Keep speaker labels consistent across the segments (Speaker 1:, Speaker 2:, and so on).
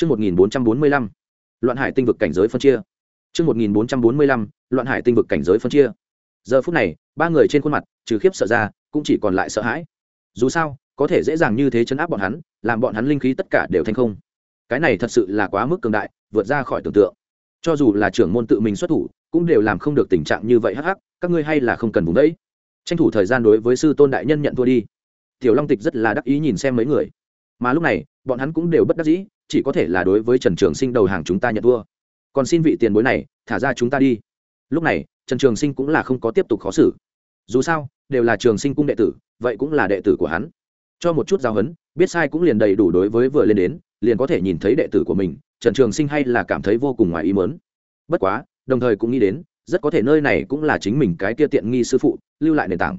Speaker 1: Chương 1445. Loạn Hải tinh vực cảnh giới phân chia. Chương 1445. Loạn Hải tinh vực cảnh giới phân chia. Giờ phút này, ba người trên khuôn mặt, trừ khiếp sợ ra, cũng chỉ còn lại sợ hãi. Dù sao, có thể dễ dàng như thế chấn áp bọn hắn, làm bọn hắn linh khí tất cả đều thành không. Cái này thật sự là quá mức cường đại, vượt ra khỏi tưởng tượng. Cho dù là trưởng môn tự mình xuất thủ, cũng đều làm không được tình trạng như vậy hắc hắc, các ngươi hay là không cần vùng đấy. Tranh thủ thời gian đối với sư tôn đại nhân nhận thua đi. Tiểu Long Tịch rất là đắc ý nhìn xem mấy người. Mà lúc này, bọn hắn cũng đều bất đắc dĩ, chỉ có thể là đối với trần trường sinh đầu hàng chúng ta nhận thua. Còn xin vị tiền bối này thả ra chúng ta đi. Lúc này trần trường sinh cũng là không có tiếp tục khó xử. Dù sao đều là trường sinh cung đệ tử vậy cũng là đệ tử của hắn. Cho một chút giáo huấn biết sai cũng liền đầy đủ đối với vừa lên đến liền có thể nhìn thấy đệ tử của mình trần trường sinh hay là cảm thấy vô cùng ngoài ý mớn bất quá đồng thời cũng nghĩ đến rất có thể nơi này cũng là chính mình cái kia tiện nghi sư phụ lưu lại nền tảng.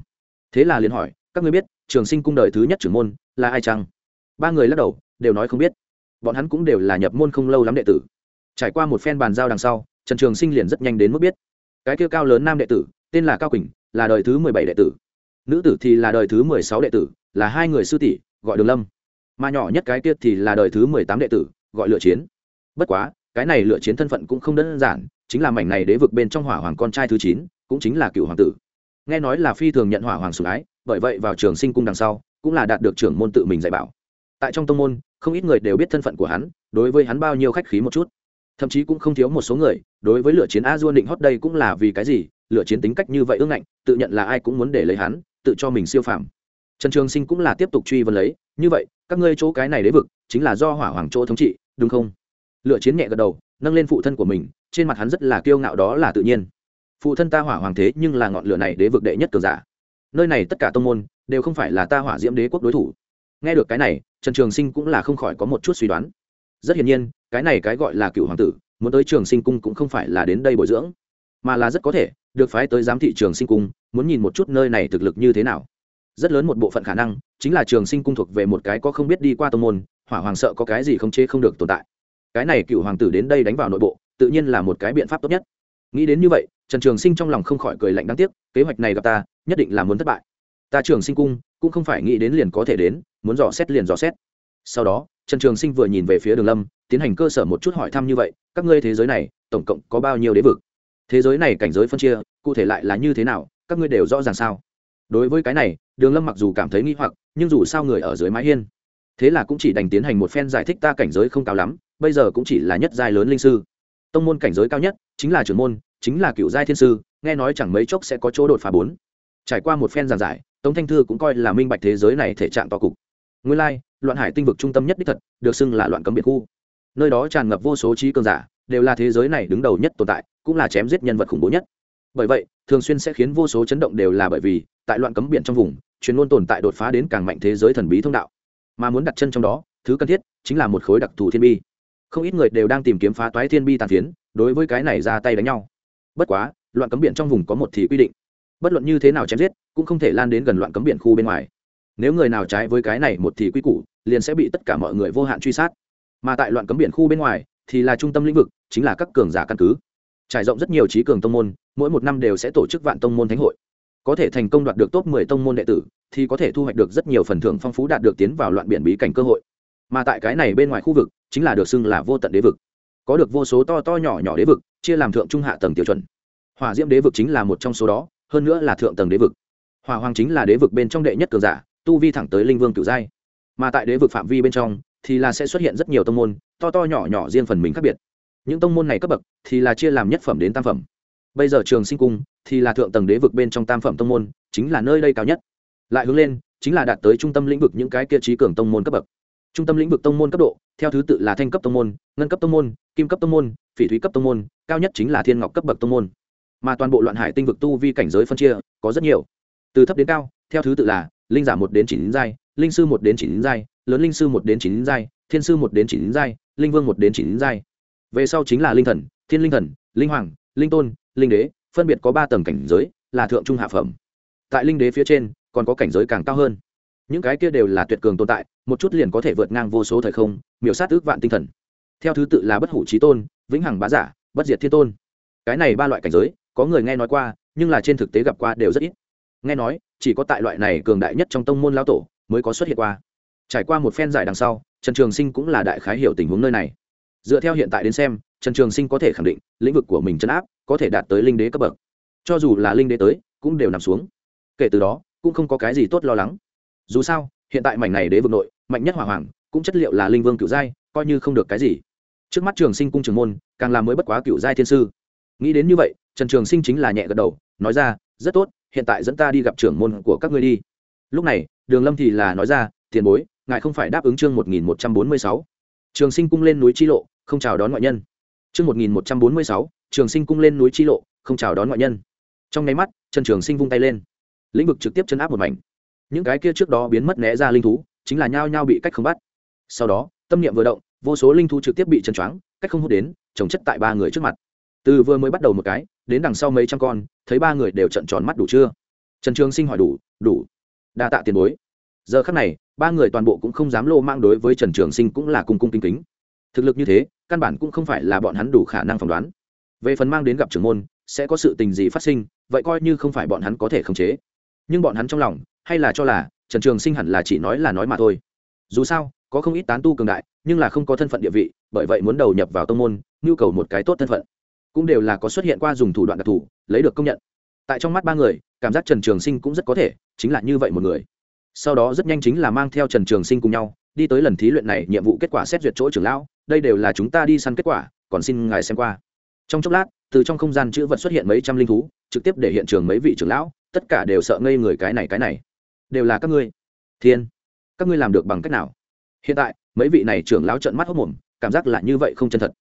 Speaker 1: Thế là liền hỏi các ngươi biết trường sinh cung đời thứ nhất trưởng môn là ai chăng? Ba người lắc đầu đều nói không biết. Bọn hắn cũng đều là nhập môn không lâu lắm đệ tử. Trải qua một phen bàn giao đằng sau, trần trường sinh liền rất nhanh đến mức biết. Cái kia cao lớn nam đệ tử, tên là cao quỳnh, là đời thứ mười bảy đệ tử. Nữ tử thì là đời thứ mười sáu đệ tử, là hai người sư tỷ, gọi đường lâm. Mà nhỏ nhất cái kia thì là đời thứ mười tám đệ tử, gọi lựa chiến. Bất quá, cái này lựa chiến thân phận cũng không đơn giản, chính là mảnh này đế vực bên trong hỏa hoàng con trai thứ chín, cũng chính là cựu hoàng tử. Nghe nói là phi thường nhận hỏa hoàng sủng ái, bởi vậy vào trường sinh cung đằng sau, cũng là đạt được trưởng môn tự mình dạy bảo tại trong tông môn, không ít người đều biết thân phận của hắn, đối với hắn bao nhiêu khách khí một chút. Thậm chí cũng không thiếu một số người, đối với lựa chiến a Duôn định hót đây cũng là vì cái gì lựa chiến tính cách như vậy ương ngạnh, tự nhận là ai cũng muốn để lấy hắn, tự cho mình siêu phàm. Trần trường sinh cũng là tiếp tục truy vấn lấy, như vậy, các ngươi chỗ cái này đế vực, chính là do hỏa hoàng chỗ thống trị, đúng không? Lựa chiến nhẹ gật đầu, nâng lên phụ thân của mình, trên mặt hắn rất là kiêu ngạo đó là tự nhiên. Phụ thân ta hỏa hoàng thế nhưng là ngọn lửa này đế vực đệ nhất cường giả. Nơi này tất cả tông môn, đều không phải là ta hỏa diễm đế quốc đối thủ. Nghe được cái này trần trường sinh cũng là không khỏi có một chút suy đoán. Rất hiển nhiên, cái này cái gọi là cựu hoàng tử, muốn tới trường sinh cung cũng không phải là đến đây bồi dưỡng, mà là rất có thể được phái tới giám thị trường sinh cung, muốn nhìn một chút nơi này thực lực như thế nào. Rất lớn một bộ phận khả năng chính là trường sinh cung thuộc về một cái có không biết đi qua tô môn, hỏa hoàng sợ có cái gì không chế không được tồn tại. Cái này cựu hoàng tử đến đây đánh vào nội bộ, tự nhiên là một cái biện pháp tốt nhất. Nghĩ đến như vậy, trần trường sinh trong lòng không khỏi cười lạnh đáng tiếc, kế hoạch này gặp ta, nhất định là muốn thất bại. Ta trường sinh cung cũng không phải nghĩ đến liền có thể đến, muốn dò xét liền dò xét. Sau đó, trần trường sinh vừa nhìn về phía đường lâm, tiến hành cơ sở một chút hỏi thăm như vậy, các ngươi thế giới này, tổng cộng có bao nhiêu đế vực? Thế giới này cảnh giới phân chia, cụ thể lại là như thế nào, các ngươi đều rõ ràng sao? Đối với cái này, đường lâm mặc dù cảm thấy nghi hoặc, nhưng dù sao người ở dưới mái hiên. Thế là cũng chỉ đành tiến hành một phen giải thích ta cảnh giới không cao lắm, bây giờ cũng chỉ là nhất giai lớn linh sư. Tông môn cảnh giới cao nhất chính là trưởng môn, chính là cựu giai thiên sư, nghe nói chẳng mấy chốc sẽ có chỗ đột phá bốn. Trải qua một phen giảng giải tống thanh thư cũng coi là minh bạch thế giới này thể trạng to cục. Nguyên lai, loạn hải tinh vực trung tâm nhất đích thật, được xưng là loạn cấm biệt khu. Nơi đó tràn ngập vô số trí cường giả, đều là thế giới này đứng đầu nhất tồn tại, cũng là chém giết nhân vật khủng bố nhất. Bởi vậy, thường xuyên sẽ khiến vô số chấn động đều là bởi vì, tại loạn cấm biển trong vùng, chuyên môn tồn tại đột phá đến càng mạnh thế giới thần bí thông đạo. Mà muốn đặt chân trong đó, thứ cần thiết chính là một khối đặc thù thiên bi. Không ít người đều đang tìm kiếm phá toái thiên bi tàn phiến, đối với cái này ra tay đánh nhau. Bất quá, loạn cấm biển trong vùng có một thì quy định bất luận như thế nào chém giết, cũng không thể lan đến gần loạn cấm biển khu bên ngoài. Nếu người nào trái với cái này một thì quy củ, liền sẽ bị tất cả mọi người vô hạn truy sát. Mà tại loạn cấm biển khu bên ngoài, thì là trung tâm lĩnh vực, chính là các cường giả căn cứ. Trải rộng rất nhiều trí cường tông môn, mỗi một năm đều sẽ tổ chức vạn tông môn thánh hội. Có thể thành công đoạt được top 10 tông môn đệ tử, thì có thể thu hoạch được rất nhiều phần thưởng phong phú đạt được tiến vào loạn biển bí cảnh cơ hội. Mà tại cái này bên ngoài khu vực, chính là được xưng là vô tận đế vực. Có được vô số to to nhỏ nhỏ đế vực, chia làm thượng trung hạ tầng tiêu chuẩn. Hỏa diễm đế vực chính là một trong số đó hơn nữa là thượng tầng đế vực. Hỏa hoàng chính là đế vực bên trong đệ nhất cường giả, tu vi thẳng tới linh vương cửu giai. Mà tại đế vực phạm vi bên trong, thì là sẽ xuất hiện rất nhiều tông môn, to to nhỏ nhỏ riêng phần mình khác biệt. Những tông môn này cấp bậc, thì là chia làm nhất phẩm đến tam phẩm. Bây giờ trường sinh cung, thì là thượng tầng đế vực bên trong tam phẩm tông môn, chính là nơi đây cao nhất. Lại hướng lên, chính là đạt tới trung tâm lĩnh vực những cái kia trí cường tông môn cấp bậc. Trung tâm lĩnh vực tông môn cấp độ, theo thứ tự là thanh cấp tông môn, ngân cấp tông môn, kim cấp tông môn, phỉ thúy cấp tông môn, cao nhất chính là thiên ngọc cấp bậc tông môn mà toàn bộ loạn hải tinh vực tu vi cảnh giới phân chia có rất nhiều. Từ thấp đến cao, theo thứ tự là linh giả một đến chín giai, linh sư một đến chín giai, lớn linh sư một đến chín giai, thiên sư một đến chín giai, linh vương một đến chín giai. Về sau chính là linh thần, thiên linh thần, linh hoàng, linh tôn, linh đế, phân biệt có ba tầng cảnh giới là thượng trung hạ phẩm. Tại linh đế phía trên, còn có cảnh giới càng cao hơn. Những cái kia đều là tuyệt cường tồn tại, một chút liền có thể vượt ngang vô số thời không, miểu sát ước vạn tinh thần. Theo thứ tự là bất hủ trí tôn, vĩnh hằng bá giả, bất diệt thiên tôn. Cái này ba loại cảnh giới có người nghe nói qua, nhưng là trên thực tế gặp qua đều rất ít. Nghe nói, chỉ có tại loại này cường đại nhất trong tông môn lao tổ mới có xuất hiện qua. Trải qua một phen giải đằng sau, trần trường sinh cũng là đại khái hiểu tình huống nơi này. Dựa theo hiện tại đến xem, trần trường sinh có thể khẳng định, lĩnh vực của mình chấn áp có thể đạt tới linh đế cấp bậc. Cho dù là linh đế tới, cũng đều nằm xuống. Kể từ đó, cũng không có cái gì tốt lo lắng. Dù sao, hiện tại mảnh này đế vực nội, mạnh nhất hỏa hoàng, cũng chất liệu là linh vương cựu giai, coi như không được cái gì. Trước mắt trường sinh cung trường môn, càng làm mới bất quá cựu giai thiên sư nghĩ đến như vậy, trần trường sinh chính là nhẹ gật đầu, nói ra, rất tốt, hiện tại dẫn ta đi gặp trưởng môn của các ngươi đi. Lúc này, đường lâm thì là nói ra, tiền bối, ngài không phải đáp ứng chương một nghìn một trăm bốn mươi sáu. Trường sinh cung lên núi chi lộ, không chào đón ngoại nhân. Chương một nghìn một trăm bốn mươi sáu, trường sinh cung lên núi chi lộ, không chào đón ngoại nhân. Trong nháy mắt, trần trường sinh vung tay lên. Lĩnh vực trực tiếp chấn áp một mảnh. Những cái kia trước đó biến mất né ra linh thú, chính là nhao nhao bị cách không bắt. Sau đó, tâm niệm vừa động, vô số linh thú trực tiếp bị chân choáng, cách không hút đến trồng chất tại ba người trước mặt từ vừa mới bắt đầu một cái, đến đằng sau mấy trăm con, thấy ba người đều trận tròn mắt đủ chưa? Trần trường sinh hỏi đủ đủ. Đa tạ tiền bối. Giờ khắc này, ba người toàn bộ cũng không dám lô mang đối với trần trường sinh cũng là cung cung kính kính. Thực lực như thế, căn bản cũng không phải là bọn hắn đủ khả năng phỏng đoán. Về phần mang đến gặp trưởng môn, sẽ có sự tình gì phát sinh, vậy coi như không phải bọn hắn có thể khống chế. Nhưng bọn hắn trong lòng, hay là cho là, trần trường sinh hẳn là chỉ nói là nói mà thôi. Dù sao, có không ít tán tu cường đại, nhưng là không có thân phận địa vị, bởi vậy muốn đầu nhập vào tông môn, nhu cầu một cái tốt thân phận cũng đều là có xuất hiện qua dùng thủ đoạn đặc thù, lấy được công nhận. Tại trong mắt ba người, cảm giác trần trường sinh cũng rất có thể chính là như vậy một người. Sau đó rất nhanh chính là mang theo trần trường sinh cùng nhau, đi tới lần thí luyện này, nhiệm vụ kết quả xét duyệt chỗ trưởng lão, đây đều là chúng ta đi săn kết quả, còn xin ngài xem qua. Trong chốc lát, từ trong không gian chữ vật xuất hiện mấy trăm linh thú, trực tiếp để hiện trường mấy vị trưởng lão, tất cả đều sợ ngây người cái này cái này. Đều là các ngươi. Thiên, các ngươi làm được bằng cách nào? Hiện tại, mấy vị này trưởng lão trợn mắt hốc mồm, cảm giác là như vậy không chân thật.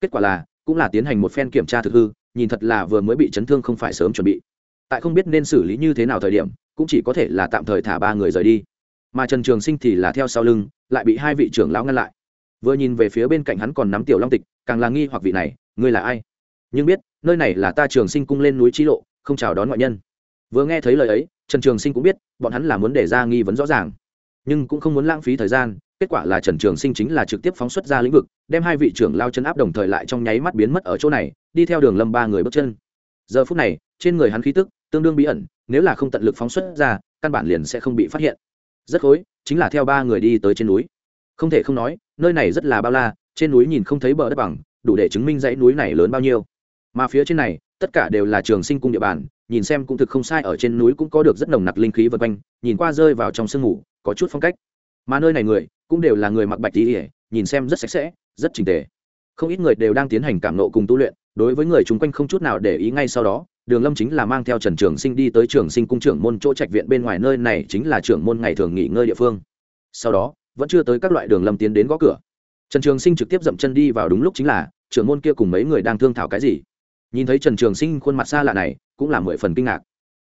Speaker 1: Kết quả là cũng là tiến hành một phen kiểm tra thực hư, nhìn thật là vừa mới bị chấn thương không phải sớm chuẩn bị. Tại không biết nên xử lý như thế nào thời điểm, cũng chỉ có thể là tạm thời thả ba người rời đi. Mà trần trường sinh thì là theo sau lưng, lại bị hai vị trưởng lão ngăn lại. Vừa nhìn về phía bên cạnh hắn còn nắm tiểu long tịch, càng là nghi hoặc vị này, ngươi là ai? Nhưng biết, nơi này là ta trường sinh cung lên núi trí lộ, không chào đón ngoại nhân. Vừa nghe thấy lời ấy, trần trường sinh cũng biết, bọn hắn là muốn để ra nghi vấn rõ ràng. Nhưng cũng không muốn lãng phí thời gian kết quả là trần trường sinh chính là trực tiếp phóng xuất ra lĩnh vực, đem hai vị trưởng lao chân áp đồng thời lại trong nháy mắt biến mất ở chỗ này, đi theo đường lâm ba người bước chân. Giờ phút này, trên người hắn khí tức tương đương bí ẩn, nếu là không tận lực phóng xuất ra, căn bản liền sẽ không bị phát hiện. Rất khối, chính là theo ba người đi tới trên núi. Không thể không nói, nơi này rất là bao la, trên núi nhìn không thấy bờ đất bằng, đủ để chứng minh dãy núi này lớn bao nhiêu. Mà phía trên này, tất cả đều là trường sinh cung địa bàn, nhìn xem cũng thực không sai, ở trên núi cũng có được rất nồng nặc linh khí vân quanh, nhìn qua rơi vào trong sương mù, có chút phong cách. Mà nơi này người cũng đều là người mặc bạch tỉ nhìn xem rất sạch sẽ, rất trình tề. Không ít người đều đang tiến hành cảm nộ cùng tu luyện, đối với người chung quanh không chút nào để ý ngay sau đó, đường lâm chính là mang theo trần trường sinh đi tới trường sinh cung trưởng môn chỗ trạch viện bên ngoài nơi này chính là trưởng môn ngày thường nghỉ ngơi địa phương. Sau đó, vẫn chưa tới các loại đường lâm tiến đến gõ cửa. Trần trường sinh trực tiếp dậm chân đi vào đúng lúc chính là, trưởng môn kia cùng mấy người đang thương thảo cái gì? Nhìn thấy trần trường sinh khuôn mặt xa lạ này, cũng là mười phần kinh ngạc.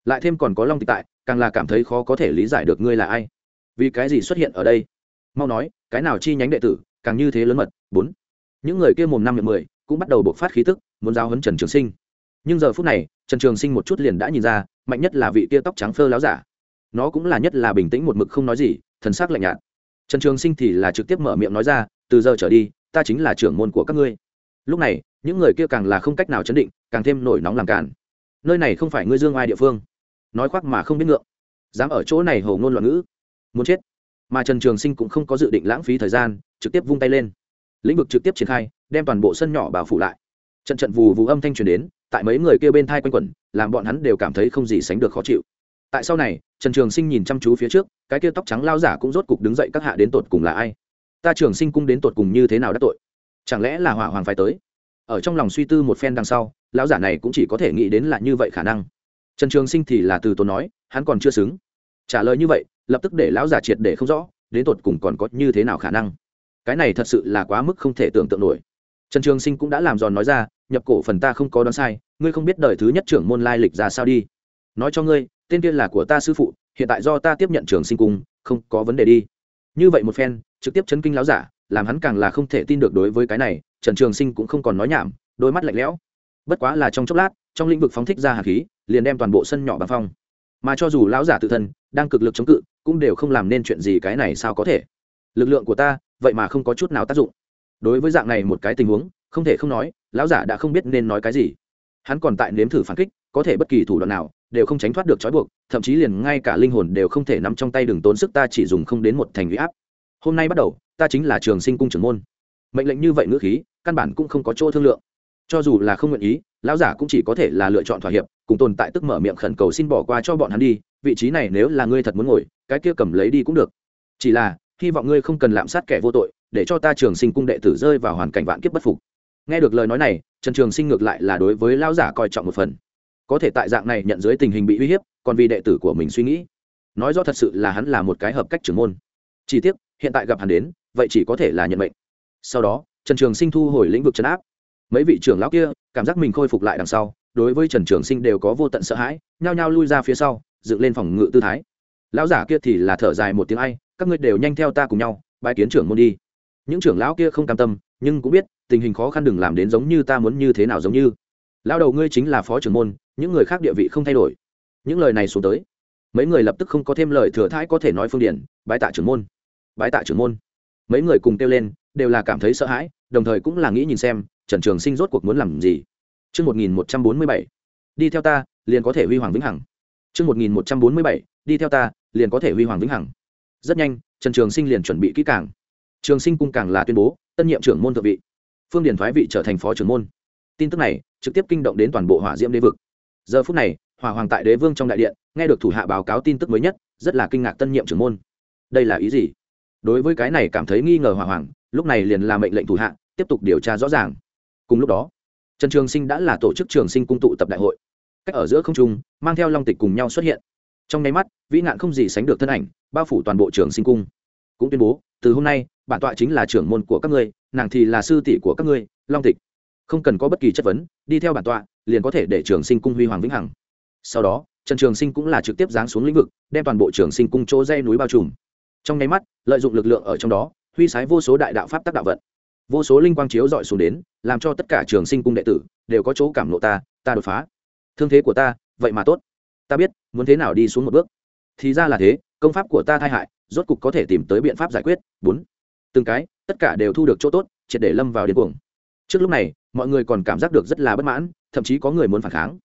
Speaker 1: Lại thêm còn có long tịch tại, càng là cảm thấy khó có thể lý giải được ngươi là ai. Vì cái gì xuất hiện ở đây? Mau nói, cái nào chi nhánh đệ tử, càng như thế lớn mật, bốn. Những người kia mồm năm miệng mười, cũng bắt đầu bộc phát khí tức, muốn giao hấn trần trường sinh. Nhưng giờ phút này, trần trường sinh một chút liền đã nhìn ra, mạnh nhất là vị kia tóc trắng phơ láo giả. Nó cũng là nhất là bình tĩnh một mực không nói gì, thần s ắ c lạnh nhạt. Trần trường sinh thì là trực tiếp mở miệng nói ra, từ giờ trở đi, ta chính là trưởng môn của các ngươi. Lúc này, những người kia càng là không cách nào chấn định, càng thêm nổi nóng làm cản nơi này không phải ngươi dương ai địa phương. Nói khoác mà không biết ngượng. Dám ở chỗ này hầu ngôn loạn ngữ. Muốn chết mà trần trường sinh cũng không có dự định lãng phí thời gian, trực tiếp vung tay lên. Lĩnh vực trực tiếp triển khai, đem toàn bộ sân nhỏ bảo phủ lại. Trận trận vù vù âm thanh truyền đến, tại mấy người kia bên thai quanh quẩn, làm bọn hắn đều cảm thấy không gì sánh được khó chịu. Tại sau này, trần trường sinh nhìn chăm chú phía trước, cái kia tóc trắng lao giả cũng rốt cục đứng dậy các hạ đến tột cùng là ai? Ta trường sinh cung đến tột cùng như thế nào đã tội? Chẳng lẽ là hỏa hoàng phải tới? Ở trong lòng suy tư một phen đằng sau, lão giả này cũng chỉ có thể nghĩ đến là như vậy khả năng. Trần trường sinh thì là từ tốn nói, hắn còn chưa xứng. Trả lời như vậy lập tức để lão giả triệt để không rõ, đến tột cùng còn có như thế nào khả năng. Cái này thật sự là quá mức không thể tưởng tượng nổi. Trần trường sinh cũng đã làm giòn nói ra, nhập cổ phần ta không có đoán sai, ngươi không biết đời thứ nhất trưởng môn lai lịch ra sao đi. Nói cho ngươi, tên kia là của ta sư phụ, hiện tại do ta tiếp nhận trường sinh cung không có vấn đề đi. Như vậy một phen, trực tiếp chấn kinh láo giả làm hắn càng là không thể tin được đối với cái này, trần trường sinh cũng không còn nói nhảm, đôi mắt lạnh lẽo. Bất quá là trong chốc lát, trong lĩnh vực phóng thích ra hạt khí, liền đem toàn bộ sân nhỏ bằng phong mà cho dù lão giả tự thân đang cực lực chống cự, cũng đều không làm nên chuyện gì cái này sao có thể. Lực lượng của ta, vậy mà không có chút nào tác dụng. Đối với dạng này một cái tình huống, không thể không nói, lão giả đã không biết nên nói cái gì. Hắn còn tại nếm thử phản kích, có thể bất kỳ thủ đoạn nào, đều không tránh thoát được trói buộc, thậm chí liền ngay cả linh hồn đều không thể nắm trong tay đường tốn sức ta chỉ dùng không đến một thành huy áp. Hôm nay bắt đầu, ta chính là trường sinh cung trưởng môn. Mệnh lệnh như vậy ngữ khí, căn bản cũng không có chỗ thương lượng cho dù là không nguyện ý, lão giả cũng chỉ có thể là lựa chọn thỏa hiệp, cùng tồn tại tức mở miệng khẩn cầu xin bỏ qua cho bọn hắn đi, vị trí này nếu là ngươi thật muốn ngồi, cái kia cầm lấy đi cũng được. Chỉ là, hy vọng ngươi không cần lạm sát kẻ vô tội, để cho ta trường sinh cung đệ tử rơi vào hoàn cảnh vạn kiếp bất phục. Nghe được lời nói này, trần trường sinh ngược lại là đối với lão giả coi trọng một phần. Có thể tại dạng này nhận dưới tình hình bị uy hiếp, còn vì đệ tử của mình suy nghĩ. Nói rõ thật sự là hắn là một cái hợp cách trưởng môn. Chỉ tiếc, hiện tại gặp hắn đến, vậy chỉ có thể là nhận mệnh. Sau đó, trần trường sinh thu hồi lĩnh vực trấn áp mấy vị trưởng lão kia, cảm giác mình khôi phục lại đằng sau, đối với trần trường sinh đều có vô tận sợ hãi, nhao nhao lui ra phía sau, dựng lên phòng ngự tư thái. Lão giả kia thì là thở dài một tiếng ai, các ngươi đều nhanh theo ta cùng nhau bài kiến trưởng môn đi. Những trưởng lão kia không cam tâm, nhưng cũng biết, tình hình khó khăn đừng làm đến giống như ta muốn như thế nào giống như. Lão đầu ngươi chính là phó trưởng môn, những người khác địa vị không thay đổi. Những lời này xuống tới, mấy người lập tức không có thêm lời thừa thãi có thể nói phương điển, bái tạ trưởng môn. Bái tạ trưởng môn. Mấy người cùng kêu lên, đều là cảm thấy sợ hãi, đồng thời cũng là nghĩ nhìn xem trần trường sinh rốt cuộc muốn làm gì Chương 1147, đi theo ta, liền có thể huy hoàng vĩnh hằng. Chương 1147, đi theo ta, liền có thể huy hoàng vĩnh hằng. Rất nhanh, Trần Trường Sinh liền chuẩn bị kỹ càng. Trường Sinh cung càng là tuyên bố, tân nhiệm trưởng môn thượng vị. Phương Điền thoái vị trở thành phó trưởng môn. Tin tức này trực tiếp kinh động đến toàn bộ Hỏa Diễm Đế vực. Giờ phút này, Hỏa Hoàng tại Đế Vương trong đại điện, nghe được thủ hạ báo cáo tin tức mới nhất, rất là kinh ngạc tân nhiệm trưởng môn. Đây là ý gì? Đối với cái này cảm thấy nghi ngờ Hỏa Hoàng, lúc này liền là mệnh lệnh thủ hạ, tiếp tục điều tra rõ ràng. Cùng lúc đó, trần trường sinh đã là tổ chức trường sinh cung tụ tập đại hội. Cách ở giữa không trung mang theo long tịch cùng nhau xuất hiện. Trong nháy mắt vĩ nạn không gì sánh được thân ảnh bao phủ toàn bộ trường sinh cung. Cũng tuyên bố từ hôm nay bản tọa chính là trưởng môn của các ngươi nàng thì là sư tỷ của các ngươi long tịch. Không cần có bất kỳ chất vấn đi theo bản tọa liền có thể để trường sinh cung huy hoàng vĩnh hằng. Sau đó trần trường sinh cũng là trực tiếp giáng xuống lĩnh vực đem toàn bộ trường sinh cung chỗ dây núi bao trùm. Trong nháy mắt lợi dụng lực lượng ở trong đó huy sái vô số đại đạo pháp tác đạo vận vô số linh quang chiếu dọi xuống đến, làm cho tất cả trường sinh cung đệ tử đều có chỗ cảm lộ ta ta đột phá. Thương thế của ta, vậy mà tốt. Ta biết, muốn thế nào đi xuống một bước. Thì ra là thế, công pháp của ta thai hại, rốt cục có thể tìm tới biện pháp giải quyết. Bốn. Từng cái, tất cả đều thu được chỗ tốt, triệt để lâm vào điên cuồng. Trước lúc này, mọi người còn cảm giác được rất là bất mãn, thậm chí có người muốn phản kháng.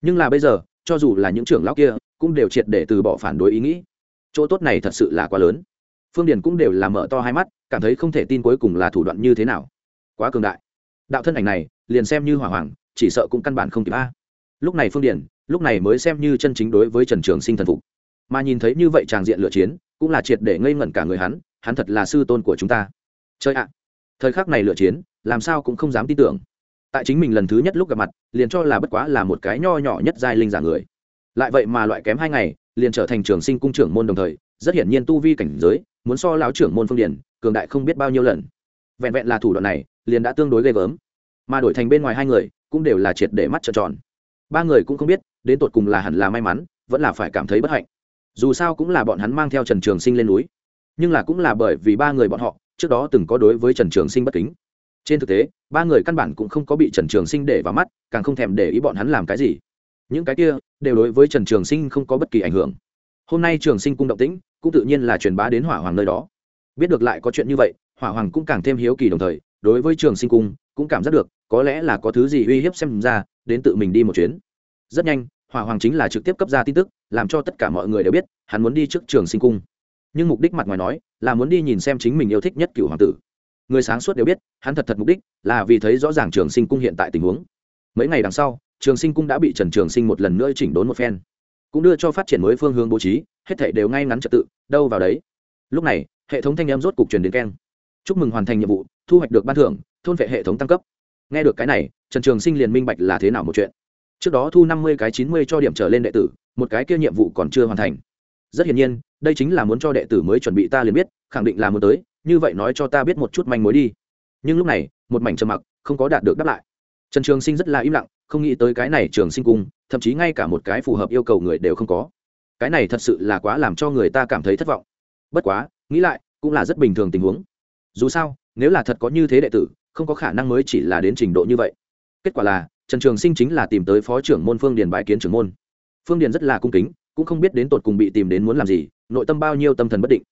Speaker 1: Nhưng là bây giờ, cho dù là những trưởng lão kia, cũng đều triệt để từ bỏ phản đối ý nghĩ. Chỗ tốt này thật sự là quá lớn. Phương điền cũng đều là mở to hai mắt cảm thấy không thể tin cuối cùng là thủ đoạn như thế nào. Quá cường đại. Đạo thân ảnh này liền xem như hỏa hoàng chỉ sợ cũng căn bản không kịp a. Lúc này phương điển, lúc này mới xem như chân chính đối với trần trường sinh thần phục. Mà nhìn thấy như vậy tràng diện lựa chiến cũng là triệt để ngây ngẩn cả người hắn hắn thật là sư tôn của chúng ta. Chơi ạ. À, thời khắc này lựa chiến làm sao cũng không dám tin tưởng. Tại chính mình lần thứ nhất lúc gặp mặt liền cho là bất quá là một cái nho nhỏ nhất giai linh giả người. Lại vậy mà loại kém hai ngày liền trở thành trường sinh cung trưởng môn đồng thời rất hiển nhiên tu vi cảnh giới muốn so lão trưởng môn phương điển cường đại không biết bao nhiêu lần. Vẹn vẹn là thủ đoạn này, liền đã tương đối ghê gớm. Mà đổi thành bên ngoài hai người, cũng đều là triệt để mắt trợn tròn. Ba người cũng không biết, đến tột cùng là hẳn là may mắn, vẫn là phải cảm thấy bất hạnh. Dù sao cũng là bọn hắn mang theo trần trường sinh lên núi. Nhưng là cũng là bởi vì ba người bọn họ, trước đó từng có đối với trần trường sinh bất kính. Trên thực tế, ba người căn bản cũng không có bị trần trường sinh để vào mắt, càng không thèm để ý bọn hắn làm cái gì. Những cái kia, đều đối với trần trường sinh không có bất kỳ ảnh hưởng. Hôm nay trường sinh cung động tĩnh, cũng tự nhiên là truyền bá đến hỏa hoàng nơi đó biết được lại có chuyện như vậy, hỏa hoàng cũng càng thêm hiếu kỳ đồng thời, đối với trường sinh cung, cũng cảm giác được, có lẽ là có thứ gì uy hiếp xem ra, đến tự mình đi một chuyến. Rất nhanh, hỏa hoàng chính là trực tiếp cấp ra tin tức, làm cho tất cả mọi người đều biết, hắn muốn đi trước trường sinh cung. Nhưng mục đích mặt ngoài nói, là muốn đi nhìn xem chính mình yêu thích nhất cựu hoàng tử. Người sáng suốt đều biết, hắn thật thật mục đích, là vì thấy rõ ràng trường sinh cung hiện tại tình huống. Mấy ngày đằng sau, trường sinh cung đã bị trần trường sinh một lần nữa chỉnh đốn một phen, cũng đưa cho phát triển mới phương hướng bố trí, hết thảy đều ngay ngắn trật tự, đâu vào đấy. Lúc này hệ thống thanh em rốt cục truyền đến keng. Chúc mừng hoàn thành nhiệm vụ, thu hoạch được ban thưởng, thôn vệ hệ thống tăng cấp. Nghe được cái này, trần trường sinh liền minh bạch là thế nào một chuyện. Trước đó thu năm mươi cái chín mươi cho điểm trở lên đệ tử, một cái kia nhiệm vụ còn chưa hoàn thành. Rất hiển nhiên, đây chính là muốn cho đệ tử mới chuẩn bị ta liền biết, khẳng định là muốn tới, như vậy nói cho ta biết một chút manh mối đi. Nhưng lúc này, một mảnh trầm mặc, không có đạt được đáp lại. Trần trường sinh rất là im lặng, không nghĩ tới cái này trường sinh cung, thậm chí ngay cả một cái phù hợp yêu cầu người đều không có. Cái này thật sự là quá làm cho người ta cảm thấy thất vọng. Bất quá nghĩ lại, cũng là rất bình thường tình huống. Dù sao, nếu là thật có như thế đệ tử, không có khả năng mới chỉ là đến trình độ như vậy. Kết quả là, trần trường sinh chính là tìm tới phó trưởng môn phương điền bãi kiến trưởng môn. Phương điền rất là cung kính, cũng không biết đến tột cùng bị tìm đến muốn làm gì, nội tâm bao nhiêu tâm thần bất định.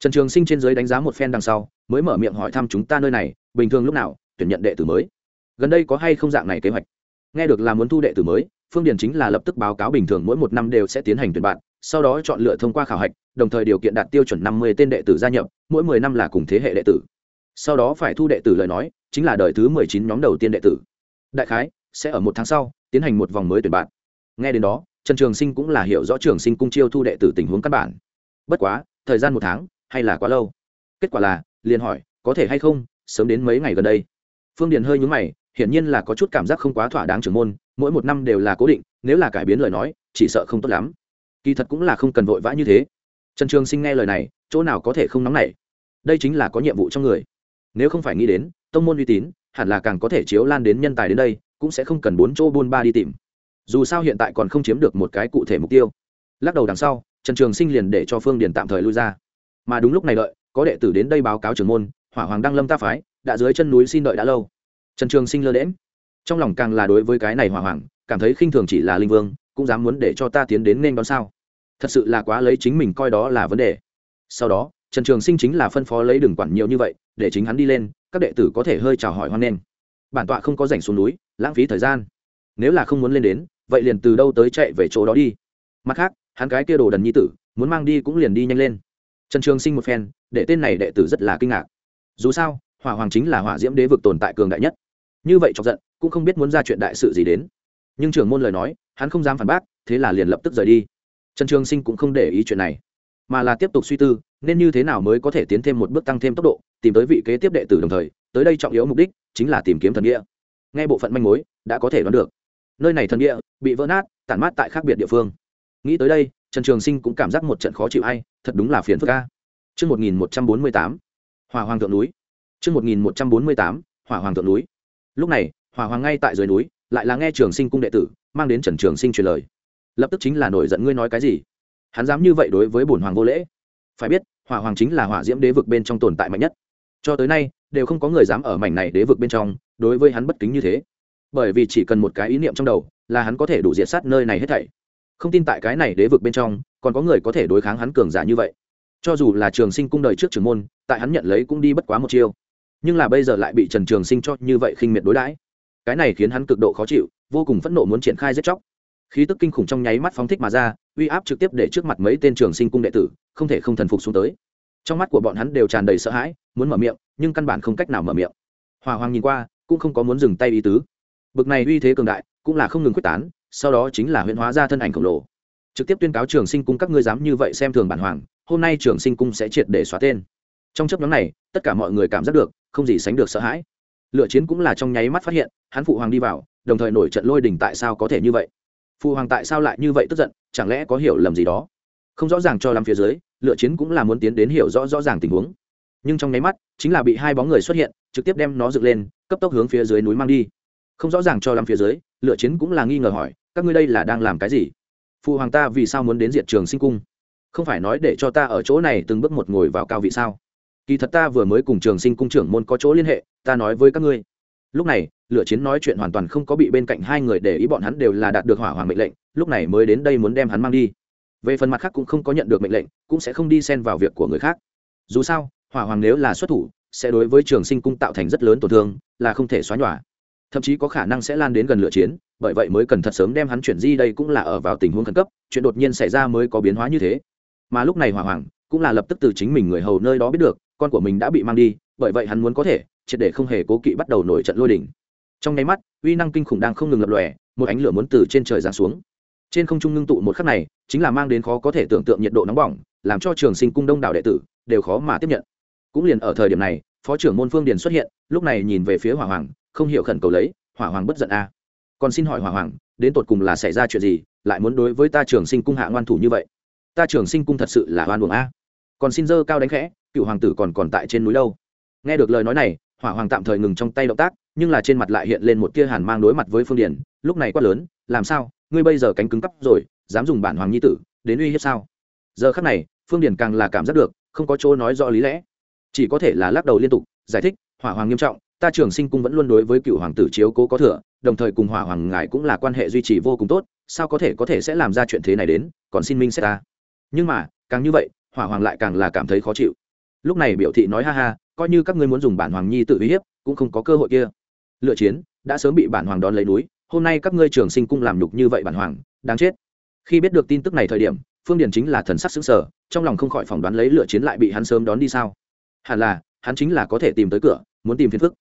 Speaker 1: Trần trường sinh trên giới đánh giá một phen đằng sau, mới mở miệng hỏi thăm chúng ta nơi này, bình thường lúc nào, tuyển nhận đệ tử mới. Gần đây có hay không dạng này kế hoạch? Nghe được là muốn thu đệ tử mới phương điền chính là lập tức báo cáo bình thường mỗi một năm đều sẽ tiến hành tuyển bạn, sau đó chọn lựa thông qua khảo hạch, đồng thời điều kiện đạt tiêu chuẩn năm mươi tên đệ tử gia nhập, mỗi mười năm là cùng thế hệ đệ tử. Sau đó phải thu đệ tử lời nói, chính là đời thứ mười chín nhóm đầu tiên đệ tử. Đại khái, sẽ ở một tháng sau, tiến hành một vòng mới tuyển bạn. Nghe đến đó, trần trường sinh cũng là hiểu rõ trường sinh cung chiêu thu đệ tử tình huống căn bản. Bất quá, thời gian một tháng, hay là quá lâu? Kết quả là, liền hỏi, có thể hay không, sớm đến mấy ngày gần đây? Phương điền hơi nhúng mày, hiển nhiên là có chút cảm giác không quá thỏa đáng trưởng môn mỗi một năm đều là cố định, nếu là cải biến lời nói, chỉ sợ không tốt lắm. Kỳ thật cũng là không cần vội vã như thế. Trần trường sinh nghe lời này, chỗ nào có thể không nóng nảy? Đây chính là có nhiệm vụ trong người. Nếu không phải nghĩ đến, tông môn uy tín, hẳn là càng có thể chiếu lan đến nhân tài đến đây, cũng sẽ không cần bốn chỗ buôn ba đi tìm. Dù sao hiện tại còn không chiếm được một cái cụ thể mục tiêu. Lắc đầu đằng sau, trần trường sinh liền để cho phương điền tạm thời lui ra. Mà đúng lúc này đợi, có đệ tử đến đây báo cáo trưởng môn, hỏa hoàng đăng lâm ta phái, đã dưới chân núi xin đợi đã lâu. Trần trường sinh lơ đễm trong lòng càng là đối với cái này hỏa hoàng cảm thấy khinh thường chỉ là linh vương, cũng dám muốn để cho ta tiến đến nên đón sao? Thật sự là quá lấy chính mình coi đó là vấn đề. Sau đó, trần trường sinh chính là phân phó lấy đừng quản nhiều như vậy, để chính hắn đi lên, các đệ tử có thể hơi chào hỏi hoan nghênh. Bản tọa không có rảnh xuống núi, lãng phí thời gian. Nếu là không muốn lên đến, vậy liền từ đâu tới chạy về chỗ đó đi. Mặt khác, hắn cái kia đồ đần nhi tử, muốn mang đi cũng liền đi nhanh lên. Trần trường sinh một phen, để tên này đệ tử rất là kinh ngạc. Dù sao, hỏa hoàng chính là hỏa diễm đế vực tồn tại cường đại nhất như vậy chọc giận cũng không biết muốn ra chuyện đại sự gì đến. Nhưng trưởng môn lời nói hắn không dám phản bác thế là liền lập tức rời đi. Trần trường sinh cũng không để ý chuyện này mà là tiếp tục suy tư nên như thế nào mới có thể tiến thêm một bước tăng thêm tốc độ tìm tới vị kế tiếp đệ tử đồng thời tới đây trọng yếu mục đích chính là tìm kiếm thần địa. Nghe bộ phận manh mối đã có thể đoán được. Nơi này thần địa bị vỡ nát tản mát tại khác biệt địa phương. Nghĩ tới đây trần trường sinh cũng cảm giác một trận khó chịu hay thật đúng là phiền phức ca Trước 1148, Hỏa Hoàng thượng núi. Trước 1148, Hỏa Hoàng thượng núi. Lúc này, Hỏa Hoàng ngay tại dưới núi, lại là nghe Trường Sinh cung đệ tử, mang đến Trần Trường Sinh truyền lời. Lập tức chính là nổi giận ngươi nói cái gì? Hắn dám như vậy đối với bổn hoàng vô lễ. Phải biết, Hỏa Hoàng chính là hỏa diễm đế vực bên trong tồn tại mạnh nhất. Cho tới nay, đều không có người dám ở mảnh này đế vực bên trong, đối với hắn bất kính như thế. Bởi vì chỉ cần một cái ý niệm trong đầu, là hắn có thể đủ diệt sát nơi này hết thảy. Không tin tại cái này đế vực bên trong, còn có người có thể đối kháng hắn cường giả như vậy cho dù là trường sinh cung đời trước trưởng môn tại hắn nhận lấy cũng đi bất quá một chiêu nhưng là bây giờ lại bị trần trường sinh cho như vậy khinh miệt đối đãi. Cái này khiến hắn cực độ khó chịu, vô cùng phẫn nộ muốn triển khai giết chóc. Khí tức kinh khủng trong nháy mắt phóng thích mà ra, uy áp trực tiếp để trước mặt mấy tên trường sinh cung đệ tử, không thể không thần phục xuống tới. Trong mắt của bọn hắn đều tràn đầy sợ hãi, muốn mở miệng, nhưng căn bản không cách nào mở miệng. Hòa hoàng nhìn qua, cũng không có muốn dừng tay ý tứ. Bực này uy thế cường đại, cũng là không ngừng quyết tán, sau đó chính là huyễn hóa ra thân ảnh khổng lồ. Trực tiếp tuyên cáo trường sinh cung các ngươi dám như vậy xem thường bản hoàng, hôm nay trường sinh cung sẽ triệt để xóa tên. Trong chấp nhóm này, tất cả mọi người cảm giác được không gì sánh được sợ hãi. Lựa chiến cũng là trong nháy mắt phát hiện, hắn phụ hoàng đi vào, đồng thời nổi trận lôi đình tại sao có thể như vậy? Phụ hoàng tại sao lại như vậy tức giận, chẳng lẽ có hiểu lầm gì đó? Không rõ ràng cho lắm phía dưới lựa chiến cũng là muốn tiến đến hiểu rõ rõ ràng tình huống. Nhưng trong nháy mắt, chính là bị hai bóng người xuất hiện, trực tiếp đem nó dựng lên, cấp tốc hướng phía dưới núi mang đi. Không rõ ràng cho lắm phía dưới lựa chiến cũng là nghi ngờ hỏi, các ngươi đây là đang làm cái gì? Phụ hoàng ta vì sao muốn đến diệt trường sinh cung? Không phải nói để cho ta ở chỗ này từng bước một ngồi vào cao vị sao? Kỳ thật ta vừa mới cùng trường sinh cung trưởng môn có chỗ liên hệ, ta nói với các ngươi. Lúc này, Lửa chiến nói chuyện hoàn toàn không có bị bên cạnh hai người để ý, bọn hắn đều là đạt được hỏa hoàng mệnh lệnh, lúc này mới đến đây muốn đem hắn mang đi. Về phần mặt khác cũng không có nhận được mệnh lệnh, cũng sẽ không đi xen vào việc của người khác. Dù sao, hỏa hoàng nếu là xuất thủ, sẽ đối với trường sinh cung tạo thành rất lớn tổn thương, là không thể xóa nhòa. Thậm chí có khả năng sẽ lan đến gần Lửa chiến, bởi vậy mới cần thật sớm đem hắn chuyển di đây cũng là ở vào tình huống khẩn cấp, chuyện đột nhiên xảy ra mới có biến hóa như thế. Mà lúc này hỏa hoàng cũng là lập tức từ chính mình người hầu nơi đó biết được con của mình đã bị mang đi, bởi vậy hắn muốn có thể, triệt để không hề cố kỵ bắt đầu nổi trận lôi đỉnh trong nháy mắt, uy năng kinh khủng đang không ngừng lập lòe, một ánh lửa muốn từ trên trời giáng xuống. Trên không trung ngưng tụ một khắc này, chính là mang đến khó có thể tưởng tượng nhiệt độ nóng bỏng, làm cho trường sinh cung đông đảo đệ tử, đều khó mà tiếp nhận. Cũng liền ở thời điểm này, phó trưởng môn phương điền xuất hiện, lúc này nhìn về phía hỏa hoàng, không hiểu khẩn cầu lấy, hỏa hoàng bất giận a. Còn xin hỏi hỏa hoàng, đến tột cùng là xảy ra chuyện gì, lại muốn đối với ta trường sinh cung hạ ngoan thủ như vậy? Ta trường sinh cung thật sự là oan buồng a còn xin dơ cao đánh khẽ, cựu hoàng tử còn còn tại trên núi đâu. Nghe được lời nói này, hỏa hoàng tạm thời ngừng trong tay động tác, nhưng là trên mặt lại hiện lên một tia hàn mang đối mặt với phương điển lúc này quát lớn, làm sao? Ngươi bây giờ cánh cứng cắp rồi, dám dùng bản hoàng nhi tử, đến uy hiếp sao? Giờ khắc này, phương điển càng là cảm giác được, không có chỗ nói rõ lý lẽ. Chỉ có thể là lắc đầu liên tục, giải thích, hỏa hoàng nghiêm trọng, ta trường sinh cung vẫn luôn đối với cựu hoàng tử chiếu cố có thừa, đồng thời cùng hỏa hoàng ngài cũng là quan hệ duy trì vô cùng tốt, sao có thể có thể sẽ làm ra chuyện thế này đến, còn xin minh xét ta? Nhưng mà, càng như vậy hỏa hoàng lại càng là cảm thấy khó chịu. Lúc này biểu thị nói ha ha, coi như các ngươi muốn dùng bản hoàng nhi tự uy hiếp, cũng không có cơ hội kia. Lựa chiến, đã sớm bị bản hoàng đón lấy núi, hôm nay các ngươi trường sinh cung làm nhục như vậy bản hoàng, đáng chết. Khi biết được tin tức này thời điểm, phương điền chính là thần sắc xứng sở trong lòng không khỏi phỏng đoán lấy lựa chiến lại bị hắn sớm đón đi sao. Hẳn là, hắn chính là có thể tìm tới cửa, muốn tìm phiền phức.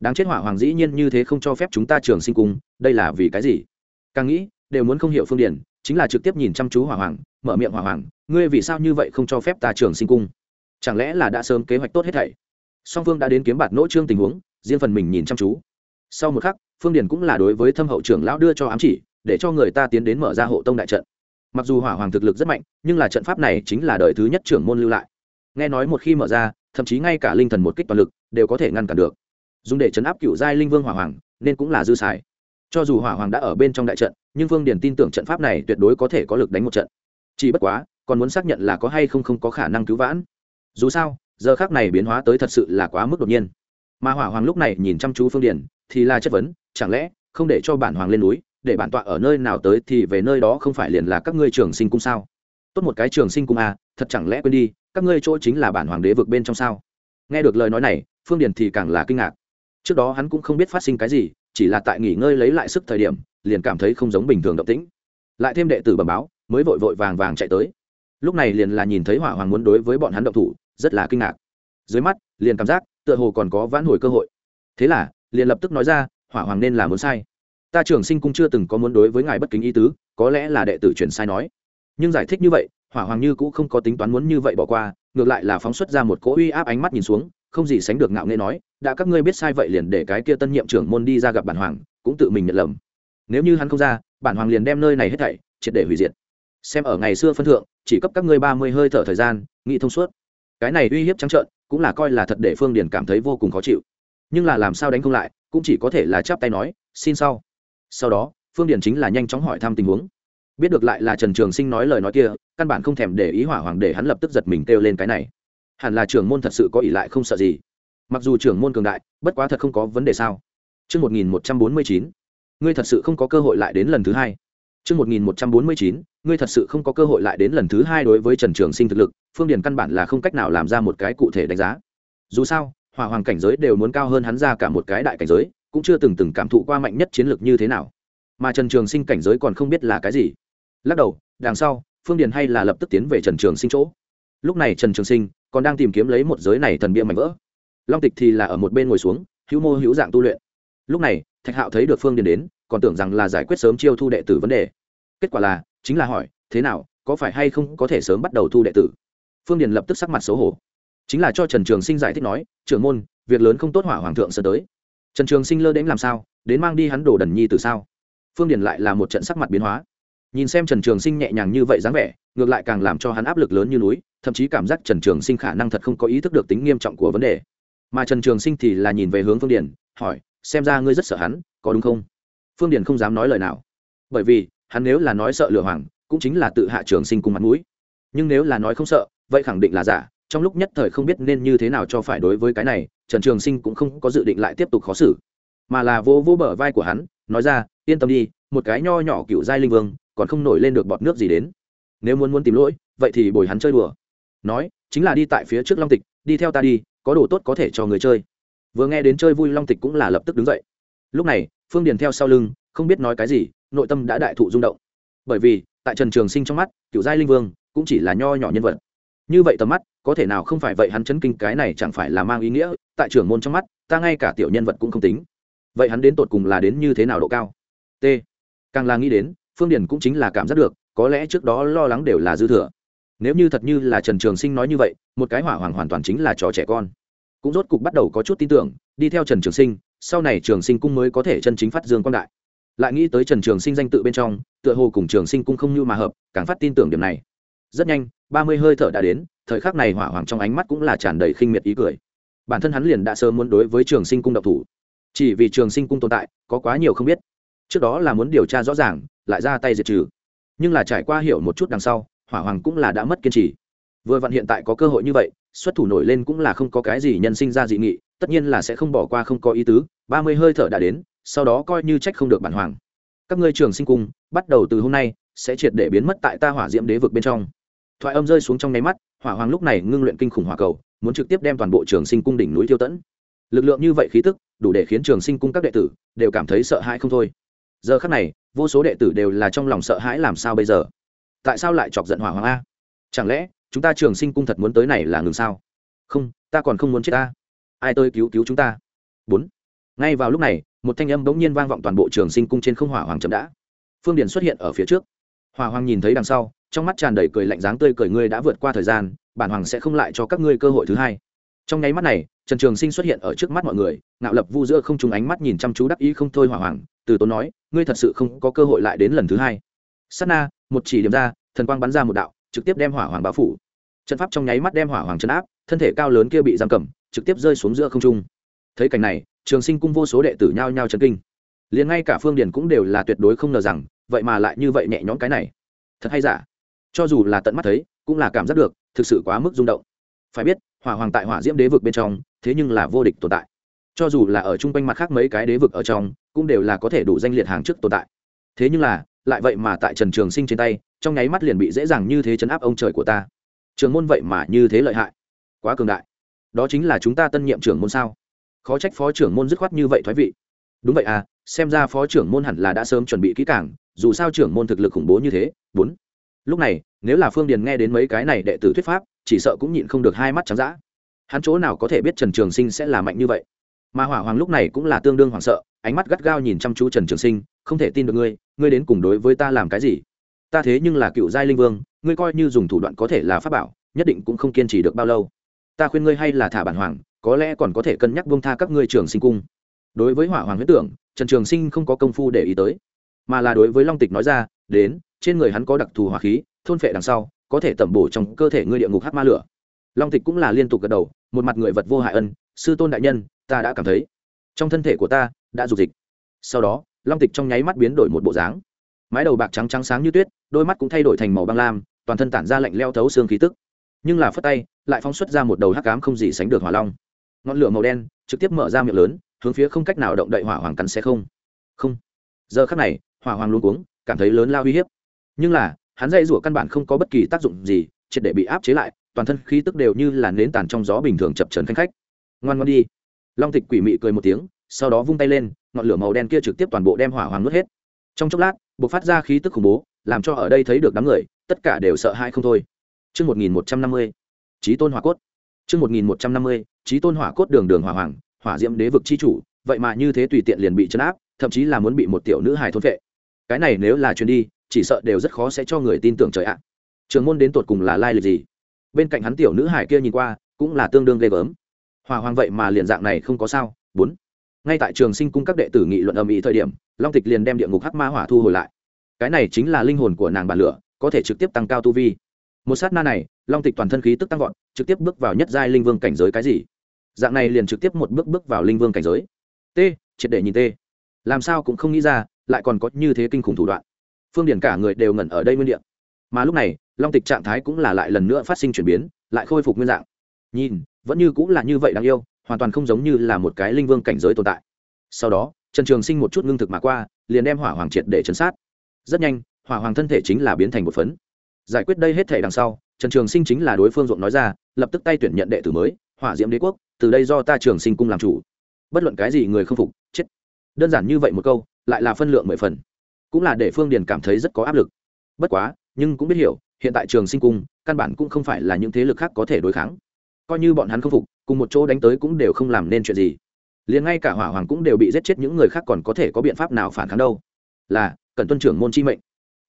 Speaker 1: Đáng chết hỏa hoàng dĩ nhiên như thế không cho phép chúng ta trường sinh cung, đây là vì cái gì? Càng nghĩ, đều muốn không hiểu phương điển chính là trực tiếp nhìn chăm chú hỏa hoàng mở miệng hỏa hoàng ngươi vì sao như vậy không cho phép ta trường sinh cung? Chẳng lẽ là đã sớm kế hoạch tốt hết thảy? Song phương đã đến kiếm bạt nỗ trương tình huống, riêng phần mình nhìn chăm chú. Sau một khắc, phương điển cũng là đối với thâm hậu trưởng lão đưa cho ám chỉ, để cho người ta tiến đến mở ra hộ tông đại trận. Mặc dù hỏa hoàng thực lực rất mạnh, nhưng là trận pháp này chính là đời thứ nhất trưởng môn lưu lại. Nghe nói một khi mở ra, thậm chí ngay cả linh thần một kích toàn lực, đều có thể ngăn cản được. Dùng để chấn áp cựu giai linh vương hỏa hoàng nên cũng là dư xài. Cho dù hỏa hoàng đã ở bên trong đại trận, nhưng phương điền tin tưởng trận pháp này tuyệt đối có thể có lực đánh một trận chỉ bất quá còn muốn xác nhận là có hay không không có khả năng cứu vãn. Dù sao giờ khác này biến hóa tới thật sự là quá mức đột nhiên. Mà hỏa hoàng lúc này nhìn chăm chú phương điển, thì là chất vấn chẳng lẽ không để cho bản hoàng lên núi để bản tọa ở nơi nào tới thì về nơi đó không phải liền là các ngươi trường sinh cung sao? Tốt một cái trường sinh cung à thật chẳng lẽ quên đi các ngươi chỗ chính là bản hoàng đế vực bên trong sao? Nghe được lời nói này phương điển thì càng là kinh ngạc. Trước đó hắn cũng không biết phát sinh cái gì chỉ là tại nghỉ ngơi lấy lại sức thời điểm liền cảm thấy không giống bình thường động tĩnh. Lại thêm đệ tử bẩm báo mới vội vội vàng vàng chạy tới. Lúc này liền là nhìn thấy hỏa hoàng muốn đối với bọn hắn động thủ, rất là kinh ngạc. Dưới mắt, liền cảm giác, tựa hồ còn có vãn hồi cơ hội. Thế là, liền lập tức nói ra, hỏa hoàng nên là muốn sai. Ta trường sinh cung chưa từng có muốn đối với ngài bất kính ý tứ, có lẽ là đệ tử chuyển sai nói. Nhưng giải thích như vậy, hỏa hoàng như cũng không có tính toán muốn như vậy bỏ qua, ngược lại là phóng xuất ra một cỗ uy áp ánh mắt nhìn xuống, không gì sánh được ngạo nghễ nói, đã các ngươi biết sai vậy liền để cái kia tân nhiệm trưởng môn đi ra gặp bản hoàng, cũng tự mình nhận lầm. Nếu như hắn không ra, bản hoàng liền đem nơi này hết thảy, triệt để hủy diệt xem ở ngày xưa phân thượng chỉ cấp các ngươi ba mươi hơi thở thời gian nghĩ thông suốt. Cái này uy hiếp trắng trợn cũng là coi là thật để phương điền cảm thấy vô cùng khó chịu. Nhưng là làm sao đánh không lại cũng chỉ có thể là chắp tay nói xin sau. Sau đó phương điền chính là nhanh chóng hỏi thăm tình huống. Biết được lại là trần trường sinh nói lời nói kia căn bản không thèm để ý hỏa hoàng để hắn lập tức giật mình kêu lên cái này. Hẳn là trưởng môn thật sự có ỷ lại không sợ gì. Mặc dù trưởng môn cường đại bất quá thật không có vấn đề sao? Trước 1149, ngươi thật sự không có cơ hội lại đến lần thứ hai. Trước 1149, ngươi thật sự không có cơ hội lại đến lần thứ hai đối với Trần Trường Sinh thực lực, Phương Điền căn bản là không cách nào làm ra một cái cụ thể đánh giá. Dù sao, hỏa hoàng cảnh giới đều muốn cao hơn hắn ra cả một cái đại cảnh giới, cũng chưa từng từng cảm thụ qua mạnh nhất chiến lược như thế nào. Mà Trần Trường Sinh cảnh giới còn không biết là cái gì. Lắc đầu, đằng sau, Phương Điền hay là lập tức tiến về Trần Trường Sinh chỗ. Lúc này Trần Trường Sinh còn đang tìm kiếm lấy một giới này thần bia mảnh vỡ long tịch thì là ở một bên ngồi xuống hữu mô hữu dạng tu luyện lúc này thạch hạo thấy được phương điền đến còn tưởng rằng là giải quyết sớm chiêu thu đệ tử vấn đề. Kết quả là, chính là hỏi, thế nào, có phải hay không có thể sớm bắt đầu thu đệ tử? Phương điền lập tức sắc mặt xấu hổ. Chính là cho trần trường sinh giải thích nói, trưởng môn, việc lớn không tốt hỏa hoàng thượng sơ tới. Trần trường sinh lơ đến làm sao, đến mang đi hắn đồ đần nhi từ sao? Phương điền lại là một trận sắc mặt biến hóa. Nhìn xem trần trường sinh nhẹ nhàng như vậy dáng vẻ, ngược lại càng làm cho hắn áp lực lớn như núi, thậm chí cảm giác trần trường sinh khả năng thật không có ý thức được tính nghiêm trọng của vấn đề. Mà trần trường sinh thì là nhìn về hướng phương điền, hỏi, xem ra ngươi rất sợ hắn, có đúng không? Phương Điền không dám nói lời nào. Bởi vì, hắn nếu là nói sợ lừa hoàng, cũng chính là tự hạ trường sinh cùng mặt mũi. Nhưng nếu là nói không sợ, vậy khẳng định là giả, trong lúc nhất thời không biết nên như thế nào cho phải đối với cái này, trần trường sinh cũng không có dự định lại tiếp tục khó xử. Mà là vô vô bờ vai của hắn, nói ra, yên tâm đi, một cái nho nhỏ cựu giai linh vương, còn không nổi lên được bọt nước gì đến. Nếu muốn muốn tìm lỗi, vậy thì bồi hắn chơi đùa. Nói, chính là đi tại phía trước long tịch, đi theo ta đi, có đồ tốt có thể cho người chơi. Vừa nghe đến chơi vui long tịch cũng là lập tức đứng dậy. Lúc này phương điền theo sau lưng, không biết nói cái gì, nội tâm đã đại thụ rung động. Bởi vì, tại trần trường sinh trong mắt cựu giai linh vương cũng chỉ là nho nhỏ nhân vật. Như vậy tầm mắt, có thể nào không phải vậy hắn chấn kinh cái này chẳng phải là mang ý nghĩa, tại trưởng môn trong mắt, ta ngay cả tiểu nhân vật cũng không tính. Vậy hắn đến tột cùng là đến như thế nào độ cao? T. Càng là nghĩ đến, phương điền cũng chính là cảm giác được, có lẽ trước đó lo lắng đều là dư thừa. Nếu như thật như là trần trường sinh nói như vậy, một cái hỏa hoàng hoàn toàn chính là trò trẻ con. Cũng rốt cục bắt đầu có chút tin tưởng, đi theo trần trường sinh sau này trường sinh cung mới có thể chân chính phát dương quan đại. Lại nghĩ tới trần trường sinh danh tự bên trong, tựa hồ cùng trường sinh cung không như mà hợp, càng phát tin tưởng điểm này. Rất nhanh, ba mươi hơi thở đã đến, thời khắc này hỏa hoàng trong ánh mắt cũng là tràn đầy khinh miệt ý cười. Bản thân hắn liền đã sớm muốn đối với trường sinh cung độc thủ. Chỉ vì trường sinh cung tồn tại, có quá nhiều không biết. Trước đó là muốn điều tra rõ ràng, lại ra tay diệt trừ. Nhưng là trải qua hiểu một chút đằng sau, hỏa hoàng cũng là đã mất kiên trì. Vừa vặn hiện tại có cơ hội như vậy, xuất thủ nổi lên cũng là không có cái gì nhân sinh ra dị nghị tất nhiên là sẽ không bỏ qua không có ý tứ, ba mươi hơi thở đã đến, sau đó coi như trách không được bản hoàng. Các ngươi trường sinh cung, bắt đầu từ hôm nay, sẽ triệt để biến mất tại ta hỏa diễm đế vực bên trong. Thoại âm rơi xuống trong nháy mắt, hỏa hoàng lúc này ngưng luyện kinh khủng hỏa cầu, muốn trực tiếp đem toàn bộ trường sinh cung đỉnh núi tiêu tẫn. Lực lượng như vậy khí tức, đủ để khiến trường sinh cung các đệ tử đều cảm thấy sợ hãi không thôi. Giờ khắc này, vô số đệ tử đều là trong lòng sợ hãi làm sao bây giờ? Tại sao lại chọc giận hỏa hoàng a? Chẳng lẽ, chúng ta trường sinh cung thật muốn tới này là ngừng sao? Không, ta còn không muốn chết ta ai tới cứu cứu chúng ta? Bốn. Ngay vào lúc này, một thanh âm bỗng nhiên vang vọng toàn bộ trường sinh cung trên không hỏa hoàng chậm đã. Phương điền xuất hiện ở phía trước. Hỏa hoàng nhìn thấy đằng sau, trong mắt tràn đầy cười lạnh dáng tươi cười ngươi đã vượt qua thời gian, bản hoàng sẽ không lại cho các ngươi cơ hội thứ hai. Trong nháy mắt này, trần trường sinh xuất hiện ở trước mắt mọi người, ngạo lập vu giữa không trùng ánh mắt nhìn chăm chú đắc ý không thôi hỏa hoàng, từ tốn nói, ngươi thật sự không có cơ hội lại đến lần thứ hai. Sát na, một chỉ điểm ra, thần quang bắn ra một đạo, trực tiếp đem hỏa hoàng báo phủ. Trận pháp trong nháy mắt đem hỏa hoàng chấn áp, thân thể cao lớn kia bị giam cầm trực tiếp rơi xuống giữa không trung. Thấy cảnh này, trường sinh cung vô số đệ tử nhao nhao chấn kinh. Liền ngay cả phương điền cũng đều là tuyệt đối không ngờ rằng, vậy mà lại như vậy nhẹ nhõm cái này. Thật hay giả? Cho dù là tận mắt thấy, cũng là cảm giác được, thực sự quá mức rung động. Phải biết, hỏa hoàng tại hỏa diễm đế vực bên trong, thế nhưng là vô địch tồn tại. Cho dù là ở chung quanh mặt khác mấy cái đế vực ở trong, cũng đều là có thể đủ danh liệt hàng trước tồn tại. Thế nhưng là, lại vậy mà tại trần trường sinh trên tay, trong nháy mắt liền bị dễ dàng như thế chấn áp ông trời của ta. Trường môn vậy mà như thế lợi hại. Quá cường đại đó chính là chúng ta tân nhiệm trưởng môn sao? Khó trách phó trưởng môn dứt khoát như vậy thoái vị. Đúng vậy à xem ra phó trưởng môn hẳn là đã sớm chuẩn bị kỹ càng, dù sao trưởng môn thực lực khủng bố như thế, bốn. Lúc này, nếu là phương điền nghe đến mấy cái này đệ tử thuyết pháp, chỉ sợ cũng nhịn không được hai mắt trắng d hắn chỗ nào có thể biết trần trường sinh sẽ là mạnh như vậy? Mà hỏa hoàng lúc này cũng là tương đương hoảng sợ, ánh mắt gắt gao nhìn chăm chú trần trường sinh, không thể tin được ngươi ngươi đến cùng đối với ta làm cái gì? Ta thế nhưng là cựu giai linh vương, ngươi coi như dùng thủ đoạn có thể là pháp bảo, nhất định cũng không kiên trì được bao lâu ta khuyên ngươi hay là thả bản hoàng, có lẽ còn có thể cân nhắc bông tha các ngươi trường sinh cung. Đối với hỏa hoàng huyết tưởng, trần trường sinh không có công phu để ý tới. Mà là đối với long tịch nói ra, đến, trên người hắn có đặc thù hỏa khí, thôn phệ đằng sau, có thể tẩm bổ trong cơ thể ngươi địa ngục hát ma lửa. Long tịch cũng là liên tục gật đầu, một mặt người vật vô hại ân, sư tôn đại nhân, ta đã cảm thấy. Trong thân thể của ta, đã dục dịch. Sau đó, long tịch trong nháy mắt biến đổi một bộ dáng. Mái đầu bạc trắng trắng sáng như tuyết, đôi mắt cũng thay đổi thành màu băng lam, toàn thân tản ra lạnh leo thấu xương khí tức. Nhưng là phất tay lại phóng xuất ra một đầu hắc cám không gì sánh được hỏa long. Ngọn lửa màu đen trực tiếp mở ra miệng lớn hướng phía không cách nào động đậy hỏa hoàng cắn xe không. Không. Giờ khắc này hỏa hoàng luôn cuống cảm thấy lớn lao uy hiếp. Nhưng là hắn dây rủa căn bản không có bất kỳ tác dụng gì triệt để bị áp chế lại toàn thân khí tức đều như là nến tàn trong gió bình thường chập trấn khanh khách. Ngoan ngoan đi. Long tịch quỷ mị cười một tiếng sau đó vung tay lên ngọn lửa màu đen kia trực tiếp toàn bộ đem hỏa hoàng nuốt hết. Trong chốc lát bộc phát ra khí tức khủng bố làm cho ở đây thấy được đám người tất cả đều sợ hãi không thôi. Trước 1150, trí tôn hỏa cốt. Trước 1150, trí tôn hỏa cốt đường đường hỏa hoàng, hỏa diễm đế vực chi chủ, vậy mà như thế tùy tiện liền bị chấn áp, thậm chí là muốn bị một tiểu nữ hài thôn vệ. Cái này nếu là truyền đi, chỉ sợ đều rất khó sẽ cho người tin tưởng trời ạ. Trường môn đến tột cùng là lai lịch gì? Bên cạnh hắn tiểu nữ hài kia nhìn qua, cũng là tương đương ghê gớm. Hỏa hoàng vậy mà liền dạng này không có sao. Bốn. Ngay tại trường sinh cung các đệ tử nghị luận âm ý thời điểm, Long Tịch liền đem địa ngục hắc ma hỏa thu hồi lại. Cái này chính là linh hồn của nàng bản lửa, có thể trực tiếp tăng cao tu vi một sát na này, long tịch toàn thân khí tức tăng vọt, trực tiếp bước vào nhất giai linh vương cảnh giới cái gì? Dạng này liền trực tiếp một bước bước vào linh vương cảnh giới. T, triệt để nhìn t. Làm sao cũng không nghĩ ra, lại còn có như thế kinh khủng thủ đoạn. Phương điển cả người đều ngẩn ở đây nguyên địa. Mà lúc này, long tịch trạng thái cũng là lại lần nữa phát sinh chuyển biến, lại khôi phục nguyên dạng. Nhìn, vẫn như cũng là như vậy đáng yêu, hoàn toàn không giống như là một cái linh vương cảnh giới tồn tại. Sau đó, trần trường sinh một chút ngưng thực mà qua, liền đem hỏa hoàng triệt để chấn sát. Rất nhanh, hỏa hoàng thân thể chính là biến thành một phấn giải quyết đây hết thể đằng sau, trần trường sinh chính là đối phương ruộng nói ra, lập tức tay tuyển nhận đệ tử mới, hỏa diễm đế quốc, từ đây do ta trường sinh cung làm chủ. Bất luận cái gì người không phục, chết. Đơn giản như vậy một câu, lại là phân lượng mười phần. Cũng là để phương điền cảm thấy rất có áp lực. Bất quá, nhưng cũng biết hiểu, hiện tại trường sinh cung, căn bản cũng không phải là những thế lực khác có thể đối kháng. Coi như bọn hắn không phục, cùng một chỗ đánh tới cũng đều không làm nên chuyện gì. Liền ngay cả hỏa hoàng cũng đều bị giết chết, những người khác còn có thể có biện pháp nào phản kháng đâu? Là, cần tuân trưởng môn chi mệnh.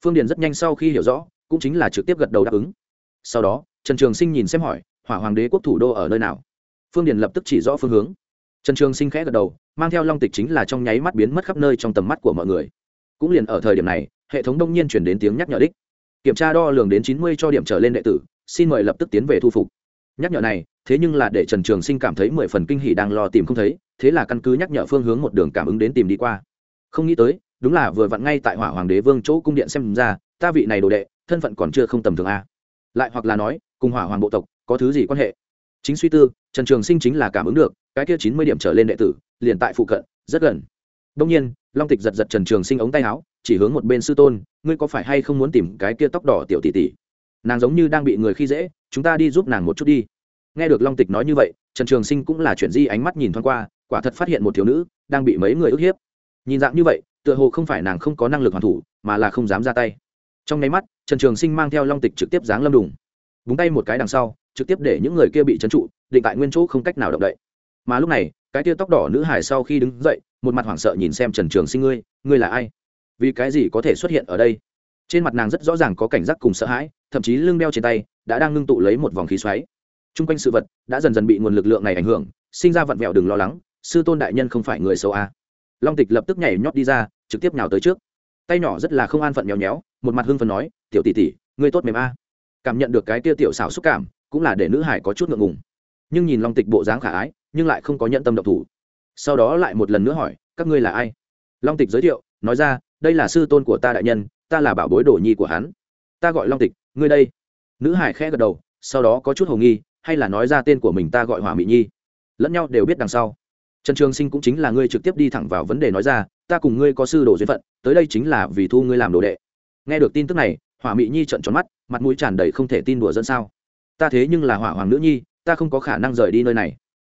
Speaker 1: Phương điền rất nhanh sau khi hiểu rõ cũng chính là trực tiếp gật đầu đáp ứng. Sau đó, trần trường sinh nhìn xem hỏi, hỏa hoàng đế quốc thủ đô ở nơi nào? Phương điền lập tức chỉ rõ phương hướng. Trần trường sinh khẽ gật đầu, mang theo long tịch chính là trong nháy mắt biến mất khắp nơi trong tầm mắt của mọi người. Cũng liền ở thời điểm này, hệ thống đông nhiên chuyển đến tiếng nhắc nhở đích. Kiểm tra đo lường đến chín mươi cho điểm trở lên đệ tử, xin mời lập tức tiến về thu phục. Nhắc nhở này, thế nhưng là để trần trường sinh cảm thấy mười phần kinh hỉ đang lo tìm không thấy, thế là căn cứ nhắc nhở phương hướng một đường cảm ứng đến tìm đi qua. Không nghĩ tới, đúng là vừa vặn ngay tại hỏa hoàng đế vương chỗ cung điện xem ra, ta vị này đồ đệ thân phận còn chưa không tầm thường a. Lại hoặc là nói, cùng hỏa hoàng bộ tộc, có thứ gì quan hệ? Chính suy tư, trần trường sinh chính là cảm ứng được, cái kia chín mươi điểm trở lên đệ tử, liền tại phụ cận, rất gần. Đông nhiên, long tịch giật giật trần trường sinh ống tay áo, chỉ hướng một bên sư tôn, ngươi có phải hay không muốn tìm cái kia tóc đỏ tiểu tỷ tỷ? Nàng giống như đang bị người khi dễ, chúng ta đi giúp nàng một chút đi. Nghe được long tịch nói như vậy, trần trường sinh cũng là chuyện di ánh mắt nhìn thoáng qua, quả thật phát hiện một thiếu nữ đang bị mấy người ức hiếp. Nhìn dạng như vậy, tựa hồ không phải nàng không có năng lực hoàn thủ, mà là không dám ra tay. Trong nháy mắt trần trường sinh mang theo long tịch trực tiếp giáng lâm đùng. Búng tay một cái đằng sau, trực tiếp để những người kia bị trấn trụ, định tại nguyên chỗ không cách nào động đậy. Mà lúc này, cái tia tóc đỏ nữ hải sau khi đứng dậy, một mặt hoảng sợ nhìn xem trần trường sinh ngươi ngươi là ai? Vì cái gì có thể xuất hiện ở đây? Trên mặt nàng rất rõ ràng có cảnh giác cùng sợ hãi, thậm chí lưng đeo trên tay, đã đang ngưng tụ lấy một vòng khí xoáy. T r u n g quanh sự vật đã dần dần bị nguồn lực lượng này ảnh hưởng, sinh ra vặn vẹo đừng lo lắng, sư tôn đại nhân không phải người xấu a long tịch lập tức nhảy nhót đi ra, trực tiếp nhào tới trước tay nhỏ rất là không an phận nhéo nhéo một mặt hưng phần nói, tiểu tỷ tỷ, ngươi tốt mềm a. Cảm nhận được cái tia tiểu xảo xúc cảm, cũng là để nữ hải có chút ngượng ngùng. Nhưng nhìn long tịch bộ dáng khả ái, nhưng lại không có nhận tâm độc thủ. Sau đó lại một lần nữa hỏi, các ngươi là ai? Long tịch giới thiệu, nói ra, đây là sư tôn của ta đại nhân, ta là bảo bối đồ nhi của hắn. Ta gọi long tịch, ngươi đây. Nữ hải khẽ gật đầu, sau đó có chút hồ nghi, hay là nói ra tên của mình ta gọi hỏa mỹ nhi. Lẫn nhau đều biết đằng sau trần trường sinh cũng chính là ngươi trực tiếp đi thẳng vào vấn đề nói ra, ta cùng ngươi có sư đồ duyên phận, tới đây chính là vì thu ngươi làm đồ đệ. Nghe được tin tức này, hỏa Mị nhi trợn tròn mắt, mặt mũi tràn đầy không thể tin đùa dẫn sao? Ta thế nhưng là hỏa hoàng nữ nhi, ta không có khả năng rời đi nơi này.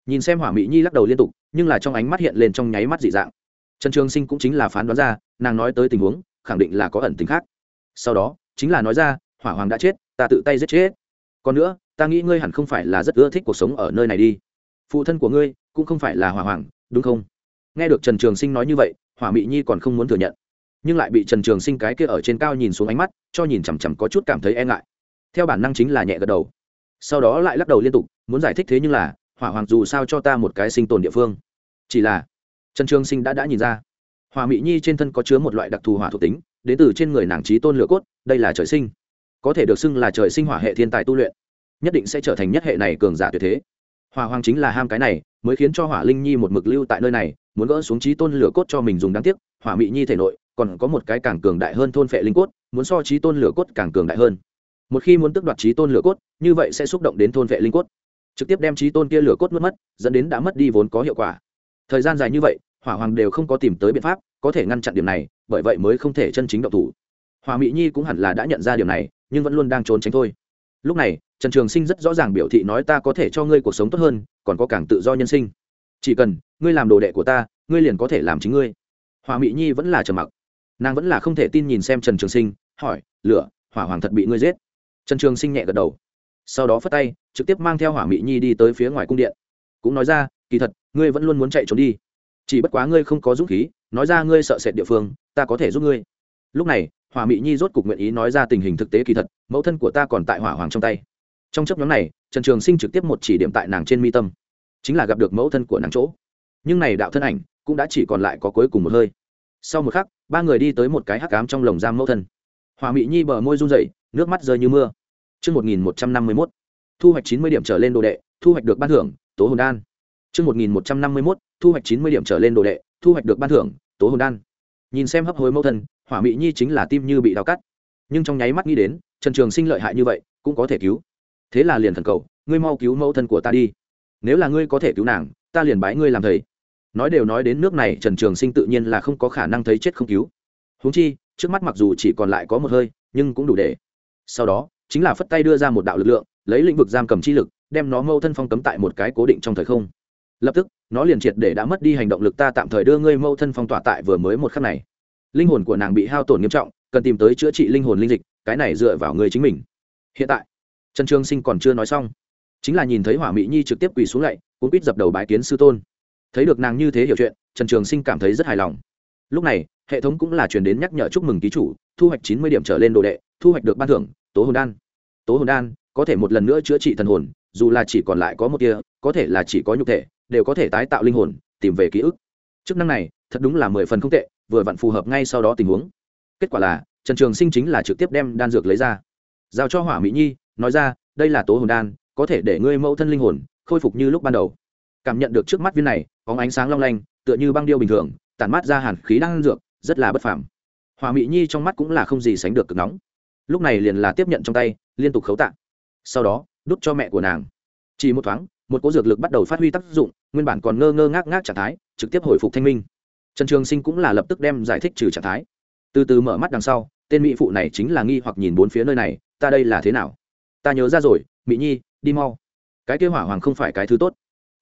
Speaker 1: Nhìn xem hỏa Mị nhi lắc đầu liên tục, nhưng là trong ánh mắt hiện lên trong nháy mắt dị dạng. Trần trường sinh cũng chính là phán đoán ra, nàng nói tới tình huống, khẳng định là có ẩn tính khác. Sau đó, chính là nói ra, hỏa hoàng đã chết, ta tự tay giết chết. Còn nữa, ta nghĩ ngươi hẳn không phải là rất ưa thích cuộc sống ở nơi này đi. Phụ thân của ngươi cũng không phải là hỏa hoàng, đúng không? Nghe được trần trường sinh nói như vậy, hỏa mỹ nhi còn không muốn thừa nhận. Nhưng lại bị trần trường sinh cái kia ở trên cao nhìn xuống ánh mắt, cho nhìn chằm chằm có chút cảm thấy e ngại. Theo bản năng chính là nhẹ gật đầu. Sau đó lại lắc đầu liên tục, muốn giải thích thế nhưng là, hỏa hoàng dù sao cho ta một cái sinh tồn địa phương. Chỉ là, trần trường sinh đã đã nhìn ra. Hỏa mỹ nhi trên thân có chứa một loại đặc thù hỏa thuộc tính, đến từ trên người nàng trí tôn lửa cốt, đây là trời sinh. Có thể được xưng là trời sinh hỏa hệ thiên tài tu luyện, nhất định sẽ trở thành nhất hệ này cường giả tuyệt thế hỏa hoàng chính là ham cái này, mới khiến cho hỏa linh nhi một mực lưu tại nơi này, muốn gỡ xuống trí tôn lửa cốt cho mình dùng đáng tiếc, hỏa Mị nhi thể nội còn có một cái càng cường đại hơn thôn phệ linh cốt, muốn so trí tôn lửa cốt càng cường đại hơn. Một khi muốn tước đoạt trí tôn lửa cốt, như vậy sẽ xúc động đến thôn vệ linh cốt. Trực tiếp đem trí tôn kia lửa cốt mất mất, dẫn đến đã mất đi vốn có hiệu quả. Thời gian dài như vậy, hỏa hoàng đều không có tìm tới biện pháp có thể ngăn chặn điểm này, bởi vậy mới không thể chân chính động thủ. Hỏa mỹ nhi cũng hẳn là đã nhận ra điểm này, nhưng vẫn luôn đang trốn tránh thôi lúc này, trần trường sinh rất rõ ràng biểu thị nói ta có thể cho ngươi cuộc sống tốt hơn, còn có càng tự do nhân sinh. Chỉ cần, ngươi làm đồ đệ của ta, ngươi liền có thể làm chính ngươi. Hỏa mỹ nhi vẫn là trầm mặc. Nàng vẫn là không thể tin nhìn xem trần trường sinh, hỏi, lửa, hỏa hoàng thật bị ngươi giết? Trần trường sinh nhẹ gật đầu. Sau đó phất tay, trực tiếp mang theo hỏa mỹ nhi đi tới phía ngoài cung điện. Cũng nói ra, kỳ thật, ngươi vẫn luôn muốn chạy trốn đi. Chỉ bất quá ngươi không có dũng khí, nói ra ngươi sợ sệt địa phương, ta có thể giúp ngươi. Lúc này hỏa mỹ nhi rốt cục nguyện ý nói ra tình hình thực tế kỳ thật mẫu thân của ta còn tại hỏa hoàng trong tay trong chấp nhóm này trần trường sinh trực tiếp một chỉ điểm tại nàng trên mi tâm chính là gặp được mẫu thân của nàng chỗ nhưng này đạo thân ảnh cũng đã chỉ còn lại có cuối cùng một hơi sau một khắc ba người đi tới một cái hắc cám trong lồng giam mẫu thân hòa mỹ nhi bờ môi run rẩy nước mắt rơi như mưa Chương 1151. Thu hoạch 90 điểm trở lên đồ đệ, thu hoạch được ban thưởng, tố hồn đan. Chương 1151. Thu hoạch 90 điểm trở lên đồ đệ, thu hoạch được ban thưởng, tố hồn đan. Nhìn xem hấp hối mẫu thân, Hỏa Mị Nhi chính là tim như bị đau cắt. Nhưng trong nháy mắt nghĩ đến, Trần Trường Sinh lợi hại như vậy, cũng có thể cứu. Thế là liền thần cầu, ngươi mau cứu mẫu thân của ta đi. Nếu là ngươi có thể cứu nàng, ta liền bái ngươi làm thầy. Nói đều nói đến nước này, Trần Trường Sinh tự nhiên là không có khả năng thấy chết không cứu. húng chi, trước mắt mặc dù chỉ còn lại có một hơi, nhưng cũng đủ để. Sau đó, chính là phất tay đưa ra một đạo lực lượng lấy lĩnh vực giam cầm chi lực đem nó mâu thân phong cấm tại một cái cố định trong thời không lập tức nó liền triệt để đã mất đi hành động lực ta tạm thời đưa ngươi mâu thân phong tỏa tại vừa mới một khắc này linh hồn của nàng bị hao tổn nghiêm trọng, cần tìm tới chữa trị linh hồn linh dịch, cái này dựa vào ngươi chính mình. Hiện tại, trần trương sinh còn chưa nói xong, chính là nhìn thấy hỏa mỹ nhi trực tiếp quỳ xuống lạy cũng quýt dập đầu bái kiến sư tôn. Thấy được nàng như thế hiểu chuyện, trần trường sinh cảm thấy rất hài lòng. Lúc này, hệ thống cũng là chuyển đến nhắc nhở chúc mừng ký chủ, thu hoạch chín mươi điểm trở lên đồ đệ, thu hoạch được ban thưởng, tố hồn đan. Tố hồn đan, có thể một lần nữa chữa trị thần hồn, dù là chỉ còn lại có một kia có thể là chỉ có nhục thể, đều có thể tái tạo linh hồn, tìm về ký ức. Chức năng này, thật đúng là mười phần không tệ vừa vặn phù hợp ngay sau đó tình huống. Kết quả là, trần trường sinh chính là trực tiếp đem đan dược lấy ra. Giao cho hỏa mỹ nhi, nói ra, đây là tố hồn đan, có thể để ngươi mẫu thân linh hồn khôi phục như lúc ban đầu. Cảm nhận được trước mắt viên này có ánh sáng long lanh, tựa như băng điêu bình thường, tản mát ra hàn khí đan dược, rất là bất phàm. Hỏa mỹ nhi trong mắt cũng là không gì sánh được cực nóng. Lúc này liền là tiếp nhận trong tay, liên tục khấu tạ. Sau đó, đút cho mẹ của nàng. Chỉ một thoáng, một cỗ dược lực bắt đầu phát huy tác dụng, nguyên bản còn ngơ ngơ ngác ngác trạng thái, trực tiếp hồi phục thanh minh trần trường sinh cũng là lập tức đem giải thích trừ trạng thái. Từ từ mở mắt đằng sau, tên mỹ phụ này chính là nghi hoặc nhìn bốn phía nơi này, ta đây là thế nào? Ta nhớ ra rồi, mỹ nhi, đi mau. Cái kêu hỏa hoàng không phải cái thứ tốt.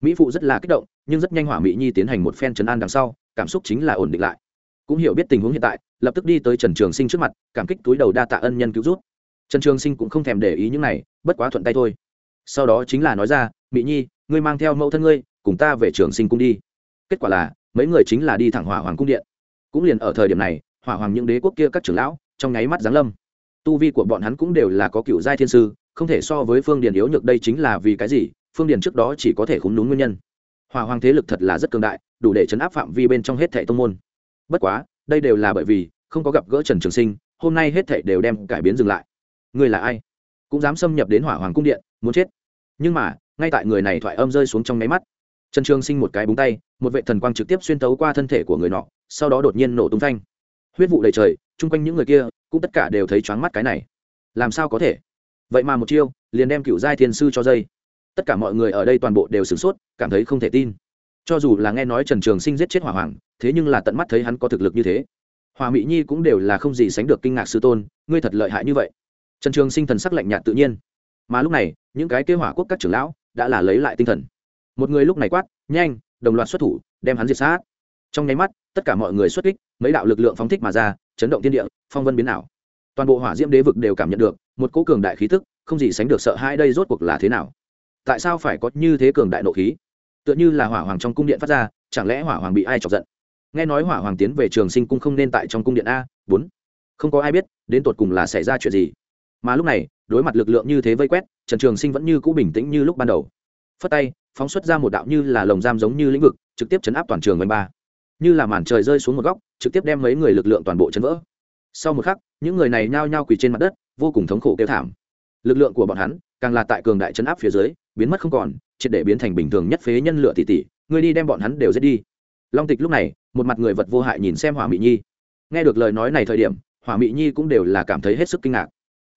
Speaker 1: Mỹ phụ rất là kích động, nhưng rất nhanh hỏa mỹ nhi tiến hành một phen trấn an đằng sau, cảm xúc chính là ổn định lại. Cũng hiểu biết tình huống hiện tại, lập tức đi tới trần trường sinh trước mặt, cảm kích túi đầu đa tạ ân nhân cứu rút trần trường sinh cũng không thèm để ý những này, bất quá thuận tay thôi. Sau đó chính là nói ra, mỹ nhi, ngươi mang theo mẫu thân ngươi, cùng ta về trường sinh cung đi. Kết quả là mấy người chính là đi thẳng hỏa hoàng cung điện. Cũng liền ở thời điểm này, hỏa hoàng những đế quốc kia các trưởng lão, trong nháy mắt giáng lâm. Tu vi của bọn hắn cũng đều là có cựu giai thiên sư, không thể so với phương điền yếu nhược đây chính là vì cái gì, phương điền trước đó chỉ có thể khúng đúng nguyên nhân. Hỏa hoàng thế lực thật là rất cường đại, đủ để chấn áp phạm vi bên trong hết thệ tông môn. Bất quá, đây đều là bởi vì, không có gặp gỡ trần trường sinh, hôm nay hết thệ đều đem cải biến dừng lại. Người là ai? Cũng dám xâm nhập đến hỏa hoàng cung điện, muốn chết. Nhưng mà, ngay tại người này thoại âm rơi xuống trong nháy mắt trần trường sinh một cái búng tay, một vệ thần quang trực tiếp xuyên tấu qua thân thể của người nọ, sau đó đột nhiên nổ tung thanh huyết vụ đầy trời, chung quanh những người kia, cũng tất cả đều thấy choáng mắt cái này. Làm sao có thể? Vậy mà một chiêu, liền đem cựu giai thiên sư cho dây. Tất cả mọi người ở đây toàn bộ đều sửng sốt, cảm thấy không thể tin. Cho dù là nghe nói trần trường sinh giết chết hỏa hoàng, thế nhưng là tận mắt thấy hắn có thực lực như thế. Hòa mỹ nhi cũng đều là không gì sánh được kinh ngạc sư tôn, ngươi thật lợi hại như vậy. Trần trường sinh thần sắc lạnh nhạt tự nhiên. Mà lúc này, những cái kế hỏa quốc các trưởng lão đã là lấy lại tinh thần một người lúc này quát, nhanh, đồng loạt xuất thủ, đem hắn diệt sát. Trong nháy mắt, tất cả mọi người xuất kích, mấy đạo lực lượng phóng thích mà ra, chấn động thiên địa, phong vân biến ảo. Toàn bộ hỏa diễm đế vực đều cảm nhận được một cỗ cường đại khí thức không gì sánh được sợ hãi đây rốt cuộc là thế nào. Tại sao phải có như thế cường đại nộ khí? Tựa như là hỏa hoàng trong cung điện phát ra, chẳng lẽ hỏa hoàng bị ai chọc giận? Nghe nói hỏa hoàng tiến về trường sinh cung không nên tại trong cung điện a, bốn. Không có ai biết, đến tột cùng là xảy ra chuyện gì. Mà lúc này, đối mặt lực lượng như thế vây quét, trần trường sinh vẫn như cũ bình tĩnh như lúc ban đầu. Phất tay phóng xuất ra một đạo như là lồng giam giống như lĩnh vực, trực tiếp chấn áp toàn trường vành ba. Như là màn trời rơi xuống một góc, trực tiếp đem mấy người lực lượng toàn bộ chấn vỡ. Sau một khắc, những người này nhao nhao quỳ trên mặt đất, vô cùng thống khổ kêu thảm. Lực lượng của bọn hắn, càng là tại cường đại chấn áp phía dưới, biến mất không còn, triệt để biến thành bình thường nhất phế nhân lựa tỷ tỷ người đi đem bọn hắn đều giết đi. Long tịch lúc này, một mặt người vật vô hại nhìn xem hỏa mỹ nhi. Nghe được lời nói này thời điểm, hỏa mỹ nhi cũng đều là cảm thấy hết sức kinh ngạc.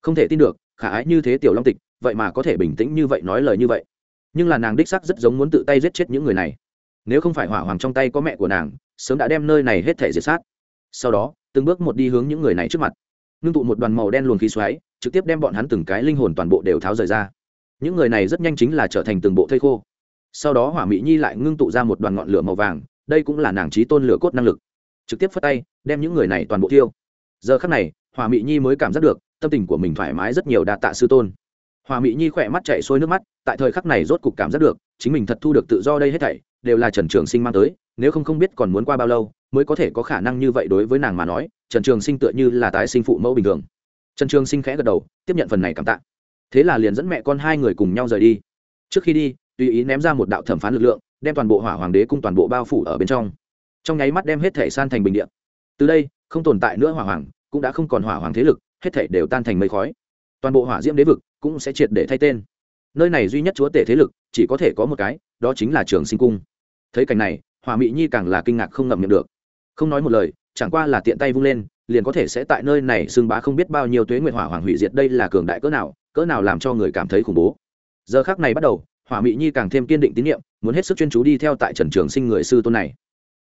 Speaker 1: Không thể tin được, khả ái như thế tiểu long tịch, vậy mà có thể bình tĩnh như vậy nói lời như vậy nhưng là nàng đích sắc rất giống muốn tự tay giết chết những người này. Nếu không phải hỏa hoàng trong tay có mẹ của nàng, sớm đã đem nơi này hết thể diệt sát. Sau đó, từng bước một đi hướng những người này trước mặt. Ngưng tụ một đoàn màu đen luồng khí xoáy, trực tiếp đem bọn hắn từng cái linh hồn toàn bộ đều tháo rời ra. Những người này rất nhanh chính là trở thành từng bộ thây khô. Sau đó hỏa mỹ nhi lại ngưng tụ ra một đoàn ngọn lửa màu vàng, đây cũng là nàng trí tôn lửa cốt năng lực. Trực tiếp phất tay, đem những người này toàn bộ tiêu giờ khắc này, hỏa mỹ nhi mới cảm giác được, tâm tình của mình thoải mái rất nhiều đa tạ sư tôn hòa mỹ nhi khỏe mắt chạy xuôi nước mắt, tại thời khắc này rốt cục cảm giác được, chính mình thật thu được tự do đây hết thảy, đều là trần trường sinh mang tới, nếu không không biết còn muốn qua bao lâu, mới có thể có khả năng như vậy đối với nàng mà nói, trần trường sinh tựa như là tái sinh phụ mẫu bình thường. Trần trường sinh khẽ gật đầu, tiếp nhận phần này cảm tạ. Thế là liền dẫn mẹ con hai người cùng nhau rời đi. Trước khi đi, tùy ý ném ra một đạo thẩm phán lực lượng, đem toàn bộ hỏa hoàng đế cung toàn bộ bao phủ ở bên trong. Trong nháy mắt đem hết thể san thành bình điện từ đây, không tồn tại nữa hỏa hoàng, cũng đã không còn hỏa hoàng thế lực, hết thể đều tan thành mây khói. Toàn bộ hỏa diễm đế vực cũng sẽ triệt để thay tên. Nơi này duy nhất chúa tể thế lực chỉ có thể có một cái đó chính là trường sinh cung. Thấy cảnh này hỏa mỹ nhi càng là kinh ngạc không ngậm miệng được. Không nói một lời chẳng qua là tiện tay vung lên liền có thể sẽ tại nơi này xưng bá không biết bao nhiêu tuế nguyệt hỏa hoàng hủy diệt đây là cường đại cỡ nào cỡ nào làm cho người cảm thấy khủng bố. Giờ khác này bắt đầu hỏa mỹ nhi càng thêm kiên định tín nhiệm muốn hết sức chuyên chú đi theo tại trần trường sinh người sư tôn này.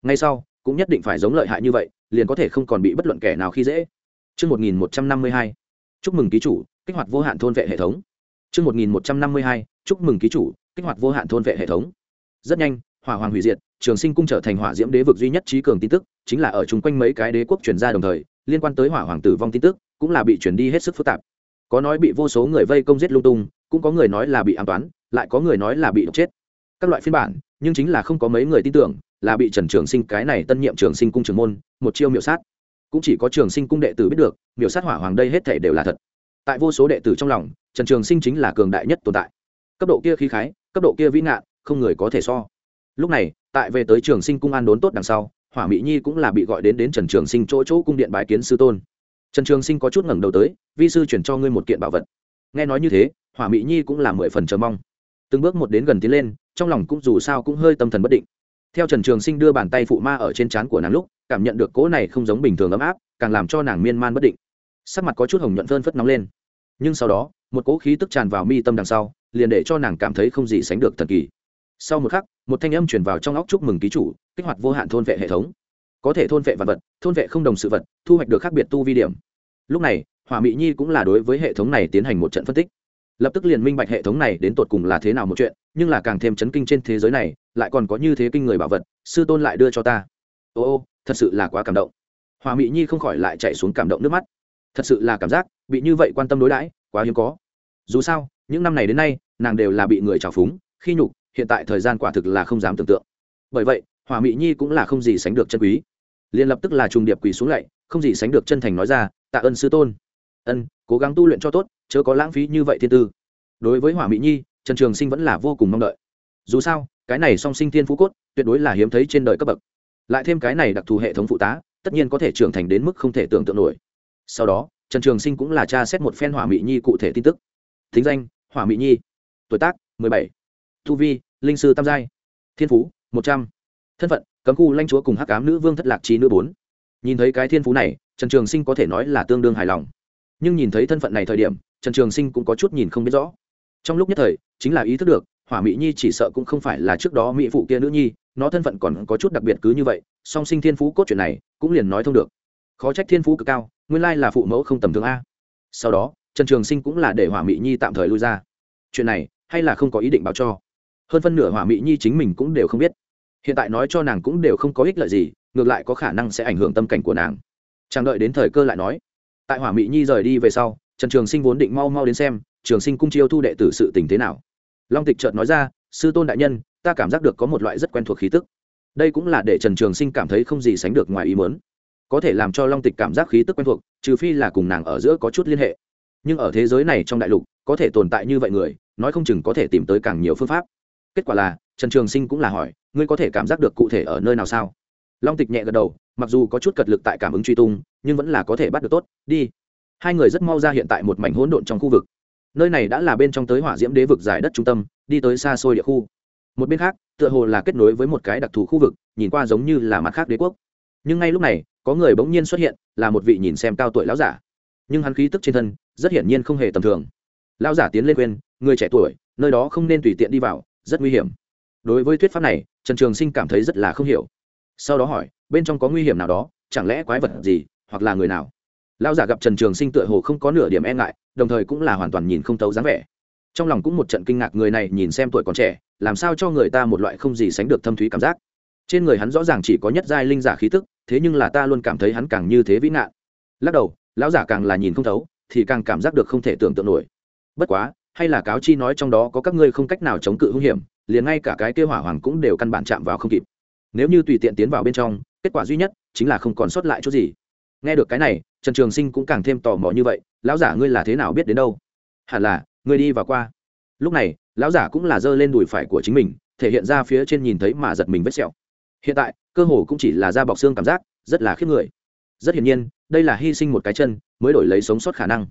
Speaker 1: Ngay sau cũng nhất định phải giống lợi hại như vậy liền có thể không còn bị bất luận kẻ nào khi dễ. Trước 1152, chúc mừng ký chủ kích hoạt vô hạn thôn vệ hệ thống. Trước 1152, chúc mừng ký chủ kích hoạt vô hạn thôn vệ hệ thống. Rất nhanh hỏa hoàng hủy diệt trường sinh cung trở thành hỏa diễm đế vực duy nhất trí cường tin tức chính là ở chung quanh mấy cái đế quốc truyền ra đồng thời liên quan tới hỏa hoàng tử vong tin tức cũng là bị chuyển đi hết sức phức tạp. Có nói bị vô số người vây công giết lung tung cũng có người nói là bị an toán lại có người nói là bị độc chết. Các loại phiên bản nhưng chính là không có mấy người tin tưởng là bị trần trường sinh cái này tân nhiệm trường sinh cung trường môn một chiêu miểu sát. Cũng chỉ có trường sinh cung đệ tử biết được miểu sát hỏa hoàng đây hết thể đều là thật tại vô số đệ tử trong lòng, trần trường sinh chính là cường đại nhất tồn tại. Cấp độ kia khí khái, cấp độ kia vĩ nạn không người có thể so. Lúc này, tại về tới trường sinh cung an đốn tốt đằng sau, hỏa mỹ nhi cũng là bị gọi đến đến trần trường sinh chỗ chỗ cung điện bái kiến sư tôn. Trần trường sinh có chút ngẩng đầu tới, vi sư chuyển cho ngươi một kiện bảo vật. Nghe nói như thế, hỏa mỹ nhi cũng là mười phần chờ mong. Từng bước một đến gần tiến lên, trong lòng cũng dù sao cũng hơi tâm thần bất định. Theo trần trường sinh đưa bàn tay phụ ma ở trên trán của nàng lúc, cảm nhận được cỗ này không giống bình thường ấm áp, càng làm cho nàng miên man bất định sắc mặt có chút hồng nhuận phơn phất nóng lên. Nhưng sau đó, một cỗ khí tức tràn vào mi tâm đằng sau, liền để cho nàng cảm thấy không gì sánh được thần kỳ. Sau một khắc, một thanh âm chuyển vào trong óc chúc mừng ký chủ, kích hoạt vô hạn thôn vệ hệ thống. Có thể thôn vệ vật vật, thôn vệ không đồng sự vật, thu hoạch được khác biệt tu vi điểm. Lúc này, hỏa mỹ nhi cũng là đối với hệ thống này tiến hành một trận phân tích. Lập tức liền minh bạch hệ thống này đến tột cùng là thế nào một chuyện, nhưng là càng thêm chấn kinh trên thế giới này, lại còn có như thế kinh người bảo vật, sư tôn lại đưa cho ta. Ô ô, thật sự là quá cảm động. Hòa mỹ nhi không khỏi lại chạy xuống cảm động nước mắt thật sự là cảm giác bị như vậy quan tâm đối đãi quá hiếm có. Dù sao, những năm này đến nay, nàng đều là bị người trào phúng, khi nhục, hiện tại thời gian quả thực là không dám tưởng tượng. Bởi vậy, hỏa mỹ nhi cũng là không gì sánh được chân quý. Liền lập tức là trùng điệp quỳ xuống lạy, không gì sánh được chân thành nói ra, tạ ơn sư tôn. Ân, cố gắng tu luyện cho tốt, chớ có lãng phí như vậy thiên tư. Đối với hỏa mỹ nhi, trần trường sinh vẫn là vô cùng mong đợi. Dù sao, cái này song sinh thiên phú cốt, tuyệt đối là hiếm thấy trên đời cấp bậc. Lại thêm cái này đặc thù hệ thống phụ tá, tất nhiên có thể trưởng thành đến mức không thể tưởng tượng nổi sau đó, trần trường sinh cũng là tra xét một phen hỏa mỹ nhi cụ thể tin tức. Thính danh, hỏa mỹ nhi. Tuổi tác, mười bảy. Thu vi, linh sư tam giai. Thiên phú, một trăm. Thân phận, cấm khu lanh chúa cùng hắc cám nữ vương thất lạc trí nữ bốn. Nhìn thấy cái thiên phú này, trần trường sinh có thể nói là tương đương hài lòng. Nhưng nhìn thấy thân phận này thời điểm, trần trường sinh cũng có chút nhìn không biết rõ. Trong lúc nhất thời, chính là ý thức được, hỏa mỹ nhi chỉ sợ cũng không phải là trước đó mỹ phụ kia nữ nhi, nó thân phận còn có chút đặc biệt cứ như vậy, song sinh thiên phú cốt chuyện này, cũng liền nói thông được khó trách thiên phú cực cao, nguyên lai là phụ mẫu không tầm thường a. Sau đó, trần trường sinh cũng là để hỏa mỹ nhi tạm thời lui ra. Chuyện này, hay là không có ý định báo cho. Hơn phân nửa hỏa mỹ nhi chính mình cũng đều không biết. Hiện tại nói cho nàng cũng đều không có ích lợi gì, ngược lại có khả năng sẽ ảnh hưởng tâm cảnh của nàng. Chẳng đợi đến thời cơ lại nói. Tại hỏa mỹ nhi rời đi về sau, trần trường sinh vốn định mau mau đến xem, trường sinh cung chiêu thu đệ tử sự tình thế nào. Long tịch chợt nói ra, sư tôn đại nhân, ta cảm giác được có một loại rất quen thuộc khí tức. Đây cũng là để trần trường sinh cảm thấy không gì sánh được ngoài ý mớn có thể làm cho long tịch cảm giác khí tức quen thuộc, trừ phi là cùng nàng ở giữa có chút liên hệ. Nhưng ở thế giới này trong đại lục, có thể tồn tại như vậy người, nói không chừng có thể tìm tới càng nhiều phương pháp. Kết quả là, trần trường sinh cũng là hỏi, ngươi có thể cảm giác được cụ thể ở nơi nào sao? Long tịch nhẹ gật đầu, mặc dù có chút cật lực tại cảm ứng truy tung, nhưng vẫn là có thể bắt được tốt. Đi. Hai người rất mau ra hiện tại một mảnh hỗn độn trong khu vực. Nơi này đã là bên trong tới hỏa diễm đế vực giải đất trung tâm, đi tới xa xôi địa khu. Một bên khác, tựa hồ là kết nối với một cái đặc thù khu vực, nhìn qua giống như là mặt khác đế quốc. Nhưng ngay lúc này có người bỗng nhiên xuất hiện, là một vị nhìn xem cao tuổi lão giả. Nhưng hắn khí tức trên thân, rất hiển nhiên không hề tầm thường. Lão giả tiến lên khuyên, người trẻ tuổi, nơi đó không nên tùy tiện đi vào, rất nguy hiểm. Đối với thuyết pháp này, trần trường sinh cảm thấy rất là không hiểu. Sau đó hỏi, bên trong có nguy hiểm nào đó? Chẳng lẽ quái vật gì, hoặc là người nào? Lão giả gặp trần trường sinh tựa hồ không có nửa điểm e ngại, đồng thời cũng là hoàn toàn nhìn không tấu dáng vẻ. Trong lòng cũng một trận kinh ngạc, người này nhìn xem tuổi còn trẻ, làm sao cho người ta một loại không gì sánh được thâm thúy cảm giác. Trên người hắn rõ ràng chỉ có nhất giai linh giả khí tức thế nhưng là ta luôn cảm thấy hắn càng như thế vĩ nạn lắc đầu, lão giả càng là nhìn không thấu, thì càng cảm giác được không thể tưởng tượng nổi. Bất quá, hay là cáo chi nói trong đó có các ngươi không cách nào chống cự hung hiểm, liền ngay cả cái kêu hỏa hoàng cũng đều căn bản chạm vào không kịp. Nếu như tùy tiện tiến vào bên trong, kết quả duy nhất chính là không còn sót lại chút gì. Nghe được cái này, trần trường sinh cũng càng thêm tò mò như vậy, lão giả ngươi là thế nào biết đến đâu? Hẳn là, ngươi đi và qua. Lúc này, lão giả cũng là giơ lên đùi phải của chính mình, thể hiện ra phía trên nhìn thấy mà giật mình vết sẹo hiện tại, cơ hồ cũng chỉ là da bọc xương cảm giác, rất là khiếp người. Rất hiển nhiên, đây là hy sinh một cái chân, mới đổi lấy sống sót khả năng.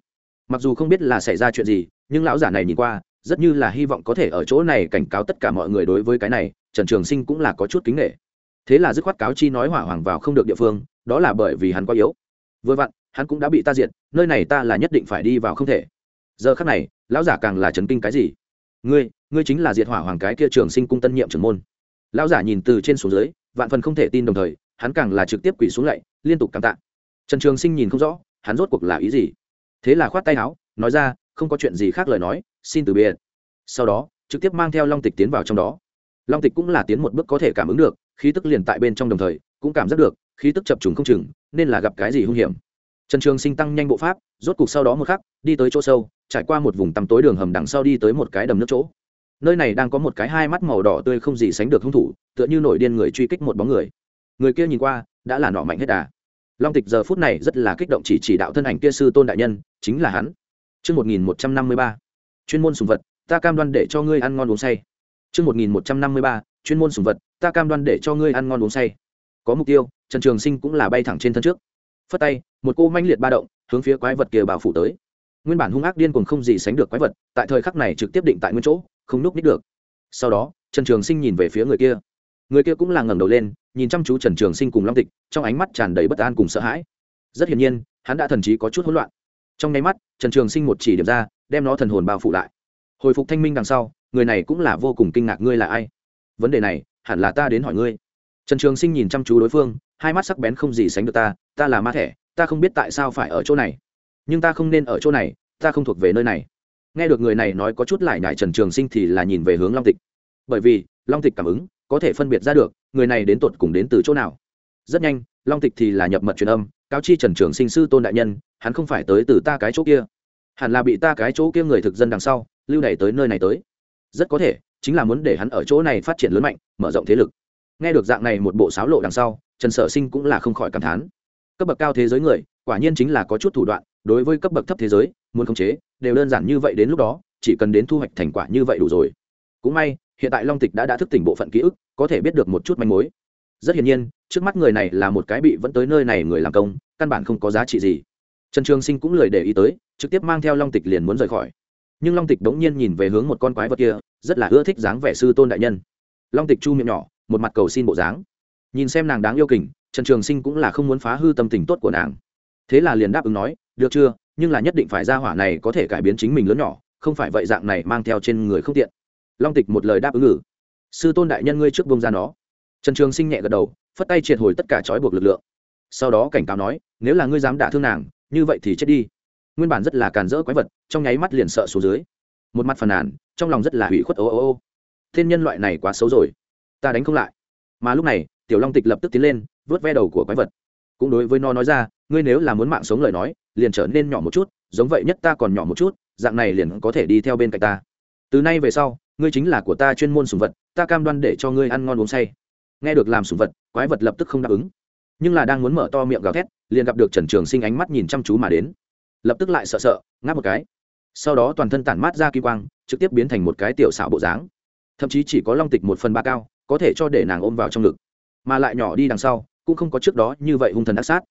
Speaker 1: Mặc dù không biết là xảy ra chuyện gì, nhưng lão giả này nhìn qua, rất như là hy vọng có thể ở chỗ này cảnh cáo tất cả mọi người đối với cái này, trần trường sinh cũng là có chút kính nghệ thế là dứt khoát cáo chi nói hỏa hoàng vào không được địa phương, đó là bởi vì hắn quá yếu. Vừa vặn, hắn cũng đã bị ta diệt, nơi này ta là nhất định phải đi vào không thể. Giờ khắc này, lão giả càng là chấn kinh cái gì? Ngươi ngươi chính là diệt hỏa hoàng cái kia trường sinh cung tân nhiệm trưởng môn lão giả nhìn từ trên xuống dưới, vạn phần không thể tin đồng thời, hắn càng là trực tiếp quỳ xuống lạy liên tục cảm tạ. Trần trường sinh nhìn không rõ, hắn rốt cuộc là ý gì? Thế là khoát tay áo, nói ra, không có chuyện gì khác lời nói, xin từ biệt. Sau đó, trực tiếp mang theo long tịch tiến vào trong đó. Long tịch cũng là tiến một bước có thể cảm ứng được, khí tức liền tại bên trong đồng thời, cũng cảm giác được, khí tức chập trùng không chừng, nên là gặp cái gì hung hiểm. Trần trường sinh tăng nhanh bộ pháp, rốt cục sau đó một khắc, đi tới chỗ sâu, trải qua một vùng tăm tối đường hầm đằng sau đi tới một cái đầm nước chỗ nơi này đang có một cái hai mắt màu đỏ tươi không gì sánh được hung thủ tựa như nổi điên người truy kích một bóng người người kia nhìn qua đã là nọ mạnh hết đà long tịch giờ phút này rất là kích động chỉ chỉ đạo thân ảnh kia sư tôn đại nhân chính là hắn Trước 1153, chuyên môn sùng vật, ta cam đoan để cho ngươi ăn ngon uống say. Trước 1153, chuyên môn sùng vật, ta cam đoan để cho ngươi ăn ngon uống say. Có mục tiêu, Trần Trường Sinh cũng là bay thẳng trên thân trước. Phất tay, một cô manh liệt ba động, hướng phía quái vật kia bảo phủ tới. Nguyên bản hung ác điên cuồng không gì sánh được quái vật, tại thời khắc này trực tiếp định tại nguyên chỗ, không núp nít được. Sau đó, Trần Trường Sinh nhìn về phía người kia. Người kia cũng là ngẩng đầu lên, nhìn chăm chú Trần Trường Sinh cùng Long Tịch, trong ánh mắt tràn đầy bất an cùng sợ hãi. Rất hiển nhiên, hắn đã thần trí có chút hỗn loạn. Trong nháy mắt, Trần Trường Sinh một chỉ điểm ra, đem nó thần hồn bao phủ lại. Hồi phục thanh minh đằng sau, người này cũng là vô cùng kinh ngạc ngươi là ai? Vấn đề này, hẳn là ta đến hỏi ngươi. Trần Trường Sinh nhìn chăm chú đối phương, hai mắt sắc bén không gì sánh được ta, ta là ma thể, ta không biết tại sao phải ở chỗ này, nhưng ta không nên ở chỗ này, ta không thuộc về nơi này. Nghe được người này nói có chút lại nhải Trần Trường Sinh thì là nhìn về hướng Long Tịch. Bởi vì, Long Tịch cảm ứng, có thể phân biệt ra được người này đến tột cùng đến từ chỗ nào. Rất nhanh long tịch thì là nhập mật truyền âm cáo chi trần trường sinh sư tôn đại nhân hắn không phải tới từ ta cái chỗ kia. Hẳn là bị ta cái chỗ kia người thực dân đằng sau lưu đày tới nơi này tới. Rất có thể chính là muốn để hắn ở chỗ này phát triển lớn mạnh mở rộng thế lực. Nghe được dạng này một bộ sáo lộ đằng sau trần sở sinh cũng là không khỏi cảm thán. Cấp bậc cao thế giới người quả nhiên chính là có chút thủ đoạn đối với cấp bậc thấp thế giới, muốn khống chế, đều đơn giản như vậy đến lúc đó, chỉ cần đến thu hoạch thành quả như vậy đủ rồi. Cũng may, hiện tại long tịch đã đã thức tỉnh bộ phận ký ức, có thể biết được một chút manh mối. Rất hiển nhiên, trước mắt người này là một cái bị vẫn tới nơi này người làm công, căn bản không có giá trị gì. Trần trường sinh cũng lười để ý tới, trực tiếp mang theo long tịch liền muốn rời khỏi. Nhưng long tịch đống nhiên nhìn về hướng một con quái vật kia, rất là ưa thích dáng vẻ sư tôn đại nhân. Long tịch chu miệng nhỏ, một mặt cầu xin bộ dáng. Nhìn xem nàng đáng yêu kình, trần trường sinh cũng là không muốn phá hư tâm tình tốt của nàng. Thế là liền đáp ứng nói được chưa? Nhưng là nhất định phải ra hỏa này có thể cải biến chính mình lớn nhỏ, không phải vậy dạng này mang theo trên người không tiện. Long tịch một lời đáp ứng ngử sư tôn đại nhân ngươi trước bông ra nó. Trần trường sinh nhẹ gật đầu, phất tay triệt hồi tất cả trói buộc lực lượng. Sau đó cảnh cáo nói, nếu là ngươi dám đả thương nàng, như vậy thì chết đi. Nguyên bản rất là càn rỡ quái vật, trong nháy mắt liền sợ xuống dưới. Một mặt phàn nàn, trong lòng rất là hủy khuất, ô ô ô. Thiên nhân loại này quá xấu rồi. Ta đánh không lại. Mà lúc này, tiểu long tịch lập tức tiến lên vớt ve đầu của quái vật. Cũng đối với nó nói ra, ngươi nếu là muốn mạng sống lời nói liền trở nên nhỏ một chút, giống vậy nhất ta còn nhỏ một chút, dạng này liền có thể đi theo bên cạnh ta. Từ nay về sau, ngươi chính là của ta chuyên môn sùng vật, ta cam đoan để cho ngươi ăn ngon uống say. Nghe được làm sùng vật, quái vật lập tức không đáp ứng. Nhưng là đang muốn mở to miệng gào thét, liền gặp được trần trường sinh ánh mắt nhìn chăm chú mà đến. Lập tức lại sợ sợ, ngáp một cái. Sau đó toàn thân tản mát ra kỳ quang, trực tiếp biến thành một cái tiểu xảo bộ dáng. Thậm chí chỉ có long tịch một phần ba cao, có thể cho để nàng ôm vào trong ngực. Mà lại nhỏ đi đằng sau, cũng không có trước đó như vậy hung thần ác sát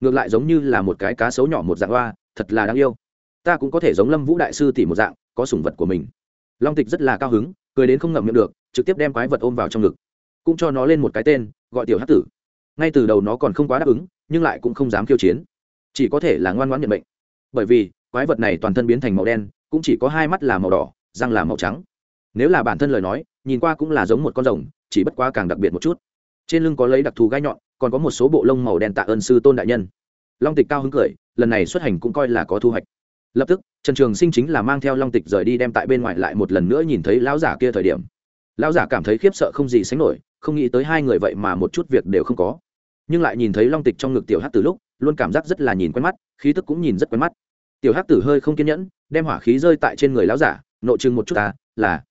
Speaker 1: ngược lại giống như là một cái cá sấu nhỏ một dạng hoa, thật là đáng yêu. Ta cũng có thể giống lâm vũ đại sư tỷ một dạng, có sủng vật của mình. Long tịch rất là cao hứng, cười đến không ngậm miệng được, trực tiếp đem quái vật ôm vào trong ngực. Cũng cho nó lên một cái tên, gọi tiểu hát tử. Ngay từ đầu nó còn không quá đáp ứng, nhưng lại cũng không dám khiêu chiến. Chỉ có thể là ngoan ngoãn nhận bệnh bởi vì, quái vật này toàn thân biến thành màu đen, cũng chỉ có hai mắt là màu đỏ, răng là màu trắng. Nếu là bản thân lời nói, nhìn qua cũng là giống một con rồng, chỉ bất quá càng đặc biệt một chút. Trên lưng có lấy đặc thù gai nhọn còn có một số bộ lông màu đen tạ ơn sư tôn đại nhân. Long tịch cao hứng cười, lần này xuất hành cũng coi là có thu hoạch. Lập tức, trần trường sinh chính là mang theo long tịch rời đi đem tại bên ngoài lại một lần nữa nhìn thấy lão giả kia thời điểm. Lão giả cảm thấy khiếp sợ không gì sánh nổi, không nghĩ tới hai người vậy mà một chút việc đều không có. Nhưng lại nhìn thấy long tịch trong ngực tiểu hát từ lúc, luôn cảm giác rất là nhìn quen mắt, khí tức cũng nhìn rất quen mắt. Tiểu hát tử hơi không kiên nhẫn, đem hỏa khí rơi tại trên người lão giả, nội chừng một chút ta, là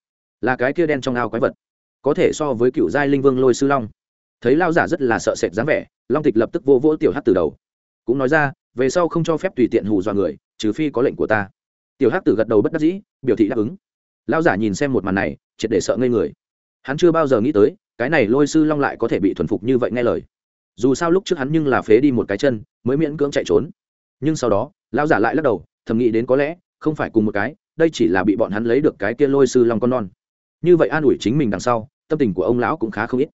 Speaker 1: là cái kia đen trong ao quái vật, có thể so với cựu giai linh vương lôi sư long thấy lao giả rất là sợ sệt dáng vẻ, long tịch lập tức vô vỗ tiểu hát từ đầu. Cũng nói ra, về sau không cho phép tùy tiện hù dọa người, trừ phi có lệnh của ta. Tiểu hát tử gật đầu bất đắc dĩ, biểu thị đáp ứng. Lao giả nhìn xem một màn này, triệt để sợ ngây người. Hắn chưa bao giờ nghĩ tới, cái này lôi sư long lại có thể bị thuần phục như vậy nghe lời. Dù sao lúc trước hắn nhưng là phế đi một cái chân, mới miễn cưỡng chạy trốn. Nhưng sau đó, lao giả lại lắc đầu, thầm nghĩ đến có lẽ, không phải cùng một cái, đây chỉ là bị bọn hắn lấy được cái kia lôi sư long con non. Như vậy an ủi chính mình đằng sau, tâm tình của ông lão cũng khá không ít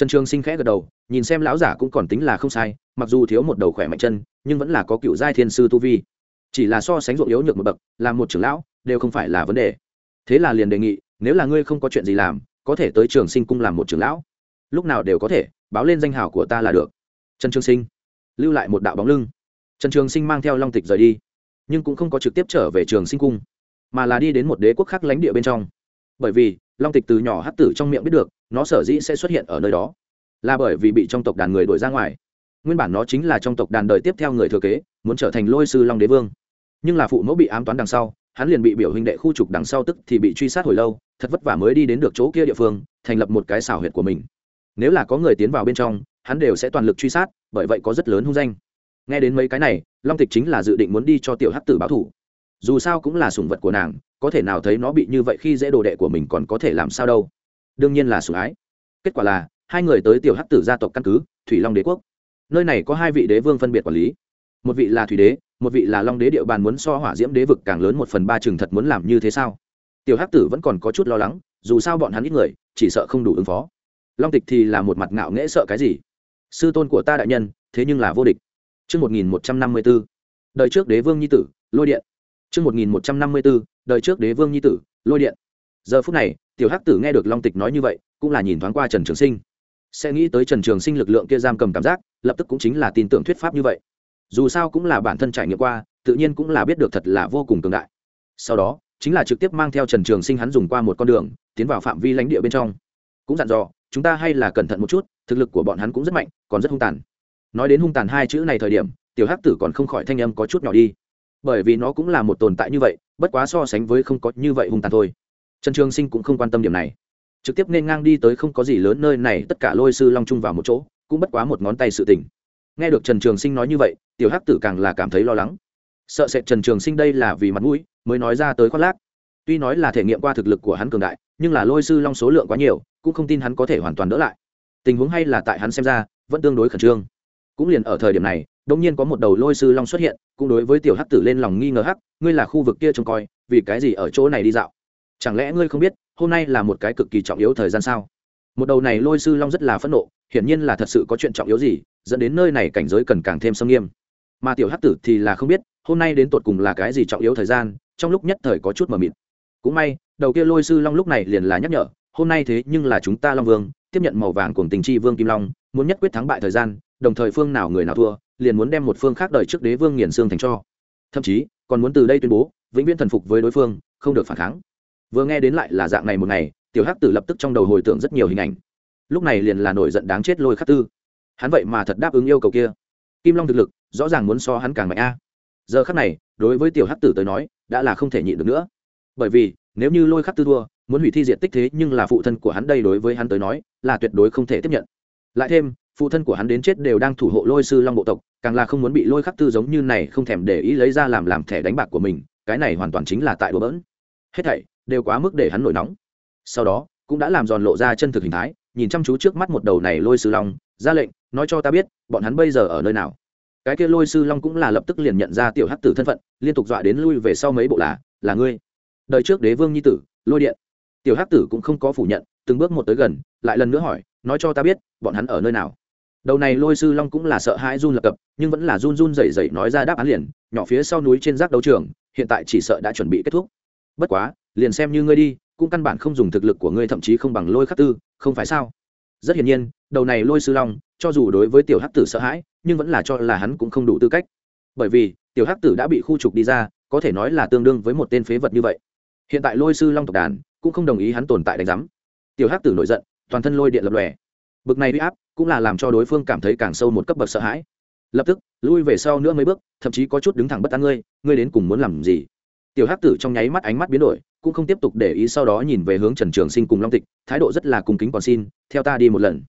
Speaker 1: trần trường sinh khẽ gật đầu, nhìn xem lão giả cũng còn tính là không sai, mặc dù thiếu một đầu khỏe mạnh chân, nhưng vẫn là có cựu giai thiên sư tu vi. Chỉ là so sánh ruộng yếu nhược một bậc, làm một trưởng lão, đều không phải là vấn đề. Thế là liền đề nghị, nếu là ngươi không có chuyện gì làm, có thể tới trường sinh cung làm một trưởng lão. Lúc nào đều có thể, báo lên danh hào của ta là được. Trần trường sinh, lưu lại một đạo bóng lưng. Trần trường sinh mang theo long tịch rời đi, nhưng cũng không có trực tiếp trở về trường sinh cung, mà là đi đến một đế quốc khác lãnh địa bên trong. Bởi vì long tịch từ nhỏ hát tử trong miệng biết được, nó sở dĩ sẽ xuất hiện ở nơi đó. Là bởi vì bị trong tộc đàn người đuổi ra ngoài. Nguyên bản nó chính là trong tộc đàn đời tiếp theo người thừa kế, muốn trở thành lôi sư long đế vương. Nhưng là phụ mẫu bị ám toán đằng sau, hắn liền bị biểu hình đệ khu trục đằng sau tức thì bị truy sát hồi lâu, thật vất vả mới đi đến được chỗ kia địa phương, thành lập một cái xảo huyệt của mình. Nếu là có người tiến vào bên trong, hắn đều sẽ toàn lực truy sát, bởi vậy có rất lớn hung danh. Nghe đến mấy cái này, long tịch chính là dự định muốn đi cho tiểu hắc tử báo thủ. Dù sao cũng là sủng vật của nàng có thể nào thấy nó bị như vậy khi dễ đồ đệ của mình còn có thể làm sao đâu? Đương nhiên là sủng ái. Kết quả là hai người tới tiểu hắc tử gia tộc căn cứ thủy long đế quốc. Nơi này có hai vị đế vương phân biệt quản lý. Một vị là thủy đế một vị là long đế địa bàn muốn so hỏa diễm đế vực càng lớn một phần ba chừng thật muốn làm như thế sao? Tiểu hắc tử vẫn còn có chút lo lắng dù sao bọn hắn ít người chỉ sợ không đủ ứng phó. Long tịch thì là một mặt ngạo nghễ sợ cái gì? Sư tôn của ta đại nhân thế nhưng là vô địch. Trước 1154, đời trước đế vương nhi tử, lôi điện. Trước 1154, đời trước đế vương nhi tử, lôi điện. Giờ phút này, tiểu hắc tử nghe được Long Tịch nói như vậy, cũng là nhìn thoáng qua Trần Trường Sinh. Sẽ nghĩ tới Trần Trường Sinh lực lượng kia giam cầm cảm giác, lập tức cũng chính là tin tưởng thuyết pháp như vậy. Dù sao cũng là bản thân trải nghiệm qua, tự nhiên cũng là biết được thật là vô cùng cường đại. Sau đó, chính là trực tiếp mang theo Trần Trường Sinh hắn dùng qua một con đường, tiến vào phạm vi lãnh địa bên trong. Cũng dặn dò, chúng ta hay là cẩn thận một chút, thực lực của bọn hắn cũng rất mạnh, còn rất hung tàn nói đến hung tàn hai chữ này thời điểm tiểu hắc tử còn không khỏi thanh âm có chút nhỏ đi bởi vì nó cũng là một tồn tại như vậy, bất quá so sánh với không có như vậy hung tàn thôi. Trần trường sinh cũng không quan tâm điểm này. Trực tiếp nên ngang đi tới không có gì lớn nơi này, tất cả lôi sư long chung vào một chỗ, cũng bất quá một ngón tay sự tình. Nghe được trần trường sinh nói như vậy, tiểu hắc tử càng là cảm thấy lo lắng. Sợ sệt trần trường sinh đây là vì mặt mũi, mới nói ra tới khoác lác. Tuy nói là thể nghiệm qua thực lực của hắn cường đại, nhưng là lôi sư long số lượng quá nhiều, cũng không tin hắn có thể hoàn toàn đỡ lại. Tình huống hay là tại hắn xem ra, vẫn tương đối khẩn trương. Cũng liền ở thời điểm này đông nhiên có một đầu lôi sư long xuất hiện, cũng đối với tiểu hắc tử lên lòng nghi ngờ hắc, ngươi là khu vực kia trông coi, vì cái gì ở chỗ này đi dạo? Chẳng lẽ ngươi không biết, hôm nay là một cái cực kỳ trọng yếu thời gian sao? Một đầu này lôi sư long rất là phẫn nộ, hiển nhiên là thật sự có chuyện trọng yếu gì, dẫn đến nơi này cảnh giới cần càng thêm sâm nghiêm. Mà tiểu hắc tử thì là không biết, hôm nay đến tột cùng là cái gì trọng yếu thời gian, trong lúc nhất thời có chút mờ mịt. Cũng may, đầu kia lôi sư long lúc này liền là nhắc nhở, hôm nay thế nhưng là chúng ta long vương, tiếp nhận màu vàng cùng tình chi vương kim long, muốn nhất quyết thắng bại thời gian, đồng thời phương nào người nào thua liền muốn đem một phương khác đời trước đế vương nghiền xương thành cho. Thậm chí, còn muốn từ đây tuyên bố, vĩnh viễn thần phục với đối phương, không được phản kháng. Vừa nghe đến lại là dạng này một ngày, tiểu hắc tử lập tức trong đầu hồi tưởng rất nhiều hình ảnh. Lúc này liền là nổi giận đáng chết lôi khắc tư. Hắn vậy mà thật đáp ứng yêu cầu kia. Kim long thực lực, rõ ràng muốn so hắn càng mạnh a. Giờ khắc này, đối với tiểu hắc tử tới nói, đã là không thể nhịn được nữa. Bởi vì, nếu như lôi khắc tư thua, muốn hủy thi diện tích thế nhưng là phụ thân của hắn đây đối với hắn tới nói, là tuyệt đối không thể tiếp nhận. Lại thêm phụ thân của hắn đến chết đều đang thủ hộ lôi sư long bộ tộc, càng là không muốn bị lôi khắc tư giống như này không thèm để ý lấy ra làm làm thẻ đánh bạc của mình, cái này hoàn toàn chính là tại đùa bỡn. Hết thảy đều quá mức để hắn nổi nóng. Sau đó, cũng đã làm giòn lộ ra chân thực hình thái, nhìn chăm chú trước mắt một đầu này lôi sư long, ra lệnh, nói cho ta biết, bọn hắn bây giờ ở nơi nào. Cái kia lôi sư long cũng là lập tức liền nhận ra tiểu hắc tử thân phận, liên tục dọa đến lui về sau mấy bộ là là ngươi. Đời trước đế vương nhi tử, lôi điện. Tiểu hắc tử cũng không có phủ nhận, từng bước một tới gần, lại lần nữa hỏi, nói cho ta biết, bọn hắn ở nơi nào? Đầu này lôi sư long cũng là sợ hãi run lập cập, nhưng vẫn là run run rẩy rẩy nói ra đáp án liền, nhỏ phía sau núi trên rác đấu trường, hiện tại chỉ sợ đã chuẩn bị kết thúc. Bất quá, liền xem như ngươi đi, cũng căn bản không dùng thực lực của ngươi thậm chí không bằng lôi khắc tư, không phải sao? Rất hiển nhiên, đầu này lôi sư long, cho dù đối với tiểu hắc tử sợ hãi, nhưng vẫn là cho là hắn cũng không đủ tư cách. Bởi vì, tiểu hắc tử đã bị khu trục đi ra, có thể nói là tương đương với một tên phế vật như vậy. Hiện tại lôi sư long tộc đàn, cũng không đồng ý hắn tồn tại đánh giám. Tiểu hắc tử nổi giận, toàn thân lôi điện lập lòe. Bực này bị áp cũng là làm cho đối phương cảm thấy càng sâu một cấp bậc sợ hãi. Lập tức, lui về sau nữa mấy bước, thậm chí có chút đứng thẳng bất an ngươi ngươi đến cùng muốn làm gì? Tiểu hắc tử trong nháy mắt ánh mắt biến đổi, cũng không tiếp tục để ý sau đó nhìn về hướng trần trường sinh cùng long tịch, thái độ rất là cung kính còn xin, theo ta đi một lần.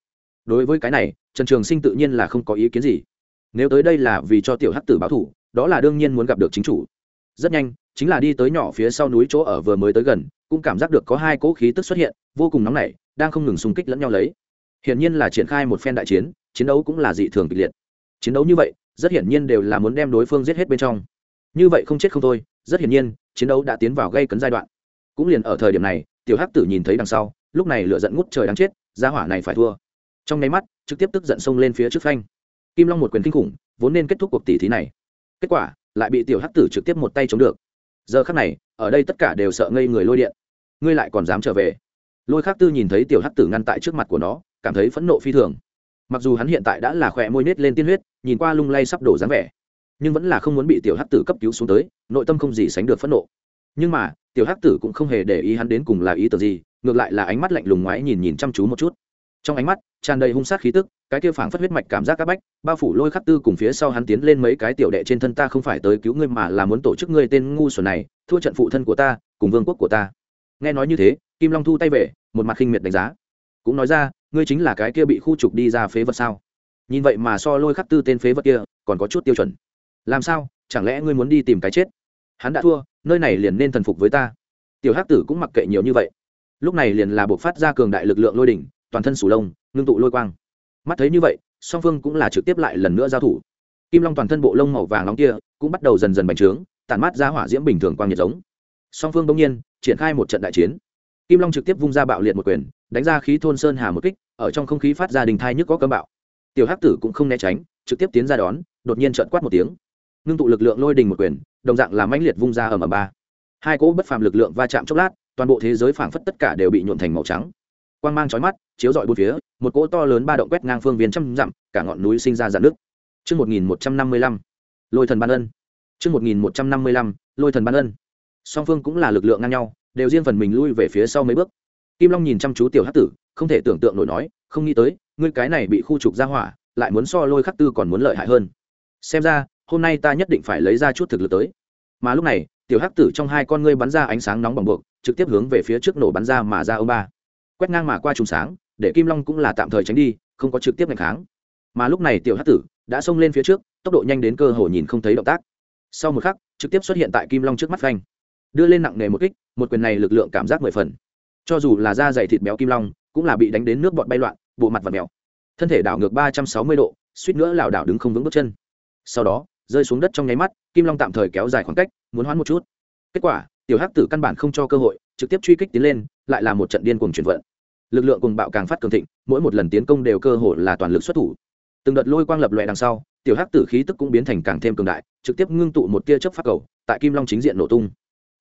Speaker 1: Đối với cái này, trần trường sinh tự nhiên là không có ý kiến gì. Nếu tới đây là vì cho tiểu hắc tử báo thủ đó là đương nhiên muốn gặp được chính chủ. Rất nhanh, chính là đi tới nhỏ phía sau núi chỗ ở vừa mới tới gần, cũng cảm giác được có hai cỗ khí tức xuất hiện, vô cùng nóng nảy, đang không ngừng xung kích lẫn nhau lấy hiển nhiên là triển khai một phen đại chiến chiến đấu cũng là dị thường kịch liệt. Chiến đấu như vậy, rất hiển nhiên đều là muốn đem đối phương giết hết bên trong. Như vậy không chết không thôi, rất hiển nhiên, chiến đấu đã tiến vào gây cấn giai đoạn. Cũng liền ở thời điểm này, tiểu hắc tử nhìn thấy đằng sau, lúc này lửa giận ngút trời đáng chết, gia hỏa này phải thua. Trong nháy mắt, trực tiếp tức giận xông lên phía trước phanh. Kim long một quyền kinh khủng, vốn nên kết thúc cuộc tỷ thí này. Kết quả, lại bị tiểu hắc tử trực tiếp một tay chống được. Giờ khắc này, ở đây tất cả đều sợ ngây người lôi điện. Ngươi lại còn dám trở về. Lôi khắc tư nhìn thấy tiểu hắc tử ngăn tại trước mặt của nó cảm thấy phẫn nộ phi thường. Mặc dù hắn hiện tại đã là khỏe môi nết lên tiên huyết, nhìn qua lung lay sắp đổ dáng vẻ, nhưng vẫn là không muốn bị tiểu hắc tử cấp cứu xuống tới, nội tâm không gì sánh được phẫn nộ. Nhưng mà, tiểu hắc tử cũng không hề để ý hắn đến cùng là ý tưởng gì, ngược lại là ánh mắt lạnh lùng ngoái nhìn nhìn chăm chú một chút. Trong ánh mắt, tràn đầy hung sát khí tức, cái kia phảng phất huyết mạch cảm giác các bách, bao phủ lôi khắc tư cùng phía sau hắn tiến lên mấy cái tiểu đệ trên thân ta không phải tới cứu ngươi mà là muốn tổ chức ngươi tên ngu xuẩn này, thua trận phụ thân của ta, cùng vương quốc của ta. Nghe nói như thế, kim long thu tay về, một mặt khinh miệt đánh giá. Cũng nói ra ngươi chính là cái kia bị khu trục đi ra phế vật sao? Nhìn vậy mà so lôi khắc tư tên phế vật kia, còn có chút tiêu chuẩn. Làm sao? Chẳng lẽ ngươi muốn đi tìm cái chết? Hắn đã thua, nơi này liền nên thần phục với ta. Tiểu hắc tử cũng mặc kệ nhiều như vậy. Lúc này liền là buộc phát ra cường đại lực lượng lôi đỉnh, toàn thân sủ lông, ngưng tụ lôi quang. Mắt thấy như vậy, song phương cũng là trực tiếp lại lần nữa giao thủ. Kim long toàn thân bộ lông màu vàng nóng kia cũng bắt đầu dần dần bành trướng tàn mát ra hỏa diễm bình thường quang nhiệt giống. Song phương bỗng nhiên triển khai một trận đại chiến kim long trực tiếp vung ra bạo liệt một quyền đánh ra khí thôn sơn hà một kích ở trong không khí phát ra đình thai nhức có cơn bạo. Tiểu hắc tử cũng không né tránh trực tiếp tiến ra đón đột nhiên trợn quát một tiếng. Ngưng tụ lực lượng lôi đình một quyền đồng dạng là mãnh liệt vung ra ở ầm ba. Hai cỗ bất phàm lực lượng va chạm chốc lát toàn bộ thế giới phảng phất tất cả đều bị nhuộn thành màu trắng. Quang mang chói mắt chiếu rọi bốn phía một cỗ to lớn ba động quét ngang phương viên trăm dặm cả ngọn núi sinh ra dạn nước Trước 1155, lôi thần ban ân. Trước 1155, lôi thần ban ân. Song phương cũng là lực lượng ngang nhau, đều riêng phần mình lui về phía sau mấy bước. Kim Long nhìn chăm chú tiểu hắc tử, không thể tưởng tượng nổi nói, không nghĩ tới, ngươi cái này bị khu trục ra hỏa, lại muốn so lôi khắc tư còn muốn lợi hại hơn. Xem ra, hôm nay ta nhất định phải lấy ra chút thực lực tới. Mà lúc này, tiểu hắc tử trong hai con ngươi bắn ra ánh sáng nóng bỏng buộc, trực tiếp hướng về phía trước nổ bắn ra mà ra ông ba quét ngang mà qua trùng sáng để kim long cũng là tạm thời tránh đi không có trực tiếp ngày kháng mà lúc này tiểu hát tử đã xông lên phía trước tốc độ nhanh đến cơ hồ nhìn không thấy động tác sau một khắc trực tiếp xuất hiện tại kim long trước mắt phanh đưa lên nặng nề một kích, một quyền này lực lượng cảm giác mười phần. Cho dù là da dày thịt béo kim long, cũng là bị đánh đến nước bọt bay loạn, bộ mặt và mèo. Thân thể đảo ngược ba trăm sáu mươi độ, suýt nữa lảo đảo đứng không vững bước chân. Sau đó, rơi xuống đất trong nháy mắt, kim long tạm thời kéo dài khoảng cách, muốn hoán một chút. Kết quả, tiểu hắc tử căn bản không cho cơ hội, trực tiếp truy kích tiến lên, lại là một trận điên cuồng chuyển vận. Lực lượng cùng bạo càng phát cường thịnh, mỗi một lần tiến công đều cơ hội là toàn lực xuất thủ. Từng đợt lôi quang lập loè đằng sau, tiểu hắc tử khí tức cũng biến thành càng thêm cường đại, trực tiếp ngưng tụ một tia chớp phát cầu, tại kim long chính diện nổ tung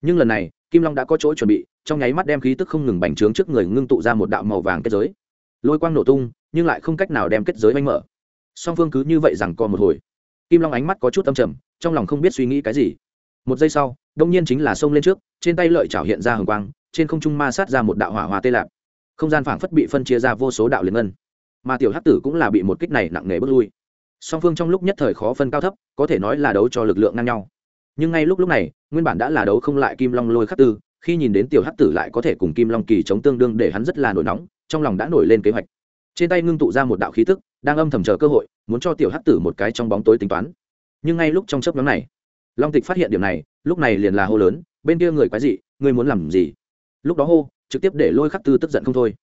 Speaker 1: nhưng lần này, kim long đã có chỗ chuẩn bị, trong nháy mắt đem khí tức không ngừng bành trướng trước người ngưng tụ ra một đạo màu vàng kết giới. Lôi quang nổ tung, nhưng lại không cách nào đem kết giới oanh mở. Song phương cứ như vậy rằng còn một hồi. Kim long ánh mắt có chút âm trầm, trong lòng không biết suy nghĩ cái gì. Một giây sau, đông nhiên chính là xông lên trước, trên tay lợi chảo hiện ra hồng quang, trên không trung ma sát ra một đạo hỏa hoa tê lạp. Không gian phảng phất bị phân chia ra vô số đạo liền ngân. Mà tiểu hắc tử cũng là bị một kích này nặng nề bước lui. Song phương trong lúc nhất thời khó phân cao thấp, có thể nói là đấu cho lực lượng ngang nhau nhưng ngay lúc lúc này, nguyên bản đã là đấu không lại kim long lôi khắc tư, khi nhìn đến tiểu hắc tử lại có thể cùng kim long kỳ chống tương đương để hắn rất là nổi nóng, trong lòng đã nổi lên kế hoạch. Trên tay ngưng tụ ra một đạo khí tức, đang âm thầm chờ cơ hội, muốn cho tiểu hắc tử một cái trong bóng tối tính toán. Nhưng ngay lúc trong chớp nhóm này, long tịch phát hiện điểm này, lúc này liền là hô lớn, bên kia người quái dị, người muốn làm gì? Lúc đó hô, trực tiếp để lôi khắc tư tức giận không thôi.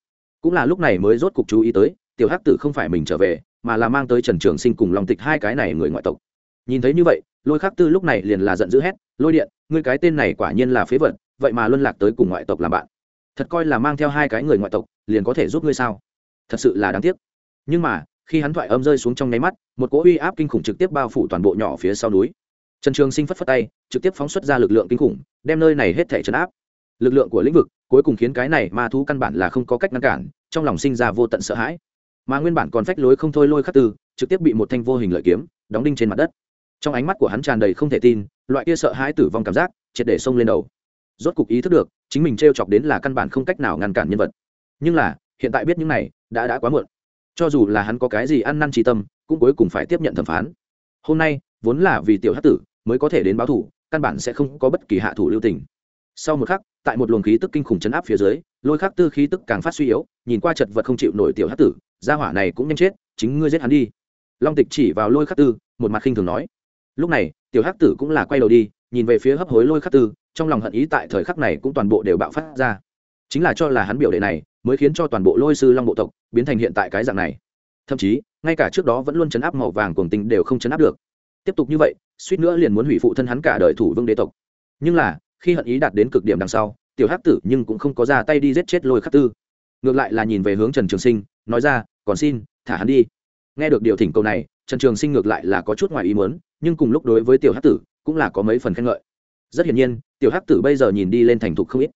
Speaker 1: Cũng là lúc này mới rốt cục chú ý tới, tiểu hắc tử không phải mình trở về, mà là mang tới trần trường sinh cùng long tịch hai cái này người ngoại tộc nhìn thấy như vậy, lôi khắc tư lúc này liền là giận dữ hét, lôi điện, ngươi cái tên này quả nhiên là phế vật, vậy mà luân lạc tới cùng ngoại tộc làm bạn. Thật coi là mang theo hai cái người ngoại tộc, liền có thể giúp ngươi sao? Thật sự là đáng tiếc. Nhưng mà, khi hắn thoại âm rơi xuống trong nháy mắt, một cỗ uy áp kinh khủng trực tiếp bao phủ toàn bộ nhỏ phía sau núi. Trần trường sinh phất phất tay, trực tiếp phóng xuất ra lực lượng kinh khủng, đem nơi này hết thể chấn áp. Lực lượng của lĩnh vực cuối cùng khiến cái này ma thú căn bản là không có cách ngăn cản, trong lòng sinh ra vô tận sợ hãi. Mà nguyên bản còn phách lối không thôi lôi khắc tư, trực tiếp bị một thanh vô hình lợi kiếm, đóng đinh trên mặt đất trong ánh mắt của hắn tràn đầy không thể tin, loại kia sợ hãi tử vong cảm giác, triệt để xông lên đầu. Rốt cục ý thức được, chính mình t r e o chọc đến là căn bản không cách nào ngăn cản nhân vật. Nhưng là, hiện tại biết những này, đã đã quá muộn. Cho dù là hắn có cái gì ăn năn trí tâm, cũng cuối cùng phải tiếp nhận thẩm phán. Hôm nay, vốn là vì tiểu hát tử mới có thể đến báo thủ, căn bản sẽ không có bất kỳ hạ thủ lưu tình. Sau một khắc, tại một luồng khí tức kinh khủng chấn áp phía dưới, lôi khắc tư khí tức càng phát suy yếu, nhìn qua chật vật không chịu nổi tiểu hát tử, gia hỏa này cũng nhanh chết, chính ngươi giết hắn đi. Long tịch chỉ vào lôi khắc tư, một mặt khinh thường nói lúc này, tiểu hắc tử cũng là quay đầu đi, nhìn về phía hấp hối lôi khắc tư, trong lòng hận ý tại thời khắc này cũng toàn bộ đều bạo phát ra. Chính là cho là hắn biểu đệ này mới khiến cho toàn bộ lôi sư long bộ tộc biến thành hiện tại cái dạng này. Thậm chí, ngay cả trước đó vẫn luôn chấn áp màu vàng cuồng tình đều không chấn áp được. Tiếp tục như vậy, suýt nữa liền muốn hủy phụ thân hắn cả đời thủ vương đế tộc. Nhưng là, khi hận ý đạt đến cực điểm đằng sau, tiểu hắc tử nhưng cũng không có ra tay đi giết chết lôi khắc tư. Ngược lại là nhìn về hướng trần trường sinh, nói ra, còn xin, thả hắn đi. Nghe được điều thỉnh cầu này, trần trường sinh ngược lại là có chút ngoài ý muốn nhưng cùng lúc đối với tiểu hắc tử cũng là có mấy phần khen ngợi. Rất hiển nhiên, tiểu hắc tử bây giờ nhìn đi lên thành thục không ít.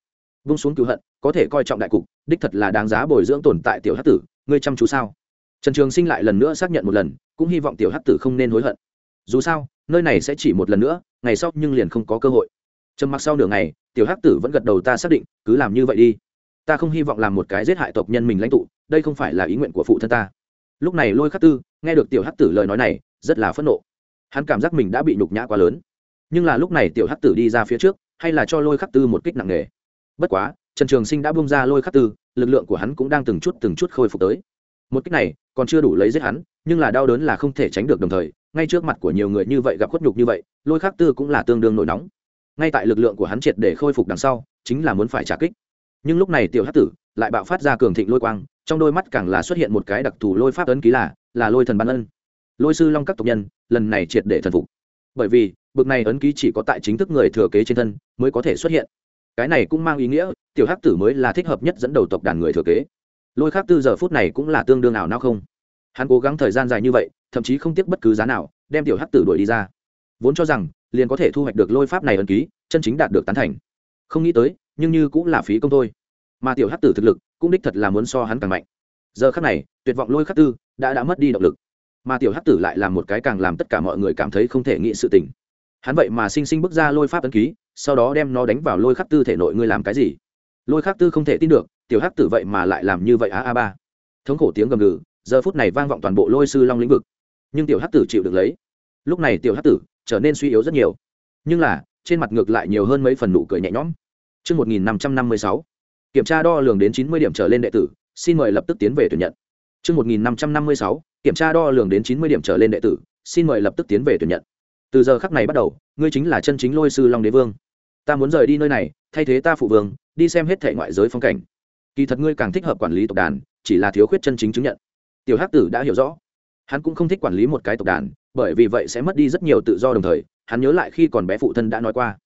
Speaker 1: Vung xuống cứu hận, có thể coi trọng đại cục, đích thật là đáng giá bồi dưỡng tồn tại tiểu hắc tử, ngươi chăm chú sao? Trần trường sinh lại lần nữa xác nhận một lần, cũng hy vọng tiểu hắc tử không nên hối hận. Dù sao, nơi này sẽ chỉ một lần nữa, ngày sau nhưng liền không có cơ hội. Trầm mặc sau nửa ngày, tiểu hắc tử vẫn gật đầu ta xác định, cứ làm như vậy đi. Ta không hy vọng làm một cái giết hại tộc nhân mình lãnh tụ, đây không phải là ý nguyện của phụ thân ta. Lúc này lôi khắc tư, nghe được tiểu hắc tử lời nói này, rất là phẫn nộ hắn cảm giác mình đã bị nhục nhã quá lớn. Nhưng là lúc này tiểu hắc tử đi ra phía trước, hay là cho lôi khắc tư một kích nặng nề. Bất quá, trần trường sinh đã bung ra lôi khắc tư, lực lượng của hắn cũng đang từng chút từng chút khôi phục tới. Một kích này, còn chưa đủ lấy giết hắn, nhưng là đau đớn là không thể tránh được đồng thời, ngay trước mặt của nhiều người như vậy gặp khuất nhục như vậy, lôi khắc tư cũng là tương đương nổi nóng. Ngay tại lực lượng của hắn triệt để khôi phục đằng sau, chính là muốn phải trả kích. Nhưng lúc này tiểu hắc tử lại bạo phát ra cường thịnh lôi quang, trong đôi mắt càng là xuất hiện một cái đặc thù lôi pháp ấn ký là là lôi thần ban ân lôi sư long các tộc nhân, lần này triệt để thần phục. Bởi vì, bực này ấn ký chỉ có tại chính thức người thừa kế trên thân mới có thể xuất hiện. Cái này cũng mang ý nghĩa, tiểu hắc tử mới là thích hợp nhất dẫn đầu tộc đàn người thừa kế. Lôi khác tư giờ phút này cũng là tương đương ảo nào không? Hắn cố gắng thời gian dài như vậy, thậm chí không tiếc bất cứ giá nào, đem tiểu hắc tử đuổi đi ra. Vốn cho rằng, liền có thể thu hoạch được lôi pháp này ấn ký, chân chính đạt được tán thành. Không nghĩ tới, nhưng như cũng là phí công thôi. Mà tiểu hắc tử thực lực, cũng đích thật là muốn so hắn càng mạnh. Giờ khắc này, tuyệt vọng lôi khắc tư đã đã mất đi động lực mà tiểu hắc tử lại là một cái càng làm tất cả mọi người cảm thấy không thể nghĩ sự tình. Hắn vậy mà sinh sinh bước ra lôi pháp ấn ký sau đó đem nó đánh vào lôi khắc tư thể nội ngươi làm cái gì? Lôi khắc tư không thể tin được tiểu hắc tử vậy mà lại làm như vậy á a ba. Thống khổ tiếng gầm gừ giờ phút này vang vọng toàn bộ lôi sư long lĩnh vực. Nhưng tiểu hắc tử chịu được lấy. Lúc này tiểu hắc tử trở nên suy yếu rất nhiều. Nhưng là trên mặt ngược lại nhiều hơn mấy phần nụ cười nhẹ nhõm. Trước 1556, kiểm tra đo lường đến chín mươi điểm trở lên đệ tử xin mời lập tức tiến về tuyển nhận. Trước 1556, kiểm tra đo lường đến chín mươi điểm trở lên đệ tử, xin mời lập tức tiến về tuyển nhận. Từ giờ khắc này bắt đầu, ngươi chính là chân chính lôi sư long đế vương. Ta muốn rời đi nơi này, thay thế ta phụ vương, đi xem hết thể ngoại giới phong cảnh. Kỳ thật ngươi càng thích hợp quản lý tộc đàn, chỉ là thiếu khuyết chân chính chứng nhận. Tiểu hắc tử đã hiểu rõ. Hắn cũng không thích quản lý một cái tộc đàn, bởi vì vậy sẽ mất đi rất nhiều tự do đồng thời, hắn nhớ lại khi còn bé phụ thân đã nói qua.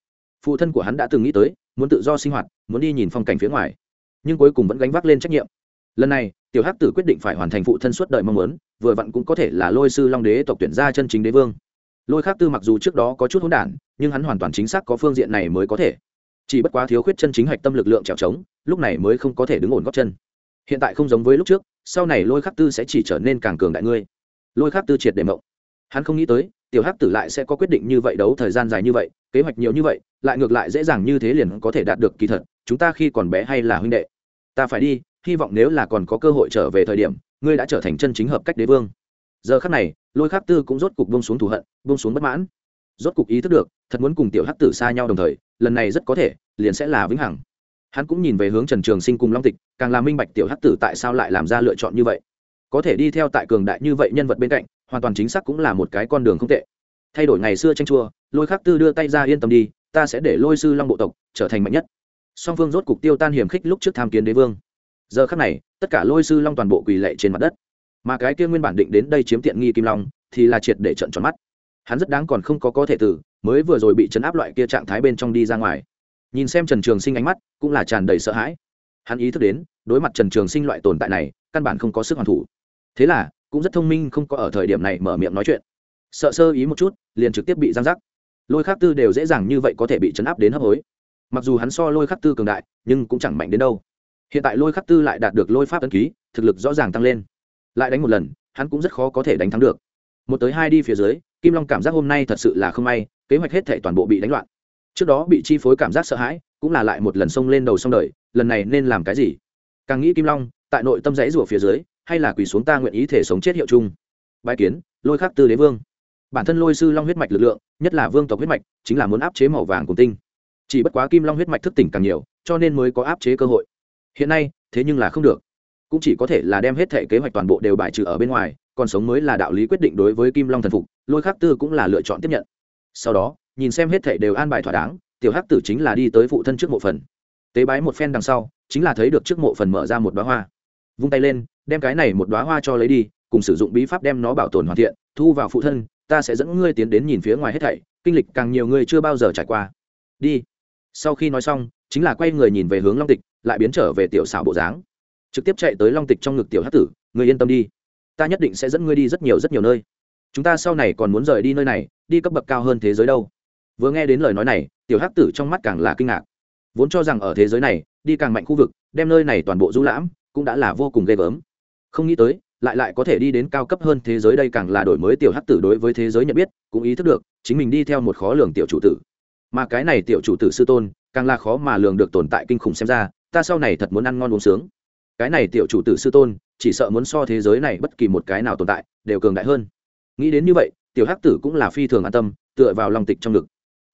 Speaker 1: Phụ thân của hắn đã từng nghĩ tới, muốn tự do sinh hoạt, muốn đi nhìn phong cảnh phía ngoài, nhưng cuối cùng vẫn gánh vác lên trách nhiệm. Lần này tiểu hắc tử quyết định phải hoàn thành phụ thân suốt đời mong muốn, vừa vặn cũng có thể là lôi sư long đế tộc tuyển ra chân chính đế vương. Lôi khác tư mặc dù trước đó có chút hỗn đản, nhưng hắn hoàn toàn chính xác có phương diện này mới có thể. Chỉ bất quá thiếu khuyết chân chính hạch tâm lực lượng trèo trống, lúc này mới không có thể đứng ổn góp chân. Hiện tại không giống với lúc trước, sau này lôi khắc tư sẽ chỉ trở nên càng cường đại ngươi. Lôi khắc tư triệt để mộng. Hắn không nghĩ tới, tiểu hắc tử lại sẽ có quyết định như vậy đấu thời gian dài như vậy, kế hoạch nhiều như vậy, lại ngược lại dễ dàng như thế liền có thể đạt được kỳ thật, chúng ta khi còn bé hay là huynh đệ. Ta phải đi hy vọng nếu là còn có cơ hội trở về thời điểm, ngươi đã trở thành chân chính hợp cách đế vương. Giờ khắc này, lôi khắc tư cũng rốt cục bông xuống thù hận bông xuống bất mãn. Rốt cục ý thức được, thật muốn cùng tiểu hắc tử xa nhau đồng thời, lần này rất có thể, liền sẽ là vĩnh hằng. Hắn cũng nhìn về hướng trần trường sinh cùng long tịch, càng là minh bạch tiểu hắc tử tại sao lại làm ra lựa chọn như vậy. Có thể đi theo tại cường đại như vậy nhân vật bên cạnh, hoàn toàn chính xác cũng là một cái con đường không tệ. Thay đổi ngày xưa tranh chua, lôi khắc tư đưa tay ra yên tâm đi, ta sẽ để lôi sư long bộ tộc trở thành mạnh nhất. Song phương rốt cục tiêu tan hiểm khích lúc trước tham kiến đế vương giờ khắc này, tất cả lôi sư long toàn bộ quỳ lệ trên mặt đất. Mà cái kia nguyên bản định đến đây chiếm tiện nghi kim long, thì là triệt để trận tròn mắt. Hắn rất đáng còn không có có thể tử, mới vừa rồi bị chấn áp loại kia trạng thái bên trong đi ra ngoài. Nhìn xem trần trường sinh ánh mắt, cũng là tràn đầy sợ hãi. Hắn ý thức đến, đối mặt trần trường sinh loại tồn tại này, căn bản không có sức hoàn thủ. Thế là, cũng rất thông minh không có ở thời điểm này mở miệng nói chuyện. Sợ sơ ý một chút, liền trực tiếp bị giang giác lôi khắc tư đều dễ dàng như vậy có thể bị chấn áp đến hấp hối. Mặc dù hắn so lôi khắc tư cường đại, nhưng cũng chẳng mạnh đến đâu hiện tại lôi khắc tư lại đạt được lôi pháp ấn ký, thực lực rõ ràng tăng lên. Lại đánh một lần, hắn cũng rất khó có thể đánh thắng được. Một tới hai đi phía dưới, kim long cảm giác hôm nay thật sự là không may, kế hoạch hết thể toàn bộ bị đánh loạn. Trước đó bị chi phối cảm giác sợ hãi, cũng là lại một lần xông lên đầu sông đời, lần này nên làm cái gì? Càng nghĩ kim long, tại nội tâm rẫy rủa phía dưới, hay là quỳ xuống ta nguyện ý thể sống chết hiệu chung? Bài kiến, lôi khắc tư đế vương. Bản thân lôi sư long huyết mạch lực lượng, nhất là vương tộc huyết mạch, chính là muốn áp chế màu vàng cùng tinh. Chỉ bất quá kim long huyết mạch thức tỉnh càng nhiều, cho nên mới có áp chế cơ hội hiện nay, thế nhưng là không được. Cũng chỉ có thể là đem hết thể kế hoạch toàn bộ đều bài trừ ở bên ngoài, còn sống mới là đạo lý quyết định đối với kim long thần phục, lôi khắc tư cũng là lựa chọn tiếp nhận. Sau đó, nhìn xem hết thể đều an bài thỏa đáng, tiểu hắc tử chính là đi tới phụ thân trước mộ phần. Tế bái một phen đằng sau, chính là thấy được trước mộ phần mở ra một đoá hoa. Vung tay lên, đem cái này một đoá hoa cho lấy đi, cùng sử dụng bí pháp đem nó bảo tồn hoàn thiện, thu vào phụ thân, ta sẽ dẫn ngươi tiến đến nhìn phía ngoài hết thảy, kinh lịch càng nhiều người chưa bao giờ trải qua. Đi. Sau khi nói xong, chính là quay người nhìn về hướng long tịch lại biến trở về tiểu xảo bộ dáng. Trực tiếp chạy tới long tịch trong ngực tiểu hát tử người yên tâm đi, ta nhất định sẽ dẫn ngươi đi rất nhiều rất nhiều nơi. Chúng ta sau này còn muốn rời đi nơi này, đi cấp bậc cao hơn thế giới đâu. Vừa nghe đến lời nói này, tiểu hắc tử trong mắt càng là kinh ngạc. Vốn cho rằng ở thế giới này, đi càng mạnh khu vực, đem nơi này toàn bộ du lãm, cũng đã là vô cùng ghê gớm. Không nghĩ tới, lại lại có thể đi đến cao cấp hơn thế giới đây càng là đổi mới tiểu hắc tử đối với thế giới nhận biết, cũng ý thức được, chính mình đi theo một khó lường tiểu chủ tử. Mà cái này tiểu chủ tử sư tôn, càng là khó mà lường được tồn tại kinh khủng xem ra ta sau này thật muốn ăn ngon uống sướng. Cái này tiểu chủ tử sư tôn, chỉ sợ muốn so thế giới này bất kỳ một cái nào tồn tại, đều cường đại hơn. Nghĩ đến như vậy, tiểu hắc tử cũng là phi thường an tâm, tựa vào lòng tịch trong ngực.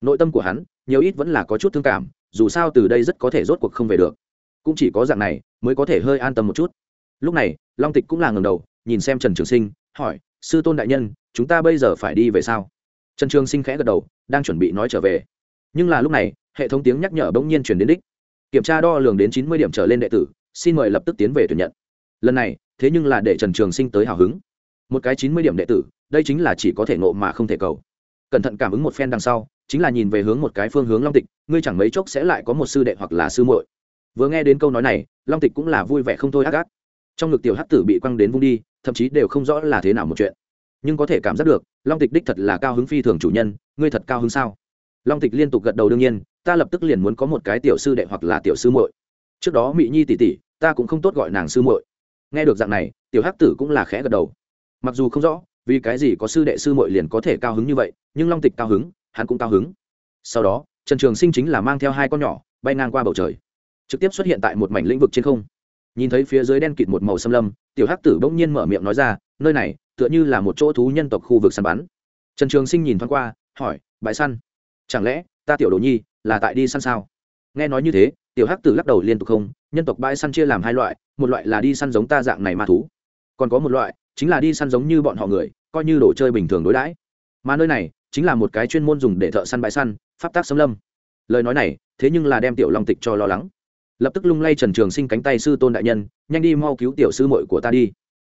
Speaker 1: Nội tâm của hắn, nhiều ít vẫn là có chút thương cảm, dù sao từ đây rất có thể rốt cuộc không về được. Cũng chỉ có dạng này, mới có thể hơi an tâm một chút. Lúc này, long tịch cũng là ngầm đầu, nhìn xem trần trường sinh, hỏi, sư tôn đại nhân, chúng ta bây giờ phải đi về sao? Trần trường sinh khẽ gật đầu, đang chuẩn bị nói trở về. Nhưng là lúc này, hệ thống tiếng nhắc nhở bỗng nhiên chuyển đến đích kiểm tra đo lường đến chín mươi điểm trở lên đệ tử, xin mời lập tức tiến về tuyển nhận. Lần này, thế nhưng là để trần trường sinh tới hào hứng. Một cái chín mươi điểm đệ tử, đây chính là chỉ có thể nộ mà không thể cầu. Cẩn thận cảm ứng một phen đằng sau, chính là nhìn về hướng một cái phương hướng long tịch, ngươi chẳng mấy chốc sẽ lại có một sư đệ hoặc là sư muội. Vừa nghe đến câu nói này, long tịch cũng là vui vẻ không thôi ác ác. Trong ngực tiểu hắc tử bị quăng đến vung đi, thậm chí đều không rõ là thế nào một chuyện. Nhưng có thể cảm giác được, long tịch đích thật là cao hứng phi thường chủ nhân, ngươi thật cao hứng sao? Long tịch liên tục gật đầu đương nhiên ta lập tức liền muốn có một cái tiểu sư đệ hoặc là tiểu sư muội. Trước đó mỹ nhi tỷ tỷ, ta cũng không tốt gọi nàng sư muội. Nghe được dạng này, tiểu hắc tử cũng là khẽ gật đầu. Mặc dù không rõ, vì cái gì có sư đệ sư muội liền có thể cao hứng như vậy, nhưng long tịch cao hứng, hắn cũng cao hứng. Sau đó, trần trường sinh chính là mang theo hai con nhỏ, bay ngang qua bầu trời. Trực tiếp xuất hiện tại một mảnh lĩnh vực trên không. Nhìn thấy phía dưới đen kịt một màu xâm lâm, tiểu hắc tử bỗng nhiên mở miệng nói ra, nơi này, tựa như là một chỗ thú nhân tộc khu vực săn bắn. Trần trường sinh nhìn thoáng qua, hỏi bãi săn? Chẳng lẽ ta tiểu đồ nhi là tại đi săn sao? Nghe nói như thế tiểu hắc tử lắc đầu liên tục không nhân tộc bãi săn chia làm hai loại một loại là đi săn giống ta dạng này ma thú còn có một loại chính là đi săn giống như bọn họ người coi như đồ chơi bình thường đối đãi. Mà nơi này chính là một cái chuyên môn dùng để thợ săn bãi săn pháp tác xâm lâm. Lời nói này thế nhưng là đem tiểu long tịch cho lo lắng. Lập tức lung lay trần trường sinh cánh tay sư tôn đại nhân nhanh đi mau cứu tiểu sư muội của ta đi.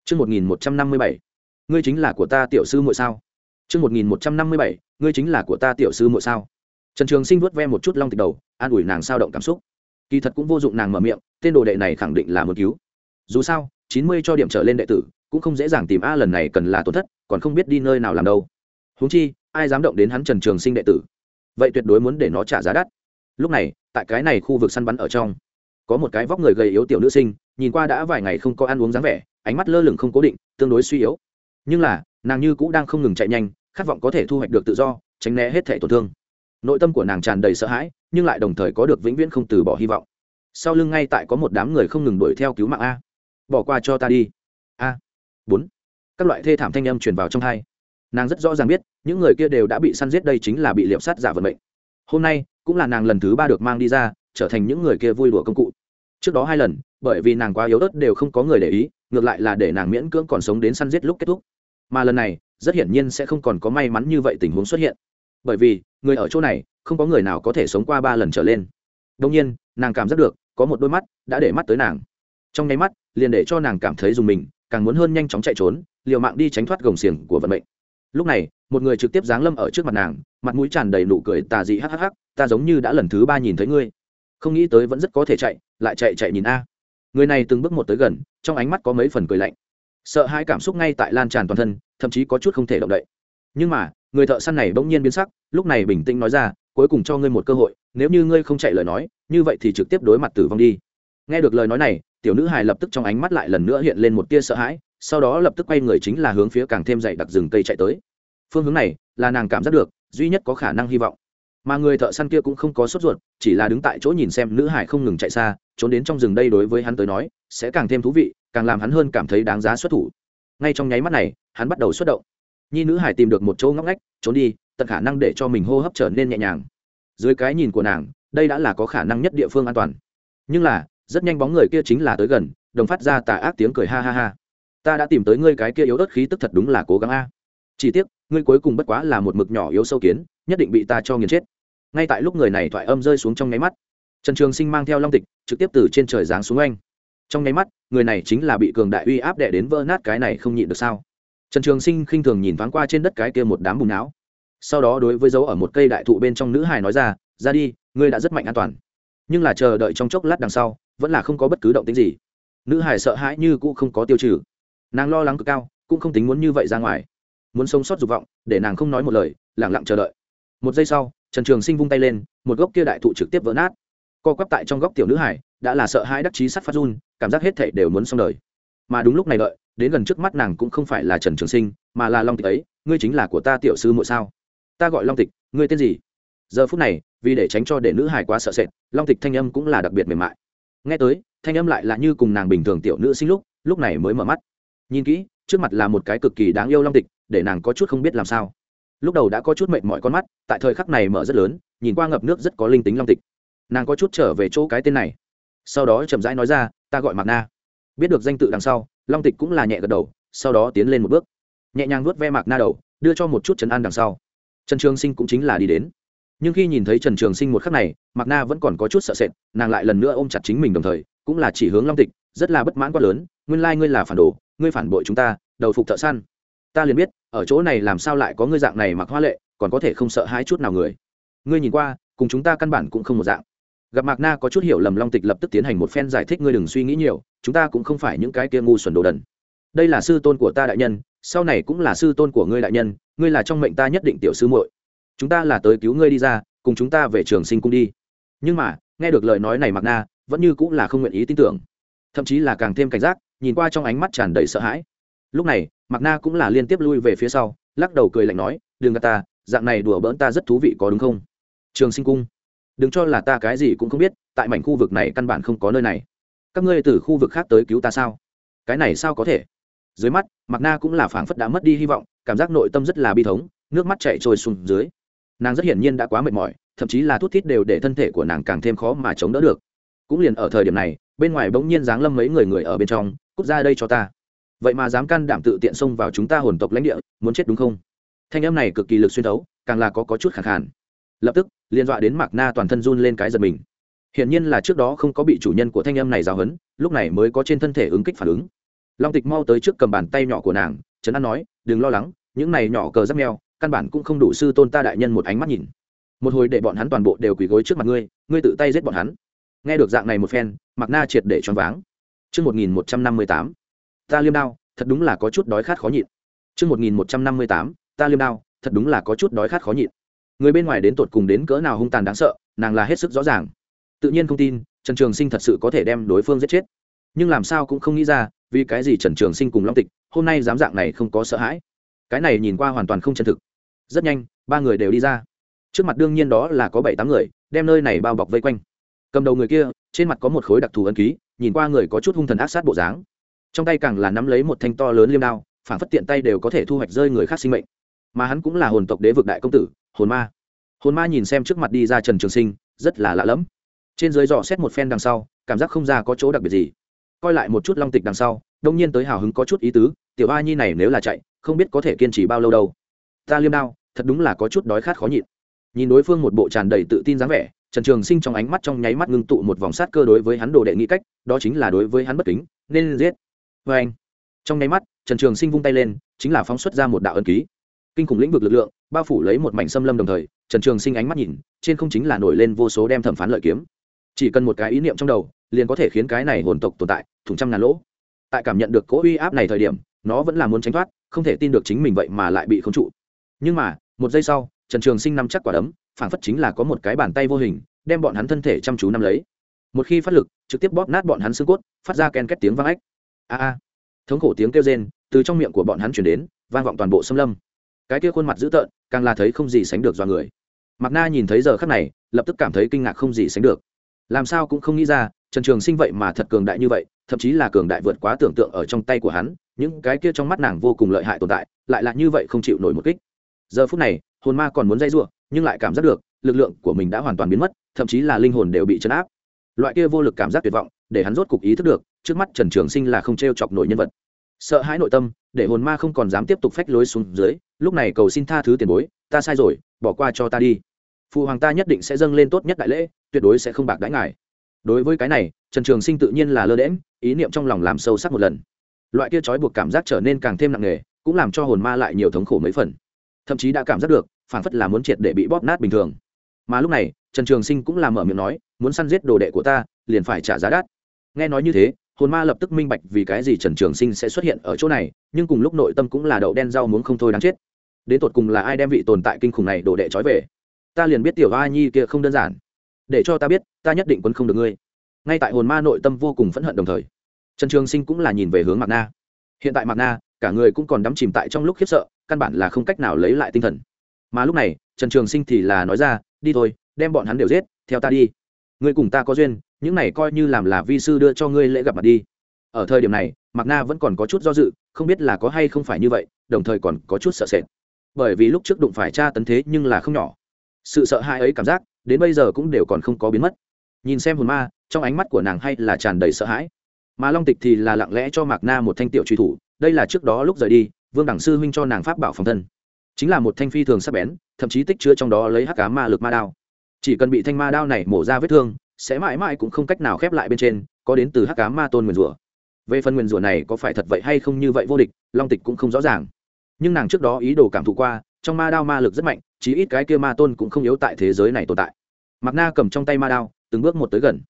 Speaker 1: Trước 1157, ngươi chính là của ta tiểu sư muội sao? Trước 1157, ngươi chính là của ta tiểu sư muội sao? Trần Trường Sinh vuốt ve một chút long tịch đầu, an ủi nàng sao động cảm xúc. Kỳ thật cũng vô dụng nàng mở miệng, tên đồ đệ này khẳng định là muốn cứu. Dù sao, chín mươi cho điểm trở lên đệ tử, cũng không dễ dàng tìm a lần này cần là tổn thất, còn không biết đi nơi nào làm đâu. Huống chi, ai dám động đến hắn Trần Trường Sinh đệ tử? Vậy tuyệt đối muốn để nó trả giá đắt. Lúc này, tại cái này khu vực săn bắn ở trong, có một cái vóc người gầy yếu tiểu nữ sinh nhìn qua đã vài ngày không có ăn uống dáng vẻ ánh mắt lơ lửng không cố định tương đối suy yếu nhưng là nàng như cũng đang không ngừng chạy nhanh khát vọng có thể thu hoạch được tự do tránh né hết thể tổn thương nội tâm của nàng tràn đầy sợ hãi, nhưng lại đồng thời có được vĩnh viễn không từ bỏ hy vọng. Sau lưng ngay tại có một đám người không ngừng đuổi theo cứu mạng a. Bỏ qua cho ta đi. A. Bốn. Các loại thê thảm thanh âm truyền vào trong thai nàng rất rõ ràng biết, những người kia đều đã bị săn giết đây chính là bị liệm sát giả vận mệnh. Hôm nay, cũng là nàng lần thứ ba được mang đi ra, trở thành những người kia vui đùa công cụ. Trước đó hai lần, bởi vì nàng quá yếu ớt đều không có người để ý, ngược lại là để nàng miễn cưỡng còn sống đến săn giết lúc kết thúc. Mà lần này, rất hiển nhiên sẽ không còn có may mắn như vậy tình huống xuất hiện. Bởi vì người ở chỗ này, không có người nào có thể sống qua ba lần trở lên. Đông nhiên, nàng cảm giác được, có một đôi mắt đã để mắt tới nàng. Trong nháy mắt, liền để cho nàng cảm thấy dùng mình, càng muốn hơn nhanh chóng chạy trốn, liều mạng đi tránh thoát gồng xiềng của vận mệnh. Lúc này, một người trực tiếp giáng lâm ở trước mặt nàng, mặt mũi tràn đầy nụ cười tà dị hắc ta giống như đã lần thứ ba nhìn thấy ngươi. Không nghĩ tới vẫn rất có thể chạy, lại chạy chạy nhìn a. Người này từng bước một tới gần, trong ánh mắt có mấy phần cười lạnh. Sợ hai cảm xúc ngay tại lan tràn toàn thân, thậm chí có chút không thể động đậy. Nhưng mà người thợ săn này bỗng nhiên biến sắc, lúc này bình tĩnh nói ra, cuối cùng cho ngươi một cơ hội, nếu như ngươi không chạy lời nói, như vậy thì trực tiếp đối mặt tử vong đi. Nghe được lời nói này, tiểu nữ hài lập tức trong ánh mắt lại lần nữa hiện lên một tia sợ hãi, sau đó lập tức quay người chính là hướng phía càng thêm dày đặc rừng cây chạy tới. Phương hướng này là nàng cảm giác được, duy nhất có khả năng hy vọng. Mà người thợ săn kia cũng không có sốt ruột, chỉ là đứng tại chỗ nhìn xem nữ hải không ngừng chạy xa, trốn đến trong rừng đây đối với hắn tới nói, sẽ càng thêm thú vị, càng làm hắn hơn cảm thấy đáng giá xuất thủ. Ngay trong nháy mắt này, hắn bắt đầu xuất động nhi nữ hải tìm được một chỗ ngóc ngách, trốn đi, tận khả năng để cho mình hô hấp trở nên nhẹ nhàng. Dưới cái nhìn của nàng, đây đã là có khả năng nhất địa phương an toàn. Nhưng là, rất nhanh bóng người kia chính là tới gần, đồng phát ra tà ác tiếng cười ha ha ha. Ta đã tìm tới ngươi cái kia yếu ớt khí tức thật đúng là cố gắng a. Chỉ tiếc, ngươi cuối cùng bất quá là một mực nhỏ yếu sâu kiến, nhất định bị ta cho nghiền chết. Ngay tại lúc người này thoại âm rơi xuống trong nháy mắt, trần trường sinh mang theo long tịch, trực tiếp từ trên trời giáng xuống anh trong nháy mắt, người này chính là bị cường đại uy áp đẻ đến vỡ nát cái này không nhịn được sao? Trần trường sinh khinh thường nhìn thoáng qua trên đất cái kia một đám bùn não. Sau đó đối với dấu ở một cây đại thụ bên trong nữ hài nói ra ra đi, ngươi đã rất mạnh an toàn. Nhưng là chờ đợi trong chốc lát đằng sau, vẫn là không có bất cứ động tính gì. Nữ hài sợ hãi như cũ không có tiêu trừ. Nàng lo lắng cực cao, cũng không tính muốn như vậy ra ngoài. Muốn sống sót dục vọng, để nàng không nói một lời lẳng lặng chờ đợi. Một giây sau, trần trường sinh vung tay lên, một gốc kia đại thụ trực tiếp vỡ nát. Co quắp tại trong góc tiểu nữ hải đã là sợ hãi đắc chí sắt phát run, cảm giác hết thảy đều muốn xong đời mà đúng lúc này đợi, đến gần trước mắt nàng cũng không phải là trần trường sinh, mà là long tịch ấy, ngươi chính là của ta tiểu sư muội sao? Ta gọi long tịch, ngươi tên gì? Giờ phút này, vì để tránh cho để nữ hài quá sợ sệt, long tịch thanh âm cũng là đặc biệt mềm mại. Nghe tới, thanh âm lại là như cùng nàng bình thường tiểu nữ sinh lúc lúc này mới mở mắt. Nhìn kỹ, trước mặt là một cái cực kỳ đáng yêu long tịch, để nàng có chút không biết làm sao. Lúc đầu đã có chút mệt mỏi con mắt, tại thời khắc này mở rất lớn, nhìn qua ngập nước rất có linh tính long tịch. Nàng có chút trở về chỗ cái tên này. Sau đó chậm rãi nói ra, ta gọi mặt na biết được danh tự đằng sau, long tịch cũng là nhẹ gật đầu, sau đó tiến lên một bước. Nhẹ nhàng nuốt ve mạc na đầu, đưa cho một chút trấn an đằng sau. Trần trường sinh cũng chính là đi đến. Nhưng khi nhìn thấy trần trường sinh một khắc này, mạc na vẫn còn có chút sợ sệt, nàng lại lần nữa ôm chặt chính mình đồng thời, cũng là chỉ hướng long tịch, rất là bất mãn quá lớn, nguyên lai ngươi là phản đồ, ngươi phản bội chúng ta, đầu phục thợ săn. Ta liền biết, ở chỗ này làm sao lại có ngươi dạng này mặc hoa lệ, còn có thể không sợ hai chút nào người. Ngươi nhìn qua, cùng chúng ta căn bản cũng không một dạng gặp mạc na có chút hiểu lầm long tịch lập tức tiến hành một phen giải thích ngươi đừng suy nghĩ nhiều chúng ta cũng không phải những cái kia ngu xuẩn đồ đần đây là sư tôn của ta đại nhân sau này cũng là sư tôn của ngươi đại nhân ngươi là trong mệnh ta nhất định tiểu sư muội chúng ta là tới cứu ngươi đi ra cùng chúng ta về trường sinh cung đi nhưng mà nghe được lời nói này mạc na vẫn như cũng là không nguyện ý tin tưởng thậm chí là càng thêm cảnh giác nhìn qua trong ánh mắt tràn đầy sợ hãi lúc này mạc na cũng là liên tiếp lui về phía sau lắc đầu cười lạnh nói đừng gạt ta dạng này đùa bỡn ta rất thú vị có đúng không trường sinh cung đừng cho là ta cái gì cũng không biết tại mảnh khu vực này căn bản không có nơi này. Các ngươi từ khu vực khác tới cứu ta sao? Cái này sao có thể? Dưới mắt Mặc na cũng là phảng phất đã mất đi hy vọng cảm giác nội tâm rất là bi thống nước mắt chạy trôi xuống dưới. Nàng rất hiển nhiên đã quá mệt mỏi thậm chí là thuốc thít đều để thân thể của nàng càng thêm khó mà chống đỡ được. Cũng liền ở thời điểm này bên ngoài bỗng nhiên giáng lâm mấy người người ở bên trong cút ra đây cho ta. Vậy mà dám can đảm tự tiện xông vào chúng ta hồn tộc lãnh địa muốn chết đúng không? Thanh âm này cực kỳ lực xuyên thấu càng là có, có chút khẳng khàn lập tức liên dọa đến mạc na toàn thân run lên cái giật mình. Hiển nhiên là trước đó không có bị chủ nhân của thanh âm này giáo hấn lúc này mới có trên thân thể ứng kích phản ứng. Long tịch mau tới trước cầm bàn tay nhỏ của nàng trấn an nói đừng lo lắng những này nhỏ cờ giáp mèo căn bản cũng không đủ sư tôn ta đại nhân một ánh mắt nhìn. Một hồi để bọn hắn toàn bộ đều quỳ gối trước mặt ngươi ngươi tự tay giết bọn hắn. Nghe được dạng này một phen mạc na triệt để choáng váng. Trước 1158, ta liêm đao, thật đúng là có chút đói khát khó nhịn. Trước 1158, ta liêm đao, thật đúng là có chút đói khát khó nhịn. Người bên ngoài đến tột cùng đến cỡ nào hung tàn đáng sợ, nàng là hết sức rõ ràng. Tự nhiên không tin, Trần Trường Sinh thật sự có thể đem đối phương giết chết. Nhưng làm sao cũng không nghĩ ra, vì cái gì Trần Trường Sinh cùng Long Tịch, hôm nay dám dạng này không có sợ hãi. Cái này nhìn qua hoàn toàn không chân thực. Rất nhanh, ba người đều đi ra. Trước mặt đương nhiên đó là có bảy tám người, đem nơi này bao bọc vây quanh. Cầm đầu người kia, trên mặt có một khối đặc thù ân ký, nhìn qua người có chút hung thần ác sát bộ dáng trong tay càng là nắm lấy một thanh to lớn liêm đao phản phất tiện tay đều có thể thu hoạch rơi người khác sinh mệnh mà hắn cũng là hồn tộc đế vực đại công tử, hồn ma. Hồn ma nhìn xem trước mặt đi ra trần trường sinh, rất là lạ lẫm. Trên dưới dò xét một phen đằng sau, cảm giác không ra có chỗ đặc biệt gì. Coi lại một chút long tịch đằng sau, đông nhiên tới hào hứng có chút ý tứ, tiểu a nhi này nếu là chạy, không biết có thể kiên trì bao lâu đâu. Ta liêm đao, thật đúng là có chút đói khát khó nhịn. Nhìn đối phương một bộ tràn đầy tự tin dáng vẻ, trần trường sinh trong ánh mắt trong nháy mắt ngưng tụ một vòng sát cơ đối với hắn đồ đệ nghĩ cách, đó chính là đối với hắn bất kính, nên giết. Vê anh trong nháy mắt, trần trường sinh vung tay lên, chính là phóng xuất ra một đạo ân ký kinh khủng lĩnh vực lực lượng, bao phủ lấy một mảnh xâm lâm đồng thời, trần trường sinh ánh mắt nhìn, trên không chính là nổi lên vô số đem thẩm phán lợi kiếm. Chỉ cần một cái ý niệm trong đầu, liền có thể khiến cái này hồn tộc tồn tại, thủng trăm ngàn lỗ. Tại cảm nhận được cỗ uy áp này thời điểm, nó vẫn là muốn tránh thoát, không thể tin được chính mình vậy mà lại bị khống trụ. Nhưng mà, một giây sau, trần trường sinh nắm chắc quả đấm phản phất chính là có một cái bàn tay vô hình, đem bọn hắn thân thể chăm chú nắm lấy. Một khi phát lực, trực tiếp bóp nát bọn hắn xương cốt, phát ra ken két tiếng vang ách a a. Thống khổ tiếng kêu rên, từ trong miệng của bọn hắn chuyển đến, vang vọng toàn bộ xâm lâm cái kia khuôn mặt dữ tợn càng là thấy không gì sánh được do người Mặt Na nhìn thấy giờ khắc này, lập tức cảm thấy kinh ngạc không gì sánh được. Làm sao cũng không nghĩ ra, Trần Trường Sinh vậy mà thật cường đại như vậy, thậm chí là cường đại vượt quá tưởng tượng ở trong tay của hắn, những cái kia trong mắt nàng vô cùng lợi hại tồn tại, lại là như vậy không chịu nổi một kích. Giờ phút này, hồn ma còn muốn dây giụa nhưng lại cảm giác được, lực lượng của mình đã hoàn toàn biến mất, thậm chí là linh hồn đều bị chấn áp. Loại kia vô lực cảm giác tuyệt vọng, để hắn rốt cục ý thức được, trước mắt Trần Trường Sinh là không trêu chọc nổi nhân vật. Sợ hãi nội tâm, để hồn ma không còn dám tiếp tục phách lối xuống dưới, lúc này cầu xin tha thứ tiền bối, ta sai rồi, bỏ qua cho ta đi. Phụ hoàng ta nhất định sẽ dâng lên tốt nhất đại lễ, tuyệt đối sẽ không bạc đãi ngài. Đối với cái này, Trần Trường Sinh tự nhiên là lơ đễm ý niệm trong lòng làm sâu sắc một lần. Loại kia trói buộc cảm giác trở nên càng thêm nặng nề, cũng làm cho hồn ma lại nhiều thống khổ mấy phần. Thậm chí đã cảm giác được, phản phất là muốn triệt để bị bóp nát bình thường. Mà lúc này, Trần Trường Sinh cũng là mở miệng nói, muốn săn giết đồ đệ của ta, liền phải trả giá đắt nghe nói như thế hồn ma lập tức minh bạch vì cái gì trần trường sinh sẽ xuất hiện ở chỗ này, nhưng cùng lúc nội tâm cũng là đậu đen rau muốn không thôi đáng chết. Đến tột cùng là ai đem vị tồn tại kinh khủng này đổ đệ trói về? Ta liền biết tiểu a nhi kia không đơn giản. Để cho ta biết, ta nhất định quân không được ngươi. Ngay tại hồn ma nội tâm vô cùng phẫn hận đồng thời, trần trường sinh cũng là nhìn về hướng mặt na. Hiện tại mặt na, cả người cũng còn đắm chìm tại trong lúc khiếp sợ, căn bản là không cách nào lấy lại tinh thần. Mà lúc này, trần trường sinh thì là nói ra, đi thôi, đem bọn hắn đều giết, theo ta đi. Ngươi cùng ta có duyên những này coi như làm là vi sư đưa cho ngươi lễ gặp mặt đi. Ở thời điểm này, mạc na vẫn còn có chút do dự, không biết là có hay không phải như vậy, đồng thời còn có chút sợ sệt. Bởi vì lúc trước đụng phải cha tấn thế nhưng là không nhỏ. Sự sợ hãi ấy cảm giác, đến bây giờ cũng đều còn không có biến mất. Nhìn xem hồn ma, trong ánh mắt của nàng hay là tràn đầy sợ hãi. Mà long tịch thì là lặng lẽ cho mạc na một thanh tiểu truy thủ, đây là trước đó lúc rời đi, vương đẳng sư huynh cho nàng pháp bảo phòng thân. Chính là một thanh phi thường sắc bén, thậm chí tích chứa trong đó lấy hắc cá ma lực ma đao. Chỉ cần bị thanh ma đao này mổ ra vết thương sẽ mãi mãi cũng không cách nào khép lại bên trên, có đến từ hắc cá ma tôn nguyền rủa. Về phần nguyền rủa này có phải thật vậy hay không như vậy vô địch, long tịch cũng không rõ ràng. Nhưng nàng trước đó ý đồ cảm thụ qua, trong ma đao ma lực rất mạnh, chí ít cái kia ma tôn cũng không yếu tại thế giới này tồn tại. Mặc na cầm trong tay ma đao, từng bước một tới gần.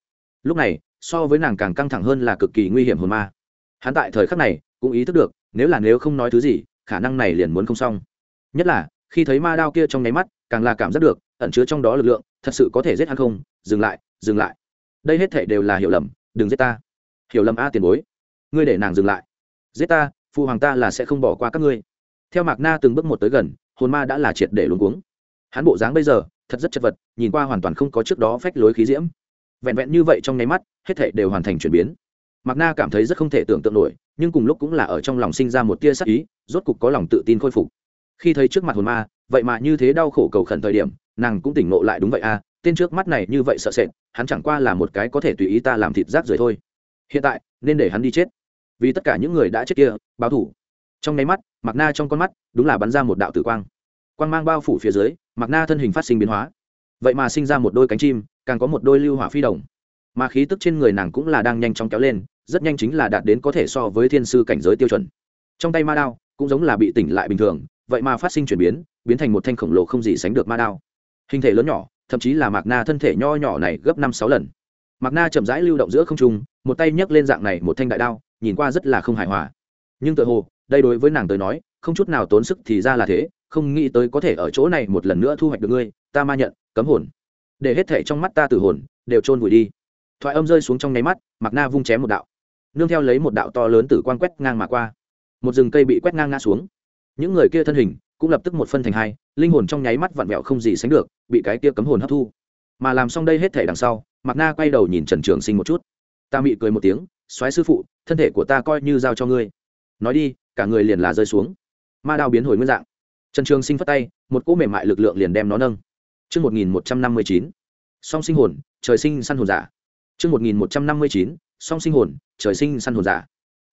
Speaker 1: Lúc này, so với nàng càng căng thẳng hơn là cực kỳ nguy hiểm hồn ma. Hắn tại thời khắc này cũng ý thức được, nếu là nếu không nói thứ gì, khả năng này liền muốn không xong. Nhất là, khi thấy ma đao kia trong nháy mắt, càng là cảm giác được, ẩn chứa trong đó lực lượng, thật sự có thể giết hắn không? Dừng lại dừng lại. Đây hết thể đều là hiểu lầm, đừng giết ta. Hiểu lầm a tiền bối, ngươi để nàng dừng lại. Giết ta phụ hoàng ta là sẽ không bỏ qua các ngươi. Theo mạc na từng bước một tới gần, hồn ma đã là triệt để luống cuống. Hắn bộ dáng bây giờ, thật rất chật vật, nhìn qua hoàn toàn không có trước đó phách lối khí diễm. Vẹn vẹn như vậy trong nháy mắt, hết thể đều hoàn thành chuyển biến. Mạc na cảm thấy rất không thể tưởng tượng nổi, nhưng cùng lúc cũng là ở trong lòng sinh ra một tia sắc ý, rốt cục có lòng tự tin khôi phục. Khi thấy trước mặt hồn ma, vậy mà như thế đau khổ cầu khẩn thời điểm, nàng cũng tỉnh ngộ lại đúng vậy a tên trước mắt này như vậy sợ sệt, hắn chẳng qua là một cái có thể tùy ý ta làm thịt rác rưởi thôi. Hiện tại, nên để hắn đi chết. Vì tất cả những người đã chết kia, báo thủ. Trong nháy mắt Mặc na trong con mắt, đúng là bắn ra một đạo tử quang. Quang mang bao phủ phía dưới Mặc na thân hình phát sinh biến hóa. Vậy mà sinh ra một đôi cánh chim, càng có một đôi lưu hỏa phi đồng. Mà khí tức trên người nàng cũng là đang nhanh chóng kéo lên, rất nhanh chính là đạt đến có thể so với thiên sư cảnh giới tiêu chuẩn. Trong tay ma đao, cũng giống là bị tỉnh lại bình thường, vậy mà phát sinh chuyển biến biến thành một thanh khổng lồ không gì sánh được ma đao. Hình thể lớn nhỏ thậm chí là mạc na thân thể nho nhỏ này gấp năm sáu lần. Mạc na chậm rãi lưu động giữa không trung, một tay nhấc lên dạng này một thanh đại đao, nhìn qua rất là không hài hòa. Nhưng tự hồ, đây đối với nàng tới nói, không chút nào tốn sức thì ra là thế, không nghĩ tới có thể ở chỗ này một lần nữa thu hoạch được ngươi, ta ma nhận, cấm hồn. Để hết thể trong mắt ta tử hồn, đều trôn vùi đi. Thoại âm rơi xuống trong nháy mắt, mạc na vung chém một đạo. Nương theo lấy một đạo to lớn tử quan quét ngang mà qua. Một rừng cây bị quét ngang ngã xuống. Những người kia thân hình cũng lập tức một phân thành hai linh hồn trong nháy mắt vặn vẹo không gì sánh được bị cái kia cấm hồn hấp thu. Mà làm xong đây hết thể đằng sau mạc na quay đầu nhìn trần trường sinh một chút. Ta mị cười một tiếng soái sư phụ thân thể của ta coi như giao cho ngươi. Nói đi cả người liền là rơi xuống. Ma đao biến hồi nguyên dạng. Trần trường sinh phất tay một cỗ mềm mại lực lượng liền đem nó nâng. Trước 1159, song sinh hồn, trời sinh săn hồn giả. Trước 1159, song sinh hồn, trời sinh săn hồn giả.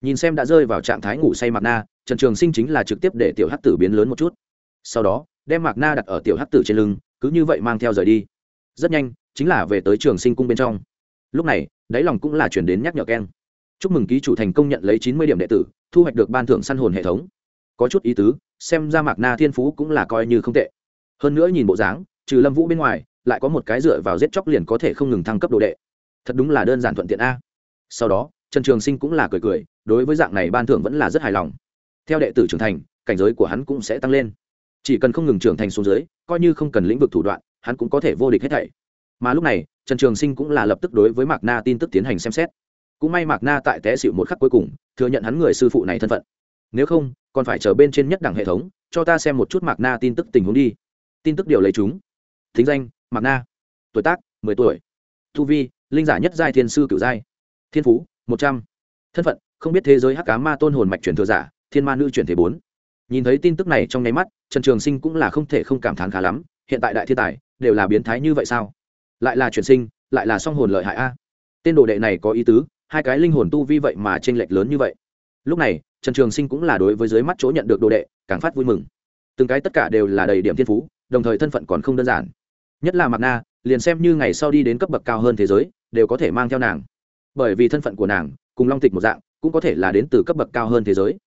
Speaker 1: Nhìn xem đã rơi vào trạng thái ngủ say Mạc Na, Trần Trường Sinh chính là trực tiếp để tiểu hắc tử biến lớn một chút. Sau đó, đem Mạc Na đặt ở tiểu hắc tử trên lưng, cứ như vậy mang theo rời đi. Rất nhanh, chính là về tới Trường Sinh cung bên trong. Lúc này, đáy lòng cũng là chuyển đến nhắc nhở keng. Chúc mừng ký chủ thành công nhận lấy chín mươi điểm đệ tử, thu hoạch được ban thưởng săn hồn hệ thống. Có chút ý tứ, xem ra Mạc Na Thiên Phú cũng là coi như không tệ. Hơn nữa nhìn bộ dáng, trừ Lâm Vũ bên ngoài, lại có một cái dựa vào giết chóc liền có thể không ngừng thăng cấp đồ đệ. Thật đúng là đơn giản thuận tiện a. Sau đó, Trần Trường Sinh cũng là cười cười, đối với dạng này ban thưởng vẫn là rất hài lòng. Theo đệ tử trưởng thành, cảnh giới của hắn cũng sẽ tăng lên. Chỉ cần không ngừng trưởng thành xuống dưới, coi như không cần lĩnh vực thủ đoạn, hắn cũng có thể vô địch hết thảy. Mà lúc này, Trần Trường Sinh cũng là lập tức đối với Mạc Na tin tức tiến hành xem xét. Cũng may Mạc Na tại té xỉu một khắc cuối cùng, thừa nhận hắn người sư phụ này thân phận. Nếu không, còn phải chờ bên trên nhất đẳng hệ thống, cho ta xem một chút Mạc Na tin tức tình huống đi. Tin tức điều lấy chúng. Thính danh: Mạc Na. Tuổi tác: mười tuổi. Tu vi: linh giả nhất giai thiên sư cửu giai. Thiên phú: một trăm thân phận không biết thế giới hắc cá ma tôn hồn mạch truyền thừa giả, thiên ma nữ truyền thể bốn. Nhìn thấy tin tức này trong nháy mắt, trần trường sinh cũng là không thể không cảm thán khá lắm, hiện tại đại thiên tài, đều là biến thái như vậy sao? Lại là chuyển sinh, lại là song hồn lợi hại a. Tên đồ đệ này có ý tứ, hai cái linh hồn tu vi vậy mà t r ê n lệch lớn như vậy. Lúc này, trần trường sinh cũng là đối với dưới mắt chỗ nhận được đồ đệ, càng phát vui mừng. Từng cái tất cả đều là đầy điểm thiên phú, đồng thời thân phận còn không đơn giản. Nhất là mặt na, liền xem như ngày sau đi đến cấp bậc cao hơn thế giới, đều có thể mang theo nàng. Bởi vì thân phận của nàng, cùng long tịch một dạng cũng có thể là đến từ cấp bậc cao hơn thế giới.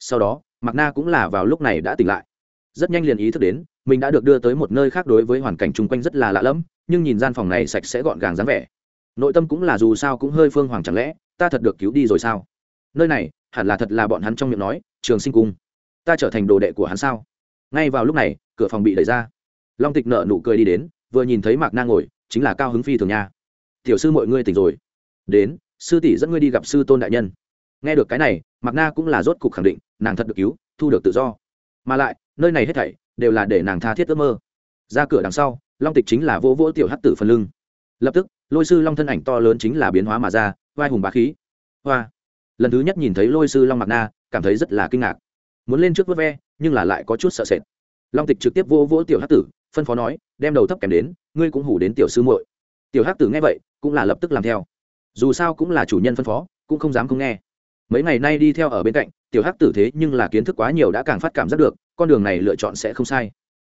Speaker 1: Sau đó, mạc na cũng là vào lúc này đã tỉnh lại. Rất nhanh liền ý thức đến, mình đã được đưa tới một nơi khác đối với hoàn cảnh chung quanh rất là lạ lẫm, nhưng nhìn gian phòng này sạch sẽ gọn gàng dáng vẻ. Nội tâm cũng là dù sao cũng hơi phương hoàng chẳng lẽ, ta thật được cứu đi rồi sao? Nơi này, hẳn là thật là bọn hắn trong miệng nói, trường sinh cung. Ta trở thành đồ đệ của hắn sao? Ngay vào lúc này, cửa phòng bị đẩy ra. Long tịch nợ nụ cười đi đến, vừa nhìn thấy mạc na ngồi, chính là cao hứng phi thường nha. Tiểu sư mọi ngươi tỉnh rồi. Đến, sư tỷ dẫn ngươi đi gặp sư tôn đại nhân nghe được cái này, mạc na cũng là rốt cục khẳng định, nàng thật được cứu, thu được tự do. Mà lại, nơi này hết thảy đều là để nàng tha thiết ước mơ. Ra cửa đằng sau, long tịch chính là vỗ vỗ tiểu hắc tử phần lưng. Lập tức, lôi sư long thân ảnh to lớn chính là biến hóa mà ra vai hùng bá khí. Hoa. Lần thứ nhất nhìn thấy lôi sư long mạc na, cảm thấy rất là kinh ngạc. Muốn lên trước vớt ve, nhưng là lại có chút sợ sệt. Long tịch trực tiếp vô vỗ tiểu hắc tử, phân phó nói, đem đầu thấp kèm đến, ngươi cũng hủ đến tiểu sư muội. Tiểu hắc tử nghe vậy, cũng là lập tức làm theo. Dù sao cũng là chủ nhân phân phó, cũng không dám không nghe mấy ngày nay đi theo ở bên cạnh, tiểu hắc tử thế nhưng là kiến thức quá nhiều đã càng phát cảm giác được, con đường này lựa chọn sẽ không sai.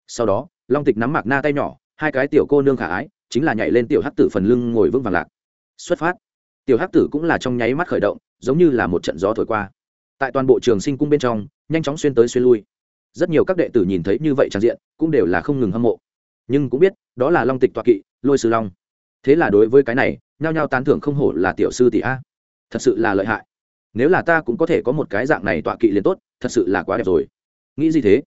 Speaker 1: Sau đó, long tịch nắm mạc na tay nhỏ, hai cái tiểu cô nương khả ái, chính là nhảy lên tiểu hắc tử phần lưng ngồi vững vàng lạc. Xuất phát. Tiểu hắc tử cũng là trong nháy mắt khởi động, giống như là một trận gió thổi qua. Tại toàn bộ trường sinh cung bên trong, nhanh chóng xuyên tới xuyên lui. Rất nhiều các đệ tử nhìn thấy như vậy trang diện, cũng đều là không ngừng hâm mộ. Nhưng cũng biết, đó là long tịch toạ kỵ, lôi sư long. Thế là đối với cái này, nhao nhao tán thưởng không hổ là tiểu sư tỷ a. Thật sự là lợi hại nếu là ta cũng có thể có một cái dạng này tọa kỵ liền tốt, thật sự là quá đẹp rồi. Nghĩ gì thế?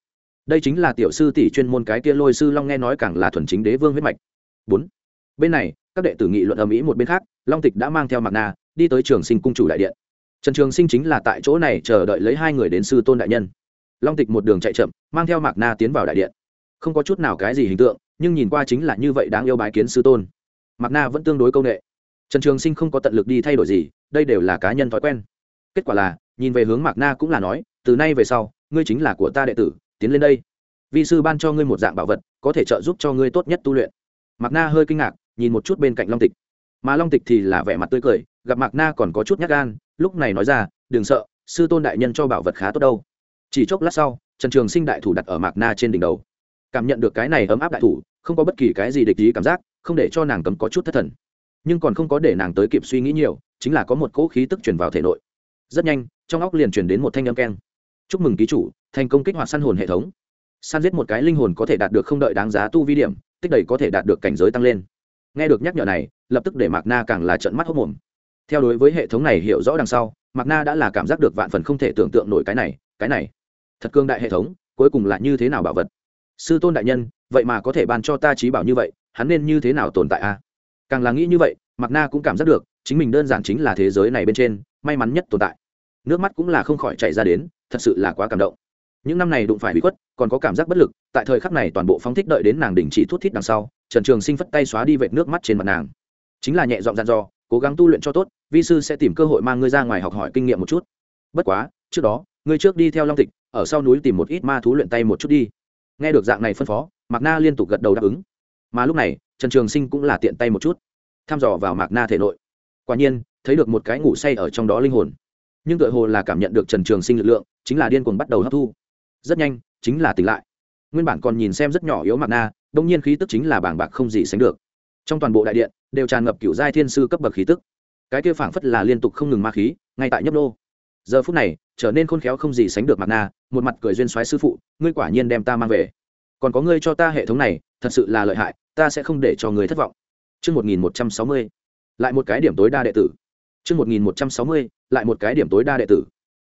Speaker 1: Đây chính là tiểu sư tỷ chuyên môn cái kia lôi sư long nghe nói càng là thuần chính đế vương huyết mạch. Bốn. Bên này, các đệ tử nghị luận ở mỹ một bên khác, long tịch đã mang theo mặt na, đi tới trường sinh cung chủ đại điện. Trần trường sinh chính là tại chỗ này chờ đợi lấy hai người đến sư tôn đại nhân. Long tịch một đường chạy chậm, mang theo mạc na tiến vào đại điện. Không có chút nào cái gì hình tượng, nhưng nhìn qua chính là như vậy đáng yêu bái kiến sư tôn. Mạc na vẫn tương đối c â u n ệ trần trường sinh không có tận lực đi thay đổi gì, đây đều là cá nhân thói quen kết quả là, nhìn về hướng mạc na cũng là nói, từ nay về sau, ngươi chính là của ta đệ tử, tiến lên đây. Vi sư ban cho ngươi một dạng bảo vật, có thể trợ giúp cho ngươi tốt nhất tu luyện. Mạc na hơi kinh ngạc, nhìn một chút bên cạnh long tịch. Mà long tịch thì là vẻ mặt tươi cười, gặp mạc na còn có chút nhát gan, lúc này nói ra, đừng sợ, sư tôn đại nhân cho bảo vật khá tốt đâu. Chỉ chốc lát sau, trần trường sinh đại thủ đặt ở mạc na trên đỉnh đầu. Cảm nhận được cái này ấm áp đại thủ, không có bất kỳ cái gì địch ý cảm giác, không để cho nàng cấm có chút thất thần. Nhưng còn không có để nàng tới kịp suy nghĩ nhiều, chính là có một cỗ khí tức truyền vào thể nội rất nhanh, trong óc liền chuyển đến một thanh âm keng. Chúc mừng ký chủ, thành công kích hoạt săn hồn hệ thống. Săn giết một cái linh hồn có thể đạt được không đợi đáng giá tu vi điểm, tích đầy có thể đạt được cảnh giới tăng lên. Nghe được nhắc nhở này, lập tức để mạc na càng là trận mắt hốc mồm. Theo đối với hệ thống này hiểu rõ đằng sau, mạc na đã là cảm giác được vạn phần không thể tưởng tượng nổi cái này cái này. Thật cương đại hệ thống, cuối cùng là như thế nào bảo vật? Sư tôn đại nhân, vậy mà có thể ban cho ta trí bảo như vậy, hắn nên như thế nào tồn tại a? Càng là nghĩ như vậy, mạc na cũng cảm giác được, chính mình đơn giản chính là thế giới này bên trên, may mắn nhất tồn tại nước mắt cũng là không khỏi chảy ra đến, thật sự là quá cảm động. Những năm này đụng phải bị khuất, còn có cảm giác bất lực, tại thời khắc này toàn bộ phóng thích đợi đến nàng đình chỉ thuốc thít đằng sau, trần trường sinh phất tay xóa đi vệt nước mắt trên mặt nàng. Chính là nhẹ dọn dặn dò, cố gắng tu luyện cho tốt, vi sư sẽ tìm cơ hội mang ngươi ra ngoài học hỏi kinh nghiệm một chút. Bất quá, trước đó, ngươi trước đi theo long tịch, ở sau núi tìm một ít ma thú luyện tay một chút đi. Nghe được dạng này phân phó, mạc na liên tục gật đầu đáp ứng. Mà lúc này, trần trường sinh cũng là tiện tay một chút, thăm dò vào mạc na thể nội. Quả nhiên, thấy được một cái ngủ say ở trong đó linh hồn nhưng tựa hồ là cảm nhận được trần trường sinh lực lượng, chính là điên cuồng bắt đầu hấp thu. Rất nhanh, chính là tỉnh lại. Nguyên bản còn nhìn xem rất nhỏ yếu mặt na đông nhiên khí tức chính là bảng bạc không gì sánh được. Trong toàn bộ đại điện, đều tràn ngập cựu giai thiên sư cấp bậc khí tức. Cái kia phảng phất là liên tục không ngừng ma khí, ngay tại nhấp nô. Giờ phút này, trở nên khôn khéo không gì sánh được mặt na, một mặt cười duyên soái sư phụ, ngươi quả nhiên đem ta mang về. Còn có ngươi cho ta hệ thống này, thật sự là lợi hại, ta sẽ không để cho người thất vọng. Chương 1160. Lại một cái điểm tối đa đệ tử. Chương 1160. Lại một cái điểm tối đa đệ tử.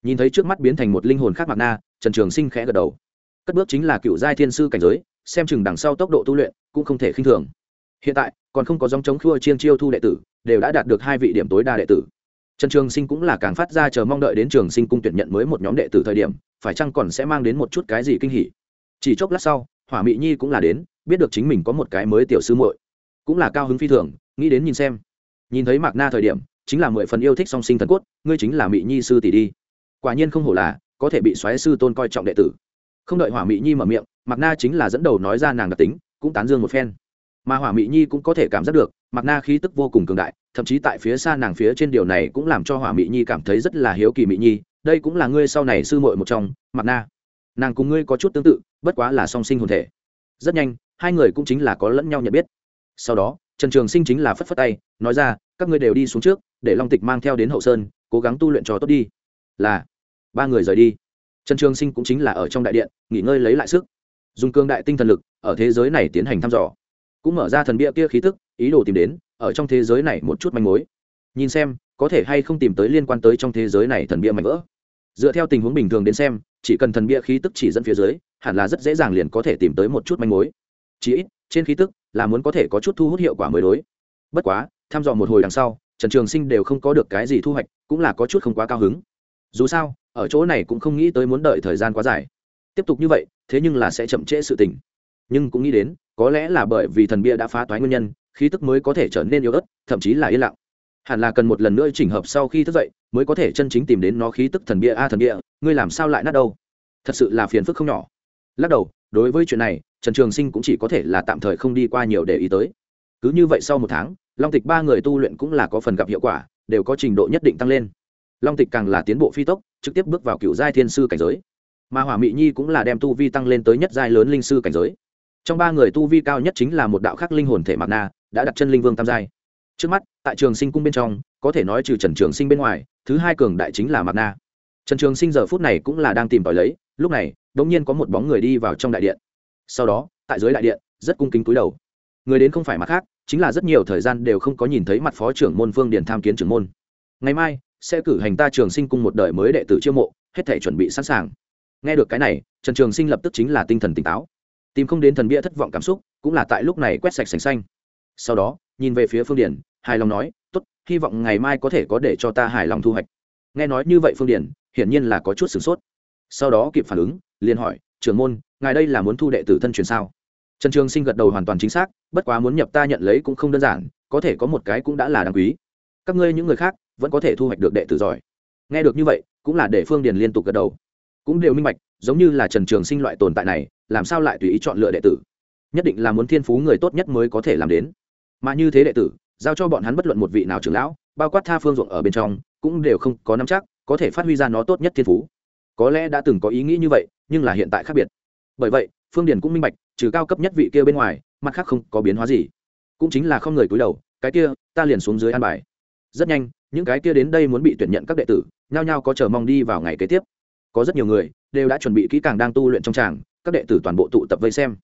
Speaker 1: Nhìn thấy trước mắt biến thành một linh hồn khác Mạc Na, Trần Trường Sinh khẽ gật đầu. Cất bước chính là cựu giai thiên sư cảnh giới, xem chừng đằng sau tốc độ tu luyện cũng không thể khinh thường. Hiện tại, còn không có dòng chống khua chiên chiêu thu đệ tử, đều đã đạt được hai vị điểm tối đa đệ tử. Trần Trường Sinh cũng là càng phát ra chờ mong đợi đến Trường Sinh cung tuyển nhận mới một nhóm đệ tử thời điểm, phải chăng còn sẽ mang đến một chút cái gì kinh hỉ. Chỉ chốc lát sau, Hỏa Mị Nhi cũng là đến, biết được chính mình có một cái mới tiểu sư muội cũng là cao hứng phi thường nghĩ đến nhìn xem nhìn thấy mạc na thời điểm chính là mười phần yêu thích song sinh thần cốt, ngươi chính là mỹ nhi sư tỷ đi. Quả nhiên không hổ là, có thể bị xoáy sư tôn coi trọng đệ tử. Không đợi hỏa mỹ nhi mở miệng, mạc na chính là dẫn đầu nói ra nàng đặc tính, cũng tán dương một phen. Mà hỏa mỹ nhi cũng có thể cảm giác được, mạc na khí tức vô cùng cường đại, thậm chí tại phía xa nàng phía trên điều này cũng làm cho hỏa mỹ nhi cảm thấy rất là hiếu kỳ mỹ nhi, đây cũng là ngươi sau này sư muội một trong, mạc na. Nàng cùng ngươi có chút tương tự, bất quá là song sinh hồn thể. Rất nhanh, hai người cũng chính là có lẫn nhau nhận biết. Sau đó, trần trường sinh chính là phất phất tay, nói ra, các ngươi đều đi xuống trước để long tịch mang theo đến hậu sơn, cố gắng tu luyện cho tốt đi. Là, ba người rời đi. Trần trường sinh cũng chính là ở trong đại điện, nghỉ ngơi lấy lại sức. Dùng cương đại tinh thần lực, ở thế giới này tiến hành thăm dò. Cũng mở ra thần bia kia khí tức, ý đồ tìm đến, ở trong thế giới này một chút manh mối. Nhìn xem, có thể hay không tìm tới liên quan tới trong thế giới này thần bia mạnh vỡ. Dựa theo tình huống bình thường đến xem, chỉ cần thần bia khí tức chỉ dẫn phía dưới, hẳn là rất dễ dàng liền có thể tìm tới một chút manh mối. Chỉ ít, trên khí tức là muốn có thể có chút thu hút hiệu quả mới đối. Bất quá, thăm dò một hồi đằng sau trần trường sinh đều không có được cái gì thu hoạch, cũng là có chút không quá cao hứng. Dù sao, ở chỗ này cũng không nghĩ tới muốn đợi thời gian quá dài. Tiếp tục như vậy, thế nhưng là sẽ chậm trễ sự tình. Nhưng cũng nghĩ đến, có lẽ là bởi vì thần bia đã phá toái nguyên nhân, khí tức mới có thể trở nên yếu ớt, thậm chí là yên lặng. Hẳn là cần một lần nữa chỉnh hợp sau khi thức dậy, mới có thể chân chính tìm đến nó khí tức thần bia. A, thần bia, ngươi làm sao lại nát đâu? Thật sự là phiền phức không nhỏ. Lắc đầu, đối với chuyện này, trần trường sinh cũng chỉ có thể là tạm thời không đi qua nhiều để ý tới. Cứ như vậy sau một tháng long tịch ba người tu luyện cũng là có phần gặp hiệu quả, đều có trình độ nhất định tăng lên. Long tịch càng là tiến bộ phi tốc, trực tiếp bước vào cựu giai thiên sư cảnh giới. Mà hỏa mị nhi cũng là đem tu vi tăng lên tới nhất giai lớn linh sư cảnh giới. Trong ba người tu vi cao nhất chính là một đạo khắc linh hồn thể mạc na, đã đặt chân linh vương tam giai. Trước mắt, tại trường sinh cung bên trong, có thể nói trừ trần trường sinh bên ngoài, thứ hai cường đại chính là mạc na. Trần trường sinh giờ phút này cũng là đang tìm tòi lấy, lúc này đ ỗ n g nhiên có một bóng người đi vào trong đại điện. Sau đó, tại dưới đại điện, rất cung kính cúi đầu. Người đến không phải mặt khác chính là rất nhiều thời gian đều không có nhìn thấy mặt phó trưởng môn phương điền tham kiến trưởng môn. Ngày mai, sẽ cử hành ta trường sinh cung một đời mới đệ tử chiêu mộ, hết thể chuẩn bị sẵn sàng. Nghe được cái này, trần trường sinh lập tức chính là tinh thần tỉnh táo. Tìm không đến thần bia thất vọng cảm xúc, cũng là tại lúc này quét sạch sành xanh. Sau đó, nhìn về phía phương điền, hài lòng nói, tốt, hy vọng ngày mai có thể có để cho ta hài lòng thu hoạch. Nghe nói như vậy phương điền, hiển nhiên là có chút sửng sốt. Sau đó kịp phản ứng, liền hỏi, trưởng môn, ngài đây là muốn thu đệ tử thân truyền sao? Trần trường sinh gật đầu hoàn toàn chính xác, bất quá muốn nhập ta nhận lấy cũng không đơn giản, có thể có một cái cũng đã là đáng quý. Các ngươi những người khác, vẫn có thể thu hoạch được đệ tử giỏi. Nghe được như vậy, cũng là để phương điền liên tục gật đầu. Cũng đều minh bạch, giống như là trần trường sinh loại tồn tại này, làm sao lại tùy ý chọn lựa đệ tử? Nhất định là muốn thiên phú người tốt nhất mới có thể làm đến. Mà như thế đệ tử, giao cho bọn hắn bất luận một vị nào trưởng lão, bao quát tha phương ruộng ở bên trong, cũng đều không có nắm chắc, có thể phát huy ra nó tốt nhất thiên phú. Có lẽ đã từng có ý nghĩ như vậy, nhưng là hiện tại khác biệt. Bởi vậy phương điền cũng minh bạch, trừ cao cấp nhất vị kia bên ngoài, mặt khác không có biến hóa gì. Cũng chính là không người cúi đầu, cái kia, ta liền xuống dưới an bài. Rất nhanh, những cái kia đến đây muốn bị tuyển nhận các đệ tử, nhao nhao có chờ mong đi vào ngày kế tiếp. Có rất nhiều người đều đã chuẩn bị kỹ càng đang tu luyện trong tràng, các đệ tử toàn bộ tụ tập vây xem.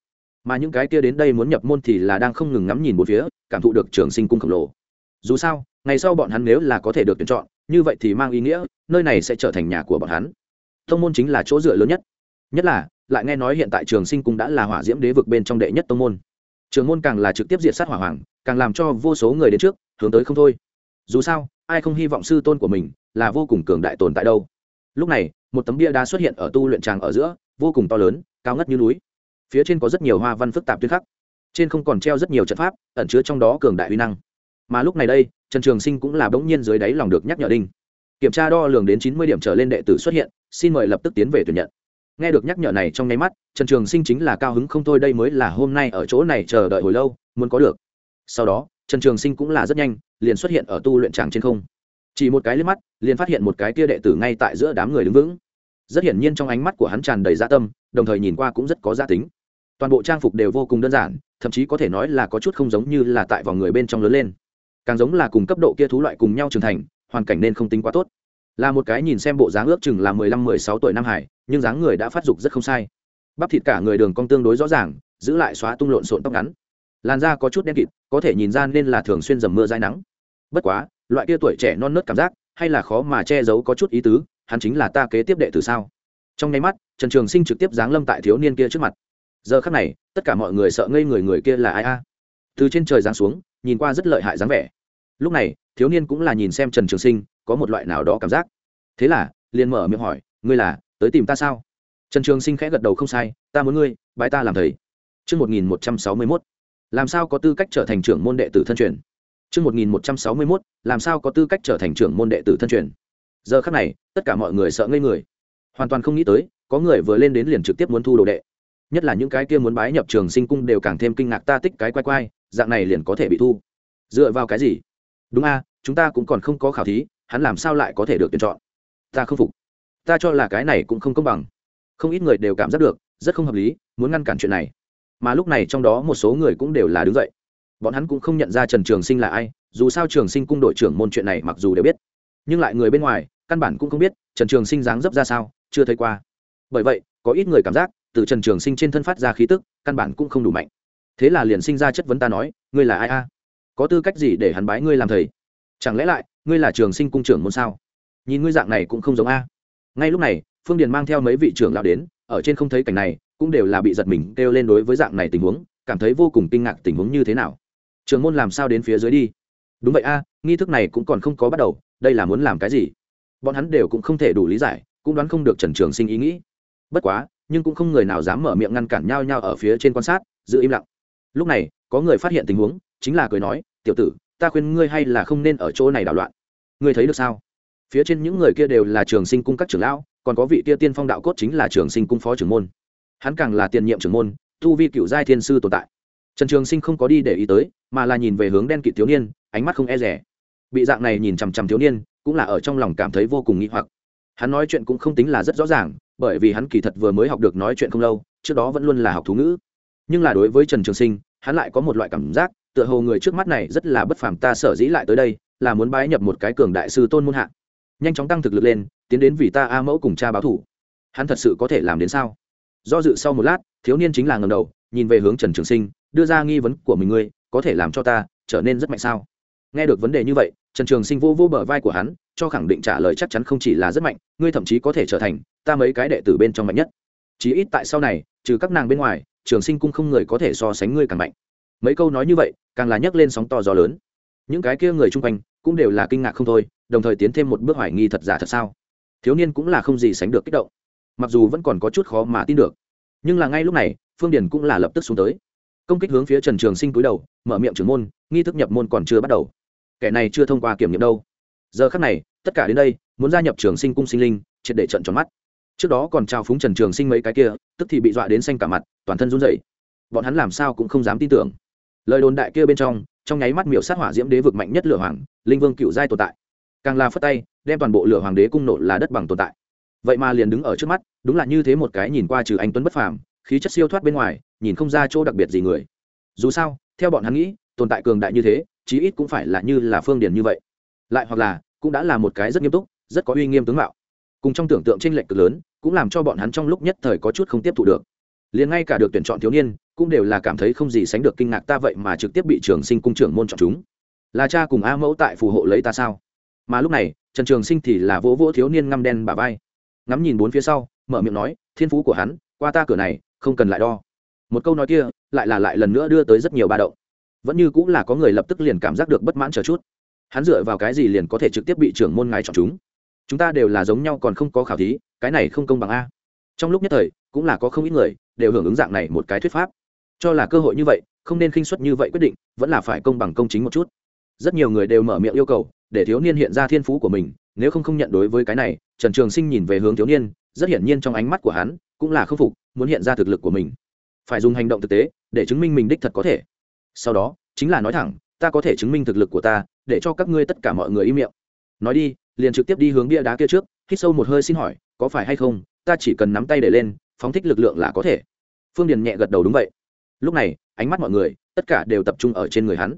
Speaker 1: Mà những cái kia đến đây muốn nhập môn thì là đang không ngừng ngắm nhìn một phía, cảm thụ được trường sinh cung khổng lồ. Dù sao, ngày sau bọn hắn nếu là có thể được tuyển chọn, như vậy thì mang ý nghĩa, nơi này sẽ trở thành nhà của bọn hắn. Thông môn chính là chỗ dựa lớn nhất nhất là, lại nghe nói hiện tại trường sinh cung đã là hỏa diễm đế vực bên trong đệ nhất tông môn. Trường môn càng là trực tiếp diệt sát hỏa hoàng, càng làm cho vô số người đến trước, hướng tới không thôi. Dù sao, ai không hy vọng sư tôn của mình là vô cùng cường đại tồn tại đâu. Lúc này, một tấm bia đá xuất hiện ở tu luyện tràng ở giữa, vô cùng to lớn, cao ngất như núi. Phía trên có rất nhiều hoa văn phức tạp tuyên khắc. Trên không còn treo rất nhiều trận pháp, ẩn chứa trong đó cường đại uy năng. Mà lúc này đây, trần trường sinh cũng là bỗng nhiên dưới đáy lòng được nhắc nhở đinh. Kiểm tra đo lường đến chín mươi điểm trở lên đệ tử xuất hiện, xin mời lập tức tiến về tuyển nhận nghe được nhắc nhở này trong nháy mắt, trần trường sinh chính là cao hứng không thôi, đây mới là hôm nay ở chỗ này chờ đợi hồi lâu, muốn có được. Sau đó, trần trường sinh cũng là rất nhanh, liền xuất hiện ở tu luyện tràng trên không. Chỉ một cái liếc mắt, liền phát hiện một cái kia đệ tử ngay tại giữa đám người đứng vững. Rất hiển nhiên trong ánh mắt của hắn tràn đầy gia tâm, đồng thời nhìn qua cũng rất có gia tính. Toàn bộ trang phục đều vô cùng đơn giản, thậm chí có thể nói là có chút không giống như là tại vòng người bên trong lớn lên. Càng giống là cùng cấp độ kia thú loại cùng nhau trưởng thành, hoàn cảnh nên không tính quá tốt là một cái nhìn xem bộ dáng ước chừng là mười lăm, mười sáu tuổi nam hải, nhưng dáng người đã phát dục rất không sai. Bắp thịt cả người đường cong tương đối rõ ràng, giữ lại xóa tung lộn xộn tóc ngắn. Làn da có chút đen kịt, có thể nhìn ra nên là thường xuyên dầm mưa dai nắng. Bất quá, loại kia tuổi trẻ non nớt cảm giác, hay là khó mà che giấu có chút ý tứ, hắn chính là ta kế tiếp đệ từ sao? Trong nháy mắt, trần trường sinh trực tiếp giáng lâm tại thiếu niên kia trước mặt. Giờ khắc này, tất cả mọi người sợ ngây người người kia là ai a? Từ trên trời giáng xuống, nhìn qua rất lợi hại dáng vẻ lúc này thiếu niên cũng là nhìn xem trần trường sinh có một loại nào đó cảm giác thế là liền mở miệng hỏi ngươi là tới tìm ta sao trần trường sinh khẽ gật đầu không sai ta muốn ngươi bái ta làm thầy Trước 1161, làm sao có tư cách trở thành trưởng môn đệ tử thân truyền? Trước 1161, làm sao có tư cách trở thành trưởng môn đệ tử thân truyền? Giờ khắc này, tất cả mọi người sợ ngây người. Hoàn toàn không nghĩ tới, có người vừa lên đến liền trực tiếp muốn thu đồ đệ. Nhất là những cái kia muốn bái nhập trường sinh cung đều càng thêm kinh ngạc ta tích cái quay quay, dạng này liền có thể bị thu. Dựa vào cái gì? Đúng a, chúng ta cũng còn không có khảo thí, hắn làm sao lại có thể được tuyển chọn? Ta không phục. Ta cho là cái này cũng không công bằng. Không ít người đều cảm giác được, rất không hợp lý, muốn ngăn cản chuyện này mà lúc này trong đó một số người cũng đều là đứng dậy bọn hắn cũng không nhận ra trần trường sinh là ai dù sao trường sinh cung đội trưởng môn chuyện này mặc dù đều biết nhưng lại người bên ngoài căn bản cũng không biết trần trường sinh dáng dấp ra sao chưa thấy qua bởi vậy có ít người cảm giác từ trần trường sinh trên thân phát ra khí tức căn bản cũng không đủ mạnh thế là liền sinh ra chất vấn ta nói ngươi là ai a có tư cách gì để hắn bái ngươi làm thầy? Chẳng lẽ lại, ngươi là trường sinh cung trưởng môn sao? Nhìn ngươi dạng này cũng không giống a. Ngay lúc này, phương điền mang theo mấy vị trưởng lão đến, ở trên không thấy cảnh này, cũng đều là bị giật mình, kêu lên đối với dạng này tình huống, cảm thấy vô cùng kinh ngạc tình huống như thế nào. Trường môn làm sao đến phía dưới đi? Đúng vậy a, nghi thức này cũng còn không có bắt đầu, đây là muốn làm cái gì? Bọn hắn đều cũng không thể đủ lý giải, cũng đoán không được trần trường sinh ý nghĩ. Bất quá, nhưng cũng không người nào dám mở miệng ngăn cản nhau nhau ở phía trên quan sát, giữ im lặng. Lúc này, có người phát hiện tình huống chính là cười nói, tiểu tử, ta khuyên ngươi hay là không nên ở chỗ này đảo loạn. Ngươi thấy được sao? Phía trên những người kia đều là trường sinh cung các trưởng lão, còn có vị kia tiên phong đạo cốt chính là trường sinh cung phó trưởng môn. Hắn càng là tiền nhiệm trưởng môn, tu vi cựu giai thiên sư tồn tại. Trần trường sinh không có đi để ý tới, mà là nhìn về hướng đen kịt thiếu niên, ánh mắt không e rẻ. Bị dạng này nhìn chằm chằm thiếu niên, cũng là ở trong lòng cảm thấy vô cùng nghĩ hoặc. Hắn nói chuyện cũng không tính là rất rõ ràng, bởi vì hắn kỳ thật vừa mới học được nói chuyện không lâu, trước đó vẫn luôn là học thú ngữ. Nhưng là đối với trần trường sinh, hắn lại có một loại cảm giác tựa hồ người trước mắt này rất là bất phàm, ta sở dĩ lại tới đây là muốn bái nhập một cái cường đại sư tôn môn hạ. Nhanh chóng tăng thực lực lên, tiến đến vì ta a mẫu cùng cha báo thủ. Hắn thật sự có thể làm đến sao? Do dự sau một lát, thiếu niên chính là ngầm đầu, nhìn về hướng trần trường sinh, đưa ra nghi vấn của mình ngươi, có thể làm cho ta trở nên rất mạnh sao? Nghe được vấn đề như vậy, trần trường sinh vô vô bờ vai của hắn, cho khẳng định trả lời chắc chắn không chỉ là rất mạnh, ngươi thậm chí có thể trở thành ta mấy cái đệ tử bên trong mạnh nhất. Chí ít tại sau này, trừ các nàng bên ngoài, trường sinh cung không người có thể so sánh ngươi càng mạnh mấy câu nói như vậy, càng là nhấc lên sóng to gió lớn. Những cái kia người chung quanh cũng đều là kinh ngạc không thôi, đồng thời tiến thêm một bước hoài nghi thật giả thật sao. Thiếu niên cũng là không gì sánh được kích động. Mặc dù vẫn còn có chút khó mà tin được, nhưng là ngay lúc này, phương điền cũng là lập tức xuống tới. Công kích hướng phía trần trường sinh cúi đầu, mở miệng trưởng môn, nghi thức nhập môn còn chưa bắt đầu. Kẻ này chưa thông qua kiểm nghiệm đâu. Giờ khắc này, tất cả đến đây, muốn gia nhập trường sinh cung sinh linh, triệt để trận tròn mắt. Trước đó còn trao phúng trần trường sinh mấy cái kia, tức thì bị dọa đến xanh cả mặt, toàn thân run rẩy. Bọn hắn làm sao cũng không dám tin tưởng lời đồn đại kia bên trong trong nháy mắt miểu sát hỏa diễm đế vực mạnh nhất lửa hoàng, linh vương cựu giai tồn tại. Càng là phất tay, đem toàn bộ lửa hoàng đế cung nộ là đất bằng tồn tại. Vậy mà liền đứng ở trước mắt, đúng là như thế một cái nhìn qua trừ anh tuấn bất phàm, khí chất siêu thoát bên ngoài, nhìn không ra chỗ đặc biệt gì người. Dù sao, theo bọn hắn nghĩ, tồn tại cường đại như thế, chí ít cũng phải là như là phương điển như vậy. Lại hoặc là, cũng đã là một cái rất nghiêm túc, rất có uy nghiêm tướng mạo. Cùng trong tưởng tượng tranh lệch cực lớn, cũng làm cho bọn hắn trong lúc nhất thời có chút không tiếp thu được. Liền ngay cả được tuyển chọn thiếu niên cũng đều là cảm thấy không gì sánh được kinh ngạc ta vậy mà trực tiếp bị trường sinh cung trưởng môn chọn chúng. Là cha cùng a mẫu tại phù hộ lấy ta sao? Mà lúc này, trần trường sinh thì là vỗ vỗ thiếu niên ngăm đen bà vai. Ngắm nhìn bốn phía sau, mở miệng nói, thiên phú của hắn, qua ta cửa này, không cần lại đo. Một câu nói kia, lại là lại lần nữa đưa tới rất nhiều ba động. Vẫn như cũng là có người lập tức liền cảm giác được bất mãn chờ chút. Hắn dựa vào cái gì liền có thể trực tiếp bị trưởng môn ngài chọn chúng? Chúng ta đều là giống nhau còn không có khảo thí, cái này không công bằng a. Trong lúc nhất thời, cũng là có không ít người đều hưởng ứng dạng này một cái thuyết pháp cho là cơ hội như vậy, không nên khinh suất như vậy quyết định, vẫn là phải công bằng công chính một chút. Rất nhiều người đều mở miệng yêu cầu, để thiếu niên hiện ra thiên phú của mình, nếu không không nhận đối với cái này, trần trường sinh nhìn về hướng thiếu niên, rất hiển nhiên trong ánh mắt của hắn, cũng là khâm phục, muốn hiện ra thực lực của mình. Phải dùng hành động thực tế, để chứng minh mình đích thật có thể. Sau đó, chính là nói thẳng, ta có thể chứng minh thực lực của ta, để cho các ngươi tất cả mọi người im miệng. Nói đi, liền trực tiếp đi hướng bia đá kia trước, hít sâu một hơi xin hỏi, có phải hay không, ta chỉ cần nắm tay để lên, phóng thích lực lượng là có thể. Phương điền nhẹ gật đầu đúng vậy lúc này, ánh mắt mọi người, tất cả đều tập trung ở trên người hắn.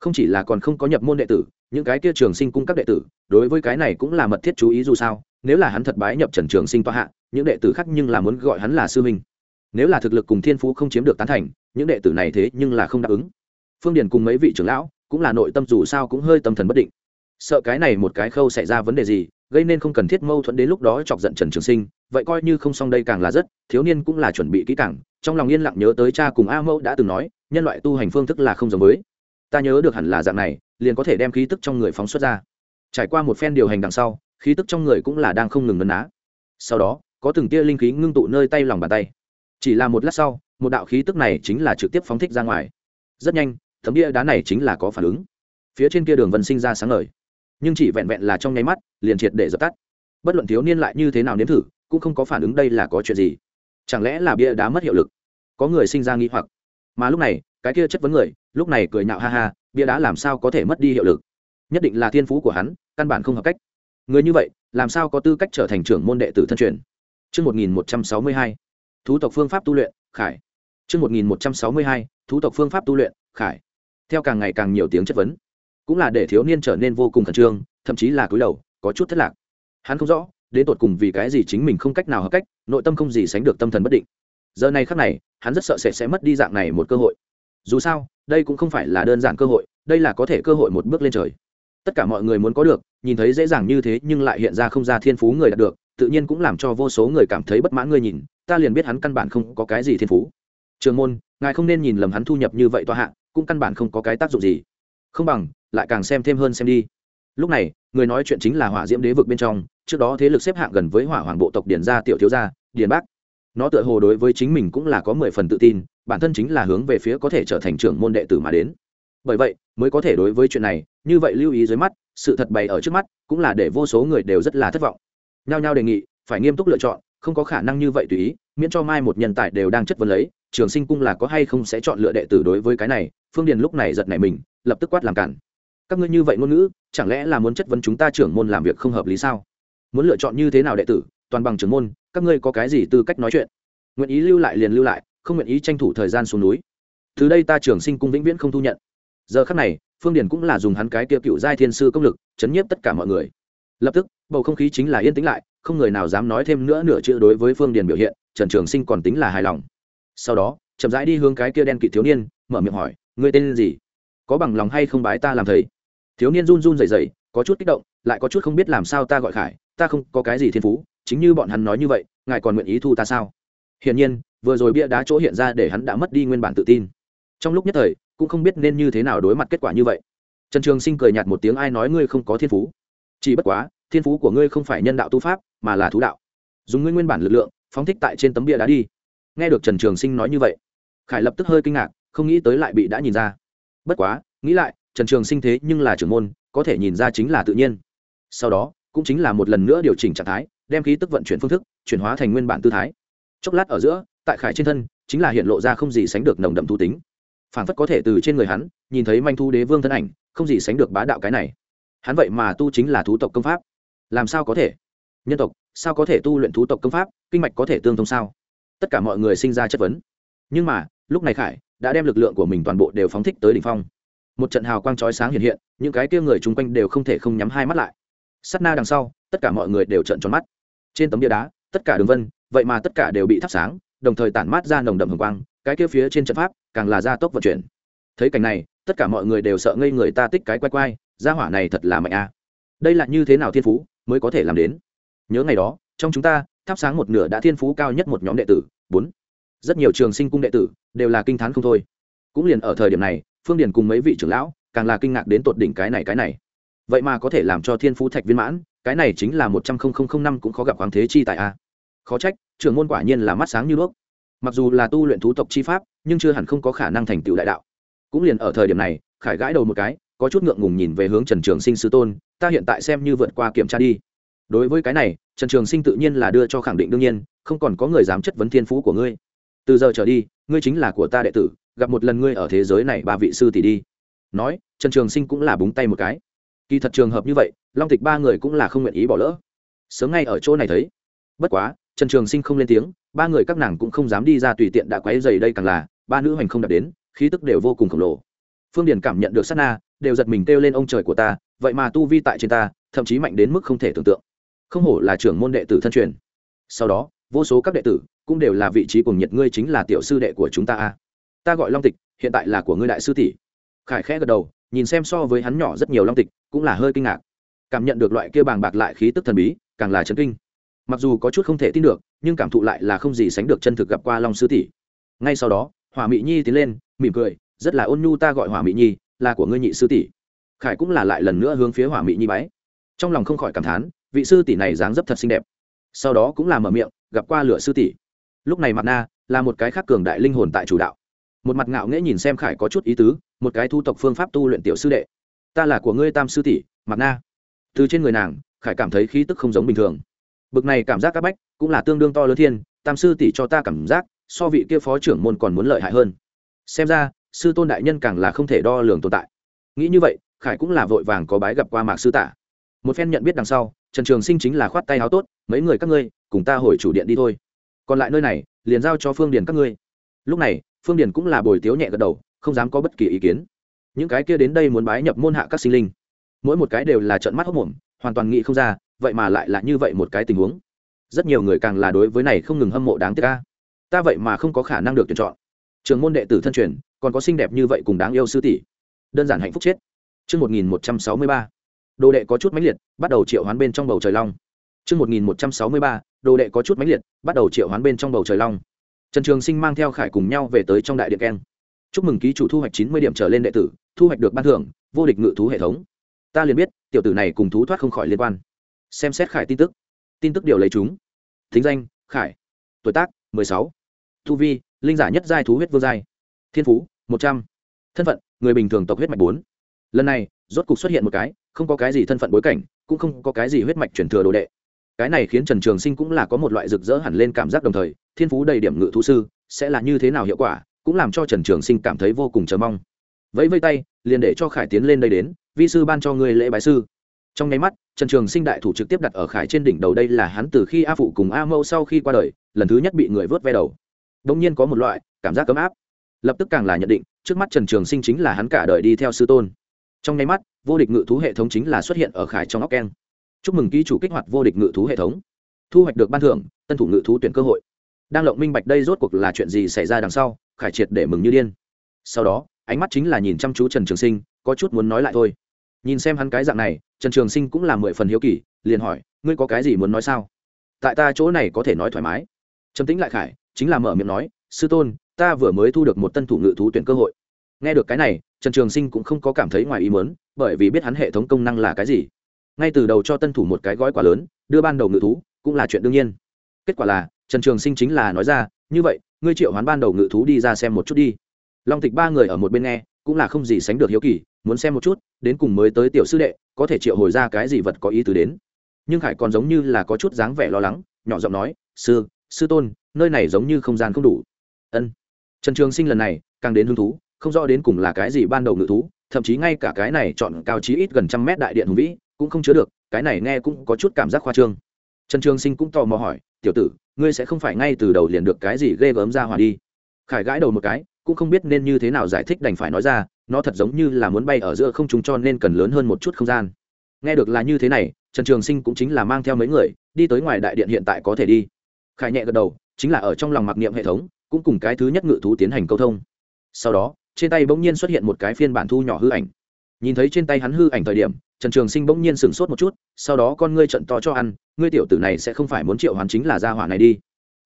Speaker 1: Không chỉ là còn không có nhập môn đệ tử, những cái kia trường sinh cung các đệ tử, đối với cái này cũng là mật thiết chú ý dù sao, nếu là hắn thật bái nhập trần trường sinh toa hạ, những đệ tử khác nhưng là muốn gọi hắn là sư minh nếu là thực lực cùng thiên phú không chiếm được tán thành, những đệ tử này thế nhưng là không đáp ứng. Phương điền cùng mấy vị trưởng lão, cũng là nội tâm dù sao cũng hơi tâm thần bất định. Sợ cái này một cái khâu xảy ra vấn đề gì, gây nên không cần thiết mâu thuẫn đến lúc đó chọc giận trần trường sinh, vậy coi như không xong đây càng là rất, thiếu niên cũng là chuẩn bị kỹ càng trong lòng yên lặng nhớ tới cha cùng a mẫu đã từng nói, nhân loại tu hành phương thức là không giống với. Ta nhớ được hẳn là dạng này, liền có thể đem khí tức trong người phóng xuất ra. Trải qua một phen điều hành đằng sau, khí tức trong người cũng là đang không ngừng ngấn á sau đó, có từng tia linh khí ngưng tụ nơi tay lòng bàn tay. Chỉ là một lát sau, một đạo khí tức này chính là trực tiếp phóng thích ra ngoài. Rất nhanh tấm bia đá này chính là có phản ứng. Phía trên kia đường vân sinh ra sáng ngời. Nhưng chỉ vẹn vẹn là trong nháy mắt, liền triệt để dập tắt. Bất luận thiếu niên lại như thế nào nếm thử, cũng không có phản ứng đây là có chuyện gì chẳng lẽ là bia đá mất hiệu lực có người sinh ra nghĩ hoặc mà lúc này cái kia chất vấn người lúc này cười nhạo ha ha bia đá làm sao có thể mất đi hiệu lực nhất định là thiên phú của hắn căn bản không hợp cách người như vậy làm sao có tư cách trở thành trưởng môn đệ tử thân truyền Trước 1162, thú tộc phương pháp tu luyện, khải. Trước 1162, thú tộc phương pháp tu luyện, khải. Theo càng ngày càng nhiều tiếng chất vấn, cũng là để thiếu niên trở nên vô cùng khẩn trương, thậm chí là cúi đầu, có chút thất lạc. Hắn không rõ, đến tột cùng vì cái gì chính mình không cách nào hợp cách, nội tâm không gì sánh được tâm thần bất định. Giờ này khắc này, hắn rất sợ sẽ sẽ mất đi dạng này một cơ hội. Dù sao, đây cũng không phải là đơn giản cơ hội, đây là có thể cơ hội một bước lên trời. Tất cả mọi người muốn có được, nhìn thấy dễ dàng như thế nhưng lại hiện ra không ra thiên phú người đạt được, tự nhiên cũng làm cho vô số người cảm thấy bất mãn ngươi nhìn, ta liền biết hắn căn bản không có cái gì thiên phú. Trường môn, ngài không nên nhìn lầm hắn thu nhập như vậy tòa hạ, cũng căn bản không có cái tác dụng gì. Không bằng, lại càng xem thêm hơn xem đi. Lúc này, người nói chuyện chính là Hỏa Diễm Đế vực bên trong, trước đó thế lực xếp hạng gần với Hỏa Hoàng bộ tộc điển gia tiểu thiếu gia, Điền Bác. Nó tựa hồ đối với chính mình cũng là có mười phần tự tin, bản thân chính là hướng về phía có thể trở thành trưởng môn đệ tử mà đến. Bởi vậy, mới có thể đối với chuyện này, như vậy lưu ý dưới mắt, sự thật bày ở trước mắt, cũng là để vô số người đều rất là thất vọng nhao nhao đề nghị phải nghiêm túc lựa chọn không có khả năng như vậy tùy ý miễn cho mai một nhân tài đều đang chất vấn lấy trường sinh cung là có hay không sẽ chọn lựa đệ tử đối với cái này phương điền lúc này giật nảy mình lập tức quát làm cản các ngươi như vậy ngôn ngữ chẳng lẽ là muốn chất vấn chúng ta trưởng môn làm việc không hợp lý sao muốn lựa chọn như thế nào đệ tử toàn bằng trưởng môn, các ngươi có cái gì tư cách nói chuyện? Nguyện ý lưu lại liền lưu lại, không nguyện ý tranh thủ thời gian xuống núi. Từ đây ta trường sinh cung vĩnh viễn không thu nhận. Giờ khắc này, phương điền cũng là dùng hắn cái tiêu cựu giai thiên sư công lực, chấn nhiếp tất cả mọi người. Lập tức, bầu không khí chính là yên tĩnh lại, không người nào dám nói thêm nữa nửa chữ đối với phương điền biểu hiện, trần trường sinh còn tính là hài lòng. Sau đó, chậm rãi đi hướng cái kia đen kịt thiếu niên, mở miệng hỏi, ngươi tên gì? Có bằng lòng hay không bái ta làm thầy? Thiếu niên run run rẩy rẩy, có chút kích động, lại có chút không biết làm sao ta gọi khải, ta không có cái gì thiên phú chính như bọn hắn nói như vậy, ngài còn nguyện ý thu ta sao? Hiển nhiên, vừa rồi bia đá chỗ hiện ra để hắn đã mất đi nguyên bản tự tin. Trong lúc nhất thời, cũng không biết nên như thế nào đối mặt kết quả như vậy. Trần trường sinh cười nhạt một tiếng, ai nói ngươi không có thiên phú? Chỉ bất quá, thiên phú của ngươi không phải nhân đạo tu pháp, mà là thú đạo. Dùng ngươi nguyên bản lực lượng, phóng thích tại trên tấm bia đá đi. Nghe được trần trường sinh nói như vậy, khải lập tức hơi kinh ngạc, không nghĩ tới lại bị đã nhìn ra. Bất quá, nghĩ lại, trần trường sinh thế nhưng là trưởng môn, có thể nhìn ra chính là tự nhiên. Sau đó, cũng chính là một lần nữa điều chỉnh trạng thái đem khí tức vận chuyển phương thức chuyển hóa thành nguyên bản tư thái. Chốc lát ở giữa, tại khải trên thân, chính là hiện lộ ra không gì sánh được nồng đậm thu tính. Phản phất có thể từ trên người hắn, nhìn thấy manh thu đế vương thân ảnh, không gì sánh được bá đạo cái này. Hắn vậy mà tu chính là thú tộc công pháp. Làm sao có thể? Nhân tộc, sao có thể tu luyện thú tộc công pháp? Kinh mạch có thể tương thông sao? Tất cả mọi người sinh ra chất vấn. Nhưng mà, lúc này khải đã đem lực lượng của mình toàn bộ đều phóng thích tới đỉnh phong. Một trận hào quang chói sáng hiện hiện, những cái kia người chung quanh đều không thể không nhắm hai mắt lại. Sắt na đằng sau, tất cả mọi người đều trợn tròn mắt trên tấm bia đá, tất cả đường vân, vậy mà tất cả đều bị thắp sáng, đồng thời tản mát ra nồng đậm hồng quang, cái kia phía trên trận pháp càng là gia tốc vận chuyển. Thấy cảnh này, tất cả mọi người đều sợ ngây người ta tích cái quay quay gia hỏa này thật là mạnh a. Đây là như thế nào thiên phú mới có thể làm đến? Nhớ ngày đó, trong chúng ta, thắp sáng một nửa đã thiên phú cao nhất một nhóm đệ tử, bốn. Rất nhiều trường sinh cung đệ tử đều là kinh t h á n không thôi. Cũng liền ở thời điểm này, phương điền cùng mấy vị trưởng lão càng là kinh ngạc đến tột đỉnh cái này cái này. Vậy mà có thể làm cho thiên phú thạch viên mãn cái này chính là một trăm linh năm cũng khó gặp hoàng thế chi tại a. Khó trách, trưởng môn quả nhiên là mắt sáng như đuốc. Mặc dù là tu luyện thú tộc chi pháp, nhưng chưa hẳn không có khả năng thành tựu đại đạo. Cũng liền ở thời điểm này, khải gãi đầu một cái, có chút ngượng ngùng nhìn về hướng trần trường sinh sư tôn, ta hiện tại xem như vượt qua kiểm tra đi. Đối với cái này, trần trường sinh tự nhiên là đưa cho khẳng định đương nhiên, không còn có người dám chất vấn thiên phú của ngươi. Từ giờ trở đi, ngươi chính là của ta đệ tử, gặp một lần ngươi ở thế giới này ba vị sư tỷ đi. Nói, trần trường sinh cũng là búng tay một cái kỳ thật trường hợp như vậy, long tịch ba người cũng là không nguyện ý bỏ lỡ. Sớm ngay ở chỗ này thấy. Bất quá, trần trường sinh không lên tiếng, ba người các nàng cũng không dám đi ra tùy tiện đã quấy dày đây càng là, ba nữ hành không đạt đến, khí tức đều vô cùng khổng lồ. Phương điền cảm nhận được sát na, đều giật mình kêu lên, ông trời của ta, vậy mà tu vi tại trên ta, thậm chí mạnh đến mức không thể tưởng tượng. Không hổ là trưởng môn đệ tử thân truyền. Sau đó, vô số các đệ tử cũng đều là vị trí cùng nhiệt, ngươi chính là tiểu sư đệ của chúng ta a. Ta gọi long tịch, hiện tại là của ngươi đại sư tỷ. Khải khẽ gật đầu, nhìn xem so với hắn nhỏ rất nhiều long tịch cũng là hơi kinh ngạc. Cảm nhận được loại kia bàng bạc lại khí tức thần bí, càng là chấn kinh. Mặc dù có chút không thể tin được, nhưng cảm thụ lại là không gì sánh được chân thực gặp qua long sư tỷ. Ngay sau đó, hỏa mỹ nhi tiến lên, mỉm cười, rất là ôn nhu ta gọi hỏa mỹ nhi, là của ngươi nhị sư tỷ. Khải cũng là lại lần nữa hướng phía hỏa mỹ nhi bái. Trong lòng không khỏi cảm thán, vị sư tỷ này dáng dấp thật xinh đẹp. Sau đó cũng là mở miệng, gặp qua lửa sư tỷ. Lúc này mặt na là một cái khác cường đại linh hồn tại chủ đạo. Một mặt ngạo nghễ nhìn xem khải có chút ý tứ, một cái thu tộc phương pháp tu luyện tiểu sư đệ ta là của ngươi tam sư tỷ mặt na. Từ trên người nàng, khải cảm thấy khí tức không giống bình thường. Bực này cảm giác các bách, cũng là tương đương to lớn thiên, tam sư tỷ cho ta cảm giác, so vị kia phó trưởng môn còn muốn lợi hại hơn. Xem ra, sư tôn đại nhân càng là không thể đo lường tồn tại. Nghĩ như vậy, khải cũng là vội vàng có bái gặp qua mạc sư tả. Một phen nhận biết đằng sau, trần trường sinh chính là khoát tay áo tốt, mấy người các ngươi, cùng ta hồi chủ điện đi thôi. Còn lại nơi này, liền giao cho phương điền các ngươi. Lúc này, phương điền cũng là bồi tiếu nhẹ gật đầu, không dám có bất kỳ ý kiến những cái kia đến đây muốn bái nhập môn hạ các sinh linh. Mỗi một cái đều là trận mắt hốc mồm hoàn toàn nghĩ không ra vậy mà lại là như vậy một cái tình huống. Rất nhiều người càng là đối với này không ngừng hâm mộ đáng tiếc ca ta vậy mà không có khả năng được tuyển chọn. Trường môn đệ tử thân truyền còn có xinh đẹp như vậy cùng đáng yêu sư tỷ. Đơn giản hạnh phúc chết. Trước 1163, đồ đệ có chút mãnh liệt, bắt đầu triệu hoán bên trong bầu trời long. Trước 1163, đồ đệ có chút mãnh liệt, bắt đầu triệu hoán bên trong bầu trời long. Trần Trường Sinh mang theo Khải cùng nhau về tới trong đại điện keng. Chúc mừng ký chủ thu hoạch chín mươi điểm trở lên đệ tử, thu hoạch được ban thưởng, vô địch ngự thú hệ thống. Ta liền biết, tiểu tử này cùng thú thoát không khỏi liên quan. Xem xét Khải tin tức. Tin tức điều lấy chúng. Thính danh: Khải. Tuổi tác: mười sáu. thu vi: Linh giả nhất giai thú huyết vương giai. Thiên phú: một trăm. Thân phận: Người bình thường tộc huyết mạch bốn. Lần này, rốt cục xuất hiện một cái, không có cái gì thân phận bối cảnh, cũng không có cái gì huyết mạch truyền thừa đồ đệ cái này khiến trần trường sinh cũng là có một loại rực rỡ hẳn lên cảm giác đồng thời thiên phú đầy điểm ngự thú sư sẽ là như thế nào hiệu quả cũng làm cho trần trường sinh cảm thấy vô cùng chờ mong. Vẫy vây tay, liền để cho khải tiến lên đây đến, vi sư ban cho ngươi lễ bái sư. Trong nháy mắt, trần trường sinh đại thủ trực tiếp đặt ở khải trên đỉnh đầu đây là hắn từ khi a phụ cùng a mâu sau khi qua đời, lần thứ nhất bị người vớt ve đầu. Đông nhiên có một loại cảm giác ấm áp. Lập tức càng là nhận định, trước mắt trần trường sinh chính là hắn cả đời đi theo sư tôn. Trong nháy mắt, vô địch ngự thú hệ thống chính là xuất hiện ở khải trong óc keng. Chúc mừng ký chủ kích hoạt vô địch ngự thú hệ thống. Thu hoạch được ban thưởng, tân thủ ngự thú tuyển cơ hội đang lộng minh bạch đây rốt cuộc là chuyện gì xảy ra đằng sau, khải triệt để mừng như điên. Sau đó, ánh mắt chính là nhìn chăm chú trần trường sinh, có chút muốn nói lại thôi. Nhìn xem hắn cái dạng này, trần trường sinh cũng là mười phần hiếu kỳ, liền hỏi, ngươi có cái gì muốn nói sao? Tại ta chỗ này có thể nói thoải mái. Trầm tĩnh lại khải, chính là mở miệng nói, sư tôn, ta vừa mới thu được một tân thủ ngự thú tuyển cơ hội. Nghe được cái này, trần trường sinh cũng không có cảm thấy ngoài ý mớn bởi vì biết hắn hệ thống công năng là cái gì. Ngay từ đầu cho tân thủ một cái gói quà lớn, đưa ban đầu ngự thú, cũng là chuyện đương nhiên. Kết quả là trần trường sinh chính là nói ra, như vậy, ngươi triệu hoán ban đầu ngự thú đi ra xem một chút đi. Long tịch ba người ở một bên nghe, cũng là không gì sánh được hiếu kỳ, muốn xem một chút, đến cùng mới tới tiểu sư đệ, có thể triệu hồi ra cái gì vật có ý tứ đến. Nhưng khải còn giống như là có chút dáng vẻ lo lắng, nhỏ giọng nói, sư sư tôn, nơi này giống như không gian không đủ. Ân. Trần trường sinh lần này, càng đến hứng thú, không rõ đến cùng là cái gì ban đầu ngự thú, thậm chí ngay cả cái này chọn cao chí ít gần trăm mét đại điện hùng vĩ, cũng không chứa được, cái này nghe cũng có chút cảm giác khoa trương. Trần trường sinh cũng tò mò hỏi tiểu tử, ngươi sẽ không phải ngay từ đầu liền được cái gì ghê gớm ra hòa đi. Khải gãi đầu một cái, cũng không biết nên như thế nào giải thích đành phải nói ra, nó thật giống như là muốn bay ở giữa không chúng cho nên cần lớn hơn một chút không gian. Nghe được là như thế này, trần trường sinh cũng chính là mang theo mấy người, đi tới ngoài đại điện hiện tại có thể đi. Khải nhẹ gật đầu, chính là ở trong lòng mặc niệm hệ thống, cũng cùng cái thứ nhất ngự thú tiến hành câu thông. Sau đó, trên tay bỗng nhiên xuất hiện một cái phiên bản thu nhỏ hư ảnh. Nhìn thấy trên tay hắn hư ảnh thời điểm trần trường sinh bỗng nhiên sửng sốt một chút, sau đó con ngươi trận to cho ăn, ngươi tiểu tử này sẽ không phải muốn triệu hoàn chính là gia hỏa này đi.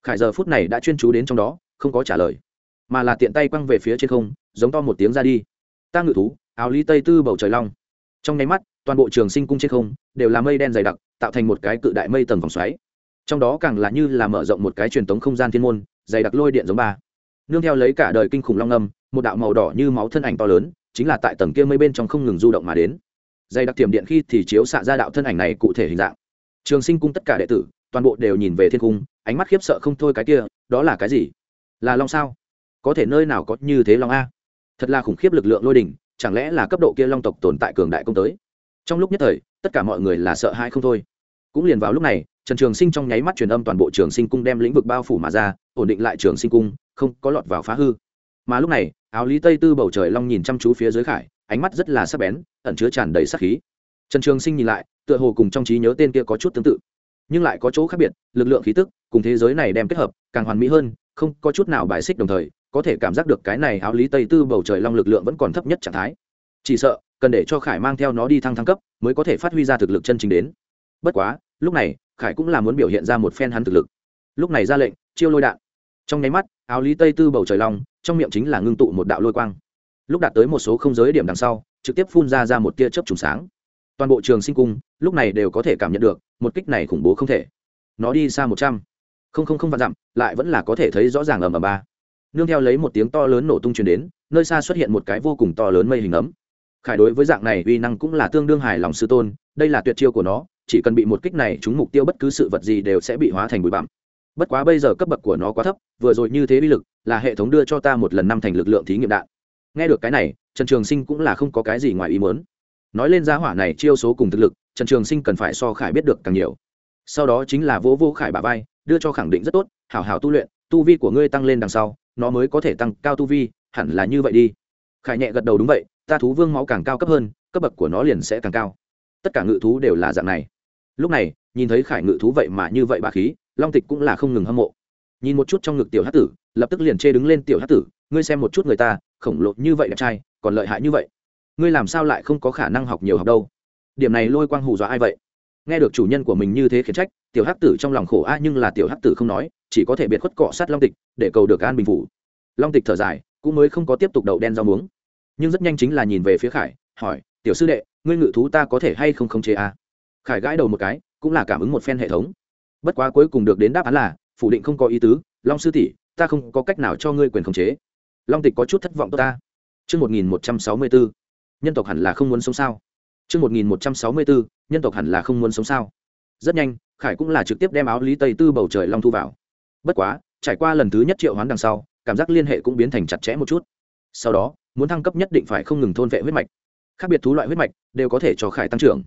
Speaker 1: Khải giờ phút này đã chuyên chú đến trong đó, không có trả lời, mà là tiện tay quăng về phía trên không, giống to một tiếng ra đi. Ta ngự thú, áo ly tây tư bầu trời long. Trong nháy mắt, toàn bộ trường sinh cung trên không đều là mây đen dày đặc, tạo thành một cái cự đại mây tầng vòng xoáy. Trong đó càng là như là mở rộng một cái truyền thống không gian thiên môn, dày đặc lôi điện giống ba. Nương theo lấy cả đời kinh khủng long âm, một đạo màu đỏ như máu thân ảnh to lớn, chính là tại tầng kia mây bên trong không ngừng du động mà đến dày đặc tiềm điện khi thì chiếu xạ ra đạo thân ảnh này cụ thể hình dạng. Trường sinh cung tất cả đệ tử, toàn bộ đều nhìn về thiên cung, ánh mắt khiếp sợ không thôi cái kia, đó là cái gì? Là long sao? Có thể nơi nào có như thế long a? Thật là khủng khiếp lực lượng lôi đỉnh, chẳng lẽ là cấp độ kia long tộc tồn tại cường đại công tới? Trong lúc nhất thời, tất cả mọi người là sợ hãi không thôi. Cũng liền vào lúc này, trần trường sinh trong nháy mắt truyền âm toàn bộ trường sinh cung đem lĩnh vực bao phủ mà ra, ổn định lại trường sinh cung, không có lọt vào phá hư. Mà lúc này áo lý tây tư bầu trời long nhìn chăm chú phía dưới khải, ánh mắt rất là sắc bén, ẩn chứa tràn đầy sắc khí. Trần trường sinh nhìn lại, tựa hồ cùng trong trí nhớ tên kia có chút tương tự, nhưng lại có chỗ khác biệt, lực lượng khí tức cùng thế giới này đem kết hợp, càng hoàn mỹ hơn, không có chút nào bài xích đồng thời, có thể cảm giác được cái này áo lý tây tư bầu trời long lực lượng vẫn còn thấp nhất trạng thái. Chỉ sợ, cần để cho khải mang theo nó đi thăng thăng cấp mới có thể phát huy ra thực lực chân chính đến. Bất quá, lúc này, khải cũng là muốn biểu hiện ra một phen hắn thực lực. Lúc này ra lệnh, chiêu lôi đạn. Trong nháy mắt áo lý tây tư bầu trời long, trong miệng chính là ngưng tụ một đạo lôi quang. Lúc đạt tới một số không giới điểm đằng sau, trực tiếp phun ra ra một tia chớp trùng sáng. Toàn bộ trường sinh cung, lúc này đều có thể cảm nhận được, một kích này khủng bố không thể. Nó đi xa một trăm. Không không không vạn dặm, lại vẫn là có thể thấy rõ ràng ầm ầm ba. Nương theo lấy một tiếng to lớn nổ tung truyền đến, nơi xa xuất hiện một cái vô cùng to lớn mây hình ấm. Khải đối với dạng này uy năng cũng là tương đương hài lòng sư tôn, đây là tuyệt chiêu của nó, chỉ cần bị một kích này trúng mục tiêu bất cứ sự vật gì đều sẽ bị hóa thành bụi bặm bất quá bây giờ cấp bậc của nó quá thấp, vừa rồi như thế uy lực là hệ thống đưa cho ta một lần năm thành lực lượng thí nghiệm đạn. Nghe được cái này, trần trường sinh cũng là không có cái gì ngoài ý muốn. Nói lên giá hỏa này chiêu số cùng thực lực, trần trường sinh cần phải so khải biết được càng nhiều. Sau đó chính là vỗ vô khải bà vai, đưa cho khẳng định rất tốt, hảo hảo tu luyện, tu vi của ngươi tăng lên đằng sau, nó mới có thể tăng cao tu vi, hẳn là như vậy đi. Khải nhẹ gật đầu đúng vậy, ta thú vương máu càng cao cấp hơn, cấp bậc của nó liền sẽ càng cao. Tất cả ngự thú đều là dạng này. Lúc này, nhìn thấy khải ngự thú vậy mà như vậy bà khí long tịch cũng là không ngừng hâm mộ. Nhìn một chút trong ngực tiểu hát tử, lập tức liền chê đứng lên tiểu hát tử, ngươi xem một chút người ta, khổng lồ như vậy đẹp trai, còn lợi hại như vậy. Ngươi làm sao lại không có khả năng học nhiều học đâu? Điểm này lôi quang hù dọa ai vậy? Nghe được chủ nhân của mình như thế khiển trách, tiểu hắc tử trong lòng khổ a, nhưng là tiểu hắc tử không nói, chỉ có thể biệt khuất cọ sát long tịch, để cầu được an bình phủ. Long tịch thở dài, cũng mới không có tiếp tục đậu đen rau muống. Nhưng rất nhanh chính là nhìn về phía khải, hỏi, tiểu sư đệ, ngươi ngự thú ta có thể hay không khống chế a? Khải gãi đầu một cái, cũng là cảm ứng một phen hệ thống bất quá cuối cùng được đến đáp án là phủ định không có ý tứ long sư tỷ ta không có cách nào cho ngươi quyền khống chế long tịch có chút thất vọng tốt ta Chương 1164. Nhân tộc hẳn là không muốn sống sao? Chương 1164. Nhân tộc hẳn là không muốn sống sao? Rất nhanh, Khải cũng là trực tiếp đem áo lý tây tư bầu trời long thu vào. Bất quá, trải qua lần thứ nhất triệu hoán đằng sau, cảm giác liên hệ cũng biến thành chặt chẽ một chút. Sau đó, muốn thăng cấp nhất định phải không ngừng thôn vệ huyết mạch. Khác biệt thú loại huyết mạch đều có thể cho Khải tăng trưởng.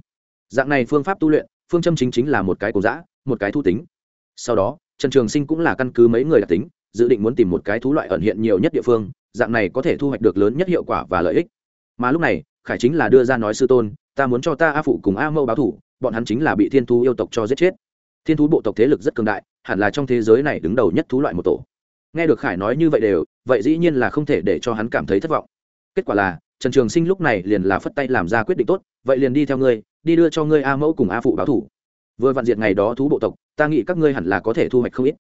Speaker 1: Dạng này phương pháp tu luyện, phương châm chính chính là một cái cổ dã, một cái thu tính. Sau đó, Trần Trường Sinh cũng là căn cứ mấy người đặc tính, dự định muốn tìm một cái thú loại ẩn hiện nhiều nhất địa phương, dạng này có thể thu hoạch được lớn nhất hiệu quả và lợi ích. Mà lúc này khải chính là đưa ra nói sư tôn ta muốn cho ta a phụ cùng a mâu báo thủ bọn hắn chính là bị thiên thú yêu tộc cho giết chết. Thiên thú bộ tộc thế lực rất cường đại hẳn là trong thế giới này đứng đầu nhất thú loại một tổ. Nghe được khải nói như vậy đều vậy dĩ nhiên là không thể để cho hắn cảm thấy thất vọng. Kết quả là trần trường sinh lúc này liền là phất tay làm ra quyết định tốt vậy liền đi theo ngươi đi đưa cho ngươi a mẫu cùng a phụ báo thủ vừa vạn diệt ngày đó thú bộ tộc, ta nghĩ các ngươi hẳn là có thể thu hoạch không ít.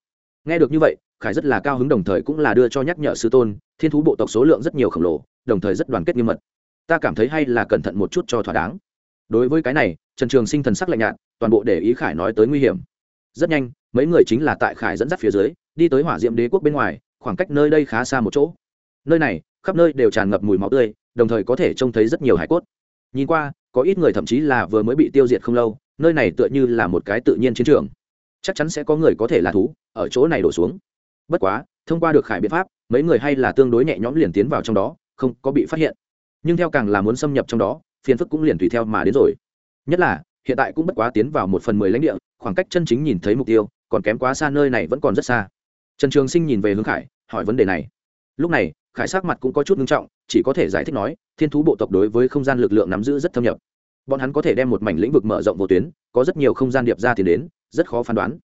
Speaker 1: Nghe được như vậy, khải rất là cao hứng đồng thời cũng là đưa cho nhắc nhở sư tôn, thiên thú bộ tộc số lượng rất nhiều khổng lồ, đồng thời rất đoàn kết nghiêm mật. Ta cảm thấy hay là cẩn thận một chút cho thỏa đáng. Đối với cái này, trần trường sinh thần sắc lạnh nhạt, toàn bộ để ý khải nói tới nguy hiểm. Rất nhanh, mấy người chính là tại khải dẫn dắt phía dưới, đi tới hỏa diệm đế quốc bên ngoài, khoảng cách nơi đây khá xa một chỗ. Nơi này, khắp nơi đều tràn ngập mùi máu tươi, đồng thời có thể trông thấy rất nhiều hải cốt. Nhìn qua, có ít người thậm chí là vừa mới bị tiêu diệt không lâu nơi này tựa như là một cái tự nhiên chiến trường. Chắc chắn sẽ có người có thể là thú, ở chỗ này đổ xuống. Bất quá, thông qua được khải biện pháp, mấy người hay là tương đối nhẹ nhõm liền tiến vào trong đó, không có bị phát hiện. Nhưng theo càng là muốn xâm nhập trong đó, phiền phức cũng liền tùy theo mà đến rồi. Nhất là, hiện tại cũng bất quá tiến vào một phần mười lãnh địa, khoảng cách chân chính nhìn thấy mục tiêu, còn kém quá xa nơi này vẫn còn rất xa. Trần trường sinh nhìn về hướng khải, hỏi vấn đề này. Lúc này, khải sắc mặt cũng có chút nghiêm trọng, chỉ có thể giải thích nói, thiên thú bộ tộc đối với không gian lực lượng nắm giữ rất thâm nhập bọn hắn có thể đem một mảnh lĩnh vực mở rộng vô tuyến, có rất nhiều không gian điệp ra thì đến, rất khó phán đoán.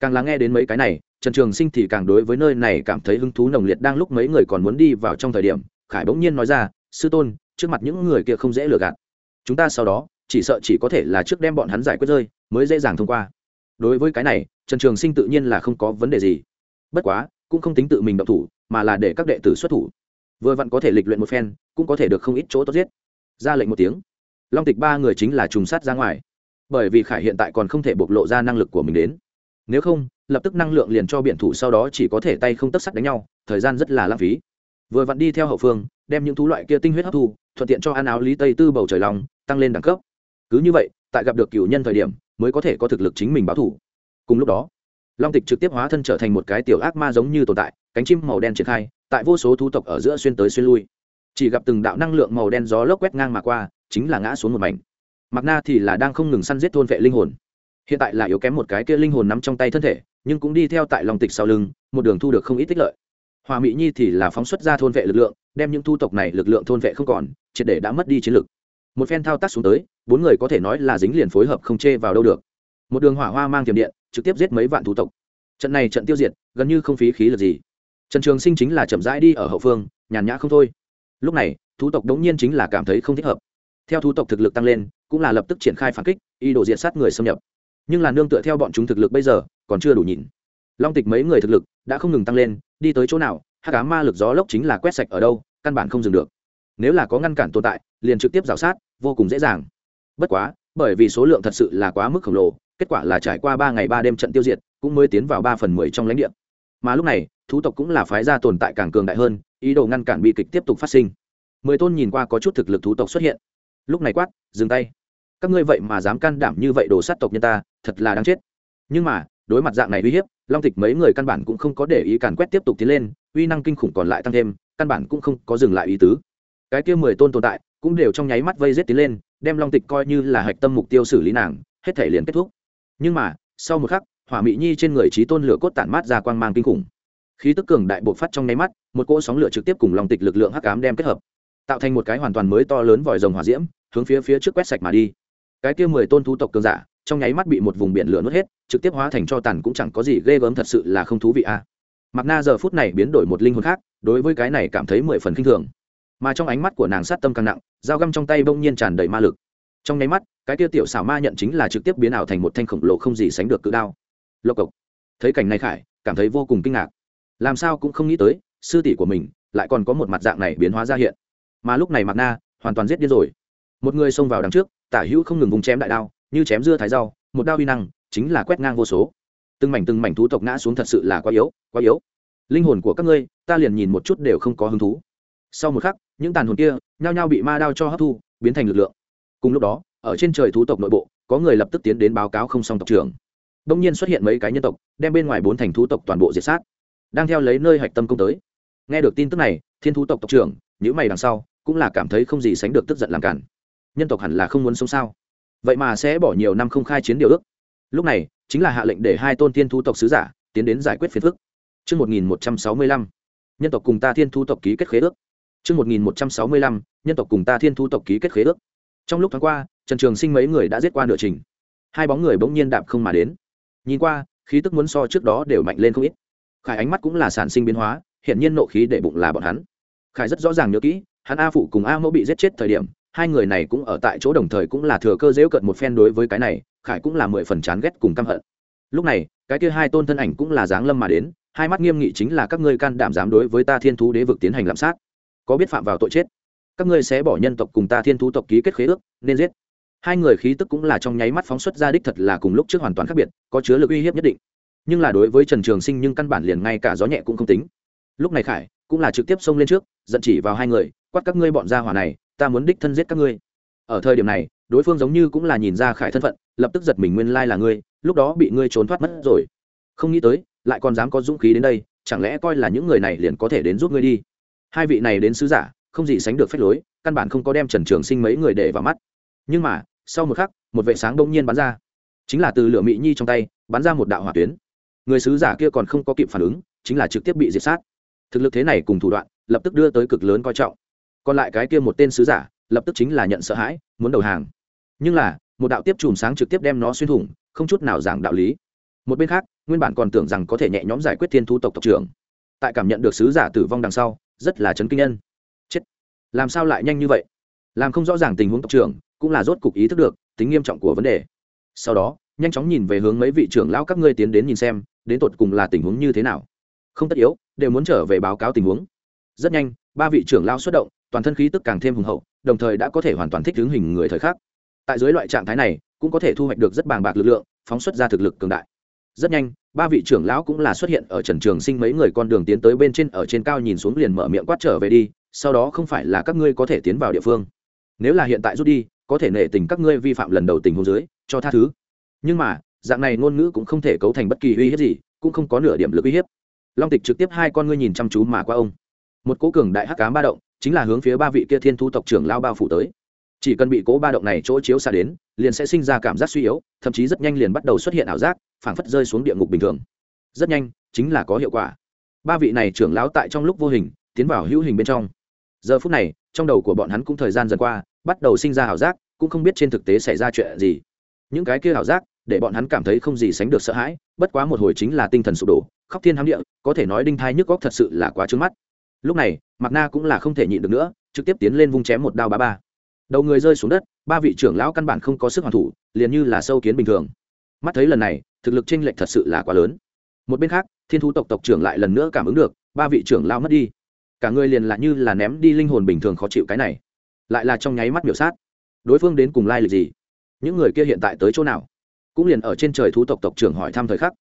Speaker 1: Càng lắng nghe đến mấy cái này, trần trường sinh thì càng đối với nơi này cảm thấy hứng thú nồng liệt đang lúc mấy người còn muốn đi vào trong thời điểm, khải bỗng nhiên nói ra, sư tôn, trước mặt những người kia không dễ lừa gạt. Chúng ta sau đó, chỉ sợ chỉ có thể là trước đem bọn hắn giải quyết rơi, mới dễ dàng thông qua. Đối với cái này, trần trường sinh tự nhiên là không có vấn đề gì. Bất quá, cũng không tính tự mình động thủ, mà là để các đệ tử xuất thủ. Vừa vặn có thể lịch luyện một phen, cũng có thể được không ít chỗ tốt giết. Ra lệnh một tiếng long tịch ba người chính là trùng sát ra ngoài. Bởi vì khải hiện tại còn không thể bộc lộ ra năng lực của mình đến. Nếu không, lập tức năng lượng liền cho biện thủ sau đó chỉ có thể tay không tất sắt đánh nhau, thời gian rất là lãng phí. Vừa vặn đi theo hậu phương, đem những thú loại kia tinh huyết hấp thu, thuận tiện cho ăn áo lý tây tư bầu trời lòng, tăng lên đẳng cấp. Cứ như vậy, tại gặp được cựu nhân thời điểm, mới có thể có thực lực chính mình báo thủ. Cùng lúc đó, long tịch trực tiếp hóa thân trở thành một cái tiểu ác ma giống như tồn tại, cánh chim màu đen triển khai, tại vô số thú tộc ở giữa xuyên tới xuyên lui. Chỉ gặp từng đạo năng lượng màu đen gió lốc quét ngang mà qua chính là ngã xuống một mảnh. Mặc na thì là đang không ngừng săn giết thôn vệ linh hồn. Hiện tại là yếu kém một cái kia linh hồn nắm trong tay thân thể, nhưng cũng đi theo tại lòng tịch sau lưng, một đường thu được không ít tích lợi. Hòa mỹ nhi thì là phóng xuất ra thôn vệ lực lượng, đem những thu tộc này lực lượng thôn vệ không còn, triệt để đã mất đi chiến lực. Một phen thao tác xuống tới, bốn người có thể nói là dính liền phối hợp không chê vào đâu được. Một đường hỏa hoa mang tiềm điện, trực tiếp giết mấy vạn thú tộc. Trận này trận tiêu diệt, gần như không phí khí lực gì. Trần trường sinh chính là chậm rãi đi ở hậu phương, nhàn nhã không thôi. Lúc này thú tộc đống nhiên chính là cảm thấy không thích hợp theo thú tộc thực lực tăng lên, cũng là lập tức triển khai phản kích y đổ diệt sát người xâm nhập. Nhưng là nương tựa theo bọn chúng thực lực bây giờ, còn chưa đủ nhìn. Long tịch mấy người thực lực đã không ngừng tăng lên, đi tới chỗ nào hát cá ma lực gió lốc chính là quét sạch ở đâu, căn bản không dừng được. Nếu là có ngăn cản tồn tại, liền trực tiếp rào sát, vô cùng dễ dàng. Bất quá, bởi vì số lượng thật sự là quá mức khổng lồ, kết quả là trải qua ba ngày ba đêm trận tiêu diệt, cũng mới tiến vào ba phần mười trong lãnh địa. Mà lúc này, thú tộc cũng là phái gia tồn tại càng cường đại hơn, ý đồ ngăn cản bi kịch tiếp tục phát sinh. Mười tôn nhìn qua có chút thực lực thú tộc xuất hiện lúc này quát, dừng tay. Các ngươi vậy mà dám can đảm như vậy đồ sát tộc nhân ta, thật là đáng chết. Nhưng mà, đối mặt dạng này uy hiếp, long tịch mấy người căn bản cũng không có để ý càn quét tiếp tục tiến lên, uy năng kinh khủng còn lại tăng thêm, căn bản cũng không có dừng lại ý tứ. Cái kia mười tôn tồn tại cũng đều trong nháy mắt vây rết tiến lên, đem long tịch coi như là hạch tâm mục tiêu xử lý nàng, hết thể liền kết thúc. Nhưng mà, sau một khắc, hỏa mỹ nhi trên người trí tôn lửa cốt tản mát ra quang mang kinh khủng. Khí tức cường đại bộc phát trong nháy mắt, một cỗ sóng lửa trực tiếp cùng long tịch lực lượng hắc ám đem kết hợp tạo thành một cái hoàn toàn mới to lớn vòi rồng hỏa diễm, hướng phía phía trước quét sạch mà đi. Cái kia mười tôn thú tộc cường giả, trong nháy mắt bị một vùng biển lửa nuốt hết, trực tiếp hóa thành cho tàn cũng chẳng có gì ghê gớm thật sự là không thú vị a à. mặc na giờ phút này biến đổi một linh hồn khác, đối với cái này cảm thấy mười phần kinh thường. Mà trong ánh mắt của nàng sát tâm càng nặng, dao găm trong tay bỗng nhiên tràn đầy ma lực. Trong nháy mắt, cái kia tiểu xảo ma nhận chính là trực tiếp biến ảo thành một thanh khổng lồ không gì sánh được cự đao. Lộc cộc. Thấy cảnh này khải, cảm thấy vô cùng kinh ngạc. Làm sao cũng không nghĩ tới, sư tỷ của mình lại còn có một mặt dạng này biến hóa ra hiện mà lúc này mặt na hoàn toàn giết điên rồi. Một người xông vào đằng trước, tả hữu không ngừng vùng chém đại đao, như chém dưa thái rau, một đao uy năng chính là quét ngang vô số. Từng mảnh từng mảnh thú tộc ngã xuống thật sự là quá yếu quá yếu. Linh hồn của các ngươi, ta liền nhìn một chút đều không có hứng thú. Sau một khắc, những tàn hồn kia nhao nhao bị ma đao cho hấp thu, biến thành lực lượng. Cùng lúc đó, ở trên trời thú tộc nội bộ, có người lập tức tiến đến báo cáo không xong tộc trưởng. Đông nhiên xuất hiện mấy cái nhân tộc, đem bên ngoài bốn thành thú tộc toàn bộ diệt sát, đang theo lấy nơi hạch tâm công tới. Nghe được tin tức này, thiên thú tộc tộc trưởng những mày đằng sau cũng là cảm thấy không gì sánh được tức giận làm cản nhân tộc hẳn là không muốn sống sao vậy mà sẽ bỏ nhiều năm không khai chiến điều ước lúc này chính là hạ lệnh để hai tôn thiên thú tộc sứ giả tiến đến giải quyết phiền phức Trước 1165, nhân tộc cùng ta thiên thú tộc ký kết khế ước. Trước 1165, nhân tộc cùng ta thiên thú tộc ký kết khế ước. Trong lúc thoáng qua, Trần Trường Sinh mấy người đã giết qua nửa trình. Hai bóng người bỗng nhiên đạp không mà đến. Nhìn qua, khí tức muốn so trước đó đều mạnh lên không ít. Khải ánh mắt cũng là sản sinh biến hóa, hiện nhiên nộ khí để bụng là bọn hắn. Khải rất rõ ràng nhớ kỹ, hắn A phụ cùng A mẫu bị giết chết thời điểm, hai người này cũng ở tại chỗ đồng thời cũng là thừa cơ dễu cận một phen đối với cái này khải cũng là mười phần chán ghét cùng căm hận. Lúc này cái kia hai tôn thân ảnh cũng là dáng lâm mà đến hai mắt nghiêm nghị chính là các ngươi can đảm dám đối với ta thiên thú đế vực tiến hành lạm sát. Có biết phạm vào tội chết? Các ngươi sẽ bỏ nhân tộc cùng ta thiên thú tộc ký kết khế ước nên giết. Hai người khí tức cũng là trong nháy mắt phóng xuất ra đích thật là cùng lúc trước hoàn toàn khác biệt có chứa lực uy hiếp nhất định. Nhưng là đối với trần trường sinh nhưng căn bản liền ngay cả gió nhẹ cũng không tính. Lúc này khải cũng là trực tiếp xông lên trước, giận chỉ vào hai người, quát các ngươi bọn gia hỏa này, ta muốn đích thân giết các ngươi. Ở thời điểm này, đối phương giống như cũng là nhìn ra khải thân phận, lập tức giật mình nguyên lai là ngươi, lúc đó bị ngươi trốn thoát mất rồi. Không nghĩ tới, lại còn dám có dũng khí đến đây, chẳng lẽ coi là những người này liền có thể đến giúp ngươi đi? Hai vị này đến sứ giả, không gì sánh được phép lối, căn bản không có đem trần trường sinh mấy người để vào mắt. Nhưng mà, sau một khắc, một vệ sáng đông nhiên bắn ra. Chính là từ lửa mỹ nhi trong tay, bắn ra một đạo hỏa tuyến. Người sứ giả kia còn không có kịp phản ứng, chính là trực tiếp bị diệt sát thực lực thế này cùng thủ đoạn, lập tức đưa tới cực lớn coi trọng. Còn lại cái kia một tên sứ giả, lập tức chính là nhận sợ hãi, muốn đầu hàng. Nhưng là, một đạo tiếp chùm sáng trực tiếp đem nó xuyên thủng, không chút nào giảng đạo lý. Một bên khác, nguyên bản còn tưởng rằng có thể nhẹ nhõm giải quyết thiên thu tộc tộc trưởng. Tại cảm nhận được sứ giả tử vong đằng sau, rất là chấn kinh nhân. Chết! Làm sao lại nhanh như vậy? Làm không rõ ràng tình huống tộc trưởng, cũng là rốt cục ý thức được, tính nghiêm trọng của vấn đề. Sau đó, nhanh chóng nhìn về hướng mấy vị trưởng lão các ngươi tiến đến nhìn xem, đến tột cùng là tình huống như thế nào không tất yếu, đều muốn trở về báo cáo tình huống. Rất nhanh, ba vị trưởng lão xuất động, toàn thân khí tức càng thêm hùng hậu, đồng thời đã có thể hoàn toàn thích ứng hình người thời khắc. Tại dưới loại trạng thái này, cũng có thể thu hoạch được rất bàng bạc lực lượng, phóng xuất ra thực lực cường đại. Rất nhanh, ba vị trưởng lão cũng là xuất hiện ở trần trường sinh mấy người con đường tiến tới bên trên, ở trên cao nhìn xuống liền mở miệng quát trở về đi, sau đó không phải là các ngươi có thể tiến vào địa phương. Nếu là hiện tại rút đi, có thể nể tình các ngươi vi phạm lần đầu tình hôn dưới, cho tha thứ. Nhưng mà, dạng này ngôn ngữ cũng không thể cấu thành bất kỳ uy hiếp gì, cũng không có nửa điểm lực uy hiếp long tịch trực tiếp hai con ngươi nhìn chăm chú mà qua ông. Một cố cường đại hắc cám ba động, chính là hướng phía ba vị kia thiên thu tộc trưởng lao bao phủ tới. Chỉ cần bị cố ba động này chỗ chiếu xa đến, liền sẽ sinh ra cảm giác suy yếu, thậm chí rất nhanh liền bắt đầu xuất hiện ảo giác, phảng phất rơi xuống địa ngục bình thường. Rất nhanh, chính là có hiệu quả. Ba vị này trưởng lão tại trong lúc vô hình, tiến vào hữu hình bên trong. Giờ phút này, trong đầu của bọn hắn cũng thời gian dần qua, bắt đầu sinh ra ảo giác, cũng không biết trên thực tế xảy ra chuyện gì. Những cái kia ảo giác, để bọn hắn cảm thấy không gì sánh được sợ hãi, bất quá một hồi chính là tinh thần sụp đổ khóc thiên hám địa, có thể nói đinh thai nhức góc thật sự là quá trướng mắt. Lúc này, mạc na cũng là không thể nhịn được nữa, trực tiếp tiến lên vung chém một đao ba ba. Đầu người rơi xuống đất, ba vị trưởng lão căn bản không có sức hoàn thủ, liền như là sâu kiến bình thường. Mắt thấy lần này, thực lực chênh lệch thật sự là quá lớn. Một bên khác, thiên thú tộc tộc trưởng lại lần nữa cảm ứng được, ba vị trưởng lão mất đi. Cả người liền là như là ném đi linh hồn bình thường khó chịu cái này. Lại là trong nháy mắt biểu sát. Đối phương đến cùng lai lịch gì? Những người kia hiện tại tới chỗ nào? Cũng liền ở trên trời thú tộc tộc trưởng hỏi thăm thời khắc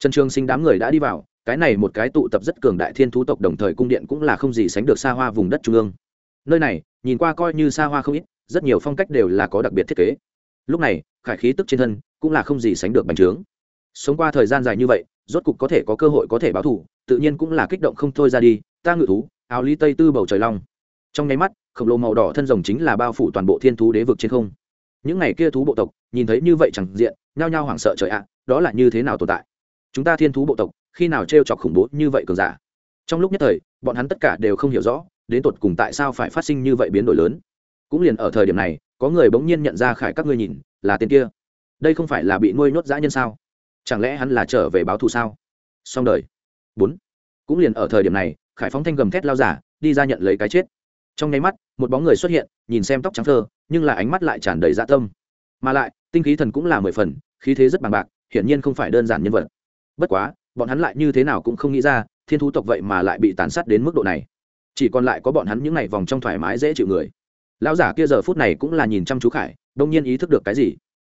Speaker 1: trần trường sinh đám người đã đi vào, cái này một cái tụ tập rất cường đại thiên thú tộc đồng thời cung điện cũng là không gì sánh được xa hoa vùng đất trung ương. Nơi này, nhìn qua coi như xa hoa không ít, rất nhiều phong cách đều là có đặc biệt thiết kế. Lúc này, khải khí tức trên thân cũng là không gì sánh được bành trướng. Sống qua thời gian dài như vậy, rốt cục có thể có cơ hội có thể báo thủ tự nhiên cũng là kích động không thôi ra đi, ta ngự thú, áo ly tây tư bầu trời long. Trong nháy mắt, khổng lồ màu đỏ thân rồng chính là bao phủ toàn bộ thiên thú đế vực trên không. Những ngày kia thú bộ tộc, nhìn thấy như vậy chẳng diện, nhao nhao hoảng sợ trời ạ, đó là như thế nào tồn tại? Chúng ta thiên thú bộ tộc, khi nào t r e o chọc khủng bố như vậy cường giả? Trong lúc nhất thời, bọn hắn tất cả đều không hiểu rõ, đến tột cùng tại sao phải phát sinh như vậy biến đổi lớn. Cũng liền ở thời điểm này, có người bỗng nhiên nhận ra khải các ngươi nhìn, là tên kia. Đây không phải là bị nuôi nhốt dã nhân sao? Chẳng lẽ hắn là trở về báo thù sao? Xong đời. Bốn. Cũng liền ở thời điểm này, khải phóng thanh gầm thét lao giả, đi ra nhận lấy cái chết. Trong nháy mắt, một bóng người xuất hiện, nhìn xem tóc trắng thơ, nhưng là ánh mắt lại tràn đầy dạ tâm. Mà lại, tinh khí thần cũng là mười phần, khí thế rất bằng bạc, hiển nhiên không phải đơn giản nhân vật bất quá, bọn hắn lại như thế nào cũng không nghĩ ra, thiên thú tộc vậy mà lại bị tàn sát đến mức độ này. Chỉ còn lại có bọn hắn những ngày vòng trong thoải mái dễ chịu người. Lão giả kia giờ phút này cũng là nhìn chăm chú khải, đông nhiên ý thức được cái gì.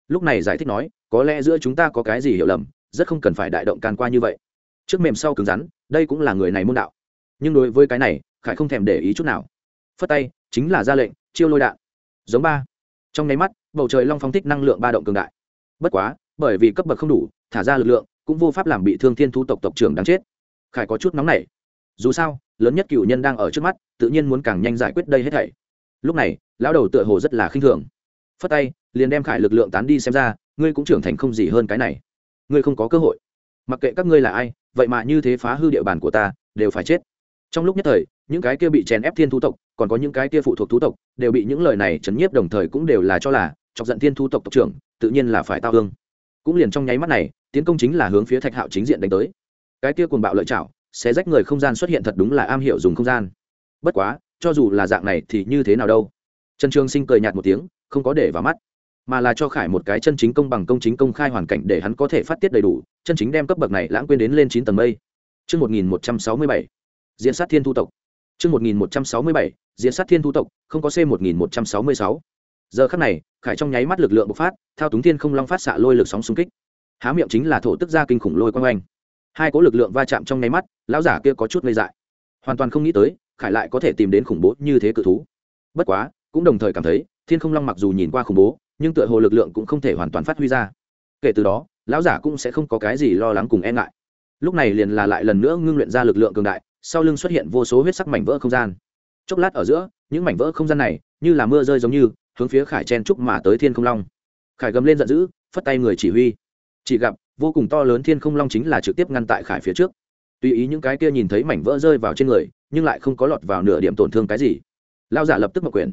Speaker 1: Lúc này giải thích nói, có lẽ giữa chúng ta có cái gì hiểu lầm, rất không cần phải đại động can qua như vậy. Trước mềm sau cứng rắn, đây cũng là người này môn đạo. Nhưng đối với cái này, khải không thèm để ý chút nào. Phất tay, chính là ra lệnh, chiêu lôi đạn. Giống ba. Trong nháy mắt, bầu trời long phóng thích năng lượng ba động cường đại. Bất quá, bởi vì cấp bậc không đủ, thả ra lực lượng cũng vô pháp làm bị thương thiên thu tộc tộc trưởng đáng chết. Khải có chút nóng nảy. Dù sao, lớn nhất cựu nhân đang ở trước mắt, tự nhiên muốn càng nhanh giải quyết đây hết thảy. Lúc này, lão đầu tựa hồ rất là khinh thường. Phất tay, liền đem khải lực lượng tán đi xem ra, ngươi cũng trưởng thành không gì hơn cái này. Ngươi không có cơ hội. Mặc kệ các ngươi là ai, vậy mà như thế phá hư địa bàn của ta, đều phải chết. Trong lúc nhất thời, những cái kia bị chèn ép thiên thú tộc, còn có những cái kia phụ thuộc thú tộc, đều bị những lời này chấn nhiếp đồng thời cũng đều là cho là chọc giận thiên thú tộc tộc trưởng, tự nhiên là phải tao hương cũng liền trong nháy mắt này tiến công chính là hướng phía thạch hạo chính diện đánh tới cái kia cuồng bạo lợi chảo sẽ rách người không gian xuất hiện thật đúng là am hiểu dùng không gian bất quá cho dù là dạng này thì như thế nào đâu trần trường sinh cười nhạt một tiếng không có để vào mắt mà là cho khải một cái chân chính công bằng công chính công khai hoàn cảnh để hắn có thể phát tiết đầy đủ chân chính đem cấp bậc này lãng quên đến lên chín tầng mây Trước 1167, diễn sát thiên thu tộc. Trước 1167, diễn sát thiên thu tộc, không có C 1166. Giờ khắc này, khải trong nháy mắt lực lượng bộc phát, thao túng thiên không long phát xạ lôi lực sóng xung kích. Há miệng chính là thổ tức ra kinh khủng lôi quang quanh. Hai cỗ lực lượng va chạm trong nháy mắt, lão giả kia có chút ngây dại. Hoàn toàn không nghĩ tới, khải lại có thể tìm đến khủng bố như thế cự thú. Bất quá, cũng đồng thời cảm thấy, thiên không long mặc dù nhìn qua khủng bố, nhưng tựa hồ lực lượng cũng không thể hoàn toàn phát huy ra. Kể từ đó, lão giả cũng sẽ không có cái gì lo lắng cùng e ngại. Lúc này liền là lại lần nữa ngưng luyện ra lực lượng cường đại, sau lưng xuất hiện vô số huyết sắc mảnh vỡ không gian chốc lát ở giữa những mảnh vỡ không gian này như là mưa rơi giống như hướng phía khải chen trúc mà tới thiên không long khải gầm lên giận dữ phất tay người chỉ huy chỉ gặp, vô cùng to lớn thiên không long chính là trực tiếp ngăn tại khải phía trước. Tùy ý những cái kia nhìn thấy mảnh vỡ rơi vào trên người, nhưng lại không có lọt vào nửa điểm tổn thương cái gì. Lao giả lập tức mặc quyền.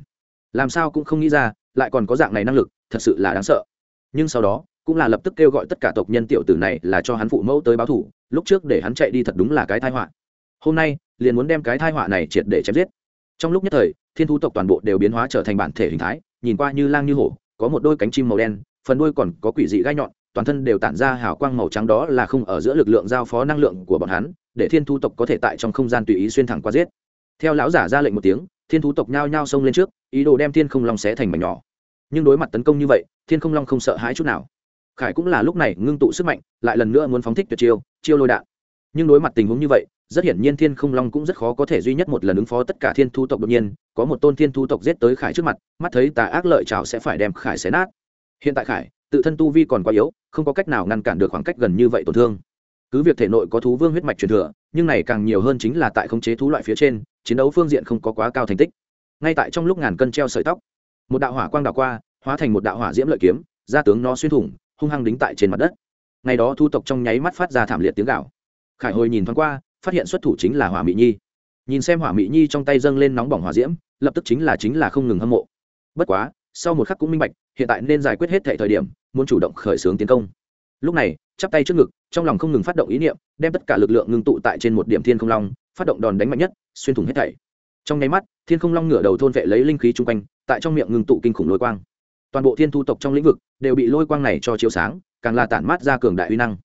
Speaker 1: Làm sao cũng không nghĩ ra, lại còn có dạng này năng lực, thật sự là đáng sợ. Nhưng sau đó, cũng là lập tức kêu gọi tất cả tộc nhân tiểu tử này là cho hắn phụ mẫu tới báo thủ, lúc trước để hắn chạy đi thật đúng là cái thai họa. Hôm nay, liền muốn đem cái thai họa này triệt để chém giết. Trong lúc nhất thời, thiên thu tộc toàn bộ đều biến hóa trở thành bản thể hình thái, nhìn qua như lang như hổ, có một đôi cánh chim màu đen, phần đuôi còn có quỷ dị gai nhọn toàn thân đều tản ra hào quang màu trắng đó là không ở giữa lực lượng giao phó năng lượng của bọn hắn, để thiên thú tộc có thể tại trong không gian tùy ý xuyên thẳng qua giết. Theo lão giả ra lệnh một tiếng, thiên thú tộc nhao nhao xông lên trước, ý đồ đem thiên không long xé thành mảnh nhỏ. Nhưng đối mặt tấn công như vậy, thiên không long không sợ hãi chút nào. Khải cũng là lúc này ngưng tụ sức mạnh, lại lần nữa muốn phóng thích tuyệt chiêu chiêu lôi đạn. Nhưng đối mặt tình huống như vậy, rất hiển nhiên thiên không long cũng rất khó có thể duy nhất một lần ứng phó tất cả thiên thu tộc đột nhiên, có một tôn thiên thu tộc giết tới khải trước mặt, mắt thấy tà ác lợi trào sẽ phải đem khải xé nát. Hiện tại khải tự thân tu vi còn quá yếu, không có cách nào ngăn cản được khoảng cách gần như vậy tổn thương. Cứ việc thể nội có thú vương huyết mạch truyền thừa, nhưng này càng nhiều hơn chính là tại khống chế thú loại phía trên, chiến đấu phương diện không có quá cao thành tích. Ngay tại trong lúc ngàn cân treo sợi tóc, một đạo hỏa quang đảo qua, hóa thành một đạo hỏa diễm lợi kiếm, ra tướng nó xuyên thủng, hung hăng đính tại trên mặt đất. Ngày đó thu tộc trong nháy mắt phát ra thảm liệt tiếng gạo khải hồi nhìn thoáng qua, phát hiện xuất thủ chính là hỏa mỹ nhi. Nhìn xem hỏa mỹ nhi trong tay dâng lên nóng bỏng hỏa diễm, lập tức chính là chính là không ngừng hâm mộ. Bất quá sau một khắc cũng minh bạch, hiện tại nên giải quyết hết thệ thời điểm, muốn chủ động khởi xướng tiến công. Lúc này, chắp tay trước ngực, trong lòng không ngừng phát động ý niệm, đem tất cả lực lượng ngưng tụ tại trên một điểm thiên không long, phát động đòn đánh mạnh nhất, xuyên thủng hết thảy. Trong nháy mắt, thiên không long ngửa đầu thôn vệ lấy linh khí chung quanh, tại trong miệng ngưng tụ kinh khủng lôi quang. Toàn bộ thiên thu tộc trong lĩnh vực đều bị lôi quang này cho chiếu sáng, càng là tản mát ra cường đại uy năng.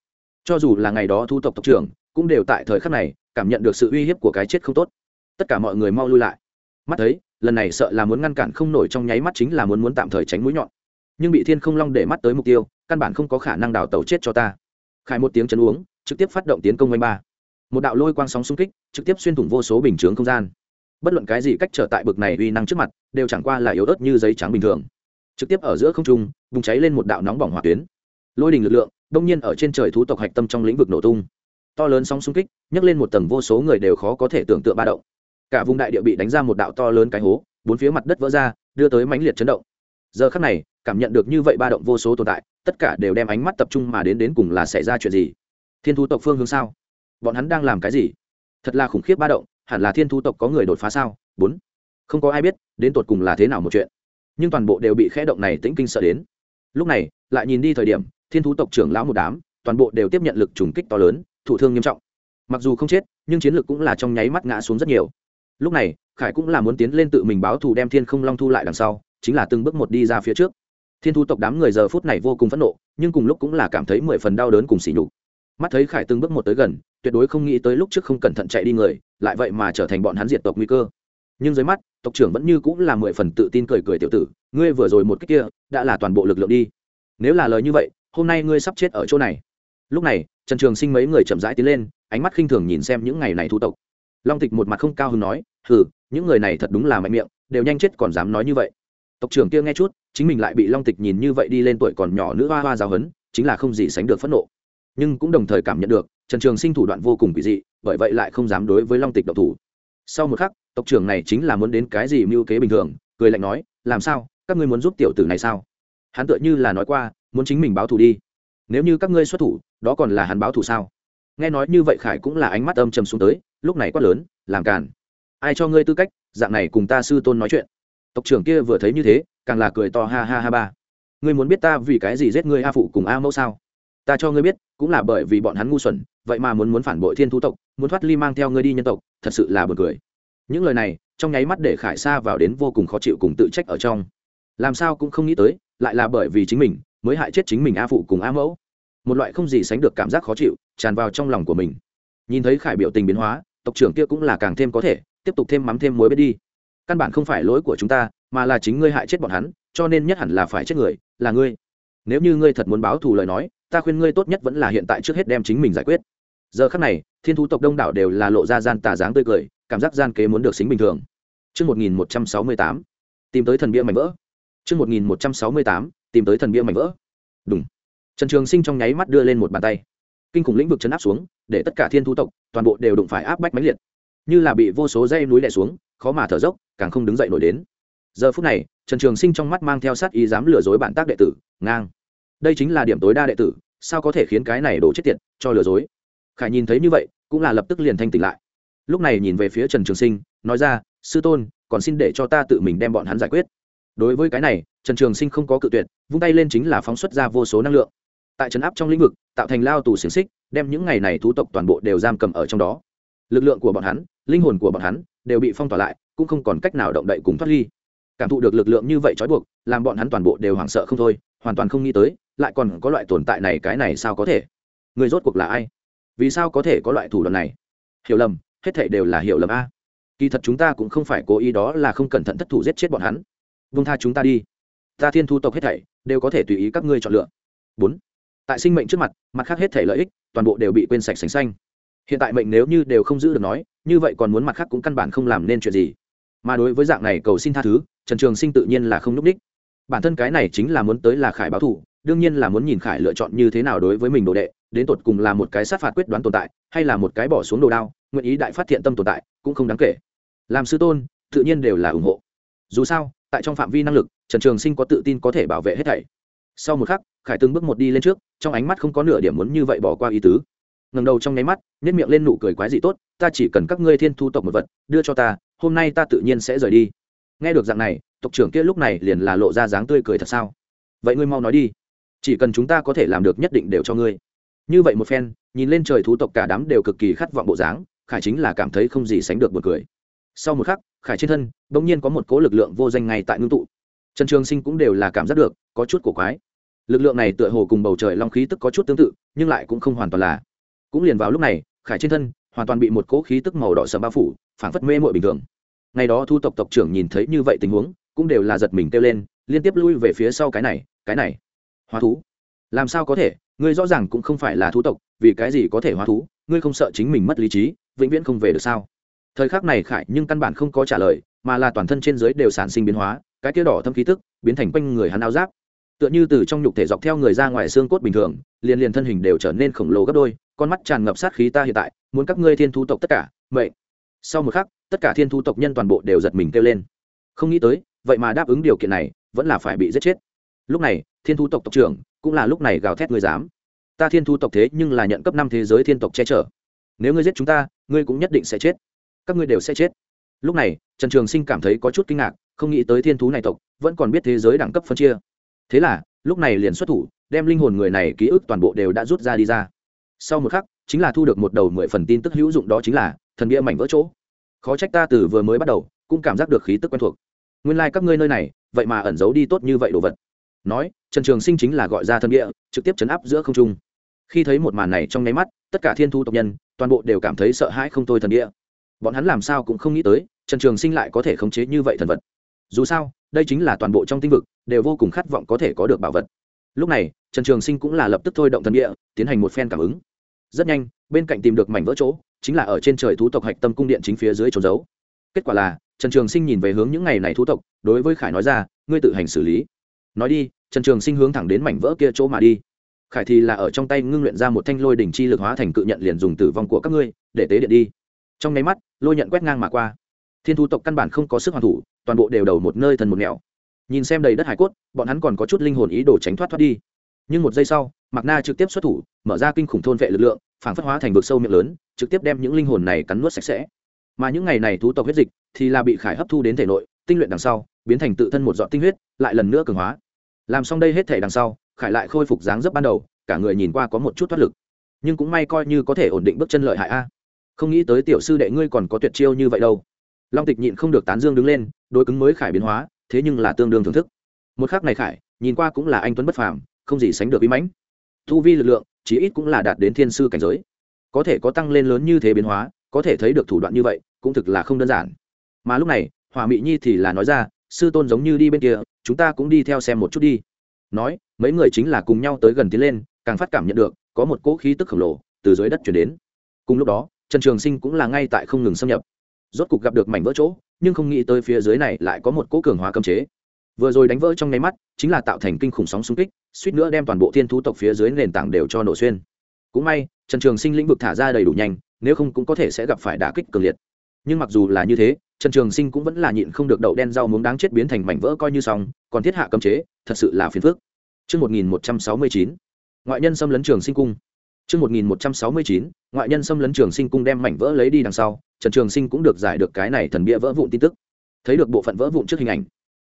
Speaker 1: Cho dù là ngày đó thu tộc tộc trưởng, cũng đều tại thời khắc này cảm nhận được sự uy hiếp của cái chết không tốt. Tất cả mọi người mau lui lại. Mắt thấy lần này sợ là muốn ngăn cản không nổi trong nháy mắt chính là muốn muốn tạm thời tránh mũi nhọn. Nhưng bị thiên không long để mắt tới mục tiêu, căn bản không có khả năng đào tàu chết cho ta. Khải một tiếng chấn uống, trực tiếp phát động tiến công oanh ba. Một đạo lôi quang sóng xung kích, trực tiếp xuyên thủng vô số bình chướng không gian. Bất luận cái gì cách trở tại bực này uy năng trước mặt, đều chẳng qua là yếu ớt như giấy trắng bình thường. Trực tiếp ở giữa không trung, bùng cháy lên một đạo nóng bỏng hỏa tuyến. Lôi đình lực lượng, đông nhiên ở trên trời thú tộc hạch tâm trong lĩnh vực nổ tung. To lớn sóng xung kích, nhấc lên một tầng vô số người đều khó có thể tưởng tượng ba động cả vùng đại địa bị đánh ra một đạo to lớn cái hố, bốn phía mặt đất vỡ ra, đưa tới mãnh liệt chấn động. Giờ khắc này, cảm nhận được như vậy ba động vô số tồn tại, tất cả đều đem ánh mắt tập trung mà đến đến cùng là xảy ra chuyện gì? Thiên thú tộc phương hướng sao? Bọn hắn đang làm cái gì? Thật là khủng khiếp ba động, hẳn là thiên thú tộc có người đột phá sao? Bốn. Không có ai biết, đến tột cùng là thế nào một chuyện. Nhưng toàn bộ đều bị khẽ động này tĩnh kinh sợ đến. Lúc này, lại nhìn đi thời điểm, thiên thú tộc trưởng lão một đám, toàn bộ đều tiếp nhận lực trùng kích to lớn, thụ thương nghiêm trọng. Mặc dù không chết, nhưng chiến lược cũng là trong nháy mắt ngã xuống rất nhiều lúc này, khải cũng là muốn tiến lên tự mình báo thù đem thiên không long thu lại đằng sau, chính là từng bước một đi ra phía trước. Thiên thu tộc đám người giờ phút này vô cùng phẫn nộ, nhưng cùng lúc cũng là cảm thấy mười phần đau đớn cùng sỉ nhục. Mắt thấy khải từng bước một tới gần, tuyệt đối không nghĩ tới lúc trước không cẩn thận chạy đi người, lại vậy mà trở thành bọn hắn diệt tộc nguy cơ. Nhưng dưới mắt, tộc trưởng vẫn như cũng là mười phần tự tin cười cười tiểu tử, ngươi vừa rồi một cách kia, đã là toàn bộ lực lượng đi. Nếu là lời như vậy, hôm nay ngươi sắp chết ở chỗ này. Lúc này, trần trường sinh mấy người chậm rãi tiến lên, ánh mắt khinh thường nhìn xem những ngày này thu tộc long tịch một mặt không cao hứng nói, hừ, những người này thật đúng là mạnh miệng, đều nhanh chết còn dám nói như vậy. Tộc trưởng kia nghe chút, chính mình lại bị long tịch nhìn như vậy đi lên tuổi còn nhỏ nữ hoa hoa giáo hấn chính là không gì sánh được phẫn nộ. Nhưng cũng đồng thời cảm nhận được, trần trường sinh thủ đoạn vô cùng quỷ dị, bởi vậy lại không dám đối với long tịch độc thủ. Sau một khắc, tộc trưởng này chính là muốn đến cái gì mưu kế bình thường, cười lạnh nói, làm sao? Các ngươi muốn giúp tiểu tử này sao? Hắn tựa như là nói qua, muốn chính mình báo thù đi. Nếu như các ngươi xuất thủ, đó còn là hắn báo thù sao? Nghe nói như vậy khải cũng là ánh mắt âm trầm xuống tới lúc này quát lớn, làm càn. Ai cho ngươi tư cách? Dạng này cùng ta sư tôn nói chuyện. Tộc trưởng kia vừa thấy như thế, càng là cười to, ha ha ha, ba. Ngươi muốn biết ta vì cái gì giết ngươi a phụ cùng a mẫu sao? Ta cho ngươi biết, cũng là bởi vì bọn hắn ngu xuẩn, vậy mà muốn muốn phản bội thiên thú tộc, muốn thoát ly mang theo ngươi đi nhân tộc, thật sự là buồn cười. Những lời này, trong nháy mắt để khải sa vào đến vô cùng khó chịu cùng tự trách ở trong. Làm sao cũng không nghĩ tới, lại là bởi vì chính mình, mới hại chết chính mình a phụ cùng a mẫu. Một loại không gì sánh được cảm giác khó chịu, tràn vào trong lòng của mình. Nhìn thấy khải biểu tình biến hóa tộc trưởng kia cũng là càng thêm có thể tiếp tục thêm mắm thêm muối biết đi căn bản không phải lỗi của chúng ta mà là chính ngươi hại chết bọn hắn cho nên nhất hẳn là phải chết người là ngươi nếu như ngươi thật muốn báo thù lời nói ta khuyên ngươi tốt nhất vẫn là hiện tại trước hết đem chính mình giải quyết giờ khắc này thiên thú tộc đông đảo đều là lộ ra gian tà dáng tươi cười cảm giác gian kế muốn được xính bình thường Trước 1168, tìm tới thần bia mảnh vỡ. Trước 1168, tìm tới thần bia mảnh vỡ. Đúng. Trần Trường Sinh trong nháy mắt đưa lên một bàn tay. Kinh khủng lĩnh vực chấn áp xuống, để tất cả thiên thú tộc, toàn bộ đều đụng phải áp bách mãnh liệt. như là bị vô số dây núi đè xuống khó mà thở dốc càng không đứng dậy nổi đến. Giờ phút này trần trường sinh trong mắt mang theo sát ý dám lừa dối bản tác đệ tử ngang. Đây chính là điểm tối đa đệ tử sao có thể khiến cái này đổ chết tiệt cho lừa dối? Khải nhìn thấy như vậy cũng là lập tức liền thanh tỉnh lại. Lúc này nhìn về phía trần trường sinh nói ra sư tôn còn xin để cho ta tự mình đem bọn hắn giải quyết. Đối với cái này trần trường sinh không có cự tuyệt vung tay lên chính là phóng xuất ra vô số năng lượng tại trấn áp trong lĩnh vực, tạo thành lao tù xiềng xích, đem những ngày này thú tộc toàn bộ đều giam cầm ở trong đó. Lực lượng của bọn hắn, linh hồn của bọn hắn, đều bị phong tỏa lại, cũng không còn cách nào động đậy cùng thoát ly. Cảm thụ được lực lượng như vậy trói buộc, làm bọn hắn toàn bộ đều hoảng sợ không thôi, hoàn toàn không nghĩ tới, lại còn có loại tồn tại này, cái này sao có thể? Người rốt cuộc là ai? Vì sao có thể có loại thủ đoạn này? Hiểu lầm, hết thể đều là hiểu lầm a. Kỳ thật chúng ta cũng không phải cố ý đó là không cẩn thận thất thủ giết chết bọn hắn. Vung tha chúng ta đi. Ta thiên thu tộc hết thảy, đều có thể tùy ý các ngươi chọn lựa. Bốn tại sinh mệnh trước mặt mặt khác hết thể lợi ích, toàn bộ đều bị quên sạch sành xanh. Hiện tại mệnh nếu như đều không giữ được nói, như vậy còn muốn mặt khác cũng căn bản không làm nên chuyện gì. Mà đối với dạng này cầu xin tha thứ, trần trường sinh tự nhiên là không núp đích bản thân cái này chính là muốn tới là khải báo thủ đương nhiên là muốn nhìn khải lựa chọn như thế nào đối với mình đồ đệ, đến tột cùng là một cái sát phạt quyết đoán tồn tại, hay là một cái bỏ xuống đồ đao, nguyện ý đại phát thiện tâm tồn tại, cũng không đáng kể. Làm sư tôn, tự nhiên đều là ủng hộ. Dù sao, tại trong phạm vi năng lực, trần trường sinh có tự tin có thể bảo vệ hết thảy sau một khắc, khải từng bước một đi lên trước, trong ánh mắt không có nửa điểm muốn như vậy bỏ qua ý tứ. Ngầm đầu trong nháy mắt nhét miệng lên nụ cười quái dị tốt, ta chỉ cần các ngươi thiên thu tộc một vật, đưa cho ta, hôm nay ta tự nhiên sẽ rời đi. Nghe được dạng này, tộc trưởng kia lúc này liền là lộ ra dáng tươi cười thật sao? Vậy ngươi mau nói đi, chỉ cần chúng ta có thể làm được nhất định đều cho ngươi. Như vậy một phen, nhìn lên trời thú tộc cả đám đều cực kỳ khát vọng bộ dáng, khải chính là cảm thấy không gì sánh được một cười. Sau một khắc, khải trên thân đ ỗ n g nhiên có một cố lực lượng vô danh ngay tại ngưng tụ trần trường sinh cũng đều là cảm giác được, có chút cổ quái. Lực lượng này tựa hồ cùng bầu trời long khí tức có chút tương tự, nhưng lại cũng không hoàn toàn là. Cũng liền vào lúc này, khải trên thân, hoàn toàn bị một cỗ khí tức màu đỏ sầm bao phủ, phảng phất mê mội bình thường. Ngày đó thu tộc tộc trưởng nhìn thấy như vậy tình huống, cũng đều là giật mình kêu lên, liên tiếp lui về phía sau cái này cái này. Hóa thú. Làm sao có thể? Ngươi rõ ràng cũng không phải là thú tộc, vì cái gì có thể hóa thú? Ngươi không sợ chính mình mất lý trí, vĩnh viễn không về được sao? Thời khắc này khải nhưng căn bản không có trả lời, mà là toàn thân trên dưới đều sản sinh biến hóa cái kia đỏ thâm khí tức biến thành quanh người hắn áo giáp. Tựa như từ trong nhục thể dọc theo người ra ngoài xương cốt bình thường, liền liền thân hình đều trở nên khổng lồ gấp đôi, con mắt tràn ngập sát khí ta hiện tại, muốn các ngươi thiên thu tộc tất cả vậy sau một khắc, tất cả thiên thu tộc nhân toàn bộ đều giật mình kêu lên. Không nghĩ tới, vậy mà đáp ứng điều kiện này, vẫn là phải bị giết chết. Lúc này, thiên thu tộc tộc trưởng cũng là lúc này gào thét ngươi dám. Ta thiên thu tộc thế nhưng là nhận cấp năm thế giới thiên tộc che chở. Nếu ngươi giết chúng ta, ngươi cũng nhất định sẽ chết. Các ngươi đều sẽ chết. Lúc này, trần trường sinh cảm thấy có chút kinh ngạc không nghĩ tới thiên thú này tộc, vẫn còn biết thế giới đẳng cấp phân chia. Thế là, lúc này liền xuất thủ, đem linh hồn người này ký ức toàn bộ đều đã rút ra đi ra. Sau một khắc, chính là thu được một đầu mười phần tin tức hữu dụng đó chính là, thần bia mảnh vỡ chỗ. Khó trách ta từ vừa mới bắt đầu, cũng cảm giác được khí tức quen thuộc. Nguyên lai、like、các ngươi nơi này, vậy mà ẩn giấu đi tốt như vậy đồ vật. Nói, trần trường sinh chính là gọi ra thần địa trực tiếp chấn áp giữa không trung. Khi thấy một màn này trong nháy mắt, tất cả thiên thu tộc nhân, toàn bộ đều cảm thấy sợ hãi không thôi thần địa bọn hắn làm sao cũng không nghĩ tới, trần trường sinh lại có thể khống chế như vậy thần vật dù sao, đây chính là toàn bộ trong tinh vực, đều vô cùng khát vọng có thể có được bảo vật. Lúc này, trần trường sinh cũng là lập tức thôi động thần địa, tiến hành một phen cảm ứng. Rất nhanh, bên cạnh tìm được mảnh vỡ chỗ, chính là ở trên trời thú tộc hạch tâm cung điện chính phía dưới trốn giấu. Kết quả là, trần trường sinh nhìn về hướng những ngày này thú tộc, đối với khải nói ra, ngươi tự hành xử lý. Nói đi, trần trường sinh hướng thẳng đến mảnh vỡ kia chỗ mà đi. Khải thì là ở trong tay ngưng luyện ra một thanh lôi đỉnh chi lực hóa thành cự nhận liền dùng tử vong của các ngươi, để tế điện đi. Trong nháy mắt, lôi nhận quét ngang mà qua thiên thu tộc căn bản không có sức hoàn thủ, toàn bộ đều đầu một nơi thần một nẻo nhìn xem đầy đất hải cốt, bọn hắn còn có chút linh hồn ý đồ tránh thoát thoát đi. Nhưng một giây sau, mạc na trực tiếp xuất thủ, mở ra kinh khủng thôn vệ lực lượng, phản phất hóa thành vực sâu miệng lớn, trực tiếp đem những linh hồn này cắn nuốt sạch sẽ. Mà những ngày này thú tộc huyết dịch thì là bị khải hấp thu đến thể nội, tinh luyện đằng sau, biến thành tự thân một dọn tinh huyết, lại lần nữa cường hóa. Làm xong đây hết thể đằng sau, khải lại khôi phục dáng dấp ban đầu, cả người nhìn qua có một chút thoát lực. Nhưng cũng may coi như có thể ổn định bước chân lợi hại a. Không nghĩ tới tiểu sư đệ ngươi còn có tuyệt chiêu như vậy đâu long tịch nhịn không được tán dương đứng lên đôi cứng mới khải biến hóa, thế nhưng là tương đương thưởng thức. Một khác này khải, nhìn qua cũng là anh tuấn bất phàm, không gì sánh được bí mãnh. Thu vi lực lượng, chí ít cũng là đạt đến thiên sư cảnh giới. Có thể có tăng lên lớn như thế biến hóa, có thể thấy được thủ đoạn như vậy, cũng thực là không đơn giản. Mà lúc này, hỏa mỹ nhi thì là nói ra, sư tôn giống như đi bên kia, chúng ta cũng đi theo xem một chút đi. Nói, mấy người chính là cùng nhau tới gần tiến lên, càng phát cảm nhận được, có một cỗ khí tức khổng lồ từ dưới đất chuyển đến. Cùng lúc đó, trần trường sinh cũng là ngay tại không ngừng xâm nhập rốt cục gặp được mảnh vỡ chỗ nhưng không nghĩ tới phía dưới này lại có một cỗ cường hóa cấm chế. Vừa rồi đánh vỡ trong nháy mắt chính là tạo thành kinh khủng sóng xung kích suýt nữa đem toàn bộ thiên thú tộc phía dưới nền tảng đều cho nổ xuyên. Cũng may trần trường sinh lĩnh vực thả ra đầy đủ nhanh nếu không cũng có thể sẽ gặp phải đả kích cường liệt. Nhưng mặc dù là như thế trần trường sinh cũng vẫn là nhịn không được đậu đen rau muống đáng chết biến thành mảnh vỡ coi như xong còn thiết hạ cấm chế thật sự là phiền phức. Trước 1169, ngoại nhân xâm lấn trường sinh cung. Trước 1169, ngoại nhân xâm lấn trường sinh cung đem mảnh vỡ lấy đi đằng sau, Trần Trường Sinh cũng được giải được cái này thần bia vỡ vụn tin tức. Thấy được bộ phận vỡ vụn trước hình ảnh,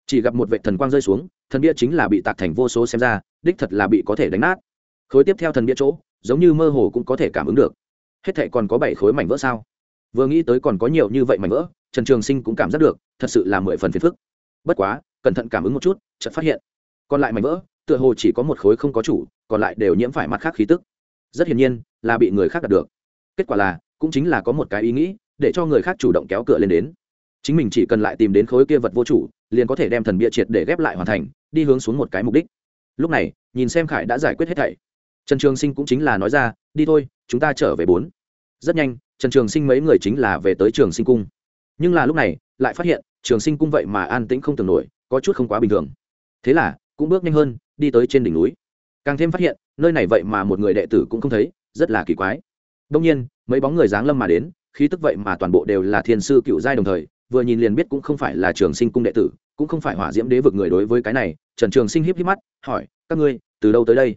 Speaker 1: chỉ gặp một vệ thần quang rơi xuống, thần bia chính là bị tạc thành vô số xem ra, đích thật là bị có thể đánh nát. Khối tiếp theo thần bia chỗ, giống như mơ hồ cũng có thể cảm ứng được. Hết thảy còn có bảy khối mảnh vỡ sao? Vừa nghĩ tới còn có nhiều như vậy mảnh vỡ, Trần Trường Sinh cũng cảm giác được, thật sự là mười phần phiền phức. Bất quá, cẩn thận cảm ứng một chút, chợt phát hiện, còn lại mảnh vỡ, tựa hồ chỉ có một khối không có chủ, còn lại đều nhiễm phải mặt khác khí tức. Rất hiển nhiên, là bị người khác đạt được. Kết quả là, cũng chính là có một cái ý nghĩ, để cho người khác chủ động kéo cửa lên đến. Chính mình chỉ cần lại tìm đến khối kia vật vô chủ liền có thể đem thần bia triệt để ghép lại hoàn thành đi hướng xuống một cái mục đích. Lúc này nhìn xem khải đã giải quyết hết thảy. Trần trường sinh cũng chính là nói ra đi thôi chúng ta trở về bốn. Rất nhanh trần trường sinh mấy người chính là về tới trường sinh cung. Nhưng là lúc này lại phát hiện trường sinh cung vậy mà an tĩnh không tưởng nổi có chút không quá bình thường. Thế là cũng bước nhanh hơn đi tới trên đỉnh núi càng thêm phát hiện, nơi này vậy mà một người đệ tử cũng không thấy, rất là kỳ quái. Đông nhiên, mấy bóng người giáng lâm mà đến, khí tức vậy mà toàn bộ đều là thiên sư cựu giai đồng thời, vừa nhìn liền biết cũng không phải là trường sinh cung đệ tử, cũng không phải hỏa diễm đế vực người đối với cái này, trần trường sinh híp híp mắt, hỏi, các ngươi, từ đâu tới đây?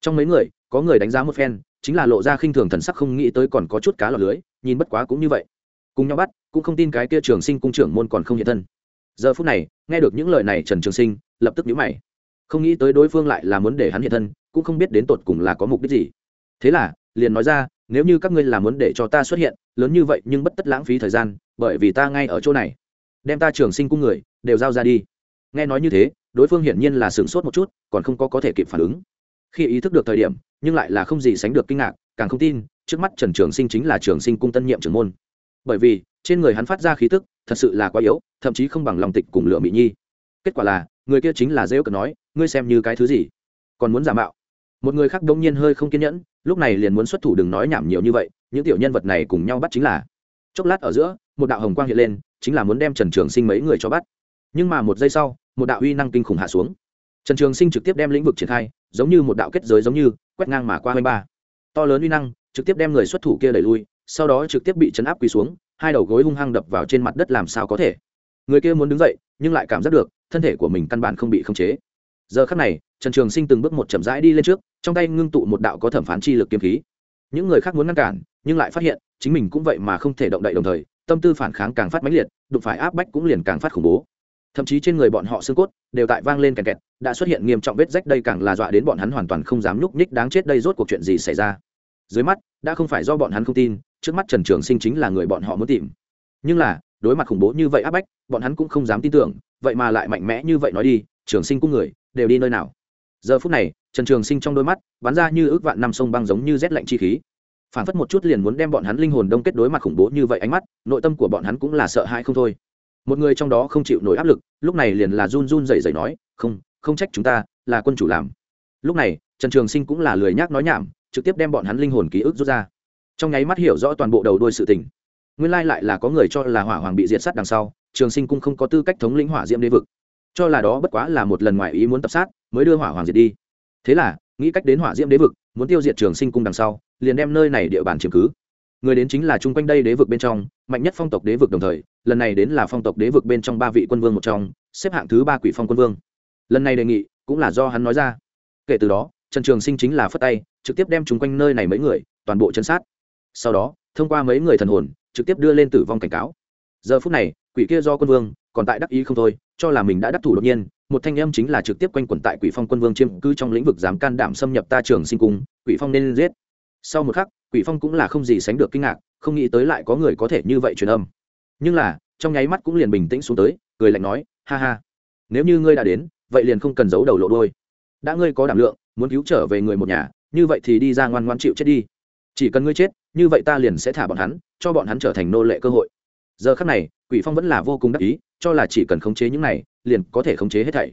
Speaker 1: Trong mấy người, có người đánh giá một phen, chính là lộ ra khinh thường thần sắc không nghĩ tới còn có chút cá lọt lưới, nhìn bất quá cũng như vậy. Cùng nhau bắt, cũng không tin cái kia trường sinh cung trưởng môn còn không hiện thân. Giờ phút này, nghe được những lời này, trần trường sinh lập tức nhíu mày không nghĩ tới đối phương lại là muốn để hắn hiện thân, cũng không biết đến tột cùng là có mục đích gì. Thế là, liền nói ra, nếu như các ngươi là muốn để cho ta xuất hiện, lớn như vậy nhưng bất tất lãng phí thời gian, bởi vì ta ngay ở chỗ này. Đem ta trường sinh cung người, đều giao ra đi. Nghe nói như thế, đối phương hiển nhiên là sửng sốt một chút, còn không có có thể kịp phản ứng. Khi ý thức được thời điểm, nhưng lại là không gì sánh được kinh ngạc, càng không tin, trước mắt trần trường sinh chính là trường sinh cung tân nhiệm trưởng môn. Bởi vì, trên người hắn phát ra khí tức, thật sự là quá yếu, thậm chí không bằng lòng tịch cùng lựa mỹ nhi. Kết quả là, người kia chính là dễ cờ nói ngươi xem như cái thứ gì? Còn muốn giả mạo? Một người khác đông nhiên hơi không kiên nhẫn, lúc này liền muốn xuất thủ đừng nói nhảm nhiều như vậy, những tiểu nhân vật này cùng nhau bắt chính là. Chốc lát ở giữa, một đạo hồng quang hiện lên, chính là muốn đem trần trường sinh mấy người cho bắt. Nhưng mà một giây sau, một đạo uy năng kinh khủng hạ xuống. Trần trường sinh trực tiếp đem lĩnh vực triển khai, giống như một đạo kết giới giống như, quét ngang mà qua hai ba. To lớn uy năng, trực tiếp đem người xuất thủ kia đẩy lui, sau đó trực tiếp bị chấn áp quỳ xuống, hai đầu gối hung hăng đập vào trên mặt đất làm sao có thể. Người kia muốn đứng dậy, nhưng lại cảm giác được, thân thể của mình căn bản không bị khống chế giờ khắc này, trần trường sinh từng bước một chậm rãi đi lên trước, trong tay ngưng tụ một đạo có thẩm phán chi lực kiếm khí. Những người khác muốn ngăn cản, nhưng lại phát hiện, chính mình cũng vậy mà không thể động đậy đồng thời, tâm tư phản kháng càng phát mãnh liệt, đụng phải áp bách cũng liền càng phát khủng bố. Thậm chí trên người bọn họ xương cốt đều tại vang lên kẹt kẹt, đã xuất hiện nghiêm trọng vết rách đây càng là dọa đến bọn hắn hoàn toàn không dám nhúc nhích đáng chết đây rốt cuộc chuyện gì xảy ra. Dưới mắt, đã không phải do bọn hắn không tin, trước mắt trần trường sinh chính là người bọn họ muốn tìm. Nhưng là, đối mặt khủng bố như vậy áp bách, bọn hắn cũng không dám tin tưởng, vậy mà lại mạnh mẽ như vậy nói đi, trường sinh cũng người đều đi nơi nào. Giờ phút này, trần trường sinh trong đôi mắt, bắn ra như ước vạn năm sông băng giống như rét lạnh chi khí. Phản phất một chút liền muốn đem bọn hắn linh hồn đông kết đối mặt khủng bố như vậy ánh mắt, nội tâm của bọn hắn cũng là sợ hãi không thôi. Một người trong đó không chịu nổi áp lực, lúc này liền là run run rẩy rẩy nói, không không trách chúng ta, là quân chủ làm. Lúc này, trần trường sinh cũng là lười nhác nói nhảm, trực tiếp đem bọn hắn linh hồn ký ức rút ra. Trong nháy mắt hiểu rõ toàn bộ đầu đuôi sự tình. Nguyên lai lại là có người cho là hỏa hoàng bị diệt sát đằng sau, trường sinh cũng không có tư cách thống lĩnh hỏa diễm đế vực cho là đó bất quá là một lần ngoài ý muốn tập sát, mới đưa hỏa hoàng diệt đi. Thế là, nghĩ cách đến hỏa diễm đế vực, muốn tiêu diệt trường sinh cung đằng sau, liền đem nơi này địa bàn chiếm cứ. Người đến chính là chung quanh đây đế vực bên trong, mạnh nhất phong tộc đế vực đồng thời, lần này đến là phong tộc đế vực bên trong ba vị quân vương một trong, xếp hạng thứ ba quỷ phong quân vương. Lần này đề nghị, cũng là do hắn nói ra. Kể từ đó, trần trường sinh chính là phất tay, trực tiếp đem chung quanh nơi này mấy người, toàn bộ chân sát. Sau đó, thông qua mấy người thần hồn, trực tiếp đưa lên tử vong cảnh cáo. Giờ phút này, quỷ kia do quân vương còn tại đắc ý không thôi, cho là mình đã đắc thủ đột nhiên, một thanh âm chính là trực tiếp quanh quẩn tại quỷ phong quân vương chiêm cư trong lĩnh vực dám can đảm xâm nhập ta trường sinh cung, quỷ phong nên giết. Sau một khắc, quỷ phong cũng là không gì sánh được kinh ngạc, không nghĩ tới lại có người có thể như vậy truyền âm. Nhưng là, trong nháy mắt cũng liền bình tĩnh xuống tới, cười lạnh nói, ha ha, nếu như ngươi đã đến, vậy liền không cần giấu đầu lộ đôi đã ngươi có đảm lượng, muốn cứu trở về người một nhà, như vậy thì đi ra ngoan ngoan chịu chết đi. Chỉ cần ngươi chết, như vậy ta liền sẽ thả bọn hắn, cho bọn hắn trở thành nô lệ cơ hội giờ khắc này, quỷ phong vẫn là vô cùng đắc ý, cho là chỉ cần khống chế những này, liền có thể khống chế hết thảy.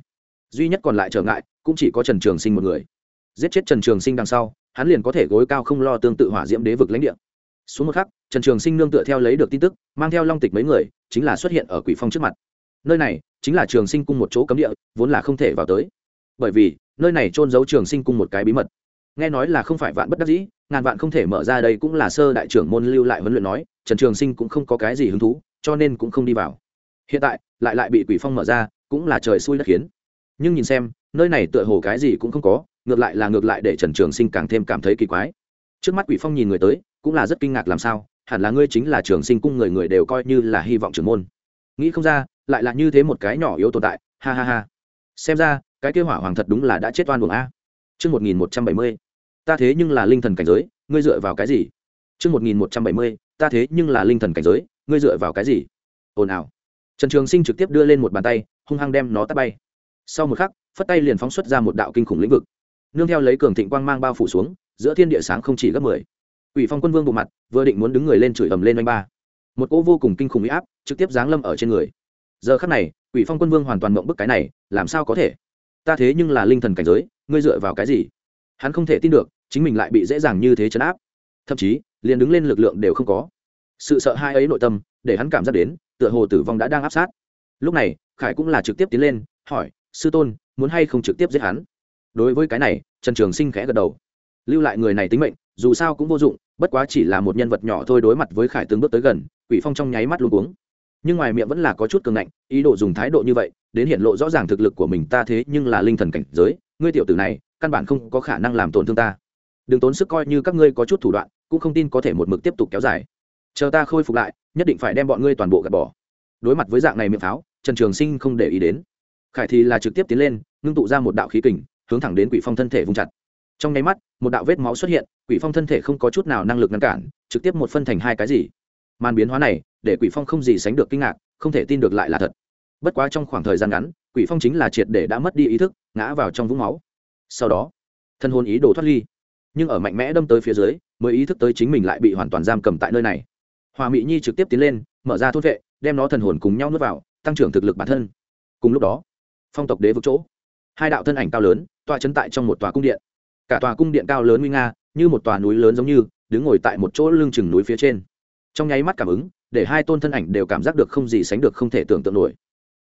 Speaker 1: Duy nhất còn lại trở ngại, cũng chỉ có trần trường sinh một người. Giết chết trần trường sinh đằng sau, hắn liền có thể gối cao không lo tương tự hỏa diễm đế vực lãnh địa. Xuống một khắc, trần trường sinh nương tựa theo lấy được tin tức, mang theo long tịch mấy người, chính là xuất hiện ở quỷ phong trước mặt. Nơi này, chính là trường sinh cung một chỗ cấm địa, vốn là không thể vào tới. Bởi vì, nơi này trôn giấu trường sinh cung một cái bí mật nghe nói là không phải vạn bất đắc dĩ ngàn vạn không thể mở ra đây cũng là sơ đại trưởng môn lưu lại huấn luyện nói trần trường sinh cũng không có cái gì hứng thú cho nên cũng không đi vào. Hiện tại lại lại bị quỷ phong mở ra cũng là trời xui đất khiến. Nhưng nhìn xem nơi này tựa hồ cái gì cũng không có ngược lại là ngược lại để trần trường sinh càng thêm cảm thấy kỳ quái. Trước mắt quỷ phong nhìn người tới cũng là rất kinh ngạc làm sao hẳn là ngươi chính là trường sinh cung người người đều coi như là hy vọng trưởng môn. Nghĩ không ra lại là như thế một cái nhỏ yếu tồn tại ha ha ha. Xem ra cái kêu hỏa hoàng thật đúng là đã chết oan buồng a. Trước 1170, ta thế nhưng là linh thần cảnh giới, ngươi dựa vào cái gì? Trước 1170, ta thế nhưng là linh thần cảnh giới, ngươi dựa vào cái gì? Ồn ào. Trần Trường Sinh trực tiếp đưa lên một bàn tay, hung hăng đem nó tát bay. Sau một khắc, phất tay liền phóng xuất ra một đạo kinh khủng lĩnh vực. Nương theo lấy cường thịnh quang mang bao phủ xuống, giữa thiên địa sáng không chỉ gấp mười. Quỷ Phong Quân Vương bộ mặt, vừa định muốn đứng người lên chửi ầm lên oanh ba. Một cỗ vô cùng kinh khủng uy áp, trực tiếp giáng lâm ở trên người. Giờ khắc này, Quỷ Phong Quân Vương hoàn toàn mộng bức cái này, làm sao có thể? Ta thế nhưng là linh thần cảnh giới, ngươi dựa vào cái gì? Hắn không thể tin được, chính mình lại bị dễ dàng như thế chấn áp. Thậm chí, liền đứng lên lực lượng đều không có. Sự sợ hai ấy nội tâm, để hắn cảm giác đến, tựa hồ tử vong đã đang áp sát. Lúc này, Khải cũng là trực tiếp tiến lên, hỏi: "Sư tôn, muốn hay không trực tiếp giết hắn?" Đối với cái này, Trần Trường Sinh khẽ gật đầu. Lưu lại người này tính mệnh, dù sao cũng vô dụng, bất quá chỉ là một nhân vật nhỏ thôi đối mặt với Khải từng bước tới gần, Quỷ Phong trong nháy mắt luôn cuống nhưng ngoài miệng vẫn là có chút cường ngạnh ý đồ dùng thái độ như vậy đến hiện lộ rõ ràng thực lực của mình ta thế nhưng là linh thần cảnh giới ngươi tiểu tử này căn bản không có khả năng làm tổn thương ta đừng tốn sức coi như các ngươi có chút thủ đoạn, cũng không tin có thể một mực tiếp tục kéo dài. Chờ ta khôi phục lại, nhất định phải đem bọn ngươi toàn bộ gạt bỏ. Đối mặt với dạng này miệng pháo, trần trường sinh không để ý đến. Khải thì là trực tiếp tiến lên, ngưng tụ ra một đạo khí kình, hướng thẳng đến quỷ phong thân thể vung chặt. Trong nháy mắt, một đạo vết máu xuất hiện, quỷ phong thân thể không có chút nào năng lực ngăn cản, trực tiếp một phân thành hai cái gì. Màn biến hóa này, để quỷ phong không gì sánh được kinh ngạc, không thể tin được lại là thật. Bất quá trong khoảng thời gian ngắn, quỷ phong chính là triệt để đã mất đi ý thức, ngã vào trong vũng máu. Sau đó, thân hồn ý đồ thoát ly nhưng ở mạnh mẽ đâm tới phía dưới, mới ý thức tới chính mình lại bị hoàn toàn giam cầm tại nơi này. Hòa mỹ nhi trực tiếp tiến lên, mở ra thốt vệ, đem nó thần hồn cùng nhau nuốt vào, tăng trưởng thực lực bản thân. Cùng lúc đó, phong tộc đế vực chỗ, hai đạo thân ảnh cao lớn, tọa chấn tại trong một tòa cung điện. Cả tòa cung điện cao lớn nguy nga, như một tòa núi lớn giống như, đứng ngồi tại một chỗ lưng chừng núi phía trên. Trong nháy mắt cảm ứng, để hai tôn thân ảnh đều cảm giác được không gì sánh được không thể tưởng tượng nổi.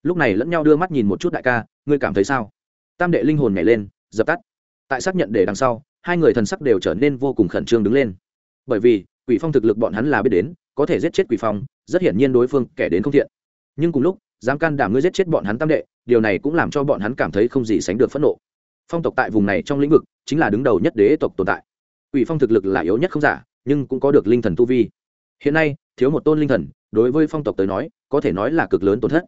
Speaker 1: Lúc này lẫn nhau đưa mắt nhìn một chút đại ca, ngươi cảm thấy sao? Tam đệ linh hồn nhảy lên, dập tắt. Tại xác nhận để đằng sau hai người thần sắc đều trở nên vô cùng khẩn trương đứng lên. Bởi vì, quỷ phong thực lực bọn hắn là biết đến, có thể giết chết quỷ phong, rất hiển nhiên đối phương kẻ đến không thiện. Nhưng cùng lúc, dám can đảm ngươi giết chết bọn hắn tam đệ, điều này cũng làm cho bọn hắn cảm thấy không gì sánh được phẫn nộ. Phong tộc tại vùng này trong lĩnh vực, chính là đứng đầu nhất đế tộc tồn tại. Quỷ phong thực lực là yếu nhất không giả, nhưng cũng có được linh thần tu vi. Hiện nay, thiếu một tôn linh thần, đối với phong tộc tới nói, có thể nói là cực lớn tổn thất.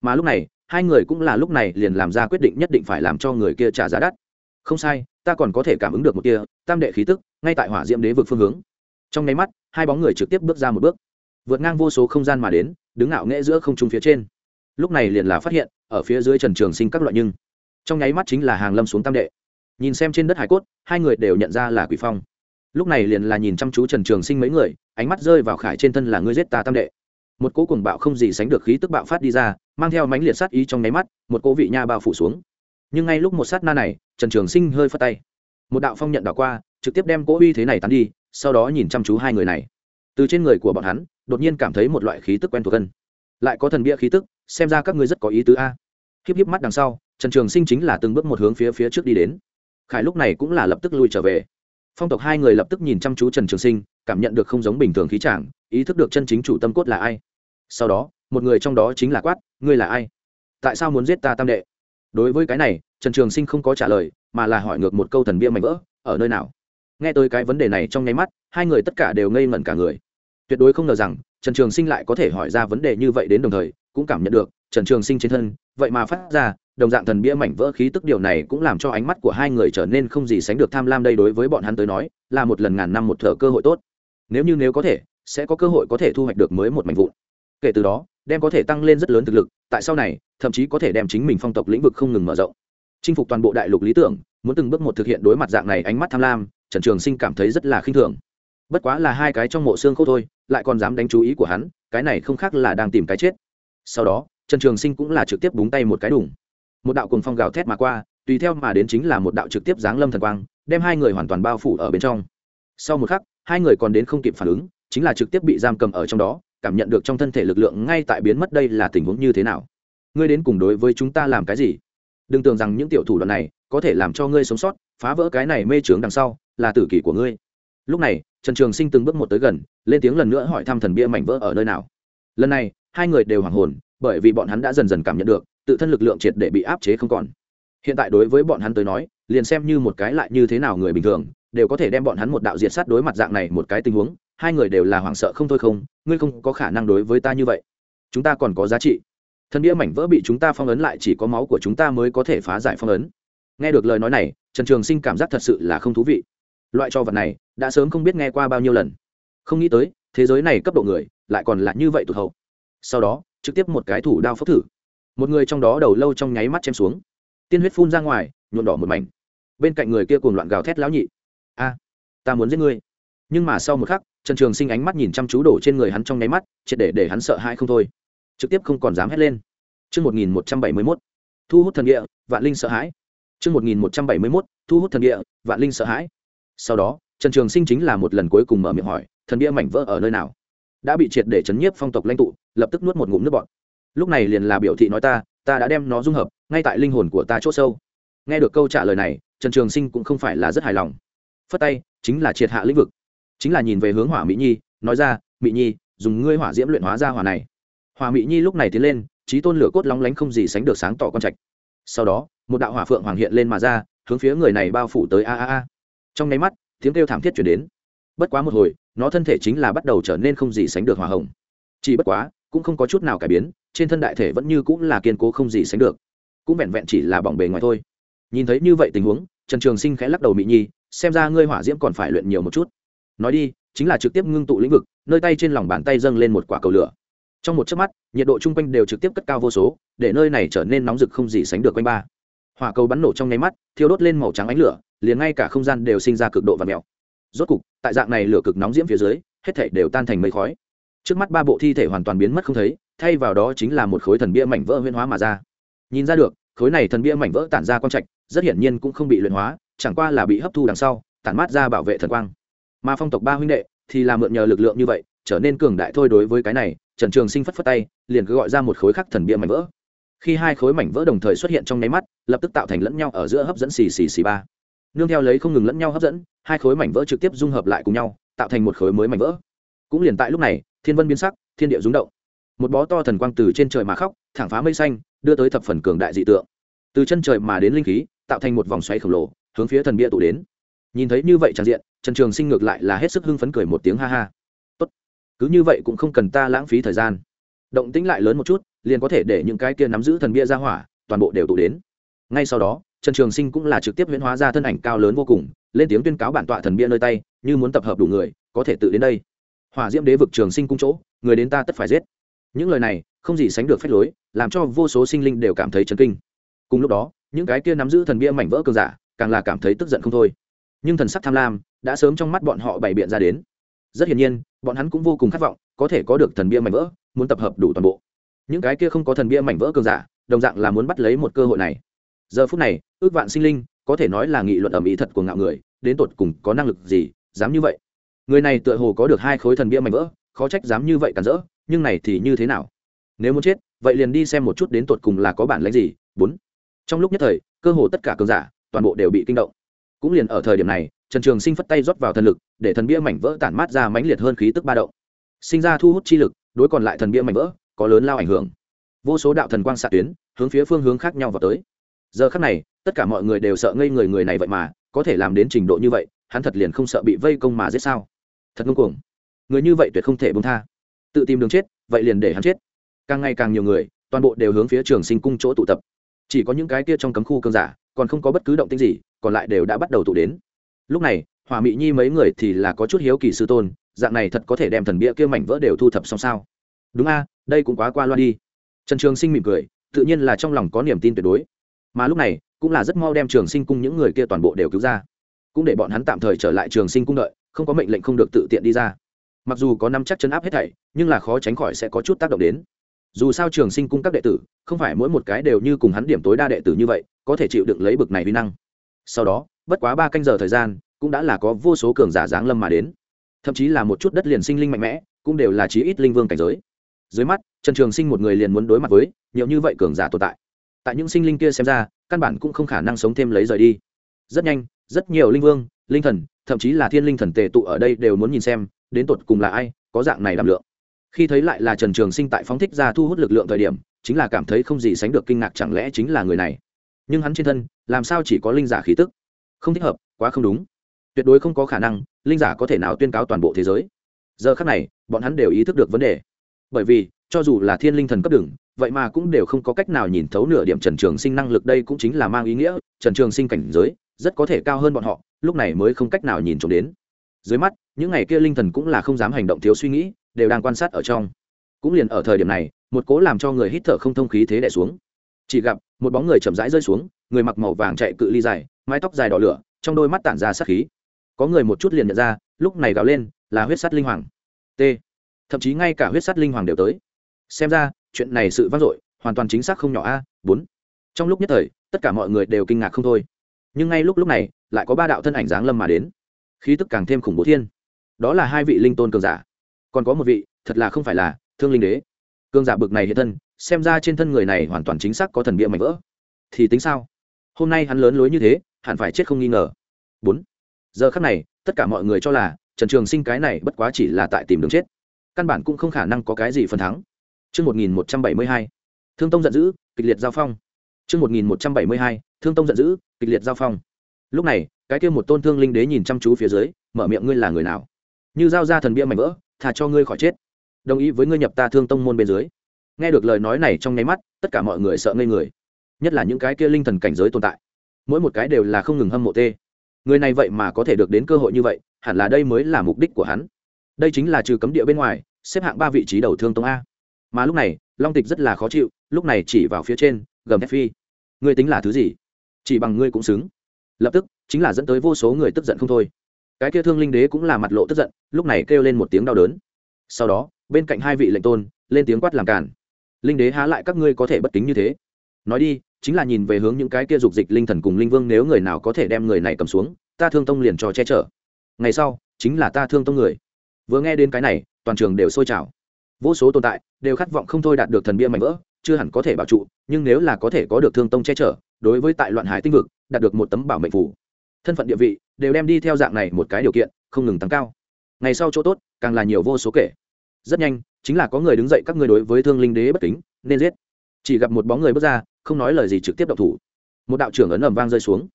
Speaker 1: Mà lúc này, hai người cũng là lúc này liền làm ra quyết định nhất định phải làm cho người kia trả giá đắt không sai, ta còn có thể cảm ứng được một tia, tam đệ khí tức, ngay tại hỏa diễm đế vực phương hướng. Trong nháy mắt, hai bóng người trực tiếp bước ra một bước, vượt ngang vô số không gian mà đến, đứng ngạo nghễ giữa không trung phía trên. Lúc này liền là phát hiện, ở phía dưới trần trường sinh các loại nhưng, trong nháy mắt chính là hàng lâm xuống tam đệ. Nhìn xem trên đất hải cốt, hai người đều nhận ra là quỷ phong. Lúc này liền là nhìn chăm chú trần trường sinh mấy người, ánh mắt rơi vào khải trên thân là ngươi giết ta tam đệ. Một cỗ cùng bạo không gì sánh được khí tức bạo phát đi ra, mang theo mánh liệt sát ý trong nháy mắt, một cỗ vị nha bao phủ xuống nhưng ngay lúc một sát na này, trần trường sinh hơi phất tay. Một đạo phong nhận đảo qua, trực tiếp đem cỗ uy thế này tán đi, sau đó nhìn chăm chú hai người này. Từ trên người của bọn hắn, đột nhiên cảm thấy một loại khí tức quen thuộc hơn. Lại có thần bia khí tức, xem ra các ngươi rất có ý tứ a. Híp híp mắt đằng sau, trần trường sinh chính là từng bước một hướng phía phía trước đi đến. Khải lúc này cũng là lập tức lui trở về. Phong tộc hai người lập tức nhìn chăm chú trần trường sinh, cảm nhận được không giống bình thường khí chàng, ý thức được chân chính chủ tâm cốt là ai. Sau đó, một người trong đó chính là quát, ngươi là ai? Tại sao muốn giết ta tam đệ? Đối với cái này, trần trường sinh không có trả lời, mà là hỏi ngược một câu thần bia mảnh vỡ, ở nơi nào? Nghe tới cái vấn đề này trong nháy mắt, hai người tất cả đều ngây ngẩn cả người. Tuyệt đối không ngờ rằng, trần trường sinh lại có thể hỏi ra vấn đề như vậy đến đồng thời, cũng cảm nhận được, trần trường sinh trên thân, vậy mà phát ra, đồng dạng thần bia mảnh vỡ khí tức điều này cũng làm cho ánh mắt của hai người trở nên không gì sánh được tham lam đây đối với bọn hắn tới nói, là một lần ngàn năm một thở cơ hội tốt. Nếu như nếu có thể, sẽ có cơ hội có thể thu hoạch được mới một mảnh vụn. Kể từ đó, đem có thể tăng lên rất lớn thực lực, tại sau này thậm chí có thể đem chính mình phong tộc lĩnh vực không ngừng mở rộng. Chinh phục toàn bộ đại lục lý tưởng, muốn từng bước một thực hiện đối mặt dạng này ánh mắt tham lam, trần trường sinh cảm thấy rất là khinh thường. Bất quá là hai cái trong mộ xương khô thôi, lại còn dám đánh chú ý của hắn, cái này không khác là đang tìm cái chết. Sau đó, trần trường sinh cũng là trực tiếp búng tay một cái đủng một đạo cùng phong gào thét mà qua, tùy theo mà đến chính là một đạo trực tiếp giáng lâm thần quang, đem hai người hoàn toàn bao phủ ở bên trong. Sau một khắc, hai người còn đến không kịp phản ứng, chính là trực tiếp bị giam cầm ở trong đó, cảm nhận được trong thân thể lực lượng ngay tại biến mất đây là tình huống như thế nào ngươi đến cùng đối với chúng ta làm cái gì? Đừng tưởng rằng những tiểu thủ đoạn này có thể làm cho ngươi sống sót, phá vỡ cái này mê trướng đằng sau, là tử kỷ của ngươi. Lúc này, trần trường sinh từng bước một tới gần, lên tiếng lần nữa hỏi thăm thần bia mảnh vỡ ở nơi nào. Lần này, hai người đều hoảng hồn, bởi vì bọn hắn đã dần dần cảm nhận được, tự thân lực lượng triệt để bị áp chế không còn. Hiện tại đối với bọn hắn tới nói, liền xem như một cái lại như thế nào người bình thường, đều có thể đem bọn hắn một đạo diệt sát đối mặt dạng này một cái tình huống, hai người đều là hoảng sợ không thôi không, ngươi không có khả năng đối với ta như vậy. Chúng ta còn có giá trị thân bia mảnh vỡ bị chúng ta phong ấn lại chỉ có máu của chúng ta mới có thể phá giải phong ấn. Nghe được lời nói này, trần trường sinh cảm giác thật sự là không thú vị. Loại cho vật này đã sớm không biết nghe qua bao nhiêu lần. Không nghĩ tới, thế giới này cấp độ người lại còn là như vậy tụt hậu. Sau đó, trực tiếp một cái thủ đao phốc thử. Một người trong đó đầu lâu trong nháy mắt chém xuống. Tiên huyết phun ra ngoài, nhuộm đỏ một mảnh. Bên cạnh người kia cùng loạn gào thét lão nhị. A, ta muốn giết ngươi. Nhưng mà sau một khắc, trần trường sinh ánh mắt nhìn chăm chú đổ trên người hắn trong nháy mắt, triệt để để hắn sợ hãi không thôi trực tiếp không còn dám hét lên Trước 1171, thu hút thần địa, vạn linh sợ hãi. Trước 1171, thu hút thần địa, vạn linh sợ hãi. Sau đó, Trần Trường Sinh chính là một lần cuối cùng mở miệng hỏi, thần địa mảnh vỡ ở nơi nào? Đã bị triệt để chấn nhiếp phong tộc lãnh tụ, lập tức nuốt một ngụm nước bọt. Lúc này liền là biểu thị nói ta, ta đã đem nó dung hợp, ngay tại linh hồn của ta chỗ sâu. Nghe được câu trả lời này, Trần Trường Sinh cũng không phải là rất hài lòng. Phất tay, chính là triệt hạ lĩnh vực. Chính là nhìn về hướng Hỏa Mỹ Nhi, nói ra, "Mỹ Nhi, dùng ngươi hỏa diễm luyện hóa ra hỏa này." Hòa Mỹ Nhi lúc này tiến lên, trí tôn lửa cốt lóng lánh không gì sánh được sáng tỏ con trạch. Sau đó, một đạo hỏa phượng hoàng hiện lên mà ra, hướng phía người này bao phủ tới a a a. Trong nháy mắt, tiếng kêu thảm thiết chuyển đến. Bất quá một hồi nó thân thể chính là bắt đầu trở nên không gì sánh được hòa hồng. Chỉ bất quá cũng không có chút nào cải biến trên thân đại thể vẫn như cũng là kiên cố không gì sánh được. Cũng vẹn vẹn chỉ là bỏng bề ngoài thôi. Nhìn thấy như vậy tình huống trần trường sinh khẽ lắc đầu mỹ nhi xem ra ngươi hỏa diễm còn phải luyện nhiều một chút. Nói đi chính là trực tiếp ngưng tụ lĩnh vực nơi tay trên lòng bàn tay dâng lên một quả cầu lửa trong một chớp mắt, nhiệt độ chung quanh đều trực tiếp cất cao vô số, để nơi này trở nên nóng rực không gì sánh được quanh ba. Hỏa cầu bắn nổ trong nháy mắt, thiêu đốt lên màu trắng ánh lửa, liền ngay cả không gian đều sinh ra cực độ và mèo. Rốt cục, tại dạng này lửa cực nóng diễm phía dưới, hết thảy đều tan thành mây khói. Trước mắt ba bộ thi thể hoàn toàn biến mất không thấy, thay vào đó chính là một khối thần bia mảnh vỡ huyên hóa mà ra. Nhìn ra được, khối này thần bia mảnh vỡ tản ra quang trạch, rất hiển nhiên cũng không bị luyện hóa, chẳng qua là bị hấp thu đằng sau, tản mát ra bảo vệ thần quang. Mà phong tộc ba huynh đệ thì là mượn nhờ lực lượng như vậy, trở nên cường đại thôi đối với cái này trần trường sinh phất phất tay, liền cứ gọi ra một khối khắc thần bia mảnh vỡ. Khi hai khối mảnh vỡ đồng thời xuất hiện trong nháy mắt, lập tức tạo thành lẫn nhau ở giữa hấp dẫn xì xì xì ba. Nương theo lấy không ngừng lẫn nhau hấp dẫn, hai khối mảnh vỡ trực tiếp dung hợp lại cùng nhau, tạo thành một khối mới mảnh vỡ. Cũng liền tại lúc này, thiên vân biến sắc, thiên địa rúng động. Một bó to thần quang từ trên trời mà khóc, thẳng phá mây xanh, đưa tới thập phần cường đại dị tượng. Từ chân trời mà đến linh khí, tạo thành một vòng xoáy khổng lồ, hướng phía thần bia tụ đến. Nhìn thấy như vậy tràn diện, trần trường sinh ngược lại là hết sức hưng phấn cười một tiếng ha ha cứ như vậy cũng không cần ta lãng phí thời gian. Động tĩnh lại lớn một chút, liền có thể để những cái kia nắm giữ thần bia ra hỏa, toàn bộ đều tụ đến. Ngay sau đó, trần trường sinh cũng là trực tiếp huyễn hóa ra thân ảnh cao lớn vô cùng, lên tiếng tuyên cáo bản tọa thần bia nơi tay, như muốn tập hợp đủ người, có thể tự đến đây. Hỏa diễm đế vực trường sinh cung chỗ, người đến ta tất phải giết. Những lời này, không gì sánh được phép lối, làm cho vô số sinh linh đều cảm thấy chấn kinh. Cùng lúc đó, những cái kia nắm giữ thần bia mảnh vỡ cường giả, càng là cảm thấy tức giận không thôi. Nhưng thần sắc tham lam đã sớm trong mắt bọn họ bày biện ra đến rất hiển nhiên, bọn hắn cũng vô cùng khát vọng có thể có được thần bia mảnh vỡ, muốn tập hợp đủ toàn bộ. Những cái kia không có thần bia mảnh vỡ cường giả, đồng dạng là muốn bắt lấy một cơ hội này. Giờ phút này, ước vạn sinh linh, có thể nói là nghị luận ẩm ý thật của ngạo người, đến tột cùng có năng lực gì, dám như vậy? Người này tựa hồ có được hai khối thần bia mảnh vỡ, khó trách dám như vậy cản rỡ, nhưng này thì như thế nào? Nếu muốn chết, vậy liền đi xem một chút đến tột cùng là có bản lãnh gì. Bốn. Trong lúc nhất thời, cơ hồ tất cả cường giả, toàn bộ đều bị kinh động. Cũng liền ở thời điểm này trần trường sinh phất tay rót vào thần lực, để thần bia mảnh vỡ tản mát ra mãnh liệt hơn khí tức ba động. Sinh ra thu hút chi lực, đối còn lại thần bia mảnh vỡ, có lớn lao ảnh hưởng. Vô số đạo thần quang xạ tuyến, hướng phía phương hướng khác nhau vào tới. Giờ khắc này, tất cả mọi người đều sợ ngây người người này vậy mà, có thể làm đến trình độ như vậy, hắn thật liền không sợ bị vây công mà giết sao? Thật ngông cuồng. Người như vậy tuyệt không thể bông tha. Tự tìm đường chết, vậy liền để hắn chết. Càng ngày càng nhiều người, toàn bộ đều hướng phía trường sinh cung chỗ tụ tập. Chỉ có những cái kia trong cấm khu cơn giả, còn không có bất cứ động tĩnh gì, còn lại đều đã bắt đầu tụ đến lúc này hòa mỹ nhi mấy người thì là có chút hiếu kỳ sư tôn, dạng này thật có thể đem thần bia kia mảnh vỡ đều thu thập xong sao? Đúng a, đây cũng quá qua loa đi. Trần trường sinh mỉm cười, tự nhiên là trong lòng có niềm tin tuyệt đối. Mà lúc này, cũng là rất mau đem trường sinh cung những người kia toàn bộ đều cứu ra. Cũng để bọn hắn tạm thời trở lại trường sinh cung đợi, không có mệnh lệnh không được tự tiện đi ra. Mặc dù có năm chắc chấn áp hết thảy, nhưng là khó tránh khỏi sẽ có chút tác động đến. Dù sao trường sinh cung các đệ tử, không phải mỗi một cái đều như cùng hắn điểm tối đa đệ tử như vậy, có thể chịu đựng lấy bực này vi năng. Sau đó bất quá ba canh giờ thời gian, cũng đã là có vô số cường giả giáng lâm mà đến. Thậm chí là một chút đất liền sinh linh mạnh mẽ, cũng đều là chí ít linh vương cảnh giới. Dưới mắt, trần trường sinh một người liền muốn đối mặt với nhiều như vậy cường giả tồn tại. Tại những sinh linh kia xem ra, căn bản cũng không khả năng sống thêm lấy rời đi. Rất nhanh, rất nhiều linh vương, linh thần, thậm chí là thiên linh thần tề tụ ở đây đều muốn nhìn xem, đến tột cùng là ai, có dạng này đảm lượng. Khi thấy lại là trần trường sinh tại phóng thích ra thu hút lực lượng thời điểm, chính là cảm thấy không gì sánh được kinh ngạc chẳng lẽ chính là người này. Nhưng hắn trên thân, làm sao chỉ có linh giả khí tức? Không thích hợp, quá không đúng. Tuyệt đối không có khả năng, linh giả có thể nào tuyên cáo toàn bộ thế giới. Giờ khác này, bọn hắn đều ý thức được vấn đề. Bởi vì, cho dù là thiên linh thần cấp đừng, vậy mà cũng đều không có cách nào nhìn thấu nửa điểm trần trường sinh năng lực đây cũng chính là mang ý nghĩa, trần trường sinh cảnh giới, rất có thể cao hơn bọn họ, lúc này mới không cách nào nhìn trộm đến. Dưới mắt, những ngày kia linh thần cũng là không dám hành động thiếu suy nghĩ, đều đang quan sát ở trong. Cũng liền ở thời điểm này, một cố làm cho người hít thở không thông khí thế đẻ xuống. Chỉ gặp, một bóng người chậm rãi rơi xuống, người mặc màu vàng chạy cự ly dài mái tóc dài đỏ lửa, trong đôi mắt tản ra sát khí. Có người một chút liền nhận ra, lúc này gào lên, là huyết sắt linh hoàng. T. Thậm chí ngay cả huyết sắt linh hoàng đều tới. Xem ra, chuyện này sự vang dội, hoàn toàn chính xác không nhỏ a, bốn. Trong lúc nhất thời, tất cả mọi người đều kinh ngạc không thôi. Nhưng ngay lúc lúc này, lại có ba đạo thân ảnh giáng lâm mà đến. Khí tức càng thêm khủng bố thiên. Đó là hai vị linh tôn cường giả. Còn có một vị, thật là không phải là thương linh đế. Cường giả bực này hiện thân, xem ra trên thân người này hoàn toàn chính xác có thần bia mảnh vỡ. Thì tính sao? Hôm nay hắn lớn lối như thế hẳn phải chết không nghi ngờ bốn giờ khắc này tất cả mọi người cho là trần trường sinh cái này bất quá chỉ là tại tìm đường chết căn bản cũng không khả năng có cái gì phần thắng Trước 1172, Thương Tông giận dữ, kịch liệt giao phong. Trước 1172, Thương Tông giận dữ, kịch liệt giao phong. Lúc này, cái kia một tôn thương linh đế nhìn chăm chú phía dưới, mở miệng ngươi là người nào? Như giao ra thần bia mảnh vỡ, thà cho ngươi khỏi chết. Đồng ý với ngươi nhập ta Thương Tông môn bên dưới. Nghe được lời nói này trong nháy mắt, tất cả mọi người sợ ngây người. Nhất là những cái kia linh thần cảnh giới tồn tại. Mỗi một cái đều là không ngừng hâm mộ tê. Người này vậy mà có thể được đến cơ hội như vậy, hẳn là đây mới là mục đích của hắn. Đây chính là trừ cấm địa bên ngoài, xếp hạng ba vị trí đầu thương tông a. Mà lúc này long tịch rất là khó chịu lúc này chỉ vào phía trên gầm thép phi. Ngươi tính là thứ gì? Chỉ bằng ngươi cũng xứng. Lập tức chính là dẫn tới vô số người tức giận không thôi. Cái kia thương linh đế cũng là mặt lộ tức giận lúc này kêu lên một tiếng đau đớn. Sau đó bên cạnh hai vị lệnh tôn lên tiếng quát làm cản linh đế há lại các ngươi có thể bất kính như thế? Nói đi, chính là nhìn về hướng những cái kia dục dịch linh thần cùng linh vương, nếu người nào có thể đem người này cầm xuống, ta thương tông liền cho che chở. Ngày sau, chính là ta thương tông người. Vừa nghe đến cái này, toàn trường đều sôi trào. Vô số tồn tại, đều khát vọng không thôi đạt được thần bia mạnh vỡ, chưa hẳn có thể bảo trụ, nhưng nếu là có thể có được thương tông che chở, đối với tại loạn hải tinh vực, đạt được một tấm bảo mệnh phủ. Thân phận địa vị, đều đem đi theo dạng này một cái điều kiện, không ngừng tăng cao. Ngày sau chỗ tốt, càng là nhiều vô số kể. Rất nhanh, chính là có người đứng dậy các người đối với thương linh đế bất kính, nên giết. Chỉ gặp một bóng người bước ra không nói lời gì trực tiếp động thủ. Một đạo trưởng ấn ầm vang rơi xuống.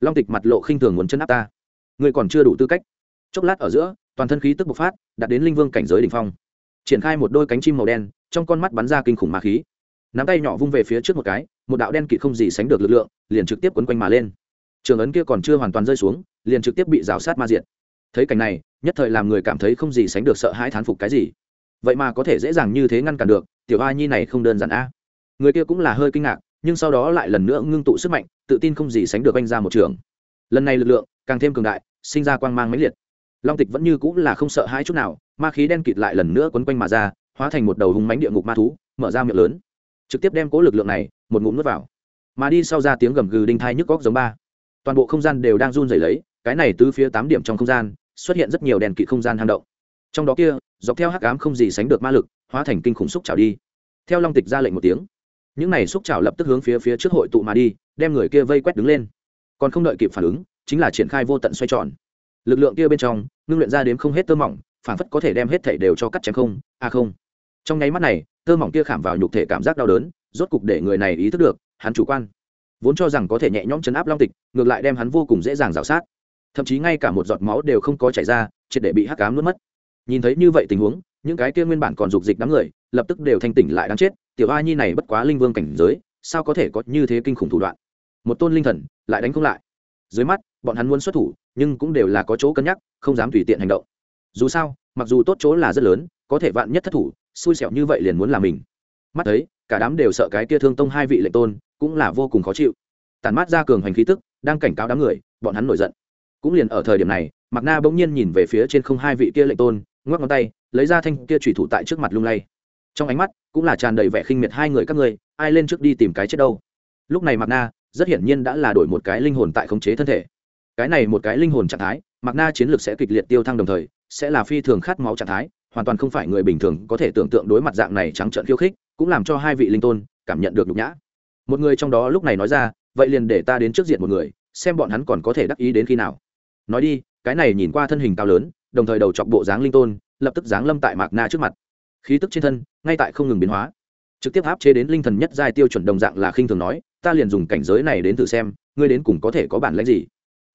Speaker 1: Long tịch mặt lộ khinh thường muốn chân áp ta. Người còn chưa đủ tư cách. Chốc lát ở giữa, toàn thân khí tức bộc phát, đạt đến linh vương cảnh giới đ ỉ n h phong. Triển khai một đôi cánh chim màu đen, trong con mắt bắn ra kinh khủng ma khí. Nắm tay nhỏ vung về phía trước một cái, một đạo đen kịt không gì sánh được lực lượng, liền trực tiếp quấn quanh mà lên. Trường ấn kia còn chưa hoàn toàn rơi xuống, liền trực tiếp bị rào sát ma diện thấy cảnh này, nhất thời làm người cảm thấy không gì sánh được sợ hãi thán phục cái gì. Vậy mà có thể dễ dàng như thế ngăn cản được, tiểu a nhi này không đơn giản a. Người kia cũng là hơi kinh ngạc nhưng sau đó lại lần nữa ngưng tụ sức mạnh, tự tin không gì sánh được anh ra một trường. Lần này lực lượng càng thêm cường đại, sinh ra quang mang mãnh liệt. Long tịch vẫn như cũng là không sợ hãi chút nào, ma khí đen kịt lại lần nữa quấn quanh mà ra, hóa thành một đầu hùng mánh địa ngục ma thú, mở ra miệng lớn. Trực tiếp đem cố lực lượng này, một ngụm nuốt vào. Mà đi sau ra tiếng gầm gừ đinh thai nhức góc giống ba. Toàn bộ không gian đều đang run rẩy lấy, cái này từ phía tám điểm trong không gian, xuất hiện rất nhiều đèn kỵ không gian hang động. Trong đó kia, dọc theo hắc ám không gì sánh được ma lực, hóa thành kinh khủng xúc trào đi. Theo long tịch ra lệnh một tiếng những này xúc chảo lập tức hướng phía phía trước hội tụ mà đi, đem người kia vây quét đứng lên. Còn không đợi kịp phản ứng, chính là triển khai vô tận xoay tròn. Lực lượng kia bên trong, ngưng luyện ra đến không hết tơ mỏng, phản phất có thể đem hết thể đều cho cắt chém không a à không. Trong nháy mắt này, tơ mỏng kia khảm vào nhục thể cảm giác đau đớn, rốt cục để người này ý thức được, hắn chủ quan. Vốn cho rằng có thể nhẹ nhõm chấn áp long tịch, ngược lại đem hắn vô cùng dễ dàng rào sát. Thậm chí ngay cả một giọt máu đều không có chảy ra, triệt để bị hắc cám nuốt mất. Nhìn thấy như vậy tình huống, những cái kia nguyên bản còn dục dịch đám người, lập tức đều thanh tỉnh lại đáng chết tiểu a nhi này bất quá linh vương cảnh giới, sao có thể có như thế kinh khủng thủ đoạn? Một tôn linh thần, lại đánh không lại. Dưới mắt, bọn hắn muốn xuất thủ, nhưng cũng đều là có chỗ cân nhắc, không dám tùy tiện hành động. Dù sao, mặc dù tốt chỗ là rất lớn, có thể vạn nhất thất thủ, xui xẻo như vậy liền muốn làm mình. Mắt thấy, cả đám đều sợ cái kia thương tông hai vị lệnh tôn, cũng là vô cùng khó chịu. Tàn mát ra cường hành khí tức, đang cảnh cáo đám người, bọn hắn nổi giận. Cũng liền ở thời điểm này, mạc na bỗng nhiên nhìn về phía trên không hai vị kia lệnh tôn, ngoắc ngón tay, lấy ra thanh kia trùy thủ tại trước mặt lung lay trong ánh mắt cũng là tràn đầy vẻ khinh miệt hai người các ngươi, ai lên trước đi tìm cái chết đâu. Lúc này mạc na rất hiển nhiên đã là đổi một cái linh hồn tại khống chế thân thể. Cái này một cái linh hồn trạng thái, mạc na chiến lược sẽ kịch liệt tiêu thăng đồng thời, sẽ là phi thường khát máu trạng thái, hoàn toàn không phải người bình thường có thể tưởng tượng đối mặt dạng này trắng trợn khiêu khích, cũng làm cho hai vị linh tôn cảm nhận được nhục nhã. Một người trong đó lúc này nói ra, vậy liền để ta đến trước diện một người, xem bọn hắn còn có thể đắc ý đến khi nào. Nói đi, cái này nhìn qua thân hình cao lớn, đồng thời đầu chọc bộ dáng linh tôn, lập tức giáng lâm tại mạc na trước mặt khí tức trên thân ngay tại không ngừng biến hóa trực tiếp áp chế đến linh thần nhất giai tiêu chuẩn đồng dạng là khinh thường nói ta liền dùng cảnh giới này đến thử xem ngươi đến cùng có thể có bản lãnh gì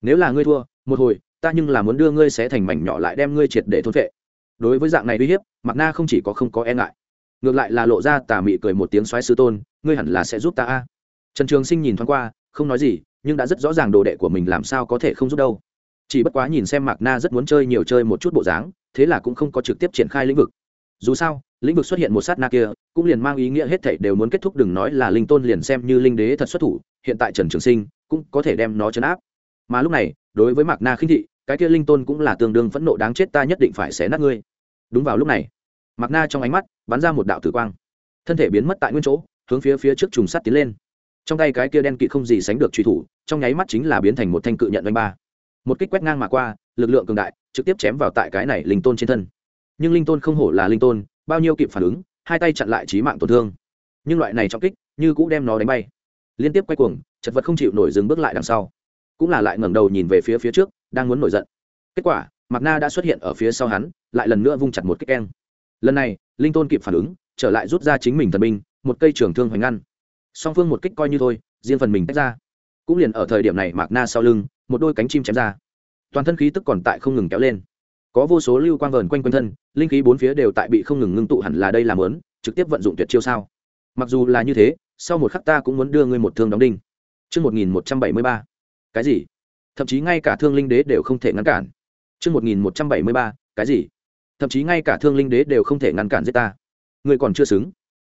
Speaker 1: nếu là ngươi thua một hồi ta nhưng là muốn đưa ngươi xé thành mảnh nhỏ lại đem ngươi triệt để thôn vệ đối với dạng này uy hiếp mặt na không chỉ có không có e ngại ngược lại là lộ ra tà mị cười một tiếng xoáy sư tôn ngươi hẳn là sẽ giúp ta a trần trường sinh nhìn thoáng qua không nói gì nhưng đã rất rõ ràng đồ đệ của mình làm sao có thể không giúp đâu chỉ bất quá nhìn xem mạc na rất muốn chơi nhiều chơi một chút bộ dáng thế là cũng không có trực tiếp triển khai lĩnh vực dù sao, lĩnh vực xuất hiện một sát na kia, cũng liền mang ý nghĩa hết thảy đều muốn kết thúc, đừng nói là linh tôn liền xem như linh đế thật xuất thủ, hiện tại trần trường sinh cũng có thể đem nó chấn áp. Mà lúc này, đối với mạc na khinh thị, cái kia linh tôn cũng là tương đương phẫn nộ đáng chết, ta nhất định phải xé nát ngươi. Đúng vào lúc này, mạc na trong ánh mắt bắn ra một đạo tử quang. Thân thể biến mất tại nguyên chỗ, hướng phía phía trước trùng sắt tiến lên. Trong tay cái kia đen kỵ không gì sánh được truy thủ, trong nháy mắt chính là biến thành một thanh cự nhận oanh ba. Một kích quét ngang mà qua, lực lượng cường đại trực tiếp chém vào tại cái này linh tôn trên thân nhưng linh tôn không hổ là linh tôn, bao nhiêu kịp phản ứng, hai tay chặn lại trí mạng tổn thương. Nhưng loại này trọng kích, như cũ đem nó đánh bay. Liên tiếp quay cuồng, chật vật không chịu nổi dừng bước lại đằng sau. Cũng là lại ngẩng đầu nhìn về phía phía trước, đang muốn nổi giận. Kết quả, mạc na đã xuất hiện ở phía sau hắn, lại lần nữa vung chặt một kích keng. Lần này, linh tôn kịp phản ứng, trở lại rút ra chính mình thần binh, một cây trường thương hoành ngăn. Song phương một kích coi như thôi, riêng phần mình tách ra. Cũng liền ở thời điểm này mạc na sau lưng, một đôi cánh chim chém ra. Toàn thân khí tức còn tại không ngừng kéo lên có vô số lưu quang vờn quanh quanh thân linh khí bốn phía đều tại bị không ngừng ngưng tụ hẳn là đây làm lớn trực tiếp vận dụng tuyệt chiêu sao mặc dù là như thế sau một khắc ta cũng muốn đưa ngươi một thương đóng đinh Trước 1173. Cái gì? Thậm chí ngay cả thương linh đế đều không thể ngăn cản. Trước 1173. Cái gì? Thậm chí ngay cả thương linh đế đều không thể ngăn cản giết ta. Ngươi còn chưa xứng.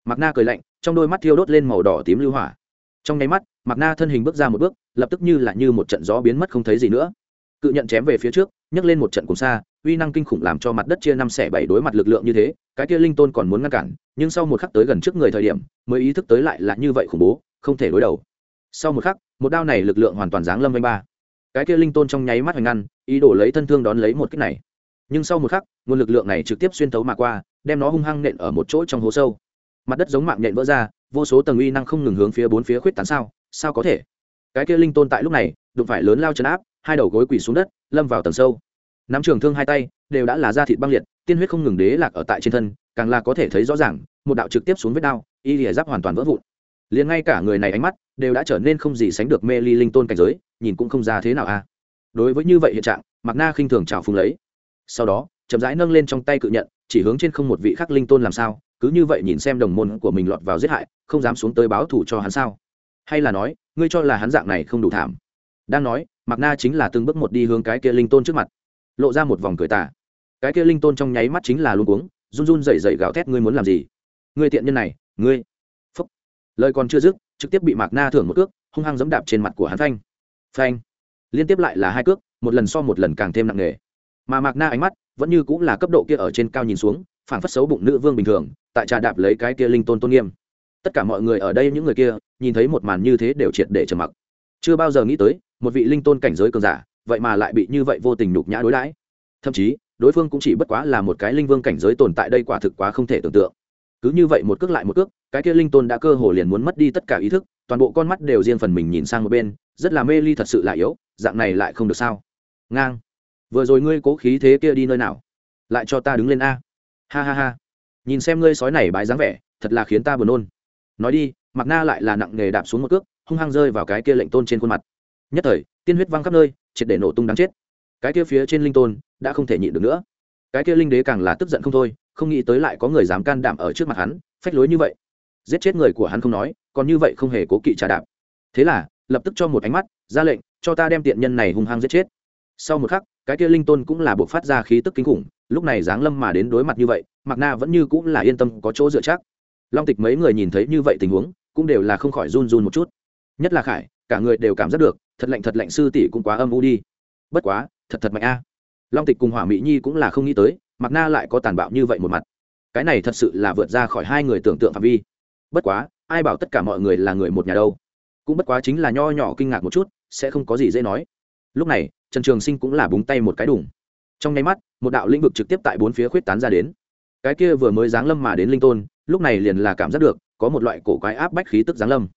Speaker 1: Mạc Na cười lạnh, trong đôi mắt thiêu đốt lên màu đỏ tím lưu hỏa. Trong nháy mắt, Mạc Na thân hình bước ra một bước, lập tức như là như một trận gió biến mất không thấy gì nữa. Cự nhận chém về phía trước, nhấc lên một trận cùng xa, uy năng kinh khủng làm cho mặt đất chia năm xẻ bảy đối mặt lực lượng như thế, cái kia linh tôn còn muốn ngăn cản, nhưng sau một khắc tới gần trước người thời điểm, mới ý thức tới lại là như vậy khủng bố, không thể đối đầu. Sau một khắc, một đao này lực lượng hoàn toàn giáng lâm vành ba. Cái kia linh tôn trong nháy mắt hoành ngăn, ý đồ lấy thân thương đón lấy một kích này. Nhưng sau một khắc, nguồn lực lượng này trực tiếp xuyên thấu mà qua, đem nó hung hăng nện ở một chỗ trong hố sâu. Mặt đất giống mạng nện vỡ ra, vô số tầng uy năng không ngừng hướng phía bốn phía khuyết tán sao? Sao có thể? Cái kia linh tôn tại lúc này, đụng phải lớn lao chấn áp, hai đầu gối quỳ xuống đất, lâm vào tầng sâu nắm trường thương hai tay, đều đã là da thịt băng liệt, tiên huyết không ngừng đế lạc ở tại trên thân, càng là có thể thấy rõ ràng, một đạo trực tiếp xuống vết đao, y lìa giáp hoàn toàn vỡ vụn. Liền ngay cả người này ánh mắt, đều đã trở nên không gì sánh được mê ly linh tôn cảnh giới, nhìn cũng không ra thế nào a đối với như vậy hiện trạng, mạc na khinh thường trào phùng lấy. Sau đó, chậm rãi nâng lên trong tay cự nhận, chỉ hướng trên không một vị khắc linh tôn làm sao, cứ như vậy nhìn xem đồng môn của mình lọt vào giết hại, không dám xuống tới báo thù cho hắn sao? Hay là nói, ngươi cho là hắn dạng này không đủ thảm? Đang nói, mạc na chính là từng bước một đi hướng cái kia linh tôn trước mặt lộ ra một vòng cười tà. Cái kia linh tôn trong nháy mắt chính là luôn cuống, run run dậy dậy gào thét, ngươi muốn làm gì? Ngươi tiện nhân này, ngươi! Phúc. Lời còn chưa dứt, trực tiếp bị mạc na thưởng một cước, hung hăng dẫm đạp trên mặt của hắn phanh. Phanh. Liên tiếp lại là hai cước, một lần so một lần càng thêm nặng nề. Mà mạc na ánh mắt vẫn như cũng là cấp độ kia ở trên cao nhìn xuống, phảng phất xấu bụng nữ vương bình thường, tại trà đạp lấy cái kia linh tôn tôn nghiêm. Tất cả mọi người ở đây những người kia, nhìn thấy một màn như thế đều triệt để trầm mặc. Chưa bao giờ nghĩ tới, một vị linh tôn cảnh giới cường giả vậy mà lại bị như vậy vô tình nhục nhã đối đãi. Thậm chí, đối phương cũng chỉ bất quá là một cái linh vương cảnh giới tồn tại đây quả thực quá không thể tưởng tượng. Cứ như vậy một cước lại một cước, cái kia linh tôn đã cơ hồ liền muốn mất đi tất cả ý thức, toàn bộ con mắt đều riêng phần mình nhìn sang một bên, rất là mê ly thật sự là yếu, dạng này lại không được sao? Ngang. Vừa rồi ngươi cố khí thế kia đi nơi nào? Lại cho ta đứng lên a. Ha ha ha. Nhìn xem ngươi sói này bái dáng vẻ, thật là khiến ta buồn nôn. Nói đi mặc na lại là nặng nghề đạp xuống một cước, hung hăng rơi vào cái kia lệnh tôn trên khuôn mặt. Nhất thời tiên huyết văng khắp nơi, triệt để nổ tung đáng chết. Cái kia phía trên linh tôn đã không thể nhịn được nữa. Cái kia linh đế càng là tức giận không thôi, không nghĩ tới lại có người dám can đảm ở trước mặt hắn, phách lối như vậy. Giết chết người của hắn không nói, còn như vậy không hề cố kỵ trả đạp. Thế là, lập tức cho một ánh mắt, ra lệnh, cho ta đem tiện nhân này hung hăng giết chết. Sau một khắc, cái kia linh tôn cũng là buộc phát ra khí tức kinh khủng, lúc này giáng lâm mà đến đối mặt như vậy, mạc na vẫn như cũng là yên tâm, có chỗ dựa chắc. Long tịch mấy người nhìn thấy như vậy tình huống, cũng đều là không khỏi run run một chút. Nhất là khải, cả người đều cảm giác được thật lạnh thật lạnh sư tỷ cũng quá âm u đi. Bất quá, thật thật mạnh a. Long tịch cùng hỏa mỹ nhi cũng là không nghĩ tới mặt na lại có tàn bạo như vậy một mặt. Cái này thật sự là vượt ra khỏi hai người tưởng tượng phạm vi. Bất quá, ai bảo tất cả mọi người là người một nhà đâu? Cũng bất quá chính là nho nhỏ kinh ngạc một chút, sẽ không có gì dễ nói. Lúc này, trần trường sinh cũng là búng tay một cái đủng trong nháy mắt, một đạo lĩnh vực trực tiếp tại bốn phía khuyết tán ra đến. Cái kia vừa mới giáng lâm mà đến linh tôn, lúc này liền là cảm giác được, có một loại cổ quái áp bách khí tức giáng lâm.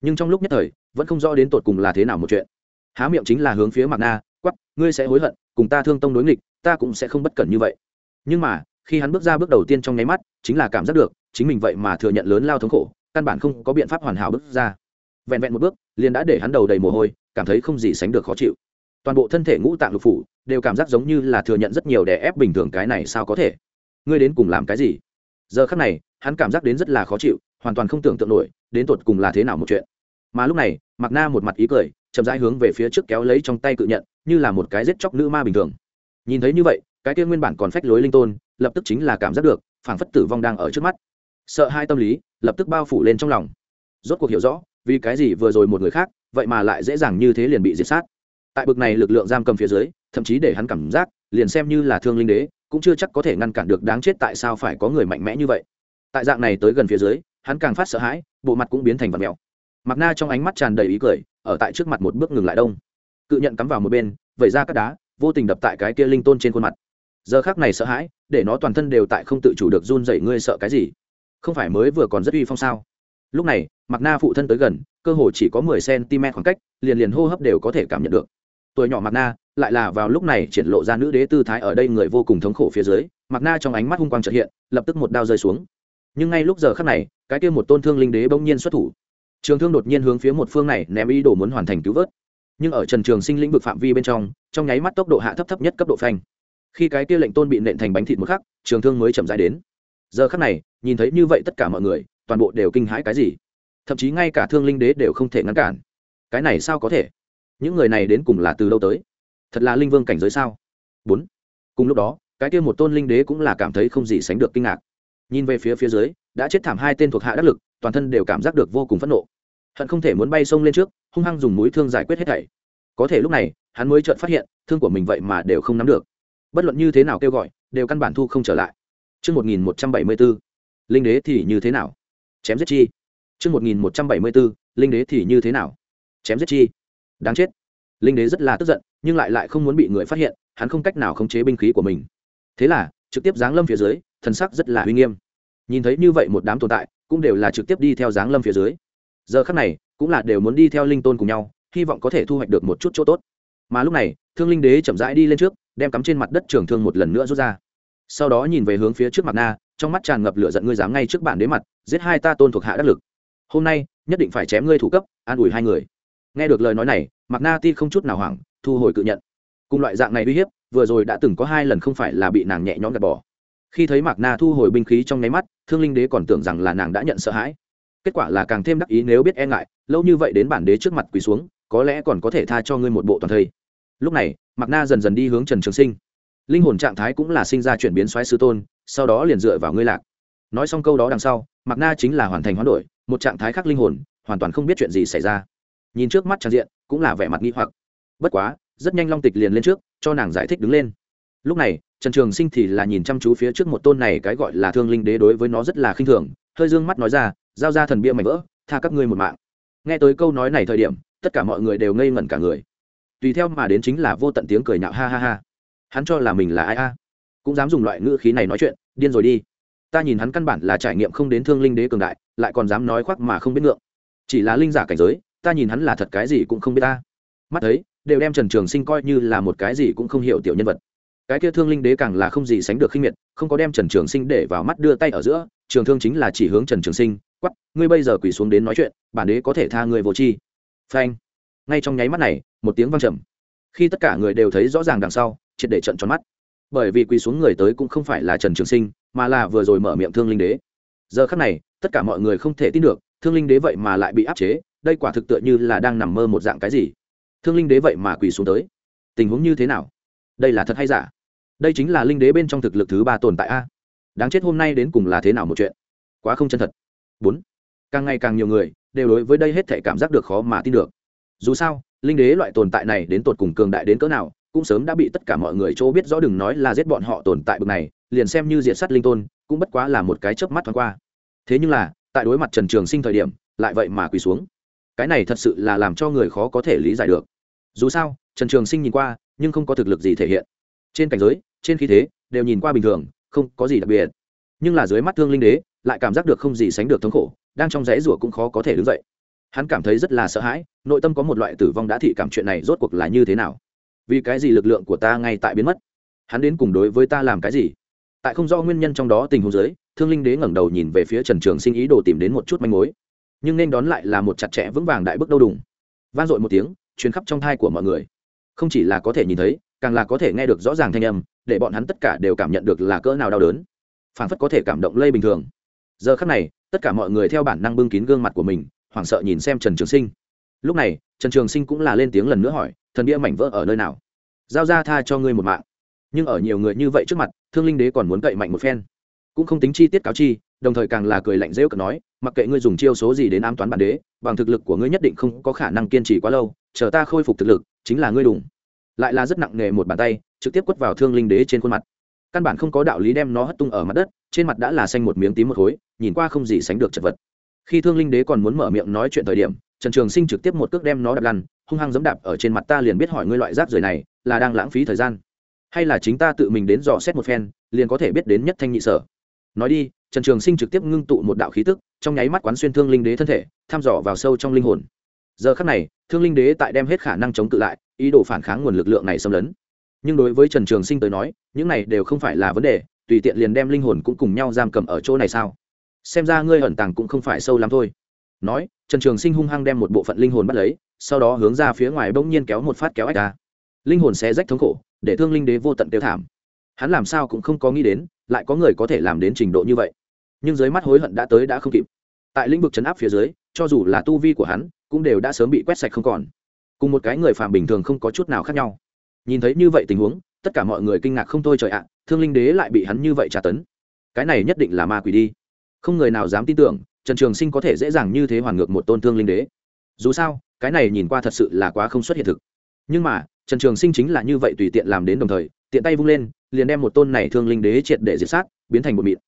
Speaker 1: Nhưng trong lúc nhất thời, vẫn không rõ đến tột cùng là thế nào một chuyện há miệng chính là hướng phía mạc na quắp ngươi sẽ hối hận, cùng ta thương tông đối nghịch, ta cũng sẽ không bất cẩn như vậy. Nhưng mà, khi hắn bước ra bước đầu tiên trong nháy mắt, chính là cảm giác được, chính mình vậy mà thừa nhận lớn lao thống khổ, căn bản không có biện pháp hoàn hảo bước ra. Vẹn vẹn một bước, liền đã để hắn đầu đầy mồ hôi, cảm thấy không gì sánh được khó chịu. Toàn bộ thân thể ngũ tạng lục phủ, đều cảm giác giống như là thừa nhận rất nhiều đè ép bình thường cái này sao có thể. Ngươi đến cùng làm cái gì? Giờ khắc này, hắn cảm giác đến rất là khó chịu, hoàn toàn không tưởng tượng nổi, đến tột cùng là thế nào một chuyện. Mà lúc này mặc na một mặt ý cười chậm rãi hướng về phía trước kéo lấy trong tay cự nhận, như là một cái giết chóc nữ ma bình thường. Nhìn thấy như vậy, cái kia nguyên bản còn phách lối linh tôn, lập tức chính là cảm giác được, phảng phất tử vong đang ở trước mắt. Sợ hai tâm lý, lập tức bao phủ lên trong lòng. Rốt cuộc hiểu rõ, vì cái gì vừa rồi một người khác, vậy mà lại dễ dàng như thế liền bị diệt sát. Tại bực này lực lượng giam cầm phía dưới, thậm chí để hắn cảm giác, liền xem như là thương linh đế, cũng chưa chắc có thể ngăn cản được đáng chết tại sao phải có người mạnh mẽ như vậy. Tại dạng này tới gần phía dưới, hắn càng phát sợ hãi, bộ mặt cũng biến thành vật mèo. Mặc na trong ánh mắt tràn đầy ý cười ở tại trước mặt một bước ngừng lại đông. Cự nhận cắm vào một bên, vẩy ra các đá, vô tình đập tại cái kia linh tôn trên khuôn mặt. Giờ khác này sợ hãi, để nó toàn thân đều tại không tự chủ được run dậy ngươi sợ cái gì? Không phải mới vừa còn rất uy phong sao? Lúc này mặc na phụ thân tới gần, cơ hồ chỉ có mười cm khoảng cách, liền liền hô hấp đều có thể cảm nhận được. Tuổi nhỏ mặc na, lại là vào lúc này triển lộ ra nữ đế tư thái ở đây người vô cùng thống khổ phía dưới mặc na trong ánh mắt hung quang trợ hiện, lập tức một đao rơi xuống. Nhưng ngay lúc giờ khắc này, cái kia một tôn thương linh đế bỗng nhiên xuất thủ trường thương đột nhiên hướng phía một phương này ném ý đồ muốn hoàn thành cứu vớt. Nhưng ở trần trường sinh lĩnh vực phạm vi bên trong trong nháy mắt tốc độ hạ thấp thấp nhất cấp độ phanh. Khi cái kia lệnh tôn bị nện thành bánh thịt một khắc, trường thương mới chậm dài đến. Giờ khắc này, nhìn thấy như vậy tất cả mọi người, toàn bộ đều kinh hãi cái gì? Thậm chí ngay cả thương linh đế đều không thể ngăn cản. Cái này sao có thể? Những người này đến cùng là từ lâu tới? Thật là linh vương cảnh giới sao? Bốn. Cùng lúc đó, cái kia một tôn linh đế cũng là cảm thấy không gì sánh được kinh ngạc. Nhìn về phía phía dưới, đã chết thảm hai tên thuộc hạ đắc lực, toàn thân đều cảm giác được vô cùng phẫn nộ hận không thể muốn bay sông lên trước hung hăng dùng mũi thương giải quyết hết thảy có thể lúc này hắn mới chợt phát hiện thương của mình vậy mà đều không nắm được bất luận như thế nào kêu gọi đều căn bản thu không trở lại Trước 1174, linh đế thì như thế nào? Chém giết chi. Trước 1174, linh đế thì như thế nào? Chém giết chi. Đáng chết. Linh đế rất là tức giận, nhưng lại lại không muốn bị người phát hiện, hắn không cách nào khống chế binh khí của mình. Thế là, trực tiếp giáng lâm phía dưới, thần sắc rất là uy nghiêm. Nhìn thấy như vậy một đám tồn tại, cũng đều là trực tiếp đi theo giáng lâm phía dưới. Giờ khắc này, cũng là đều muốn đi theo linh tôn cùng nhau, hy vọng có thể thu hoạch được một chút chỗ tốt. Mà lúc này, Thương Linh Đế chậm rãi đi lên trước, đem cắm trên mặt đất trường thương một lần nữa rút ra. Sau đó nhìn về hướng phía trước mặt na trong mắt tràn ngập lửa giận ngươi dám ngay trước bản đế mặt giết hai ta tôn thuộc hạ đắc lực. Hôm nay nhất định phải chém ngươi thủ cấp an ủi hai người. Nghe được lời nói này mặt na ti không chút nào hoảng thu hồi cự nhận. Cùng loại dạng này uy hiếp vừa rồi đã từng có hai lần không phải là bị nàng nhẹ nhõm gạt bỏ. Khi thấy mạc na thu hồi binh khí trong nháy mắt thương linh đế còn tưởng rằng là nàng đã nhận sợ hãi kết quả là càng thêm đắc ý nếu biết e ngại, lâu như vậy đến bản đế trước mặt quỳ xuống, có lẽ còn có thể tha cho ngươi một bộ toàn thây. Lúc này, mạc na dần dần đi hướng trần trường sinh. Linh hồn trạng thái cũng là sinh ra chuyển biến xoáy sư tôn, sau đó liền dựa vào ngươi lạc. Nói xong câu đó đằng sau, mạc na chính là hoàn thành hoán đổi, một trạng thái khác linh hồn, hoàn toàn không biết chuyện gì xảy ra. Nhìn trước mắt trang diện, cũng là vẻ mặt nghi hoặc. Bất quá, rất nhanh long tịch liền lên trước, cho nàng giải thích đứng lên. Lúc này, trần trường sinh thì là nhìn chăm chú phía trước một tôn này cái gọi là thương linh đế đối với nó rất là khinh thường, hơi d ư ơ n g mắt nói ra giao ra thần bia mảnh vỡ, tha các ngươi một mạng. Nghe tới câu nói này thời điểm, tất cả mọi người đều ngây ngẩn cả người. Tùy theo mà đến chính là vô tận tiếng cười nhạo ha ha ha. Hắn cho là mình là ai a? Cũng dám dùng loại ngữ khí này nói chuyện, điên rồi đi. Ta nhìn hắn căn bản là trải nghiệm không đến thương linh đế cường đại, lại còn dám nói khoác mà không biết ngượng. Chỉ là linh giả cảnh giới, ta nhìn hắn là thật cái gì cũng không biết ta. Mắt thấy, đều đem trần trường sinh coi như là một cái gì cũng không hiểu tiểu nhân vật. Cái kia thương linh đế càng là không gì sánh được khinh miệt, không có đem trần trường sinh để vào mắt đưa tay ở giữa, trường thương chính là chỉ hướng trần trường sinh quắp ngươi bây giờ quỳ xuống đến nói chuyện, bản đế có thể tha ngươi vô chi phanh. Ngay trong nháy mắt này, một tiếng vang trầm. Khi tất cả người đều thấy rõ ràng đằng sau, triệt để trận tròn mắt. Bởi vì quỳ xuống người tới cũng không phải là trần trường sinh, mà là vừa rồi mở miệng thương linh đế. Giờ khắc này, tất cả mọi người không thể tin được, thương linh đế vậy mà lại bị áp chế, đây quả thực tựa như là đang nằm mơ một dạng cái gì. Thương linh đế vậy mà quỳ xuống tới. Tình huống như thế nào? Đây là thật hay giả? Đây chính là linh đế bên trong thực lực thứ ba tồn tại a. Đáng chết hôm nay đến cùng là thế nào một chuyện? Quá không chân thật bốn. Càng ngày càng nhiều người đều đối với đây hết thể cảm giác được khó mà tin được. Dù sao, linh đế loại tồn tại này đến tột cùng cường đại đến cỡ nào, cũng sớm đã bị tất cả mọi người chỗ biết rõ đừng nói là giết bọn họ tồn tại bực này, liền xem như diệt sát linh tôn, cũng bất quá là một cái chớp mắt thoáng qua. Thế nhưng là, tại đối mặt trần trường sinh thời điểm, lại vậy mà quỳ xuống. Cái này thật sự là làm cho người khó có thể lý giải được. Dù sao, trần trường sinh nhìn qua, nhưng không có thực lực gì thể hiện. Trên cảnh giới, trên khí thế, đều nhìn qua bình thường, không có gì đặc biệt nhưng là dưới mắt thương linh đế lại cảm giác được không gì sánh được thống khổ, đang trong rẽ rủa cũng khó có thể đứng dậy. Hắn cảm thấy rất là sợ hãi, nội tâm có một loại tử vong đã thị cảm chuyện này rốt cuộc là như thế nào? Vì cái gì lực lượng của ta ngay tại biến mất? Hắn đến cùng đối với ta làm cái gì? Tại không do nguyên nhân trong đó tình huống giới thương linh đế ngẩng đầu nhìn về phía trần trường sinh ý đồ tìm đến một chút manh mối. Nhưng nên đón lại là một chặt chẽ vững vàng đại bước đâu đùng. Vang dội một tiếng chuyến khắp trong thai của mọi người. Không chỉ là có thể nhìn thấy, càng là có thể nghe được rõ ràng thanh âm, để bọn hắn tất cả đều cảm nhận được là cỡ nào đau đớn phản phất có thể cảm động lây bình thường. Giờ khắc này, tất cả mọi người theo bản năng bưng kín gương mặt của mình, hoảng sợ nhìn xem trần trường sinh. Lúc này, trần trường sinh cũng là lên tiếng lần nữa hỏi, thần bia mảnh vỡ ở nơi nào? Giao ra tha cho ngươi một mạng. Nhưng ở nhiều người như vậy trước mặt, thương linh đế còn muốn cậy mạnh một phen. Cũng không tính chi tiết cáo chi, đồng thời càng là cười lạnh rêu cực nói, mặc kệ ngươi dùng chiêu số gì đến ám toán bản đế, bằng thực lực của ngươi nhất định không có khả năng kiên trì quá lâu, chờ ta khôi phục thực lực, chính là ngươi đủng lại là rất nặng nề một bàn tay, trực tiếp quất vào thương linh đế trên khuôn mặt căn bản không có đạo lý đem nó hất tung ở mặt đất, trên mặt đã là xanh một miếng tím một khối, nhìn qua không gì sánh được chật vật. Khi thương linh đế còn muốn mở miệng nói chuyện thời điểm, trần trường sinh trực tiếp một cước đem nó đập lăn, hung hăng giẫm đạp ở trên mặt ta liền biết hỏi ngươi loại rác rưởi này là đang lãng phí thời gian. Hay là chính ta tự mình đến dò xét một phen, liền có thể biết đến nhất thanh nhị sở. Nói đi, trần trường sinh trực tiếp ngưng tụ một đạo khí tức, trong nháy mắt quán xuyên thương linh đế thân thể, thăm dò vào sâu trong linh hồn. Giờ khắc này, thương linh đế tại đem hết khả năng chống cự lại, ý đồ phản kháng nguồn lực lượng này xâm lấn nhưng đối với trần trường sinh tới nói, những này đều không phải là vấn đề, tùy tiện liền đem linh hồn cũng cùng nhau giam cầm ở chỗ này sao? Xem ra ngươi ẩn tàng cũng không phải sâu lắm thôi. Nói, trần trường sinh hung hăng đem một bộ phận linh hồn bắt lấy, sau đó hướng ra phía ngoài bỗng nhiên kéo một phát kéo ách ra. Linh hồn xé rách thống khổ, để thương linh đế vô tận tiêu thảm. Hắn làm sao cũng không có nghĩ đến, lại có người có thể làm đến trình độ như vậy. Nhưng dưới mắt hối hận đã tới đã không kịp. Tại lĩnh vực chấn áp phía dưới, cho dù là tu vi của hắn, cũng đều đã sớm bị quét sạch không còn. Cùng một cái người phàm bình thường không có chút nào khác nhau nhìn thấy như vậy tình huống, tất cả mọi người kinh ngạc không thôi trời ạ, thương linh đế lại bị hắn như vậy trả tấn. Cái này nhất định là ma quỷ đi. Không người nào dám tin tưởng, trần trường sinh có thể dễ dàng như thế hoàn ngược một tôn thương linh đế. Dù sao, cái này nhìn qua thật sự là quá không xuất hiện thực. Nhưng mà, trần trường sinh chính là như vậy tùy tiện làm đến đồng thời, tiện tay vung lên, liền đem một tôn này thương linh đế triệt để diệt sát, biến thành một mịn.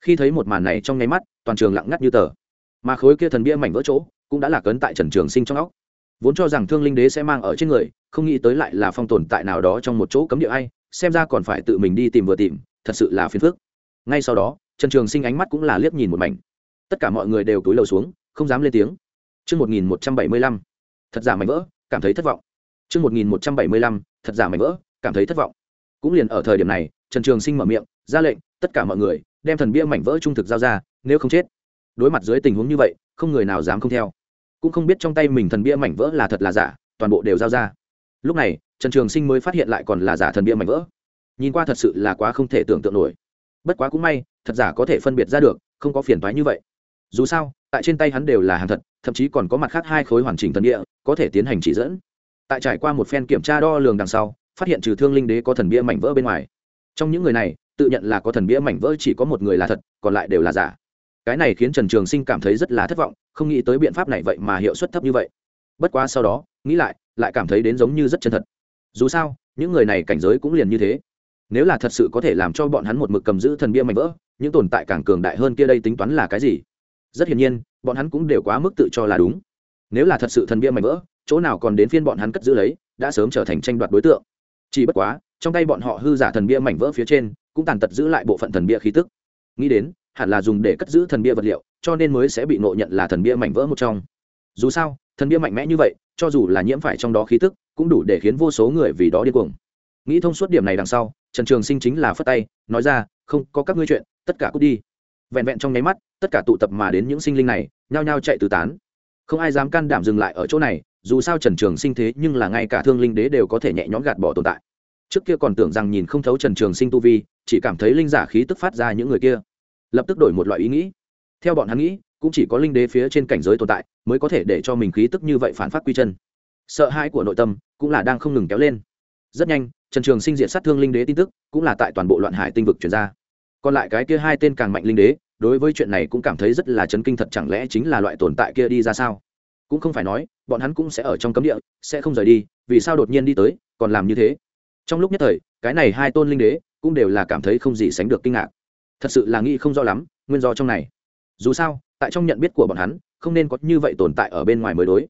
Speaker 1: Khi thấy một màn này trong nháy mắt, toàn trường lặng ngắt như tờ. Mà khối kia thần bia mảnh vỡ chỗ, cũng đã lạc ấn tại trần trường sinh trong óc vốn cho rằng thương linh đế sẽ mang ở trên người không nghĩ tới lại là phong tồn tại nào đó trong một chỗ cấm địa ai xem ra còn phải tự mình đi tìm vừa tìm thật sự là phiền phức ngay sau đó trần trường sinh ánh mắt cũng là liếc nhìn một mảnh tất cả mọi người đều túi lầu xuống không dám lên tiếng Trước 1175, thật giả mảnh vỡ, cảm thấy thất vọng. Trước 1175, thật giả mảnh vỡ, cảm thấy thất vọng. Cũng liền ở thời điểm này, Trần Trường Sinh mở miệng, ra lệnh, tất cả mọi người đem thần bia mảnh vỡ trung thực giao ra, nếu không chết. Đối mặt dưới tình huống như vậy, không người nào dám không theo. Cũng không biết trong tay mình thần bia mảnh vỡ là thật là giả, toàn bộ đều giao ra. Lúc này, Trần Trường Sinh mới phát hiện lại còn là giả thần bia mảnh vỡ. Nhìn qua thật sự là quá không thể tưởng tượng nổi. Bất quá cũng may, thật giả có thể phân biệt ra được, không có phiền toái như vậy dù sao tại trên tay hắn đều là hàng thật thậm chí còn có mặt khác hai khối hoàn chỉnh thần địa có thể tiến hành chỉ dẫn tại trải qua một phen kiểm tra đo lường đằng sau phát hiện trừ thương linh đế có thần bia mảnh vỡ bên ngoài trong những người này tự nhận là có thần bia mảnh vỡ chỉ có một người là thật còn lại đều là giả cái này khiến trần trường sinh cảm thấy rất là thất vọng, không nghĩ tới biện pháp này vậy mà hiệu suất thấp như vậy. Bất quá sau đó, nghĩ lại lại cảm thấy đến giống như rất chân thật. Dù sao, những người này cảnh giới cũng liền như thế. Nếu là thật sự có thể làm cho bọn hắn một mực cầm giữ thần bia mảnh vỡ, những tồn tại càng cường đại hơn kia đây tính toán là cái gì? Rất hiển nhiên, bọn hắn cũng đều quá mức tự cho là đúng. Nếu là thật sự thần bia mảnh vỡ, chỗ nào còn đến phiên bọn hắn cất giữ lấy, đã sớm trở thành tranh đoạt đối tượng. Chỉ bất quá, trong tay bọn họ hư giả thần bia mảnh vỡ phía trên, cũng tàn tật giữ lại bộ phận thần bia khí tức. Nghĩ đến hẳn là dùng để cất giữ thần bia vật liệu, cho nên mới sẽ bị nộ nhận là thần bia mảnh vỡ một trong. Dù sao, thần bia mạnh mẽ như vậy, cho dù là nhiễm phải trong đó khí tức, cũng đủ để khiến vô số người vì đó điên cuồng. Nghĩ thông suốt điểm này đằng sau, trần trường sinh chính là phất tay, nói ra, không, có các ngươi chuyện, tất cả cút đi. Vẹn vẹn trong nháy mắt, tất cả tụ tập mà đến những sinh linh này, nhao nhao chạy tứ tán. Không ai dám can đảm dừng lại ở chỗ này, dù sao trần trường sinh thế nhưng là ngay cả thương linh đế đều có thể nhẹ nhõm gạt bỏ tồn tại. Trước kia còn tưởng rằng nhìn không thấu trần trường sinh tu vi, chỉ cảm thấy linh giả khí tức phát ra những người kia lập tức đổi một loại ý nghĩ. Theo bọn hắn nghĩ, cũng chỉ có linh đế phía trên cảnh giới tồn tại, mới có thể để cho mình khí tức như vậy phản phát quy chân. Sợ hãi của nội tâm cũng là đang không ngừng kéo lên. Rất nhanh, trần trường sinh diện sát thương linh đế tin tức, cũng là tại toàn bộ loạn hải tinh vực chuyển ra. Còn lại cái kia hai tên càng mạnh linh đế, đối với chuyện này cũng cảm thấy rất là chấn kinh thật chẳng lẽ chính là loại tồn tại kia đi ra sao? Cũng không phải nói, bọn hắn cũng sẽ ở trong cấm địa, sẽ không rời đi, vì sao đột nhiên đi tới, còn làm như thế? Trong lúc nhất thời, cái này hai tôn linh đế cũng đều là cảm thấy không gì sánh được kinh ngạc thật sự là nghĩ không rõ lắm, nguyên do trong này. Dù sao, tại trong nhận biết của bọn hắn, không nên có như vậy tồn tại ở bên ngoài mới đối.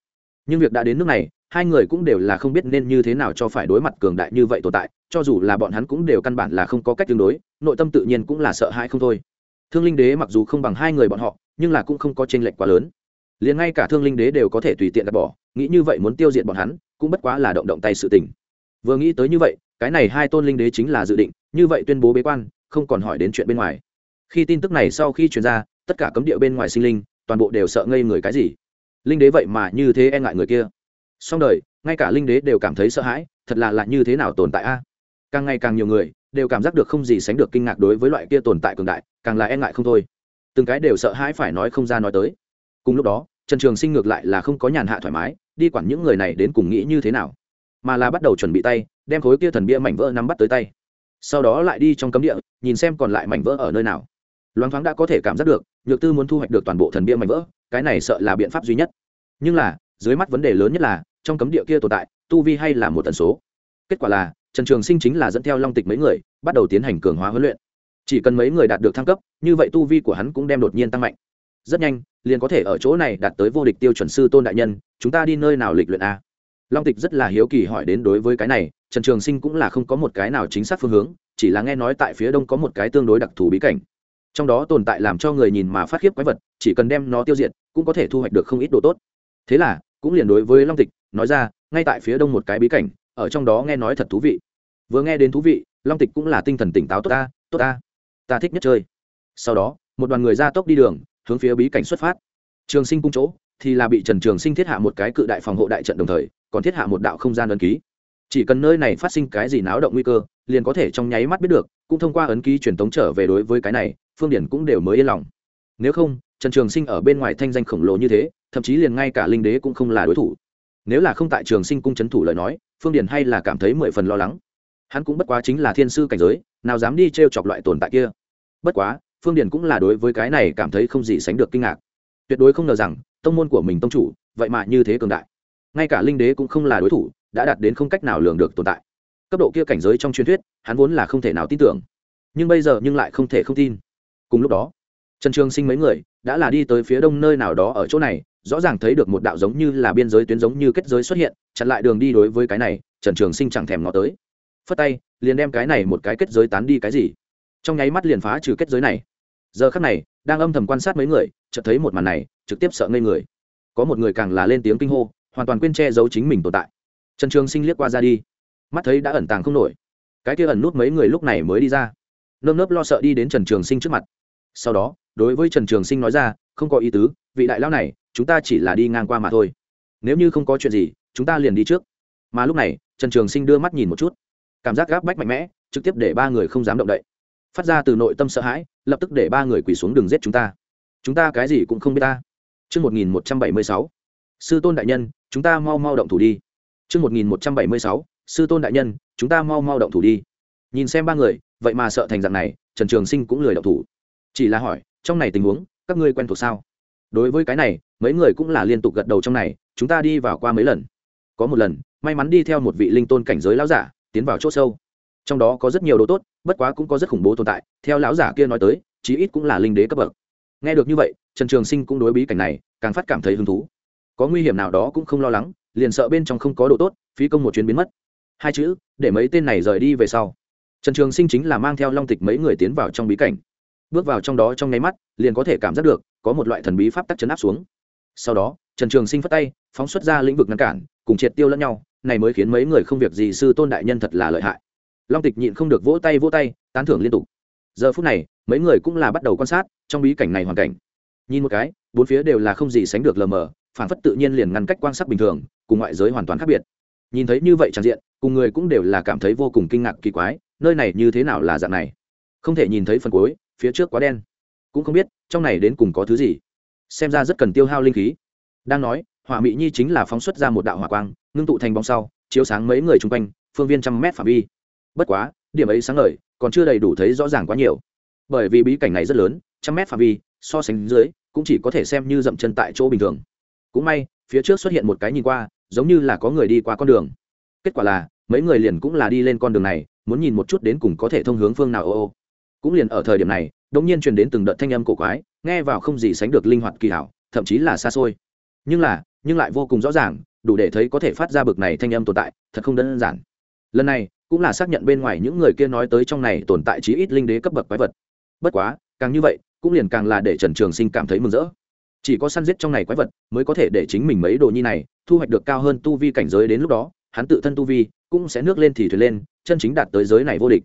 Speaker 1: Nhưng việc đã đến nước này, hai người cũng đều là không biết nên như thế nào cho phải đối mặt cường đại như vậy tồn tại, cho dù là bọn hắn cũng đều căn bản là không có cách tương đối, nội tâm tự nhiên cũng là sợ hãi không thôi. Thương linh đế mặc dù không bằng hai người bọn họ, nhưng là cũng không có tranh lệch quá lớn. Liền ngay cả thương linh đế đều có thể tùy tiện gạt bỏ, nghĩ như vậy muốn tiêu diệt bọn hắn, cũng bất quá là động động tay sự tình. Vừa nghĩ tới như vậy, cái này hai tôn linh đế chính là dự định, như vậy tuyên bố bế quan không còn hỏi đến chuyện bên ngoài. Khi tin tức này sau khi truyền ra, tất cả cấm địa bên ngoài sinh linh, toàn bộ đều sợ ngây người cái gì? Linh đế vậy mà như thế e ngại người kia. Song đời, ngay cả linh đế đều cảm thấy sợ hãi, thật là lạ như thế nào tồn tại a? Càng ngày càng nhiều người đều cảm giác được không gì sánh được kinh ngạc đối với loại kia tồn tại cường đại, càng là e ngại không thôi. Từng cái đều sợ hãi phải nói không ra nói tới. Cùng lúc đó, trần trường sinh ngược lại là không có nhàn hạ thoải mái, đi quản những người này đến cùng nghĩ như thế nào? Mà là bắt đầu chuẩn bị tay, đem khối kia thần bia mảnh vỡ nắm bắt tới tay sau đó lại đi trong cấm địa, nhìn xem còn lại mảnh vỡ ở nơi nào. Loáng thoáng đã có thể cảm giác được, nhược tư muốn thu hoạch được toàn bộ thần bia mảnh vỡ, cái này sợ là biện pháp duy nhất. Nhưng là, dưới mắt vấn đề lớn nhất là, trong cấm địa kia tồn tại, tu vi hay là một tần số? Kết quả là, trần trường sinh chính là dẫn theo long tịch mấy người, bắt đầu tiến hành cường hóa huấn luyện. Chỉ cần mấy người đạt được thăng cấp, như vậy tu vi của hắn cũng đem đột nhiên tăng mạnh. Rất nhanh, liền có thể ở chỗ này đạt tới vô địch tiêu chuẩn sư tôn đại nhân, chúng ta đi nơi nào lịch luyện a? Long tịch rất là hiếu kỳ hỏi đến đối với cái này trần trường sinh cũng là không có một cái nào chính xác phương hướng, chỉ là nghe nói tại phía đông có một cái tương đối đặc thù bí cảnh. Trong đó tồn tại làm cho người nhìn mà phát khiếp quái vật, chỉ cần đem nó tiêu diệt, cũng có thể thu hoạch được không ít đồ tốt. Thế là, cũng liền đối với long tịch, nói ra, ngay tại phía đông một cái bí cảnh, ở trong đó nghe nói thật thú vị. Vừa nghe đến thú vị, long tịch cũng là tinh thần tỉnh táo, tốt ta tốt ta ta thích nhất chơi. Sau đó, một đoàn người ra tốc đi đường, hướng phía bí cảnh xuất phát. Trường sinh cung chỗ, thì là bị trần trường sinh thiết hạ một cái cự đại phòng hộ đại trận đồng thời, còn thiết hạ một đạo không gian ấn ký chỉ cần nơi này phát sinh cái gì náo động nguy cơ, liền có thể trong nháy mắt biết được, cũng thông qua ấn ký truyền tống trở về đối với cái này, phương điển cũng đều mới yên lòng. Nếu không, trần trường sinh ở bên ngoài thanh danh khổng lồ như thế, thậm chí liền ngay cả linh đế cũng không là đối thủ. Nếu là không tại trường sinh cung c h ấ n thủ lời nói, phương điển hay là cảm thấy mười phần lo lắng. Hắn cũng bất quá chính là thiên sư cảnh giới, nào dám đi t r e o chọc loại tồn tại kia. Bất quá, phương điển cũng là đối với cái này cảm thấy không gì sánh được kinh ngạc. Tuyệt đối không ngờ rằng, tông môn của mình tông chủ, vậy mà như thế cường đại. Ngay cả linh đế cũng không là đối thủ đã đạt đến không cách nào lường được tồn tại. Cấp độ kia cảnh giới trong truyền thuyết, hắn vốn là không thể nào tin tưởng. Nhưng bây giờ nhưng lại không thể không tin. Cùng lúc đó, trần trường sinh mấy người đã là đi tới phía đông nơi nào đó ở chỗ này, rõ ràng thấy được một đạo giống như là biên giới tuyến giống như kết giới xuất hiện, chặn lại đường đi đối với cái này, trần trường sinh chẳng thèm ngó tới. Phất tay, liền đem cái này một cái kết giới tán đi cái gì. Trong nháy mắt liền phá trừ kết giới này. Giờ khắc này, đang âm thầm quan sát mấy người, chợt thấy một màn này, trực tiếp sợ ngây người. Có một người càng là lên tiếng kinh hô, hoàn toàn quên che giấu chính mình tồn tại trần trường sinh liếc qua ra đi. Mắt thấy đã ẩn tàng không nổi. Cái kia ẩn nút mấy người lúc này mới đi ra. Nơm nớp lo sợ đi đến trần trường sinh trước mặt. Sau đó đối với trần trường sinh nói ra không có ý tứ vị đại lao này chúng ta chỉ là đi ngang qua mà thôi. Nếu như không có chuyện gì chúng ta liền đi trước. Mà lúc này trần trường sinh đưa mắt nhìn một chút. Cảm giác gáp bách mạnh mẽ trực tiếp để ba người không dám động đậy. Phát ra từ nội tâm sợ hãi lập tức để ba người quỳ xuống đường giết chúng ta. Chúng ta cái gì cũng không biết ta. Trước 1176, sư tôn đại nhân, chúng ta mau mau động thủ đi. Trước 1176, sư tôn đại nhân, chúng ta mau mau động thủ đi. Nhìn xem ba người, vậy mà sợ thành dạng này, Trần Trường Sinh cũng lười động thủ. Chỉ là hỏi, trong này tình huống, các ngươi quen thuộc sao? Đối với cái này, mấy người cũng là liên tục gật đầu trong này, chúng ta đi vào qua mấy lần. Có một lần, may mắn đi theo một vị linh tôn cảnh giới lão giả, tiến vào chỗ sâu trong đó có rất nhiều đồ tốt bất quá cũng có rất khủng bố tồn tại theo lão giả kia nói tới chí ít cũng là linh đế cấp bậc nghe được như vậy trần trường sinh cũng đối bí cảnh này càng phát cảm thấy hứng thú có nguy hiểm nào đó cũng không lo lắng, liền sợ bên trong không có độ tốt, phí công một chuyến biến mất. Hai chữ, để mấy tên này rời đi về sau. Trần trường sinh chính là mang theo long tịch mấy người tiến vào trong bí cảnh. Bước vào trong đó trong nháy mắt, liền có thể cảm giác được, có một loại thần bí pháp tắc chấn áp xuống. Sau đó, trần trường sinh phát tay, phóng xuất ra lĩnh vực ngăn cản, cùng triệt tiêu lẫn nhau, này mới khiến mấy người không việc gì sư tôn đại nhân thật là lợi hại. Long tịch nhịn không được vỗ tay vỗ tay, tán thưởng liên tục. Giờ phút này, mấy người cũng là bắt đầu quan sát trong bí cảnh này hoàn cảnh. Nhìn một cái, bốn phía đều là không gì sánh được lờ mờ phản phất tự nhiên liền ngăn cách quan sát bình thường, cùng ngoại giới hoàn toàn khác biệt. Nhìn thấy như vậy tràn diện, cùng người cũng đều là cảm thấy vô cùng kinh ngạc kỳ quái, nơi này như thế nào là dạng này? Không thể nhìn thấy phần cuối, phía trước quá đen. Cũng không biết, trong này đến cùng có thứ gì. Xem ra rất cần tiêu hao linh khí. Đang nói, hỏa mỹ nhi chính là phóng xuất ra một đạo hỏa quang, ngưng tụ thành bóng sau, chiếu sáng mấy người chung quanh, phương viên trăm mét phạm vi. Bất quá, điểm ấy sáng ngời, còn chưa đầy đủ thấy rõ ràng quá nhiều. Bởi vì bí cảnh này rất lớn, trăm mét phạm vi, so sánh dưới, cũng chỉ có thể xem như dậm chân tại chỗ bình thường cũng may, phía trước xuất hiện một cái nhìn qua, giống như là có người đi qua con đường. Kết quả là, mấy người liền cũng là đi lên con đường này, muốn nhìn một chút đến cùng có thể thông hướng phương nào ô ô. Cũng liền ở thời điểm này đông nhiên truyền đến từng đợt thanh âm cổ quái, nghe vào không gì sánh được linh hoạt kỳ hảo, thậm chí là xa xôi. Nhưng là, nhưng lại vô cùng rõ ràng, đủ để thấy có thể phát ra bực này thanh âm tồn tại, thật không đơn giản. Lần này, cũng là xác nhận bên ngoài những người kia nói tới trong này tồn tại chí ít linh đế cấp bậc quái vật. Bất quá, càng như vậy, cũng liền càng là để trần trường sinh cảm thấy mừng rỡ chỉ có săn giết trong này quái vật mới có thể để chính mình mấy đồ nhi này thu hoạch được cao hơn tu vi cảnh giới đến lúc đó, hắn tự thân tu vi cũng sẽ nước lên thì thuyền lên, chân chính đạt tới giới này vô địch.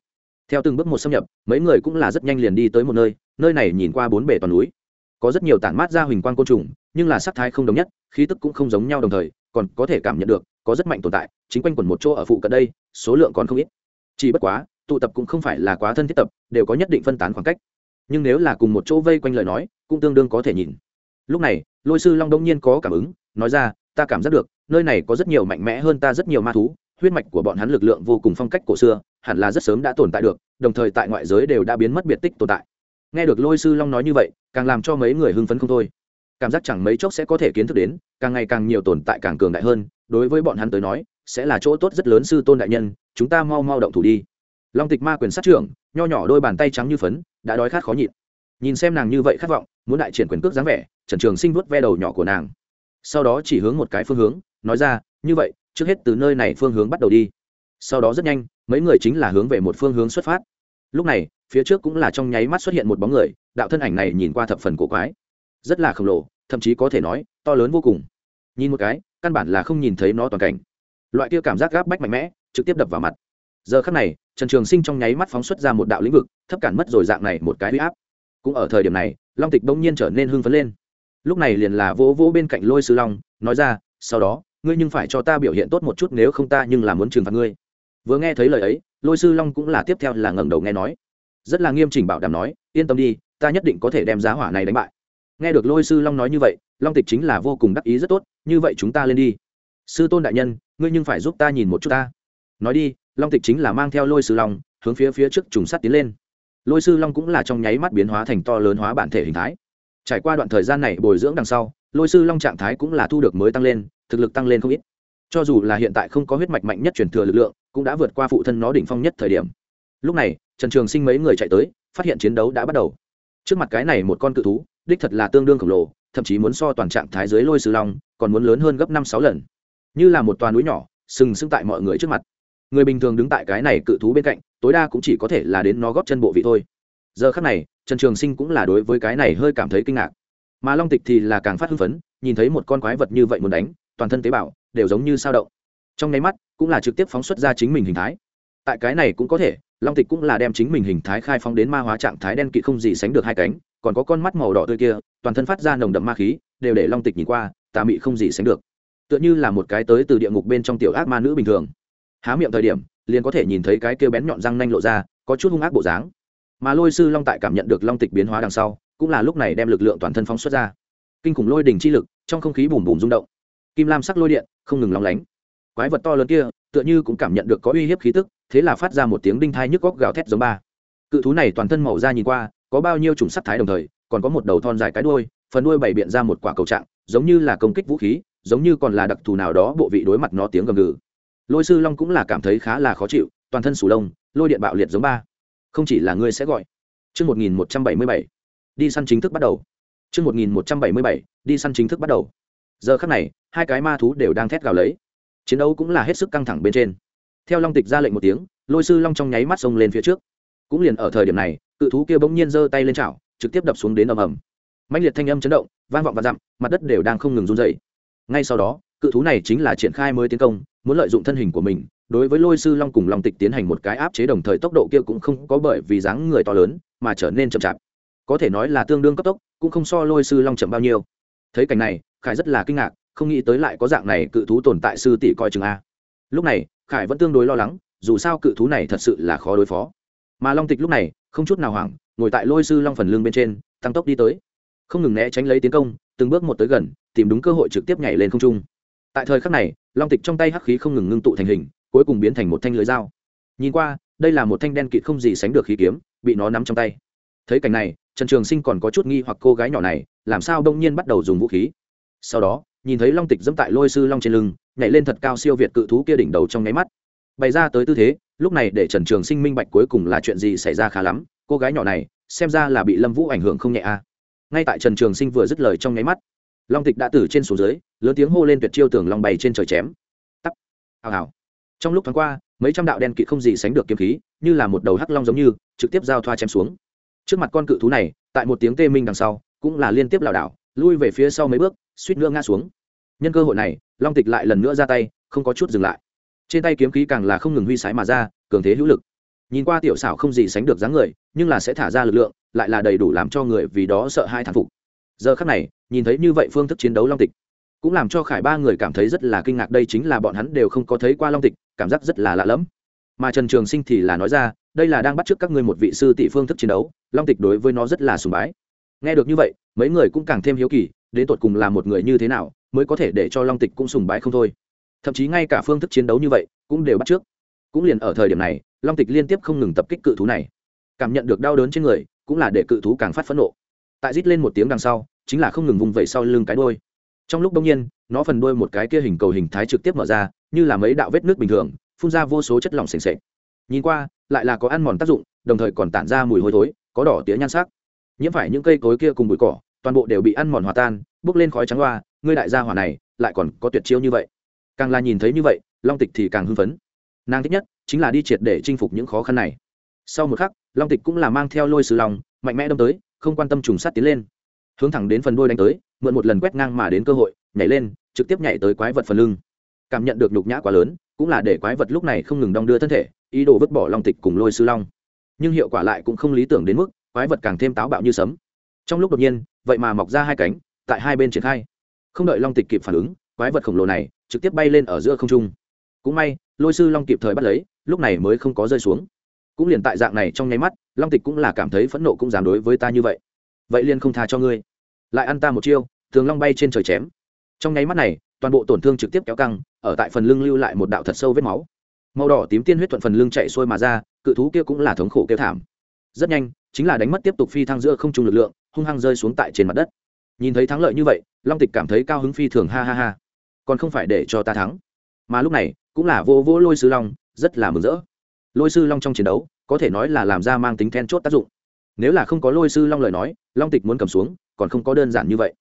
Speaker 1: Theo từng bước một xâm nhập, mấy người cũng là rất nhanh liền đi tới một nơi nơi này nhìn qua bốn bể toàn núi. Có rất nhiều tản mát ra huỳnh quang côn trùng, nhưng là sắc thái không đồng nhất, khí tức cũng không giống nhau đồng thời, còn có thể cảm nhận được, có rất mạnh tồn tại, chính quanh quẩn một chỗ ở phụ cận đây, số lượng còn không ít. Chỉ bất quá, tụ tập cũng không phải là quá thân thiết tập, đều có nhất định phân tán khoảng cách. Nhưng nếu là cùng một chỗ vây quanh lời nói, cũng tương đương có thể nhìn lúc này, lôi sư long đông nhiên có cảm ứng, nói ra, ta cảm giác được, nơi này có rất nhiều mạnh mẽ hơn ta rất nhiều ma thú, huyết mạch của bọn hắn lực lượng vô cùng phong cách cổ xưa, hẳn là rất sớm đã tồn tại được, đồng thời tại ngoại giới đều đã biến mất biệt tích tồn tại. Nghe được lôi sư long nói như vậy, càng làm cho mấy người hưng phấn không thôi. Cảm giác chẳng mấy chốc sẽ có thể kiến thức đến, càng ngày càng nhiều tồn tại càng cường đại hơn, đối với bọn hắn tới nói, sẽ là chỗ tốt rất lớn sư tôn đại nhân, chúng ta mau mau động thủ đi. Long tịch ma quyền sát trưởng, nho nhỏ đôi bàn tay trắng như phấn, đã đói khát khó nhịn nhìn xem nàng như vậy khát vọng, muốn đại triển quyền cước dáng vẻ, trần trường sinh vuốt ve đầu nhỏ của nàng. Sau đó chỉ hướng một cái phương hướng, nói ra, như vậy, trước hết từ nơi này phương hướng bắt đầu đi. Sau đó rất nhanh, mấy người chính là hướng về một phương hướng xuất phát. Lúc này, phía trước cũng là trong nháy mắt xuất hiện một bóng người, đạo thân ảnh này nhìn qua thập phần cổ quái. Rất là khổng lồ, thậm chí có thể nói, to lớn vô cùng. Nhìn một cái, căn bản là không nhìn thấy nó toàn cảnh. Loại kia cảm giác gáp bách mạnh mẽ, trực tiếp đập vào mặt. Giờ khắc này, trần trường sinh trong nháy mắt phóng xuất ra một đạo lĩnh vực, thấp cản mất rồi dạng này một cái huy áp cũng ở thời điểm này, long tịch bỗng nhiên trở nên hưng phấn lên. Lúc này liền là vỗ vỗ bên cạnh lôi sư long, nói ra, sau đó, ngươi nhưng phải cho ta biểu hiện tốt một chút nếu không ta nhưng là muốn trừng phạt ngươi. Vừa nghe thấy lời ấy, lôi sư long cũng là tiếp theo là ngẩng đầu nghe nói. Rất là nghiêm chỉnh bảo đảm nói, yên tâm đi, ta nhất định có thể đem giá hỏa này đánh bại. Nghe được lôi sư long nói như vậy, long tịch chính là vô cùng đắc ý rất tốt, như vậy chúng ta lên đi. Sư tôn đại nhân, ngươi nhưng phải giúp ta nhìn một chút ta. Nói đi. Long tịch chính là mang theo lôi sư long, hướng phía phía trước trùng sắt tiến lên lôi sư long cũng là trong nháy mắt biến hóa thành to lớn hóa bản thể hình thái. Trải qua đoạn thời gian này bồi dưỡng đằng sau, lôi sư long trạng thái cũng là thu được mới tăng lên, thực lực tăng lên không ít. Cho dù là hiện tại không có huyết mạch mạnh nhất truyền thừa lực lượng, cũng đã vượt qua phụ thân nó đỉnh phong nhất thời điểm. Lúc này, trần trường sinh mấy người chạy tới, phát hiện chiến đấu đã bắt đầu. Trước mặt cái này một con cự thú, đích thật là tương đương khổng lồ, thậm chí muốn so toàn trạng thái dưới lôi sư long, còn muốn lớn hơn gấp năm sáu lần. Như là một toàn núi nhỏ, sừng sững tại mọi người trước mặt. Người bình thường đứng tại cái này cự thú bên cạnh tối đa cũng chỉ có thể là đến nó góp chân bộ vị thôi. Giờ khắc này, trần trường sinh cũng là đối với cái này hơi cảm thấy kinh ngạc. Mà long tịch thì là càng phát hưng phấn, nhìn thấy một con quái vật như vậy muốn đánh, toàn thân tế bào đều giống như sao động. Trong nháy mắt, cũng là trực tiếp phóng xuất ra chính mình hình thái. Tại cái này cũng có thể, long tịch cũng là đem chính mình hình thái khai phóng đến ma hóa trạng thái đen kỵ không gì sánh được hai cánh, còn có con mắt màu đỏ tươi kia, toàn thân phát ra nồng đậm ma khí, đều để long tịch nhìn qua, tà mị không gì sánh được. Tựa như là một cái tới từ địa ngục bên trong tiểu ác ma nữ bình thường. Há miệng thời điểm liền có thể nhìn thấy cái kia bén nhọn răng nanh lộ ra, có chút hung ác bộ dáng. Mà lôi sư long tại cảm nhận được long tịch biến hóa đằng sau, cũng là lúc này đem lực lượng toàn thân phóng xuất ra. Kinh khủng lôi đỉnh chi lực, trong không khí bùm bùm rung động. Kim lam sắc lôi điện, không ngừng lóng lánh. Quái vật to lớn kia, tựa như cũng cảm nhận được có uy hiếp khí tức, thế là phát ra một tiếng đinh thai nhức góc gào thét giống ba. Cự thú này toàn thân màu da nhìn qua, có bao nhiêu chủng sắc thái đồng thời, còn có một đầu thon dài cái đuôi, phần đuôi bày biện ra một quả cầu trạng, giống như là công kích vũ khí, giống như còn là đặc thù nào đó bộ vị đối mặt nó tiếng gầm gừ lôi sư long cũng là cảm thấy khá là khó chịu toàn thân sủ lông lôi điện bạo liệt giống ba không chỉ là ngươi sẽ gọi Chưn một nghìn một trăm bảy mươi bảy, đi săn chính thức bắt đầu. Chưn một nghìn một trăm bảy mươi bảy, đi săn chính thức bắt đầu. Giờ khắc này, hai cái ma thú đều đang thét gào lấy. Chiến đấu cũng là hết sức căng thẳng bên trên. Theo Long Tịch ra lệnh một tiếng, Lôi Sư Long trong nháy mắt xông lên phía trước. Cũng liền ở thời điểm này, cự thú kia bỗng nhiên giơ tay lên chảo, trực tiếp đập xuống đến ầm ầm. Mãnh liệt thanh âm chấn động, vang vọng và dặm, mặt đất đều đang không ngừng run rẩy. Ngay sau đó, cự thú này chính là triển khai mới tiến công, muốn lợi dụng thân hình của mình, đối với Lôi Sư Long cùng Long Tịch tiến hành một cái áp chế đồng thời tốc độ kia cũng không có bởi vì dáng người to lớn mà trở nên chậm chạp. Có thể nói là tương đương cấp tốc, cũng không so Lôi Sư Long chậm bao nhiêu. Thấy cảnh này, Khải rất là kinh ngạc, không nghĩ tới lại có dạng này cự thú tồn tại sư tỷ coi chừng a. Lúc này, Khải vẫn tương đối lo lắng, dù sao cự thú này thật sự là khó đối phó. Mà Long Tịch lúc này, không chút nào hoảng, ngồi tại Lôi Sư Long phần lưng bên trên, tăng tốc đi tới không ngừng né tránh lấy tiến công từng bước một tới gần tìm đúng cơ hội trực tiếp nhảy lên không trung tại thời khắc này, long tịch trong tay hắc khí không ngừng ngưng tụ thành hình, cuối cùng biến thành một thanh lưới dao. Nhìn qua, đây là một thanh đen kịt không gì sánh được khí kiếm, bị nó nắm trong tay. Thấy cảnh này, trần trường sinh còn có chút nghi hoặc cô gái nhỏ này, làm sao đông nhiên bắt đầu dùng vũ khí? Sau đó, nhìn thấy long tịch dẫm tại lôi sư long trên lưng, nhảy lên thật cao siêu việt cự thú kia đỉnh đầu trong nháy mắt. Bày ra tới tư thế, lúc này để trần trường sinh minh bạch cuối cùng là chuyện gì xảy ra khá lắm, cô gái nhỏ này, xem ra là bị lâm vũ ảnh hưởng không nhẹ a ngay tại trần trường sinh vừa dứt lời trong nháy mắt long tịch đã từ trên xuống dưới, lớn tiếng hô lên tuyệt chiêu tường long bày trên trời chém. Tắp hào hào. Trong lúc thoáng qua, mấy trăm đạo đen kỵ không gì sánh được kiếm khí, như là một đầu hắc long giống như, trực tiếp giao thoa chém xuống. Trước mặt con cự thú này, tại một tiếng tê minh đằng sau, cũng là liên tiếp lảo đảo, lui về phía sau mấy bước, suýt nữa ngã xuống. Nhân cơ hội này, long tịch lại lần nữa ra tay, không có chút dừng lại. Trên tay kiếm khí càng là không ngừng huy sái mà ra, cường thế hữu lực. Nhìn qua tiểu xảo không gì sánh được dáng người, nhưng là sẽ thả ra lực lượng, lại là đầy đủ làm cho người vì đó sợ hai thán phục giờ khắc này, nhìn thấy như vậy phương thức chiến đấu long tịch, cũng làm cho khải ba người cảm thấy rất là kinh ngạc, đây chính là bọn hắn đều không có thấy qua long tịch, cảm giác rất là lạ lẫm. Mà trần trường sinh thì là nói ra, đây là đang bắt t r ư ớ c các ngươi một vị sư tỷ phương thức chiến đấu, long tịch đối với nó rất là sùng bái. Nghe được như vậy, mấy người cũng càng thêm hiếu kỳ, đến tột cùng là một người như thế nào mới có thể để cho long tịch cũng sùng bái không thôi. Thậm chí ngay cả phương thức chiến đấu như vậy cũng đều bắt trước cũng liền ở thời điểm này, long tịch liên tiếp không ngừng tập kích cự thú này. Cảm nhận được đau đớn trên người, cũng là để cự thú càng phát phẫn nộ tại rít lên một tiếng đằng sau, chính là không ngừng vùng vẫy sau lưng cái đôi trong lúc đông nhiên, nó phần đuôi một cái kia hình cầu hình thái trực tiếp mở ra, như là mấy đạo vết nước bình thường, phun ra vô số chất lỏng sền sệt. nhìn qua, lại là có ăn mòn tác dụng, đồng thời còn tản ra mùi hôi thối, có đỏ tía nhan sắc. Nhiễm phải những cây cối kia cùng bụi cỏ, toàn bộ đều bị ăn mòn hòa tan, bốc lên khói trắng loa ngươi đại gia hỏa này, lại còn có tuyệt chiêu như vậy. Càng là nhìn thấy như vậy, long tịch thì càng hưng phấn. Nàng thích nhất chính là đi triệt để chinh phục những khó khăn này. Sau một khắc, long tịch cũng là mang theo lôi sư lòng mạnh mẽ đâm tới không quan tâm trùng sát tiến lên. Hướng thẳng đến phần đôi đánh tới, mượn một lần quét ngang mà đến cơ hội, nhảy lên, trực tiếp nhảy tới quái vật phần lưng. Cảm nhận được nhục nhã quá lớn, cũng là để quái vật lúc này không ngừng đong đưa thân thể, ý đồ vứt bỏ long tịch cùng lôi sư long. Nhưng hiệu quả lại cũng không lý tưởng đến mức, quái vật càng thêm táo bạo như sấm. Trong lúc đột nhiên, vậy mà mọc ra hai cánh, tại hai bên triển khai. Không đợi long tịch kịp phản ứng, quái vật khổng lồ này trực tiếp bay lên ở giữa không trung. Cũng may, lôi sư long kịp thời bắt lấy, lúc này mới không có rơi xuống. Cũng liền tại dạng này trong nháy mắt long tịch cũng là cảm thấy phẫn nộ cũng dám đối với ta như vậy. Vậy liền không tha cho ngươi. Lại ăn ta một chiêu, Thường long bay trên trời chém. Trong nháy mắt này, toàn bộ tổn thương trực tiếp kéo căng, ở tại phần lưng lưu lại một đạo thật sâu vết máu. Màu đỏ tím tiên huyết thuận phần lưng chạy sôi mà ra, cự thú kia cũng là thống khổ kêu thảm. Rất nhanh, chính là đánh mất tiếp tục phi thăng giữa không trung lực lượng, hung hăng rơi xuống tại trên mặt đất. Nhìn thấy thắng lợi như vậy, long tịch cảm thấy cao hứng phi thường, ha ha ha. Còn không phải để cho ta thắng. Mà lúc này, cũng là vô vô lôi sư long, rất là mừng rỡ. Lôi sư long trong chiến đấu có thể nói là làm ra mang tính then chốt tác dụng. Nếu là không có lôi sư long lời nói, long tịch muốn cầm xuống, còn không có đơn giản như vậy.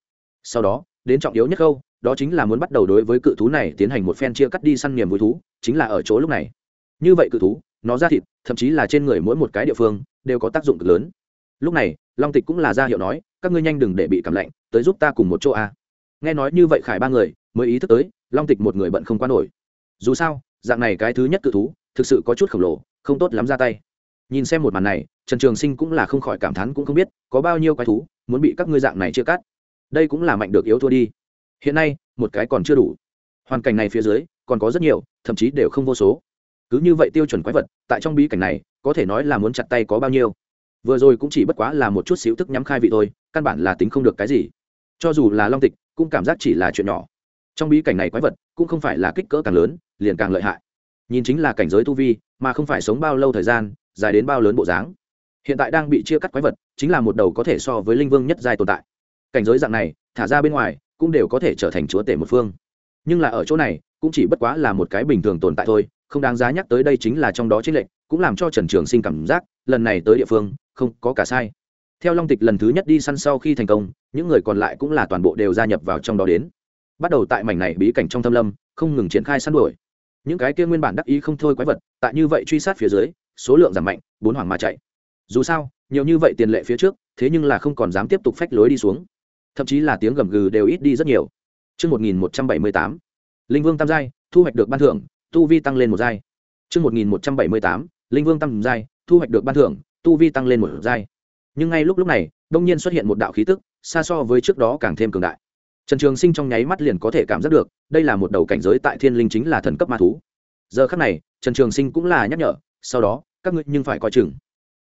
Speaker 1: Sau đó, đến trọng yếu nhất câu đó chính là muốn bắt đầu đối với cự thú này tiến hành một phen chia cắt đi săn niềm vui thú, chính là ở chỗ lúc này. Như vậy cự thú, nó ra thịt, thậm chí là trên người mỗi một cái địa phương, đều có tác dụng cực lớn. Lúc này, long tịch cũng là ra hiệu nói, các ngươi nhanh đừng để bị cảm lạnh, tới giúp ta cùng một chỗ a. Nghe nói như vậy khải ba người mới ý thức tới, long tịch một người bận không qua nổi. Dù sao, dạng này cái thứ nhất cự thú, thực sự có chút khổng lồ, không tốt lắm ra tay nhìn xem một màn này, trần trường sinh cũng là không khỏi cảm thán cũng không biết, có bao nhiêu quái thú muốn bị các ngươi dạng này chia cắt. Đây cũng là mạnh được yếu thua đi. Hiện nay, một cái còn chưa đủ. Hoàn cảnh này phía dưới, còn có rất nhiều, thậm chí đều không vô số. Cứ như vậy tiêu chuẩn quái vật, tại trong bí cảnh này, có thể nói là muốn chặt tay có bao nhiêu. Vừa rồi cũng chỉ bất quá là một chút xíu thức nhắm khai vị thôi, căn bản là tính không được cái gì. Cho dù là long tịch, cũng cảm giác chỉ là chuyện nhỏ. Trong bí cảnh này quái vật, cũng không phải là kích cỡ càng lớn, liền càng lợi hại. Nhìn chính là cảnh giới tu vi, mà không phải sống bao lâu thời gian dài đến bao lớn bộ dáng. Hiện tại đang bị chia cắt quái vật, chính là một đầu có thể so với linh vương nhất giai tồn tại. Cảnh giới dạng này, thả ra bên ngoài, cũng đều có thể trở thành chúa tể một phương. Nhưng là ở chỗ này, cũng chỉ bất quá là một cái bình thường tồn tại thôi, không đáng giá nhắc tới đây chính là trong đó chính lệnh cũng làm cho trần trường sinh cảm giác, lần này tới địa phương, không có cả sai. Theo long tịch lần thứ nhất đi săn sau khi thành công, những người còn lại cũng là toàn bộ đều gia nhập vào trong đó đến. Bắt đầu tại mảnh này bí cảnh trong thâm lâm, không ngừng triển khai săn đuổi. Những cái kia nguyên bản đắc ý không thôi quái vật, tại như vậy truy sát phía dưới số lượng giảm mạnh bốn hoàng mà chạy dù sao nhiều như vậy tiền lệ phía trước thế nhưng là không còn dám tiếp tục phách lối đi xuống thậm chí là tiếng gầm gừ đều ít đi rất nhiều Trước 1178, Linh Vương Tam Giai, thu hoạch được ban thưởng, tu vi tăng lên một giai. Trước 1178, Linh Vương Tam Giai, thu hoạch được ban thưởng, tu vi tăng lên một giai. Nhưng ngay lúc lúc này, đông nhiên xuất hiện một đạo khí tức, xa so với trước đó càng thêm cường đại. Trần Trường Sinh trong nháy mắt liền có thể cảm giác được, đây là một đầu cảnh giới tại thiên linh chính là thần cấp ma thú. Giờ khắc này, Trần Trường Sinh cũng là nhắc nhở, sau đó, các ngươi nhưng phải coi chừng.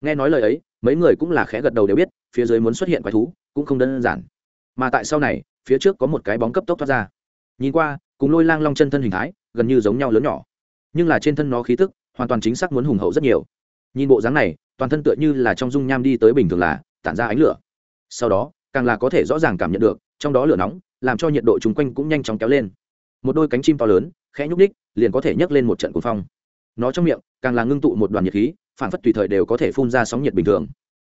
Speaker 1: Nghe nói lời ấy, mấy người cũng là khẽ gật đầu đều biết, phía dưới muốn xuất hiện quái thú, cũng không đơn giản. Mà tại sau này phía trước có một cái bóng cấp tốc thoát ra. Nhìn qua cùng lôi lang long chân thân hình thái gần như giống nhau lớn nhỏ. Nhưng là trên thân nó khí tức hoàn toàn chính xác muốn hùng hậu rất nhiều. Nhìn bộ dáng này toàn thân tựa như là trong dung nham đi tới bình thường là tản ra ánh lửa. Sau đó càng là có thể rõ ràng cảm nhận được trong đó lửa nóng làm cho nhiệt độ chung quanh cũng nhanh chóng kéo lên. Một đôi cánh chim to lớn khẽ nhúc ních liền có thể nhấc lên một trận cuồng phong nó trong miệng, càng là ngưng tụ một đoàn nhiệt khí, phản phất tùy thời đều có thể phun ra sóng nhiệt bình thường.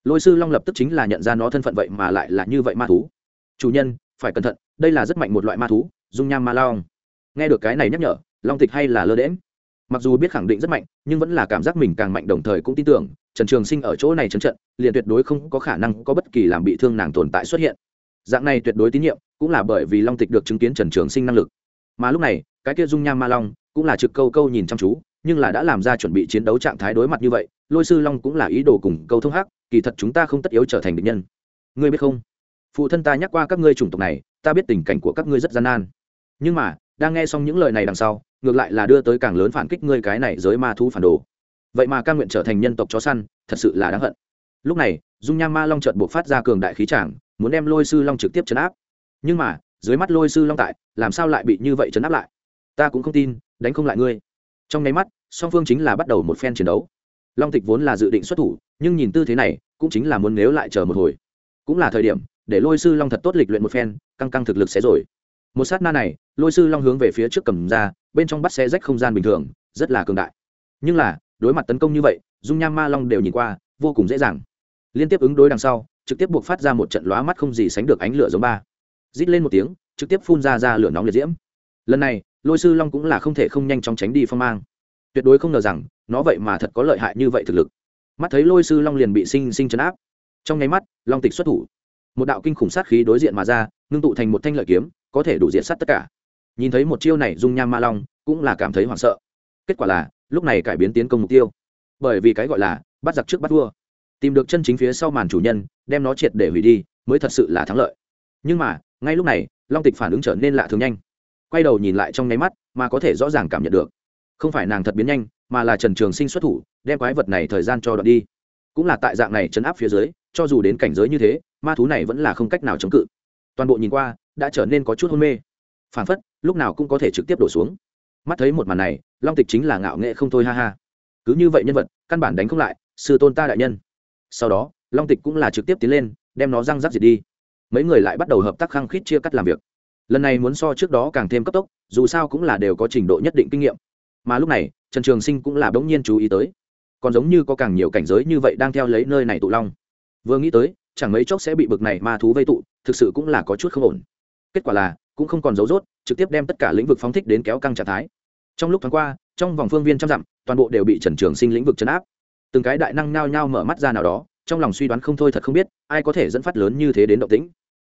Speaker 1: Lôi sư long lập tức chính là nhận ra nó thân phận vậy mà lại là như vậy ma thú. Chủ nhân, phải cẩn thận, đây là rất mạnh một loại ma thú, dung nham ma long. Nghe được cái này nhắc nhở, long tịch hay là lơ đễm mặc dù biết khẳng định rất mạnh, nhưng vẫn là cảm giác mình càng mạnh đồng thời cũng tin tưởng, trần trường sinh ở chỗ này trấn trận, liền tuyệt đối không có khả năng có bất kỳ làm bị thương nàng tồn tại xuất hiện. Dạng này tuyệt đối tín nhiệm, cũng là bởi vì long tịch được chứng kiến trần trường sinh năng lực. Mà lúc này, cái kia dung nham ma long cũng là trực câu câu nhìn chăm chú nhưng là đã làm ra chuẩn bị chiến đấu trạng thái đối mặt như vậy, lôi sư long cũng là ý đồ cùng câu thông hắc, kỳ thật chúng ta không tất yếu trở thành địch nhân. Ngươi biết không? Phụ thân ta nhắc qua các ngươi chủng tộc này, ta biết tình cảnh của các ngươi rất gian nan. Nhưng mà, đang nghe xong những lời này đằng sau, ngược lại là đưa tới càng lớn phản kích ngươi cái này giới ma thú phản đồ. Vậy mà ca nguyện trở thành nhân tộc chó săn, thật sự là đáng hận. Lúc này, dung nham ma long trợt buộc phát ra cường đại khí tràng muốn đem lôi sư long trực tiếp chấn áp. Nhưng mà, dưới mắt lôi sư long tại, làm sao lại bị như vậy chấn áp lại? Ta cũng không tin, đánh không lại ngươi. Trong nháy mắt song phương chính là bắt đầu một phen chiến đấu. Long tịch vốn là dự định xuất thủ, nhưng nhìn tư thế này, cũng chính là muốn nếu lại chờ một hồi. Cũng là thời điểm, để lôi sư long thật tốt lịch luyện một phen, căng căng thực lực sẽ rồi. Một sát na này, lôi sư long hướng về phía trước cầm ra, bên trong bắt xe rách không gian bình thường, rất là cường đại. Nhưng là, đối mặt tấn công như vậy, dung nham ma long đều nhìn qua, vô cùng dễ dàng. Liên tiếp ứng đối đằng sau, trực tiếp buộc phát ra một trận lóa mắt không gì sánh được ánh lửa giống ba. Rít lên một tiếng, trực tiếp phun ra ra lửa nóng liệt diễm. Lần này, lôi sư long cũng là không thể không nhanh chóng tránh đi phong mang tuyệt đối không ngờ rằng, nó vậy mà thật có lợi hại như vậy thực lực. Mắt thấy lôi sư long liền bị sinh sinh chấn áp. Trong nháy mắt, long tịch xuất thủ. Một đạo kinh khủng sát khí đối diện mà ra, ngưng tụ thành một thanh lợi kiếm, có thể đủ diện sát tất cả. Nhìn thấy một chiêu này dung nham ma long, cũng là cảm thấy hoảng sợ. Kết quả là, lúc này cải biến tiến công mục tiêu. Bởi vì cái gọi là, bắt giặc trước bắt vua. Tìm được chân chính phía sau màn chủ nhân, đem nó triệt để hủy đi, mới thật sự là thắng lợi. Nhưng mà, ngay lúc này, long tịch phản ứng trở nên lạ thường nhanh. Quay đầu nhìn lại trong nháy mắt, mà có thể rõ ràng cảm nhận được không phải nàng thật biến nhanh, mà là trần trường sinh xuất thủ, đem quái vật này thời gian cho đoạn đi. Cũng là tại dạng này chấn áp phía dưới, cho dù đến cảnh giới như thế, ma thú này vẫn là không cách nào chống cự. Toàn bộ nhìn qua, đã trở nên có chút hôn mê. Phản phất, lúc nào cũng có thể trực tiếp đổ xuống. Mắt thấy một màn này, long tịch chính là ngạo nghệ không thôi ha ha. Cứ như vậy nhân vật, căn bản đánh không lại, sư tôn ta đại nhân. Sau đó, long tịch cũng là trực tiếp tiến lên, đem nó răng rắc diệt đi. Mấy người lại bắt đầu hợp tác khăng khít chia cắt làm việc. Lần này muốn so trước đó càng thêm cấp tốc, dù sao cũng là đều có trình độ nhất định kinh nghiệm mà lúc này, trần trường sinh cũng là bỗng nhiên chú ý tới. Còn giống như có càng nhiều cảnh giới như vậy đang theo lấy nơi này tụ long. Vừa nghĩ tới, chẳng mấy chốc sẽ bị bực này ma thú vây tụ, thực sự cũng là có chút không ổn. Kết quả là, cũng không còn dấu dốt trực tiếp đem tất cả lĩnh vực phóng thích đến kéo căng trạng thái. Trong lúc thoáng qua, trong vòng phương viên trăm dặm, toàn bộ đều bị trần trường sinh lĩnh vực chấn áp. Từng cái đại năng nhao nhao mở mắt ra nào đó, trong lòng suy đoán không thôi thật không biết, ai có thể dẫn phát lớn như thế đến động tĩnh.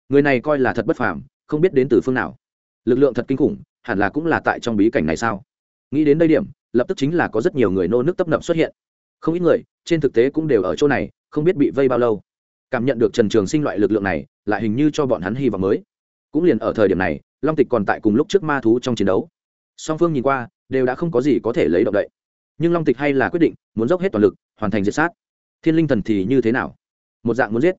Speaker 1: Người này coi là thật bất phàm, không biết đến từ phương nào. Lực lượng thật kinh khủng, hẳn là cũng là tại trong bí cảnh này sao? Nghĩ đến đây điểm, lập tức chính là có rất nhiều người nô nước tấp nập xuất hiện. Không ít người, trên thực tế cũng đều ở chỗ này, không biết bị vây bao lâu. Cảm nhận được trần trường sinh loại lực lượng này, lại hình như cho bọn hắn hy vọng mới. Cũng liền ở thời điểm này, long tịch còn tại cùng lúc trước ma thú trong chiến đấu. Song phương nhìn qua, đều đã không có gì có thể lấy động đậy. Nhưng long tịch hay là quyết định, muốn dốc hết toàn lực, hoàn thành diệt sát. Thiên linh thần thì như thế nào? Một dạng muốn giết.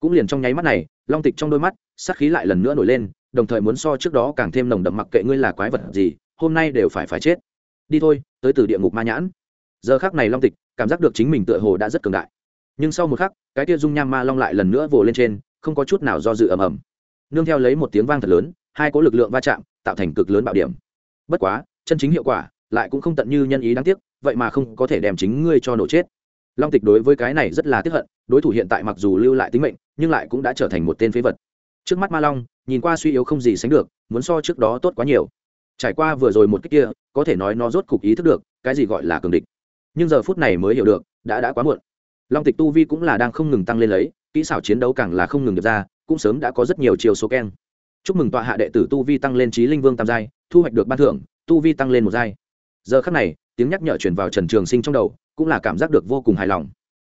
Speaker 1: Cũng liền trong nháy mắt này, long tịch trong đôi mắt, sát khí lại lần nữa nổi lên, đồng thời muốn so trước đó càng thêm nồng đậm mặc kệ ngươi là quái vật gì, hôm nay đều phải phải chết đi thôi, tới từ địa ngục ma nhãn. Giờ khác này long tịch, cảm giác được chính mình tựa hồ đã rất cường đại. Nhưng sau một khắc, cái tia dung nham ma long lại lần nữa vồ lên trên, không có chút nào do dự ầm ầm. Nương theo lấy một tiếng vang thật lớn, hai có lực lượng va chạm, tạo thành cực lớn bạo điểm. Bất quá, chân chính hiệu quả lại cũng không tận như nhân ý đáng tiếc, vậy mà không có thể đem chính ngươi cho nổ chết. Long tịch đối với cái này rất là tiếc hận, đối thủ hiện tại mặc dù lưu lại tính mệnh, nhưng lại cũng đã trở thành một tên phế vật. Trước mắt ma long, nhìn qua suy yếu không gì sánh được, muốn so trước đó tốt quá nhiều trải qua vừa rồi một cách kia, có thể nói nó rốt cục ý thức được cái gì gọi là cường địch. Nhưng giờ phút này mới hiểu được, đã đã quá muộn. Long tịch tu vi cũng là đang không ngừng tăng lên lấy, kỹ xảo chiến đấu càng là không ngừng được ra, cũng sớm đã có rất nhiều chiều số keng. Chúc mừng tọa hạ đệ tử tu vi tăng lên trí linh vương tam giai, thu hoạch được ban thưởng, tu vi tăng lên một giai. Giờ khắc này, tiếng nhắc nhở truyền vào trần trường sinh trong đầu, cũng là cảm giác được vô cùng hài lòng.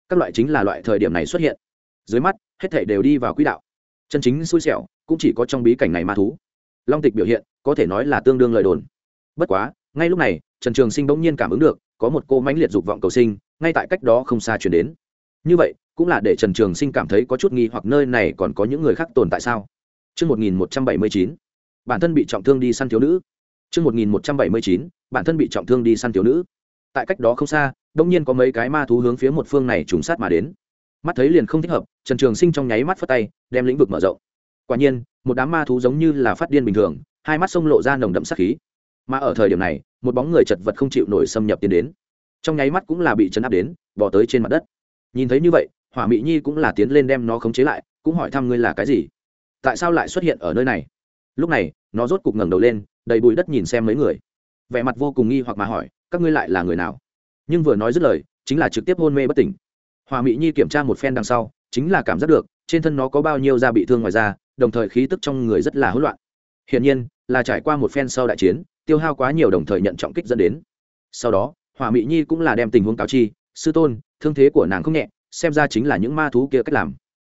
Speaker 1: Các loại chính là loại thời điểm này xuất hiện. Dưới mắt, hết thể đều đi vào quỹ đạo. Chân chính xui xẻo, cũng chỉ có trong bí cảnh này ma thú long tịch biểu hiện có thể nói là tương đương lời đồn bất quá ngay lúc này trần trường sinh bỗng nhiên cảm ứng được có một cô mãnh liệt dục vọng cầu sinh ngay tại cách đó không xa chuyển đến như vậy cũng là để trần trường sinh cảm thấy có chút nghi hoặc nơi này còn có những người khác tồn tại sao Trước 1179, bản thân bị trọng thương đi săn thiếu nữ. Trước 1179, bản thân bị trọng thương đi săn thiếu nữ. Tại cách đó không xa, đông nhiên có mấy cái ma thú hướng phía một phương này trùng sát mà đến. Mắt thấy liền không thích hợp, Trần Trường Sinh trong nháy mắt phất tay, đem lĩnh vực mở rộng. Quả nhiên, một đám ma thú giống như là phát điên bình thường, hai mắt sông lộ ra nồng đậm sát khí. Mà ở thời điểm này, một bóng người chật vật không chịu nổi xâm nhập tiến đến. Trong nháy mắt cũng là bị chấn áp đến, bỏ tới trên mặt đất. Nhìn thấy như vậy, Hỏa mỹ Nhi cũng là tiến lên đem nó khống chế lại, cũng hỏi thăm ngươi là cái gì? Tại sao lại xuất hiện ở nơi này? Lúc này, nó rốt cục ngẩng đầu lên, đầy bụi đất nhìn xem mấy người. Vẻ mặt vô cùng nghi hoặc mà hỏi, các ngươi lại là người nào? Nhưng vừa nói dứt lời, chính là trực tiếp hôn mê bất tỉnh. Hỏa mỹ Nhi kiểm tra một phen đằng sau, chính là cảm giác được trên thân nó có bao nhiêu da bị thương ngoài da, đồng thời khí tức trong người rất là hỗn loạn. Hiển nhiên là trải qua một phen sau đại chiến tiêu hao quá nhiều đồng thời nhận trọng kích dẫn đến. Sau đó hỏa mỹ nhi cũng là đem tình huống cáo chi sư tôn thương thế của nàng không nhẹ xem ra chính là những ma thú kia cách làm.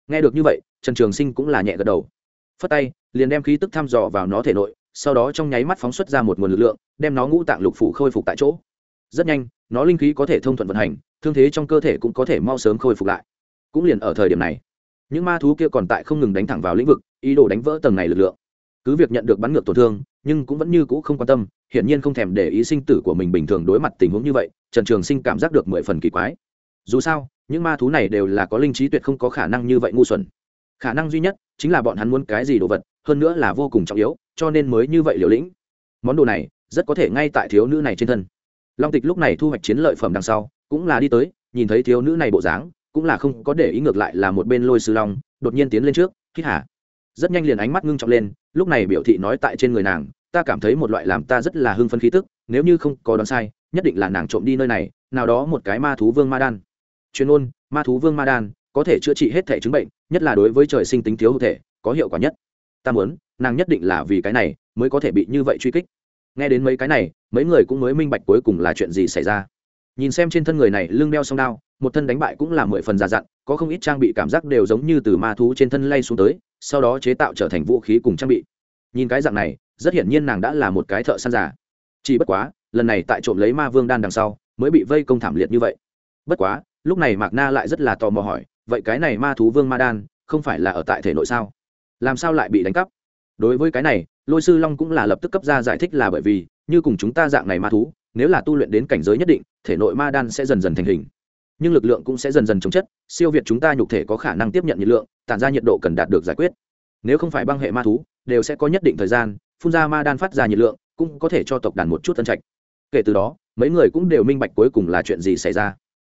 Speaker 1: Nghe được như vậy trần trường sinh cũng là nhẹ gật đầu. Phất tay liền đem khí tức thăm dò vào nó thể nội sau đó trong nháy mắt phóng xuất ra một nguồn lực lượng đem nó ngũ tạng lục phủ khôi phục tại chỗ. Rất nhanh nó linh khí có thể thông thuận vận hành thương thế trong cơ thể cũng có thể mau sớm khôi phục lại. Cũng liền ở thời điểm này những ma thú kia còn tại không ngừng đánh thẳng vào lĩnh vực, ý đồ đánh vỡ tầng này lực lượng. Cứ việc nhận được bắn ngược tổn thương, nhưng cũng vẫn như cũ không quan tâm, hiển nhiên không thèm để ý sinh tử của mình bình thường đối mặt tình huống như vậy, trần trường sinh cảm giác được mười phần kỳ quái. Dù sao, những ma thú này đều là có linh trí tuyệt không có khả năng như vậy ngu xuẩn. Khả năng duy nhất chính là bọn hắn muốn cái gì đồ vật, hơn nữa là vô cùng trọng yếu, cho nên mới như vậy liều lĩnh. Món đồ này rất có thể ngay tại thiếu nữ này trên thân. Long tịch lúc này thu hoạch chiến lợi phẩm đằng sau, cũng là đi tới, nhìn thấy thiếu nữ này bộ dáng cũng là không có để ý ngược lại là một bên lôi sư long, đột nhiên tiến lên trước hít hả rất nhanh liền ánh mắt ngưng trọng lên, lúc này biểu thị nói tại trên người nàng, ta cảm thấy một loại làm ta rất là hưng phấn khí tức, nếu như không có đoán sai, nhất định là nàng trộm đi nơi này, nào đó một cái ma thú vương ma đan. Chuyên ôn ma thú vương ma đan, có thể chữa trị hết thể chứng bệnh, nhất là đối với trời sinh tính thiếu hụt thể, có hiệu quả nhất. Ta muốn, nàng nhất định là vì cái này, mới có thể bị như vậy truy kích. Nghe đến mấy cái này, mấy người cũng mới minh bạch cuối cùng là chuyện gì xảy ra nhìn xem trên thân người này lưng đeo song đao, một thân đánh bại cũng là mười phần già dặn, có không ít trang bị cảm giác đều giống như từ ma thú trên thân lay xuống tới, sau đó chế tạo trở thành vũ khí cùng trang bị. Nhìn cái dạng này, rất hiển nhiên nàng đã là một cái thợ săn giả chỉ bất quá, lần này tại trộm lấy ma vương đan đằng sau, mới bị vây công thảm liệt như vậy. Bất quá, lúc này mạc na lại rất là tò mò hỏi, vậy cái này ma thú vương ma đan, không phải là ở tại thể nội sao? Làm sao lại bị đánh cắp? Đối với cái này, lôi sư long cũng là lập tức cấp ra giải thích là bởi vì, như cùng chúng ta dạng này ma thú nếu là tu luyện đến cảnh giới nhất định, thể nội ma đan sẽ dần dần thành hình. Nhưng lực lượng cũng sẽ dần dần chống chất, siêu việt chúng ta nhục thể có khả năng tiếp nhận nhiệt lượng, tản ra nhiệt độ cần đạt được giải quyết. Nếu không phải băng hệ ma thú, đều sẽ có nhất định thời gian, phun ra ma đan phát ra nhiệt lượng, cũng có thể cho tộc đàn một chút tân trạch. Kể từ đó, mấy người cũng đều minh bạch cuối cùng là chuyện gì xảy ra.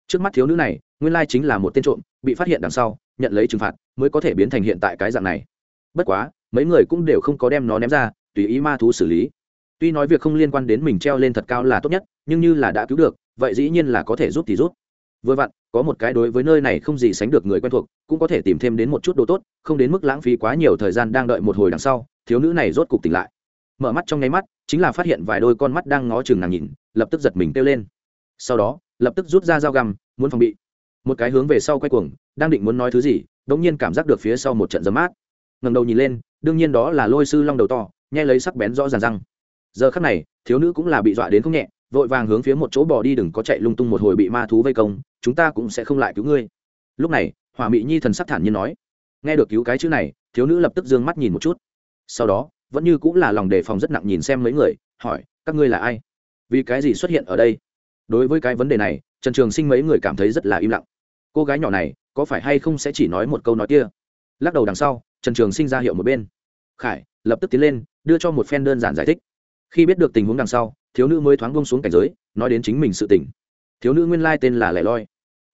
Speaker 1: Trước mắt thiếu nữ này, nguyên lai chính là một tên trộm, bị phát hiện đằng sau, nhận lấy trừng phạt, mới có thể biến thành hiện tại cái dạng này. Bất quá, mấy người cũng đều không có đem nó ném ra, tùy ý ma thú xử lý tuy nói việc không liên quan đến mình treo lên thật cao là tốt nhất, nhưng như là đã cứu được, vậy dĩ nhiên là có thể giúp thì giúp. vừa vặn, có một cái đối với nơi này không gì sánh được người quen thuộc, cũng có thể tìm thêm đến một chút đồ tốt, không đến mức lãng phí quá nhiều thời gian đang đợi một hồi đằng sau, thiếu nữ này rốt cục tỉnh lại. Mở mắt trong nháy mắt, chính là phát hiện vài đôi con mắt đang ngó chừng nàng nhìn, lập tức giật mình kêu lên. Sau đó, lập tức rút ra dao găm, muốn phòng bị. Một cái hướng về sau quay cuồng, đang định muốn nói thứ gì, đống nhiên cảm giác được phía sau một trận giấm mát. Ngầm đầu nhìn lên, đương nhiên đó là lôi sư long đầu to, nhai lấy sắc bén rõ ràng răng giờ khắc này, thiếu nữ cũng là bị dọa đến không nhẹ, vội vàng hướng phía một chỗ bỏ đi đừng có chạy lung tung một hồi bị ma thú vây công, chúng ta cũng sẽ không lại cứu ngươi. Lúc này, hỏa mị nhi thần sắc thản nhiên nói. Nghe được cứu cái chữ này, thiếu nữ lập tức d ư ơ n g mắt nhìn một chút. Sau đó, vẫn như cũng là lòng đề phòng rất nặng nhìn xem mấy người, hỏi, các ngươi là ai? Vì cái gì xuất hiện ở đây? Đối với cái vấn đề này, trần trường sinh mấy người cảm thấy rất là im lặng. Cô gái nhỏ này, có phải hay không sẽ chỉ nói một câu nói kia? Lắc đầu đằng sau, trần trường sinh ra hiệu một bên. Khải, lập tức tiến lên, đưa cho một phen đơn giản giải thích khi biết được tình huống đằng sau, thiếu nữ mới thoáng bông xuống cảnh giới, nói đến chính mình sự tỉnh thiếu nữ nguyên lai tên là lẻ loi.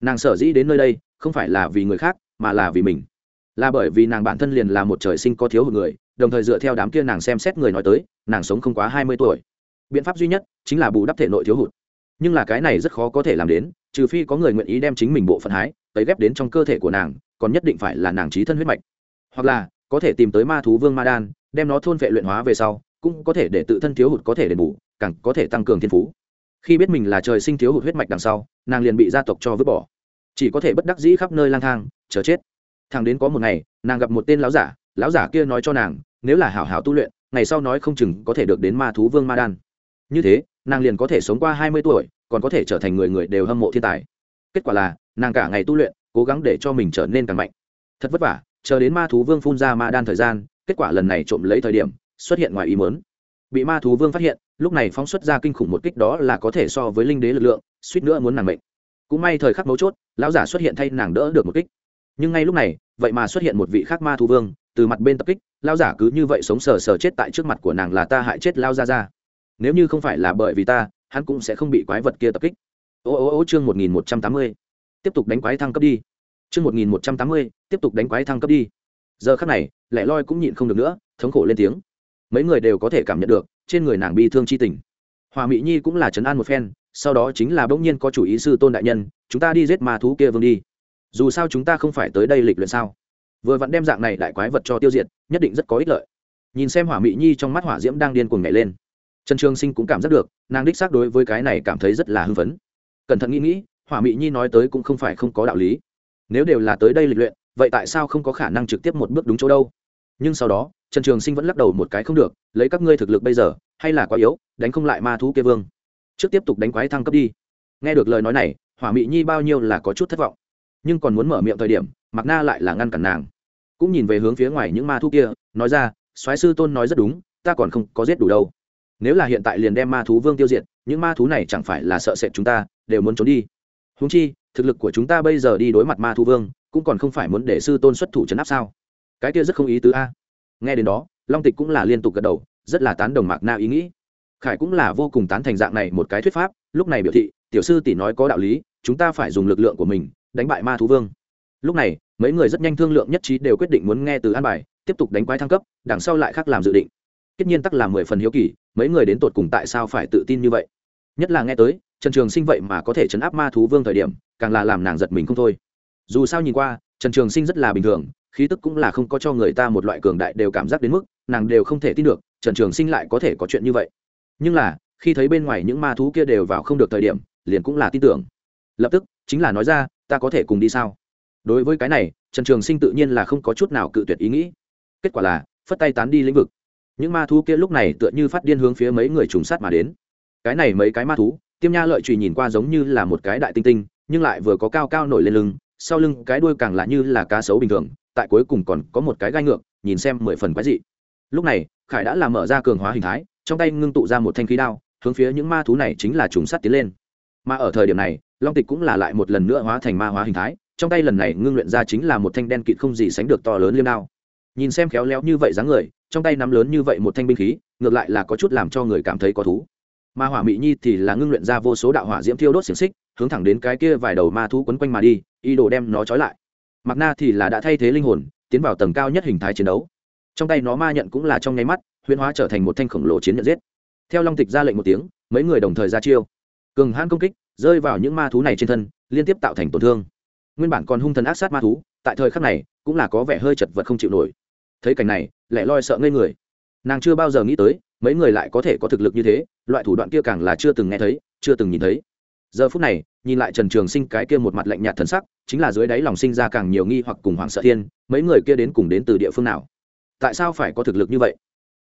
Speaker 1: Nàng sở dĩ đến nơi đây, không phải là vì người khác, mà là vì mình. Là bởi vì nàng bản thân liền là một trời sinh có thiếu hụt người, đồng thời dựa theo đám kia nàng xem xét người nói tới, nàng sống không quá hai mươi tuổi. Biện pháp duy nhất chính là bù đắp thể nội thiếu hụt. Nhưng là cái này rất khó có thể làm đến, trừ phi có người nguyện ý đem chính mình bộ phận hái, tấy ghép đến trong cơ thể của nàng, còn nhất định phải là nàng trí thân huyết mạch. Hoặc là, có thể tìm tới ma thú vương ma đan, đem nó thôn vệ luyện hóa về sau cũng có thể để tự thân thiếu hụt có thể đền bù, càng có thể tăng cường thiên phú. Khi biết mình là trời sinh thiếu hụt huyết mạch đằng sau, nàng liền bị gia tộc cho vứt bỏ. Chỉ có thể bất đắc dĩ khắp nơi lang thang, chờ chết. Thằng đến có một ngày, nàng gặp một tên lão giả lão giả kia nói cho nàng, nếu là hảo hảo tu luyện, ngày sau nói không chừng có thể được đến ma thú vương ma đan. Như thế, nàng liền có thể sống qua hai mươi tuổi, còn có thể trở thành người người đều hâm mộ thiên tài. Kết quả là, nàng cả ngày tu luyện, cố gắng để cho mình trở nên càng mạnh. Thật vất vả, chờ đến ma thú vương phun ra ma đan thời gian, kết quả lần này trộm lấy thời điểm xuất hiện ngoài ý mớn bị ma thú vương phát hiện, lúc này phóng xuất ra kinh khủng một kích đó là có thể so với linh đế lực lượng, suýt nữa muốn nàng mệnh. Cũng may thời khắc mấu chốt, lão giả xuất hiện thay nàng đỡ được một kích. Nhưng ngay lúc này, vậy mà xuất hiện một vị khác ma thú vương, từ mặt bên tập kích, lão giả cứ như vậy sống sờ sờ chết tại trước mặt của nàng là ta hại chết lao ra ra nếu như không phải là bởi vì ta, hắn cũng sẽ không bị quái vật kia tập kích. Ô ô ô chương một nghìn một trăm tám mươi. Tiếp tục đánh quái thăng cấp đi. Chương một nghìn một trăm tám mươi, tiếp tục đánh quái thăng cấp đi. Giờ khắc này, lẻ loi cũng nhịn không được nữa, thống khổ lên tiếng mấy người đều có thể cảm nhận được, trên người nàng bi thương chi tình. Hòa mỹ nhi cũng là trấn an một phen, sau đó chính là bỗng nhiên có chủ ý sư tôn đại nhân, chúng ta đi giết ma thú kia vương đi. Dù sao chúng ta không phải tới đây lịch luyện sao? Vừa vặn đem dạng này đại quái vật cho tiêu diệt, nhất định rất có ích lợi. Nhìn xem hỏa mỹ nhi trong mắt hỏa diễm đang điên cuồng nhảy lên. Trần trường sinh cũng cảm giác được, nàng đích xác đối với cái này cảm thấy rất là hưng phấn. Cẩn thận nghĩ nghĩ hỏa mỹ nhi nói tới cũng không phải không có đạo lý. Nếu đều là tới đây lịch luyện, vậy tại sao không có khả năng trực tiếp một bước đúng chỗ đâu? Nhưng sau đó trần trường sinh vẫn lắc đầu một cái không được, lấy các ngươi thực lực bây giờ, hay là quá yếu, đánh không lại ma thú kê vương. Trước tiếp tục đánh quái thăng cấp đi. Nghe được lời nói này, hỏa Mị nhi bao nhiêu là có chút thất vọng, nhưng còn muốn mở miệng thời điểm mặc na lại là ngăn cản nàng. Cũng nhìn về hướng phía ngoài những ma thú kia, nói ra, soái sư tôn nói rất đúng, ta còn không có giết đủ đâu. Nếu là hiện tại liền đem ma thú vương tiêu diệt, những ma thú này chẳng phải là sợ sệt chúng ta, đều muốn trốn đi. Húng chi, thực lực của chúng ta bây giờ đi đối mặt ma thú vương, cũng còn không phải muốn để sư tôn xuất thủ chấn áp sao? Cái kia rất không ý tứ a nghe đến đó, long tịch cũng là liên tục gật đầu, rất là tán đồng mạc na ý nghĩ. Khải cũng là vô cùng tán thành dạng này một cái thuyết pháp, lúc này biểu thị, tiểu sư tỷ nói có đạo lý, chúng ta phải dùng lực lượng của mình, đánh bại ma thú vương. Lúc này, mấy người rất nhanh thương lượng nhất trí đều quyết định muốn nghe từ an bài, tiếp tục đánh quái thăng cấp, đằng sau lại khác làm dự định. Tất nhiên tắc là mười phần hiếu kỳ, mấy người đến tột cùng tại sao phải tự tin như vậy? Nhất là nghe tới, trần trường sinh vậy mà có thể chấn áp ma thú vương thời điểm, càng là làm nàng giật mình không thôi. Dù sao nhìn qua trần trường sinh rất là bình thường, khí tức cũng là không có cho người ta một loại cường đại đều cảm giác đến mức, nàng đều không thể tin được, trần trường sinh lại có thể có chuyện như vậy. Nhưng là, khi thấy bên ngoài những ma thú kia đều vào không được thời điểm, liền cũng là tin tưởng. Lập tức, chính là nói ra, ta có thể cùng đi sao? Đối với cái này, trần trường sinh tự nhiên là không có chút nào cự tuyệt ý nghĩ. Kết quả là, phất tay tán đi lĩnh vực. Những ma thú kia lúc này tựa như phát điên hướng phía mấy người trùng sát mà đến. Cái này mấy cái ma thú, tiêm nha lợi trùy nhìn qua giống như là một cái đại tinh tinh, nhưng lại vừa có cao cao nổi lên lưng sau lưng cái đuôi càng lạ như là cá sấu bình thường, tại cuối cùng còn có một cái gai ngược, nhìn xem mười phần quái dị. Lúc này, khải đã làm mở ra cường hóa hình thái, trong tay ngưng tụ ra một thanh khí đao, hướng phía những ma thú này chính là trùng sắt tiến lên. Mà ở thời điểm này, long tịch cũng là lại một lần nữa hóa thành ma hóa hình thái, trong tay lần này ngưng luyện ra chính là một thanh đen kịt không gì sánh được to lớn liêm đao. Nhìn xem khéo léo như vậy dáng người, trong tay nắm lớn như vậy một thanh binh khí, ngược lại là có chút làm cho người cảm thấy có thú. Ma hỏa mỹ nhi thì là ngưng luyện ra vô số đạo hỏa diễm thiêu đốt xiềng xích hướng thẳng đến cái kia vài đầu ma thú quấn quanh mà đi, ý đồ đem nó trói lại. Mặc na thì là đã thay thế linh hồn, tiến vào tầng cao nhất hình thái chiến đấu. Trong tay nó ma nhận cũng là trong nháy mắt, huyễn hóa trở thành một thanh khổng lồ chiến nhận giết. Theo long tịch ra lệnh một tiếng, mấy người đồng thời ra chiêu. Cường hãn công kích, rơi vào những ma thú này trên thân, liên tiếp tạo thành tổn thương. Nguyên bản còn hung thần ác sát ma thú, tại thời khắc này, cũng là có vẻ hơi chật vật không chịu nổi. Thấy cảnh này, lẻ loi sợ ngây người. Nàng chưa bao giờ nghĩ tới, mấy người lại có thể có thực lực như thế, loại thủ đoạn kia càng là chưa từng nghe thấy, chưa từng nhìn thấy giờ phút này, nhìn lại trần trường sinh cái kia một mặt lạnh nhạt thần sắc, chính là dưới đáy lòng sinh ra càng nhiều nghi hoặc cùng hoảng sợ thiên, mấy người kia đến cùng đến từ địa phương nào? Tại sao phải có thực lực như vậy?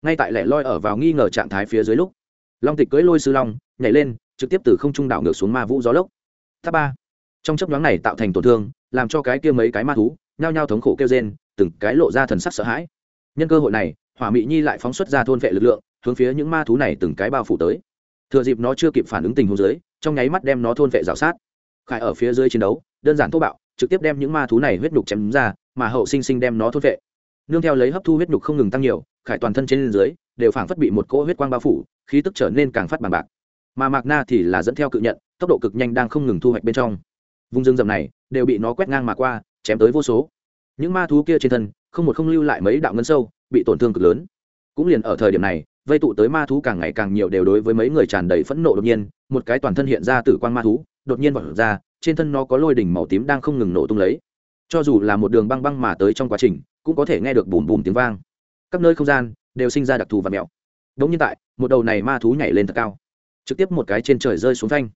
Speaker 1: Ngay tại lẻ loi ở vào nghi ngờ trạng thái phía dưới lúc, long tịch cưỡi lôi sư long, nhảy lên, trực tiếp từ không trung đảo ngược xuống ma vũ gió lốc. Tháp ba. Trong chấp nhoáng này tạo thành tổn thương, làm cho cái kia mấy cái ma thú, nhao nhao thống khổ kêu rên, từng cái lộ ra thần sắc sợ hãi. Nhân cơ hội này, hỏa mỹ nhi lại phóng xuất ra thôn vệ lực lượng, hướng phía những ma thú này từng cái bao phủ tới. Thừa dịp nó chưa kịp phản ứng tình huống dưới trong nháy mắt đem nó thôn vệ rào sát. Khải ở phía dưới chiến đấu, đơn giản thô bạo, trực tiếp đem những ma thú này huyết nhục chém ra, mà hậu sinh sinh đem nó thôn vệ. Nương theo lấy hấp thu huyết nhục không ngừng tăng nhiều, khải toàn thân trên dưới đều phảng phất bị một cỗ huyết quang bao phủ, khí tức trở nên càng phát bằng bạc. Mà mạc na thì là dẫn theo cự nhận, tốc độ cực nhanh đang không ngừng thu hoạch bên trong. Vùng rừng rậm này đều bị nó quét ngang mà qua, chém tới vô số. Những ma thú kia trên thân, không một không lưu lại mấy đạo ngân sâu, bị tổn thương cực lớn. Cũng liền ở thời điểm này, vây tụ tới ma thú càng ngày càng nhiều đều đối với mấy người tràn đầy phẫn nộ đột nhiên một cái toàn thân hiện ra tử quang ma thú, đột nhiên vọt ra, trên thân nó có lôi đỉnh màu tím đang không ngừng nổ tung lấy. Cho dù là một đường băng băng mà tới trong quá trình, cũng có thể nghe được bùm bùm tiếng vang. Các nơi không gian đều sinh ra đặc thù và mèo. Đống như tại, một đầu này ma thú nhảy lên thật cao. Trực tiếp một cái trên trời rơi xuống thanh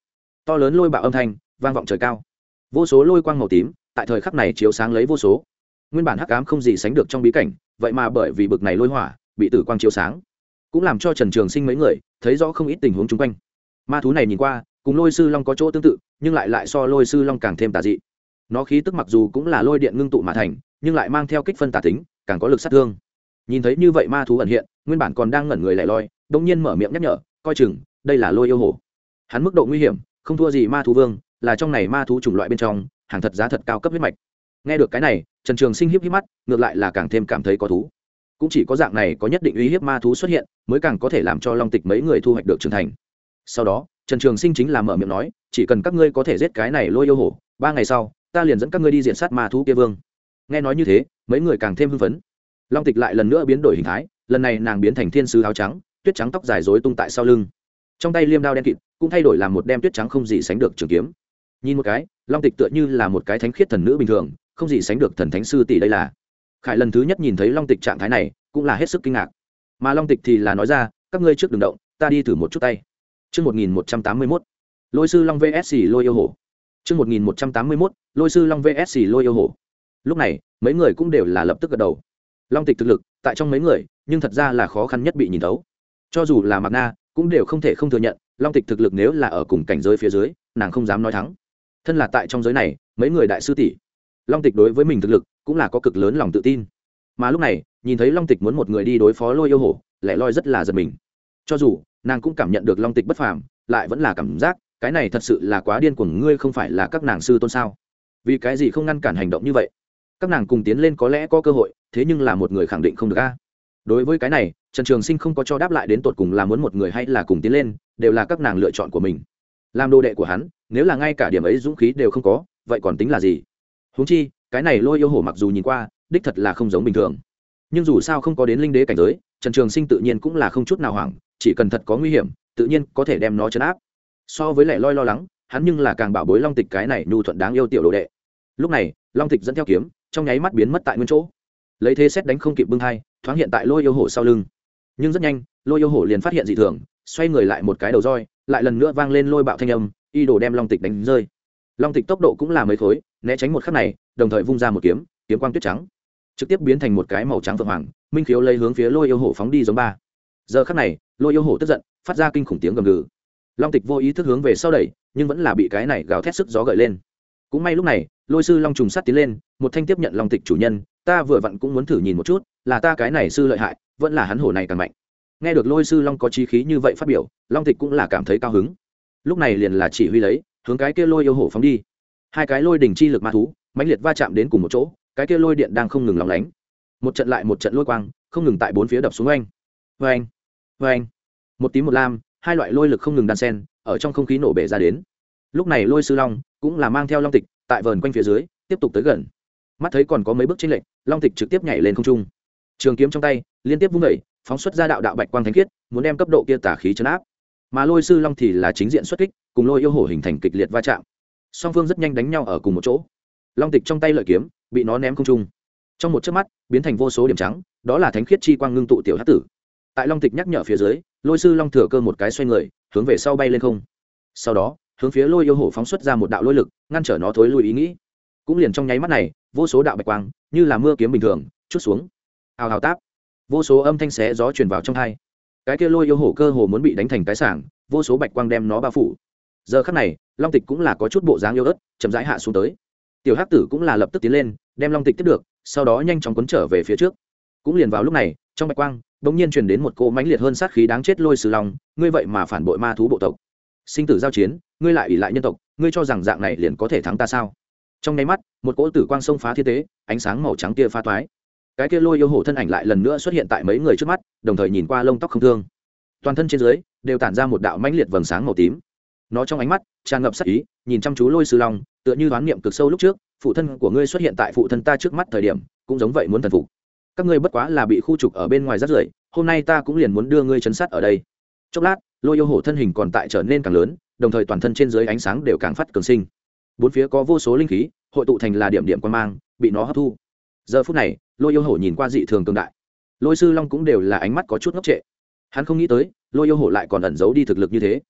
Speaker 1: to lớn lôi bạo âm thanh, vang vọng trời cao. Vô số lôi quang màu tím, tại thời khắc này chiếu sáng lấy vô số. Nguyên bản hắc ám không gì sánh được trong bí cảnh, vậy mà bởi vì bực này lôi hỏa, bị tử quang chiếu sáng. Cũng làm cho trần trường sinh mấy người, thấy rõ không ít tình huống chung quanh ma thú này nhìn qua, cùng lôi sư long có chỗ tương tự, nhưng lại lại so lôi sư long càng thêm tà dị. Nó khí tức mặc dù cũng là lôi điện ngưng tụ mà thành, nhưng lại mang theo kích phân tà tính, càng có lực sát thương. Nhìn thấy như vậy ma thú ẩn hiện, nguyên bản còn đang ngẩn người lẻ loi đông nhiên mở miệng nhắc nhở, coi chừng, đây là lôi yêu hồ. Hắn mức độ nguy hiểm, không thua gì ma thú vương, là trong này ma thú chủng loại bên trong, hàng thật giá thật cao cấp huyết mạch. Nghe được cái này, trần trường sinh hiếp hiếp mắt, ngược lại là càng thêm cảm thấy có thú. Cũng chỉ có dạng này có nhất định uy hiếp ma thú xuất hiện, mới càng có thể làm cho long tịch mấy người thu hoạch được trưởng thành sau đó, trần trường sinh chính là mở miệng nói, chỉ cần các ngươi có thể giết cái này lôi yêu hổ, ba ngày sau, ta liền dẫn các ngươi đi diện sát ma thú kia vương. Nghe nói như thế, mấy người càng thêm hưng phấn. Long tịch lại lần nữa biến đổi hình thái, lần này nàng biến thành thiên sứ áo trắng, tuyết trắng tóc dài dối tung tại sau lưng. Trong tay liêm đao đen kịt, cũng thay đổi làm một đem tuyết trắng không gì sánh được trường kiếm. Nhìn một cái, long tịch tựa như là một cái thánh khiết thần nữ bình thường, không gì sánh được thần thánh sư tỷ đây là. Khải lần thứ nhất nhìn thấy long tịch trạng thái này, cũng là hết sức kinh ngạc. Mà long tịch thì là nói ra, các ngươi trước đ động, ta đi thử một chút tay. Trước 1181, lôi sư long VS lôi yêu hổ. Trước 1181, lôi sư long VS lôi yêu hổ. lúc này mấy người cũng đều là lập tức gật đầu. Long tịch thực lực tại trong mấy người nhưng thật ra là khó khăn nhất bị nhìn thấu. Cho dù là mạc na cũng đều không thể không thừa nhận long tịch thực lực nếu là ở cùng cảnh giới phía dưới nàng không dám nói thắng. Thân là tại trong giới này mấy người đại sư tỷ long tịch đối với mình thực lực cũng là có cực lớn lòng tự tin. Mà lúc này nhìn thấy long tịch muốn một người đi đối phó lôi yêu hổ lẻ loi rất là giật mình. Cho dù nàng cũng cảm nhận được long tịch bất phàm, lại vẫn là cảm giác, cái này thật sự là quá điên của ngươi không phải là các nàng sư tôn sao? Vì cái gì không ngăn cản hành động như vậy? Các nàng cùng tiến lên có lẽ có cơ hội, thế nhưng là một người khẳng định không được a. Đối với cái này, trần trường sinh không có cho đáp lại đến tột cùng là muốn một người hay là cùng tiến lên, đều là các nàng lựa chọn của mình. Làm đồ đệ của hắn, nếu là ngay cả điểm ấy dũng khí đều không có, vậy còn tính là gì? Huống chi, cái này lôi yêu hổ mặc dù nhìn qua, đích thật là không giống bình thường. Nhưng dù sao không có đến linh đế cảnh giới, trần trường sinh tự nhiên cũng là không chút nào hoảng chỉ cần thật có nguy hiểm, tự nhiên có thể đem nó chấn áp. So với lẻ loi lo lắng, hắn nhưng là càng bảo bối long tịch cái này nhu thuận đáng yêu tiểu đồ đệ. Lúc này, long tịch dẫn theo kiếm, trong nháy mắt biến mất tại nguyên chỗ. Lấy thế xét đánh không kịp bưng hai thoáng hiện tại lôi yêu hổ sau lưng. Nhưng rất nhanh, lôi yêu hổ liền phát hiện dị thường, xoay người lại một cái đầu roi, lại lần nữa vang lên lôi bạo thanh âm, y đồ đem long tịch đánh rơi. Long tịch tốc độ cũng là mấy khối, né tránh một khắc này, đồng thời vung ra một kiếm kiếm quang tuyết trắng, trực tiếp biến thành một cái màu trắng vượng hoàng, minh khiếu lấy hướng phía lôi yêu hổ phóng đi giống ba giờ khắc này, lôi yêu hổ tức giận, phát ra kinh khủng tiếng gầm gừ. Long tịch vô ý thức hướng về sau đẩy, nhưng vẫn là bị cái này gào thét sức gió gợi lên. Cũng may lúc này, lôi sư long trùng sắt tiến lên, một thanh tiếp nhận long tịch chủ nhân, ta vừa vặn cũng muốn thử nhìn một chút, là ta cái này sư lợi hại, vẫn là hắn hổ này càng mạnh. Nghe được lôi sư long có trí khí như vậy phát biểu, long tịch cũng là cảm thấy cao hứng. Lúc này liền là chỉ huy lấy, hướng cái kia lôi yêu hổ phóng đi. Hai cái lôi đỉnh chi lực ma thú, mãnh liệt va chạm đến cùng một chỗ, cái kia lôi điện đang không ngừng lóng lánh. Một trận lại một trận lôi quang, không ngừng tại bốn phía đập xuống oanh. Oanh. Vâng oanh một tím một lam, hai loại lôi lực không ngừng đan sen ở trong không khí nổ bể ra đến. Lúc này lôi sư long cũng là mang theo long tịch tại vờn quanh phía dưới, tiếp tục tới gần. Mắt thấy còn có mấy bước trên lệnh long tịch trực tiếp nhảy lên không trung. Trường kiếm trong tay liên tiếp vung vẩy phóng xuất ra đạo đạo bạch quang thánh khiết, muốn đem cấp độ kia tả khí chấn áp. Mà lôi sư long thì là chính diện xuất kích, cùng lôi yêu hổ hình thành kịch liệt va chạm. Song phương rất nhanh đánh nhau ở cùng một chỗ. Long tịch trong tay lợi kiếm bị nó ném không trung. Trong một chớp mắt, biến thành vô số điểm trắng, đó là thánh khiết chi quang ngưng tụ tiểu hát tử tại long tịch nhắc nhở phía dưới, lôi sư long thừa cơ một cái xoay người, hướng về sau bay lên không. Sau đó, hướng phía lôi yêu hổ phóng xuất ra một đạo lôi lực, ngăn trở nó thối lui ý nghĩ. Cũng liền trong nháy mắt này, vô số đạo bạch quang, như là mưa kiếm bình thường, chút xuống. Hào hào táp. Vô số âm thanh xé gió truyền vào trong hai. Cái kia lôi yêu hổ cơ hồ muốn bị đánh thành cái sảng, vô số bạch quang đem nó bao phủ. Giờ khắc này, long tịch cũng là có chút bộ dáng yêu ớt, chậm rãi hạ xuống tới. Tiểu hắc tử cũng là lập tức tiến lên, đem long tịch tiếp được, sau đó nhanh chóng quấn trở về phía trước. Cũng liền vào lúc này, trong bạch quang bỗng nhiên truyền đến một cỗ mãnh liệt hơn sát khí đáng chết lôi sư long, ngươi vậy mà phản bội ma thú bộ tộc. Sinh tử giao chiến, ngươi lại ủy lại nhân tộc, ngươi cho rằng dạng này liền có thể thắng ta sao? Trong nháy mắt, một cỗ tử quang sông phá thiên tế, ánh sáng màu trắng kia pha toái. Cái kia lôi yêu hổ thân ảnh lại lần nữa xuất hiện tại mấy người trước mắt, đồng thời nhìn qua lông tóc không thương. Toàn thân trên dưới đều tản ra một đạo mãnh liệt vầng sáng màu tím. Nó trong ánh mắt tràn ngập sắc ý, nhìn chăm chú lôi sư long, tựa như đoán niệm cực sâu lúc trước, phụ thân của ngươi xuất hiện tại phụ thân ta trước mắt thời điểm, cũng giống vậy muốn thần phục các ngươi bất quá là bị khu trục ở bên ngoài rất rưởi, hôm nay ta cũng liền muốn đưa ngươi chấn sát ở đây. Chốc lát, lôi yêu hổ thân hình còn tại trở nên càng lớn, đồng thời toàn thân trên dưới ánh sáng đều càng phát cường sinh. Bốn phía có vô số linh khí, hội tụ thành là điểm điểm quan mang, bị nó hấp thu. Giờ phút này, lôi yêu hổ nhìn qua dị thường cường đại. Lôi sư long cũng đều là ánh mắt có chút ngốc trệ. Hắn không nghĩ tới, lôi yêu hổ lại còn ẩn giấu đi thực lực như thế.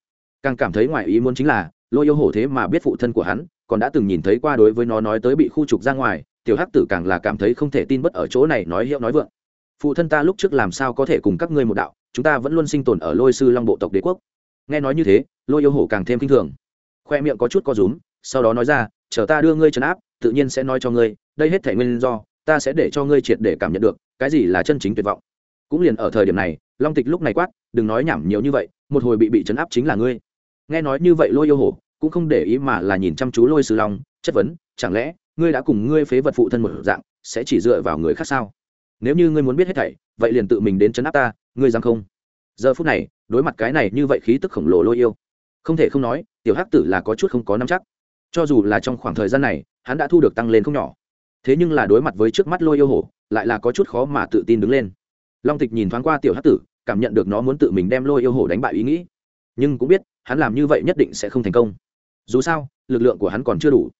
Speaker 1: Càng cảm thấy ngoài ý muốn chính là, lôi yêu hổ thế mà biết phụ thân của hắn, còn đã từng nhìn thấy qua đối với nó nói tới bị khu trục ra ngoài tiểu hắc tử càng là cảm thấy không thể tin bất ở chỗ này nói hiệu nói vượng. Phụ thân ta lúc trước làm sao có thể cùng các ngươi một đạo, chúng ta vẫn luôn sinh tồn ở lôi sư long bộ tộc đế quốc. Nghe nói như thế, lôi yêu hổ càng thêm kinh thường. Khoe miệng có chút co rúm, sau đó nói ra, chờ ta đưa ngươi trấn áp, tự nhiên sẽ nói cho ngươi, đây hết thể nguyên do, ta sẽ để cho ngươi triệt để cảm nhận được, cái gì là chân chính tuyệt vọng. Cũng liền ở thời điểm này, long tịch lúc này quát, đừng nói nhảm nhiều như vậy, một hồi bị bị chấn áp chính là ngươi. Nghe nói như vậy lôi yêu hổ cũng không để ý mà là nhìn chăm chú lôi sư long, chất vấn, chẳng lẽ ngươi đã cùng ngươi phế vật phụ thân một dạng, sẽ chỉ dựa vào người khác sao? Nếu như ngươi muốn biết hết thảy, vậy liền tự mình đến chấn áp ta, ngươi dám không? Giờ phút này, đối mặt cái này như vậy khí tức khổng lồ lôi yêu. Không thể không nói, tiểu hắc tử là có chút không có nắm chắc. Cho dù là trong khoảng thời gian này, hắn đã thu được tăng lên không nhỏ. Thế nhưng là đối mặt với trước mắt lôi yêu hổ, lại là có chút khó mà tự tin đứng lên. Long tịch nhìn thoáng qua tiểu hắc tử, cảm nhận được nó muốn tự mình đem lôi yêu hổ đánh bại ý nghĩ. Nhưng cũng biết, hắn làm như vậy nhất định sẽ không thành công. Dù sao, lực lượng của hắn còn chưa đủ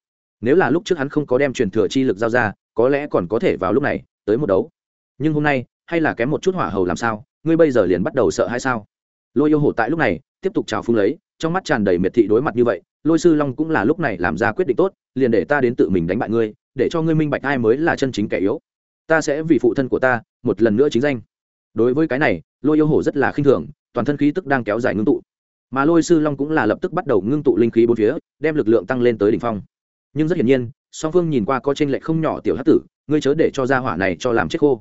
Speaker 1: nếu là lúc trước hắn không có đem truyền thừa chi lực giao ra, có lẽ còn có thể vào lúc này, tới một đấu. Nhưng hôm nay, hay là kém một chút hỏa hầu làm sao, ngươi bây giờ liền bắt đầu sợ hay sao? Lôi yêu hổ tại lúc này, tiếp tục trào phung lấy, trong mắt tràn đầy miệt thị đối mặt như vậy, lôi sư long cũng là lúc này làm ra quyết định tốt, liền để ta đến tự mình đánh bại ngươi, để cho ngươi minh bạch ai mới là chân chính kẻ yếu. Ta sẽ vì phụ thân của ta, một lần nữa chính danh. Đối với cái này, lôi yêu hổ rất là khinh thường, toàn thân khí tức đang kéo dài ngưng tụ. Mà lôi sư long cũng là lập tức bắt đầu ngưng tụ linh khí bốn phía, đem lực lượng tăng lên tới đỉnh phong nhưng rất hiển nhiên song phương nhìn qua có t r ê n lệch không nhỏ tiểu hát tử ngươi chớ để cho ra hỏa này cho làm chết khô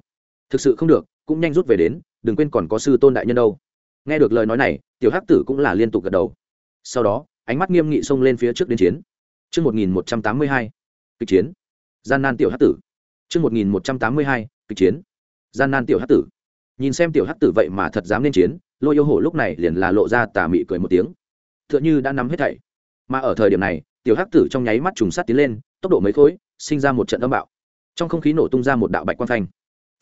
Speaker 1: thực sự không được cũng nhanh rút về đến đừng quên còn có sư tôn đại nhân đâu nghe được lời nói này tiểu hắc tử cũng là liên tục gật đầu sau đó ánh mắt nghiêm nghị xông lên phía trước đến chiến Trước 1182, kịch chiến. Gian nan tiểu hắc tử. Trước 1182, kịch chiến. Gian nan tiểu hắc tử. Nhìn xem tiểu hắc tử vậy mà thật dám lên chiến, Lôi yêu hổ lúc này liền là lộ ra tà mị cười một tiếng. Tựa như đã nắm hết thảy. Mà ở thời điểm này, tiểu hắc tử trong nháy mắt trùng sát tiến lên, tốc độ mấy khối, sinh ra một trận âm bạo. Trong không khí nổ tung ra một đạo bạch quang phanh.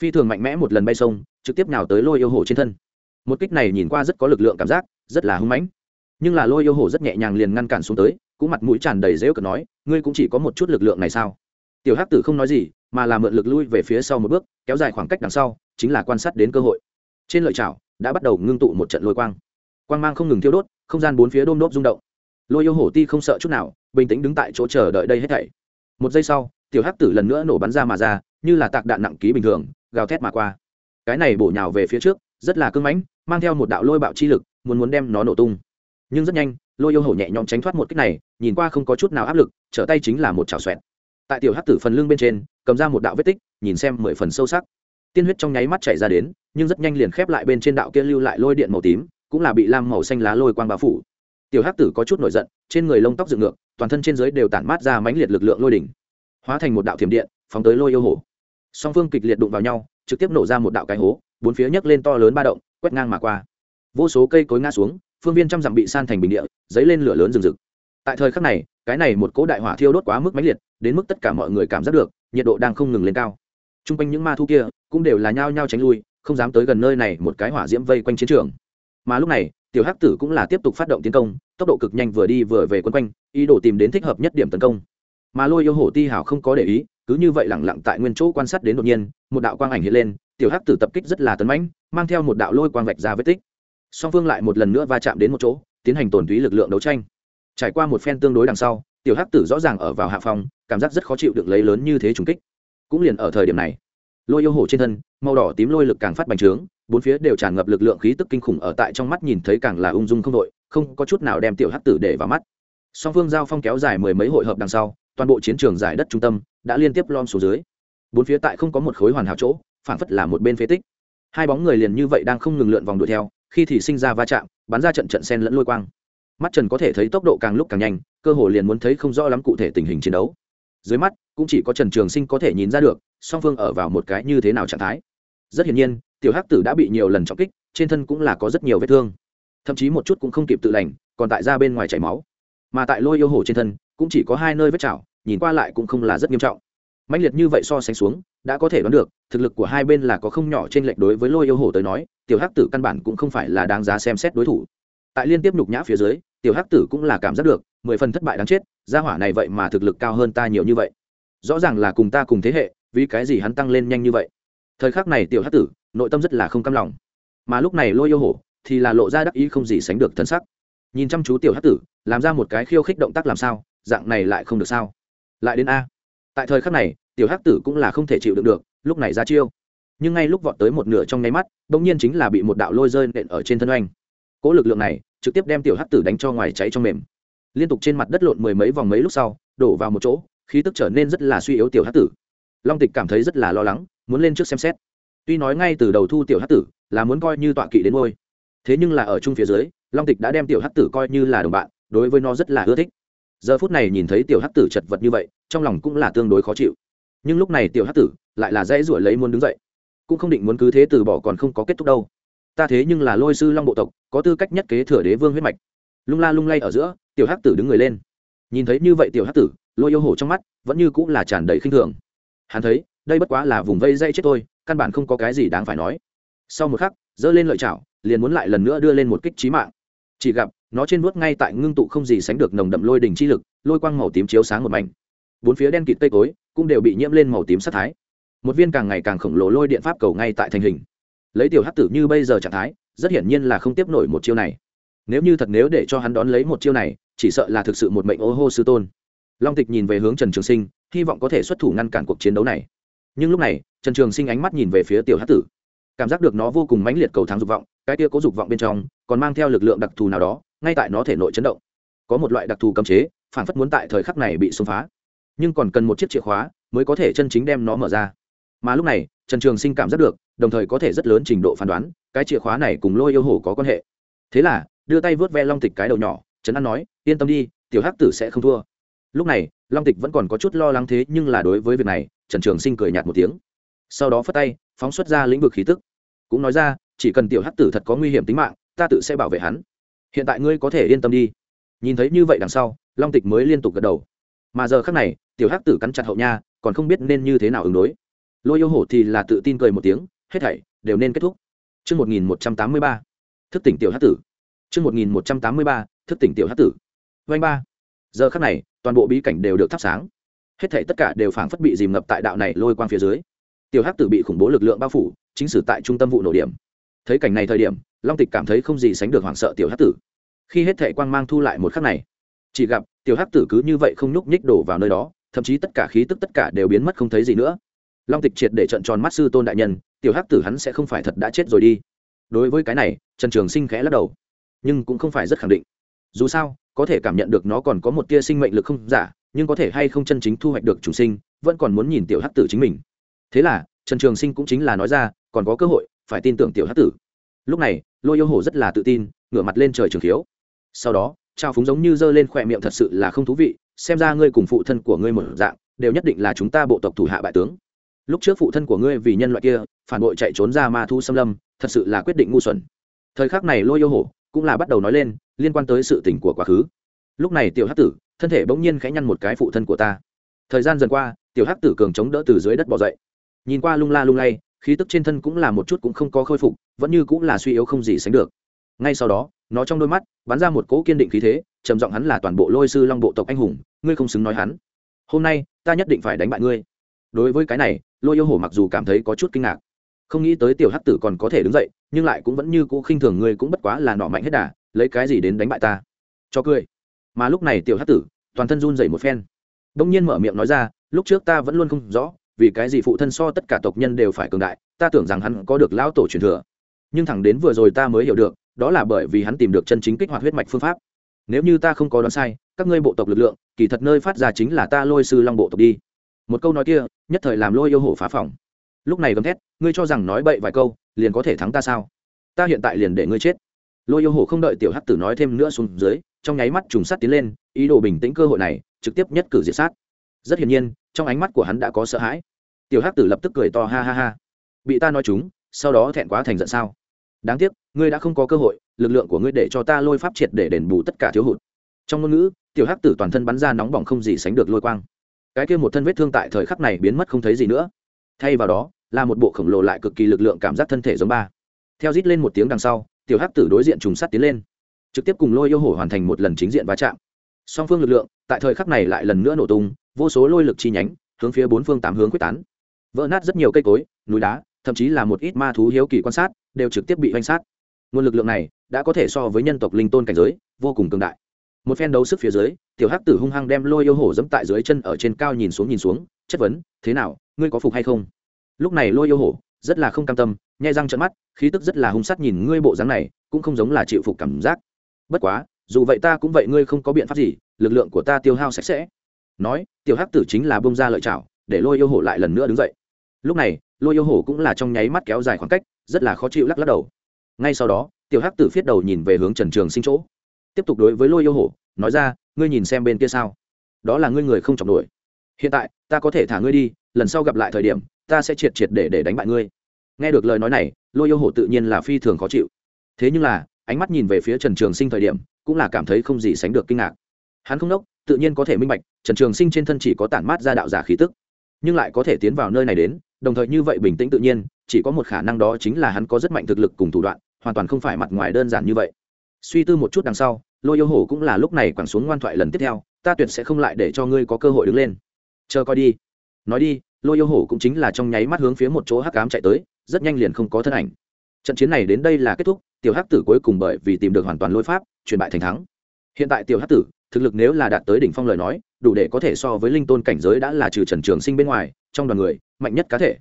Speaker 1: Phi thường mạnh mẽ một lần bay sông, trực tiếp nào tới Lôi yêu hổ trên thân. Một kích này nhìn qua rất có lực lượng cảm giác, rất là hung mãnh nhưng là lôi yêu hổ rất nhẹ nhàng liền ngăn cản xuống tới cũng mặt mũi tràn đầy rêu cực nói ngươi cũng chỉ có một chút lực lượng này sao tiểu hắc tử không nói gì mà là mượn lực lui về phía sau một bước kéo dài khoảng cách đằng sau chính là quan sát đến cơ hội trên lợi chảo đã bắt đầu ngưng tụ một trận lôi quang quang mang không ngừng thiêu đốt không gian bốn phía đôm đốt rung động lôi yêu hổ ti không sợ chút nào, bình tĩnh đứng tại chỗ chờ đợi đây hết thảy. Một giây sau, tiểu hắc tử lần nữa nổ bắn ra mà ra, như là tạc đạn nặng ký bình thường, gào thét mà qua. Cái này bổ nhào về phía trước, rất là cưng mãnh, mang theo một đạo lôi bạo chi lực, muốn muốn đem nó nổ tung. Nhưng rất nhanh, lôi yêu hổ nhẹ nhõm tránh thoát một cách này, nhìn qua không có chút nào áp lực, trở tay chính là một chảo xoẹt. Tại tiểu Hắc tử phần lưng bên trên, cầm ra một đạo vết tích, nhìn xem mười phần sâu sắc. Tiên huyết trong nháy mắt chảy ra đến, nhưng rất nhanh liền khép lại bên trên đạo kia lưu lại lôi điện màu tím, cũng là bị lam màu xanh lá lôi quang bao phủ tiểu Hắc tử có chút nổi giận, trên người lông tóc dựng ngược, toàn thân trên giới đều tản mát ra mãnh liệt lực lượng lôi đỉnh, hóa thành một đạo thiểm điện, phóng tới lôi yêu hổ song phương kịch liệt đụng vào nhau, trực tiếp nổ ra một đạo cái hố, bốn phía nhấc lên to lớn ba động, quét ngang mà qua. Vô số cây cối ngã xuống, phương viên trăm dặm bị san thành bình địa, dấy lên lửa lớn rừng rực. Tại thời khắc này, cái này một cỗ đại hỏa thiêu đốt quá mức mãnh liệt, đến mức tất cả mọi người cảm giác được, nhiệt độ đang không ngừng lên cao. T r u n g quanh những ma thu kia, cũng đều là nhao nhao tránh lui, không dám tới gần nơi này một cái hỏa diễm vây quanh chiến trường. Mà lúc này, tiểu hắc tử cũng là tiếp tục phát động tiến công tốc độ cực nhanh vừa đi vừa về quân quanh, ý đồ tìm đến thích hợp nhất điểm tấn công. Mà lôi yêu hổ ti hảo không có để ý, cứ như vậy lẳng lặng tại nguyên chỗ quan sát đến đột nhiên, một đạo quang ảnh hiện lên, tiểu hắc tử tập kích rất là tấn mãnh, mang theo một đạo lôi quang vạch ra vết tích. Song phương lại một lần nữa va chạm đến một chỗ, tiến hành tổn túy lực lượng đấu tranh. Trải qua một phen tương đối đằng sau, tiểu hắc tử rõ ràng ở vào hạ phòng cảm giác rất khó chịu được lấy lớn như thế trùng kích. Cũng liền ở thời điểm này, lôi yêu hổ trên thân, màu đỏ tím lôi lực càng phát bành trướng, bốn phía đều tràn ngập lực lượng khí tức kinh khủng ở tại trong mắt nhìn thấy càng là ung dung không đội không có chút nào đem tiểu hắc tử để vào mắt. Song phương giao phong kéo dài mười mấy hội hợp đằng sau, toàn bộ chiến trường giải đất trung tâm đã liên tiếp lom xuống dưới. Bốn phía tại không có một khối hoàn hảo chỗ phản phất là một bên phế tích. Hai bóng người liền như vậy đang không ngừng lượn vòng đuổi theo, khi thì sinh ra va chạm, bắn ra trận trận sen lẫn lôi quang. Mắt trần có thể thấy tốc độ càng lúc càng nhanh, cơ hồ liền muốn thấy không rõ lắm cụ thể tình hình chiến đấu. Dưới mắt, cũng chỉ có trần trường sinh có thể nhìn ra được, song phương ở vào một cái như thế nào trạng thái. Rất hiển nhiên, tiểu hắc tử đã bị nhiều lần trọng kích, trên thân cũng là có rất nhiều vết thương thậm chí một chút cũng không kịp tự lành, còn tại ra bên ngoài chảy máu. Mà tại lôi yêu hổ trên thân, cũng chỉ có hai nơi vết chảo, nhìn qua lại cũng không là rất nghiêm trọng. Mạnh liệt như vậy so sánh xuống, đã có thể đoán được, thực lực của hai bên là có không nhỏ trên lệch đối với lôi yêu hổ tới nói, tiểu hắc tử căn bản cũng không phải là đáng giá xem xét đối thủ. Tại liên tiếp nhục nhã phía dưới, tiểu hắc tử cũng là cảm giác được, mười phần thất bại đáng chết, gia hỏa này vậy mà thực lực cao hơn ta nhiều như vậy. Rõ ràng là cùng ta cùng thế hệ, vì cái gì hắn tăng lên nhanh như vậy? Thời khắc này tiểu hắc tử, nội tâm rất là không cam lòng. Mà lúc này lôi yêu hổ thì là lộ ra đắc ý không gì sánh được thân sắc. Nhìn chăm chú tiểu hắc tử, làm ra một cái khiêu khích động tác làm sao, dạng này lại không được sao? Lại đến a. Tại thời khắc này, tiểu hắc tử cũng là không thể chịu đựng được, lúc này ra chiêu. Nhưng ngay lúc vọt tới một nửa trong nháy mắt, bỗng nhiên chính là bị một đạo lôi rơi nện ở trên thân oanh. Cỗ lực lượng này, trực tiếp đem tiểu hắc tử đánh cho ngoài cháy trong mềm. Liên tục trên mặt đất lộn mười mấy vòng mấy lúc sau, đổ vào một chỗ, khí tức trở nên rất là suy yếu tiểu hắc tử. Long tịch cảm thấy rất là lo lắng, muốn lên trước xem xét. Tuy nói ngay từ đầu thu tiểu hắc tử, là muốn coi như tọa kỵ đến ngôi thế nhưng là ở chung phía dưới, long tịch đã đem tiểu hắc tử coi như là đồng bạn, đối với nó rất là ưa thích. Giờ phút này nhìn thấy tiểu hắc tử chật vật như vậy, trong lòng cũng là tương đối khó chịu. Nhưng lúc này tiểu hắc tử lại là dễ ruổi lấy muốn đứng dậy. Cũng không định muốn cứ thế từ bỏ còn không có kết thúc đâu. Ta thế nhưng là lôi sư long bộ tộc, có tư cách nhất kế thừa đế vương huyết mạch. Lung la lung lay ở giữa, tiểu hắc tử đứng người lên. Nhìn thấy như vậy tiểu hắc tử, lôi yêu hổ trong mắt vẫn như cũng là tràn đầy khinh thường. Hắn thấy, đây bất quá là vùng vây dây chết tôi, căn bản không có cái gì đáng phải nói. Sau một khắc, giơ lên lợi chảo liền muốn lại lần nữa đưa lên một kích trí mạng. Chỉ gặp, nó trên vuốt ngay tại ngưng tụ không gì sánh được nồng đậm lôi đỉnh chi lực, lôi quang màu tím chiếu sáng một mảnh. Bốn phía đen kịt tây tối cũng đều bị nhiễm lên màu tím sát thái. Một viên càng ngày càng khổng lồ lôi điện pháp cầu ngay tại thành hình. Lấy tiểu hắc tử như bây giờ trạng thái, rất hiển nhiên là không tiếp nổi một chiêu này. Nếu như thật nếu để cho hắn đón lấy một chiêu này, chỉ sợ là thực sự một mệnh ô hô sư tôn. Long tịch nhìn về hướng trần trường sinh, hy vọng có thể xuất thủ ngăn cản cuộc chiến đấu này. Nhưng lúc này, trần trường sinh ánh mắt nhìn về phía tiểu hắc tử cảm giác được nó vô cùng mãnh liệt cầu thắng dục vọng, cái kia có dục vọng bên trong còn mang theo lực lượng đặc thù nào đó, ngay tại nó thể nội chấn động. Có một loại đặc thù cấm chế, phản phất muốn tại thời khắc này bị xông phá. Nhưng còn cần một chiếc chìa khóa mới có thể chân chính đem nó mở ra. Mà lúc này, trần trường sinh cảm giác được, đồng thời có thể rất lớn trình độ phán đoán, cái chìa khóa này cùng lôi yêu hổ có quan hệ. Thế là, đưa tay vớt ve long tịch cái đầu nhỏ trấn an nói, yên tâm đi, tiểu hắc tử sẽ không thua. Lúc này, long tịch vẫn còn có chút lo lắng thế nhưng là đối với việc này, trần trường sinh cười nhạt một tiếng. Sau đó phất tay phóng xuất ra lĩnh vực khí tức cũng nói ra chỉ cần tiểu hắc tử thật có nguy hiểm tính mạng ta tự sẽ bảo vệ hắn hiện tại ngươi có thể yên tâm đi nhìn thấy như vậy đằng sau long tịch mới liên tục gật đầu mà giờ khác này tiểu hắc tử cắn chặt hậu nha còn không biết nên như thế nào ứng đối lôi yêu hổ thì là tự tin cười một tiếng hết thảy đều nên kết thúc Trước 1183, thức tỉnh tiểu hắc tử. Trước 1183, thức tỉnh tiểu hắc tử. Vành ba. Giờ khắc này, toàn bộ bí cảnh đều được thắp sáng. Hết thảy tất cả đều phảng phất bị dìm ngập tại đạo này lôi quang phía dưới. Tiểu hắc tử bị khủng bố lực lượng bao phủ, chính sử tại trung tâm vụ nổ điểm. Thấy cảnh này thời điểm, Long Tịch cảm thấy không gì sánh được hoảng sợ tiểu hắc tử. Khi hết thảy quang mang thu lại một khắc này, chỉ gặp tiểu hắc tử cứ như vậy không nhúc nhích đổ vào nơi đó, thậm chí tất cả khí tức tất cả đều biến mất không thấy gì nữa long tịch triệt để trận tròn mắt sư tôn đại nhân tiểu hắc tử hắn sẽ không phải thật đã chết rồi đi đối với cái này trần trường sinh khẽ lắc đầu nhưng cũng không phải rất khẳng định dù sao có thể cảm nhận được nó còn có một tia sinh mệnh lực không giả nhưng có thể hay không chân chính thu hoạch được chủ sinh vẫn còn muốn nhìn tiểu hắc tử chính mình thế là, trần trường sinh cũng chính là nói ra, còn có cơ hội, phải tin tưởng tiểu hắc tử. Lúc này, lôi yêu hồ rất là tự tin, ngửa mặt lên trời trường thiếu sau đó, trao phúng giống như giơ lên khỏe miệng thật sự là không thú vị, xem ra ngươi cùng phụ thân của ngươi một dạng, đều nhất định là chúng ta bộ tộc thủ hạ bại tướng. Lúc trước phụ thân của ngươi vì nhân loại kia, phản bội chạy trốn ra ma thu xâm lâm, thật sự là quyết định ngu xuẩn. Thời khắc này lôi yêu hổ cũng là bắt đầu nói lên liên quan tới sự tình của quá khứ. Lúc này tiểu hắc tử, thân thể bỗng nhiên khẽ nhăn một cái phụ thân của ta. Thời gian dần qua, tiểu hắc tử cường chống đỡ từ dưới đất bỏ dậy nhìn qua lung la lung lay, khí tức trên thân cũng là một chút cũng không có khôi phục, vẫn như cũng là suy yếu không gì sánh được. Ngay sau đó, nó trong đôi mắt bắn ra một cỗ kiên định khí thế, trầm giọng hắn là toàn bộ lôi sư long bộ tộc anh hùng, ngươi không xứng nói hắn. Hôm nay, ta nhất định phải đánh bại ngươi. Đối với cái này, lôi yêu hổ mặc dù cảm thấy có chút kinh ngạc. Không nghĩ tới tiểu hắc tử còn có thể đứng dậy, nhưng lại cũng vẫn như cũ khinh thường ngươi cũng bất quá là nọ mạnh hết đà, lấy cái gì đến đánh bại ta? Cho cười. Mà lúc này tiểu hắc tử, toàn thân run dậy một phen. Đông nhiên mở miệng nói ra, lúc trước ta vẫn luôn không rõ vì cái gì phụ thân so tất cả tộc nhân đều phải cường đại, ta tưởng rằng hắn có được lão tổ truyền thừa. Nhưng thẳng đến vừa rồi ta mới hiểu được, đó là bởi vì hắn tìm được chân chính kích hoạt huyết mạch phương pháp. Nếu như ta không có đoán sai, các ngươi bộ tộc lực lượng, kỳ thật nơi phát ra chính là ta lôi sư long bộ tộc đi. Một câu nói kia, nhất thời làm lôi yêu hổ phá phòng. Lúc này gầm thét, ngươi cho rằng nói bậy vài câu, liền có thể thắng ta sao? Ta hiện tại liền để ngươi chết. Lôi yêu hổ không đợi tiểu hắc tử nói thêm nữa xuống dưới, trong nháy mắt trùng sắt tiến lên, ý đồ bình tĩnh cơ hội này, trực tiếp nhất cử diệt sát rất hiển nhiên, trong ánh mắt của hắn đã có sợ hãi. Tiểu hắc tử lập tức cười to, ha ha ha. Bị ta nói chúng, sau đó thẹn quá thành giận sao? Đáng tiếc, ngươi đã không có cơ hội, lực lượng của ngươi để cho ta lôi pháp triệt để đền bù tất cả thiếu hụt. Trong ngôn ngữ, tiểu hắc tử toàn thân bắn ra nóng bỏng không gì sánh được lôi quang. Cái kia một thân vết thương tại thời khắc này biến mất không thấy gì nữa. Thay vào đó, là một bộ khổng lồ lại cực kỳ lực lượng cảm giác thân thể giống ba. Theo rít lên một tiếng đằng sau, tiểu hắc tử đối diện trùng sắt tiến lên. Trực tiếp cùng lôi yêu hổ hoàn thành một lần chính diện va chạm. Song phương lực lượng, tại thời khắc này lại lần nữa nổ tung vô số lôi lực chi nhánh, hướng phía bốn phương tám hướng quyết tán. Vỡ nát rất nhiều cây cối, núi đá, thậm chí là một ít ma thú hiếu kỳ quan sát, đều trực tiếp bị oanh sát. Nguồn lực lượng này đã có thể so với nhân tộc linh tôn cảnh giới vô cùng cường đại. Một phen đấu sức phía dưới, tiểu hắc tử hung hăng đem lôi yêu hổ dẫm tại dưới chân ở trên cao nhìn xuống nhìn xuống, chất vấn, thế nào, ngươi có phục hay không? Lúc này lôi yêu hổ rất là không cam tâm, nhai răng trận mắt, khí tức rất là hung sát nhìn ngươi bộ dáng này, cũng không giống là chịu phục cảm giác. Bất quá, dù vậy ta cũng vậy, ngươi không có biện pháp gì, lực lượng của ta tiêu hao sạch sẽ nói, tiểu hắc tử chính là bông ra lợi chảo, để lôi yêu hổ lại lần nữa đứng dậy. Lúc này, lôi yêu hổ cũng là trong nháy mắt kéo dài khoảng cách, rất là khó chịu lắc lắc đầu. Ngay sau đó, tiểu hắc tử phiết đầu nhìn về hướng trần trường sinh chỗ. Tiếp tục đối với lôi yêu hổ, nói ra, ngươi nhìn xem bên kia sao? Đó là ngươi người không chọc nổi. Hiện tại, ta có thể thả ngươi đi, lần sau gặp lại thời điểm, ta sẽ triệt triệt để để đánh bại ngươi. Nghe được lời nói này, lôi yêu hổ tự nhiên là phi thường khó chịu. Thế nhưng là, ánh mắt nhìn về phía trần trường sinh thời điểm, cũng là cảm thấy không gì sánh được kinh ngạc. Hắn không đốc tự nhiên có thể minh bạch, trần trường sinh trên thân chỉ có tản mát ra đạo giả khí tức, nhưng lại có thể tiến vào nơi này đến, đồng thời như vậy bình tĩnh tự nhiên, chỉ có một khả năng đó chính là hắn có rất mạnh thực lực cùng thủ đoạn, hoàn toàn không phải mặt ngoài đơn giản như vậy. Suy tư một chút đằng sau, lôi yêu hổ cũng là lúc này quẳng xuống ngoan thoại lần tiếp theo, ta tuyệt sẽ không lại để cho ngươi có cơ hội đứng lên. Chờ coi đi. Nói đi, lôi yêu hổ cũng chính là trong nháy mắt hướng phía một chỗ hắc ám chạy tới, rất nhanh liền không có thân ảnh. Trận chiến này đến đây là kết thúc, tiểu hắc tử cuối cùng bởi vì tìm được hoàn toàn lôi pháp, chuyển bại thành thắng. Hiện tại tiểu hắc tử thực lực nếu là đạt tới đỉnh phong lời nói, đủ để có thể so với linh tôn cảnh giới đã là trừ trần trường sinh bên ngoài, trong đoàn người, mạnh nhất cá thể.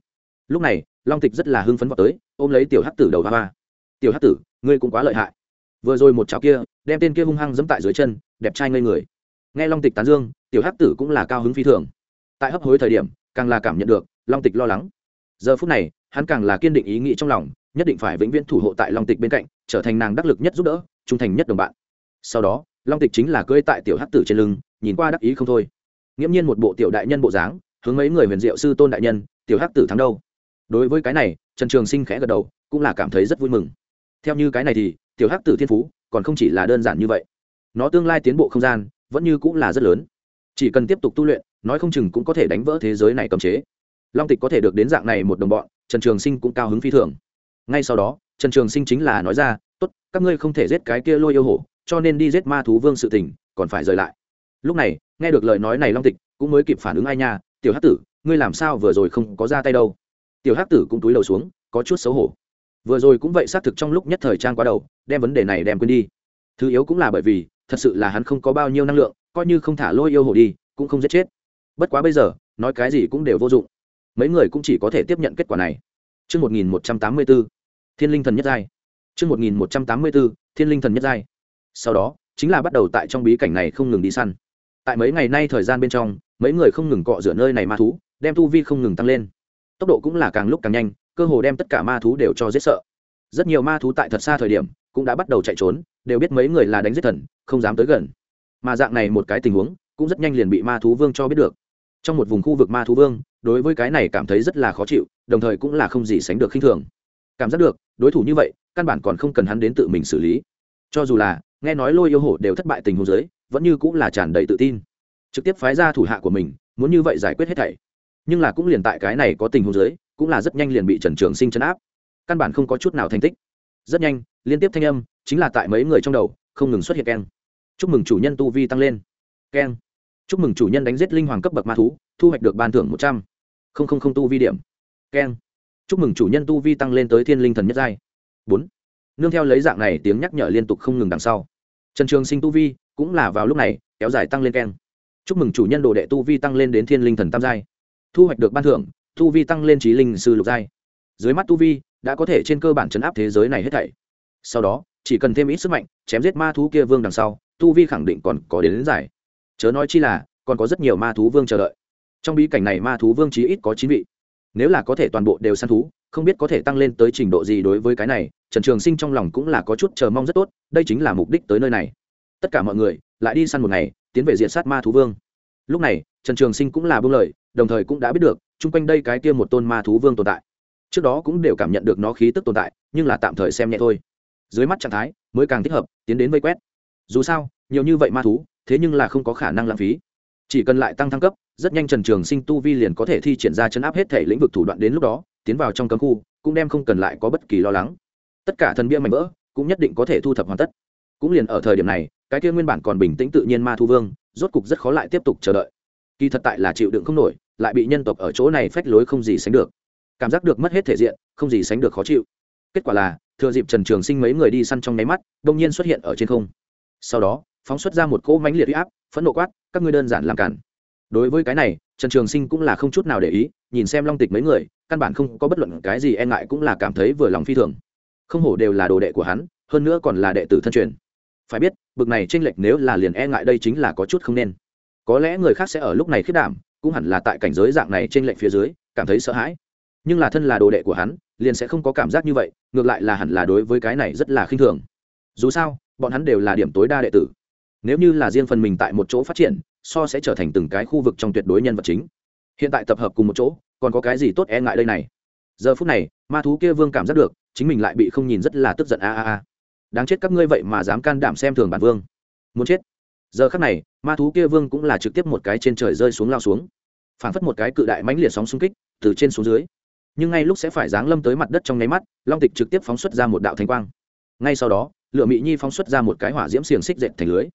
Speaker 1: Lúc này, long tịch rất là hưng phấn vào tới, ôm lấy tiểu hắc tử đầu hoa hoa. Tiểu hắc tử, ngươi cũng quá lợi hại. Vừa rồi một chảo kia, đem tên kia hung hăng dẫm tại dưới chân, đẹp trai ngây người. Nghe long tịch tán dương, tiểu hắc tử cũng là cao hứng phi thường. Tại hấp hối thời điểm, càng là cảm nhận được long tịch lo lắng. Giờ phút này, hắn càng là kiên định ý nghĩ trong lòng, nhất định phải vĩnh viễn thủ hộ tại long tịch bên cạnh, trở thành nàng đắc lực nhất giúp đỡ, trung thành nhất đồng bạn. Sau đó long tịch chính là cưỡi tại tiểu hắc tử trên lưng, nhìn qua đắc ý không thôi. Nghiễm nhiên một bộ tiểu đại nhân bộ dáng, hướng mấy người huyền diệu sư tôn đại nhân, tiểu hắc tử thắng đâu? Đối với cái này, trần trường sinh khẽ gật đầu, cũng là cảm thấy rất vui mừng. Theo như cái này thì, tiểu hắc tử thiên phú còn không chỉ là đơn giản như vậy. Nó tương lai tiến bộ không gian, vẫn như cũng là rất lớn. Chỉ cần tiếp tục tu luyện, nói không chừng cũng có thể đánh vỡ thế giới này cầm chế. Long tịch có thể được đến dạng này một đồng bọn, trần trường sinh cũng cao hứng phi thường. Ngay sau đó, trần trường sinh chính là nói ra, tốt, các ngươi không thể giết cái kia lôi yêu hổ cho nên đi giết ma thú vương sự tình còn phải rời lại. Lúc này nghe được lời nói này long tịch cũng mới kịp phản ứng ai nha tiểu hát tử ngươi làm sao vừa rồi không có ra tay đâu? Tiểu hát tử cũng túi đầu xuống có chút xấu hổ. Vừa rồi cũng vậy xác thực trong lúc nhất thời trang qua đầu đem vấn đề này đem quên đi. Thứ yếu cũng là bởi vì thật sự là hắn không có bao nhiêu năng lượng coi như không thả lôi yêu hổ đi cũng không giết chết. Bất quá bây giờ nói cái gì cũng đều vô dụng. Mấy người cũng chỉ có thể tiếp nhận kết quả này. Trước 1184, Thiên linh thần nhất giai. Trước 1184, Thiên linh thần nhất giai. Sau đó, chính là bắt đầu tại trong bí cảnh này không ngừng đi săn. Tại mấy ngày nay thời gian bên trong, mấy người không ngừng cọ rửa nơi này ma thú, đem tu vi không ngừng tăng lên. Tốc độ cũng là càng lúc càng nhanh, cơ hồ đem tất cả ma thú đều cho giết sợ. Rất nhiều ma thú tại thật xa thời điểm, cũng đã bắt đầu chạy trốn, đều biết mấy người là đánh giết thần, không dám tới gần. Mà dạng này một cái tình huống, cũng rất nhanh liền bị ma thú vương cho biết được. Trong một vùng khu vực ma thú vương, đối với cái này cảm thấy rất là khó chịu, đồng thời cũng là không gì sánh được khinh thường cảm giác được đối thủ như vậy căn bản còn không cần hắn đến tự mình xử lý cho dù là nghe nói lôi yêu hổ đều thất bại tình huống giới, vẫn như cũng là tràn đầy tự tin. Trực tiếp phái ra thủ hạ của mình, muốn như vậy giải quyết hết thảy. Nhưng là cũng liền tại cái này có tình huống giới, cũng là rất nhanh liền bị trần trường sinh chấn áp. Căn bản không có chút nào thành tích. Rất nhanh, liên tiếp thanh âm, chính là tại mấy người trong đầu, không ngừng xuất hiện keng. Chúc mừng chủ nhân tu vi tăng lên. Keng. Chúc mừng chủ nhân đánh giết linh hoàng cấp bậc ma thú, thu hoạch được ban thưởng một trăm. Linh tu vi điểm. Keng. Chúc mừng chủ nhân tu vi tăng lên tới thiên linh thần nhất giai. Bốn. Nương theo lấy dạng này, tiếng nhắc nhở liên tục không ngừng đằng sau trần trường sinh tu vi cũng là vào lúc này kéo dài tăng lên keng. Chúc mừng chủ nhân đồ đệ tu vi tăng lên đến thiên linh thần tam giai. Thu hoạch được ban thưởng tu vi tăng lên trí linh sư lục giai. Dưới mắt tu vi đã có thể trên cơ bản chấn áp thế giới này hết thảy. Sau đó chỉ cần thêm ít sức mạnh chém giết ma thú kia vương đằng sau tu vi khẳng định còn có đến, đến giải. Chớ nói chi là còn có rất nhiều ma thú vương chờ đợi. Trong bí cảnh này ma thú vương chí ít có chín vị. Nếu là có thể toàn bộ đều săn thú không biết có thể tăng lên tới trình độ gì đối với cái này, trần trường sinh trong lòng cũng là có chút chờ mong rất tốt, đây chính là mục đích tới nơi này. Tất cả mọi người, lại đi săn một ngày, tiến về diện sát ma thú vương. Lúc này, trần trường sinh cũng là bưng lời, đồng thời cũng đã biết được, chung quanh đây cái kia một tôn ma thú vương tồn tại. Trước đó cũng đều cảm nhận được nó khí tức tồn tại, nhưng là tạm thời xem nhẹ thôi. Dưới mắt trạng thái, mới càng thích hợp, tiến đến vây quét. Dù sao, nhiều như vậy ma thú, thế nhưng là không có khả năng lãng phí. Chỉ cần lại tăng thăng cấp, rất nhanh trần trường sinh tu vi liền có thể thi triển ra chấn áp hết thể lĩnh vực thủ đoạn đến lúc đó tiến vào trong cấm khu, cũng đem không cần lại có bất kỳ lo lắng. Tất cả thần bia mạnh vỡ cũng nhất định có thể thu thập hoàn tất. Cũng liền ở thời điểm này, cái kia nguyên bản còn bình tĩnh tự nhiên ma thu vương, rốt cục rất khó lại tiếp tục chờ đợi. Kỳ thật tại là chịu đựng không nổi, lại bị nhân tộc ở chỗ này phách lối không gì sánh được. Cảm giác được mất hết thể diện, không gì sánh được khó chịu. Kết quả là, thừa dịp trần trường sinh mấy người đi săn trong nháy mắt đông nhiên xuất hiện ở trên không. Sau đó, phóng xuất ra một cỗ mánh liệt huy áp, phẫn nộ quát, các ngươi đơn giản làm cản. Đối với cái này, trần trường sinh cũng là không chút nào để ý, nhìn xem long tịch mấy người căn bản không có bất luận cái gì e ngại cũng là cảm thấy vừa lòng phi thường. Không hổ đều là đồ đệ của hắn, hơn nữa còn là đệ tử thân truyền. Phải biết, bực này tranh lệch nếu là liền e ngại đây chính là có chút không nên. Có lẽ người khác sẽ ở lúc này khiết đảm, cũng hẳn là tại cảnh giới dạng này tranh lệch phía dưới, cảm thấy sợ hãi. Nhưng là thân là đồ đệ của hắn, liền sẽ không có cảm giác như vậy, ngược lại là hẳn là đối với cái này rất là khinh thường. Dù sao, bọn hắn đều là điểm tối đa đệ tử. Nếu như là riêng phần mình tại một chỗ phát triển, so sẽ trở thành từng cái khu vực trong tuyệt đối nhân vật chính. Hiện tại tập hợp cùng một chỗ còn có cái gì tốt e ngại đây này? Giờ phút này, ma thú kia vương cảm giác được, chính mình lại bị không nhìn rất là tức giận a a a. Đáng chết các ngươi vậy mà dám can đảm xem thường bản vương. Muốn chết. Giờ khắc này, ma thú kia vương cũng là trực tiếp một cái trên trời rơi xuống lao xuống. Phảng phất một cái cự đại mãnh liệt sóng xung kích, từ trên xuống dưới. Nhưng ngay lúc sẽ phải giáng lâm tới mặt đất trong nháy mắt, long tịch trực tiếp phóng xuất ra một đạo thanh quang. Ngay sau đó, lựa mỹ nhi phóng xuất ra một cái hỏa diễm xiềng xích dệt thành lưới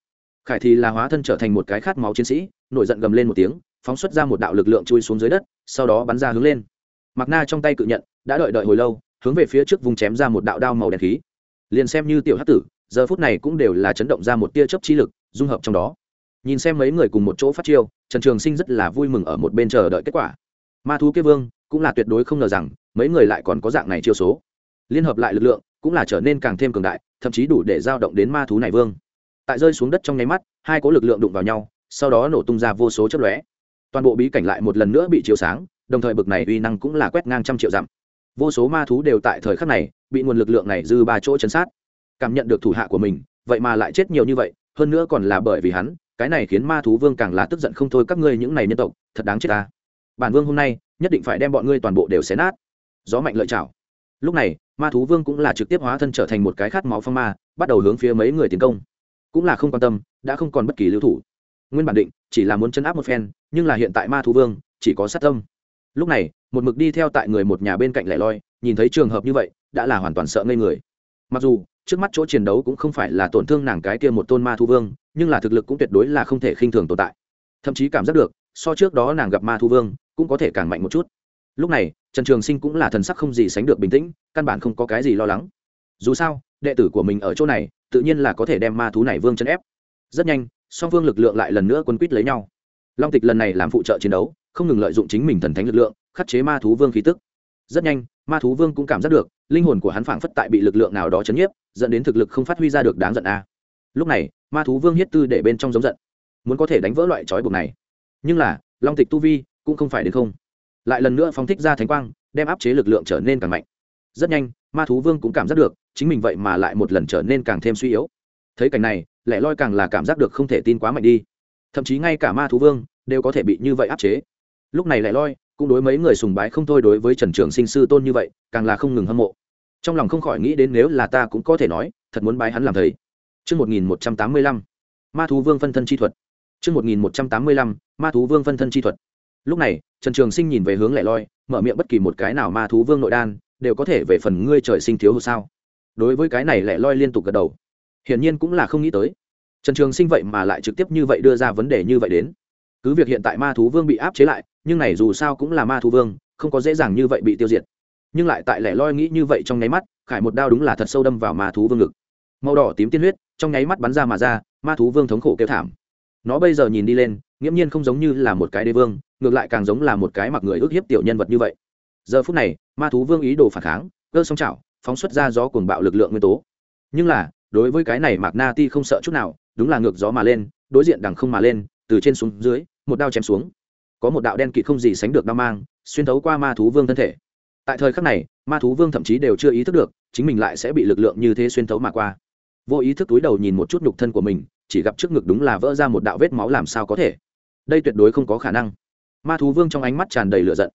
Speaker 1: khải thì là hóa thân trở thành một cái khát máu chiến sĩ, nổi giận gầm lên một tiếng, phóng xuất ra một đạo lực lượng chui xuống dưới đất, sau đó bắn ra hướng lên. Mặc na trong tay cự nhận, đã đợi đợi hồi lâu, hướng về phía trước vùng chém ra một đạo đao màu đen khí. Liền xem như tiểu hát tử, giờ phút này cũng đều là chấn động ra một tia chớp chi lực, dung hợp trong đó. Nhìn xem mấy người cùng một chỗ phát chiêu, trần trường sinh rất là vui mừng ở một bên chờ đợi kết quả. Ma thú kia vương cũng là tuyệt đối không ngờ rằng, mấy người lại còn có dạng này chiêu số. Liên hợp lại lực lượng cũng là trở nên càng thêm cường đại, thậm chí đủ để giao động đến ma thú này vương tại rơi xuống đất trong nháy mắt, hai cố lực lượng đụng vào nhau, sau đó nổ tung ra vô số chất lóe. Toàn bộ bí cảnh lại một lần nữa bị chiếu sáng, đồng thời bực này uy năng cũng là quét ngang trăm triệu dặm. Vô số ma thú đều tại thời khắc này bị nguồn lực lượng này dư ba chỗ chấn sát. Cảm nhận được thủ hạ của mình, vậy mà lại chết nhiều như vậy, hơn nữa còn là bởi vì hắn, cái này khiến ma thú vương càng là tức giận không thôi, các ngươi những này nhân tộc, thật đáng chết ta. Bản vương hôm nay, nhất định phải đem bọn ngươi toàn bộ đều xé nát. Gió mạnh lợi chảo. Lúc này, ma thú vương cũng là trực tiếp hóa thân trở thành một cái khát máu phong ma, bắt đầu hướng phía mấy người tiến công cũng là không quan tâm, đã không còn bất kỳ lưu thủ. Nguyên bản định, chỉ là muốn chấn áp một phen, nhưng là hiện tại ma thú vương, chỉ có sát tâm. Lúc này, một mực đi theo tại người một nhà bên cạnh lẻ loi, nhìn thấy trường hợp như vậy, đã là hoàn toàn sợ ngây người. Mặc dù, trước mắt chỗ chiến đấu cũng không phải là tổn thương nàng cái kia một tôn ma thú vương, nhưng là thực lực cũng tuyệt đối là không thể khinh thường tồn tại. Thậm chí cảm giác được, so trước đó nàng gặp ma thú vương, cũng có thể càng mạnh một chút. Lúc này, trần trường sinh cũng là thần sắc không gì sánh được bình tĩnh, căn bản không có cái gì lo lắng. Dù sao, đệ tử của mình ở chỗ này tự nhiên là có thể đem ma thú này vương chân ép. Rất nhanh, song phương lực lượng lại lần nữa quân quýt lấy nhau. Long tịch lần này làm phụ trợ chiến đấu, không ngừng lợi dụng chính mình thần thánh lực lượng, khắc chế ma thú vương khí tức. Rất nhanh, ma thú vương cũng cảm giác được, linh hồn của hắn phảng phất tại bị lực lượng nào đó chấn nhiếp, dẫn đến thực lực không phát huy ra được đáng giận a. Lúc này, ma thú vương hiết tư để bên trong giống giận, muốn có thể đánh vỡ loại trói buộc này. Nhưng là, long tịch tu vi cũng không phải đến không. Lại lần nữa phóng thích ra thánh quang, đem áp chế lực lượng trở nên càng mạnh. Rất nhanh, ma thú vương cũng cảm giác được chính mình vậy mà lại một lần trở nên càng thêm suy yếu thấy cảnh này lẽ loi càng là cảm giác được không thể tin quá mạnh đi thậm chí ngay cả ma thú vương đều có thể bị như vậy áp chế lúc này lẽ loi cũng đối mấy người sùng bái không thôi đối với trần trường sinh sư tôn như vậy càng là không ngừng hâm mộ trong lòng không khỏi nghĩ đến nếu là ta cũng có thể nói thật muốn bái hắn làm thầy Trước 1185, ma thú vương phân thân chi thuật. Trước 1185, ma thú vương phân thân chi thuật. Lúc này, Trần Trường Sinh nhìn về hướng lẻ loi, mở miệng bất kỳ một cái nào ma thú vương nội đan, đều có thể về phần ngươi trời sinh thiếu hụt sao? Đối với cái này lẻ loi liên tục gật đầu. Hiển nhiên cũng là không nghĩ tới. Trần Trường Sinh vậy mà lại trực tiếp như vậy đưa ra vấn đề như vậy đến. Cứ việc hiện tại ma thú vương bị áp chế lại, nhưng này dù sao cũng là ma thú vương, không có dễ dàng như vậy bị tiêu diệt. Nhưng lại tại lẻ loi nghĩ như vậy trong nháy mắt, khải một đao đúng là thật sâu đâm vào ma thú vương ngực. Màu đỏ tím tiên huyết, trong nháy mắt bắn ra mà ra, ma thú vương thống khổ kêu thảm. Nó bây giờ nhìn đi lên, nghiễm nhiên không giống như là một cái đế vương, ngược lại càng giống là một cái mặc người ước hiếp tiểu nhân vật như vậy. Giờ phút này, ma thú vương ý đồ phản kháng, cơ song chảo, phóng xuất ra gió cuồng bạo lực lượng nguyên tố. Nhưng là, đối với cái này Mạc Na Ti không sợ chút nào, đúng là ngược gió mà lên, đối diện đằng không mà lên, từ trên xuống dưới, một đao chém xuống. Có một đạo đen kịt không gì sánh được đao mang xuyên thấu qua ma thú vương thân thể. Tại thời khắc này ma thú vương thậm chí đều chưa ý thức được chính mình lại sẽ bị lực lượng như thế xuyên thấu mà qua. Vô ý thức túi đầu nhìn một chút nhục thân của mình chỉ gặp trước ngực đúng là vỡ ra một đạo vết máu làm sao có thể. Đây tuyệt đối không có khả năng. Ma thú vương trong ánh mắt tràn đầy lửa giận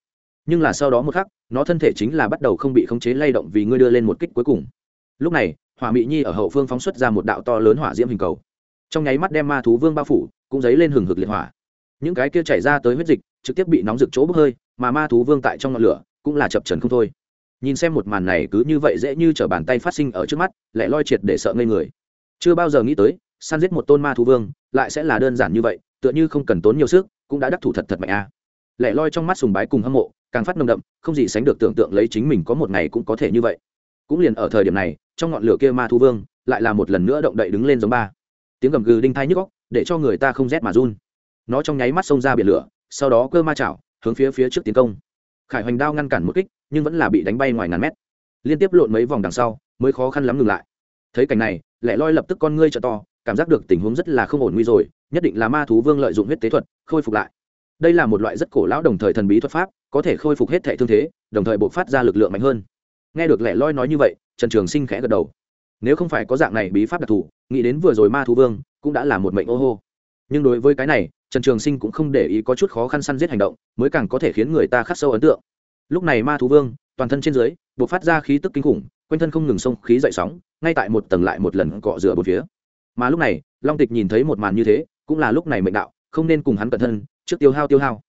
Speaker 1: nhưng là sau đó một khắc, nó thân thể chính là bắt đầu không bị khống chế lay động vì ngươi đưa lên một kích cuối cùng. Lúc này, hỏa mỹ nhi ở hậu phương phóng xuất ra một đạo to lớn hỏa diễm hình cầu. Trong nháy mắt đem ma thú vương bao phủ, cũng dấy lên hừng hực liệt hỏa. Những cái kia chảy ra tới huyết dịch, trực tiếp bị nóng rực chỗ bốc hơi, mà ma thú vương tại trong ngọn lửa, cũng là chập trần không thôi. Nhìn xem một màn này cứ như vậy dễ như t r ở bàn tay phát sinh ở trước mắt, lại loi triệt để sợ ngây người. Chưa bao giờ nghĩ tới, săn giết một tôn ma thú vương, lại sẽ là đơn giản như vậy, tựa như không cần tốn nhiều sức, cũng đã đắc thủ thật thật mạnh a. à lẻ loi trong mắt sùng bái cùng hâm mộ, càng phát nồng đậm, không gì sánh được tưởng tượng lấy chính mình có một ngày cũng có thể như vậy. Cũng liền ở thời điểm này, trong ngọn lửa kia ma thú vương, lại là một lần nữa động đậy đứng lên giống ba. Tiếng gầm gừ đinh thai nhức góc để cho người ta không rét mà run. Nó trong nháy mắt xông ra biển lửa, sau đó cơ ma chảo, hướng phía phía trước tiến công. Khải hoành đao ngăn cản một kích, nhưng vẫn là bị đánh bay ngoài ngàn mét. Liên tiếp lộn mấy vòng đằng sau, mới khó khăn lắm ngừng lại. Thấy cảnh này, lẻ loi lập tức con ngươi t to, cảm giác được tình huống rất là không ổn nguy rồi, nhất định là ma thú vương lợi dụng huyết tế thuật, khôi phục lại đây là một loại rất cổ lão đồng thời thần bí thuật pháp, có thể khôi phục hết thẻ thương thế, đồng thời buộc phát ra lực lượng mạnh hơn. Nghe được lẻ loi nói như vậy, trần trường sinh khẽ gật đầu. Nếu không phải có dạng này bí pháp đặc thù, nghĩ đến vừa rồi ma thú vương, cũng đã là một mệnh ô hô. Nhưng đối với cái này, trần trường sinh cũng không để ý có chút khó khăn săn giết hành động, mới càng có thể khiến người ta khắc sâu ấn tượng. Lúc này ma thú vương, toàn thân trên dưới b phát ra khí tức kinh khủng, quanh thân không ngừng sông khí dậy sóng, ngay tại một tầng lại một lần cọ rửa một phía. Mà lúc này, long tịch nhìn thấy một màn như thế, cũng là lúc này mệnh đạo, không nên cùng hắn cẩn thân trước tiêu hao tiêu hao.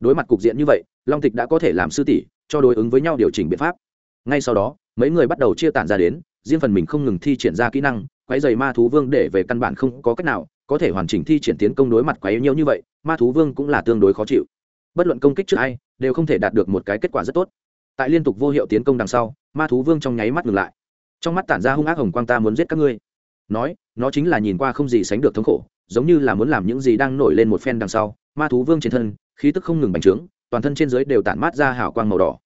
Speaker 1: Đối mặt cục diện như vậy, long tịch đã có thể làm sư tỷ, cho đối ứng với nhau điều chỉnh biện pháp. Ngay sau đó, mấy người bắt đầu chia tản ra đến, riêng phần mình không ngừng thi triển ra kỹ năng, quái dày ma thú vương để về căn bản không có cách nào, có thể hoàn chỉnh thi triển tiến công đối mặt quái nhiều như vậy, ma thú vương cũng là tương đối khó chịu. Bất luận công kích trước ai, đều không thể đạt được một cái kết quả rất tốt. Tại liên tục vô hiệu tiến công đằng sau, ma thú vương trong nháy mắt ngừng lại. Trong mắt tản ra hung ác hồng quang ta muốn giết các ngươi. Nói, nó chính là nhìn qua không gì sánh được thống khổ giống như là muốn làm những gì đang nổi lên một phen đằng sau, ma thú vương trên thân, khí tức không ngừng bành trướng, toàn thân trên dưới đều tản mát ra hào quang màu đỏ.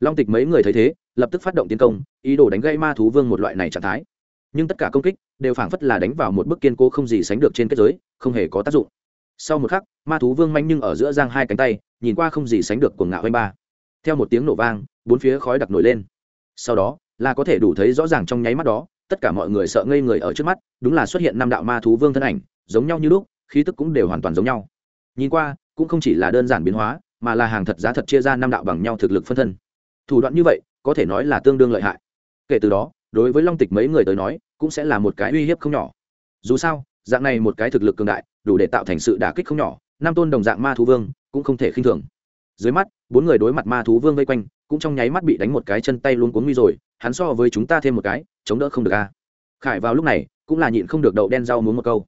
Speaker 1: Long tịch mấy người thấy thế, lập tức phát động tiến công, ý đồ đánh gây ma thú vương một loại này trạng thái. Nhưng tất cả công kích đều phảng phất là đánh vào một bức kiên cố không gì sánh được trên kết giới, không hề có tác dụng. Sau một khắc, ma thú vương manh nhưng ở giữa giang hai cánh tay, nhìn qua không gì sánh được của ngạo anh ba. Theo một tiếng nổ vang, bốn phía khói đặc nổi lên. Sau đó, là có thể đủ thấy rõ ràng trong nháy mắt đó, tất cả mọi người sợ ngây người ở trước mắt, đúng là xuất hiện năm đạo ma thú vương thân ảnh giống nhau như lúc, khí tức cũng đều hoàn toàn giống nhau. Nhìn qua, cũng không chỉ là đơn giản biến hóa, mà là hàng thật giá thật chia ra năm đạo bằng nhau thực lực phân thân. Thủ đoạn như vậy, có thể nói là tương đương lợi hại. Kể từ đó, đối với long tịch mấy người tới nói, cũng sẽ là một cái uy hiếp không nhỏ. Dù sao, dạng này một cái thực lực cường đại, đủ để tạo thành sự đả kích không nhỏ Nam tôn đồng dạng ma thú vương, cũng không thể khinh thường. Dưới mắt, bốn người đối mặt ma thú vương vây quanh, cũng trong nháy mắt bị đánh một cái chân tay luôn cuốn nguy rồi, hắn so với chúng ta thêm một cái, chống đỡ không được a. Khải vào lúc này, cũng là nhịn không được đậu đen rau muốn một câu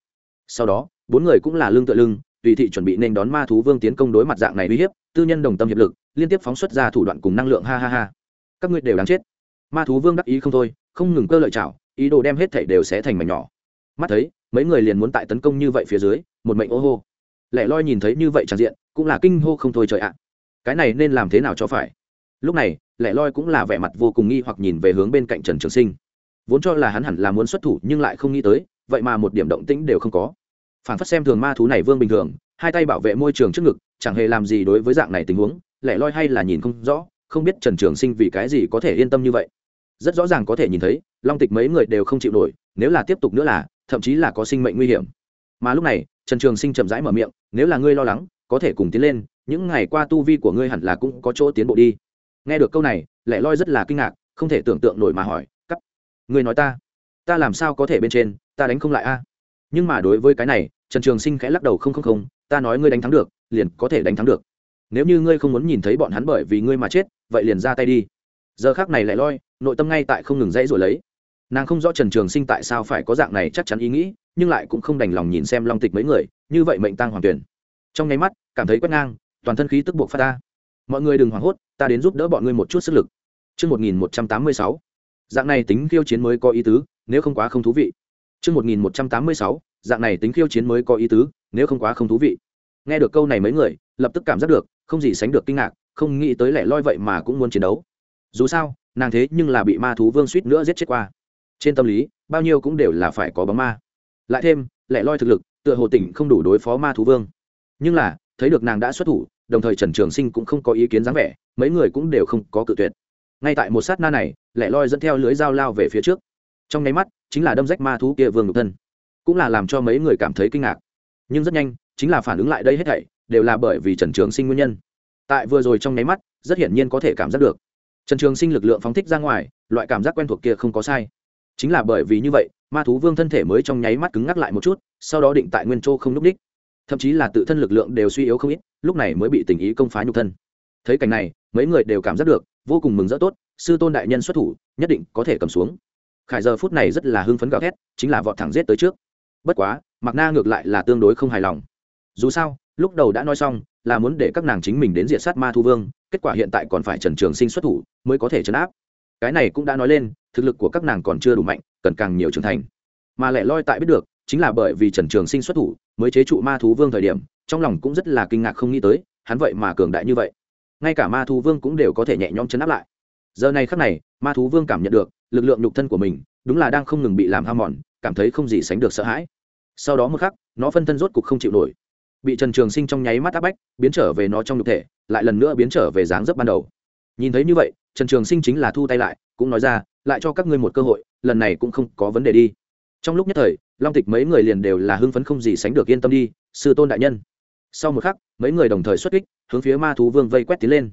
Speaker 1: sau đó, bốn người cũng là lưng tựa lưng, tùy thị chuẩn bị nên đón ma thú vương tiến công đối mặt dạng này uy hiếp, tư nhân đồng tâm hiệp lực, liên tiếp phóng xuất ra thủ đoạn cùng năng lượng, ha ha ha. Các ngươi đều đáng chết. Ma thú vương đắc ý không thôi, không ngừng cơ lợi chảo ý đồ đem hết thảy đều sẽ thành mảnh nhỏ. Mắt thấy, mấy người liền muốn tại tấn công như vậy phía dưới, một mệnh ô hô. Lẻ loi nhìn thấy như vậy tràn diện, cũng là kinh hô không thôi trời ạ. Cái này nên làm thế nào cho phải? Lúc này, lẻ loi cũng là vẻ mặt vô cùng nghi hoặc nhìn về hướng bên cạnh trần trường sinh. Vốn cho là hắn hẳn là muốn xuất thủ, nhưng lại không nghĩ tới vậy mà một điểm động tĩnh đều không có. Phản phất xem thường ma thú này vương bình thường, hai tay bảo vệ môi trường trước ngực, chẳng hề làm gì đối với dạng này tình huống, lẻ loi hay là nhìn không rõ, không biết trần trường sinh vì cái gì có thể yên tâm như vậy. Rất rõ ràng có thể nhìn thấy, long tịch mấy người đều không chịu nổi, nếu là tiếp tục nữa là, thậm chí là có sinh mệnh nguy hiểm. Mà lúc này, trần trường sinh chậm rãi mở miệng, nếu là ngươi lo lắng, có thể cùng tiến lên, những ngày qua tu vi của ngươi hẳn là cũng có chỗ tiến bộ đi. Nghe được câu này, lẻ loi rất là kinh ngạc, không thể tưởng tượng nổi mà hỏi, cắt, ngươi nói ta ta làm sao có thể bên trên ta đánh không lại a. Nhưng mà đối với cái này trần trường sinh khẽ lắc đầu không không không ta nói ngươi đánh thắng được liền có thể đánh thắng được. Nếu như ngươi không muốn nhìn thấy bọn hắn bởi vì ngươi mà chết vậy liền ra tay đi. Giờ khác này lại loi nội tâm ngay tại không ngừng dãy rồi lấy. Nàng không rõ trần trường sinh tại sao phải có dạng này chắc chắn ý nghĩ nhưng lại cũng không đành lòng nhìn xem long tịch mấy người như vậy mệnh tăng hoàng tuyển. Trong nháy mắt cảm thấy quét ngang toàn thân khí tức buộc phát ta mọi người đừng hoảng hốt ta đến giúp đỡ bọn ngươi một chút sức lực. Trước 1186, dạng này tính khiêu chiến mới có ý tứ nếu không quá không thú vị. Trước 1186, dạng này tính khiêu chiến mới có ý tứ nếu không quá không thú vị. Nghe được câu này mấy người lập tức cảm giác được không gì sánh được kinh ngạc không nghĩ tới lẻ loi vậy mà cũng muốn chiến đấu. Dù sao nàng thế nhưng là bị ma thú vương suýt nữa giết chết qua. Trên tâm lý bao nhiêu cũng đều là phải có bóng ma. Lại thêm lẻ loi thực lực tựa hồ tỉnh không đủ đối phó ma thú vương. Nhưng là thấy được nàng đã xuất thủ đồng thời trần trường sinh cũng không có ý kiến dáng vẻ mấy người cũng đều không có cự tuyệt. Ngay tại một sát na này lẻ loi dẫn theo lưới dao lao về phía trước trong nháy mắt, chính là đâm rách ma thú kia vương nhục thân. Cũng là làm cho mấy người cảm thấy kinh ngạc. Nhưng rất nhanh, chính là phản ứng lại đây hết thảy, đều là bởi vì trần trường sinh nguyên nhân. Tại vừa rồi trong nháy mắt, rất hiển nhiên có thể cảm giác được. Trần trường sinh lực lượng phóng thích ra ngoài, loại cảm giác quen thuộc kia không có sai. Chính là bởi vì như vậy, ma thú vương thân thể mới trong nháy mắt cứng ngắc lại một chút, sau đó định tại nguyên châu không n ú c đích. Thậm chí là tự thân lực lượng đều suy yếu không ít, lúc này mới bị tình ý công phá nhục thân. Thấy cảnh này, mấy người đều cảm giác được, vô cùng mừng rỡ tốt, sư tôn đại nhân xuất thủ, nhất định có thể cầm xuống khải giờ phút này rất là hưng phấn gào thét, chính là vọt thẳng giết tới trước. Bất quá mặc na ngược lại là tương đối không hài lòng. Dù sao, lúc đầu đã nói xong, là muốn để các nàng chính mình đến diện sát ma thu vương, kết quả hiện tại còn phải trần trường sinh xuất thủ mới có thể chấn áp. Cái này cũng đã nói lên, thực lực của các nàng còn chưa đủ mạnh, cần càng nhiều trưởng thành. Mà lại loi tại biết được, chính là bởi vì trần trường sinh xuất thủ mới chế trụ ma thú vương thời điểm, trong lòng cũng rất là kinh ngạc không nghĩ tới, hắn vậy mà cường đại như vậy. Ngay cả ma thú vương cũng đều có thể nhẹ nhõm chấn áp lại. Giờ này khắc này, ma thú vương cảm nhận được lực lượng nhục thân của mình, đúng là đang không ngừng bị làm ham mòn, cảm thấy không gì sánh được sợ hãi. Sau đó một khắc, nó phân thân rốt cục không chịu nổi. Bị trần trường sinh trong nháy mắt áp bách, biến trở về nó trong nhục thể, lại lần nữa biến trở về dáng dấp ban đầu. Nhìn thấy như vậy, trần trường sinh chính là thu tay lại, cũng nói ra, lại cho các ngươi một cơ hội, lần này cũng không có vấn đề đi. Trong lúc nhất thời, long tịch mấy người liền đều là hưng phấn không gì sánh được yên tâm đi, sư tôn đại nhân. Sau một khắc, mấy người đồng thời xuất kích, hướng phía ma thú vương vây quét tiến lên.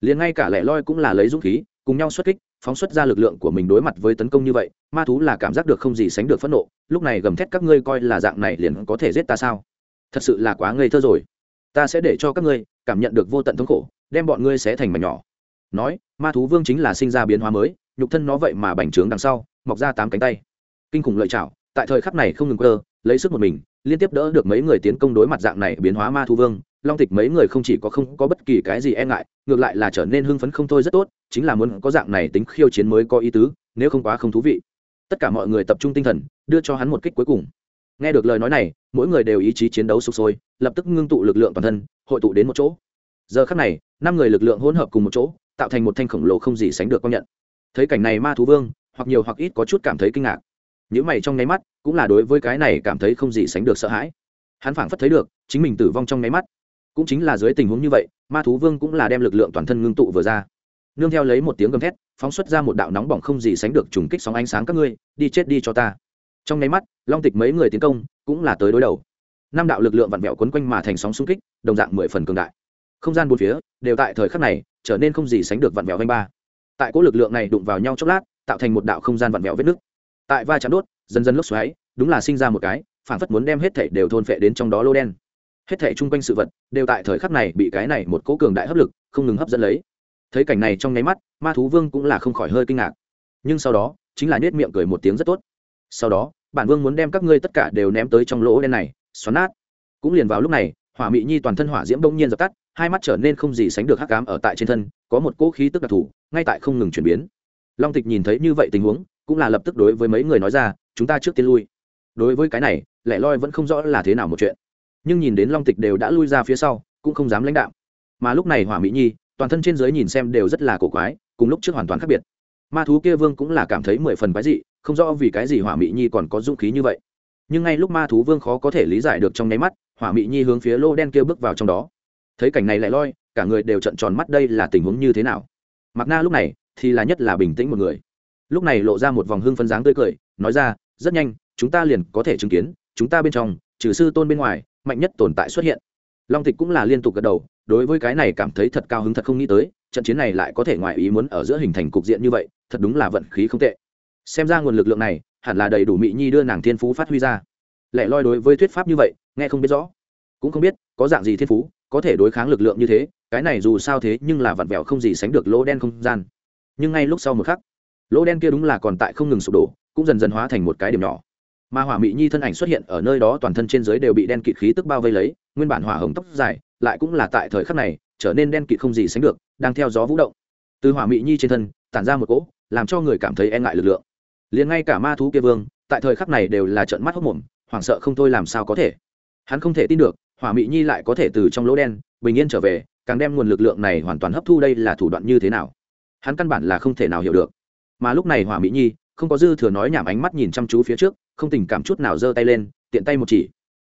Speaker 1: Liền ngay cả lẻ loi cũng là lấy dũng khí, cùng nhau xuất kích phóng xuất ra lực lượng của mình đối mặt với tấn công như vậy, ma thú là cảm giác được không gì sánh được phẫn nộ, lúc này gầm thét các ngươi coi là dạng này liền có thể giết ta sao? Thật sự là quá ngây thơ rồi. Ta sẽ để cho các ngươi cảm nhận được vô tận thống khổ, đem bọn ngươi sẽ thành mảnh nhỏ. Nói, ma thú vương chính là sinh ra biến hóa mới, nhục thân nó vậy mà bành trướng đằng sau, mọc ra tám cánh tay. Kinh khủng lợi chảo tại thời khắc này không ngừng cơ lấy sức một mình, liên tiếp đỡ được mấy người tiến công đối mặt dạng này biến hóa ma thú vương long tịch mấy người không chỉ có không có bất kỳ cái gì e ngại, ngược lại là trở nên hưng phấn không thôi rất tốt, chính là muốn có dạng này tính khiêu chiến mới có ý tứ, nếu không quá không thú vị. Tất cả mọi người tập trung tinh thần, đưa cho hắn một kích cuối cùng. Nghe được lời nói này, mỗi người đều ý chí chiến đấu sục sôi, lập tức ngưng tụ lực lượng toàn thân, hội tụ đến một chỗ. Giờ khắc này, năm người lực lượng hỗn hợp cùng một chỗ, tạo thành một thanh khổng lồ không gì sánh được công nhận. Thấy cảnh này ma thú vương, hoặc nhiều hoặc ít có chút cảm thấy kinh ngạc. Những mày trong nháy mắt, cũng là đối với cái này cảm thấy không gì sánh được sợ hãi. Hắn phảng phất thấy được, chính mình tử vong trong nháy mắt cũng chính là dưới tình huống như vậy, ma thú vương cũng là đem lực lượng toàn thân ngưng tụ vừa ra. Nương theo lấy một tiếng gầm thét, phóng xuất ra một đạo nóng bỏng không gì sánh được trùng kích sóng ánh sáng các ngươi, đi chết đi cho ta. Trong nháy mắt, long tịch mấy người tiến công, cũng là tới đối đầu. Năm đạo lực lượng vặn vẹo quấn quanh mà thành sóng xung kích, đồng dạng mười phần cường đại. Không gian bốn phía, đều tại thời khắc này, trở nên không gì sánh được vặn vẹo vanh ba. Tại cỗ lực lượng này đụng vào nhau chốc lát, tạo thành một đạo không gian vặn vẹo vết nứt. Tại va chạm đốt, dần dần lốc xoáy, đúng là sinh ra một cái, phản phất muốn đem hết thể đều thôn phệ đến trong đó lô đen hết thể chung quanh sự vật đều tại thời khắc này bị cái này một cố cường đại hấp lực không ngừng hấp dẫn lấy. Thấy cảnh này trong nháy mắt, ma thú vương cũng là không khỏi hơi kinh ngạc. Nhưng sau đó, chính là nết miệng cười một tiếng rất tốt. Sau đó, bản vương muốn đem các ngươi tất cả đều ném tới trong lỗ đen này, xoắn nát. Cũng liền vào lúc này, hỏa mị nhi toàn thân hỏa diễm bỗng nhiên dập tắt, hai mắt trở nên không gì sánh được hắc cám ở tại trên thân, có một cỗ khí tức đặc thù, ngay tại không ngừng chuyển biến. Long tịch nhìn thấy như vậy tình huống, cũng là lập tức đối với mấy người nói ra, chúng ta trước tiên lui. Đối với cái này, lẻ loi vẫn không rõ là thế nào một chuyện nhưng nhìn đến long tịch đều đã lui ra phía sau, cũng không dám lãnh đạo mà lúc này hỏa mỹ nhi, toàn thân trên giới nhìn xem đều rất là cổ quái, cùng lúc trước hoàn toàn khác biệt. Ma thú kia vương cũng là cảm thấy mười phần quái dị, không rõ vì cái gì hỏa mỹ nhi còn có dũng khí như vậy. Nhưng ngay lúc ma thú vương khó có thể lý giải được trong nháy mắt, hỏa mỹ nhi hướng phía lô đen kia bước vào trong đó. Thấy cảnh này lại loi, cả người đều trận tròn mắt đây là tình huống như thế nào. Mặc na lúc này thì là nhất là bình tĩnh một người. Lúc này lộ ra một vòng hưng phân dáng tươi cười, nói ra, rất nhanh, chúng ta liền có thể chứng kiến, chúng ta bên trong, trừ sư tôn bên ngoài mạnh nhất tồn tại xuất hiện. Long tịch cũng là liên tục gật đầu, đối với cái này cảm thấy thật cao hứng thật không nghĩ tới, trận chiến này lại có thể ngoài ý muốn ở giữa hình thành cục diện như vậy, thật đúng là vận khí không tệ. Xem ra nguồn lực lượng này, hẳn là đầy đủ mỹ nhi đưa nàng thiên phú phát huy ra. Lẽ loi đối với thuyết pháp như vậy, nghe không biết rõ. Cũng không biết, có dạng gì thiên phú, có thể đối kháng lực lượng như thế, cái này dù sao thế nhưng là vặn vẹo không gì sánh được lỗ đen không gian. Nhưng ngay lúc sau một khắc, lỗ đen kia đúng là còn tại không ngừng sụp đổ, cũng dần dần hóa thành một cái điểm nhỏ mà hỏa mỹ nhi thân ảnh xuất hiện ở nơi đó toàn thân trên dưới đều bị đen kịt khí tức bao vây lấy, nguyên bản hỏa hồng tóc dài lại cũng là tại thời khắc này trở nên đen kịt không gì sánh được, đang theo gió vũ động. Từ hỏa mỹ nhi trên thân, tản ra một cỗ làm cho người cảm thấy e ngại lực lượng. Liền ngay cả ma thú kia vương, tại thời khắc này đều là trận mắt hốc mồm, hoảng sợ không thôi làm sao có thể. Hắn không thể tin được, hỏa mỹ nhi lại có thể từ trong lỗ đen, bình yên trở về, càng đem nguồn lực lượng này hoàn toàn hấp thu đây là thủ đoạn như thế nào? Hắn căn bản là không thể nào hiểu được. Mà lúc này hỏa mỹ nhi, không có dư thừa nói nhảm ánh mắt nhìn chăm chú phía trước không tình cảm chút nào giơ tay lên tiện tay một chỉ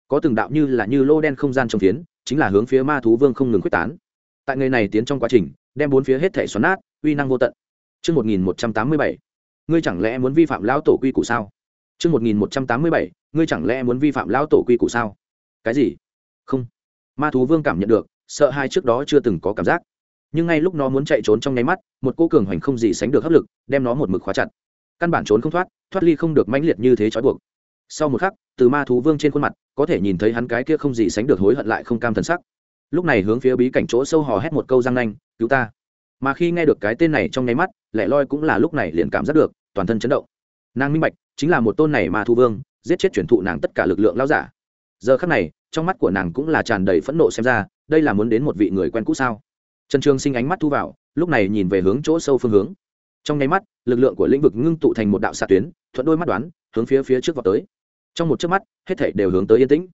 Speaker 1: có từng đạo như là như lô đen không gian trong phiến chính là hướng phía ma thú vương không ngừng quyết tán tại người này tiến trong quá trình đem bốn phía hết thể xoắn nát uy năng vô tận Chương 1187, ngươi chẳng lẽ muốn vi phạm lão tổ quy củ sao? Chương 1187, ngươi chẳng lẽ muốn vi phạm lão tổ quy củ sao? Cái gì? Không. Ma thú vương cảm nhận được, sợ hai trước đó chưa từng có cảm giác. Nhưng ngay lúc nó muốn chạy trốn trong nháy mắt, một cô cường hoành không gì sánh được hấp lực, đem nó một mực khóa chặt. Căn bản trốn không thoát, thoát ly không được mãnh liệt như thế trói buộc. Sau một khắc, từ ma thú vương trên khuôn mặt, có thể nhìn thấy hắn cái kia không gì sánh được hối hận lại không cam thần sắc. Lúc này hướng phía bí cảnh chỗ sâu hò hét một câu răng nanh, "Cứu ta!" Mà khi nghe được cái tên này trong nháy mắt, lẻ loi cũng là lúc này liền cảm giác được, toàn thân chấn động nàng minh bạch chính là một tôn này ma thu vương giết chết truyền thụ nàng tất cả lực lượng lao giả giờ khắc này trong mắt của nàng cũng là tràn đầy phẫn nộ xem ra đây là muốn đến một vị người quen cũ sao trần Trương sinh ánh mắt thu vào lúc này nhìn về hướng chỗ sâu phương hướng trong nháy mắt lực lượng của lĩnh vực ngưng tụ thành một đạo xạ tuyến, thuận đôi mắt đoán, hướng phía phía trước vào tới. Trong một chớp mắt, hết thảy đều hướng tới yên tĩnh.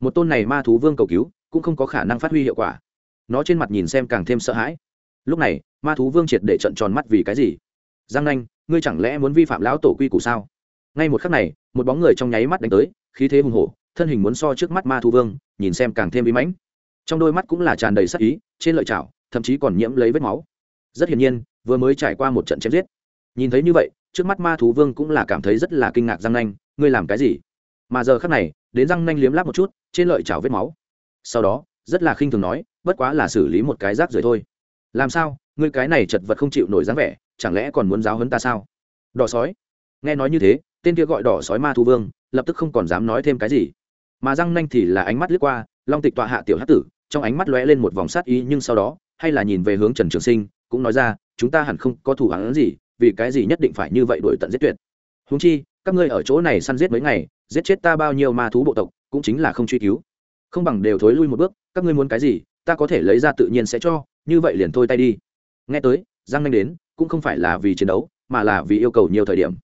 Speaker 1: Một tôn này ma thú vương cầu cứu, cũng không có khả năng phát huy hiệu quả. Nó trên mặt nhìn xem càng thêm sợ hãi. Lúc này, ma thú vương triệt để trận tròn mắt vì cái gì? Giang nanh, ngươi chẳng lẽ muốn vi phạm lão tổ quy củ sao? Ngay một khắc này, một bóng người trong nháy mắt đánh tới, khí thế hùng hổ, thân hình muốn so trước mắt ma thú vương, nhìn xem càng thêm bí mãnh. Trong đôi mắt cũng là tràn đầy sắc ý, trên lợi chảo, thậm chí còn nhiễm lấy vết máu. Rất hiển nhiên, vừa mới trải qua một trận chém giết nhìn thấy như vậy, trước mắt ma thú vương cũng là cảm thấy rất là kinh ngạc răng nanh, ngươi làm cái gì? Mà giờ khắc này, đến răng nanh liếm láp một chút, trên lợi chảo vết máu. Sau đó, rất là khinh thường nói, bất quá là xử lý một cái rác rưởi thôi. Làm sao? Ngươi cái này chật vật không chịu nổi dáng vẻ, chẳng lẽ còn muốn giáo hấn ta sao? Đỏ sói. Nghe nói như thế, tên kia gọi đỏ sói ma thú vương, lập tức không còn dám nói thêm cái gì. Mà răng nanh thì là ánh mắt lướt qua, long tịch tọa hạ tiểu hát tử, trong ánh mắt lóe lên một vòng sát ý nhưng sau đó, hay là nhìn về hướng trần trường sinh, cũng nói ra, chúng ta hẳn không có thủ hắn gì vì cái gì nhất định phải như vậy đổi tận giết tuyệt? Húng chi, các ngươi ở chỗ này săn giết mấy ngày, giết chết ta bao nhiêu ma thú bộ tộc, cũng chính là không truy cứu. Không bằng đều thối lui một bước, các ngươi muốn cái gì, ta có thể lấy ra tự nhiên sẽ cho, như vậy liền thôi tay đi. Nghe tới, giang nhanh đến, cũng không phải là vì chiến đấu, mà là vì yêu cầu nhiều thời điểm.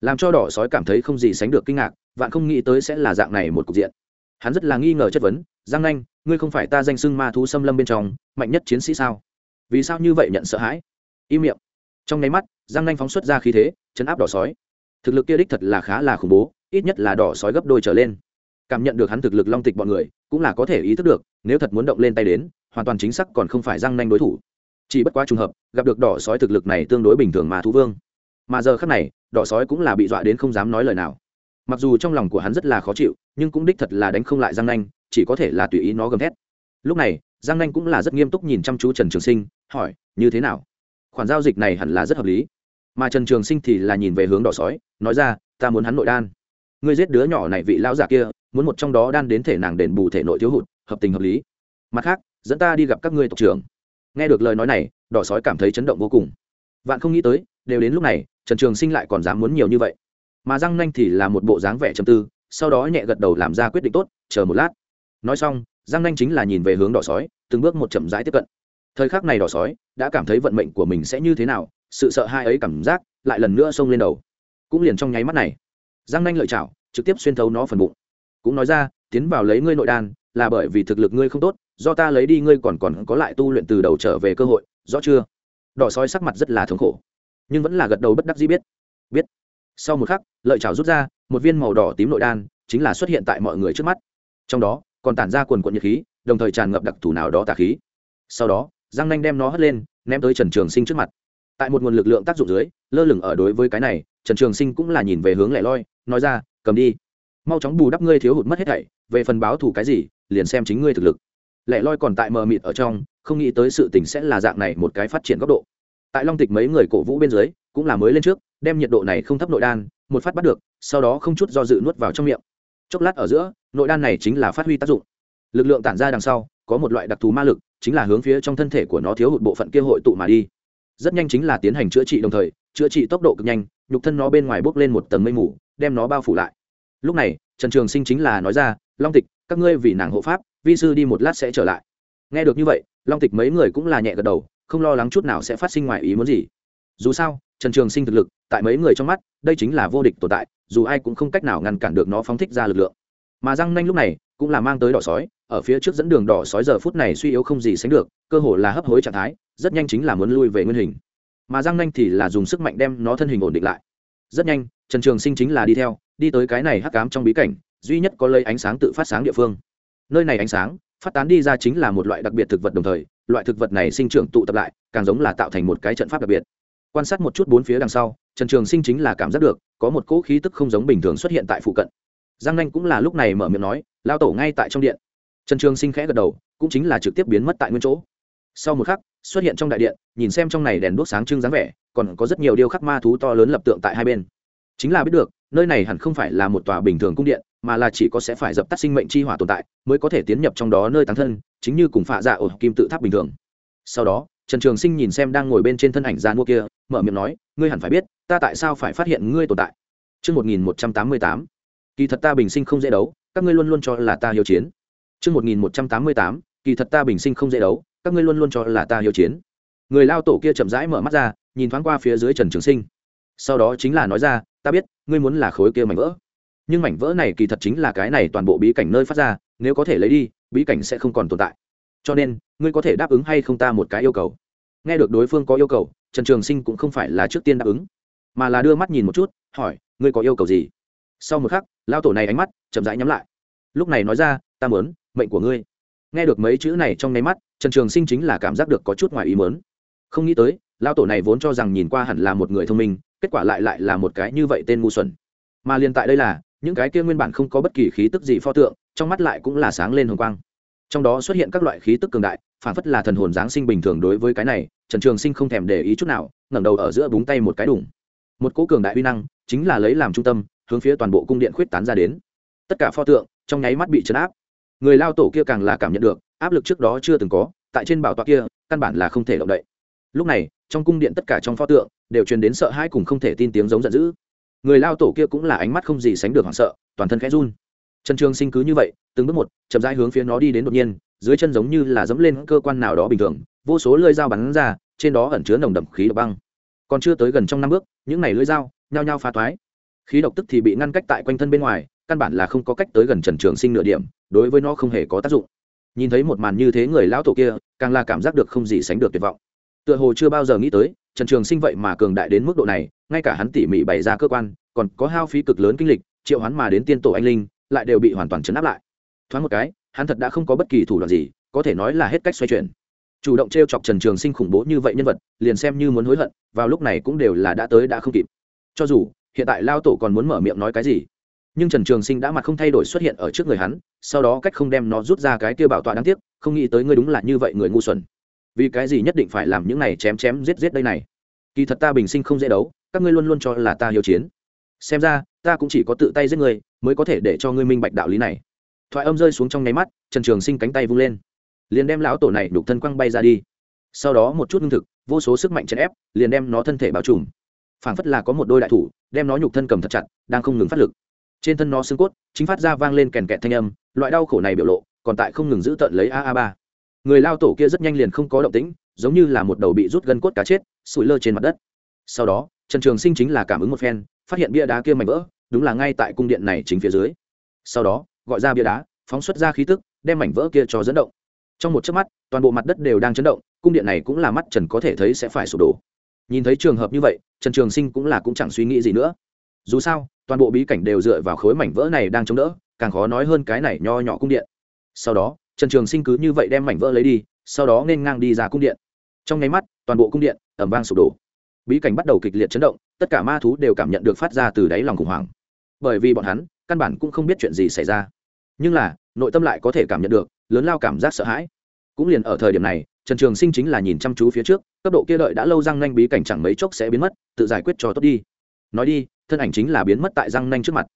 Speaker 1: Làm cho đỏ sói cảm thấy không gì sánh được kinh ngạc, vạn không nghĩ tới sẽ là dạng này một cục diện. Hắn rất là nghi ngờ chất vấn, giang nhanh ngươi không phải ta danh xưng ma thú xâm lâm bên trong, mạnh nhất chiến sĩ sao? Vì sao như vậy nhận sợ hãi? Im miệng trong nháy mắt giang nanh phóng xuất ra khí thế, chấn áp đỏ sói. Thực lực kia đích thật là khá là khủng bố, ít nhất là đỏ sói gấp đôi trở lên. Cảm nhận được hắn thực lực long tịch bọn người, cũng là có thể ý thức được, nếu thật muốn động lên tay đến, hoàn toàn chính xác còn không phải giang nanh đối thủ. Chỉ bất quá trùng hợp, gặp được đỏ sói thực lực này tương đối bình thường mà thú vương. Mà giờ khác này, đỏ sói cũng là bị dọa đến không dám nói lời nào. Mặc dù trong lòng của hắn rất là khó chịu, nhưng cũng đích thật là đánh không lại giang nanh, chỉ có thể là tùy ý nó gầm thét. Lúc này giang nanh cũng là rất nghiêm túc nhìn chăm chú trần trường sinh, hỏi, như thế nào? Khoản giao dịch này hẳn là rất hợp lý. Mà trần trường sinh thì là nhìn về hướng đỏ sói, nói ra, ta muốn hắn nội đan. Ngươi giết đứa nhỏ này vị lão giả kia, muốn một trong đó đan đến thể nàng đền bù thể nội thiếu hụt, hợp tình hợp lý. Mặt khác, dẫn ta đi gặp các ngươi tộc trưởng. Nghe được lời nói này, đỏ sói cảm thấy chấn động vô cùng. Vạn không nghĩ tới, đều đến lúc này, trần trường sinh lại còn dám muốn nhiều như vậy. Mà răng nanh thì là một bộ dáng vẻ chầm tư, sau đó nhẹ gật đầu làm ra quyết định tốt, chờ một lát. Nói xong răng nanh chính là nhìn về hướng đỏ sói, từng bước một chậm rãi tiếp cận thời khắc này đỏ sói, đã cảm thấy vận mệnh của mình sẽ như thế nào, sự sợ hai ấy cảm giác lại lần nữa xông lên đầu. Cũng liền trong nháy mắt này, giang nanh lợi chảo, trực tiếp xuyên thấu nó phần bụng. Cũng nói ra, tiến vào lấy ngươi nội đan, là bởi vì thực lực ngươi không tốt, do ta lấy đi ngươi còn còn có lại tu luyện từ đầu trở về cơ hội, rõ chưa? Đỏ sói sắc mặt rất là thống khổ, nhưng vẫn là gật đầu bất đắc dĩ biết. Biết. Sau một khắc, lợi chảo rút ra, một viên màu đỏ tím nội đan chính là xuất hiện tại mọi người trước mắt. Trong đó, còn tản ra quần quận nhiệt khí, đồng thời tràn ngập đặc thù nào đó tà khí. Sau đó giang nanh đem nó hất lên, ném tới trần trường sinh trước mặt. Tại một nguồn lực lượng tác dụng dưới, lơ lửng ở đối với cái này, trần trường sinh cũng là nhìn về hướng lẻ loi, nói ra, cầm đi. Mau chóng bù đắp ngươi thiếu hụt mất hết thảy, về phần báo thù cái gì, liền xem chính ngươi thực lực. Lẻ loi còn tại mờ mịt ở trong, không nghĩ tới sự tình sẽ là dạng này một cái phát triển góc độ. Tại long tịch mấy người cổ vũ bên dưới, cũng là mới lên trước, đem nhiệt độ này không thấp nội đan, một phát bắt được, sau đó không chút do dự nuốt vào trong miệng. Chốc lát ở giữa, nội đan này chính là phát huy tác dụng. Lực lượng tản ra đằng sau, có một loại đặc thù ma lực chính là hướng phía trong thân thể của nó thiếu hụt bộ phận kia hội tụ mà đi. Rất nhanh chính là tiến hành chữa trị đồng thời, chữa trị tốc độ cực nhanh, nhục thân nó bên ngoài bốc lên một tầng mây mù, đem nó bao phủ lại. Lúc này, trần trường sinh chính là nói ra, long tịch, các ngươi vì nàng hộ pháp, vi sư đi một lát sẽ trở lại. Nghe được như vậy, long tịch mấy người cũng là nhẹ gật đầu, không lo lắng chút nào sẽ phát sinh ngoài ý muốn gì. Dù sao, trần trường sinh thực lực, tại mấy người trong mắt, đây chính là vô địch tồn tại, dù ai cũng không cách nào ngăn cản được nó phóng thích ra lực lượng. Mà răng nanh lúc này cũng là mang tới đỏ sói, ở phía trước dẫn đường đỏ sói giờ phút này suy yếu không gì sánh được, cơ hồ là hấp hối trạng thái, rất nhanh chính là muốn lui về nguyên hình. Mà giang nanh thì là dùng sức mạnh đem nó thân hình ổn định lại. Rất nhanh, trần trường sinh chính là đi theo, đi tới cái này hắc cám trong bí cảnh, duy nhất có lấy ánh sáng tự phát sáng địa phương. Nơi này ánh sáng, phát tán đi ra chính là một loại đặc biệt thực vật đồng thời, loại thực vật này sinh trưởng tụ tập lại, càng giống là tạo thành một cái trận pháp đặc biệt. Quan sát một chút bốn phía đằng sau, trần trường sinh chính là cảm giác được, có một cỗ khí tức không giống bình thường xuất hiện tại phụ cận giang nanh cũng là lúc này mở miệng nói lao tổ ngay tại trong điện. Trần trường sinh khẽ gật đầu cũng chính là trực tiếp biến mất tại nguyên chỗ. Sau một khắc xuất hiện trong đại điện nhìn xem trong này đèn đuốc sáng trưng dáng vẻ còn có rất nhiều điêu khắc ma thú to lớn lập tượng tại hai bên. Chính là biết được nơi này hẳn không phải là một tòa bình thường cung điện mà là chỉ có sẽ phải dập tắt sinh mệnh chi hỏa tồn tại mới có thể tiến nhập trong đó nơi tán thân chính như cùng phạ dạ ở kim tự tháp bình thường. Sau đó trần trường sinh nhìn xem đang ngồi bên trên thân ảnh gian mua kia mở miệng nói ngươi hẳn phải biết ta tại sao phải phát hiện ngươi tồn tại? Trước 1188, kỳ thật ta bình sinh không dễ đấu, các ngươi luôn luôn cho là ta hiếu chiến. Trước 1188, kỳ thật ta bình sinh không dễ đấu, các ngươi luôn luôn cho là ta hiếu chiến. Người lao tổ kia chậm rãi mở mắt ra, nhìn thoáng qua phía dưới Trần Trường Sinh. Sau đó chính là nói ra, ta biết, ngươi muốn là khối kia mảnh vỡ. Nhưng mảnh vỡ này kỳ thật chính là cái này toàn bộ bí cảnh nơi phát ra, nếu có thể lấy đi, bí cảnh sẽ không còn tồn tại cho nên ngươi có thể đáp ứng hay không ta một cái yêu cầu nghe được đối phương có yêu cầu trần trường sinh cũng không phải là trước tiên đáp ứng mà là đưa mắt nhìn một chút hỏi ngươi có yêu cầu gì sau một khắc, lao tổ này ánh mắt chậm rãi nhắm lại. Lúc này nói ra, ta mớn mệnh của ngươi. Nghe được mấy chữ này trong nháy mắt, trần trường sinh chính là cảm giác được có chút ngoài ý mớn không nghĩ tới, lao tổ này vốn cho rằng nhìn qua hẳn là một người thông minh, kết quả lại lại là một cái như vậy tên ngu xuẩn. Mà liền tại đây là, những cái kia nguyên bản không có bất kỳ khí tức gì pho tượng, trong mắt lại cũng là sáng lên hồng quang. Trong đó xuất hiện các loại khí tức cường đại, phản phất là thần hồn giáng sinh bình thường đối với cái này, trần trường sinh không thèm để ý chút nào, ngẩng đầu ở giữa búng tay một cái đủng một cỗ cường đại uy năng chính là lấy làm trung tâm hướng phía toàn bộ cung điện khuyết tán ra đến. Tất cả pho tượng trong nháy mắt bị chấn áp. Người lao tổ kia càng là cảm nhận được, áp lực trước đó chưa từng có, tại trên bảo tọa kia, căn bản là không thể động đậy. Lúc này, trong cung điện tất cả trong pho tượng đều truyền đến sợ hãi cùng không thể tin tiếng giống giận dữ. Người lao tổ kia cũng là ánh mắt không gì sánh được hoảng sợ, toàn thân khẽ run. Trần trường sinh cứ như vậy, từng bước một, chậm rãi hướng phía nó đi đến đột nhiên, dưới chân giống như là dẫm lên cơ quan nào đó bình thường, vô số lưỡi dao bắn ra, trên đó ẩn chứa nồng đậm khí độc băng. Còn chưa tới gần trong năm bước, những này lưỡi dao nhao nhao phá toái khí độc tức thì bị ngăn cách tại quanh thân bên ngoài, căn bản là không có cách tới gần trần trường sinh nửa điểm, đối với nó không hề có tác dụng. Nhìn thấy một màn như thế người lão tổ kia, càng là cảm giác được không gì sánh được tuyệt vọng. Tựa hồ chưa bao giờ nghĩ tới, trần trường sinh vậy mà cường đại đến mức độ này, ngay cả hắn tỉ mỉ bày ra cơ quan, còn có hao phí cực lớn kinh lịch, triệu hắn mà đến tiên tổ anh linh, lại đều bị hoàn toàn chấn áp lại. Thoáng một cái, hắn thật đã không có bất kỳ thủ đoạn gì, có thể nói là hết cách xoay chuyển. Chủ động t r e o chọc trần trường sinh khủng bố như vậy nhân vật, liền xem như muốn hối hận, vào lúc này cũng đều là đã tới đã không kịp. Cho dù hiện tại lao tổ còn muốn mở miệng nói cái gì? Nhưng trần trường sinh đã mặt không thay đổi xuất hiện ở trước người hắn, sau đó cách không đem nó rút ra cái kia bảo tọa đáng tiếc, không nghĩ tới ngươi đúng là như vậy người ngu xuẩn. Vì cái gì nhất định phải làm những này chém chém giết giết đây này? Kỳ thật ta bình sinh không dễ đấu, các ngươi luôn luôn cho là ta hiếu chiến. Xem ra, ta cũng chỉ có tự tay giết người, mới có thể để cho ngươi minh bạch đạo lý này. Thoại âm rơi xuống trong nháy mắt, trần trường sinh cánh tay vung lên. Liền đem lão tổ này đục thân quăng bay ra đi. Sau đó một chút lương thực, vô số sức mạnh chèn ép, liền đem nó thân thể bao trùm phảng phất là có một đôi đại thủ, đem nó nhục thân cầm thật chặt, đang không ngừng phát lực. Trên thân nó xương cốt, chính phát ra vang lên kèn kẹt thanh âm, loại đau khổ này biểu lộ, còn tại không ngừng giữ tận lấy a a ba. Người lao tổ kia rất nhanh liền không có động tĩnh, giống như là một đầu bị rút gân cốt cá chết, sủi lơ trên mặt đất. Sau đó, trần trường sinh chính là cảm ứng một phen, phát hiện bia đá kia mảnh vỡ, đúng là ngay tại cung điện này chính phía dưới. Sau đó, gọi ra bia đá, phóng xuất ra khí tức, đem mảnh vỡ kia cho dẫn động. Trong một chớp mắt, toàn bộ mặt đất đều đang chấn động, cung điện này cũng là mắt trần có thể thấy sẽ phải sụp đổ nhìn thấy trường hợp như vậy, trần trường sinh cũng là cũng chẳng suy nghĩ gì nữa. Dù sao, toàn bộ bí cảnh đều dựa vào khối mảnh vỡ này đang chống đỡ, càng khó nói hơn cái này nho nhỏ cung điện. Sau đó, trần trường sinh cứ như vậy đem mảnh vỡ lấy đi, sau đó nên ngang đi ra cung điện. Trong nháy mắt, toàn bộ cung điện ẩm vang sụp đổ. Bí cảnh bắt đầu kịch liệt chấn động, tất cả ma thú đều cảm nhận được phát ra từ đáy lòng khủng hoảng. Bởi vì bọn hắn, căn bản cũng không biết chuyện gì xảy ra. Nhưng là, nội tâm lại có thể cảm nhận được, lớn lao cảm giác sợ hãi. Cũng liền ở thời điểm này trần trường sinh chính là nhìn chăm chú phía trước, cấp độ kia đợi đã lâu răng nanh bí cảnh chẳng mấy chốc sẽ biến mất, tự giải quyết cho tốt đi. Nói đi, thân ảnh chính là biến mất tại răng nanh trước mặt.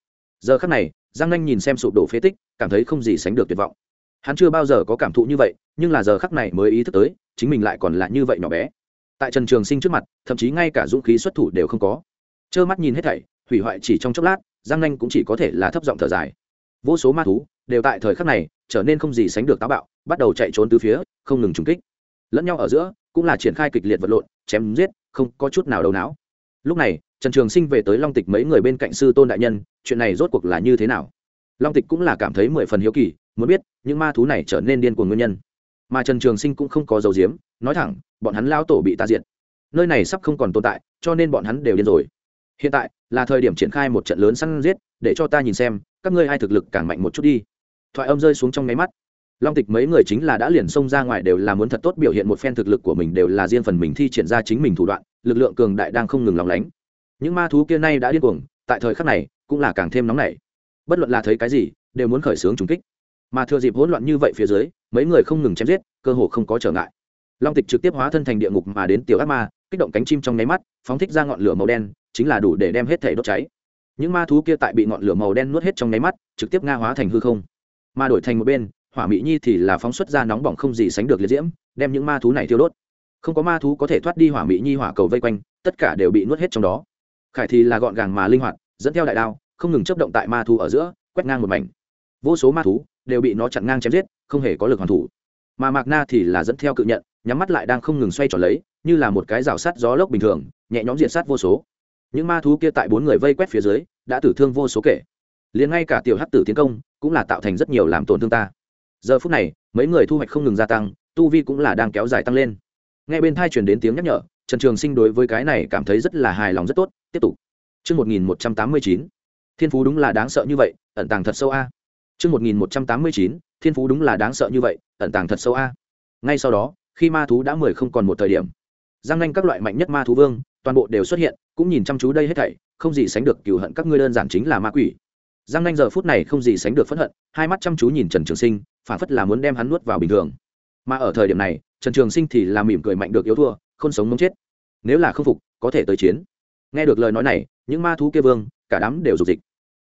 Speaker 1: Giờ khắc này, răng nanh nhìn xem sụp đổ phế tích, cảm thấy không gì sánh được tuyệt vọng. Hắn chưa bao giờ có cảm thụ như vậy, nhưng là giờ khắc này mới ý thức tới, chính mình lại còn là như vậy nhỏ bé. Tại trần trường sinh trước mặt, thậm chí ngay cả dũng khí xuất thủ đều không có. Trơ mắt nhìn hết thảy, hủy hoại chỉ trong chốc lát giang nanh cũng chỉ có thể là thấp giọng thở dài. Vô số ma thú đều tại thời khắc này trở nên không gì sánh được táo bạo, bắt đầu chạy trốn từ phía, không ngừng trúng kích lẫn nhau ở giữa cũng là triển khai kịch liệt vật lộn, chém giết, không có chút nào đầu não. Lúc này, trần trường sinh về tới long tịch mấy người bên cạnh sư tôn đại nhân, chuyện này rốt cuộc là như thế nào? Long tịch cũng là cảm thấy mười phần hiếu kỳ, muốn biết những ma thú này trở nên điên cuồng nguyên nhân. Mà trần trường sinh cũng không có dấu diếm nói thẳng, bọn hắn lao tổ bị ta diện nơi này sắp không còn tồn tại, cho nên bọn hắn đều điên rồi. Hiện tại là thời điểm triển khai một trận lớn săn giết, để cho ta nhìn xem, các ngươi ai thực lực càng mạnh một chút đi. Thoại âm rơi xuống trong nháy mắt long tịch mấy người chính là đã liền xông ra ngoài đều là muốn thật tốt biểu hiện một phen thực lực của mình đều là riêng phần mình thi triển ra chính mình thủ đoạn, lực lượng cường đại đang không ngừng lòng lánh. Những ma thú kia nay đã điên cuồng, tại thời khắc này cũng là càng thêm nóng nảy. Bất luận là thấy cái gì, đều muốn khởi xướng trùng kích. Mà thừa dịp hỗn loạn như vậy phía dưới, mấy người không ngừng chém giết, cơ hồ không có trở ngại. Long tịch trực tiếp hóa thân thành địa ngục mà đến tiểu ác ma, kích động cánh chim trong nháy mắt, phóng thích ra ngọn lửa màu đen, chính là đủ để đem hết thể đốt cháy. Những ma thú kia tại bị ngọn lửa màu đen nuốt hết trong nháy mắt, trực tiếp nga hóa thành hư không. Mà đổi thành một bên hỏa mỹ nhi thì là phóng xuất ra nóng bỏng không gì sánh được liệt diễm, đem những ma thú này thiêu đốt. Không có ma thú có thể thoát đi hỏa mỹ nhi hỏa cầu vây quanh, tất cả đều bị nuốt hết trong đó. Khải thì là gọn gàng mà linh hoạt, dẫn theo đại đao, không ngừng chấp động tại ma thú ở giữa, quét ngang một mảnh. Vô số ma thú đều bị nó chặn ngang chém giết, không hề có lực hoàn thủ. Mà mạc na thì là dẫn theo cự nhận, nhắm mắt lại đang không ngừng xoay tròn lấy, như là một cái rào sắt gió lốc bình thường, nhẹ nhõm diện sát vô số. Những ma thú kia tại bốn người vây quét phía dưới, đã tử thương vô số kể. Liền ngay cả tiểu hắc tử tiến công, cũng là tạo thành rất nhiều làm tổn thương ta giờ phút này mấy người thu hoạch không ngừng gia tăng tu vi cũng là đang kéo dài tăng lên. Ngay bên thai truyền đến tiếng nhắc nhở trần trường sinh đối với cái này cảm thấy rất là hài lòng rất tốt. Tiếp tục. Trước 1189, thiên phú đúng là đáng sợ như vậy ẩn tàng thật sâu a. Trước 1189, thiên phú đúng là đáng sợ như vậy ẩn tàng thật sâu a. Ngay sau đó khi ma thú đã mười không còn một thời điểm giang nhanh các loại mạnh nhất ma thú vương toàn bộ đều xuất hiện cũng nhìn chăm chú đây hết thảy không gì sánh được cựu hận các ngươi đơn giản chính là ma quỷ giang nanh giờ phút này không gì sánh được phẫn hận, hai mắt chăm chú nhìn trần trường sinh, phản phất là muốn đem hắn nuốt vào bình thường. Mà ở thời điểm này, trần trường sinh thì là mỉm cười mạnh được yếu thua, không sống mống chết. Nếu là không phục, có thể tới chiến. Nghe được lời nói này, những ma thú kia vương, cả đám đều dục dịch.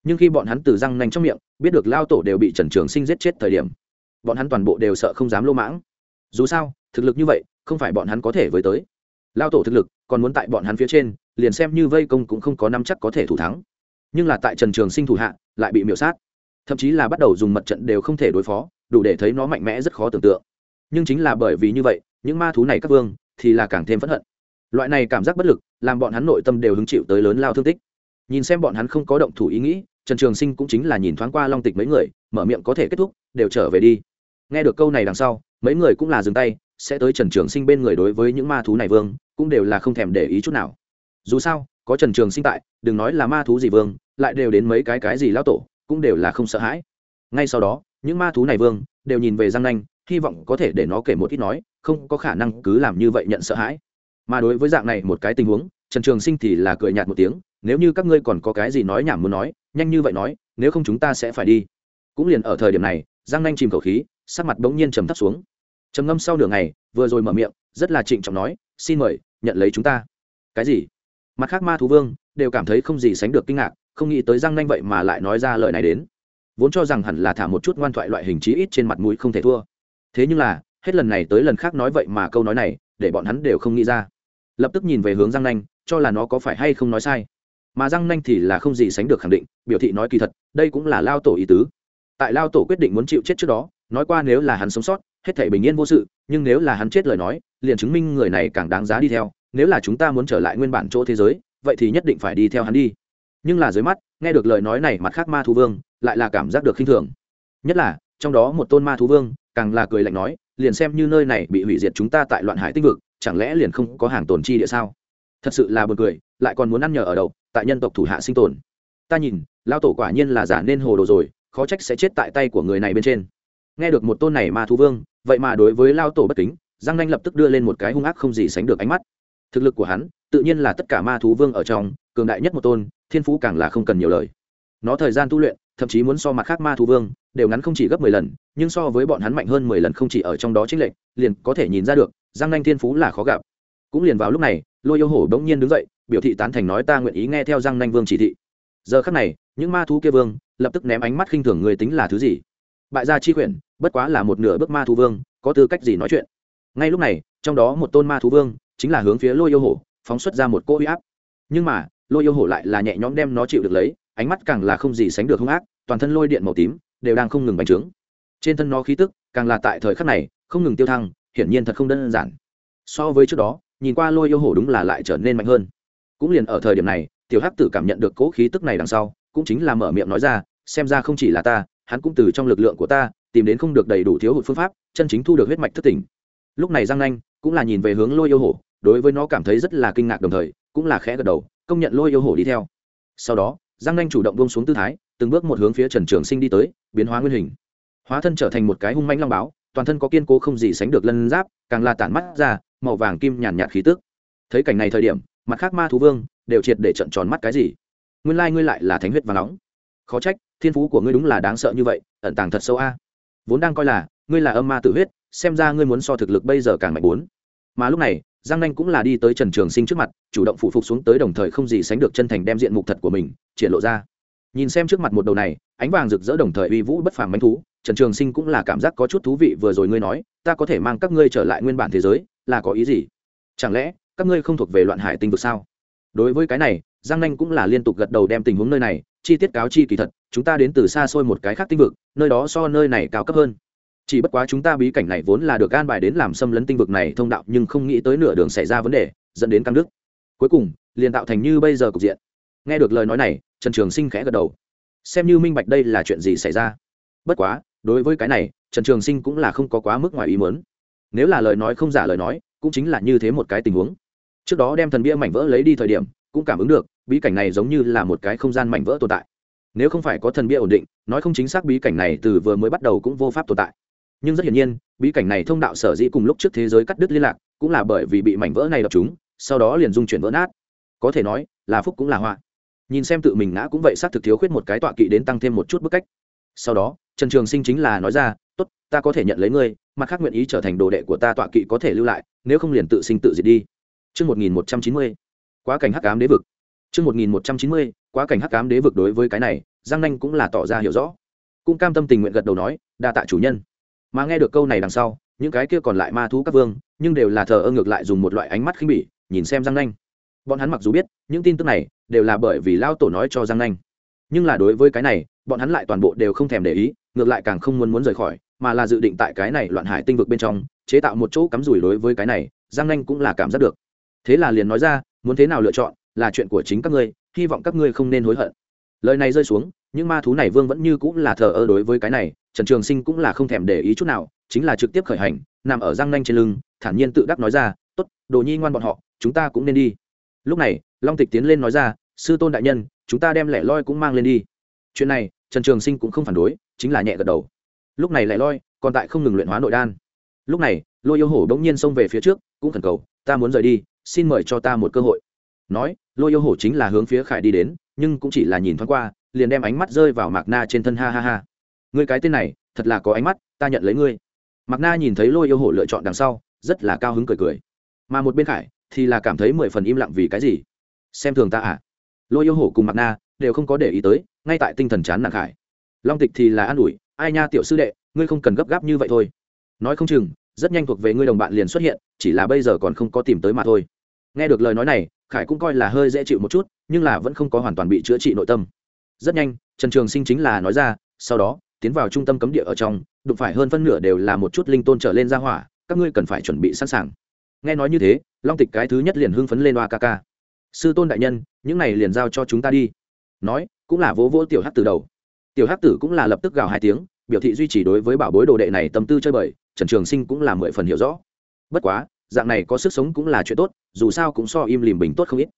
Speaker 1: Nhưng khi bọn hắn từ răng nanh trong miệng, biết được lao tổ đều bị trần trường sinh giết chết thời điểm, bọn hắn toàn bộ đều sợ không dám lô mãng. Dù sao, thực lực như vậy, không phải bọn hắn có thể với tới. Lao tổ thực lực, còn muốn tại bọn hắn phía trên, liền xem như vây công cũng không có năm chắc có thể thủ thắng nhưng là tại trần trường sinh thủ hạ, lại bị miễu sát. Thậm chí là bắt đầu dùng mật trận đều không thể đối phó, đủ để thấy nó mạnh mẽ rất khó tưởng tượng. Nhưng chính là bởi vì như vậy, những ma thú này các vương thì là càng thêm phẫn hận. Loại này cảm giác bất lực làm bọn hắn nội tâm đều hứng chịu tới lớn lao thương tích. Nhìn xem bọn hắn không có động thủ ý nghĩ, trần trường sinh cũng chính là nhìn thoáng qua long tịch mấy người, mở miệng có thể kết thúc, đều trở về đi. Nghe được câu này đằng sau, mấy người cũng là dừng tay, sẽ tới trần trường sinh bên người đối với những ma thú này vương, cũng đều là không thèm để ý chút nào. Dù sao, có trần trường sinh tại, đừng nói là ma thú gì vương lại đều đến mấy cái cái gì lao tổ, cũng đều là không sợ hãi. Ngay sau đó, những ma thú này vương, đều nhìn về giang nanh, hy vọng có thể để nó kể một ít nói, không có khả năng cứ làm như vậy nhận sợ hãi. Mà đối với dạng này một cái tình huống, trần trường sinh thì là cười nhạt một tiếng, nếu như các ngươi còn có cái gì nói nhảm muốn nói, nhanh như vậy nói, nếu không chúng ta sẽ phải đi. Cũng liền ở thời điểm này, giang nanh chìm khẩu khí, sắc mặt bỗng nhiên trầm thấp xuống. Trầm ngâm sau nửa ngày, vừa rồi mở miệng, rất là trịnh trọng nói, xin mời, nhận lấy chúng ta. Cái gì? Mặt khác ma thú vương, đều cảm thấy không gì sánh được kinh ngạc không nghĩ tới giang nanh vậy mà lại nói ra lời này đến. Vốn cho rằng hẳn là thả một chút ngoan thoại loại hình chí ít trên mặt mũi không thể thua. Thế nhưng là, hết lần này tới lần khác nói vậy mà câu nói này, để bọn hắn đều không nghĩ ra. Lập tức nhìn về hướng giang nanh, cho là nó có phải hay không nói sai. Mà giang nanh thì là không gì sánh được khẳng định, biểu thị nói kỳ thật, đây cũng là lao tổ ý tứ. Tại lao tổ quyết định muốn chịu chết trước đó, nói qua nếu là hắn sống sót, hết thể bình yên vô sự, nhưng nếu là hắn chết lời nói, liền chứng minh người này càng đáng giá đi theo, nếu là chúng ta muốn trở lại nguyên bản chỗ thế giới, vậy thì nhất định phải đi theo hắn đi nhưng là dưới mắt, nghe được lời nói này mặt khác ma thú vương, lại là cảm giác được khinh thường. Nhất là, trong đó một tôn ma thú vương, càng là cười lạnh nói, liền xem như nơi này bị hủy diệt chúng ta tại loạn hải tinh vực, chẳng lẽ liền không có hàng tồn chi địa sao? Thật sự là buồn cười, lại còn muốn ăn nhờ ở đậu tại nhân tộc thủ hạ sinh tồn. Ta nhìn lao tổ quả nhiên là giả nên hồ đồ rồi, khó trách sẽ chết tại tay của người này bên trên. Nghe được một tôn này ma thú vương, vậy mà đối với lao tổ bất kính, giang nanh lập tức đưa lên một cái hung ác không gì sánh được ánh mắt. Thực lực của hắn, tự nhiên là tất cả ma thú vương ở trong, cường đại nhất một tôn thiên phú càng là không cần nhiều lời. Nó thời gian tu luyện, thậm chí muốn so mặt khác ma thú vương, đều ngắn không chỉ gấp mười lần, nhưng so với bọn hắn mạnh hơn mười lần không chỉ ở trong đó chính lệnh liền có thể nhìn ra được, giang nanh thiên phú là khó gặp. Cũng liền vào lúc này, lôi yêu hổ bỗng nhiên đứng dậy, biểu thị tán thành nói ta nguyện ý nghe theo giang nanh vương chỉ thị. Giờ khắc này, những ma thú kia vương, lập tức ném ánh mắt khinh thường người tính là thứ gì? Bại gia chi quyển, bất quá là một nửa bước ma thú vương, có tư cách gì nói chuyện? Ngay lúc này, trong đó một tôn ma thú vương, chính là hướng phía lôi yêu hổ, phóng xuất ra một cỗ huy áp. Nhưng mà lôi yêu hổ lại là nhẹ nhõm đem nó chịu được lấy, ánh mắt càng là không gì sánh được hung ác, toàn thân lôi điện màu tím đều đang không ngừng bành trướng. Trên thân nó khí tức càng là tại thời khắc này không ngừng tiêu thăng, hiển nhiên thật không đơn giản. So với trước đó, nhìn qua lôi yêu hổ đúng là lại trở nên mạnh hơn. Cũng liền ở thời điểm này, tiểu hắc tử cảm nhận được cỗ khí tức này đằng sau, cũng chính là mở miệng nói ra, xem ra không chỉ là ta, hắn cũng từ trong lực lượng của ta tìm đến không được đầy đủ thiếu hụt phương pháp, chân chính thu được huyết mạch thất tỉnh. Lúc này giang nanh cũng là nhìn về hướng lôi yêu hổ, đối với nó cảm thấy rất là kinh ngạc đồng thời, cũng là khẽ gật đầu công nhận lôi yêu hổ đi theo. Sau đó, giang nanh chủ động bông xuống tư thái, từng bước một hướng phía trần trường sinh đi tới, biến hóa nguyên hình. Hóa thân trở thành một cái hung manh long báo, toàn thân có kiên cố không gì sánh được lân giáp, càng là tản mắt ra, màu vàng kim nhàn nhạt khí tức. Thấy cảnh này thời điểm, mặt khác ma thú vương đều triệt để trận tròn mắt cái gì? Nguyên lai ngươi lại là thánh huyết và nóng. Khó trách, thiên phú của ngươi đúng là đáng sợ như vậy, ẩn tàng thật sâu a. Vốn đang coi là, ngươi là âm ma tử huyết, xem ra ngươi muốn so thực lực bây giờ càng mạnh bốn. Mà lúc này giang nanh cũng là đi tới trần trường sinh trước mặt, chủ động phụ phục xuống tới đồng thời không gì sánh được chân thành đem diện mục thật của mình triển lộ ra. Nhìn xem trước mặt một đầu này, ánh vàng rực rỡ đồng thời uy vũ bất phàm manh thú, trần trường sinh cũng là cảm giác có chút thú vị vừa rồi ngươi nói, ta có thể mang các ngươi trở lại nguyên bản thế giới, là có ý gì? Chẳng lẽ, các ngươi không thuộc về loạn hải tinh vực sao? Đối với cái này, giang nanh cũng là liên tục gật đầu đem tình huống nơi này, chi tiết cáo chi kỳ thật, chúng ta đến từ xa xôi một cái khác tinh vực, nơi đó so nơi này cao cấp hơn chỉ bất quá chúng ta bí cảnh này vốn là được an bài đến làm xâm lấn tinh vực này thông đạo, nhưng không nghĩ tới nửa đường xảy ra vấn đề, dẫn đến căng đức cuối cùng, liền tạo thành như bây giờ cục diện. Nghe được lời nói này, trần trường sinh khẽ gật đầu. Xem như minh bạch đây là chuyện gì xảy ra. Bất quá, đối với cái này, trần trường sinh cũng là không có quá mức ngoài ý muốn. Nếu là lời nói không giả lời nói, cũng chính là như thế một cái tình huống. Trước đó đem thần bia mảnh vỡ lấy đi thời điểm, cũng cảm ứng được, bí cảnh này giống như là một cái không gian mảnh vỡ tồn tại. Nếu không phải có thần bia ổn định, nói không chính xác bí cảnh này từ vừa mới bắt đầu cũng vô pháp tồn tại nhưng rất hiển nhiên bí cảnh này thông đạo sở dĩ cùng lúc trước thế giới cắt đứt liên lạc cũng là bởi vì bị mảnh vỡ này đập chúng sau đó liền dung chuyển vỡ nát có thể nói là phúc cũng là họa nhìn xem tự mình ngã cũng vậy xác thực thiếu khuyết một cái tọa kỵ đến tăng thêm một chút bức cách sau đó trần trường sinh chính là nói ra tốt ta có thể nhận lấy ngươi mặt khác nguyện ý trở thành đồ đệ của ta tọa kỵ có thể lưu lại nếu không liền tự sinh tự diệt đi Trước 1190, quá cảnh hắc ám đế vực. Trước 1190, quá cảnh hắc ám đế vực đối với cái này, Giang Nanh cũng là tỏ ra hiểu rõ. Cũng cam tâm tình nguyện gật đầu nói, đa tạ chủ nhân. Mà nghe được câu này đằng sau, những cái kia còn lại ma thú các vương, nhưng đều là thờ ơ ngược lại dùng một loại ánh mắt khinh bỉ, nhìn xem Giang Nanh. Bọn hắn mặc dù biết, những tin tức này đều là bởi vì lao tổ nói cho Giang Nanh. Nhưng là đối với cái này, bọn hắn lại toàn bộ đều không thèm để ý, ngược lại càng không muốn muốn rời khỏi, mà là dự định tại cái này loạn hải tinh vực bên trong chế tạo một chỗ cắm rủi đối với cái này giang nanh cũng là cảm giác được thế là liền nói ra muốn thế nào lựa chọn là chuyện của chính các ngươi hy vọng các ngươi không nên hối hận lời này rơi xuống, những ma thú này vương vẫn như cũng là thờ ơ đối với cái này, trần trường sinh cũng là không thèm để ý chút nào, chính là trực tiếp khởi hành, nằm ở giang nanh trên lưng, thản nhiên tự đắc nói ra t ố t đồ nhi ngoan bọn họ, chúng ta cũng nên đi. Lúc này, long tịch tiến lên nói ra, sư tôn đại nhân, chúng ta đem lẻ loi cũng mang lên đi. Chuyện này, trần trường sinh cũng không phản đối, chính là nhẹ gật đầu. Lúc này lẻ loi còn tại không ngừng luyện hóa nội đan. Lúc này, lôi yêu hổ đ ỗ n g nhiên xông về phía trước, cũng khẩn cầu, ta muốn rời đi, xin mời cho ta một cơ hội. Nói, lôi yêu hổ chính là hướng phía khải đi đến nhưng cũng chỉ là nhìn thoáng qua, liền đem ánh mắt rơi vào mạc na trên thân, ha ha ha. Ngươi cái tên này, thật là có ánh mắt, ta nhận lấy ngươi. Mạc na nhìn thấy lôi yêu hổ lựa chọn đằng sau, rất là cao hứng cười cười. Mà một bên khải thì là cảm thấy mười phần im lặng vì cái gì? Xem thường ta à? Lôi yêu hổ cùng mạc na đều không có để ý tới, ngay tại tinh thần chán nặng khải. Long tịch thì là an ủi, ai nha tiểu sư đệ, ngươi không cần gấp gáp như vậy thôi. Nói không chừng, rất nhanh thuộc về ngươi đồng bạn liền xuất hiện, chỉ là bây giờ còn không có tìm tới mà thôi. Nghe được lời nói này khải cũng coi là hơi dễ chịu một chút, nhưng là vẫn không có hoàn toàn bị chữa trị nội tâm. Rất nhanh, trần trường sinh chính là nói ra, sau đó, tiến vào trung tâm cấm địa ở trong, đụng phải hơn phân nửa đều là một chút linh tôn trở lên ra hỏa, các ngươi cần phải chuẩn bị sẵn sàng. Nghe nói như thế, long tịch cái thứ nhất liền hưng phấn lên oa ca ca. Sư tôn đại nhân, những này liền giao cho chúng ta đi. Nói, cũng là vỗ vỗ tiểu hắc từ đầu. Tiểu hắc tử cũng là lập tức gào hai tiếng, biểu thị duy trì đối với bảo bối đồ đệ này tâm tư chơi bời, trần trường sinh cũng là mười phần hiểu rõ. Bất quá dạng này có sức sống cũng là chuyện tốt, dù sao cũng so im lìm bình tốt không ít.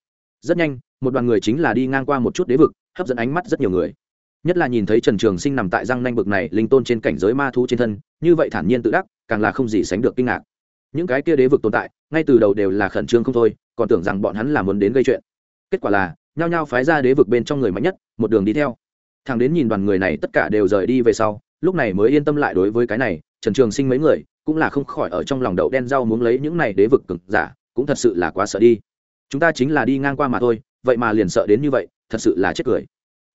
Speaker 1: Rất nhanh, một đoàn người chính là đi ngang qua một chút đế vực, hấp dẫn ánh mắt rất nhiều người. Nhất là nhìn thấy trần trường sinh nằm tại răng nanh bực này linh tôn trên cảnh giới ma thu trên thân, như vậy thản nhiên tự đắc, càng là không gì sánh được kinh ngạc. Những cái kia đế vực tồn tại, ngay từ đầu đều là khẩn trương không thôi, còn tưởng rằng bọn hắn là muốn đến gây chuyện. Kết quả là, nhao nhao phái ra đế vực bên trong người mạnh nhất, một đường đi theo. Thằng đến nhìn đoàn người này tất cả đều rời đi về sau, lúc này mới yên tâm lại đối với cái này trần trường sinh mấy người cũng là không khỏi ở trong lòng đậu đen rau muốn lấy những này đế vực cực giả, cũng thật sự là quá sợ đi. Chúng ta chính là đi ngang qua mà thôi, vậy mà liền sợ đến như vậy, thật sự là chết cười.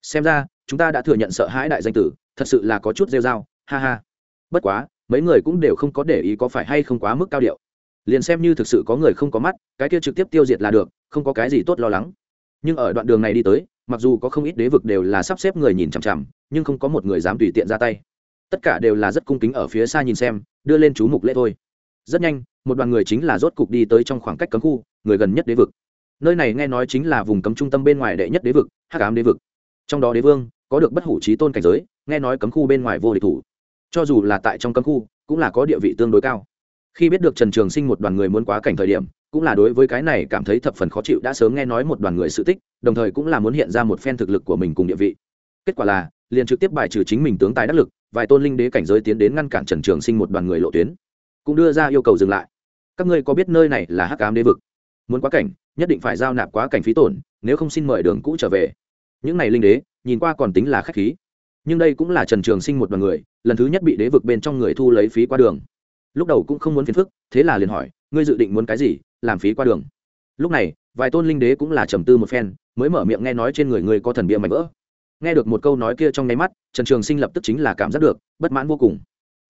Speaker 1: Xem ra, chúng ta đã thừa nhận sợ hãi đại danh tử, thật sự là có chút rêu r a o ha ha. Bất quá, mấy người cũng đều không có để ý có phải hay không quá mức cao điệu. Liền xem như thực sự có người không có mắt, cái kia trực tiếp tiêu diệt là được, không có cái gì tốt lo lắng. Nhưng ở đoạn đường này đi tới, mặc dù có không ít đế vực đều là sắp xếp người nhìn chằm chằm, nhưng không có một người dám tùy tiện ra tay tất cả đều là rất cung kính ở phía xa nhìn xem, đưa lên chú mục lễ thôi. Rất nhanh, một đoàn người chính là rốt cục đi tới trong khoảng cách cấm khu, người gần nhất đế vực. Nơi này nghe nói chính là vùng cấm trung tâm bên ngoài đệ nhất đế vực, hắc ám đế vực. Trong đó đế vương, có được bất hủ trí tôn cảnh giới, nghe nói cấm khu bên ngoài vô địch thủ. Cho dù là tại trong cấm khu, cũng là có địa vị tương đối cao. Khi biết được trần trường sinh một đoàn người muốn quá cảnh thời điểm, cũng là đối với cái này cảm thấy thập phần khó chịu, đã sớm nghe nói một đoàn người sự tích, đồng thời cũng là muốn hiện ra một phen thực lực của mình cùng địa vị. Kết quả là, liền trực tiếp bài trừ chính mình tướng tài đắc lực vài tôn linh đế cảnh giới tiến đến ngăn cản trần trường sinh một đoàn người lộ tuyến, cũng đưa ra yêu cầu dừng lại. Các ngươi có biết nơi này là hắc ám đế vực? Muốn quá cảnh, nhất định phải giao nạp quá cảnh phí tổn, nếu không xin mời đường cũ trở về. Những này linh đế, nhìn qua còn tính là khách khí. Nhưng đây cũng là trần trường sinh một đoàn người, lần thứ nhất bị đế vực bên trong người thu lấy phí qua đường. Lúc đầu cũng không muốn phiền phức, thế là liền hỏi, ngươi dự định muốn cái gì, làm phí qua đường? Lúc này, vài tôn linh đế cũng là trầm tư một phen, mới mở miệng nghe nói trên người ngươi có thần bia mạnh vỡ nghe được một câu nói kia trong nháy mắt, trần trường sinh lập tức chính là cảm giác được, bất mãn vô cùng.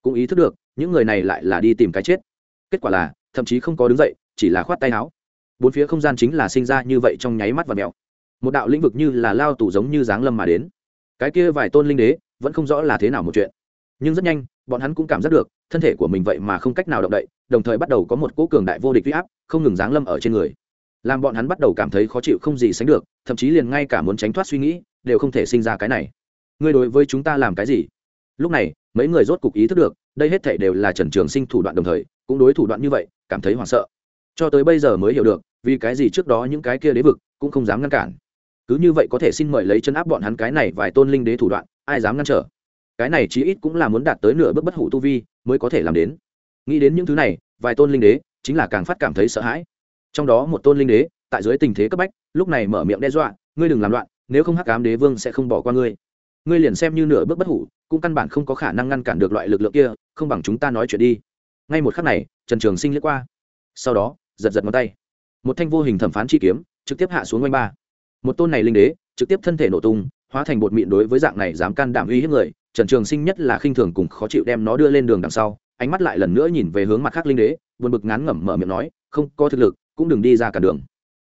Speaker 1: Cũng ý thức được, những người này lại là đi tìm cái chết. Kết quả là, thậm chí không có đứng dậy, chỉ là khoát tay áo. Bốn phía không gian chính là sinh ra như vậy trong nháy mắt và mèo. Một đạo lĩnh vực như là lao tủ giống như giáng lâm mà đến. Cái kia vài tôn linh đế, vẫn không rõ là thế nào một chuyện. Nhưng rất nhanh, bọn hắn cũng cảm giác được, thân thể của mình vậy mà không cách nào động đậy, đồng thời bắt đầu có một cỗ cường đại vô địch huy áp, không ngừng giáng lâm ở trên người. Làm bọn hắn bắt đầu cảm thấy khó chịu không gì sánh được, thậm chí liền ngay cả muốn tránh thoát suy nghĩ đều không thể sinh ra cái này. Ngươi đối với chúng ta làm cái gì? Lúc này, mấy người rốt cục ý thức được, đây hết thể đều là trần trường sinh thủ đoạn đồng thời, cũng đối thủ đoạn như vậy, cảm thấy hoảng sợ. Cho tới bây giờ mới hiểu được, vì cái gì trước đó những cái kia đế vực cũng không dám ngăn cản. Cứ như vậy có thể xin mời lấy chân áp bọn hắn cái này vài tôn linh đế thủ đoạn, ai dám ngăn trở? Cái này chí ít cũng là muốn đạt tới nửa bước bất hủ tu vi mới có thể làm đến. Nghĩ đến những thứ này, vài tôn linh đế chính là càng phát cảm thấy sợ hãi. Trong đó một tôn linh đế, tại dưới tình thế cấp bách, lúc này mở miệng đe dọa, ngươi đừng làm loạn nếu không hắc cám đế vương sẽ không bỏ qua ngươi. Ngươi liền xem như nửa bước bất hủ, cũng căn bản không có khả năng ngăn cản được loại lực lượng kia, không bằng chúng ta nói chuyện đi. Ngay một khắc này, trần trường sinh lướt qua. Sau đó, giật giật ngón tay. Một thanh vô hình thẩm phán chi kiếm, trực tiếp hạ xuống quanh ba. Một tôn này linh đế, trực tiếp thân thể nổ tung, hóa thành bột mịn đối với dạng này dám can đảm uy hiếp người. Trần trường sinh nhất là khinh thường cùng khó chịu đem nó đưa lên đường đằng sau, ánh mắt lại lần nữa nhìn về hướng mặt khác linh đế, buồn bực ngán ngẩm mở miệng nói, không có thực lực, cũng đừng đi ra cả đường.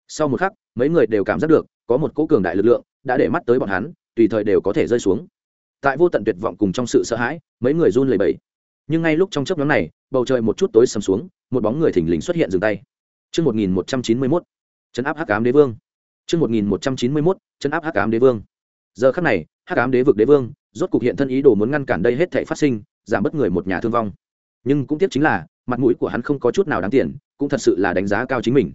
Speaker 1: Sau một khắc, mấy người đều cảm giác được có một cỗ cường đại lực lượng đã để mắt tới bọn hắn tùy thời đều có thể rơi xuống tại vô tận tuyệt vọng cùng trong sự sợ hãi mấy người run lẩy bẩy nhưng ngay lúc trong chớp nhóm này bầu trời một chút tối sầm xuống một bóng người thình lình xuất hiện dừng tay Trước 1191, chấn áp hắc ám đế vương. Trước 1191, chấn áp hắc ám đế vương. Giờ khắc này, hắc ám đế vực đế vương, rốt cục hiện thân ý đồ muốn ngăn cản đây hết thảy phát sinh, giảm bớt người một nhà thương vong. Nhưng cũng tiếc chính là, mặt mũi của hắn không có chút nào đáng tiền, cũng thật sự là đánh giá cao chính mình.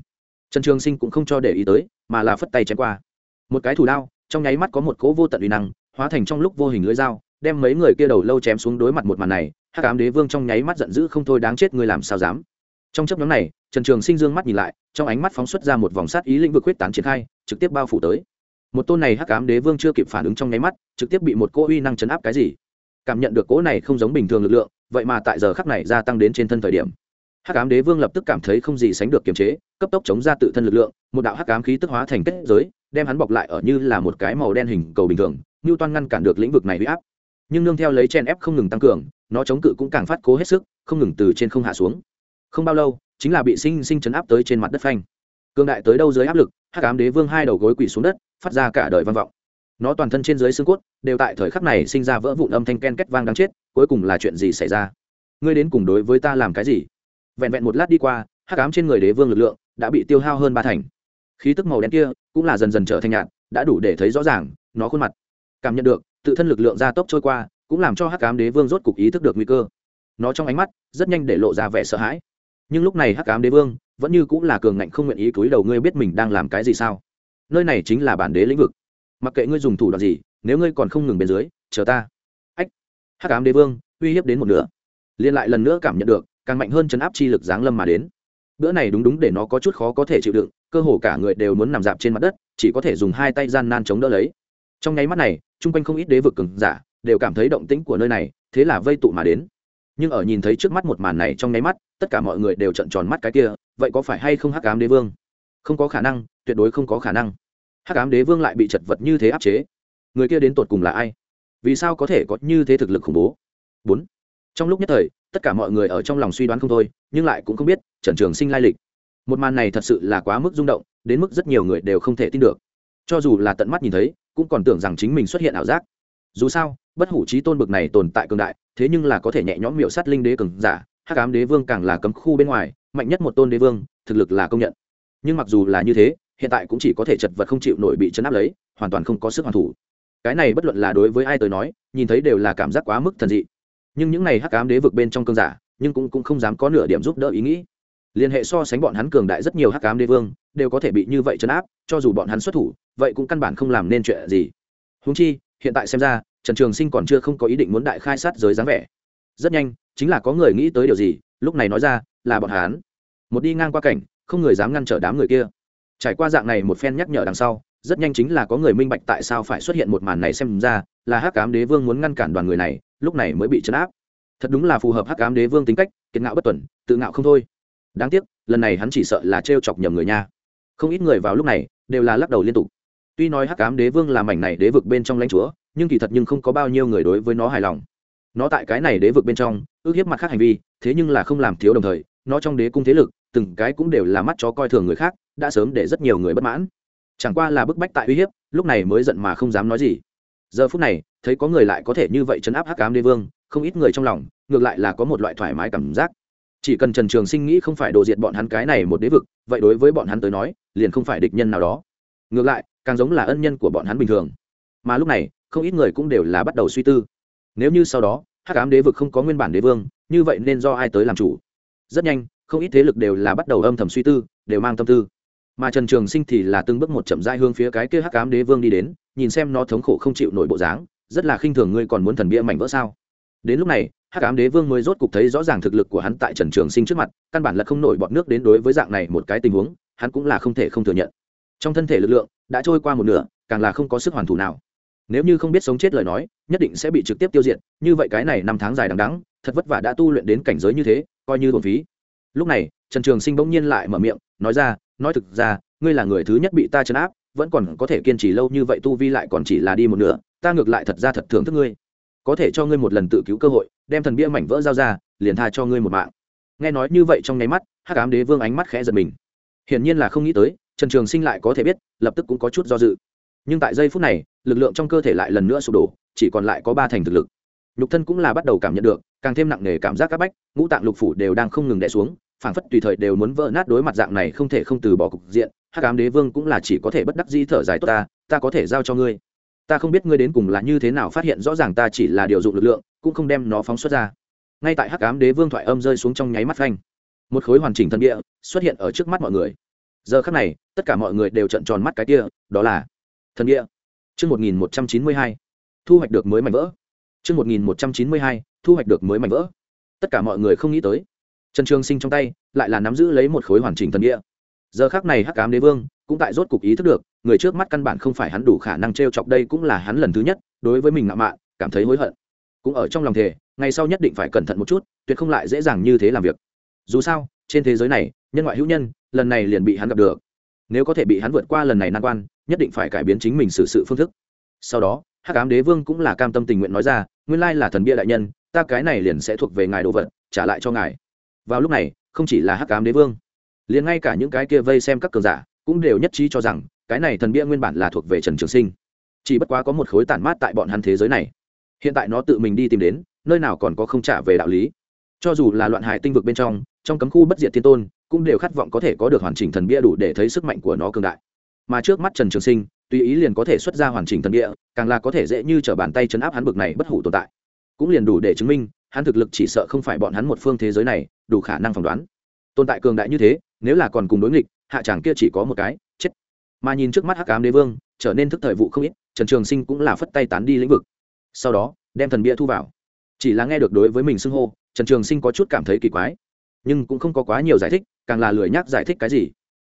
Speaker 1: Trần Trường Sinh cũng không cho để ý tới, mà là phất tay chém qua. Một cái thủ đao, trong nháy mắt có một cỗ vô tận uy năng, hóa thành trong lúc vô hình lưỡi dao, đem mấy người kia đầu lâu chém xuống đối mặt một màn này, hắc ám đế vương trong nháy mắt giận dữ không thôi đáng chết người làm sao dám. Trong chấp nhóm này trần trường sinh dương mắt nhìn lại trong ánh mắt phóng xuất ra một vòng sát ý lĩnh vực quyết tán triển khai trực tiếp bao phủ tới. Một tôn này hắc ám đế vương chưa kịp phản ứng trong nháy mắt trực tiếp bị một cỗ uy năng chấn áp cái gì? Cảm nhận được cỗ này không giống bình thường lực lượng vậy mà tại giờ khắc này gia tăng đến trên thân thời điểm hắc ám đế vương lập tức cảm thấy không gì sánh được kiềm chế, cấp tốc chống ra tự thân lực lượng, một đạo hắc ám khí tức hóa thành kết giới, đem hắn bọc lại ở như là một cái màu đen hình cầu bình thường như toan ngăn cản được lĩnh vực này huy áp. Nhưng nương theo lấy chen ép không ngừng tăng cường, nó chống cự cũng càng phát cố hết sức, không ngừng từ trên không hạ xuống. Không bao lâu, chính là bị sinh sinh chấn áp tới trên mặt đất phanh. Cương đại tới đâu dưới áp lực, hắc ám đế vương hai đầu gối quỳ xuống đất, phát ra cả đời vang vọng. Nó toàn thân trên dưới xương cốt, đều tại thời khắc này sinh ra vỡ vụn âm thanh ken két vang đáng chết, cuối cùng là chuyện gì xảy ra? Ngươi đến cùng đối với ta làm cái gì? Vẹn vẹn một lát đi qua, hắc ám trên người đế vương lực lượng đã bị tiêu hao hơn ba thành. Khí tức màu đen kia cũng là dần dần trở thành nhạt, đã đủ để thấy rõ ràng nó khuôn mặt. Cảm nhận được, tự thân lực lượng gia tốc trôi qua, cũng làm cho hắc ám đế vương rốt cục ý thức được nguy cơ. Nó trong ánh mắt rất nhanh để lộ ra vẻ sợ hãi. Nhưng lúc này hắc ám đế vương vẫn như cũng là cường ngạnh không nguyện ý cúi đầu, ngươi biết mình đang làm cái gì sao? Nơi này chính là bản đế lĩnh vực. Mặc kệ ngươi dùng thủ đoạn gì, nếu ngươi còn không ngừng bên dưới, chờ ta. Ách, hắc ám đế vương uy hiếp đến một nửa. Liên lại lần nữa cảm nhận được càng mạnh hơn chấn áp chi lực giáng lâm mà đến. Bữa này đúng đúng để nó có chút khó có thể chịu đựng, cơ hồ cả người đều muốn nằm dạp trên mặt đất, chỉ có thể dùng hai tay gian nan chống đỡ lấy. Trong nháy mắt này, chung quanh không ít đế vực cường giả đều cảm thấy động tĩnh của nơi này, thế là vây tụ mà đến. Nhưng ở nhìn thấy trước mắt một màn này trong nháy mắt, tất cả mọi người đều trận tròn mắt cái kia, vậy có phải hay không hắc ám đế vương? Không có khả năng, tuyệt đối không có khả năng. Hắc ám đế vương lại bị chật vật như thế áp chế. Người kia đến tột cùng là ai? Vì sao có thể có như thế thực lực khủng bố? Bốn. Trong lúc nhất thời tất cả mọi người ở trong lòng suy đoán không thôi, nhưng lại cũng không biết trần trường sinh lai lịch. Một màn này thật sự là quá mức rung động, đến mức rất nhiều người đều không thể tin được. Cho dù là tận mắt nhìn thấy, cũng còn tưởng rằng chính mình xuất hiện ảo giác. Dù sao, bất hủ trí tôn bực này tồn tại cường đại, thế nhưng là có thể nhẹ nhõm miệu sát linh đế cường giả, hắc ám đế vương càng là cấm khu bên ngoài, mạnh nhất một tôn đế vương, thực lực là công nhận. Nhưng mặc dù là như thế, hiện tại cũng chỉ có thể chật vật không chịu nổi bị chấn áp lấy, hoàn toàn không có sức hoàn thủ. Cái này bất luận là đối với ai tới nói, nhìn thấy đều là cảm giác quá mức thần dị nhưng những này hắc ám đế vực bên trong cơn giả nhưng cũng, cũng không dám có nửa điểm giúp đỡ ý nghĩ. Liên hệ so sánh bọn hắn cường đại rất nhiều hắc ám đế vương đều có thể bị như vậy chấn áp cho dù bọn hắn xuất thủ vậy cũng căn bản không làm nên chuyện gì. Húng chi hiện tại xem ra trần trường sinh còn chưa không có ý định muốn đại khai sát giới dáng vẻ. Rất nhanh chính là có người nghĩ tới điều gì lúc này nói ra là bọn hắn. Một đi ngang qua cảnh không người dám ngăn trở đám người kia. Trải qua dạng này một phen nhắc nhở đằng sau rất nhanh chính là có người minh bạch tại sao phải xuất hiện một màn này xem ra, là hắc cám đế vương muốn ngăn cản đoàn người này, lúc này mới bị chấn áp. Thật đúng là phù hợp hắc cám đế vương tính cách, kiệt ngạo bất tuần, tự ngạo không thôi. Đáng tiếc, lần này hắn chỉ sợ là t chọc nhầm người nha. Không ít người vào lúc này, đều là lắc đầu liên tục. Tuy nói hắc cám đế vương là mảnh này đế vực bên trong lãnh chúa, nhưng kỳ thật nhưng không có bao nhiêu người đối với nó hài lòng. Nó tại cái này đế vực bên trong, ước hiếp mặt khác hành vi, thế nhưng là không làm thiếu đồng thời, nó trong đế cung thế lực, từng cái cũng đều là mắt chó coi thường người khác, đã sớm để rất nhiều người bất mãn chẳng qua là bức bách tại uy hiếp, lúc này mới giận mà không dám nói gì. Giờ phút này, thấy có người lại có thể như vậy chấn áp hắc cám đế vương, không ít người trong lòng, ngược lại là có một loại thoải mái cảm giác. Chỉ cần trần trường sinh nghĩ không phải đồ diệt bọn hắn cái này một đế vực, vậy đối với bọn hắn tới nói, liền không phải địch nhân nào đó. Ngược lại, càng giống là ân nhân của bọn hắn bình thường. Mà lúc này, không ít người cũng đều là bắt đầu suy tư. Nếu như sau đó, hắc ám đế vực không có nguyên bản đế vương, như vậy nên do ai tới làm chủ? Rất nhanh, không ít thế lực đều là bắt đầu âm thầm suy tư, đều mang tâm tư mà trần trường sinh thì là từng bước một chậm rãi hướng phía cái kia hắc ám đế vương đi đến, nhìn xem nó thống khổ không chịu nổi bộ dáng, rất là khinh thường ngươi còn muốn thần bia mảnh vỡ sao? Đến lúc này, hắc ám đế vương mới rốt cục thấy rõ ràng thực lực của hắn tại trần trường sinh trước mặt, căn bản là không nổi bọn nước đến đối với dạng này một cái tình huống, hắn cũng là không thể không thừa nhận. Trong thân thể lực lượng đã trôi qua một nửa, càng là không có sức hoàn thủ nào. Nếu như không biết sống chết lời nói, nhất định sẽ bị trực tiếp tiêu diệt, như vậy cái này năm tháng dài đằng đắng thật vất vả đã tu luyện đến cảnh giới như thế, coi như thuần phí. Lúc này, trần trường sinh bỗng nhiên lại mở miệng, nói ra nói thực ra, ngươi là người thứ nhất bị ta chấn áp, vẫn còn có thể kiên trì lâu như vậy tu vi lại còn chỉ là đi một nửa, ta ngược lại thật ra thật thưởng thức ngươi. Có thể cho ngươi một lần tự cứu cơ hội, đem thần bia mảnh vỡ giao ra, liền tha cho ngươi một mạng. Nghe nói như vậy trong nháy mắt, hắc ám đế vương ánh mắt khẽ giật mình. Hiển nhiên là không nghĩ tới, trần trường sinh lại có thể biết, lập tức cũng có chút do dự. Nhưng tại giây phút này, lực lượng trong cơ thể lại lần nữa sụp đổ, chỉ còn lại có ba thành thực lực. Nhục thân cũng là bắt đầu cảm nhận được, càng thêm nặng nề cảm giác các bách, ngũ tạng lục phủ đều đang không ngừng đẻ xuống phảng phất tùy thời đều muốn vỡ nát đối mặt dạng này không thể không từ bỏ cục diện, hắc ám đế vương cũng là chỉ có thể bất đắc dĩ thở dài tốt ta ta có thể giao cho ngươi. Ta không biết ngươi đến cùng là như thế nào phát hiện rõ ràng ta chỉ là điều dụng lực lượng, cũng không đem nó phóng xuất ra. Ngay tại hắc ám đế vương thoại âm rơi xuống trong nháy mắt phanh, một khối hoàn chỉnh thân địa xuất hiện ở trước mắt mọi người. Giờ khắc này, tất cả mọi người đều trận tròn mắt cái kia, đó là thần địa. Chương một nghìn một trăm chín mươi hai, thu hoạch được mới mảnh vỡ. Chương một nghìn một trăm chín mươi hai, thu hoạch được mới mảnh vỡ. Tất cả mọi người không nghĩ tới trần trường sinh trong tay lại là nắm giữ lấy một khối hoàn chỉnh thần địa. Giờ khác này hắc cám đế vương cũng tại rốt cục ý thức được, người trước mắt căn bản không phải hắn đủ khả năng t r e o chọc, đây cũng là hắn lần thứ nhất đối với mình ngạo mạn, cảm thấy hối hận. Cũng ở trong lòng thề ngày sau nhất định phải cẩn thận một chút, tuyệt không lại dễ dàng như thế làm việc. Dù sao, trên thế giới này, nhân ngoại hữu nhân, lần này liền bị hắn gặp được. Nếu có thể bị hắn vượt qua lần này nan quan, nhất định phải cải biến chính mình xử sự phương thức. Sau đó, hắc ám đế vương cũng là cam tâm tình nguyện nói ra, nguyên lai là thần bia đại nhân, ta cái này liền sẽ thuộc về ngài đồ vật, trả lại cho ngài vào lúc này, không chỉ là hắc ám đế vương, liền ngay cả những cái kia vây xem các cường giả cũng đều nhất trí cho rằng cái này thần bia nguyên bản là thuộc về trần trường sinh. Chỉ bất quá có một khối tản mát tại bọn hắn thế giới này. Hiện tại nó tự mình đi tìm đến, nơi nào còn có không trả về đạo lý. Cho dù là loạn hải tinh vực bên trong trong cấm khu bất diệt thiên tôn, cũng đều khát vọng có thể có được hoàn chỉnh thần bia đủ để thấy sức mạnh của nó cường đại. Mà trước mắt trần trường sinh, tùy ý liền có thể xuất ra hoàn chỉnh thần bia, càng là có thể dễ như t r ở bàn tay chấn áp hắn bực này bất hủ tồn tại. Cũng liền đủ để chứng minh hắn thực lực chỉ sợ không phải bọn hắn một phương thế giới này, đủ khả năng phỏng đoán. Tồn tại cường đại như thế, nếu là còn cùng đối nghịch, hạ tràng kia chỉ có một cái, chết. Mà nhìn trước mắt hắc ám đế vương, trở nên thức thời vụ không ít, trần trường sinh cũng là phất tay tán đi lĩnh vực. Sau đó, đem thần bia thu vào. Chỉ là nghe được đối với mình xưng hô, trần trường sinh có chút cảm thấy kỳ quái. Nhưng cũng không có quá nhiều giải thích, càng là lười nhắc giải thích cái gì.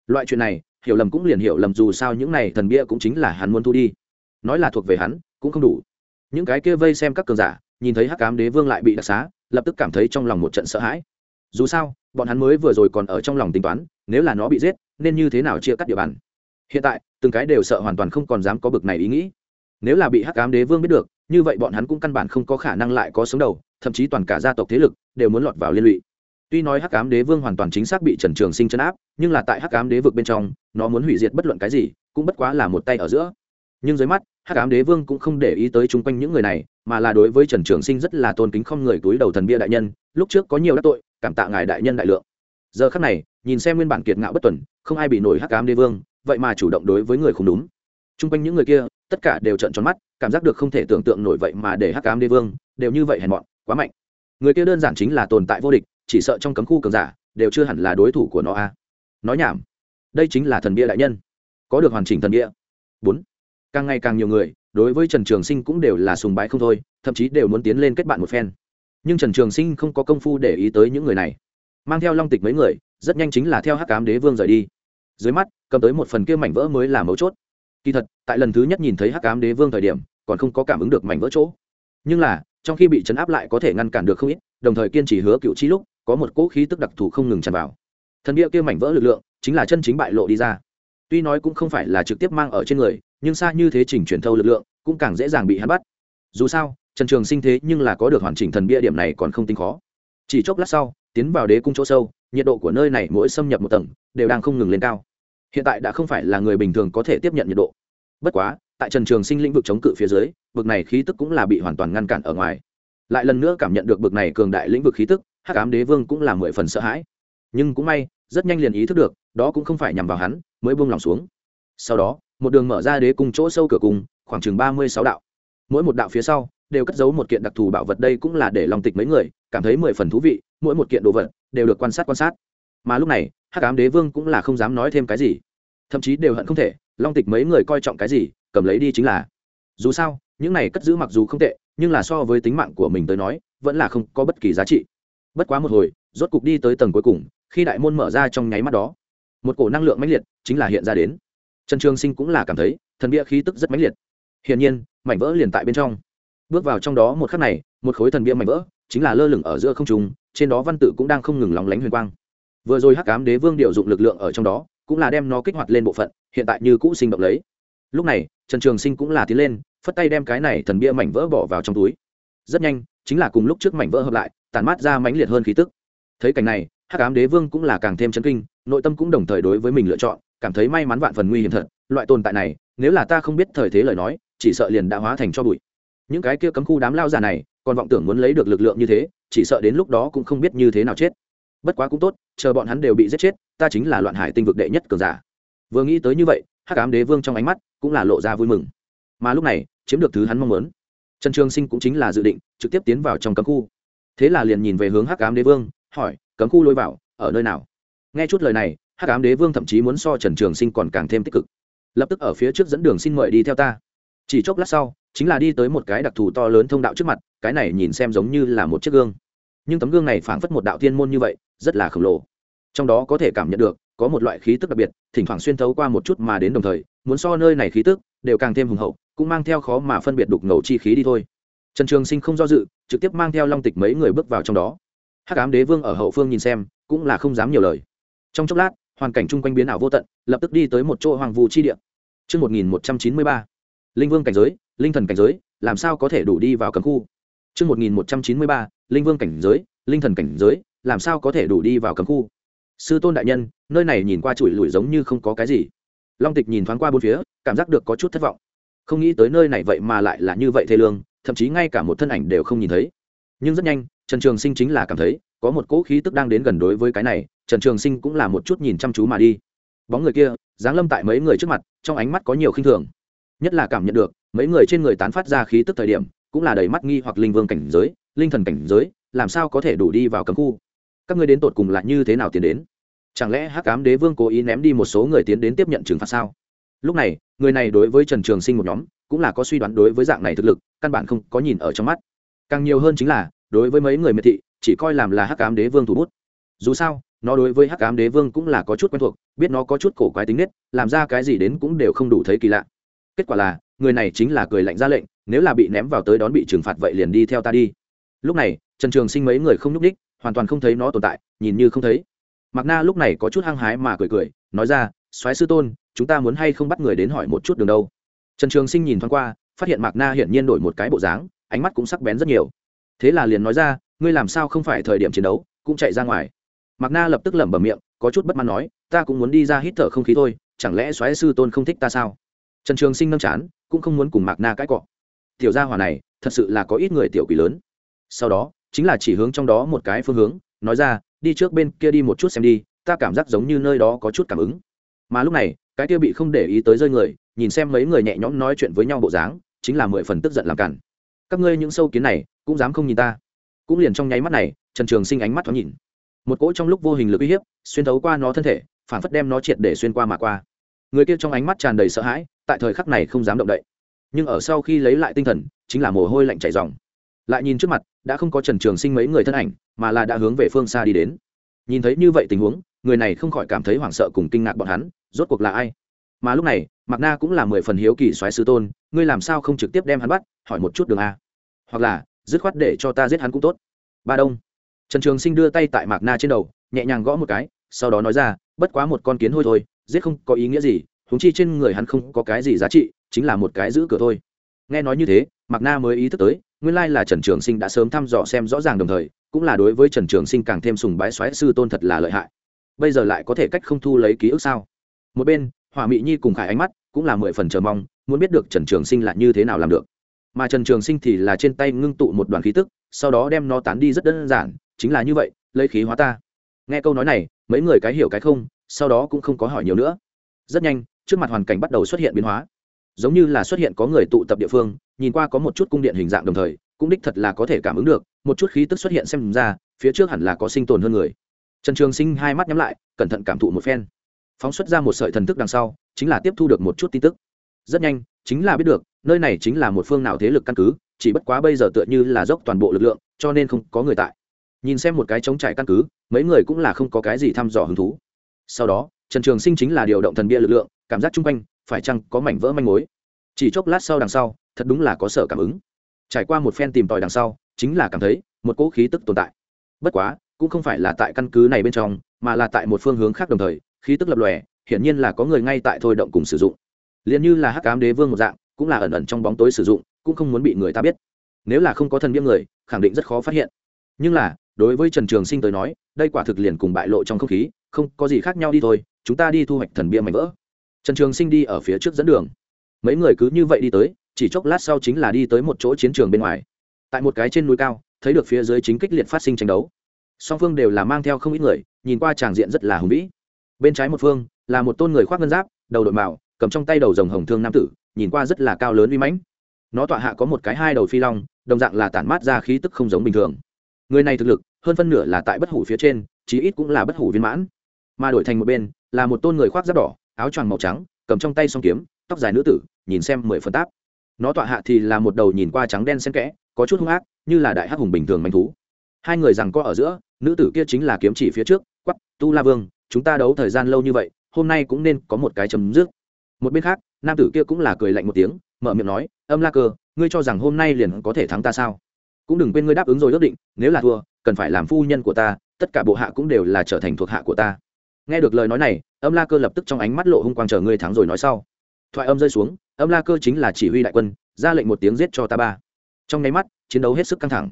Speaker 1: Loại chuyện này, hiểu lầm cũng liền hiểu lầm dù sao những này thần bia cũng chính là hắn muốn thu đi. Nói là thuộc về hắn, cũng không đủ. Những cái kia vây xem các cường giả nhìn thấy hắc cám đế vương lại bị đặc xá, lập tức cảm thấy trong lòng một trận sợ hãi. Dù sao, bọn hắn mới vừa rồi còn ở trong lòng tính toán, nếu là nó bị giết, nên như thế nào chia cắt địa bàn? Hiện tại, từng cái đều sợ hoàn toàn không còn dám có bực này ý nghĩ. Nếu là bị hắc cám đế vương biết được, như vậy bọn hắn cũng căn bản không có khả năng lại có sống đầu, thậm chí toàn cả gia tộc thế lực đều muốn lọt vào liên lụy. Tuy nói hắc cám đế vương hoàn toàn chính xác bị trần trường sinh chấn áp, nhưng là tại hắc cám đế vực bên trong, nó muốn hủy diệt bất luận cái gì, cũng bất quá là một tay ở giữa. Nhưng dưới mắt, hắc Cám đế vương cũng không để ý tới chung quanh những người này mà là đối với trần trường sinh rất là tôn kính không người túi đầu thần bia đại nhân, lúc trước có nhiều đắc tội, cảm tạ ngài đại nhân đại lượng. Giờ khắc này, nhìn xem nguyên bản kiệt ngạo bất tuần, không ai bị nổi hắc cám đế vương, vậy mà chủ động đối với người không đúng. Chung quanh những người kia, tất cả đều trợn tròn mắt, cảm giác được không thể tưởng tượng nổi vậy mà để hắc cám đế vương, đều như vậy hèn mọn, quá mạnh. Người kia đơn giản chính là tồn tại vô địch, chỉ sợ trong cấm khu cường giả, đều chưa hẳn là đối thủ của nó a. Nói nhảm, đây chính là thần bia đại nhân. Có được hoàn chỉnh thần bia. Bốn. Càng ngày càng nhiều người đối với trần trường sinh cũng đều là sùng bái không thôi, thậm chí đều muốn tiến lên kết bạn một phen. Nhưng trần trường sinh không có công phu để ý tới những người này. Mang theo long tịch mấy người, rất nhanh chính là theo hắc cám đế vương rời đi. Dưới mắt, cầm tới một phần kia mảnh vỡ mới là mấu chốt. Kỳ thật, tại lần thứ nhất nhìn thấy hắc cám đế vương thời điểm, còn không có cảm ứng được mảnh vỡ chỗ. Nhưng là, trong khi bị chấn áp lại có thể ngăn cản được không ít, đồng thời kiên trì hứa cựu chi lúc, có một cỗ khí tức đặc thù không ngừng tràn vào. Thần địa kia mảnh vỡ lực lượng, chính là chân chính bại lộ đi ra. Tuy nói cũng không phải là trực tiếp mang ở trên người nhưng xa như thế chỉnh truyền thâu lực lượng cũng càng dễ dàng bị hắn bắt. Dù sao, trần trường sinh thế nhưng là có được hoàn chỉnh thần bia điểm này còn không tính khó. Chỉ chốc lát sau, tiến vào đế cung chỗ sâu, nhiệt độ của nơi này mỗi xâm nhập một tầng, đều đang không ngừng lên cao. Hiện tại đã không phải là người bình thường có thể tiếp nhận nhiệt độ. Bất quá, tại trần trường sinh lĩnh vực chống cự phía dưới vực này khí tức cũng là bị hoàn toàn ngăn cản ở ngoài. Lại lần nữa cảm nhận được vực này cường đại lĩnh vực khí tức hát cám đế vương cũng là mười phần sợ hãi. Nhưng cũng may, rất nhanh liền ý thức được, đó cũng không phải nhằm vào hắn, mới buông lòng xuống. Sau đó một đường mở ra đế cung chỗ sâu cửa cung, khoảng chừng ba mươi sáu đạo. Mỗi một đạo phía sau đều cất giấu một kiện đặc thù bảo vật đây cũng là để lòng tịch mấy người cảm thấy mười phần thú vị, mỗi một kiện đồ vật đều được quan sát quan sát. Mà lúc này, hắc ám đế vương cũng là không dám nói thêm cái gì. Thậm chí đều hận không thể, long tịch mấy người coi trọng cái gì, cầm lấy đi chính là. Dù sao, những này cất giữ mặc dù không tệ, nhưng là so với tính mạng của mình tới nói, vẫn là không có bất kỳ giá trị. Bất quá một hồi, rốt cục đi tới tầng cuối cùng, khi đại môn mở ra trong nháy mắt đó, một cổ năng lượng mãnh liệt chính là hiện ra đến trần trường sinh cũng là cảm thấy, thần bia khí tức rất mãnh liệt. Hiển nhiên, mảnh vỡ liền tại bên trong. Bước vào trong đó một khắc này, một khối thần bia mảnh vỡ, chính là lơ lửng ở giữa không trung, trên đó văn tự cũng đang không ngừng lóng lánh huyền quang. Vừa rồi hắc cám đế vương điều dụng lực lượng ở trong đó, cũng là đem nó kích hoạt lên bộ phận, hiện tại như cũ sinh động lấy. Lúc này, trần trường sinh cũng là tiến lên, phất tay đem cái này thần bia mảnh vỡ bỏ vào trong túi. Rất nhanh, chính là cùng lúc trước mảnh vỡ hợp lại tàn mát ra mãnh liệt hơn khí tức. Thấy cảnh này, hắc ám đế vương cũng là càng thêm chấn kinh, nội tâm cũng đồng thời đối với mình lựa chọn cảm thấy may mắn vạn phần nguy hiểm thật, loại tồn tại này, nếu là ta không biết thời thế lời nói, chỉ sợ liền đã hóa thành cho bụi. Những cái kia cấm khu đám lao giả này, còn vọng tưởng muốn lấy được lực lượng như thế, chỉ sợ đến lúc đó cũng không biết như thế nào chết. Bất quá cũng tốt, chờ bọn hắn đều bị giết chết, ta chính là loạn hải tinh vực đệ nhất cường giả. Vừa nghĩ tới như vậy, hắc ám đế vương trong ánh mắt cũng là lộ ra vui mừng. Mà lúc này, chiếm được thứ hắn mong muốn. Trần trường sinh cũng chính là dự định, trực tiếp tiến vào trong cấm khu. Thế là liền nhìn về hướng hắc ám đế vương, hỏi, cấm khu lôi vào, ở nơi nào? Nghe chút lời này hắc ám đế vương thậm chí muốn so trần trường sinh còn càng thêm tích cực lập tức ở phía trước dẫn đường xin mời đi theo ta chỉ chốc lát sau chính là đi tới một cái đặc thù to lớn thông đạo trước mặt cái này nhìn xem giống như là một chiếc gương nhưng tấm gương này phảng phất một đạo thiên môn như vậy rất là khổng lồ trong đó có thể cảm nhận được có một loại khí tức đặc biệt thỉnh thoảng xuyên thấu qua một chút mà đến đồng thời muốn so nơi này khí tức đều càng thêm hùng hậu cũng mang theo khó mà phân biệt đục ngầu chi khí đi thôi trần trường sinh không do dự trực tiếp mang theo long tịch mấy người bước vào trong đó hắc ám đế vương ở hậu phương nhìn xem cũng là không dám nhiều lời trong chốc lát hoàn cảnh chung quanh biến ảo vô tận lập tức đi tới một chỗ hoàng vu chi địa Trước 1193, linh vương cảnh giới, linh thần cảnh giới, làm sao có thể đủ đi vào cấm khu? Trước 1193, linh vương cảnh giới, linh thần cảnh giới, làm sao có thể đủ đi vào cấm khu? Sư tôn đại nhân, nơi này nhìn qua chùi lùi giống như không có cái gì. Long Tịch nhìn thoáng qua bốn phía, cảm giác được có chút thất vọng. Không nghĩ tới nơi này vậy mà lại là như vậy thê lương, thậm chí ngay cả một thân ảnh đều không nhìn thấy. Nhưng rất nhanh, Trần Trường Sinh chính là cảm thấy, có một cỗ khí tức đang đến gần đối với cái này, Trần Trường Sinh cũng là một chút nhìn chăm chú mà đi. Bóng người kia, dáng lâm tại mấy người trước mặt, trong ánh mắt có nhiều khinh thường. Nhất là cảm nhận được, mấy người trên người tán phát ra khí tức thời điểm, cũng là đầy mắt nghi hoặc linh vương cảnh giới, linh thần cảnh giới, làm sao có thể đủ đi vào cấm khu? Các ngươi đến tột cùng là như thế nào tiến đến? Chẳng lẽ Hắc Ám Đế Vương cố ý ném đi một số người tiến đến tiếp nhận trừng phạt sao? Lúc này, người này đối với Trần Trường Sinh một nhóm, cũng là có suy đoán đối với dạng này thực lực, căn bản không có nhìn ở trong mắt. Càng nhiều hơn chính là, đối với mấy người miệt thị, chỉ coi làm là Hắc Ám Đế Vương thủ bút. Dù sao, nó đối với hắc ám đế vương cũng là có chút quen thuộc, biết nó có chút cổ quái tính nết, làm ra cái gì đến cũng đều không đủ thấy kỳ lạ. Kết quả là, người này chính là cười lạnh ra lệnh, nếu là bị ném vào tới đón bị trừng phạt vậy liền đi theo ta đi. Lúc này, trần trường sinh mấy người không nhúc ních hoàn toàn không thấy nó tồn tại, nhìn như không thấy. Mạc na lúc này có chút hăng hái mà cười cười, nói ra, soái sư tôn, chúng ta muốn hay không bắt người đến hỏi một chút đường đâu? Trần trường sinh nhìn thoáng qua, phát hiện mạc na hiển nhiên đổi một cái bộ dáng, ánh mắt cũng sắc bén rất nhiều. Thế là liền nói ra, ngươi làm sao không phải thời điểm chiến đấu, cũng chạy ra ngoài? Mạc na lập tức lẩm bẩm miệng, có chút bất mãn nói, ta cũng muốn đi ra hít thở không khí thôi, chẳng lẽ soái sư tôn không thích ta sao? Trần trường sinh nâng chán, cũng không muốn cùng mạc na cãi cọ. Tiểu gia hỏa này, thật sự là có ít người tiểu quỷ lớn. Sau đó, chính là chỉ hướng trong đó một cái phương hướng, nói ra, đi trước bên kia đi một chút xem đi, ta cảm giác giống như nơi đó có chút cảm ứng. Mà lúc này, cái kia bị không để ý tới rơi người, nhìn xem mấy người nhẹ nhõm nói chuyện với nhau bộ dáng, chính là mười phần tức giận làm cản. Các ngươi những sâu kiến này, cũng dám không nhìn ta? Cũng liền trong nháy mắt này, trần trường sinh ánh mắt thoáng nhìn một cỗ trong lúc vô hình lực uy hiếp xuyên thấu qua nó thân thể, phản phất đem nó triệt để xuyên qua mà qua. Người kia trong ánh mắt tràn đầy sợ hãi, tại thời khắc này không dám động đậy. Nhưng ở sau khi lấy lại tinh thần, chính là mồ hôi lạnh chảy dòng lại nhìn trước mặt, đã không có trần trường sinh mấy người thân ảnh, mà là đã hướng về phương xa đi đến. Nhìn thấy như vậy tình huống, người này không khỏi cảm thấy hoảng sợ cùng kinh ngạc bọn hắn, rốt cuộc là ai? Mà lúc này, mạc na cũng là mười phần hiếu kỳ soái sư tôn, ngươi làm sao không trực tiếp đem hắn bắt, hỏi một chút đường a. Hoặc là, dứt khoát để cho ta giết hắn cũng tốt. Ba đông trần trường sinh đưa tay tại mạc na trên đầu, nhẹ nhàng gõ một cái, sau đó nói ra, bất quá một con kiến hôi thôi, giết không có ý nghĩa gì húng chi trên người hắn không có cái gì giá trị, chính là một cái giữ cửa thôi. Nghe nói như thế, mạc na mới ý thức tới, nguyên lai là trần trường sinh đã sớm thăm dò xem rõ ràng đồng thời, cũng là đối với trần trường sinh càng thêm sùng bái xoáy sư tôn thật là lợi hại. Bây giờ lại có thể cách không thu lấy ký ức sao? Một bên, hỏa Mị nhi cùng khải ánh mắt cũng là mười phần chờ mong, muốn biết được trần trường sinh là như thế nào làm được. Mà trần trường sinh thì là trên tay ngưng tụ một đoàn khí tức, sau đó đem nó tán đi rất đơn giản chính là như vậy, lấy khí hóa ta. Nghe câu nói này, mấy người cái hiểu cái không, sau đó cũng không có hỏi nhiều nữa. Rất nhanh, trước mặt hoàn cảnh bắt đầu xuất hiện biến hóa. Giống như là xuất hiện có người tụ tập địa phương, nhìn qua có một chút cung điện hình dạng đồng thời, cũng đích thật là có thể cảm ứng được, một chút khí tức xuất hiện xem ra, phía trước hẳn là có sinh tồn hơn người. Trần trường sinh hai mắt nhắm lại, cẩn thận cảm thụ một phen. Phóng xuất ra một sợi thần thức đằng sau, chính là tiếp thu được một chút tin tức. Rất nhanh, chính là biết được, nơi này chính là một phương nào thế lực căn cứ, chỉ bất quá bây giờ tựa như là dốc toàn bộ lực lượng, cho nên không có người tại nhìn xem một cái chống trải căn cứ, mấy người cũng là không có cái gì thăm dò hứng thú. Sau đó, trần trường sinh chính là điều động thần bia lực lượng, cảm giác chung quanh, phải chăng có mảnh vỡ manh mối? Chỉ chốc lát sau đằng sau, thật đúng là có sở cảm ứng. Trải qua một phen tìm tòi đằng sau, chính là cảm thấy một cỗ khí tức tồn tại. Bất quá, cũng không phải là tại căn cứ này bên trong, mà là tại một phương hướng khác đồng thời, khí tức lập lòe, hiển nhiên là có người ngay tại thôi động cùng sử dụng. Liền như là hắc cám đế vương một dạng, cũng là ẩn ẩn trong bóng tối sử dụng, cũng không muốn bị người ta biết. Nếu là không có thần biếng người, khẳng định rất khó phát hiện. Nhưng là đối với trần trường sinh tới nói, đây quả thực liền cùng bại lộ trong không khí, không có gì khác nhau đi thôi, chúng ta đi thu hoạch thần bia mảnh vỡ. Trần trường sinh đi ở phía trước dẫn đường. Mấy người cứ như vậy đi tới, chỉ chốc lát sau chính là đi tới một chỗ chiến trường bên ngoài. Tại một cái trên núi cao, thấy được phía dưới chính kích liệt phát sinh tranh đấu. Song phương đều là mang theo không ít người, nhìn qua tràng diện rất là hùng vĩ. Bên trái một phương, là một tôn người khoác ngân giáp, đầu đội mạo, cầm trong tay đầu rồng hồng thương nam tử, nhìn qua rất là cao lớn uy mãnh. Nó tọa hạ có một cái hai đầu phi long, đồng dạng là tản mát ra khí tức không giống bình thường người này thực lực, hơn phân nửa là tại bất hủ phía trên, chí ít cũng là bất hủ viên mãn. Mà đổi thành một bên, là một tôn người khoác giáp đỏ, áo choàng màu trắng, cầm trong tay song kiếm, tóc dài nữ tử, nhìn xem mười phần táp. Nó tọa hạ thì là một đầu nhìn qua trắng đen xen kẽ, có chút hung ác, như là đại hắc hùng bình thường manh thú. Hai người rằng có ở giữa, nữ tử kia chính là kiếm chỉ phía trước quắp tu la vương, chúng ta đấu thời gian lâu như vậy, hôm nay cũng nên có một cái chấm dứt. Một bên khác, nam tử kia cũng là cười lạnh một tiếng, mở miệng nói, âm la cơ, ngươi cho rằng hôm nay liền có thể thắng ta sao? Cũng đừng quên ngươi đáp ứng rồi ước định, nếu là thua, cần phải làm phu nhân của ta, tất cả bộ hạ cũng đều là trở thành thuộc hạ của ta. Nghe được lời nói này, âm la cơ lập tức trong ánh mắt lộ hung quang chờ ngươi thắng rồi nói sau. Thoại âm rơi xuống, âm la cơ chính là chỉ huy đại quân, ra lệnh một tiếng giết cho ta ba. Trong nháy mắt, chiến đấu hết sức căng thẳng.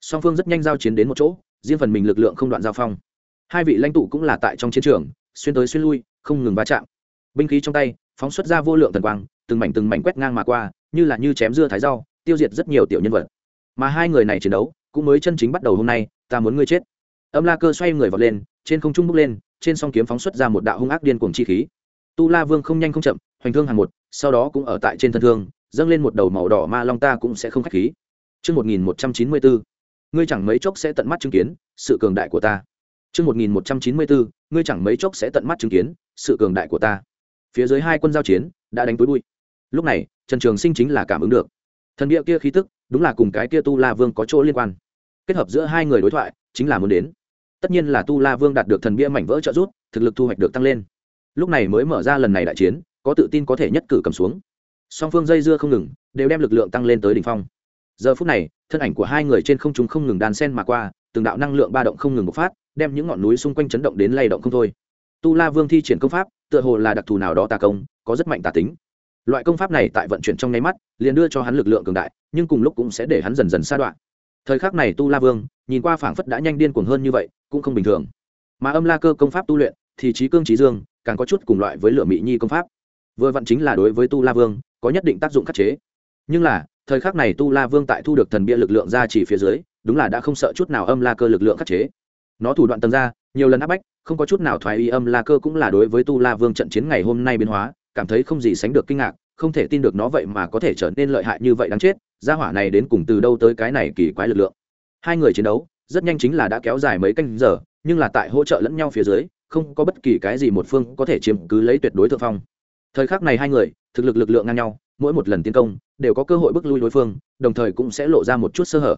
Speaker 1: Song phương rất nhanh giao chiến đến một chỗ, riêng phần mình lực lượng không đoạn giao phong. Hai vị lãnh tụ cũng là tại trong chiến trường, xuyên tới xuyên lui, không ngừng va chạm. Binh khí trong tay, phóng xuất ra vô lượng thần quang, từng mảnh từng mảnh quét ngang mà qua, như là như chém dưa thái rau, tiêu diệt rất nhiều tiểu nhân vật mà hai người này chiến đấu cũng mới chân chính bắt đầu hôm nay ta muốn ngươi chết âm la cơ xoay người vọt lên trên không trung bước lên trên song kiếm phóng xuất ra một đạo hung ác điên cuồng chi khí tu la vương không nhanh không chậm hoành thương hàng một sau đó cũng ở tại trên thân thương dâng lên một đầu màu đỏ ma long ta cũng sẽ không khách khí Trước 1194, ngươi chẳng mấy chốc sẽ tận mắt chứng kiến sự cường đại của ta. Trước 1194, ngươi chẳng mấy chốc sẽ tận mắt chứng kiến sự cường đại của ta. Phía dưới hai quân giao chiến đã đánh túi bụi. Lúc này, Trần Trường Sinh chính là cảm ứng được. Thần địa kia khí tức, đúng là cùng cái kia Tu La Vương có chỗ liên quan. Kết hợp giữa hai người đối thoại, chính là muốn đến. Tất nhiên là Tu La Vương đạt được thần bia mảnh vỡ trợ giúp, thực lực thu hoạch được tăng lên. Lúc này mới mở ra lần này đại chiến, có tự tin có thể nhất cử cầm xuống. Song phương dây dưa không ngừng, đều đem lực lượng tăng lên tới đỉnh phong. Giờ phút này, thân ảnh của hai người trên không trung không ngừng đan sen mà qua, từng đạo năng lượng ba động không ngừng bộc phát, đem những ngọn núi xung quanh chấn động đến lay động không thôi. Tu La Vương thi triển công pháp, tựa hồ là đặc thù nào đó tà công, có rất mạnh tà tính. Loại công pháp này tại vận chuyển trong nháy mắt, liền đưa cho hắn lực lượng cường đại, nhưng cùng lúc cũng sẽ để hắn dần dần xa đoạn. Thời khắc này Tu La Vương, nhìn qua phảng phất đã nhanh điên cuồng hơn như vậy, cũng không bình thường. Mà Âm La Cơ công pháp tu luyện, thì trí cương trí dương, càng có chút cùng loại với Lửa Mị Nhi công pháp. Vừa vặn chính là đối với Tu La Vương, có nhất định tác dụng khắc chế. Nhưng là, thời khắc này Tu La Vương tại thu được thần bia lực lượng ra chỉ phía dưới, đúng là đã không sợ chút nào Âm La Cơ lực lượng khắc chế. Nó thủ đoạn tầng ra, nhiều lần áp bách, không có chút nào thoái y Âm La Cơ cũng là đối với Tu La Vương trận chiến ngày hôm nay biến hóa, cảm thấy không gì sánh được kinh ngạc, không thể tin được nó vậy mà có thể trở nên lợi hại như vậy đáng chết gia hỏa này đến cùng từ đâu tới cái này kỳ quái lực lượng. Hai người chiến đấu rất nhanh chính là đã kéo dài mấy canh giờ nhưng là tại hỗ trợ lẫn nhau phía dưới không có bất kỳ cái gì một phương có thể chiếm cứ lấy tuyệt đối thượng phong. Thời khắc này hai người thực lực lực lượng ngang nhau mỗi một lần tiến công đều có cơ hội bước lui đối phương đồng thời cũng sẽ lộ ra một chút sơ hở.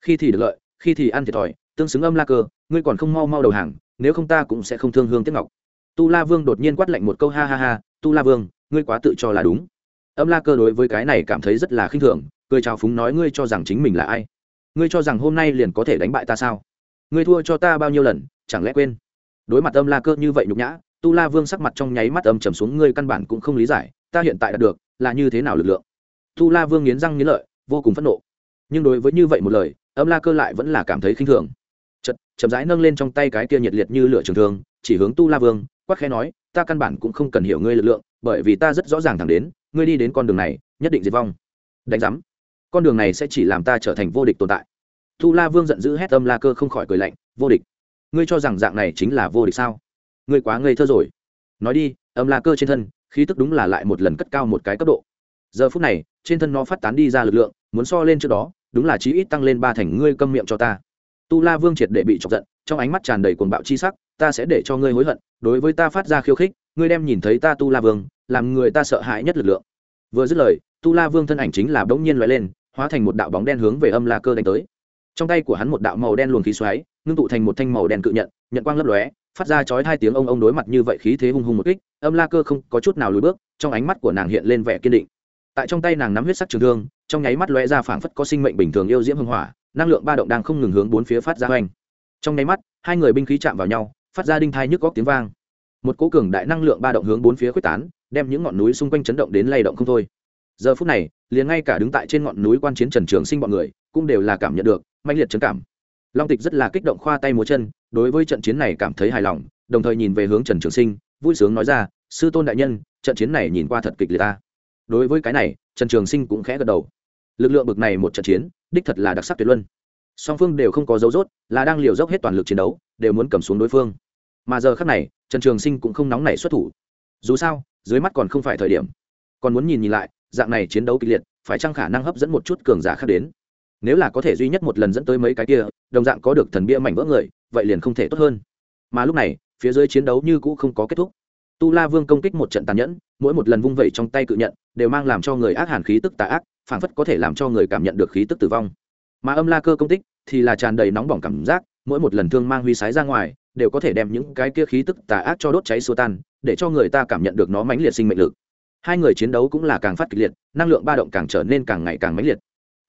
Speaker 1: Khi thì được lợi khi thì ăn thiệt thòi tương xứng âm la cơ ngươi còn không mau mau đầu hàng nếu không ta cũng sẽ không thương hương tiếc ngọc. Tu la vương đột nhiên quát lạnh một câu ha ha ha tu la vương, ngươi quá tự cho là đúng. Âm la cơ đối với cái này cảm thấy rất là khinh thường, cười chào phúng nói ngươi cho rằng chính mình là ai? Ngươi cho rằng hôm nay liền có thể đánh bại ta sao? Ngươi thua cho ta bao nhiêu lần, chẳng lẽ quên? Đối mặt âm la cơ như vậy nhục nhã, tu la vương sắc mặt trong nháy mắt âm trầm xuống, ngươi căn bản cũng không lý giải, ta hiện tại đạt được, là như thế nào lực lượng? Tu la vương nghiến răng nghiến lợi, vô cùng phẫn nộ. Nhưng đối với như vậy một lời, âm la cơ lại vẫn là cảm thấy khinh thường. Chật chậm rãi nâng lên trong tay cái kia nhiệt liệt như lửa trường thương, chỉ hướng tu la vương quắc khẽ nói, ta căn bản cũng không cần hiểu ngươi lực lượng, bởi vì ta rất rõ ràng thẳng đến, ngươi đi đến con đường này, nhất định diệt vong. Đánh giám. Con đường này sẽ chỉ làm ta trở thành vô địch tồn tại. Tu la vương giận dữ hét âm la cơ không khỏi cười lạnh, vô địch? Ngươi cho rằng dạng này chính là vô địch sao? Ngươi quá ngây thơ rồi. Nói đi, âm la cơ trên thân, khí tức đúng là lại một lần cất cao một cái cấp độ. Giờ phút này, trên thân nó phát tán đi ra lực lượng, muốn so lên trước đó, đúng là chí ít tăng lên ba thành ngươi câm miệng cho ta. Tu la vương triệt để bị chọc giận, trong ánh mắt tràn đầy cuồng bạo chi sắc ta sẽ để cho ngươi hối hận, đối với ta phát ra khiêu khích, ngươi đem nhìn thấy ta tu la vương, làm người ta sợ hãi nhất lực lượng. Vừa dứt lời, tu la vương thân ảnh chính là bỗng nhiên loại lên, hóa thành một đạo bóng đen hướng về âm la cơ đánh tới. Trong tay của hắn một đạo màu đen luồng khí xoáy, ngưng tụ thành một thanh màu đen cự nhận nhận quang lấp lóe, phát ra chói hai tiếng ông ông đối mặt như vậy khí thế hung hùng một kích, âm la cơ không có chút nào lùi bước, trong ánh mắt của nàng hiện lên vẻ kiên định. Tại trong tay nàng nắm huyết sắc trường thương, trong nháy mắt lóe ra phảng phất có sinh mệnh bình thường yêu diễm hưng hỏa, năng lượng ba động đang không ngừng hướng bốn phía phát ra hoành. Trong nháy mắt, hai người binh khí chạm vào nhau phát ra đinh thai nhức góc tiếng vang. Một cố cường đại năng lượng ba động hướng bốn phía quyết tán, đem những ngọn núi xung quanh chấn động đến lay động không thôi. Giờ phút này, liền ngay cả đứng tại trên ngọn núi quan chiến trần trường sinh bọn người, cũng đều là cảm nhận được mạnh liệt trấn cảm. Long tịch rất là kích động khoa tay múa chân, đối với trận chiến này cảm thấy hài lòng, đồng thời nhìn về hướng trần trường sinh, vui sướng nói ra, sư tôn đại nhân, trận chiến này nhìn qua thật kịch liệt ta. Đối với cái này, trần trường sinh cũng khẽ gật đầu. Lực lượng bực này một trận chiến, đích thật là đặc sắc tuyệt luân. Song phương đều không có dấu rốt, là đang liều dốc hết toàn lực chiến đấu, đều muốn cầm xuống đối phương mà giờ khác này, trần trường sinh cũng không nóng nảy xuất thủ. Dù sao, dưới mắt còn không phải thời điểm. Còn muốn nhìn nhìn lại, dạng này chiến đấu kịch liệt, phải chăng khả năng hấp dẫn một chút cường giả khác đến? Nếu là có thể duy nhất một lần dẫn tới mấy cái kia, đồng dạng có được thần bia mảnh vỡ người, vậy liền không thể tốt hơn. Mà lúc này, phía dưới chiến đấu như cũ không có kết thúc. Tu la vương công kích một trận tàn nhẫn, mỗi một lần vung vẩy trong tay cự nhận, đều mang làm cho người ác hàn khí tức tà ác, phảng phất có thể làm cho người cảm nhận được khí tức tử vong. Mà âm la cơ công tích thì là tràn đầy nóng bỏng cảm giác, mỗi một lần thương mang huy sái ra ngoài đều có thể đem những cái kia khí tức tà ác cho đốt cháy xua tan, để cho người ta cảm nhận được nó mãnh liệt sinh mệnh lực. Hai người chiến đấu cũng là càng phát kịch liệt, năng lượng ba động càng trở nên càng ngày càng mãnh liệt.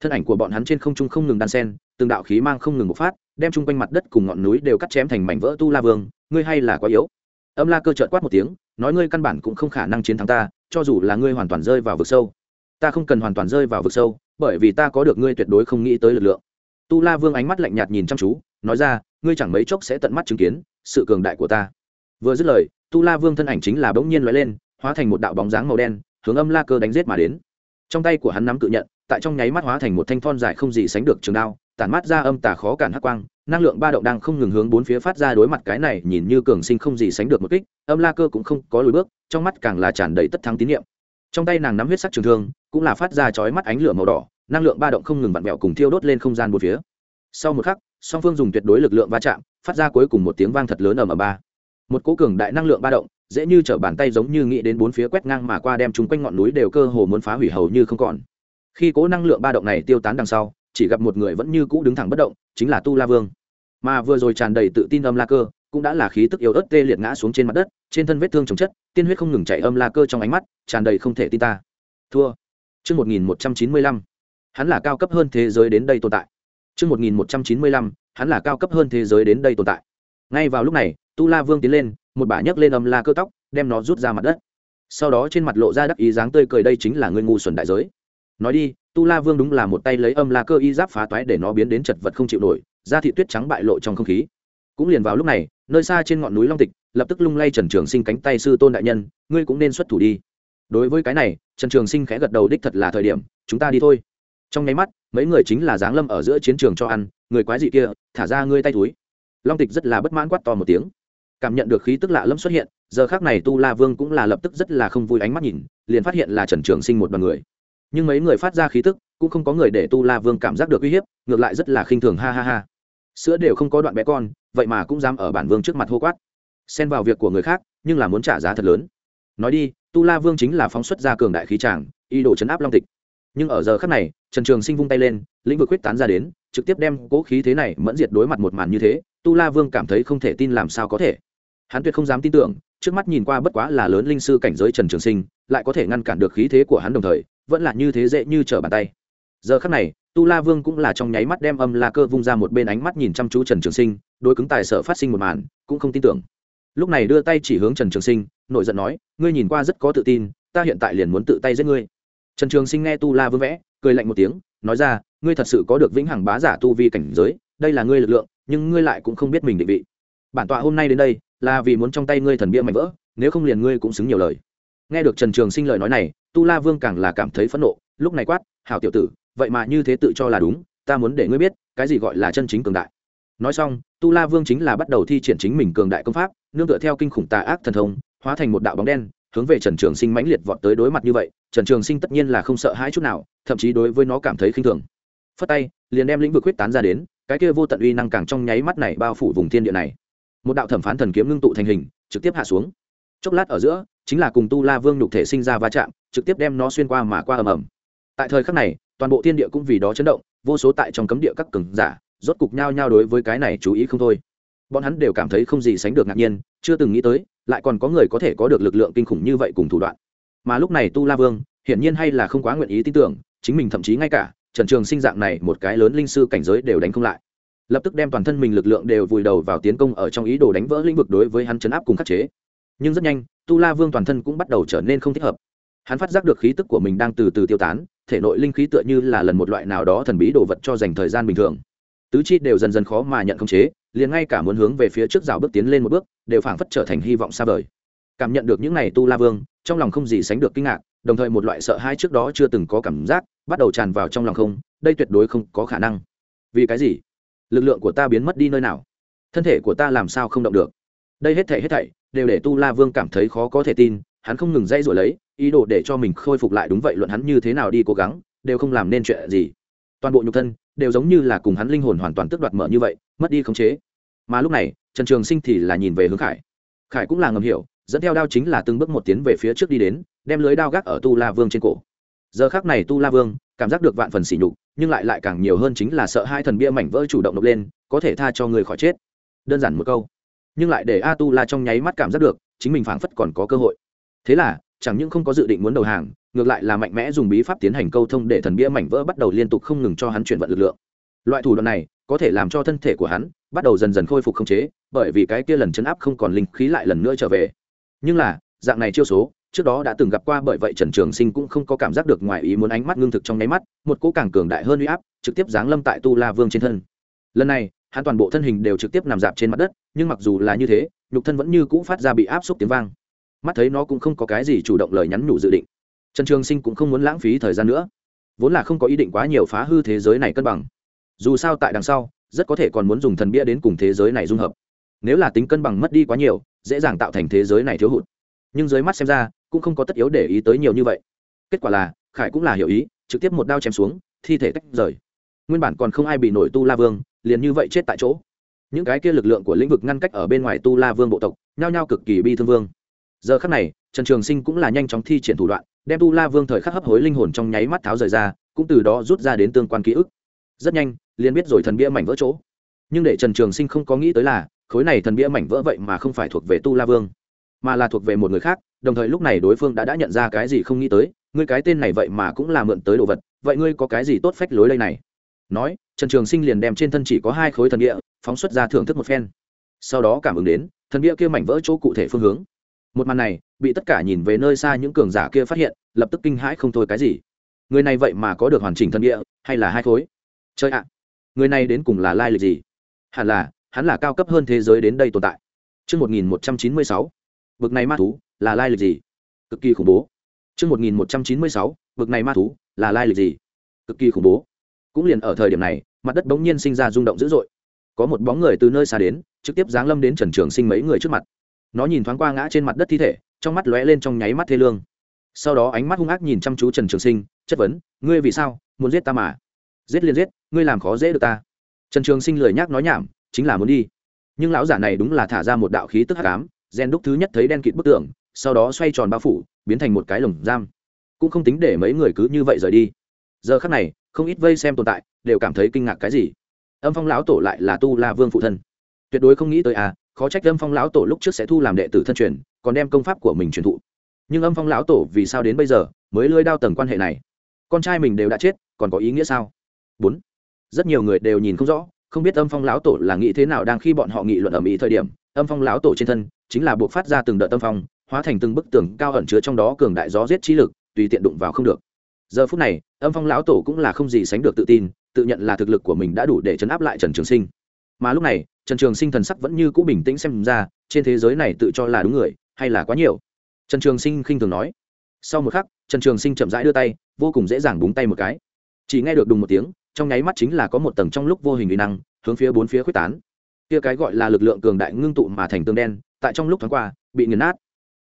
Speaker 1: Thân ảnh của bọn hắn trên không trung không ngừng đan sen, từng đạo khí mang không ngừng bộc phát, đem chung quanh mặt đất cùng ngọn núi đều cắt chém thành mảnh vỡ tu la vương, ngươi hay là quá yếu. Âm la cơ trợt quát một tiếng, nói ngươi căn bản cũng không khả năng chiến thắng ta, cho dù là ngươi hoàn toàn rơi vào vực sâu. Ta không cần hoàn toàn rơi vào vực sâu, bởi vì ta có được ngươi tuyệt đối không nghĩ tới lực lượng. Tu la vương ánh mắt lạnh nhạt nhìn chăm chú nói ra, ngươi chẳng mấy chốc sẽ tận mắt chứng kiến sự cường đại của ta. Vừa dứt lời, tu la vương thân ảnh chính là bỗng nhiên loại lên, hóa thành một đạo bóng dáng màu đen, hướng âm la cơ đánh giết mà đến. Trong tay của hắn nắm cự nhận, tại trong nháy mắt hóa thành một thanh thon dài không gì sánh được trường đao, tản mát ra âm tà khó cản hắc quang, năng lượng ba động đang không ngừng hướng bốn phía phát ra đối mặt cái này nhìn như cường sinh không gì sánh được một kích, âm la cơ cũng không có lùi bước, trong mắt càng là tràn đầy tất thắng tín nhiệm. Trong tay nàng nắm huyết sắc trường thương, cũng là phát ra chói mắt ánh lửa màu đỏ, năng lượng ba động không ngừng vặn vẹo cùng thiêu đốt lên không gian bốn phía. Sau một khắc song phương dùng tuyệt đối lực lượng va chạm, phát ra cuối cùng một tiếng vang thật lớn ở m ba. Một cố cường đại năng lượng ba động, dễ như t bàn tay giống như nghĩ đến bốn phía quét ngang mà qua đem chúng quanh ngọn núi đều cơ hồ muốn phá hủy hầu như không còn. Khi cố năng lượng ba động này tiêu tán đằng sau, chỉ gặp một người vẫn như cũ đứng thẳng bất động, chính là tu la vương. Mà vừa rồi tràn đầy tự tin âm la cơ, cũng đã là khí tức yếu ớt tê liệt ngã xuống trên mặt đất, trên thân vết thương chồng chất, tiên huyết không ngừng chạy âm la cơ trong ánh mắt, tràn đầy không thể tin ta. Thua. Trước một nghìn một trăm chín mươi lăm. Hắn là cao cấp hơn thế giới đến đây tồn tại. Trước một nghìn một trăm chín mươi lăm, hắn là cao cấp hơn thế giới đến đây tồn tại. Ngay vào lúc này, tu la vương tiến lên, một bả nhấc lên âm la cơ tóc, đem nó rút ra mặt đất. Sau đó trên mặt lộ ra đắc ý dáng tươi cười, đây chính là người ngu xuẩn đại giới. Nói đi, tu la vương đúng là một tay lấy âm la cơ y giáp phá toái để nó biến đến chật vật không chịu nổi, da thị tuyết trắng bại lộ trong không khí. Cũng liền vào lúc này, nơi xa trên ngọn núi long tịch, lập tức lung lay trần trường sinh cánh tay sư tôn đại nhân, ngươi cũng nên xuất thủ đi. Đối với cái này, trần trường sinh khẽ gật đầu, đích thật là thời điểm, chúng ta đi thôi trong nháy mắt, mấy người chính là giáng lâm ở giữa chiến trường cho ăn, người quái dị kia, thả ra ngươi tay túi. Long tịch rất là bất mãn quát to một tiếng. Cảm nhận được khí tức lạ lâm xuất hiện, giờ khác này tu la vương cũng là lập tức rất là không vui ánh mắt nhìn, liền phát hiện là trần trường sinh một đ o n người. Nhưng mấy người phát ra khí tức, cũng không có người để tu la vương cảm giác được uy hiếp, ngược lại rất là khinh thường, ha ha ha. Sữa đều không có đoạn bé con, vậy mà cũng dám ở bản vương trước mặt hô quát. Xen vào việc của người khác, nhưng là muốn trả giá thật lớn. Nói đi, tu la vương chính là phóng xuất ra cường đại khí tràng, ý đồ chấn áp long tịch nhưng ở giờ khắc này, trần trường sinh vung tay lên, lĩnh vực quyết tán ra đến, trực tiếp đem cố khí thế này mẫn diệt đối mặt một màn như thế, tu la vương cảm thấy không thể tin làm sao có thể. Hắn tuyệt không dám tin tưởng, trước mắt nhìn qua bất quá là lớn linh sư cảnh giới trần trường sinh, lại có thể ngăn cản được khí thế của hắn đồng thời, vẫn là như thế dễ như trở bàn tay. Giờ khắc này, tu la vương cũng là trong nháy mắt đem âm la cơ vung ra một bên ánh mắt nhìn chăm chú trần trường sinh đôi cứng tài sợ phát sinh một màn, cũng không tin tưởng. Lúc này đưa tay chỉ hướng trần trường sinh nội giận nói, ngươi nhìn qua rất có tự tin, ta hiện tại liền muốn tự tay giết ngươi trần trường sinh nghe tu la vương vẽ, cười lạnh một tiếng, nói ra, ngươi thật sự có được vĩnh hằng bá giả tu vi cảnh giới, đây là ngươi lực lượng, nhưng ngươi lại cũng không biết mình định vị. Bản tọa hôm nay đến đây, là vì muốn trong tay ngươi thần bia mạnh vỡ, nếu không liền ngươi cũng xứng nhiều lời. Nghe được trần trường sinh lời nói này, tu la vương càng là cảm thấy phẫn nộ, lúc này quát, hảo tiểu tử, vậy mà như thế tự cho là đúng, ta muốn để ngươi biết, cái gì gọi là chân chính cường đại. Nói xong, tu la vương chính là bắt đầu thi triển chính mình cường đại công pháp, nương tựa theo kinh khủng tà ác thần thông, hóa thành một đạo bóng đen hướng về trần trường sinh mãnh liệt vọt tới đối mặt như vậy, trần trường sinh tất nhiên là không sợ hãi chút nào, thậm chí đối với nó cảm thấy khinh thường. Phất tay, liền đem lĩnh vực huyết tán ra đến, cái kia vô tận uy năng càng trong nháy mắt này bao phủ vùng thiên địa này. Một đạo thẩm phán thần kiếm ngưng tụ thành hình, trực tiếp hạ xuống. Chốc lát ở giữa, chính là cùng tu la vương nhục thể sinh ra va chạm, trực tiếp đem nó xuyên qua mà qua ầm ầm. Tại thời khắc này, toàn bộ thiên địa cũng vì đó chấn động, vô số tại trong cấm địa các cường giả, rốt cục nhao nhao đối với cái này chú ý không thôi. Bọn hắn đều cảm thấy không gì sánh được ngạc nhiên, chưa từng nghĩ tới lại còn có người có thể có được lực lượng kinh khủng như vậy cùng thủ đoạn. Mà lúc này tu la vương, hiển nhiên hay là không quá nguyện ý tin tưởng, chính mình thậm chí ngay cả, trần trường sinh dạng này một cái lớn linh sư cảnh giới đều đánh không lại. Lập tức đem toàn thân mình lực lượng đều vùi đầu vào tiến công ở trong ý đồ đánh vỡ lĩnh vực đối với hắn chấn áp cùng khắc chế. Nhưng rất nhanh, tu la vương toàn thân cũng bắt đầu trở nên không thích hợp. Hắn phát giác được khí tức của mình đang từ từ tiêu tán, thể nội linh khí tựa như là lần một loại nào đó thần bí đồ vật cho dành thời gian bình thường tứ chi đều dần dần khó mà nhận khống chế, liền ngay cả muốn hướng về phía trước rào bước tiến lên một bước, đều phảng phất trở thành hy vọng xa vời. Cảm nhận được những này tu la vương, trong lòng không gì sánh được kinh ngạc, đồng thời một loại sợ hãi trước đó chưa từng có cảm giác, bắt đầu tràn vào trong lòng không, đây tuyệt đối không có khả năng. Vì cái gì? Lực lượng của ta biến mất đi nơi nào? Thân thể của ta làm sao không động được? Đây hết thảy hết thảy, đều để tu la vương cảm thấy khó có thể tin, hắn không ngừng dây dội lấy, ý đồ để cho mình khôi phục lại đúng vậy, luận hắn như thế nào đi cố gắng, đều không làm nên chuyện gì. Toàn bộ nhục thân đều giống như là cùng hắn linh hồn hoàn toàn tước đoạt mở như vậy, mất đi khống chế. Mà lúc này, trần trường sinh thì là nhìn về hướng khải. Khải cũng là ngầm hiểu, dẫn theo đao chính là từng bước một tiến về phía trước đi đến, đem lưới đao gác ở tu la vương trên cổ. Giờ khác này tu la vương cảm giác được vạn phần sỉ nhục, nhưng lại lại càng nhiều hơn chính là sợ hai thần bia mảnh vỡ chủ động nộp lên, có thể tha cho người khỏi chết. Đơn giản một câu, nhưng lại để a tu la trong nháy mắt cảm giác được, chính mình phảng phất còn có cơ hội. Thế là, chẳng những không có dự định muốn đầu hàng ngược lại là mạnh mẽ dùng bí pháp tiến hành câu thông để thần bia mảnh vỡ bắt đầu liên tục không ngừng cho hắn chuyển vận lực lượng. Loại thủ đoạn này có thể làm cho thân thể của hắn bắt đầu dần dần khôi phục khống chế, bởi vì cái kia lần chấn áp không còn linh khí lại lần nữa trở về. Nhưng là, dạng này chiêu số, trước đó đã từng gặp qua bởi vậy trần trường sinh cũng không có cảm giác được ngoài ý muốn ánh mắt ngưng thực trong nháy mắt, một cỗ càng cường đại hơn uy áp trực tiếp giáng lâm tại tu la vương trên thân. Lần này, hắn toàn bộ thân hình đều trực tiếp nằm dạp trên mặt đất, nhưng mặc dù là như thế, nhục thân vẫn như cũ phát ra bị áp xúc tiếng vang. Mắt thấy nó cũng không có cái gì chủ động lời nhắn nhủ dự định trần trường sinh cũng không muốn lãng phí thời gian nữa. Vốn là không có ý định quá nhiều phá hư thế giới này cân bằng. Dù sao tại đằng sau, rất có thể còn muốn dùng thần bia đến cùng thế giới này dung hợp. Nếu là tính cân bằng mất đi quá nhiều, dễ dàng tạo thành thế giới này thiếu hụt. Nhưng dưới mắt xem ra, cũng không có tất yếu để ý tới nhiều như vậy. Kết quả là, khải cũng là hiểu ý, trực tiếp một đao chém xuống, thi thể tách rời. Nguyên bản còn không ai bị nổi tu la vương, liền như vậy chết tại chỗ. Những cái kia lực lượng của lĩnh vực ngăn cách ở bên ngoài tu la vương bộ tộc, nhao nhao cực kỳ bi thương vương. Giờ khắc này, trần trường sinh cũng là nhanh chóng thi triển thủ đoạn đem tu la vương thời khắc hấp hối linh hồn trong nháy mắt tháo rời ra, cũng từ đó rút ra đến tương quan ký ức. Rất nhanh, liền biết rồi thần bia mảnh vỡ chỗ. Nhưng để trần trường sinh không có nghĩ tới là, khối này thần bia mảnh vỡ vậy mà không phải thuộc về tu la vương, mà là thuộc về một người khác, đồng thời lúc này đối phương đã đã nhận ra cái gì không nghĩ tới, ngươi cái tên này vậy mà cũng là mượn tới đồ vật, vậy ngươi có cái gì tốt phách lối đây này? Nói, trần trường sinh liền đem trên thân chỉ có hai khối thần địa phóng xuất ra thưởng thức một phen. Sau đó cảm ứng đến, thần địa kia mảnh vỡ chỗ cụ thể phương hướng một màn này bị tất cả nhìn về nơi xa những cường giả kia phát hiện lập tức kinh hãi không thôi cái gì. Người này vậy mà có được hoàn chỉnh thần địa hay là hai khối? Chơi ạ người này đến cùng là lai lịch gì? Hẳn là hắn là cao cấp hơn thế giới đến đây tồn tại. Trước 1196, bực này ma thú là lai lịch gì? Cực kỳ khủng bố. Trước 1196, bực này ma thú là lai lịch gì? Cực kỳ khủng bố. Cũng liền ở thời điểm này mặt đất bỗng nhiên sinh ra rung động dữ dội. Có một bóng người từ nơi xa đến trực tiếp giáng lâm đến trần trường sinh mấy người trước mặt nó nhìn thoáng qua ngã trên mặt đất thi thể, trong mắt lóe lên trong nháy mắt thê lương. Sau đó ánh mắt hung ác nhìn chăm chú trần trường sinh, chất vấn, ngươi vì sao muốn giết ta mà? Giết liền giết, ngươi làm khó dễ được ta. Trần trường sinh lười nhác nói nhảm, chính là muốn đi. Nhưng lão giả này đúng là thả ra một đạo khí tức hắc ám, gen đúc thứ nhất thấy đen kịt bức tường, sau đó xoay tròn bao phủ, biến thành một cái lồng giam. Cũng không tính để mấy người cứ như vậy rời đi. Giờ khắc này, không ít vây xem tồn tại đều cảm thấy kinh ngạc cái gì. Âm phong lão tổ lại là tu la vương phụ thân. Tuyệt đối không nghĩ tới à khó trách âm phong lão tổ lúc trước sẽ thu làm đệ tử thân truyền, còn đem công pháp của mình truyền thụ. Nhưng âm phong lão tổ vì sao đến bây giờ mới lưới đao tầng quan hệ này? Con trai mình đều đã chết, còn có ý nghĩa sao? Bốn. Rất nhiều người đều nhìn không rõ, không biết âm phong lão tổ là nghĩ thế nào đang khi bọn họ nghị luận ở mỹ thời điểm, âm phong lão tổ trên thân chính là buộc phát ra từng đợt tâm phong, hóa thành từng bức tường cao ẩn chứa trong đó cường đại gió giết trí lực, tùy tiện đụng vào không được. Giờ phút này, âm phong lão tổ cũng là không gì sánh được tự tin, tự nhận là thực lực của mình đã đủ để chấn áp lại trần trường sinh mà lúc này, trần trường sinh thần sắc vẫn như cũ bình tĩnh xem ra, trên thế giới này tự cho là đúng người, hay là quá nhiều. Trần trường sinh khinh thường nói. Sau một khắc, trần trường sinh chậm rãi đưa tay, vô cùng dễ dàng búng tay một cái. Chỉ nghe được đùng một tiếng, trong nháy mắt chính là có một tầng trong lúc vô hình uy năng, hướng phía bốn phía quyết tán. Kia cái gọi là lực lượng cường đại ngưng tụ mà thành tương đen, tại trong lúc thoáng qua, bị nghiền nát.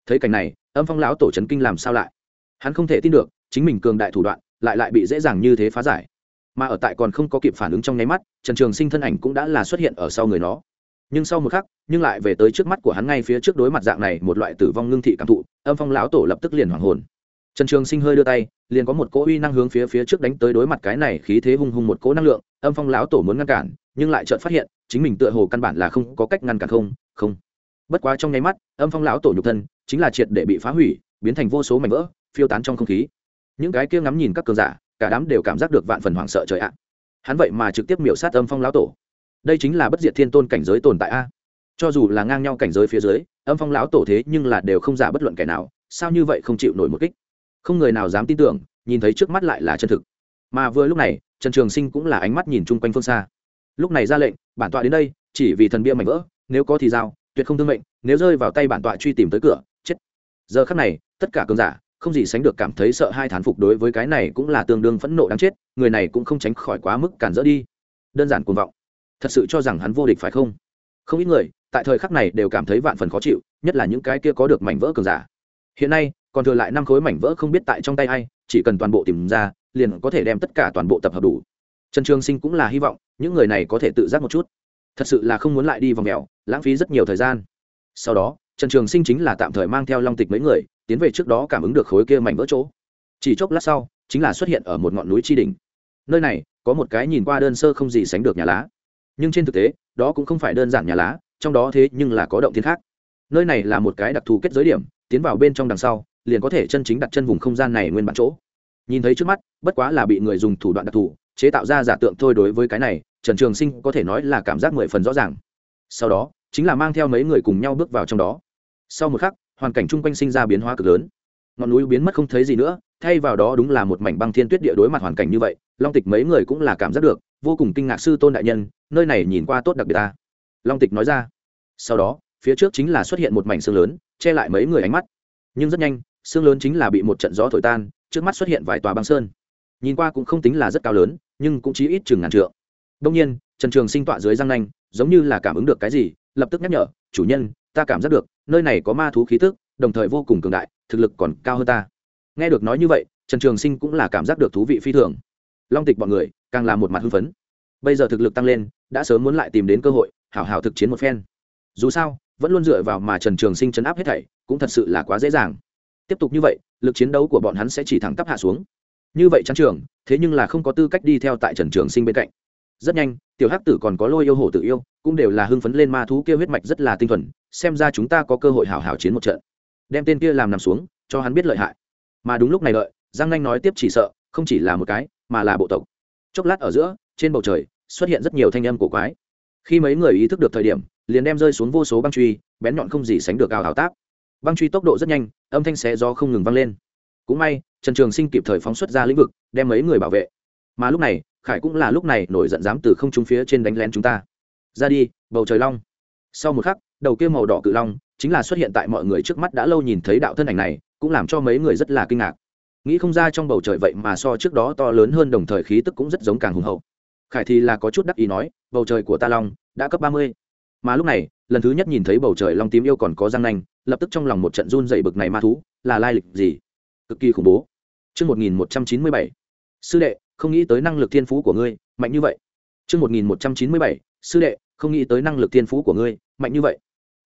Speaker 1: Thấy cảnh này, âm phong lão tổ trấn kinh làm sao lại? Hắn không thể tin được, chính mình cường đại thủ đoạn, lại lại bị dễ dàng như thế phá giải mà ở tại còn không có kịp phản ứng trong nháy mắt, trần trường sinh thân ảnh cũng đã là xuất hiện ở sau người nó. Nhưng sau một khắc, nhưng lại về tới trước mắt của hắn ngay phía trước đối mặt dạng này một loại tử vong ngưng thị cảm thụ, âm phong lão tổ lập tức liền hoảng hồn. Trần trường sinh hơi đưa tay, liền có một cỗ uy năng hướng phía phía trước đánh tới đối mặt cái này khí thế hung hung một cỗ năng lượng, âm phong lão tổ muốn ngăn cản, nhưng lại chợt phát hiện, chính mình tựa hồ căn bản là không có cách ngăn cản không không. Bất quá trong nháy mắt, âm phong lão tổ nhục thân chính là triệt để bị phá hủy, biến thành vô số mảnh vỡ, phiêu tán trong không khí. Những cái kia ngắm nhìn các cường giả cả đám đều cảm giác được vạn phần hoảng sợ trời ạ. Hắn vậy mà trực tiếp miểu sát âm phong lão tổ. Đây chính là bất diệt thiên tôn cảnh giới tồn tại a. Cho dù là ngang nhau cảnh giới phía dưới, âm phong lão tổ thế nhưng là đều không giả bất luận kẻ nào, sao như vậy không chịu nổi một kích? Không người nào dám tin tưởng, nhìn thấy trước mắt lại là chân thực. Mà vừa lúc này, trần trường sinh cũng là ánh mắt nhìn chung quanh phương xa. Lúc này ra lệnh, bản tọa đến đây, chỉ vì thần bia mảnh vỡ, nếu có thì giao, tuyệt không thương mệnh, nếu rơi vào tay bản tọa truy tìm tới cửa, chết. Giờ khắc này, tất cả cơn giả không gì sánh được cảm thấy sợ hai thán phục đối với cái này cũng là tương đương phẫn nộ đáng chết, người này cũng không tránh khỏi quá mức cản rỡ đi. Đơn giản cuồng vọng. Thật sự cho rằng hắn vô địch phải không? Không ít người, tại thời khắc này đều cảm thấy vạn phần khó chịu, nhất là những cái kia có được mảnh vỡ cường giả. Hiện nay, còn thừa lại năm khối mảnh vỡ không biết tại trong tay ai, chỉ cần toàn bộ tìm ra, liền có thể đem tất cả toàn bộ tập hợp đủ. Trần trường sinh cũng là hy vọng, những người này có thể tự giác một chút. Thật sự là không muốn lại đi vòng mèo, lãng phí rất nhiều thời gian. Sau đó, trần trường sinh chính là tạm thời mang theo long tịch mấy người tiến về trước đó cảm ứng được khối kia mảnh vỡ chỗ. Chỉ chốc lát sau, chính là xuất hiện ở một ngọn núi tri đình nơi này, có một cái nhìn qua đơn sơ không gì sánh được nhà lá. Nhưng trên thực tế, đó cũng không phải đơn giản nhà lá, trong đó thế nhưng là có động thiên khác. Nơi này là một cái đặc thù kết giới điểm, tiến vào bên trong đằng sau, liền có thể chân chính đặt chân vùng không gian này nguyên bản chỗ. Nhìn thấy trước mắt, bất quá là bị người dùng thủ đoạn đặc thù, chế tạo ra giả tượng thôi đối với cái này, trần trường sinh có thể nói là cảm giác mười phần rõ ràng. Sau đó, chính là mang theo mấy người cùng nhau bước vào trong đó. Sau một khắc hoàn cảnh chung quanh sinh ra biến hóa cực lớn. Ngọn núi biến mất không thấy gì nữa, thay vào đó đúng là một mảnh băng thiên tuyết địa đối mặt hoàn cảnh như vậy, long tịch mấy người cũng là cảm giác được, vô cùng kinh ngạc sư tôn đại nhân, nơi này nhìn qua tốt đặc biệt ta. Long tịch nói ra. Sau đó, phía trước chính là xuất hiện một mảnh xương lớn, che lại mấy người ánh mắt. Nhưng rất nhanh xương lớn chính là bị một trận gió thổi tan, trước mắt xuất hiện vài tòa băng sơn. Nhìn qua cũng không tính là rất cao lớn, nhưng cũng chỉ ít chừng ngàn trượng. Đông nhiên, trần trường sinh tọa dưới răng nanh, giống như là cảm ứng được cái gì, lập tức nhắc nhở, chủ nhân ta cảm giác được, nơi này có ma thú khí tức, đồng thời vô cùng cường đại, thực lực còn cao hơn ta. Nghe được nói như vậy, trần trường sinh cũng là cảm giác được thú vị phi thường. Long tịch bọn người, càng là một mặt hưng phấn. Bây giờ thực lực tăng lên, đã sớm muốn lại tìm đến cơ hội, hảo hảo thực chiến một phen. Dù sao, vẫn luôn dựa vào mà trần trường sinh chấn áp hết thảy, cũng thật sự là quá dễ dàng. Tiếp tục như vậy, lực chiến đấu của bọn hắn sẽ chỉ thẳng tắp hạ xuống. Như vậy chán trường, thế nhưng là không có tư cách đi theo tại trần trường sinh bên cạnh rất nhanh, tiểu hắc tử còn có lôi yêu hổ tự yêu, cũng đều là hưng phấn lên ma thú kia huyết mạch rất là tinh thuần, xem ra chúng ta có cơ hội hảo hảo chiến một trận. Đem tên kia làm nằm xuống, cho hắn biết lợi hại. Mà đúng lúc này đợi, giang nhanh nói tiếp chỉ sợ, không chỉ là một cái, mà là bộ tộc. Chốc lát ở giữa, trên bầu trời, xuất hiện rất nhiều thanh âm cổ quái. Khi mấy người ý thức được thời điểm, liền đem rơi xuống vô số băng truy, bén nhọn không gì sánh được ào ào táp. Băng truy tốc độ rất nhanh, âm thanh xé do không ngừng vang lên. Cũng may, trần trường sinh kịp thời phóng xuất ra lĩnh vực, đem mấy người bảo vệ. Mà lúc này khải cũng là lúc này nổi giận dám từ không trung phía trên đánh lén chúng ta. Ra đi bầu trời long. Sau một khắc đầu kia màu đỏ cự long chính là xuất hiện tại mọi người trước mắt đã lâu nhìn thấy đạo thân ảnh này cũng làm cho mấy người rất là kinh ngạc. Nghĩ không ra trong bầu trời vậy mà so trước đó to lớn hơn đồng thời khí tức cũng rất giống càng hùng hậu. Khải thì là có chút đắc ý nói bầu trời của ta long đã cấp ba mươi. Mà lúc này lần thứ nhất nhìn thấy bầu trời long tím yêu còn có răng nanh lập tức trong lòng một trận run dày bực này ma thú là lai lịch gì? Cực kỳ khủng bố. Trước 1197, sư đệ, không nghĩ tới năng lực thiên phú của ngươi, mạnh như vậy. Trước 1197, sư đệ, không nghĩ tới năng lực thiên phú của ngươi, mạnh như vậy.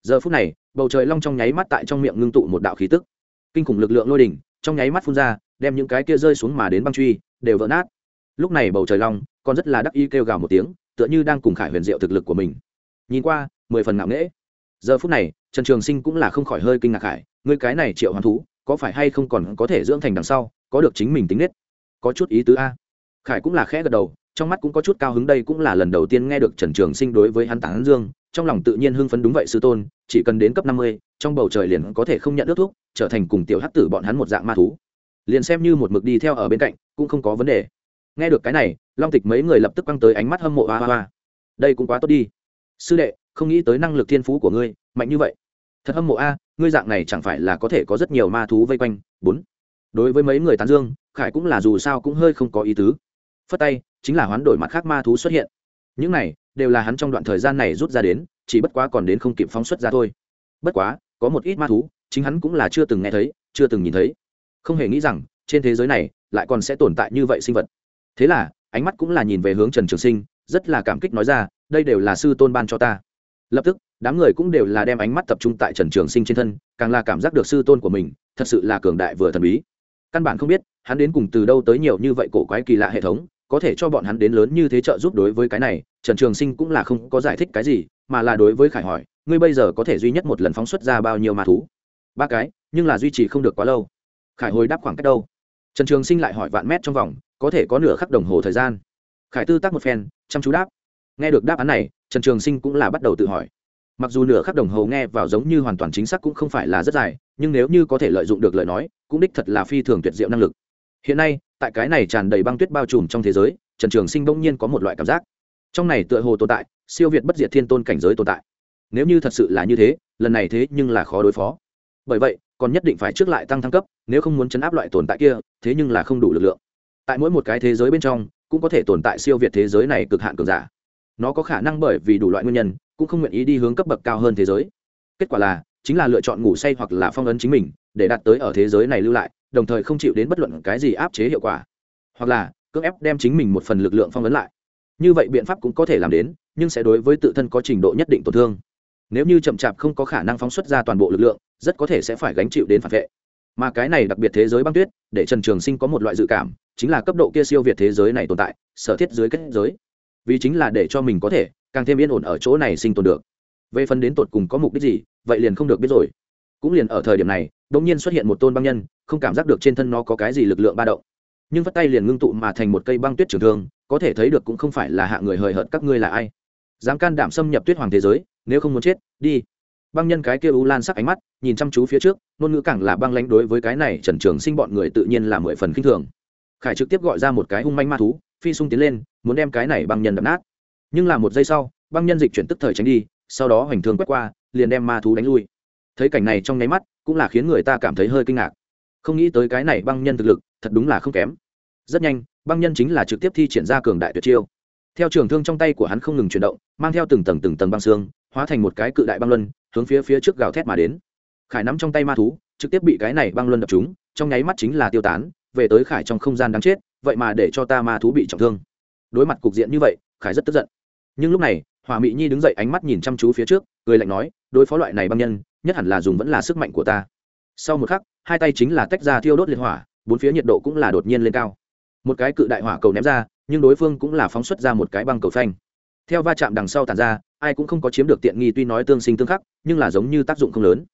Speaker 1: Giờ phút này, bầu trời long trong nháy mắt tại trong miệng ngưng tụ một đạo khí tức. Kinh khủng lực lượng lôi đỉnh, trong nháy mắt phun ra, đem những cái kia rơi xuống mà đến băng truy, đều vỡ nát. Lúc này bầu trời long, còn rất là đắc ý kêu gào một tiếng, tựa như đang cùng Khải Huyền Diệu thực lực của mình. Nhìn qua, mười phần ngạo nghễ. Giờ phút này, Trần Trường Sinh cũng là không khỏi hơi kinh ngạc khải, ngươi cái này triệu hoàn thú, có phải hay không còn có thể dưỡng thành đằng sau có được chính mình tính nết có chút ý tứ a khải cũng là khẽ gật đầu, trong mắt cũng có chút cao hứng, đây cũng là lần đầu tiên nghe được trần trường sinh đối với hắn tán dương, trong lòng tự nhiên hưng phấn đúng vậy sư tôn, chỉ cần đến cấp năm mươi, trong bầu trời liền có thể không nhận ước thuốc, trở thành cùng tiểu hắc tử bọn hắn một dạng ma thú. Liền xem như một mực đi theo ở bên cạnh, cũng không có vấn đề. Nghe được cái này, long tịch mấy người lập tức quăng tới ánh mắt hâm mộ hoa hoa, đây cũng quá tốt đi. Sư đệ, không nghĩ tới năng lực thiên phú của ngươi, mạnh như vậy. Thật hâm mộ a, ngươi dạng này chẳng phải là có thể có rất nhiều ma thú vây quanh. Bốn. Đối với mấy người tán dương, khải cũng là dù sao cũng hơi không có ý tứ phất tay, chính là hoán đổi mặt khác ma thú xuất hiện. Những này đều là hắn trong đoạn thời gian này rút ra đến, chỉ bất quá còn đến không kịp phóng xuất ra thôi. Bất quá, có một ít ma thú, chính hắn cũng là chưa từng nghe thấy, chưa từng nhìn thấy. Không hề nghĩ rằng, trên thế giới này lại còn sẽ tồn tại như vậy sinh vật. Thế là, ánh mắt cũng là nhìn về hướng trần trường sinh, rất là cảm kích nói ra, đây đều là sư tôn ban cho ta. Lập tức, đám người cũng đều là đem ánh mắt tập trung tại trần trường sinh trên thân, càng là cảm giác được sư tôn của mình thật sự là cường đại vừa thần bí. Căn bản không biết, hắn đến cùng từ đâu tới nhiều như vậy cổ quái kỳ lạ hệ thống có thể cho bọn hắn đến lớn như thế trợ giúp đối với cái này, trần trường sinh cũng là không có giải thích cái gì, mà là đối với khải hỏi, ngươi bây giờ có thể duy nhất một lần phóng xuất ra bao nhiêu ma thú? Ba cái, nhưng là duy trì không được quá lâu. Khải hồi đáp khoảng cách đâu? Trần trường sinh lại hỏi vạn mét trong vòng, có thể có nửa khắc đồng hồ thời gian? Khải tư tác một phen, chăm chú đáp. Nghe được đáp án này, trần trường sinh cũng là bắt đầu tự hỏi. Mặc dù nửa khắc đồng hồ nghe vào giống như hoàn toàn chính xác cũng không phải là rất dài, nhưng nếu như có thể lợi dụng được lời nói, cũng đích thật là phi thường tuyệt diệu năng lực. Hiện nay tại cái này tràn đầy băng tuyết bao trùm trong thế giới, trần trường sinh bỗng nhiên có một loại cảm giác. Trong này tựa hồ tồn tại, siêu việt bất diệt thiên tôn cảnh giới tồn tại. Nếu như thật sự là như thế, lần này thế nhưng là khó đối phó. Bởi vậy, còn nhất định phải trước lại tăng thăng cấp, nếu không muốn chấn áp loại tồn tại kia, thế nhưng là không đủ lực lượng. Tại mỗi một cái thế giới bên trong, cũng có thể tồn tại siêu việt thế giới này cực hạn cường giả. Nó có khả năng bởi vì đủ loại nguyên nhân, cũng không nguyện ý đi hướng cấp bậc cao hơn thế giới. Kết quả là, chính là lựa chọn ngủ say hoặc là phong ấn chính mình, để đạt tới ở thế giới này lưu lại đồng thời không chịu đến bất luận cái gì áp chế hiệu quả. Hoặc là, cưỡng ép đem chính mình một phần lực lượng phong ấn lại. Như vậy biện pháp cũng có thể làm đến, nhưng sẽ đối với tự thân có trình độ nhất định tổn thương. Nếu như chậm chạp không có khả năng phóng xuất ra toàn bộ lực lượng, rất có thể sẽ phải gánh chịu đến phản vệ. Mà cái này đặc biệt thế giới băng tuyết, để trần trường sinh có một loại dự cảm, chính là cấp độ kia siêu việt thế giới này tồn tại, sở thiết dưới kết giới. Vì chính là để cho mình có thể càng thêm yên ổn ở chỗ này sinh tồn được. Về phần đến tột cùng có mục đích gì, vậy liền không được biết rồi. Cũng liền ở thời điểm này đ ỗ n g nhiên xuất hiện một tôn băng nhân không cảm giác được trên thân nó có cái gì lực lượng ba động. Nhưng vắt tay liền ngưng tụ mà thành một cây băng tuyết trường thương, có thể thấy được cũng không phải là hạ người hời hợt các ngươi là ai. Dám can đảm xâm nhập tuyết hoàng thế giới, nếu không muốn chết, đi. Băng nhân cái kia u lan sắc ánh mắt, nhìn chăm chú phía trước, ngôn ngữ càng là băng lánh đối với cái này trần trường sinh bọn người tự nhiên là mười phần k i n h thường. Khải trực tiếp gọi ra một cái hung manh ma thú, phi sung tiến lên, muốn đem cái này băng nhân đập nát. Nhưng là một giây sau, băng nhân dịch chuyển tức thời tránh đi, sau đó hoành thương quét qua, liền đem ma thú đánh lui. Thấy cảnh này trong nháy mắt, cũng là khiến người ta cảm thấy hơi kinh ngạc không nghĩ tới cái này băng nhân thực lực, thật đúng là không kém. Rất nhanh, băng nhân chính là trực tiếp thi triển ra cường đại tuyệt chiêu. Theo trường thương trong tay của hắn không ngừng chuyển động, mang theo từng tầng từng tầng băng xương, hóa thành một cái cự đại băng luân, hướng phía phía trước gào thét mà đến. Khải nắm trong tay ma thú, trực tiếp bị cái này băng luân đập trúng, trong nháy mắt chính là tiêu tán, về tới khải trong không gian đáng chết, vậy mà để cho ta ma thú bị trọng thương. Đối mặt cục diện như vậy, khải rất tức giận. Nhưng lúc này hòa mỹ nhi đứng dậy ánh mắt nhìn chăm chú phía trước người lạnh nói, đối phó loại này băng nhân, nhất hẳn là dùng vẫn là sức mạnh của ta sau một khắc, hai tay chính là tách ra thiêu đốt liên hỏa, bốn phía nhiệt độ cũng là đột nhiên lên cao. Một cái cự đại hỏa cầu ném ra, nhưng đối phương cũng là phóng xuất ra một cái băng cầu phanh. Theo va chạm đằng sau tàn ra, ai cũng không có chiếm được tiện nghi tuy nói tương sinh tương khắc, nhưng là giống như tác dụng không lớn.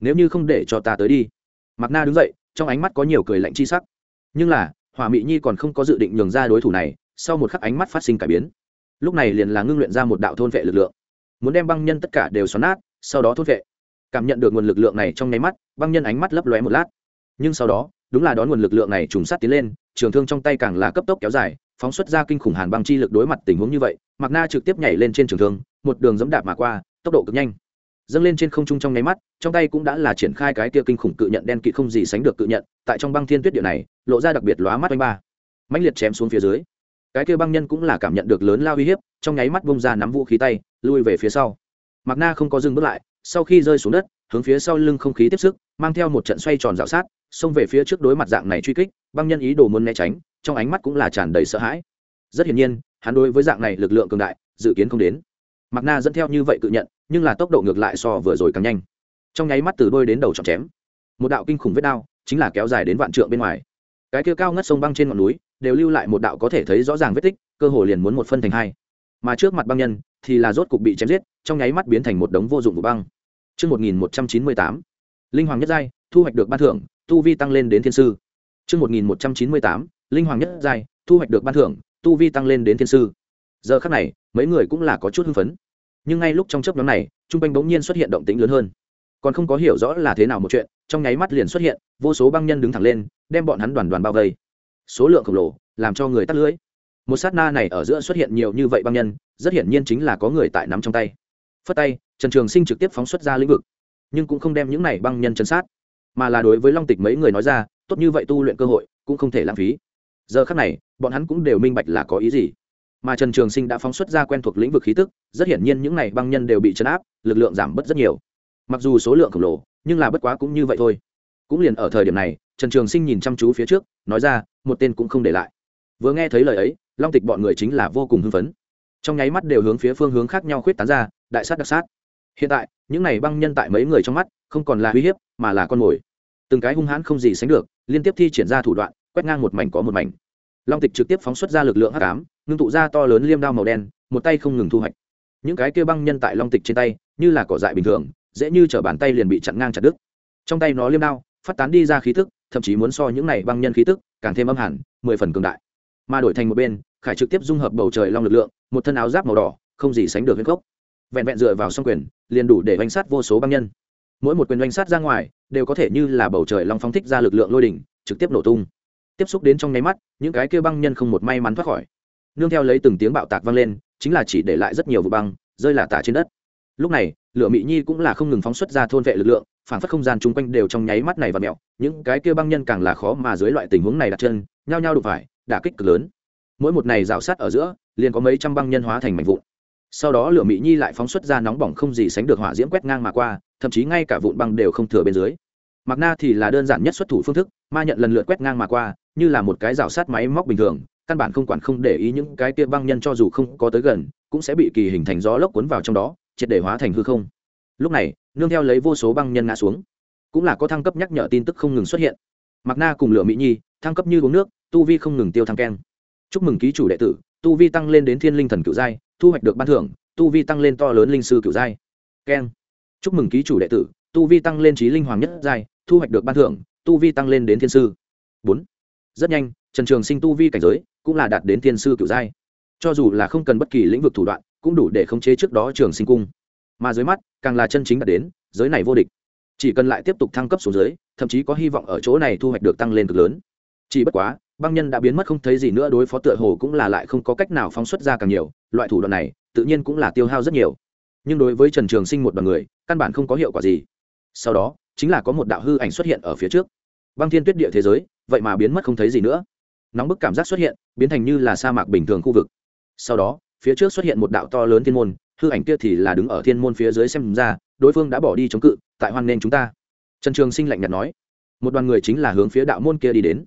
Speaker 1: Nếu như không để cho ta tới đi. Mạc na đứng dậy, trong ánh mắt có nhiều cười lạnh chi sắc. Nhưng là, hỏa mỹ nhi còn không có dự định nhường ra đối thủ này, sau một khắc ánh mắt phát sinh cải biến. Lúc này liền là ngưng luyện ra một đạo thôn vệ lực lượng. Muốn đem băng nhân tất cả đều xoắn nát, sau đó thôn vệ cảm nhận được nguồn lực lượng này trong nháy mắt, băng nhân ánh mắt lấp lóe một lát. Nhưng sau đó, đúng là đón nguồn lực lượng này trùng sát tiến lên, trường thương trong tay càng là cấp tốc kéo dài, phóng xuất ra kinh khủng hàn băng chi lực đối mặt tình huống như vậy, mạc na trực tiếp nhảy lên trên trường thương, một đường dẫm đạp mà qua, tốc độ cực nhanh. Dâng lên trên không trung trong nháy mắt, trong tay cũng đã là triển khai cái tia kinh khủng cự nhận đen kỵ không gì sánh được cự nhận, tại trong băng thiên tuyết địa này, lộ ra đặc biệt lóa mắt oanh ba. Mãnh liệt chém xuống phía dưới. Cái kia băng nhân cũng là cảm nhận được lớn lao uy hiếp, trong nháy mắt bông ra nắm vũ khí tay, lui về phía sau. Mạc na không có dừng bước lại sau khi rơi xuống đất, hướng phía sau lưng không khí tiếp sức, mang theo một trận xoay tròn dạo sát, xông về phía trước đối mặt dạng này truy kích, băng nhân ý đồ muốn né tránh, trong ánh mắt cũng là tràn đầy sợ hãi. Rất hiển nhiên, hắn đối với dạng này lực lượng cường đại, dự kiến không đến. Mặt na dẫn theo như vậy cự nhận, nhưng là tốc độ ngược lại so vừa rồi càng nhanh. Trong nháy mắt từ đôi đến đầu chọc chém. Một đạo kinh khủng vết đao, chính là kéo dài đến vạn trượng bên ngoài. Cái kia cao ngất sông băng trên ngọn núi, đều lưu lại một đạo có thể thấy rõ ràng vết tích, cơ hồ liền muốn một phân thành hai. Mà trước mặt băng nhân, thì là rốt cục bị chém giết, trong nháy mắt biến thành một đống vô dụng của băng. Trước 1198, Linh Hoàng Nhất Giai, thu hoạch được ban thưởng, tu vi tăng lên đến thiên sư. Trước 1198, Linh Hoàng Nhất Giai, thu hoạch được ban thưởng, tu vi tăng lên đến thiên sư. Giờ khắc này, mấy người cũng là có chút hưng phấn. Nhưng ngay lúc trong chớp nhoáng này, trung quanh bỗng nhiên xuất hiện động tĩnh lớn hơn. Còn không có hiểu rõ là thế nào một chuyện, trong nháy mắt liền xuất hiện, vô số băng nhân đứng thẳng lên, đem bọn hắn đoàn đoàn bao vây số lượng khổng lồ làm cho người tắt lưỡi. một sát na này ở giữa xuất hiện nhiều như vậy băng nhân rất hiển nhiên chính là có người tại nắm trong tay phất tay trần trường sinh trực tiếp phóng xuất ra lĩnh vực, nhưng cũng không đem những này băng nhân chân sát, mà là đối với long tịch mấy người nói ra, tốt như vậy tu luyện cơ hội, cũng không thể lãng phí. Giờ khác này, bọn hắn cũng đều minh bạch là có ý gì. Mà trần trường sinh đã phóng xuất ra quen thuộc lĩnh vực khí tức, rất hiển nhiên những này băng nhân đều bị chấn áp, lực lượng giảm bớt rất nhiều. Mặc dù số lượng khổng lồ, nhưng là bất quá cũng như vậy thôi. Cũng liền ở thời điểm này, trần trường sinh nhìn chăm chú phía trước, nói ra, một tên cũng không để lại. Vừa nghe thấy lời ấy, long tịch bọn người chính là vô cùng hưng phấn. Trong nháy mắt đều hướng phía phương hướng khác nhau khuyết tán ra, đại sát đặc sát hiện tại, những này băng nhân tại mấy người trong mắt, không còn là uy hiếp, mà là con mồi. Từng cái hung hãn không gì sánh được, liên tiếp thi triển ra thủ đoạn, quét ngang một mảnh có một mảnh. Long tịch trực tiếp phóng xuất ra lực lượng hắc ám, ngưng tụ ra to lớn liêm đao màu đen, một tay không ngừng thu hoạch. Những cái kia băng nhân tại long tịch trên tay, như là cỏ dại bình thường, dễ như t bàn tay liền bị chặn ngang chặt đứt. Trong tay nó liêm đao, phát tán đi ra khí thức thậm chí muốn so những này băng nhân khí tức, càng thêm âm hẳn, mười phần cường đại. Mà đổi thành một bên, khải trực tiếp dung hợp bầu trời long lực lượng, một thân áo giáp màu đỏ, không gì sánh được huyết cốc vẹn vẹn dựa vào song quyền, liền đủ để oanh sát vô số băng nhân. Mỗi một quyền oanh sát ra ngoài, đều có thể như là bầu trời long phóng thích ra lực lượng lôi đỉnh, trực tiếp nổ tung. Tiếp xúc đến trong nháy mắt, những cái kêu băng nhân không một may mắn thoát khỏi. Nương theo lấy từng tiếng bạo tạc vang lên, chính là chỉ để lại rất nhiều vụ băng, rơi là tả trên đất. Lúc này, lửa mỹ nhi cũng là không ngừng phóng xuất ra thôn vệ lực lượng, phản phất không gian chung quanh đều trong nháy mắt này và mẹo, những cái kia băng nhân càng là khó mà dưới loại tình huống này đặt chân, nhao nhao đục phải, đả kích cực lớn. Mỗi một này rào sát ở giữa, liền có mấy trăm băng nhân hóa thành mảnh vụn sau đó lửa mỹ nhi lại phóng xuất ra nóng bỏng không gì sánh được hỏa diễm quét ngang mà qua, thậm chí ngay cả vụn băng đều không thừa bên dưới. Mặc na thì là đơn giản nhất xuất thủ phương thức, ma nhận lần lượt quét ngang mà qua, như là một cái rào sát máy móc bình thường, căn bản không quản không để ý những cái kia băng nhân cho dù không có tới gần, cũng sẽ bị kỳ hình thành gió lốc cuốn vào trong đó, triệt để hóa thành hư không. Lúc này, nương theo lấy vô số băng nhân ngã xuống. Cũng là có thăng cấp nhắc nhở tin tức không ngừng xuất hiện. Mặc na cùng lửa mỹ nhi, thăng cấp như uống nước, tu vi không ngừng tiêu thăng keng. Chúc mừng ký chủ đệ tử, tu vi tăng lên đến thiên linh thần cựu giai thu hoạch được ban thưởng, tu vi tăng lên to lớn linh sư cựu giai. Keng. Chúc mừng ký chủ đệ tử, tu vi tăng lên trí linh hoàng nhất giai, thu hoạch được ban thưởng, tu vi tăng lên đến thiên sư. Bốn. Rất nhanh, trần trường sinh tu vi cảnh giới cũng là đạt đến thiên sư cựu giai. Cho dù là không cần bất kỳ lĩnh vực thủ đoạn, cũng đủ để khống chế trước đó trường sinh cung. Mà dưới mắt, càng là chân chính đạt đến giới này vô địch. Chỉ cần lại tiếp tục thăng cấp xuống dưới, thậm chí có hy vọng ở chỗ này thu hoạch được tăng lên cực lớn. Chỉ bất quá băng nhân đã biến mất không thấy gì nữa, đối phó tựa hồ cũng là lại không có cách nào phóng xuất ra càng nhiều, loại thủ đoạn này tự nhiên cũng là tiêu hao rất nhiều. Nhưng đối với trần trường sinh một đoàn người, căn bản không có hiệu quả gì. Sau đó, chính là có một đạo hư ảnh xuất hiện ở phía trước. Băng thiên tuyết địa thế giới, vậy mà biến mất không thấy gì nữa. Nóng bức cảm giác xuất hiện, biến thành như là sa mạc bình thường khu vực. Sau đó, phía trước xuất hiện một đạo to lớn thiên môn, hư ảnh kia thì là đứng ở thiên môn phía dưới xem ra, đối phương đã bỏ đi chống cự, tại hoan nên chúng ta. Trần trường sinh lạnh nhạt nói, một đoàn người chính là hướng phía đạo môn kia đi đến.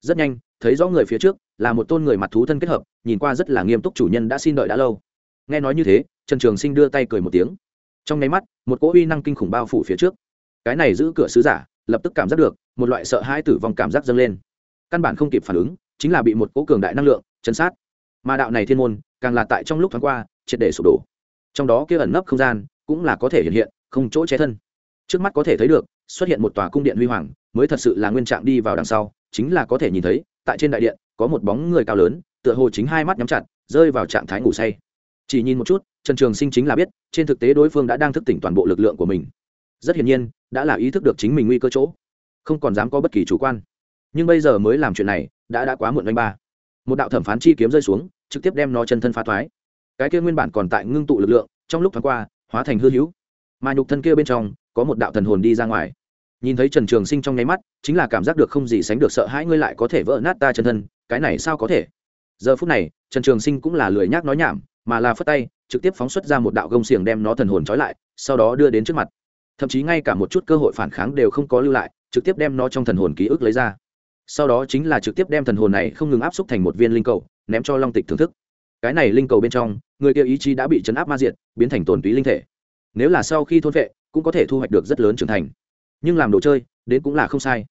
Speaker 1: Rất nhanh thấy rõ người phía trước, là một tôn người mặt thú thân kết hợp, nhìn qua rất là nghiêm túc chủ nhân đã xin đợi đã lâu. Nghe nói như thế, trần trường sinh đưa tay cười một tiếng. Trong nháy mắt, một cỗ uy năng kinh khủng bao phủ phía trước. Cái này giữ cửa sứ giả, lập tức cảm giác được, một loại sợ hãi tử vong cảm giác dâng lên. Căn bản không kịp phản ứng, chính là bị một cỗ cường đại năng lượng chấn sát. Mà đạo này thiên môn, càng là tại trong lúc thoáng qua, triệt để sụp đổ. Trong đó kia ẩn nấp không gian, cũng là có thể hiện hiện, không chỗ che thân. Trước mắt có thể thấy được, xuất hiện một tòa cung điện huy hoàng, mới thật sự là nguyên trạng đi vào đằng sau, chính là có thể nhìn thấy tại trên đại điện, có một bóng người cao lớn, tựa hồ chính hai mắt nhắm chặt, rơi vào trạng thái ngủ say. Chỉ nhìn một chút, trần trường sinh chính là biết, trên thực tế đối phương đã đang thức tỉnh toàn bộ lực lượng của mình. Rất hiển nhiên, đã là ý thức được chính mình nguy cơ chỗ, không còn dám có bất kỳ chủ quan. Nhưng bây giờ mới làm chuyện này, đã đã quá muộn oanh ba. Một đạo thẩm phán chi kiếm rơi xuống, trực tiếp đem nó chân thân phá thoái. Cái kia nguyên bản còn tại ngưng tụ lực lượng, trong lúc thoáng qua, hóa thành hư hữu. Mà nhục thân kia bên trong, có một đạo thần hồn đi ra ngoài nhìn thấy trần trường sinh trong nháy mắt, chính là cảm giác được không gì sánh được sợ hãi ngươi lại có thể vỡ nát ta chân thân, cái này sao có thể? Giờ phút này, trần trường sinh cũng là lười nhác nói nhảm, mà là phất tay, trực tiếp phóng xuất ra một đạo gông xiềng đem nó thần hồn trói lại, sau đó đưa đến trước mặt. Thậm chí ngay cả một chút cơ hội phản kháng đều không có lưu lại, trực tiếp đem nó trong thần hồn ký ức lấy ra. Sau đó chính là trực tiếp đem thần hồn này không ngừng áp xúc thành một viên linh cầu, ném cho long tịch thưởng thức. Cái này linh cầu bên trong, người kia ý chí đã bị chấn áp ma diệt, biến thành tồn túy linh thể. Nếu là sau khi thôn vệ, cũng có thể thu hoạch được rất lớn trưởng thành nhưng làm đồ chơi, đến cũng là không sai.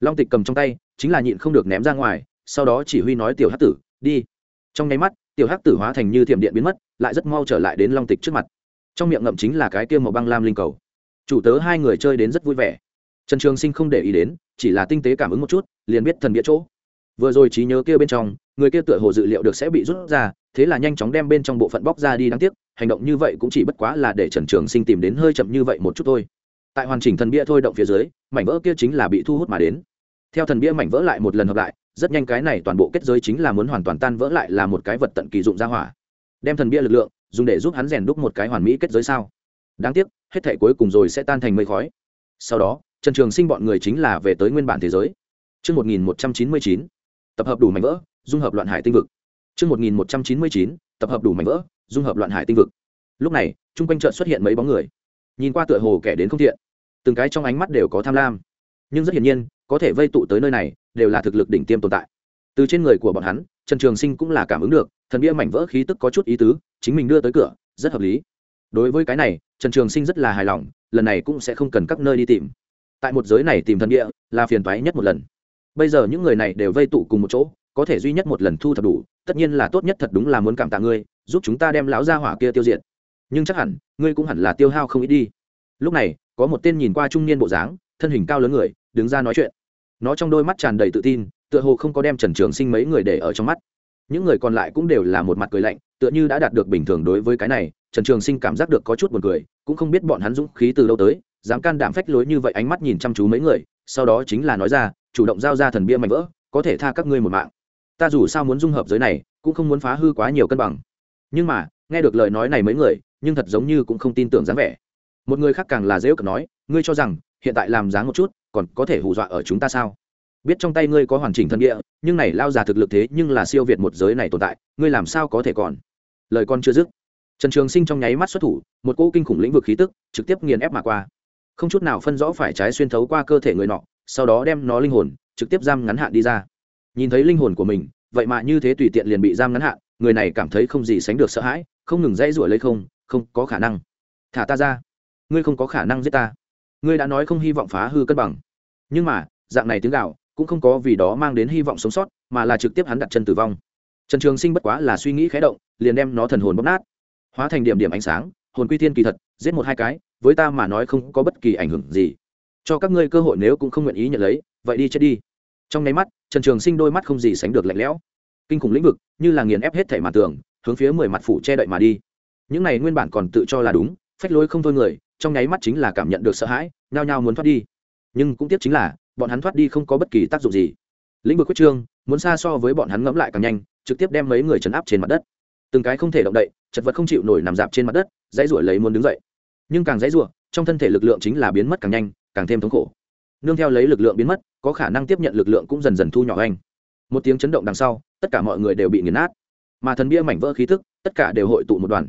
Speaker 1: Long tịch cầm trong tay, chính là nhịn không được ném ra ngoài, sau đó chỉ huy nói tiểu hắc tử, đi. Trong nháy mắt, tiểu hắc tử hóa thành như thiểm điện biến mất, lại rất mau trở lại đến long tịch trước mặt. Trong miệng ngậm chính là cái kia màu băng lam linh cầu. Chủ tớ hai người chơi đến rất vui vẻ. Trần trường sinh không để ý đến, chỉ là tinh tế cảm ứng một chút, liền biết thần địa chỗ. Vừa rồi trí nhớ kia bên trong, người kia tựa hồ dự liệu được sẽ bị rút ra, thế là nhanh chóng đem bên trong bộ phận bóc ra đi đáng tiếc, hành động như vậy cũng chỉ bất quá là để trần trường sinh tìm đến hơi chậm như vậy một chút thôi tại hoàn chỉnh thần bia thôi động phía dưới mảnh vỡ kia chính là bị thu hút mà đến theo thần bia mảnh vỡ lại một lần hợp lại rất nhanh cái này toàn bộ kết giới chính là muốn hoàn toàn tan vỡ lại là một cái vật tận kỳ dụng ra hỏa đem thần bia lực lượng dùng để giúp hắn rèn đúc một cái hoàn mỹ kết giới sao đáng tiếc hết thể cuối cùng rồi sẽ tan thành mây khói sau đó trần trường sinh bọn người chính là về tới nguyên bản thế giới Trước 1199, tập hợp đủ mảnh vỡ, dung hợp loạn hải tinh vực. Trước 1199, tập hợp đủ mảnh vỡ, dung hợp loạn hải tinh vực. Lúc này, trung quanh chợt xuất hiện mấy bóng người. Nhìn qua tựa hồ kẻ đến không thiện, từng cái trong ánh mắt đều có tham lam. Nhưng rất hiển nhiên, có thể vây tụ tới nơi này, đều là thực lực đỉnh tiêm tồn tại. Từ trên người của bọn hắn, Trần Trường Sinh cũng là cảm ứng được, thần bia mảnh vỡ khí tức có chút ý tứ, chính mình đưa tới cửa, rất hợp lý. Đối với cái này, Trần Trường Sinh rất là hài lòng, lần này cũng sẽ không cần các nơi đi tìm. Tại một giới này tìm thần địa là phiền toái nhất một lần. Bây giờ những người này đều vây tụ cùng một chỗ, có thể duy nhất một lần thu thập đủ, tất nhiên là tốt nhất thật đúng là muốn cảm tạ ngươi, giúp chúng ta đem lão gia hỏa kia tiêu diệt. Nhưng chắc hẳn, ngươi cũng hẳn là tiêu hao không ít đi. Lúc này, có một tên nhìn qua trung niên bộ dáng, thân hình cao lớn người, đứng ra nói chuyện. Nó trong đôi mắt tràn đầy tự tin, tựa hồ không có đem Trần Trường Sinh mấy người để ở trong mắt. Những người còn lại cũng đều là một mặt cười lạnh, tựa như đã đạt được bình thường đối với cái này, Trần Trường Sinh cảm giác được có chút buồn cười, cũng không biết bọn hắn dũng khí từ đâu tới, dám can đảm phách lối như vậy ánh mắt nhìn chăm chú mấy người, sau đó chính là nói ra, chủ động giao ra thần bia mảnh vỡ, có thể tha các ngươi một mạng. Ta dù sao muốn dung hợp giới này, cũng không muốn phá hư quá nhiều cân bằng. Nhưng mà, nghe được lời nói này mấy người, nhưng thật giống như cũng không tin tưởng dáng vẻ. Một người khác càng là dễ cợt nói, ngươi cho rằng hiện tại làm dáng một chút còn có thể hù dọa ở chúng ta sao? Biết trong tay ngươi có hoàn chỉnh thân địa nhưng này lao già thực lực thế nhưng là siêu việt một giới này tồn tại ngươi làm sao có thể còn? Lời con chưa dứt trần trường sinh trong nháy mắt xuất thủ một cỗ kinh khủng lĩnh vực khí tức trực tiếp nghiền ép mà qua. Không chút nào phân rõ phải trái xuyên thấu qua cơ thể người nọ sau đó đem nó linh hồn trực tiếp giam ngắn hạn đi ra. Nhìn thấy linh hồn của mình vậy mà như thế tùy tiện liền bị giam ngắn hạn người này cảm thấy không gì sánh được sợ hãi không ngừng dãy rủa lấy không không có khả năng. Thả ta ra ngươi không có khả năng giết ta. Ngươi đã nói không hy vọng phá hư cân bằng. Nhưng mà, dạng này tiếng gạo cũng không có vì đó mang đến hy vọng sống sót, mà là trực tiếp hắn đặt chân tử vong. Trần trường sinh bất quá là suy nghĩ khé động, liền đem nó thần hồn bóp nát. Hóa thành điểm điểm ánh sáng, hồn quy thiên kỳ thật, giết một hai cái, với ta mà nói không có bất kỳ ảnh hưởng gì. Cho các ngươi cơ hội nếu cũng không nguyện ý nhận lấy, vậy đi chết đi. Trong nháy mắt, trần trường sinh đôi mắt không gì sánh được lạnh lẽo. Kinh khủng lĩnh vực, như là nghiền ép hết thảy mặt tường hướng phía mười mặt phủ che đậy mà đi. Những này nguyên bản còn tự cho là đúng, phách lối không thôi người trong nháy mắt chính là cảm nhận được sợ hãi, nhao nhao muốn thoát đi. Nhưng cũng tiếc chính là, bọn hắn thoát đi không có bất kỳ tác dụng gì. Lĩnh vực quyết trương, muốn xa so với bọn hắn ngẫm lại càng nhanh, trực tiếp đem mấy người chấn áp trên mặt đất. Từng cái không thể động đậy, chật vật không chịu nổi nằm dạp trên mặt đất, dãy ruổi lấy muốn đứng dậy. Nhưng càng dãy ruộng trong thân thể lực lượng chính là biến mất càng nhanh, càng thêm thống khổ. Nương theo lấy lực lượng biến mất, có khả năng tiếp nhận lực lượng cũng dần dần thu nhỏ anh. Một tiếng chấn động đằng sau, tất cả mọi người đều bị nghiền nát. Mà thần bia mảnh vỡ khí thức, tất cả đều hội tụ một đoàn.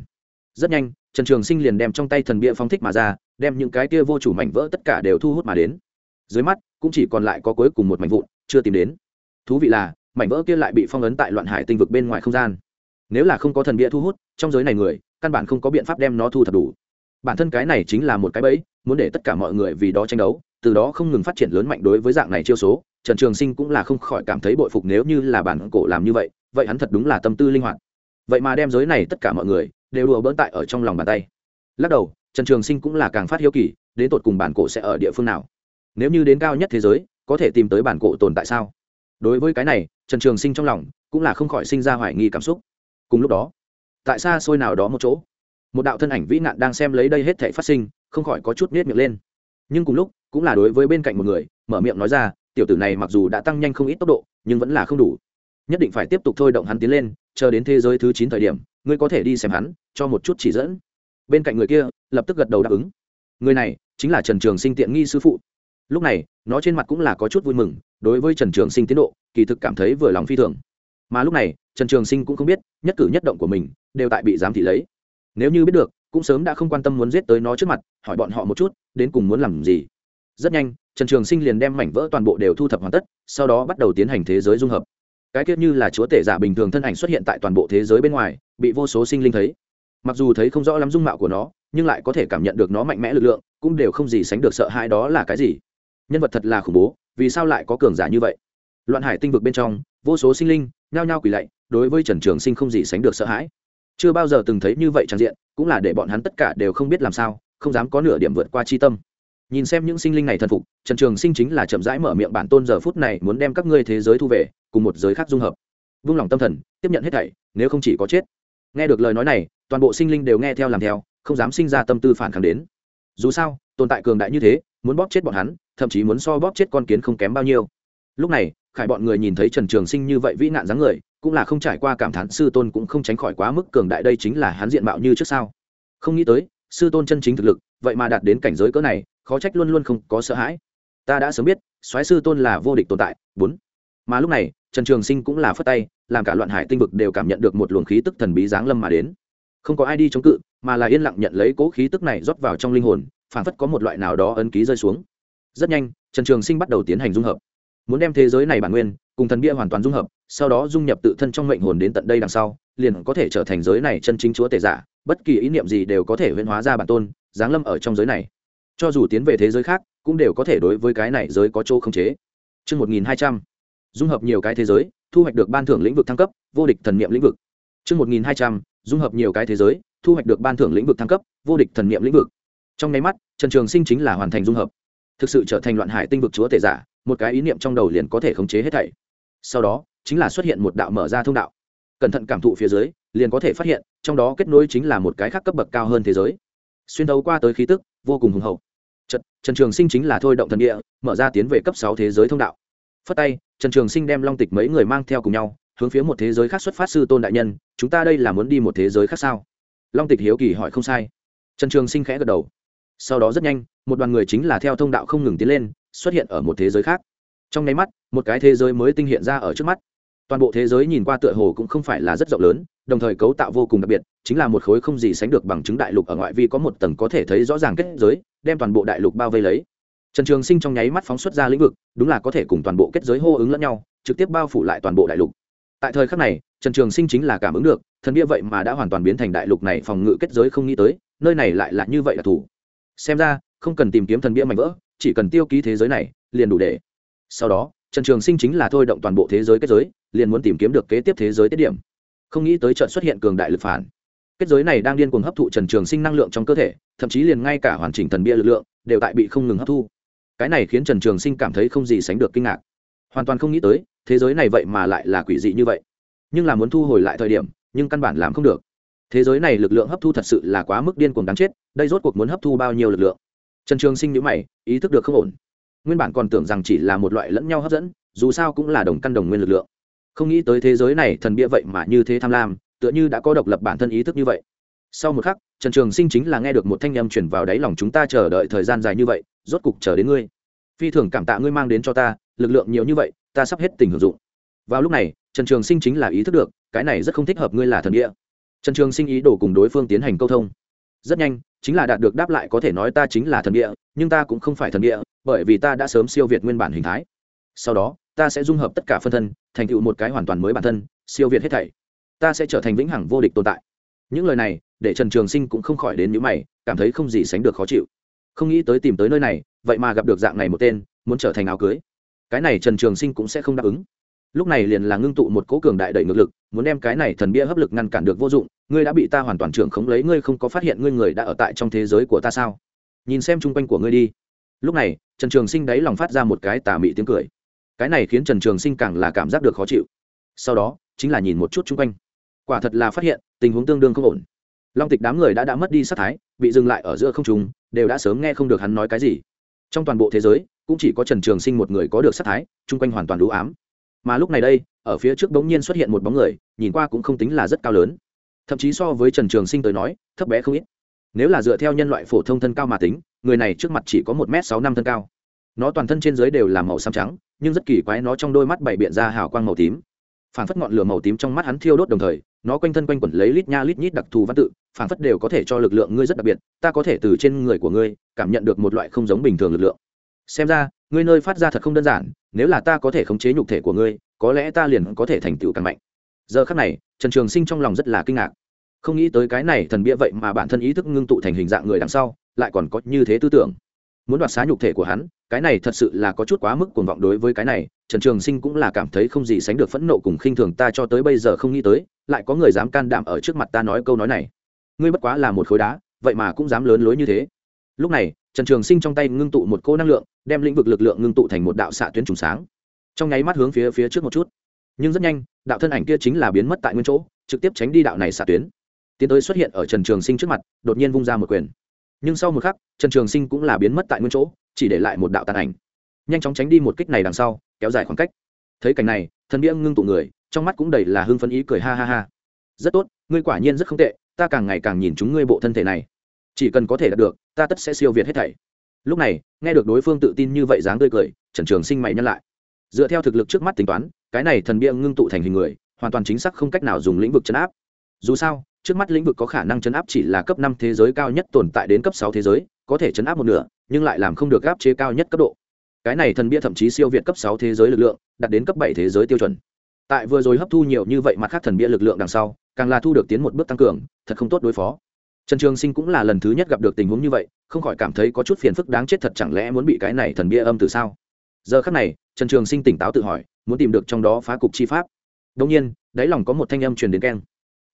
Speaker 1: Rất nhanh trần trường sinh liền đem trong tay thần bia phóng thích mà ra, đem những cái kia vô chủ mảnh vỡ tất cả đều thu hút mà đến. Dưới mắt, cũng chỉ còn lại có cuối cùng một mảnh vụn, chưa tìm đến. Thú vị là, mảnh vỡ kia lại bị phong ấn tại loạn hải tinh vực bên ngoài không gian. Nếu là không có thần bia thu hút, trong giới này người, căn bản không có biện pháp đem nó thu thập đủ. Bản thân cái này chính là một cái bẫy, muốn để tất cả mọi người vì đó tranh đấu, từ đó không ngừng phát triển lớn mạnh đối với dạng này chiêu số. Trần trường sinh cũng là không khỏi cảm thấy bội phục nếu như là bản cổ làm như vậy vậy hắn thật đúng là tâm tư linh hoạt. Vậy mà đem giới này tất cả mọi người đều đùa bỡn tại ở trong lòng bàn tay. Lắc đầu, trần trường sinh cũng là càng phát hiếu kỳ, đến tột cùng bản cổ sẽ ở địa phương nào? Nếu như đến cao nhất thế giới, có thể tìm tới bản cổ tồn tại sao? Đối với cái này, trần trường sinh trong lòng cũng là không khỏi sinh ra hoài nghi cảm xúc. Cùng lúc đó, tại xa xôi nào đó một chỗ, một đạo thân ảnh vĩ nạn đang xem lấy đây hết thể phát sinh, không khỏi có chút nết miệng lên. Nhưng cùng lúc, cũng là đối với bên cạnh một người, mở miệng nói ra, tiểu tử này mặc dù đã tăng nhanh không ít tốc độ, nhưng vẫn là không đủ. Nhất định phải tiếp tục thôi động hắn tiến lên chờ đến thế giới thứ chín thời điểm, ngươi có thể đi xem hắn, cho một chút chỉ dẫn. Bên cạnh người kia, lập tức gật đầu đáp ứng. Người này chính là trần trường sinh tiện nghi sư phụ. Lúc này, nó trên mặt cũng là có chút vui mừng, đối với trần trường sinh tiến độ, kỳ thực cảm thấy vừa lòng phi thường. Mà lúc này, trần trường sinh cũng không biết, nhất cử nhất động của mình đều tại bị giám thị lấy. Nếu như biết được, cũng sớm đã không quan tâm muốn giết tới nó trước mặt, hỏi bọn họ một chút, đến cùng muốn làm gì. Rất nhanh, trần trường sinh liền đem mảnh vỡ toàn bộ đều thu thập hoàn tất, sau đó bắt đầu tiến hành thế giới dung hợp cái tiết như là chúa tể giả bình thường thân ảnh xuất hiện tại toàn bộ thế giới bên ngoài, bị vô số sinh linh thấy. Mặc dù thấy không rõ lắm dung mạo của nó, nhưng lại có thể cảm nhận được nó mạnh mẽ lực lượng, cũng đều không gì sánh được sợ hãi đó là cái gì. Nhân vật thật là khủng bố, vì sao lại có cường giả như vậy? Loạn hải tinh vực bên trong, vô số sinh linh, nhao nhao quỳ lạy, đối với trần trường sinh không gì sánh được sợ hãi. Chưa bao giờ từng thấy như vậy trang diện, cũng là để bọn hắn tất cả đều không biết làm sao, không dám có nửa điểm vượt qua chi tâm nhìn xem những sinh linh này thần phục, trần trường sinh chính là chậm rãi mở miệng bản tôn giờ phút này muốn đem các ngươi thế giới thu về, cùng một giới khác dung hợp. Vung lòng tâm thần, tiếp nhận hết thảy, nếu không chỉ có chết. Nghe được lời nói này, toàn bộ sinh linh đều nghe theo làm theo, không dám sinh ra tâm tư phản kháng đến. Dù sao, tồn tại cường đại như thế, muốn bóp chết bọn hắn, thậm chí muốn so bóp chết con kiến không kém bao nhiêu. Lúc này, khải bọn người nhìn thấy trần trường sinh như vậy vĩ nạn dáng người, cũng là không trải qua cảm thán sư tôn cũng không tránh khỏi quá mức cường đại đây chính là hắn diện mạo như trước sao. Không nghĩ tới sư tôn chân chính thực lực, vậy mà đạt đến cảnh giới cỡ này, khó trách luôn luôn không có sợ hãi. Ta đã sớm biết, soái sư tôn là vô địch tồn tại, bốn. Mà lúc này, trần trường sinh cũng là phất tay, làm cả loạn hải tinh vực đều cảm nhận được một luồng khí tức thần bí giáng lâm mà đến. Không có ai đi chống cự, mà là yên lặng nhận lấy cố khí tức này rót vào trong linh hồn phản phất có một loại nào đó ấn ký rơi xuống. Rất nhanh, trần trường sinh bắt đầu tiến hành dung hợp muốn đem thế giới này bản nguyên cùng thần bia hoàn toàn dung hợp sau đó dung nhập tự thân trong mệnh hồn đến tận đây đằng sau liền có thể trở thành giới này chân chính chúa tể giả bất kỳ ý niệm gì đều có thể huyễn hóa ra bản tôn giáng lâm ở trong giới này cho dù tiến về thế giới khác cũng đều có thể đối với cái này giới có chỗ không chế Chương 1200. Dung hợp nhiều cái thế giới, thu hoạch được ban thưởng lĩnh vực thăng cấp, vô địch thần niệm lĩnh vực. Chương 1200. Dung hợp nhiều cái thế giới, thu hoạch được ban thưởng lĩnh vực thăng cấp, vô địch thần niệm lĩnh vực. Trong nháy mắt, Trần Trường Sinh chính là hoàn thành dung hợp. Thực sự trở thành loạn hải tinh vực chúa tể giả, một cái ý niệm trong đầu liền có thể khống chế hết thảy sau đó chính là xuất hiện một đạo mở ra thông đạo cẩn thận cảm thụ phía dưới liền có thể phát hiện trong đó kết nối chính là một cái khác cấp bậc cao hơn thế giới xuyên thấu qua tới khí tức vô cùng hùng hậu Trật, Trần Trường Sinh chính là thôi động thần địa, mở ra tiến về cấp sáu thế giới thông đạo. Phất tay, Trần Trường Sinh đem Long Tịch mấy người mang theo cùng nhau, hướng phía một thế giới khác xuất phát sư tôn đại nhân, chúng ta đây là muốn đi một thế giới khác sao? Long Tịch hiếu kỳ hỏi không sai. Trần Trường Sinh khẽ gật đầu. sau đó rất nhanh một đoàn người chính là theo thông đạo không ngừng tiến lên xuất hiện ở một thế giới khác. Trong nháy mắt, một cái thế giới mới tinh hiện ra ở trước mắt. Toàn bộ thế giới nhìn qua tựa hồ cũng không phải là rất rộng lớn, đồng thời cấu tạo vô cùng đặc biệt, chính là một khối không gì sánh được bằng chứng đại lục ở ngoại vi có một tầng có thể thấy rõ ràng kết giới, đem toàn bộ đại lục bao vây lấy. Trần trường sinh trong nháy mắt phóng xuất ra lĩnh vực, đúng là có thể cùng toàn bộ kết giới hô ứng lẫn nhau, trực tiếp bao phủ lại toàn bộ đại lục. Tại thời khắc này, trần trường sinh chính là cảm ứng được, thần bia vậy mà đã hoàn toàn biến thành đại lục này phòng ngự kết giới không nghĩ tới, nơi này lại là như vậy là thủ. Xem ra, không cần tìm kiếm thần bia mạnh vỡ chỉ cần tiêu ký thế giới này, liền đủ để. Sau đó, trần trường sinh chính là thôi động toàn bộ thế giới kết giới, liền muốn tìm kiếm được kế tiếp thế giới tiết điểm. Không nghĩ tới trận xuất hiện cường đại lực phản. Kết giới này đang điên cuồng hấp thụ trần trường sinh năng lượng trong cơ thể, thậm chí liền ngay cả hoàn chỉnh thần bia lực lượng, đều tại bị không ngừng hấp thu. Cái này khiến trần trường sinh cảm thấy không gì sánh được kinh ngạc. Hoàn toàn không nghĩ tới, thế giới này vậy mà lại là quỷ dị như vậy. Nhưng là muốn thu hồi lại thời điểm, nhưng căn bản làm không được. Thế giới này lực lượng hấp thu thật sự là quá mức điên cuồng đáng chết, đây rốt cuộc muốn hấp thu bao nhiêu lực lượng? Trần trường sinh nhữ mày, ý thức được không ổn. Nguyên bản còn tưởng rằng chỉ là một loại lẫn nhau hấp dẫn, dù sao cũng là đồng căn đồng nguyên lực lượng. Không nghĩ tới thế giới này thần bia vậy mà như thế tham lam, tựa như đã có độc lập bản thân ý thức như vậy. Sau một khắc, trần trường sinh chính là nghe được một thanh â m chuyển vào đáy lòng chúng ta chờ đợi thời gian dài như vậy, rốt cục chờ đến ngươi. Phi thường cảm tạ ngươi mang đến cho ta, lực lượng nhiều như vậy, ta sắp hết tình hưởng dụng. Vào lúc này, trần trường sinh chính là ý thức được, cái này rất không thích hợp ngươi là thần địa trần trường sinh ý đồ cùng đối phương tiến hành câu thông. Rất nhanh chính là đạt được đáp lại có thể nói ta chính là thần địa, nhưng ta cũng không phải thần địa, bởi vì ta đã sớm siêu việt nguyên bản hình thái. Sau đó, ta sẽ dung hợp tất cả phân thân, thành tựu một cái hoàn toàn mới bản thân, siêu việt hết thảy. Ta sẽ trở thành vĩnh hằng vô địch tồn tại. Những lời này, để trần trường sinh cũng không khỏi đến những mày, cảm thấy không gì sánh được khó chịu. Không nghĩ tới tìm tới nơi này, vậy mà gặp được dạng này một tên, muốn trở thành áo cưới. Cái này trần trường sinh cũng sẽ không đáp ứng. Lúc này liền là ngưng tụ một cố cường đại đẩy ngược lực, muốn đem cái này thần bia hấp lực ngăn cản được vô dụng ngươi đã bị ta hoàn toàn trưởng khống lấy, ngươi không có phát hiện ngươi người đã ở tại trong thế giới của ta sao? Nhìn xem chung quanh của ngươi đi. Lúc này, trần trường sinh đáy lòng phát ra một cái tà mị tiếng cười. Cái này khiến trần trường sinh càng là cảm giác được khó chịu. Sau đó, chính là nhìn một chút chung quanh. Quả thật là phát hiện, tình huống tương đương không ổn. Long tịch đám người đã đã mất đi sát thái, bị dừng lại ở giữa không trùng đều đã sớm nghe không được hắn nói cái gì. Trong toàn bộ thế giới, cũng chỉ có trần trường sinh một người có được sát thái, chung quanh hoàn toàn đủ ám. Mà lúc này đây, ở phía trước bỗng nhiên xuất hiện một bóng người, nhìn qua cũng không tính là rất cao lớn thậm chí so với trần trường sinh tới nói, thấp bé không ít. Nếu là dựa theo nhân loại phổ thông thân cao mà tính, người này trước mặt chỉ có một m sáu năm thân cao. Nó toàn thân trên dưới đều là màu xám trắng, nhưng rất kỳ quái nó trong đôi mắt bảy biện ra hào quang màu tím. Phản phất ngọn lửa màu tím trong mắt hắn thiêu đốt đồng thời, nó quanh thân quanh quẩn lấy lít nha lít nhít đặc thù văn tự, phản phất đều có thể cho lực lượng ngươi rất đặc biệt, ta có thể từ trên người của ngươi cảm nhận được một loại không giống bình thường lực lượng. Xem ra, ngươi nơi phát ra thật không đơn giản, nếu là ta có thể khống chế nhục thể của ngươi, có lẽ ta liền có thể thành tựu càng mạnh. Giờ khắc này trần trường sinh trong lòng rất là kinh ngạc. Không nghĩ tới cái này thần bia vậy mà bản thân ý thức ngưng tụ thành hình dạng người đằng sau, lại còn có như thế tư tưởng. Muốn đoạt xá nhục thể của hắn, cái này thật sự là có chút quá mức cuồng vọng đối với cái này, trần trường sinh cũng là cảm thấy không gì sánh được phẫn nộ cùng khinh thường ta cho tới bây giờ không nghĩ tới, lại có người dám can đảm ở trước mặt ta nói câu nói này. Ngươi bất quá là một khối đá, vậy mà cũng dám lớn lối như thế. Lúc này, trần trường sinh trong tay ngưng tụ một cô năng lượng, đem lĩnh vực lực lượng ngưng tụ thành một đạo xạ tuyến trùng sáng. Trong nháy mắt hướng phía phía trước một chút nhưng rất nhanh, đạo thân ảnh kia chính là biến mất tại nguyên chỗ, trực tiếp tránh đi đạo này xạ tuyến. Tiến tới xuất hiện ở trần trường sinh trước mặt, đột nhiên vung ra một quyền. Nhưng sau một khắc, trần trường sinh cũng là biến mất tại nguyên chỗ, chỉ để lại một đạo tàn ảnh. Nhanh chóng tránh đi một kích này đằng sau, kéo dài khoảng cách. Thấy cảnh này, thần bia ngưng tụ người, trong mắt cũng đầy là hưng phấn ý cười ha ha ha. Rất tốt, ngươi quả nhiên rất không tệ, ta càng ngày càng nhìn chúng ngươi bộ thân thể này. Chỉ cần có thể đạt được, ta tất sẽ siêu việt hết thảy. Lúc này, nghe được đối phương tự tin như vậy dáng tươi cười, trần trường sinh mày nhăn lại. Dựa theo thực lực trước mắt tính toán cái này thần bia ngưng tụ thành hình người, hoàn toàn chính xác không cách nào dùng lĩnh vực chấn áp. Dù sao, trước mắt lĩnh vực có khả năng chấn áp chỉ là cấp năm thế giới cao nhất tồn tại đến cấp sáu thế giới, có thể chấn áp một nửa, nhưng lại làm không được áp chế cao nhất cấp độ. Cái này thần bia thậm chí siêu việt cấp sáu thế giới lực lượng, đạt đến cấp bảy thế giới tiêu chuẩn. Tại vừa rồi hấp thu nhiều như vậy mặt khác thần bia lực lượng đằng sau, càng là thu được tiến một bước tăng cường, thật không tốt đối phó. Trần trường sinh cũng là lần thứ nhất gặp được tình huống như vậy, không khỏi cảm thấy có chút phiền phức đáng chết thật chẳng lẽ muốn bị cái này thần bia âm từ sao? Giờ khắc này, trần trường sinh tỉnh táo tự hỏi muốn tìm được trong đó phá cục chi pháp. Đông nhiên đáy lòng có một thanh âm truyền đến keng.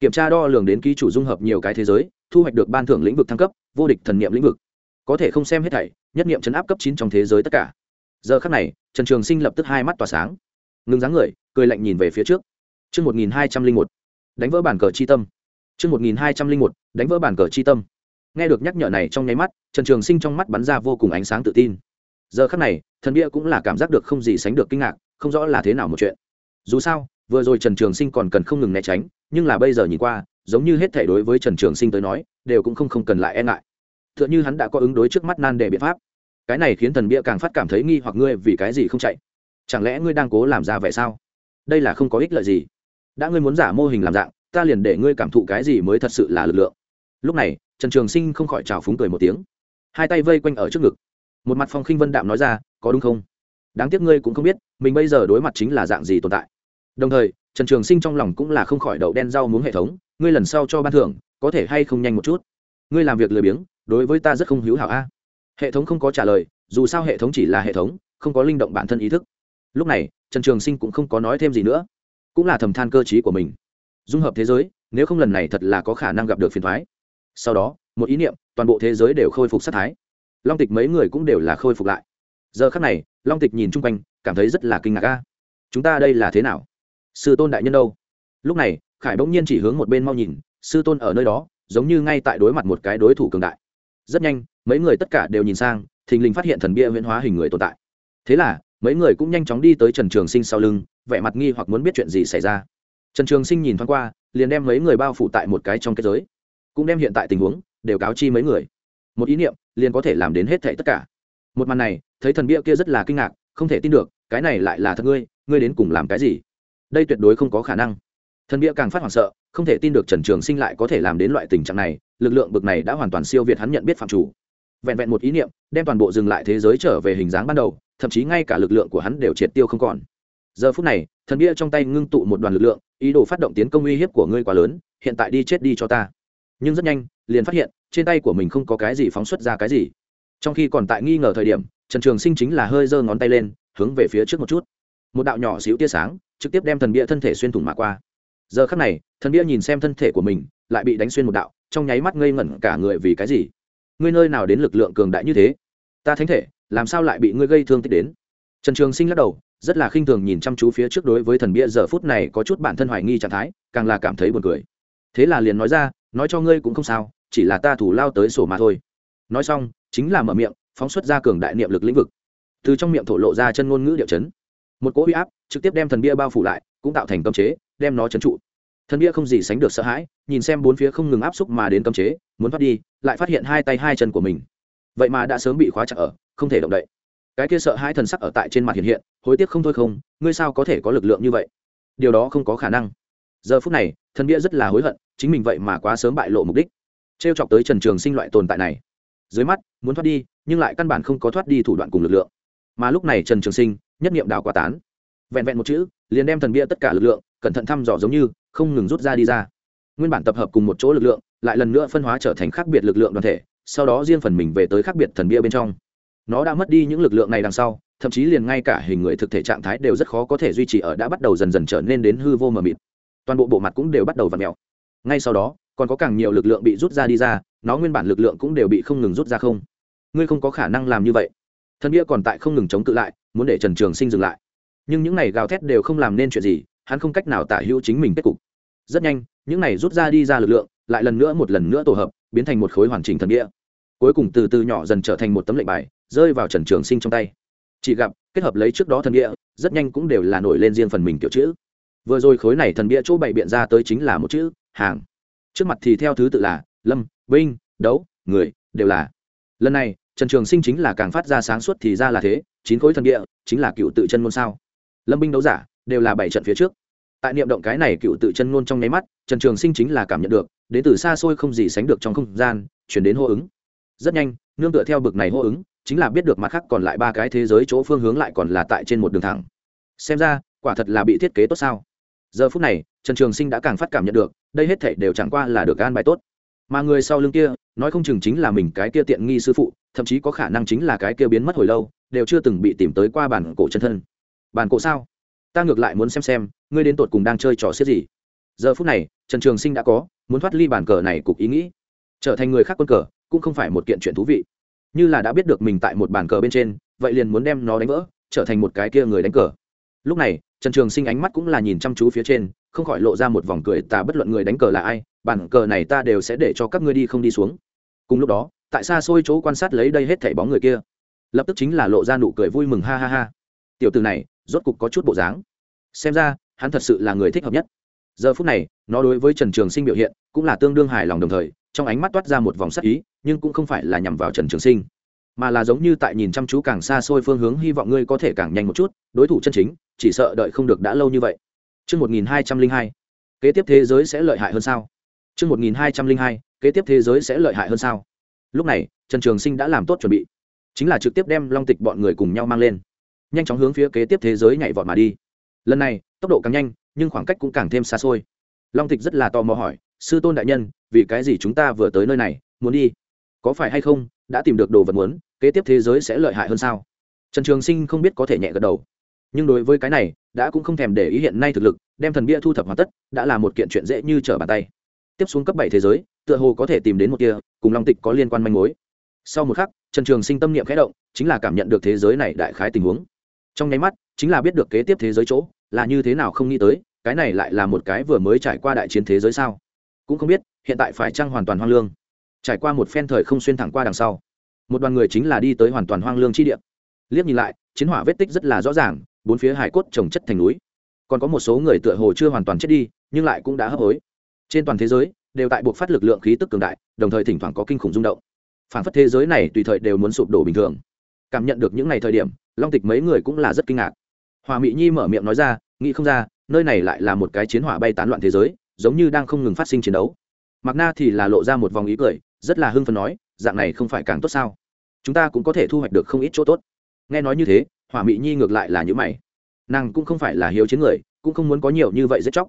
Speaker 1: Kiểm tra đo lường đến ký chủ dung hợp nhiều cái thế giới thu hoạch được ban thưởng lĩnh vực thăng cấp vô địch thần niệm lĩnh vực. Có thể không xem hết thảy nhất niệm chấn áp cấp chín trong thế giới tất cả. Giờ khắc này trần trường sinh lập tức hai mắt tỏa sáng. Ngừng dáng người cười lạnh nhìn về phía trước. Trước 1201, đánh vỡ bản cờ chi tâm. Trước 1201, đánh vỡ bản cờ chi tâm. Nghe được nhắc nhở này trong nháy mắt, Trần Trường Sinh trong mắt bắn ra vô cùng ánh sáng tự tin. Giờ khắc này, thần bia cũng là cảm giác được không gì sánh được kinh ngạc, không rõ là thế nào một chuyện. Dù sao, vừa rồi Trần Trường Sinh còn cần không ngừng né tránh, nhưng là bây giờ nhìn qua, giống như hết thể đối với Trần Trường Sinh tới nói, đều cũng không không cần lại e ngại. t h ư ợ n h ư hắn đã có ứng đối trước mắt nan đề biện pháp. Cái này khiến thần bia càng phát cảm thấy nghi hoặc ngươi vì cái gì không chạy? Chẳng lẽ ngươi đang cố làm ra vậy sao? Đây là không có ích lợi gì. Đã ngươi muốn giả mô hình làm dạng ta liền để ngươi cảm thụ cái gì mới thật sự là lực lượng. Lúc này trần trường sinh không khỏi trào phúng cười một tiếng. Hai tay vây quanh ở trước ngực. Một mặt phong khinh vân đạm nói ra có đúng không? Đáng tiếc ngươi cũng không biết, mình bây giờ đối mặt chính là dạng gì tồn tại. Đồng thời, trần trường sinh trong lòng cũng là không khỏi đậu đen rau muống hệ thống, ngươi lần sau cho ban thưởng, có thể hay không nhanh một chút? Ngươi làm việc lười biếng, đối với ta rất không hữu hảo a. Hệ thống không có trả lời, dù sao hệ thống chỉ là hệ thống, không có linh động bản thân ý thức. Lúc này, trần trường sinh cũng không có nói thêm gì nữa. Cũng là thầm than cơ t của mình. Dung hợp thế giới, nếu không lần này thật là có khả năng gặp được phiền thoái. Sau đó, một ý niệm, toàn bộ thế giới đều khôi phục sát thái. Long tịch mấy người cũng đều là khôi phục lại giờ khắc này, long tịch nhìn chung quanh, cảm thấy rất là kinh ngạc a. Chúng ta đây là thế nào? Sư tôn đại nhân đâu? Lúc này, khải bỗng nhiên chỉ hướng một bên mau nhìn, sư tôn ở nơi đó, giống như ngay tại đối mặt một cái đối thủ cường đại. Rất nhanh, mấy người tất cả đều nhìn sang, thình lình phát hiện thần bia huyễn hóa hình người tồn tại. Thế là, mấy người cũng nhanh chóng đi tới trần trường sinh sau lưng, vẻ mặt nghi hoặc muốn biết chuyện gì xảy ra. Trần trường sinh nhìn thoáng qua, liền đem mấy người bao phủ tại một cái trong kết giới, cũng đem hiện tại tình huống đều cáo chi mấy người. Một ý niệm, liền có thể làm đến hết thảy tất cả một màn này, thấy thần bia kia rất là kinh ngạc, không thể tin được, cái này lại là thật ngươi ngươi đến cùng làm cái gì? Đây tuyệt đối không có khả năng. Thần bia càng phát hoảng sợ, không thể tin được trần trường sinh lại có thể làm đến loại tình trạng này, lực lượng bực này đã hoàn toàn siêu việt hắn nhận biết phạm chủ. Vẹn vẹn một ý niệm, đem toàn bộ dừng lại thế giới trở về hình dáng ban đầu, thậm chí ngay cả lực lượng của hắn đều triệt tiêu không còn. Giờ phút này, thần bia trong tay ngưng tụ một đoàn lực lượng, ý đồ phát động tiến công uy hiếp của ngươi quá lớn, hiện tại đi chết đi cho ta. Nhưng rất nhanh, liền phát hiện, trên tay của mình không có cái gì phóng xuất ra cái gì trong khi còn tại nghi ngờ thời điểm, trần trường sinh chính là hơi giơ ngón tay lên, hướng về phía trước một chút. Một đạo nhỏ xíu tia sáng, trực tiếp đem thần bia thân thể xuyên thủng mà qua. Giờ khắc này, thần bia nhìn xem thân thể của mình, lại bị đánh xuyên một đạo, trong nháy mắt ngây ngẩn cả người vì cái gì? Ngươi nơi nào đến lực lượng cường đại như thế? Ta thánh thể, làm sao lại bị ngươi gây thương tích đến? Trần trường sinh lắc đầu, rất là khinh thường nhìn chăm chú phía trước đối với thần bia giờ phút này có chút bản thân hoài nghi trạng thái, càng là cảm thấy buồn cười. Thế là liền nói ra, nói cho ngươi cũng không sao, chỉ là ta thủ lao tới sổ mà thôi. Nói xong chính là mở miệng, phóng xuất ra cường đại niệm lực lĩnh vực. Từ trong miệng thổ lộ ra chân ngôn ngữ điệu chấn. Một cỗ huy áp trực tiếp đem thần bia bao phủ lại, cũng tạo thành cấm chế, đem nó chấn trụ. Thần bia không gì sánh được sợ hãi, nhìn xem bốn phía không ngừng áp xúc mà đến cấm chế, muốn thoát đi, lại phát hiện hai tay hai chân của mình. Vậy mà đã sớm bị khóa chặt ở, không thể động đậy. Cái kia sợ hai thần sắc ở tại trên mặt hiện hiện, hối tiếc không thôi không, ngươi sao có thể có lực lượng như vậy? Điều đó không có khả năng. Giờ phút này, thần bia rất là hối hận, chính mình vậy mà quá sớm bại lộ mục đích. T r e o chọc tới trần trường sinh loại tồn tại này dưới mắt, muốn thoát đi, nhưng lại căn bản không có thoát đi thủ đoạn cùng lực lượng. Mà lúc này trần trường sinh, nhất nghiệm đào quả tán. Vẹn vẹn một chữ, liền đem thần bia tất cả lực lượng, cẩn thận thăm dò giống như, không ngừng rút ra đi ra. Nguyên bản tập hợp cùng một chỗ lực lượng, lại lần nữa phân hóa trở thành khác biệt lực lượng đoàn thể, sau đó riêng phần mình về tới khác biệt thần bia bên trong. Nó đã mất đi những lực lượng này đằng sau, thậm chí liền ngay cả hình người thực thể trạng thái đều rất khó có thể duy trì ở đã bắt đầu dần dần trở nên đến hư vô mờ mịt. Toàn bộ bộ mặt cũng đều bắt đầu v ặ mẹo ngay sau đó, còn có càng nhiều lực lượng bị rút ra đi ra nó nguyên bản lực lượng cũng đều bị không ngừng rút ra không. Ngươi không có khả năng làm như vậy. Thần bia còn tại không ngừng chống cự lại, muốn để trần trường sinh dừng lại. Nhưng những này gào thét đều không làm nên chuyện gì, hắn không cách nào tả hữu chính mình kết cục. Rất nhanh, những này rút ra đi ra lực lượng, lại lần nữa một lần nữa tổ hợp, biến thành một khối hoàn chỉnh thần địa cuối cùng từ từ nhỏ dần trở thành một tấm lệnh bài, rơi vào trần trường sinh trong tay. Chỉ gặp, kết hợp lấy trước đó thần địa rất nhanh cũng đều là nổi lên riêng phần mình kiểu chữ. Vừa rồi khối này thần địa chỗ bày biện ra tới chính là một chữ, hàng. Trước mặt thì theo thứ tự là, lâm binh đấu, người, đều là. Lần này, trần trường sinh chính là càng phát ra sáng suốt thì ra là thế, chín khối thần địa, chính là cựu tự chân môn sao. Lâm binh đấu giả, đều là bảy trận phía trước. Tại niệm động cái này cựu tự chân ngôn trong nháy mắt, trần trường sinh chính là cảm nhận được, đến từ xa xôi không gì sánh được trong không gian, chuyển đến hô ứng. Rất nhanh, nương tựa theo bực này hô ứng, chính là biết được mặt khác còn lại ba cái thế giới chỗ phương hướng lại còn là tại trên một đường thẳng. Xem ra, quả thật là bị thiết kế tốt sao. Giờ phút này, trần trường sinh đã càng phát cảm nhận được, đây hết thể đều chẳng qua là được gan bài tốt mà người sau lưng kia, nói không chừng chính là mình cái kia tiện nghi sư phụ, thậm chí có khả năng chính là cái kia biến mất hồi lâu, đều chưa từng bị tìm tới qua bản cổ chân thân. Bản cổ sao? Ta ngược lại muốn xem xem, ngươi đến tột cùng đang chơi trò xiết gì. Giờ phút này, trần trường sinh đã có, muốn thoát ly bản cờ này cục ý nghĩ. Trở thành người khác quân cờ, cũng không phải một kiện chuyện thú vị. Như là đã biết được mình tại một bàn cờ bên trên, vậy liền muốn đem nó đánh vỡ, trở thành một cái kia người đánh cờ. Lúc này, trần trường sinh ánh mắt cũng là nhìn chăm chú phía trên, không khỏi lộ ra một vòng cười tà bất luận người đánh cờ là ai bản cờ này ta đều sẽ để cho các ngươi đi không đi xuống. Cùng lúc đó tại xa xôi chỗ quan sát lấy đây hết thảy bóng người kia. Lập tức chính là lộ ra nụ cười vui mừng ha ha ha. Tiểu từ này rốt cục có chút bộ dáng. Xem ra hắn thật sự là người thích hợp nhất. Giờ phút này nó đối với trần trường sinh biểu hiện cũng là tương đương hài lòng đồng thời trong ánh mắt toát ra một vòng sắc ý nhưng cũng không phải là nhằm vào trần trường sinh mà là giống như tại nhìn chăm chú càng xa xôi phương hướng hy vọng ngươi có thể càng nhanh một chút đối thủ chân chính chỉ sợ đợi không được đã lâu như vậy. Trước 1202, kế tiếp thế giới sẽ lợi hại hơn sao? Trước 1202, kế tiếp thế giới sẽ lợi hại hơn sao? Lúc này, Trần Trường Sinh đã làm tốt chuẩn bị, chính là trực tiếp đem Long Tịch bọn người cùng nhau mang lên, nhanh chóng hướng phía kế tiếp thế giới nhảy vọt mà đi. Lần này, tốc độ càng nhanh, nhưng khoảng cách cũng càng thêm xa xôi. Long Tịch rất là tò mò hỏi, sư tôn đại nhân, vì cái gì chúng ta vừa tới nơi này, muốn đi? Có phải hay không, đã tìm được đồ vật muốn, kế tiếp thế giới sẽ lợi hại hơn sao? Trần Trường Sinh không biết có thể nhẹ gật đầu nhưng đối với cái này đã cũng không thèm để ý hiện nay thực lực đem thần bia thu thập hoàn tất đã là một kiện chuyện dễ như trở bàn tay tiếp xuống cấp bảy thế giới, tựa hồ có thể tìm đến một kia cùng long tịch có liên quan manh mối. Sau một khắc, trần trường sinh tâm niệm khẽ động, chính là cảm nhận được thế giới này đại khái tình huống. Trong nháy mắt, chính là biết được kế tiếp thế giới chỗ, là như thế nào không nghĩ tới, cái này lại là một cái vừa mới trải qua đại chiến thế giới sao? Cũng không biết, hiện tại phải chăng hoàn toàn hoang lương? Trải qua một phen thời không xuyên thẳng qua đằng sau, một đoàn người chính là đi tới hoàn toàn hoang lương chi địa. Liếc nhìn lại, chiến hỏa vết tích rất là rõ ràng, bốn phía hải cốt trồng chất thành núi. Còn có một số người tựa hồ chưa hoàn toàn chết đi, nhưng lại cũng đã hấp hối trên toàn thế giới, đều tại buộc phát lực lượng khí tức cường đại, đồng thời thỉnh thoảng có kinh khủng rung động. Phản phất thế giới này tùy thời đều muốn sụp đổ bình thường. Cảm nhận được những ngày thời điểm, long tịch mấy người cũng là rất kinh ngạc. Hòa mỹ nhi mở miệng nói ra, nghĩ không ra, nơi này lại là một cái chiến hỏa bay tán loạn thế giới, giống như đang không ngừng phát sinh chiến đấu. Mặc na thì là lộ ra một vòng ý cười, rất là hưng phấn nói, dạng này không phải càng tốt sao? Chúng ta cũng có thể thu hoạch được không ít chỗ tốt. Nghe nói như thế, hỏa mỹ nhi ngược lại là những mày. Nàng cũng không phải là hiếu chiến người, cũng không muốn có nhiều như vậy giết chóc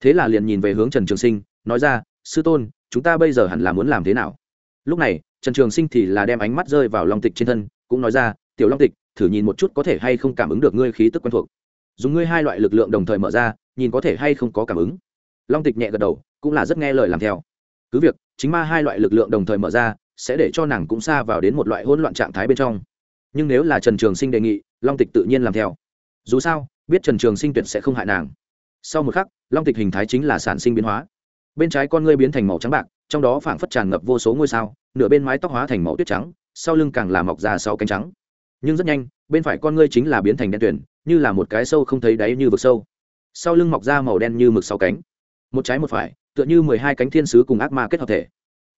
Speaker 1: thế là liền nhìn về hướng trần trường sinh, nói ra, sư tôn, chúng ta bây giờ hẳn là muốn làm thế nào? Lúc này, trần trường sinh thì là đem ánh mắt rơi vào long tịch trên thân, cũng nói ra, tiểu long tịch, thử nhìn một chút có thể hay không cảm ứng được ngươi khí tức quen thuộc. Dùng ngươi hai loại lực lượng đồng thời mở ra, nhìn có thể hay không có cảm ứng. Long tịch nhẹ gật đầu, cũng là rất nghe lời làm theo. Cứ việc, chính ma hai loại lực lượng đồng thời mở ra, sẽ để cho nàng cũng xa vào đến một loại hỗn loạn trạng thái bên trong. Nhưng nếu là trần trường sinh đề nghị, long tịch tự nhiên làm theo. Dù sao, biết trần trường sinh tuyệt sẽ không hại nàng sau một khắc, long tịch hình thái chính là sản sinh biến hóa. Bên trái con ngươi biến thành màu trắng bạc, trong đó phảng phất tràn ngập vô số ngôi sao, nửa bên mái tóc hóa thành màu tuyết trắng, sau lưng càng là mọc ra sau cánh trắng. Nhưng rất nhanh, bên phải con ngươi chính là biến thành đen tuyển như là một cái sâu không thấy đáy như vực sâu. Sau lưng mọc ra màu đen như mực sáu cánh. Một trái một phải, tựa như mười hai cánh thiên sứ cùng ác ma kết hợp thể.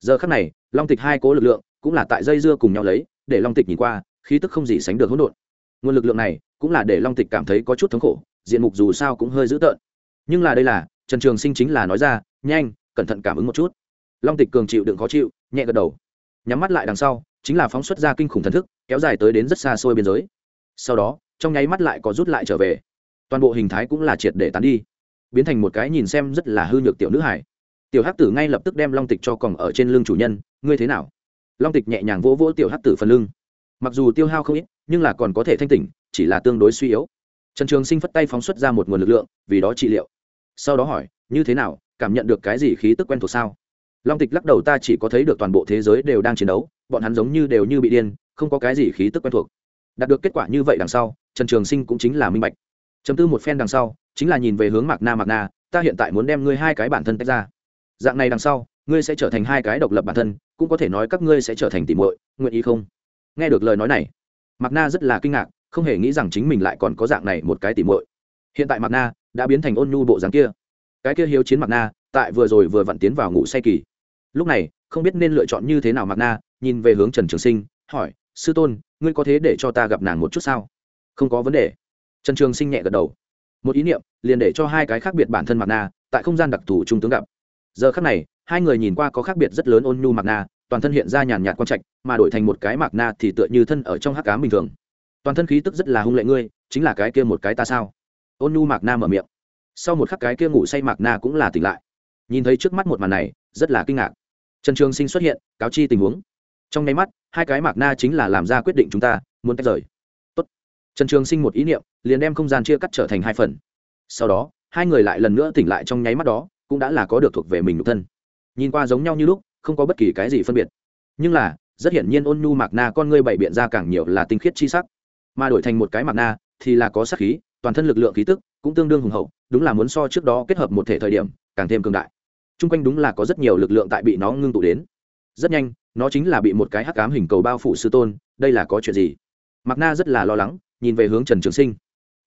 Speaker 1: Giờ khắc này, long tịch hai cố lực lượng cũng là tại dây dưa cùng nhau lấy, để long tịch nhìn qua, khí tức không gì sánh được hỗn độn. Nguồn lực lượng này cũng là để long tịch cảm thấy có chút thống khổ, diện mục dù sao cũng hơi dữ tợn nhưng là đây là, trần trường sinh chính là nói ra, nhanh, cẩn thận cảm ứng một chút. Long tịch cường chịu đựng khó chịu, nhẹ gật đầu. Nhắm mắt lại đằng sau, chính là phóng xuất ra kinh khủng thần thức, kéo dài tới đến rất xa xôi biên giới. Sau đó, trong nháy mắt lại có rút lại trở về. Toàn bộ hình thái cũng là triệt để tán đi, biến thành một cái nhìn xem rất là hư nhược tiểu nữ hải tiểu hắc tử ngay lập tức đem long tịch cho còng ở trên lưng chủ nhân, ngươi thế nào? Long tịch nhẹ nhàng vỗ vỗ tiểu hắc tử phần lưng. Mặc dù tiêu hao không ít, nhưng là còn có thể thanh tỉnh, chỉ là tương đối suy yếu. Trần trường sinh phất tay phóng xuất ra một nguồn lực lượng, vì đó trị liệu sau đó hỏi, như thế nào? Cảm nhận được cái gì khí tức quen thuộc sao? Long tịch lắc đầu, ta chỉ có thấy được toàn bộ thế giới đều đang chiến đấu, bọn hắn giống như đều như bị điên, không có cái gì khí tức quen thuộc. Đạt được kết quả như vậy đằng sau, trần trường sinh cũng chính là minh bạch. Chấm tư một phen đằng sau, chính là nhìn về hướng mạc na mạc na, ta hiện tại muốn đem ngươi hai cái bản thân tách ra. Dạng này đằng sau, ngươi sẽ trở thành hai cái độc lập bản thân, cũng có thể nói các ngươi sẽ trở thành tỉ muội, nguyện ý không? Nghe được lời nói này, mạc na rất là kinh ngạc, không hề nghĩ rằng chính mình lại còn có dạng này một cái tỉ muội. Hiện tại mạc na đã biến thành ôn nhu bộ dáng kia. Cái kia hiếu chiến mạc na, tại vừa rồi vừa vặn tiến vào ngủ say kỳ. Lúc này, không biết nên lựa chọn như thế nào mạc na, nhìn về hướng trần trường sinh, hỏi, sư tôn, ngươi có thế để cho ta gặp nàng một chút sao? Không có vấn đề. Trần trường sinh nhẹ gật đầu. Một ý niệm, liền để cho hai cái khác biệt bản thân mạc na, tại không gian đặc thù trung tướng gặp. Giờ khác này, hai người nhìn qua có khác biệt rất lớn ôn nhu mạc na, toàn thân hiện ra nhàn nhạt quang trạch, mà đổi thành một cái mạc na thì tựa như thân ở trong hắc cám bình thường. Toàn thân khí tức rất là hung lệ ngươi, chính là cái kia một cái ta sao? Ôn nhu mạc na mở miệng. Sau một khắc cái kia ngủ say mạc na cũng là tỉnh lại. Nhìn thấy trước mắt một màn này, rất là kinh ngạc. Trần trường sinh xuất hiện, cáo chi tình huống. Trong nháy mắt, hai cái mạc na chính là làm ra quyết định chúng ta, muốn tách rời. Tốt. trần trường sinh một ý niệm, liền đem không gian chia cắt trở thành hai phần. Sau đó, hai người lại lần nữa tỉnh lại trong nháy mắt đó, cũng đã là có được thuộc về mình nhục thân. Nhìn qua giống nhau như lúc, không có bất kỳ cái gì phân biệt. Nhưng là, rất hiển nhiên ôn nhu mạc na con ngươi bày biện ra càng nhiều là tinh khiết chi sắc. Mà đổi thành một cái mạc na, thì là có sắc khí toàn thân lực lượng khí tức cũng tương đương hùng hậu, đúng là muốn so trước đó kết hợp một thể thời điểm, càng thêm cường đại. T r u n g quanh đúng là có rất nhiều lực lượng tại bị nó ngưng tụ đến. Rất nhanh, nó chính là bị một cái hắc cám hình cầu bao phủ sư tôn, đây là có chuyện gì? Mạc na rất là lo lắng, nhìn về hướng trần trường sinh.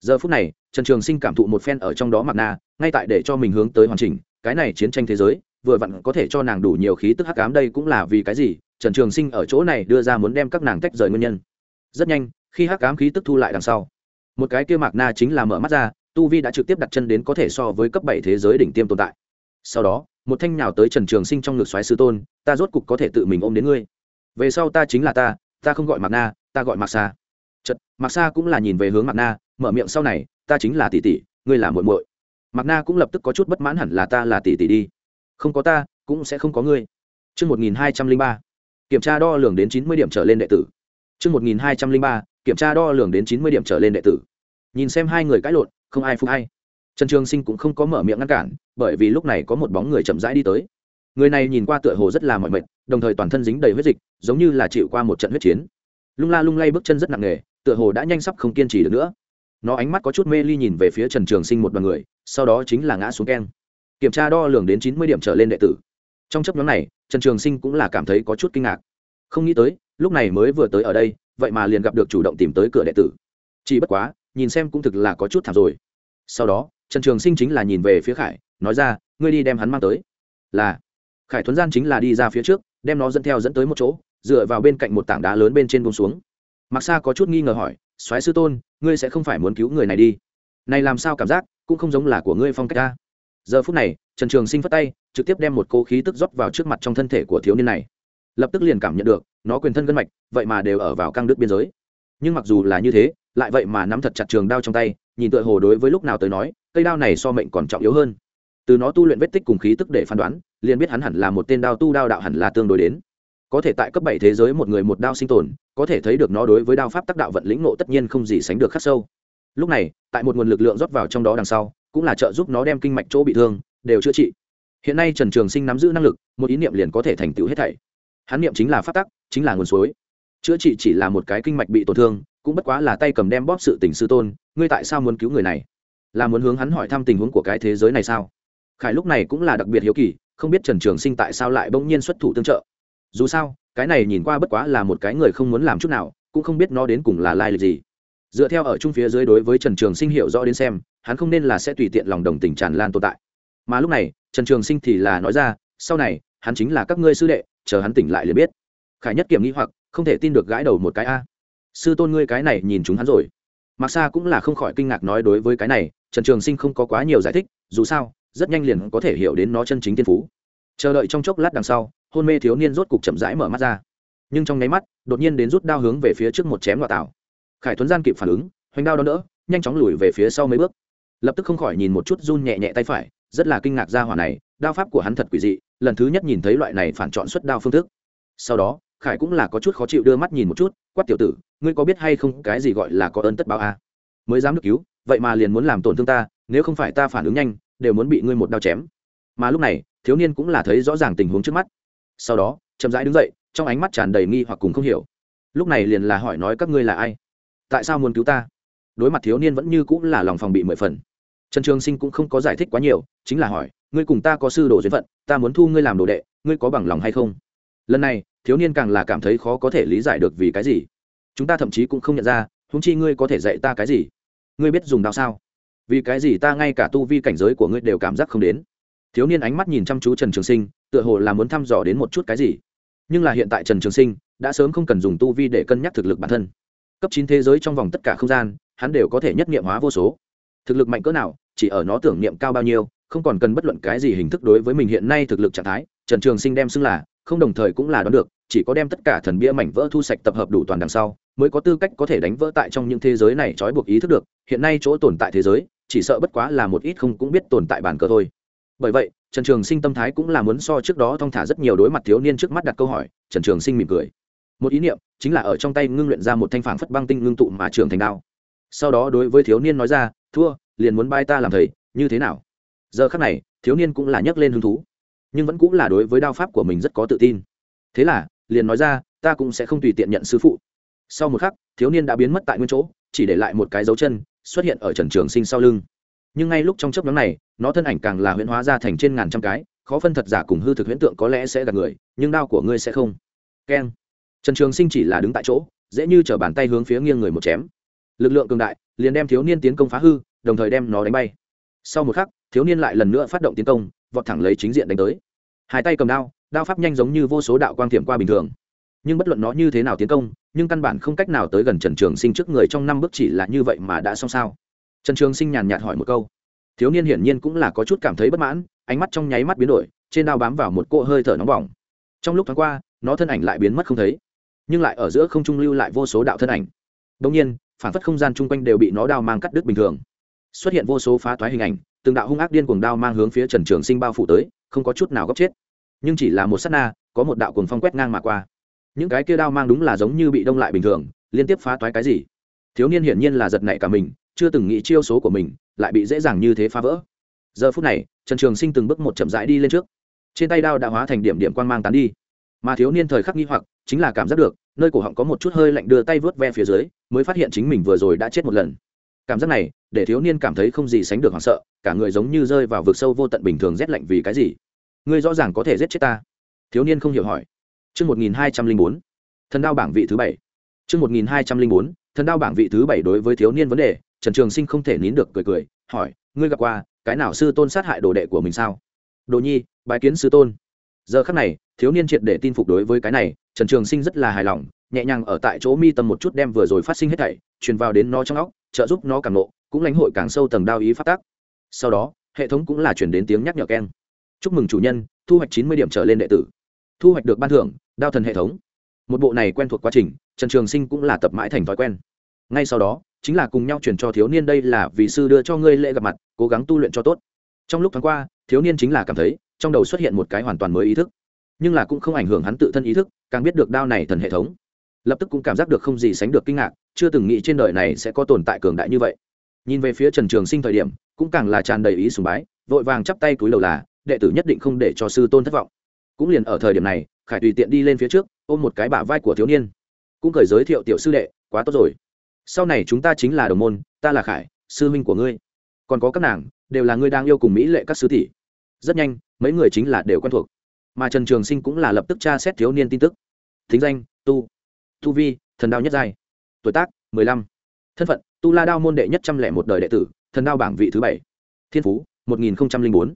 Speaker 1: Giờ phút này, trần trường sinh cảm thụ một phen ở trong đó mạc na, ngay tại để cho mình hướng tới hoàn chỉnh, cái này chiến tranh thế giới, vừa vặn có thể cho nàng đủ nhiều khí tức hắc ám, đây cũng là vì cái gì? Trần trường sinh ở chỗ này đưa ra muốn đem các nàng tách rời nguyên nhân. Rất nhanh, khi hắc ám khí tức thu lại đằng sau một cái kia mạc na chính là mở mắt ra tu vi đã trực tiếp đặt chân đến có thể so với cấp bảy thế giới đỉnh tiêm tồn tại. Sau đó một thanh nhào tới trần trường sinh trong ngực xoáy sư tôn ta rốt cục có thể tự mình ôm đến ngươi. Về sau ta chính là ta ta không gọi mạc na ta gọi mạc sa. Chật mạc sa cũng là nhìn về hướng mạc na mở miệng sau này ta chính là tỷ tỷ ngươi là muội muội. Mạc na cũng lập tức có chút bất mãn hẳn là ta là tỷ tỷ đi không có ta cũng sẽ không có ngươi. Trước 1203, kiểm tra đo lường đến 90 điểm trở lên đệ tử. Trước 1203, kiểm tra đo lường đến 90 điểm trở lên đệ tử. Nhìn xem hai người cãi lộn, không ai phục hay. Trần Trường Sinh cũng không có mở miệng ngăn cản, bởi vì lúc này có một bóng người chậm rãi đi tới. Người này nhìn qua tựa hồ rất là mỏi mệt, đồng thời toàn thân dính đầy huyết dịch, giống như là chịu qua một trận huyết chiến. Lung la lung lay bước chân rất nặng nề, tựa hồ đã nhanh sắp không kiên trì được nữa. Nó ánh mắt có chút mê ly nhìn về phía Trần Trường Sinh một đoàn người, sau đó chính là ngã xuống keng. Kiểm tra đo lường đến 90 điểm trở lên đệ tử. Trong chấp nhóm này, Trần Trường Sinh cũng là cảm thấy có chút kinh ngạc. Không nghĩ tới, lúc này mới vừa tới ở đây, vậy mà liền gặp được chủ động tìm tới cửa đệ tử. Chỉ bất quá, nhìn xem cũng thực là có chút thảm rồi. Sau đó, trần trường sinh chính là nhìn về phía khải nói ra ngươi đi đem hắn mang tới. Là. Khải thuấn gian chính là đi ra phía trước đem nó dẫn theo dẫn tới một chỗ dựa vào bên cạnh một tảng đá lớn bên trên bông xuống. Mặc sa có chút nghi ngờ hỏi soái sư tôn ngươi sẽ không phải muốn cứu người này đi? Này làm sao cảm giác cũng không giống là của ngươi phong cách ta. Giờ phút này trần trường sinh phất tay trực tiếp đem một cỗ khí tức rót vào trước mặt trong thân thể của thiếu niên này. Lập tức liền cảm nhận được nó quyền thân gân mạch vậy mà đều ở vào căng đứt biên giới nhưng mặc dù là như thế, lại vậy mà nắm thật chặt trường đao trong tay, nhìn tựa hồ đối với lúc nào tới nói, cây đao này so mệnh còn trọng yếu hơn. Từ nó tu luyện vết tích cùng khí tức để phán đoán, liền biết hắn hẳn là một tên đao tu đao đạo hẳn là tương đối đến. Có thể tại cấp bảy thế giới một người một đao sinh tồn, có thể thấy được nó đối với đao pháp tác đạo vận lĩnh nộ tất nhiên không gì sánh được khắc sâu. Lúc này, tại một nguồn lực lượng rót vào trong đó đằng sau, cũng là trợ giúp nó đem kinh mạch chỗ bị thương, đều chữa trị. Hiện nay trần trường sinh nắm giữ năng lực, một ý niệm liền có thể thành tựu hết thảy. Hắn niệm chính là phát tắc, chính là nguồn suối chữa trị chỉ là một cái kinh mạch bị tổn thương, cũng bất quá là tay cầm đem bóp sự tình sư tôn, ngươi tại sao muốn cứu người này? Là muốn hướng hắn hỏi thăm tình huống của cái thế giới này sao? Khải lúc này cũng là đặc biệt hiếu kỳ, không biết trần trường sinh tại sao lại bỗng nhiên xuất thủ tương trợ. Dù sao, cái này nhìn qua bất quá là một cái người không muốn làm chút nào, cũng không biết nó đến cùng là lai lịch gì. Dựa theo ở chung phía dưới đối với trần trường sinh hiểu rõ đến xem, hắn không nên là sẽ tùy tiện lòng đồng tình tràn lan tồn tại. Mà lúc này, trần trường sinh thì là nói ra, sau này, hắn chính là các ngươi sư đệ, chờ hắn tỉnh lại liền biết. Khải nhất kiểm nghĩ hoặc không thể tin được gãi đầu một cái a. Sư tôn ngươi cái này nhìn chúng hắn rồi. Mặc xa cũng là không khỏi kinh ngạc nói đối với cái này, trần trường sinh không có quá nhiều giải thích, dù sao, rất nhanh liền có thể hiểu đến nó chân chính tiên phú. Chờ đợi trong chốc lát đằng sau, hôn mê thiếu niên rốt cục chậm rãi mở mắt ra. Nhưng trong nháy mắt, đột nhiên đến rút đao hướng về phía trước một chém loạt tảo khải thuấn gian kịp phản ứng, hoành đao đón đỡ, nhanh chóng lùi về phía sau mấy bước. Lập tức không khỏi nhìn một chút run nhẹ nhẹ tay phải, rất là kinh ngạc ra hỏa này, đao pháp của hắn thật quỷ dị, lần thứ nhất nhìn thấy loại này phản chọn xuất đao phương thức. Sau đó khải cũng là có chút khó chịu đưa mắt nhìn một chút, quát tiểu tử, ngươi có biết hay không cái gì gọi là có ơn tất báo a? À? mới dám được cứu, vậy mà liền muốn làm tổn thương ta, nếu không phải ta phản ứng nhanh, đều muốn bị ngươi một đao chém. Mà lúc này, thiếu niên cũng là thấy rõ ràng tình huống trước mắt. Sau đó, chậm rãi đứng dậy, trong ánh mắt tràn đầy nghi hoặc cùng không hiểu. Lúc này liền là hỏi nói các ngươi là ai? Tại sao muốn cứu ta? Đối mặt thiếu niên vẫn như cũng là lòng phòng bị mười phần. Trần trường sinh cũng không có giải thích quá nhiều, chính là hỏi, ngươi cùng ta có sư đồ duyên phận, ta muốn thu ngươi làm đồ đệ, ngươi có bằng lòng hay không? Lần này thiếu niên càng là cảm thấy khó có thể lý giải được vì cái gì. Chúng ta thậm chí cũng không nhận ra húng chi ngươi có thể dạy ta cái gì? Ngươi biết dùng đạo sao? Vì cái gì ta ngay cả tu vi cảnh giới của ngươi đều cảm giác không đến? Thiếu niên ánh mắt nhìn chăm chú trần trường sinh, tựa hồ là muốn thăm dò đến một chút cái gì. Nhưng là hiện tại trần trường sinh đã sớm không cần dùng tu vi để cân nhắc thực lực bản thân. Cấp chín thế giới trong vòng tất cả không gian, hắn đều có thể nhất nghiệm hóa vô số. Thực lực mạnh cỡ nào, chỉ ở nó tưởng niệm cao bao nhiêu, không còn cần bất luận cái gì hình thức đối với mình hiện nay thực lực trạng thái, trần trường sinh đem xưng là không đồng thời cũng là đoán được, chỉ có đem tất cả thần bia mảnh vỡ thu sạch tập hợp đủ toàn đằng sau, mới có tư cách có thể đánh vỡ tại trong những thế giới này trói buộc ý thức được, hiện nay chỗ tồn tại thế giới, chỉ sợ bất quá là một ít không cũng biết tồn tại bản cờ thôi. Bởi vậy, trần trường sinh tâm thái cũng là muốn so trước đó thong thả rất nhiều đối mặt thiếu niên trước mắt đặt câu hỏi, trần trường sinh mỉm cười. Một ý niệm chính là ở trong tay ngưng luyện ra một thanh phản phất băng tinh ngưng tụ mà trường thành đao. Sau đó đối với thiếu niên nói ra, thua, liền muốn bai ta làm thầy, như thế nào? Giờ khắc này, thiếu niên cũng là nhấc lên hứng thú nhưng vẫn cũng là đối với đao pháp của mình rất có tự tin. Thế là, liền nói ra, ta cũng sẽ không tùy tiện nhận sư phụ. Sau một khắc, thiếu niên đã biến mất tại nguyên chỗ, chỉ để lại một cái dấu chân, xuất hiện ở trần trường sinh sau lưng. Nhưng ngay lúc trong chấp nhóm này, nó thân ảnh càng là huyễn hóa ra thành trên ngàn trăm cái, khó phân thật giả cùng hư thực huyễn tượng có lẽ sẽ gạt người, nhưng đao của ngươi sẽ không. Keng. Trần trường sinh chỉ là đứng tại chỗ, dễ như t bàn tay hướng phía nghiêng người một chém. Lực lượng cường đại, liền đem thiếu niên tiến công phá hư, đồng thời đem nó đánh bay. Sau một khắc, thiếu niên lại lần nữa phát động tiến công vọt thẳng lấy chính diện đánh tới. Hai tay cầm đao đao pháp nhanh giống như vô số đạo quang thiểm qua bình thường. Nhưng bất luận nó như thế nào tiến công, nhưng căn bản không cách nào tới gần trần trường sinh trước người trong năm bước chỉ là như vậy mà đã xong sao. Trần trường sinh nhàn nhạt hỏi một câu. Thiếu niên hiển nhiên cũng là có chút cảm thấy bất mãn, ánh mắt trong nháy mắt biến đổi, trên đao bám vào một cỗ hơi thở nóng bỏng. Trong lúc thoáng qua, nó thân ảnh lại biến mất không thấy, nhưng lại ở giữa không trung lưu lại vô số đạo thân ảnh. Đông nhiên, phản phất không gian chung quanh đều bị nó đao mang cắt đứt bình thường. Xuất hiện vô số phá toái hình ảnh từng đạo hung ác điên cuồng đao mang hướng phía trần trường sinh bao phủ tới, không có chút nào góc chết. Nhưng chỉ là một sát na, có một đạo cuồng phong quét ngang mà qua. Những cái kia đao mang đúng là giống như bị đông lại bình thường, liên tiếp phá toái cái gì. Thiếu niên hiển nhiên là giật nảy cả mình, chưa từng nghĩ chiêu số của mình, lại bị dễ dàng như thế phá vỡ. Giờ phút này, trần trường sinh từng bước một chậm rãi đi lên trước. Trên tay đao đã hóa thành điểm điểm quang mang tán đi. Mà thiếu niên thời khắc nghi hoặc, chính là cảm giác được, nơi cổ họng có một chút hơi lạnh đưa tay vướt ve phía dưới, mới phát hiện chính mình vừa rồi đã chết một lần cảm giác này để thiếu niên cảm thấy không gì sánh được hoảng sợ cả người giống như rơi vào vực sâu vô tận bình thường rét lạnh vì cái gì ngươi rõ ràng có thể giết chết ta thiếu niên không hiểu hỏi Chương 1204. Thần đao bảng vị thứ bảy. Chương 1204. Thần đao bảng vị thứ bảy đối với thiếu niên vấn đề, Trần Trường Sinh không thể nín được cười cười, hỏi: "Ngươi gặp qua, cái nào sư tôn sát hại đồ đệ của mình sao?" "Đồ Nhi, bái kiến sư tôn." Giờ khắc này, thiếu niên triệt để tin phục đối với cái này, Trần Trường Sinh rất là hài lòng, nhẹ nhàng ở tại chỗ mi tâm một chút đem vừa rồi phát sinh hết thảy truyền vào đến nó trong óc, trợ giúp nó càng nộ, cũng lãnh hội càng sâu tầng đao ý phát tác. Sau đó, hệ thống cũng là truyền đến tiếng nhắc nhở keng. Chúc mừng chủ nhân, thu hoạch chín mươi điểm trở lên đệ tử. Thu hoạch được ban thưởng đao thần hệ thống. Một bộ này quen thuộc quá trình trần trường sinh cũng là tập mãi thành thói quen. Ngay sau đó chính là cùng nhau chuyển cho thiếu niên đây là vì sư đưa cho ngươi lễ gặp mặt cố gắng tu luyện cho tốt. Trong lúc tháng qua thiếu niên chính là cảm thấy trong đầu xuất hiện một cái hoàn toàn mới ý thức nhưng là cũng không ảnh hưởng hắn tự thân ý thức, càng biết được đao này thần hệ thống. Lập tức cũng cảm giác được không gì sánh được kinh ngạc, chưa từng nghĩ trên đời này sẽ có tồn tại cường đại như vậy. Nhìn về phía trần trường sinh thời điểm, cũng càng là tràn đầy ý sùng bái, vội vàng chắp tay túi đầu là, đệ tử nhất định không để cho sư tôn thất vọng. Cũng liền ở thời điểm này, khải tùy tiện đi lên phía trước, ôm một cái bả vai của thiếu niên. Cũng cởi giới thiệu tiểu sư đệ, quá tốt rồi. Sau này chúng ta chính là đồng môn, ta là khải, sư minh của ngươi. Còn có các nàng, đều là ngươi đang yêu cùng mỹ lệ các sứ tỷ. Rất nhanh, mấy người chính là đều quen thuộc mà trần trường sinh cũng là lập tức tra xét thiếu niên tin tức. Thính danh, tu. Tu vi, thần đao nhất giai. Tuổi tác, mười lăm. Thân phận, tu la đao môn đệ nhất trăm lẻ một đời đệ tử, thần đao bảng vị thứ bảy. Thiên phú, một nghìn bốn.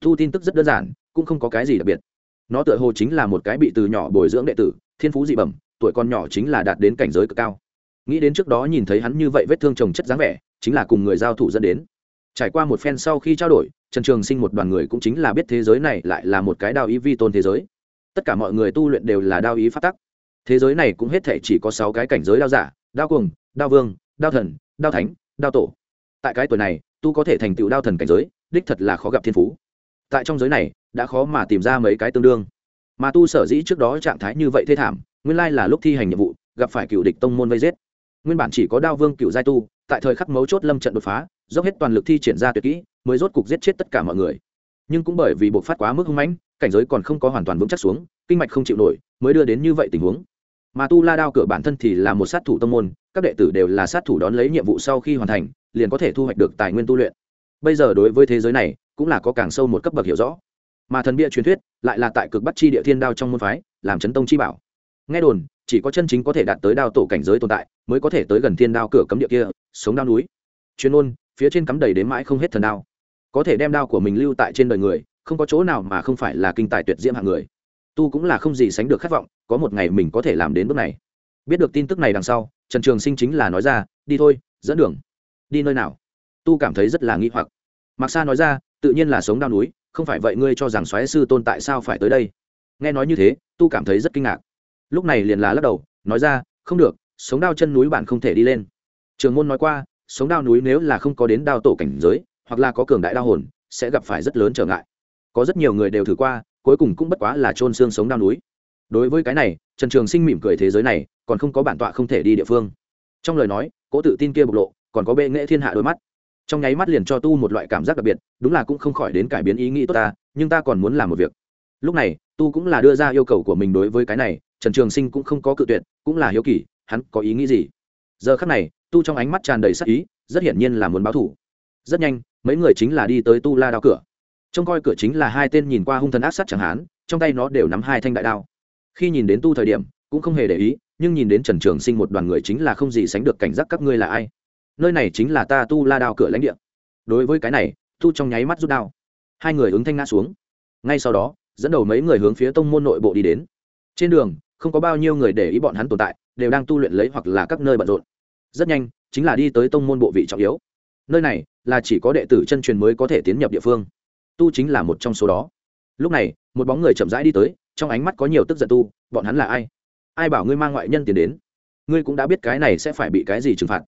Speaker 1: Tu tin tức rất đơn giản, cũng không có cái gì đặc biệt. Nó tựa hồ chính là một cái bị từ nhỏ bồi dưỡng đệ tử, thiên phú dị bẩm, tuổi con nhỏ chính là đạt đến cảnh giới cực cao. Nghĩ đến trước đó nhìn thấy hắn như vậy vết thương trồng chất dáng vẻ, chính là cùng người giao thủ dẫn đến trải qua một phen sau khi trao đổi, trần trường sinh một đoàn người cũng chính là biết thế giới này lại là một cái đao ý vi tôn thế giới. Tất cả mọi người tu luyện đều là đao ý phát tắc. Thế giới này cũng hết thể chỉ có sáu cái cảnh giới đao giả, đao cuồng, đao vương, đao thần, đao thánh, đao tổ. Tại cái tuổi này, tu có thể thành tựu đao thần cảnh giới, đích thật là khó gặp thiên phú. Tại trong giới này, đã khó mà tìm ra mấy cái tương đương. Mà tu sở dĩ trước đó trạng thái như vậy thê thảm, nguyên lai là lúc thi hành nhiệm vụ, gặp phải cựu địch tông môn vây giết. Nguyên bản chỉ có đao vương cựu giai tu, tại thời khắc mấu chốt lâm trận đột phá dốc hết toàn lực thi triển ra tuyệt kỹ, mới rốt cục giết chết tất cả mọi người. Nhưng cũng bởi vì buộc phát quá mức hung mãnh, cảnh giới còn không có hoàn toàn vững chắc xuống, kinh mạch không chịu nổi, mới đưa đến như vậy tình huống. Mà tu la đao cửa bản thân thì là một sát thủ tông môn, các đệ tử đều là sát thủ đón lấy nhiệm vụ sau khi hoàn thành, liền có thể thu hoạch được tài nguyên tu luyện. Bây giờ đối với thế giới này, cũng là có càng sâu một cấp bậc hiểu rõ. Mà thần bia truyền thuyết lại là tại cực bắt chi địa thiên đao trong môn phái, làm chấn tông chi bảo. Nghe đồn, chỉ có chân chính có thể đạt tới đao tổ cảnh giới tồn tại, mới có thể tới gần thiên đao cửa cấm địa kia, sống đao núi. Chuyên ôn phía trên cắm đầy đến mãi không hết thần đao. Có thể đem đao của mình lưu tại trên đời người, không có chỗ nào mà không phải là kinh tài tuyệt diễm hạng người. Tu cũng là không gì sánh được khát vọng, có một ngày mình có thể làm đến bước này. Biết được tin tức này đằng sau, trần trường sinh chính là nói ra, đi thôi, dẫn đường. Đi nơi nào? Tu cảm thấy rất là nghi hoặc. Mặc sa nói ra, tự nhiên là sống đao núi, không phải vậy ngươi cho rằng xoáy sư tôn tại sao phải tới đây? Nghe nói như thế, tu cảm thấy rất kinh ngạc. Lúc này liền là lắc đầu, nói ra, không được, sống đao chân núi bạn không thể đi lên. Trường môn nói qua sống đao núi nếu là không có đến đao tổ cảnh giới, hoặc là có cường đại đao hồn, sẽ gặp phải rất lớn trở ngại. Có rất nhiều người đều thử qua, cuối cùng cũng bất quá là trôn xương sống đao núi. Đối với cái này, trần trường sinh mỉm cười thế giới này, còn không có bản tọa không thể đi địa phương. Trong lời nói, cố tự tin kia bộc lộ, còn có bệ nghệ thiên hạ đôi mắt. Trong nháy mắt liền cho tu một loại cảm giác đặc biệt, đúng là cũng không khỏi đến cải biến ý nghĩ tốt ta, nhưng ta còn muốn làm một việc. Lúc này, tu cũng là đưa ra yêu cầu của mình đối với cái này, trần trường sinh cũng không có cự tuyệt, cũng là hiếu kỳ, hắn có ý nghĩ gì? Giờ khắc này tu trong ánh mắt tràn đầy sắc ý, rất hiển nhiên là muốn báo thủ. Rất nhanh, mấy người chính là đi tới tu la đao cửa. Trông coi cửa chính là hai tên nhìn qua hung thần ác sát chẳng hán, trong tay nó đều nắm hai thanh đại đao. Khi nhìn đến tu thời điểm, cũng không hề để ý, nhưng nhìn đến trần trường sinh một đoàn người chính là không gì sánh được cảnh giác các ngươi là ai. Nơi này chính là ta tu la đao cửa lãnh địa. Đối với cái này, tu trong nháy mắt rút đao. Hai người ứng thanh ngã xuống. Ngay sau đó, dẫn đầu mấy người hướng phía tông môn nội bộ đi đến. Trên đường, không có bao nhiêu người để ý bọn hắn tồn tại, đều đang tu luyện lấy hoặc là các nơi bận rộn rất nhanh, chính là đi tới tông môn bộ vị trọng yếu. Nơi này là chỉ có đệ tử chân truyền mới có thể tiến nhập địa phương. Tu chính là một trong số đó. Lúc này, một bóng người chậm rãi đi tới, trong ánh mắt có nhiều tức giận tu, bọn hắn là ai? Ai bảo ngươi mang ngoại nhân tiền đến? Ngươi cũng đã biết cái này sẽ phải bị cái gì trừng phạt.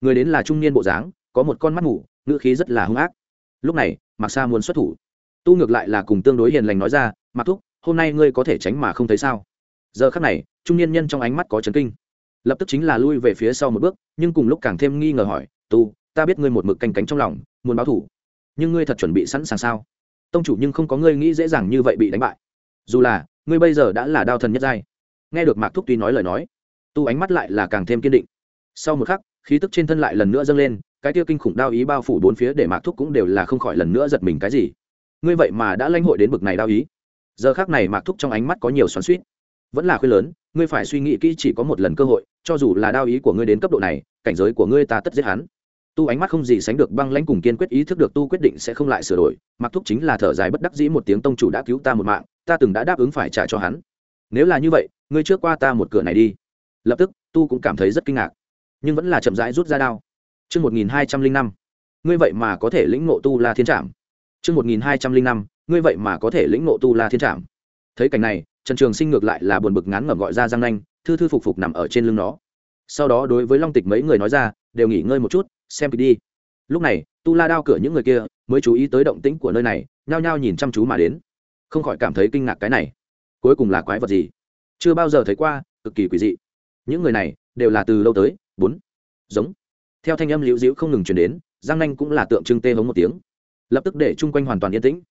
Speaker 1: Người đến là trung niên bộ dáng, có một con mắt ngủ ngữ khí rất là hung ác. Lúc này, mạc sa muốn xuất thủ. Tu ngược lại là cùng tương đối hiền lành nói ra mặc thúc, hôm nay ngươi có thể tránh mà không thấy sao? Giờ khắc này, trung niên nhân trong ánh mắt có chấn kinh lập tức chính là lui về phía sau một bước, nhưng cùng lúc càng thêm nghi ngờ hỏi, tu, ta biết ngươi một mực canh cánh trong lòng, muốn báo thủ, nhưng ngươi thật chuẩn bị sẵn sàng sao? Tông chủ nhưng không có ngươi nghĩ dễ dàng như vậy bị đánh bại, dù là, ngươi bây giờ đã là đao thần nhất giai. Nghe được mạc thúc tuy nói lời nói, tu ánh mắt lại là càng thêm kiên định. Sau một khắc, khí tức trên thân lại lần nữa dâng lên, cái tiêu kinh khủng đao ý bao phủ bốn phía để mạc thúc cũng đều là không khỏi lần nữa giật mình, cái gì? Ngươi vậy mà đã lãnh hội đến bực này đao ý? Giờ khác này mạc thúc trong ánh mắt có nhiều xoắn suýt vẫn là khuyên lớn ngươi phải suy nghĩ kỹ chỉ có một lần cơ hội cho dù là đao ý của ngươi đến cấp độ này cảnh giới của ngươi ta tất giết hắn. Tu ánh mắt không gì sánh được băng lãnh cùng kiên quyết ý thức được tu quyết định sẽ không lại sửa đổi mặc thúc chính là thở dài bất đắc dĩ một tiếng tông chủ đã cứu ta một mạng ta từng đã đáp ứng phải trả cho hắn. Nếu là như vậy ngươi trước qua ta một cửa này đi. Lập tức tu cũng cảm thấy rất kinh ngạc. Nhưng vẫn là chậm rãi rút ra đao. Trước 1205, ngươi vậy mà có thể lĩnh ngộ tu la thiên trạm. Trước 1205, ngươi vậy mà có thể lĩnh ngộ tu la thiên trạm. Thấy cảnh này, Trần Trường Sinh ngược lại là buồn bực ngán ngẩm gọi ra Giang Nanh, thư thư phục phục nằm ở trên lưng nó. Sau đó đối với Long Tịch mấy người nói ra, đều nghỉ ngơi một chút, xem kịch đi. Lúc này, tu la đao cửa những người kia mới chú ý tới động tĩnh của nơi này, nhao nhao nhìn chăm chú mà đến, không khỏi cảm thấy kinh ngạc cái này. Cuối cùng là quái vật gì? Chưa bao giờ thấy qua, cực kỳ quỷ dị. Những người này đều là từ lâu tới, bốn giống theo thanh âm liễu diễu không ngừng chuyển đến giang nanh cũng là tượng trưng tê hống một tiếng lập tức để chung quanh hoàn toàn yên tĩnh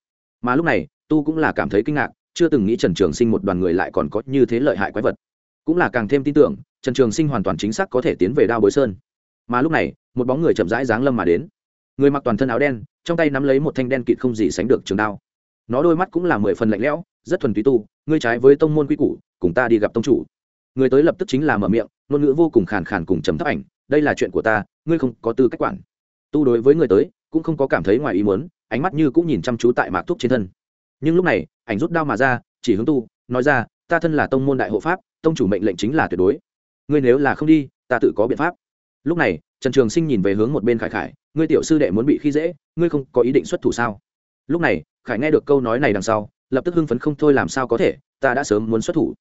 Speaker 1: mà lúc này tu cũng là cảm thấy kinh ngạc chưa từng nghĩ trần trường sinh một đoàn người lại còn có như thế lợi hại quái vật. Cũng là càng thêm tin tưởng, trần trường sinh hoàn toàn chính xác có thể tiến về đao bối sơn. Mà lúc này, một bóng người chậm rãi giáng lâm mà đến. Người mặc toàn thân áo đen, trong tay nắm lấy một thanh đen kịt không gì sánh được trường đao. Nó đôi mắt cũng là mười phần lạnh lẽo, rất thuần túy tu, ngươi trái với tông môn quy củ, cùng ta đi gặp tông chủ. Người tới lập tức chính là mở miệng, ngôn ngữ vô cùng khàn khàn cùng chấm thấp ảnh, đây là chuyện của ta, ngươi không có tư cách quản. Tu đối với người tới, cũng không có cảm thấy ngoài ý muốn, ánh mắt như cũng nhìn chăm chú tại mạc thuốc trên thân nhưng lúc này, ảnh rút đao mà ra, chỉ hướng tu, nói ra, ta thân là tông môn đại hộ pháp, tông chủ mệnh lệnh chính là tuyệt đối. Ngươi nếu là không đi, ta tự có biện pháp. Lúc này, trần trường sinh nhìn về hướng một bên khải khải, ngươi tiểu sư đệ muốn bị khi dễ, ngươi không có ý định xuất thủ sao? Lúc này, khải nghe được câu nói này đằng sau, lập tức hưng phấn không thôi, làm sao có thể? Ta đã sớm muốn xuất thủ.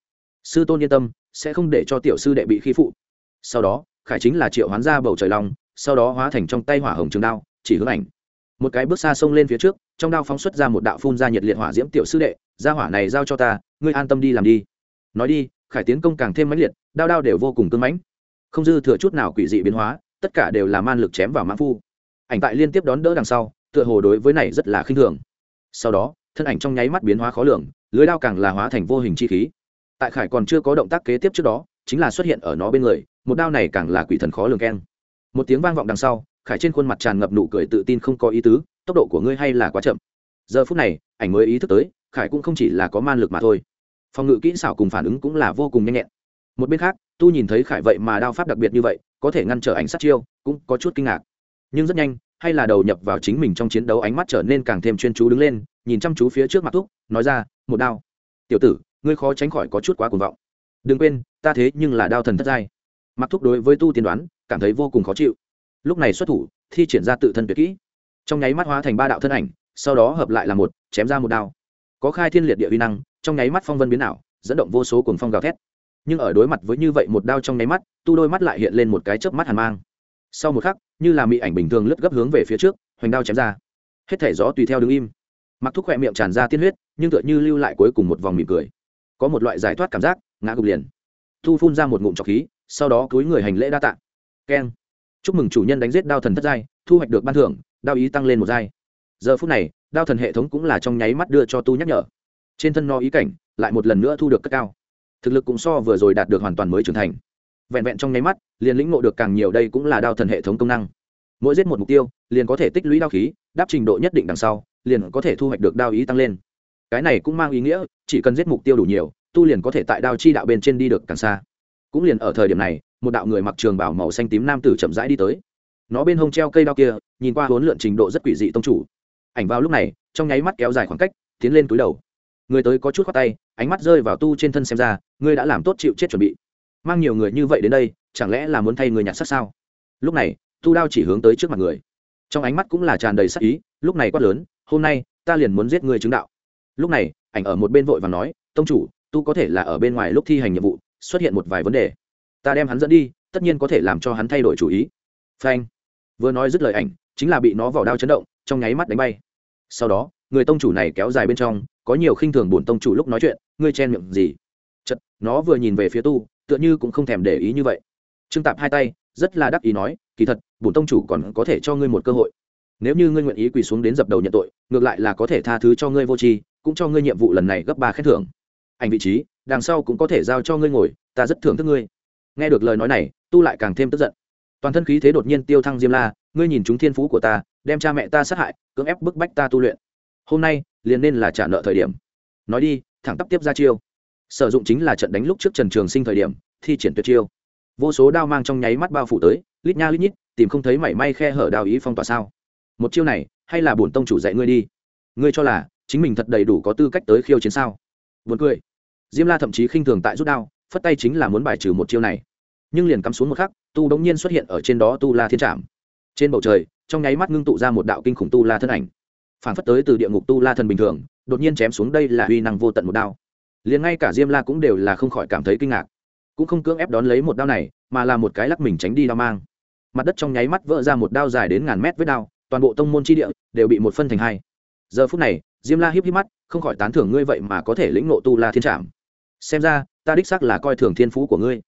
Speaker 1: Sư tôn yên tâm, sẽ không để cho tiểu sư đệ bị khi phụ. Sau đó, khải chính là triệu hoán ra bầu trời long, sau đó hóa thành trong tay hỏa hồng trường đao, chỉ hướng ảnh một cái bước xa xông lên phía trước, trong đao phóng xuất ra một đạo phun ra nhiệt liệt hỏa diễm tiểu sư đệ ra hỏa này giao cho ta, ngươi an tâm đi làm đi. Nói đi, khải tiến công càng thêm mãnh liệt, đao đao đều vô cùng cưng mãnh. Không dư thừa chút nào quỷ dị biến hóa, tất cả đều là man lực chém vào mãn phu. Ảnh tại liên tiếp đón đỡ đằng sau, tựa hồ đối với này rất là khinh thường. Sau đó, thân ảnh trong nháy mắt biến hóa khó lường, lưới đao càng là hóa thành vô hình chi khí. Tại khải còn chưa có động tác kế tiếp trước đó, chính là xuất hiện ở nó bên người, một đao này càng là quỷ thần khó lường keng. Một tiếng vang vọng đằng sau khải trên khuôn mặt tràn ngập nụ cười tự tin không có ý tứ, tốc độ của ngươi hay là quá chậm. Giờ phút này, ảnh mới ý thức tới, khải cũng không chỉ là có man lực mà thôi. Phòng ngự kỹ xảo cùng phản ứng cũng là vô cùng nhanh nhẹn. Một bên khác, tu nhìn thấy khải vậy mà đao pháp đặc biệt như vậy, có thể ngăn trở ảnh sát chiêu, cũng có chút kinh ngạc. Nhưng rất nhanh, hay là đầu nhập vào chính mình trong chiến đấu ánh mắt trở nên càng thêm chuyên chú đứng lên, nhìn chăm chú phía trước mặt thúc nói ra, một đao. Tiểu tử, ngươi khó tránh khỏi có chút quá cuồng vọng. Đừng quên, ta thế nhưng là đao thần thất giai. Mặc thúc đối với tu tiên đoán, cảm thấy vô cùng khó chịu lúc này xuất thủ, thi triển ra tự thân tuyệt kỹ. Trong nháy mắt hóa thành ba đạo thân ảnh, sau đó hợp lại là một, chém ra một đao. Có khai thiên liệt địa uy năng, trong nháy mắt phong vân biến ảo, dẫn động vô số cuồng phong gào thét. Nhưng ở đối mặt với như vậy một đao trong nháy mắt, tu đôi mắt lại hiện lên một cái chớp mắt hàn mang. Sau một khắc, như là mỹ ảnh bình thường lướt gấp hướng về phía trước, hoành đao chém ra. Hết thể gió tùy theo đứng im. Mặc thúc khỏe miệng tràn ra tiên huyết, nhưng tựa như lưu lại cuối cùng một vòng mỉm cười. Có một loại giải thoát cảm giác, ngã gục liền. Thu phun ra một ngụm trọc khí, sau đó cúi người hành lễ đa tạ. Keng chúc mừng chủ nhân đánh giết đao thần thất giai, thu hoạch được ban thưởng, đao ý tăng lên một giai. Giờ phút này, đao thần hệ thống cũng là trong nháy mắt đưa cho tu nhắc nhở. Trên thân no ý cảnh, lại một lần nữa thu được cất cao. Thực lực cũng so vừa rồi đạt được hoàn toàn mới trưởng thành. Vẹn vẹn trong nháy mắt, liền lĩnh ngộ được càng nhiều đây cũng là đao thần hệ thống công năng. Mỗi giết một mục tiêu, liền có thể tích lũy đao khí, đáp trình độ nhất định đằng sau, liền có thể thu hoạch được đao ý tăng lên. Cái này cũng mang ý nghĩa, chỉ cần giết mục tiêu đủ nhiều, tu liền có thể tại đao chi đạo bên trên đi được càng xa. Cũng liền ở thời điểm này một đạo người mặc trường bảo màu xanh tím nam tử chậm rãi đi tới. Nó bên hông treo cây đao kia, nhìn qua huấn lượn trình độ rất quỷ dị tông chủ. Ảnh vào lúc này, trong nháy mắt kéo dài khoảng cách, tiến lên túi đầu. Người tới có chút khoát tay, ánh mắt rơi vào tu trên thân xem ra, ngươi đã làm tốt chịu chết chuẩn bị. Mang nhiều người như vậy đến đây, chẳng lẽ là muốn thay người nhặt sát sao? Lúc này, tu đao chỉ hướng tới trước mặt người. Trong ánh mắt cũng là tràn đầy sắc ý, lúc này quát lớn, hôm nay, ta liền muốn giết người chứng đạo. Lúc này, ảnh ở một bên vội và nói, tông chủ, tu có thể là ở bên ngoài lúc thi hành nhiệm vụ, xuất hiện một vài vấn đề ta đem hắn dẫn đi, tất nhiên có thể làm cho hắn thay đổi chủ ý. Phanh. Vừa nói dứt lời ảnh, chính là bị nó vỏ đao chấn động, trong nháy mắt đánh bay. Sau đó, người tông chủ này kéo dài bên trong, có nhiều khinh thường bổn tông chủ lúc nói chuyện, ngươi chen miệng gì? Chật, nó vừa nhìn về phía tu, tựa như cũng không thèm để ý như vậy. Trương tạp hai tay, rất là đắc ý nói, kỳ thật, bổn tông chủ còn có thể cho ngươi một cơ hội. Nếu như ngươi nguyện ý quỳ xuống đến dập đầu nhận tội, ngược lại là có thể tha thứ cho ngươi vô tri, cũng cho ngươi nhiệm vụ lần này gấp ba khen thưởng. Ảnh vị trí, đằng sau cũng có thể giao cho ngươi ngồi, ta rất thưởng thức ngươi nghe được lời nói này, tu lại càng thêm tức giận. Toàn thân khí thế đột nhiên tiêu thăng diêm la, ngươi nhìn chúng thiên phú của ta, đem cha mẹ ta sát hại, cưỡng ép bức bách ta tu luyện. Hôm nay, liền nên là trả nợ thời điểm. Nói đi, thẳng tắp tiếp ra chiêu. Sử dụng chính là trận đánh lúc trước trần trường sinh thời điểm, thi triển tuyệt chiêu. Vô số đao mang trong nháy mắt bao phủ tới, lít nha lít nhít, tìm không thấy mảy may khe hở đao ý phong tỏa sao. Một chiêu này, hay là bổn tông chủ dạy ngươi đi. Ngươi cho là, chính mình thật đầy đủ có tư cách tới khiêu chiến sao? Buồn cười. Diêm la thậm chí khinh thường tại rút đao phất tay chính là muốn bài trừ một chiêu này. Nhưng liền cắm xuống một khắc, tu đống nhiên xuất hiện ở trên đó tu la thiên trạm trên bầu trời, trong nháy mắt ngưng tụ ra một đạo kinh khủng tu la thân ảnh. Phản phất tới từ địa ngục tu la thần bình thường, đột nhiên chém xuống đây là uy năng vô tận một đao. Liền ngay cả diêm la cũng đều là không khỏi cảm thấy kinh ngạc. Cũng không cưỡng ép đón lấy một đao này, mà là một cái lắc mình tránh đi đao mang. Mặt đất trong nháy mắt vỡ ra một đao dài đến ngàn mét với đao, toàn bộ tông môn chi địa đều bị một phân thành hai. Giờ phút này, diêm la híp híp mắt, không khỏi tán thưởng ngươi vậy mà có thể lĩnh nộ tu la thiên trạm xem ra ta đích xác là coi thường thiên phú của ngươi.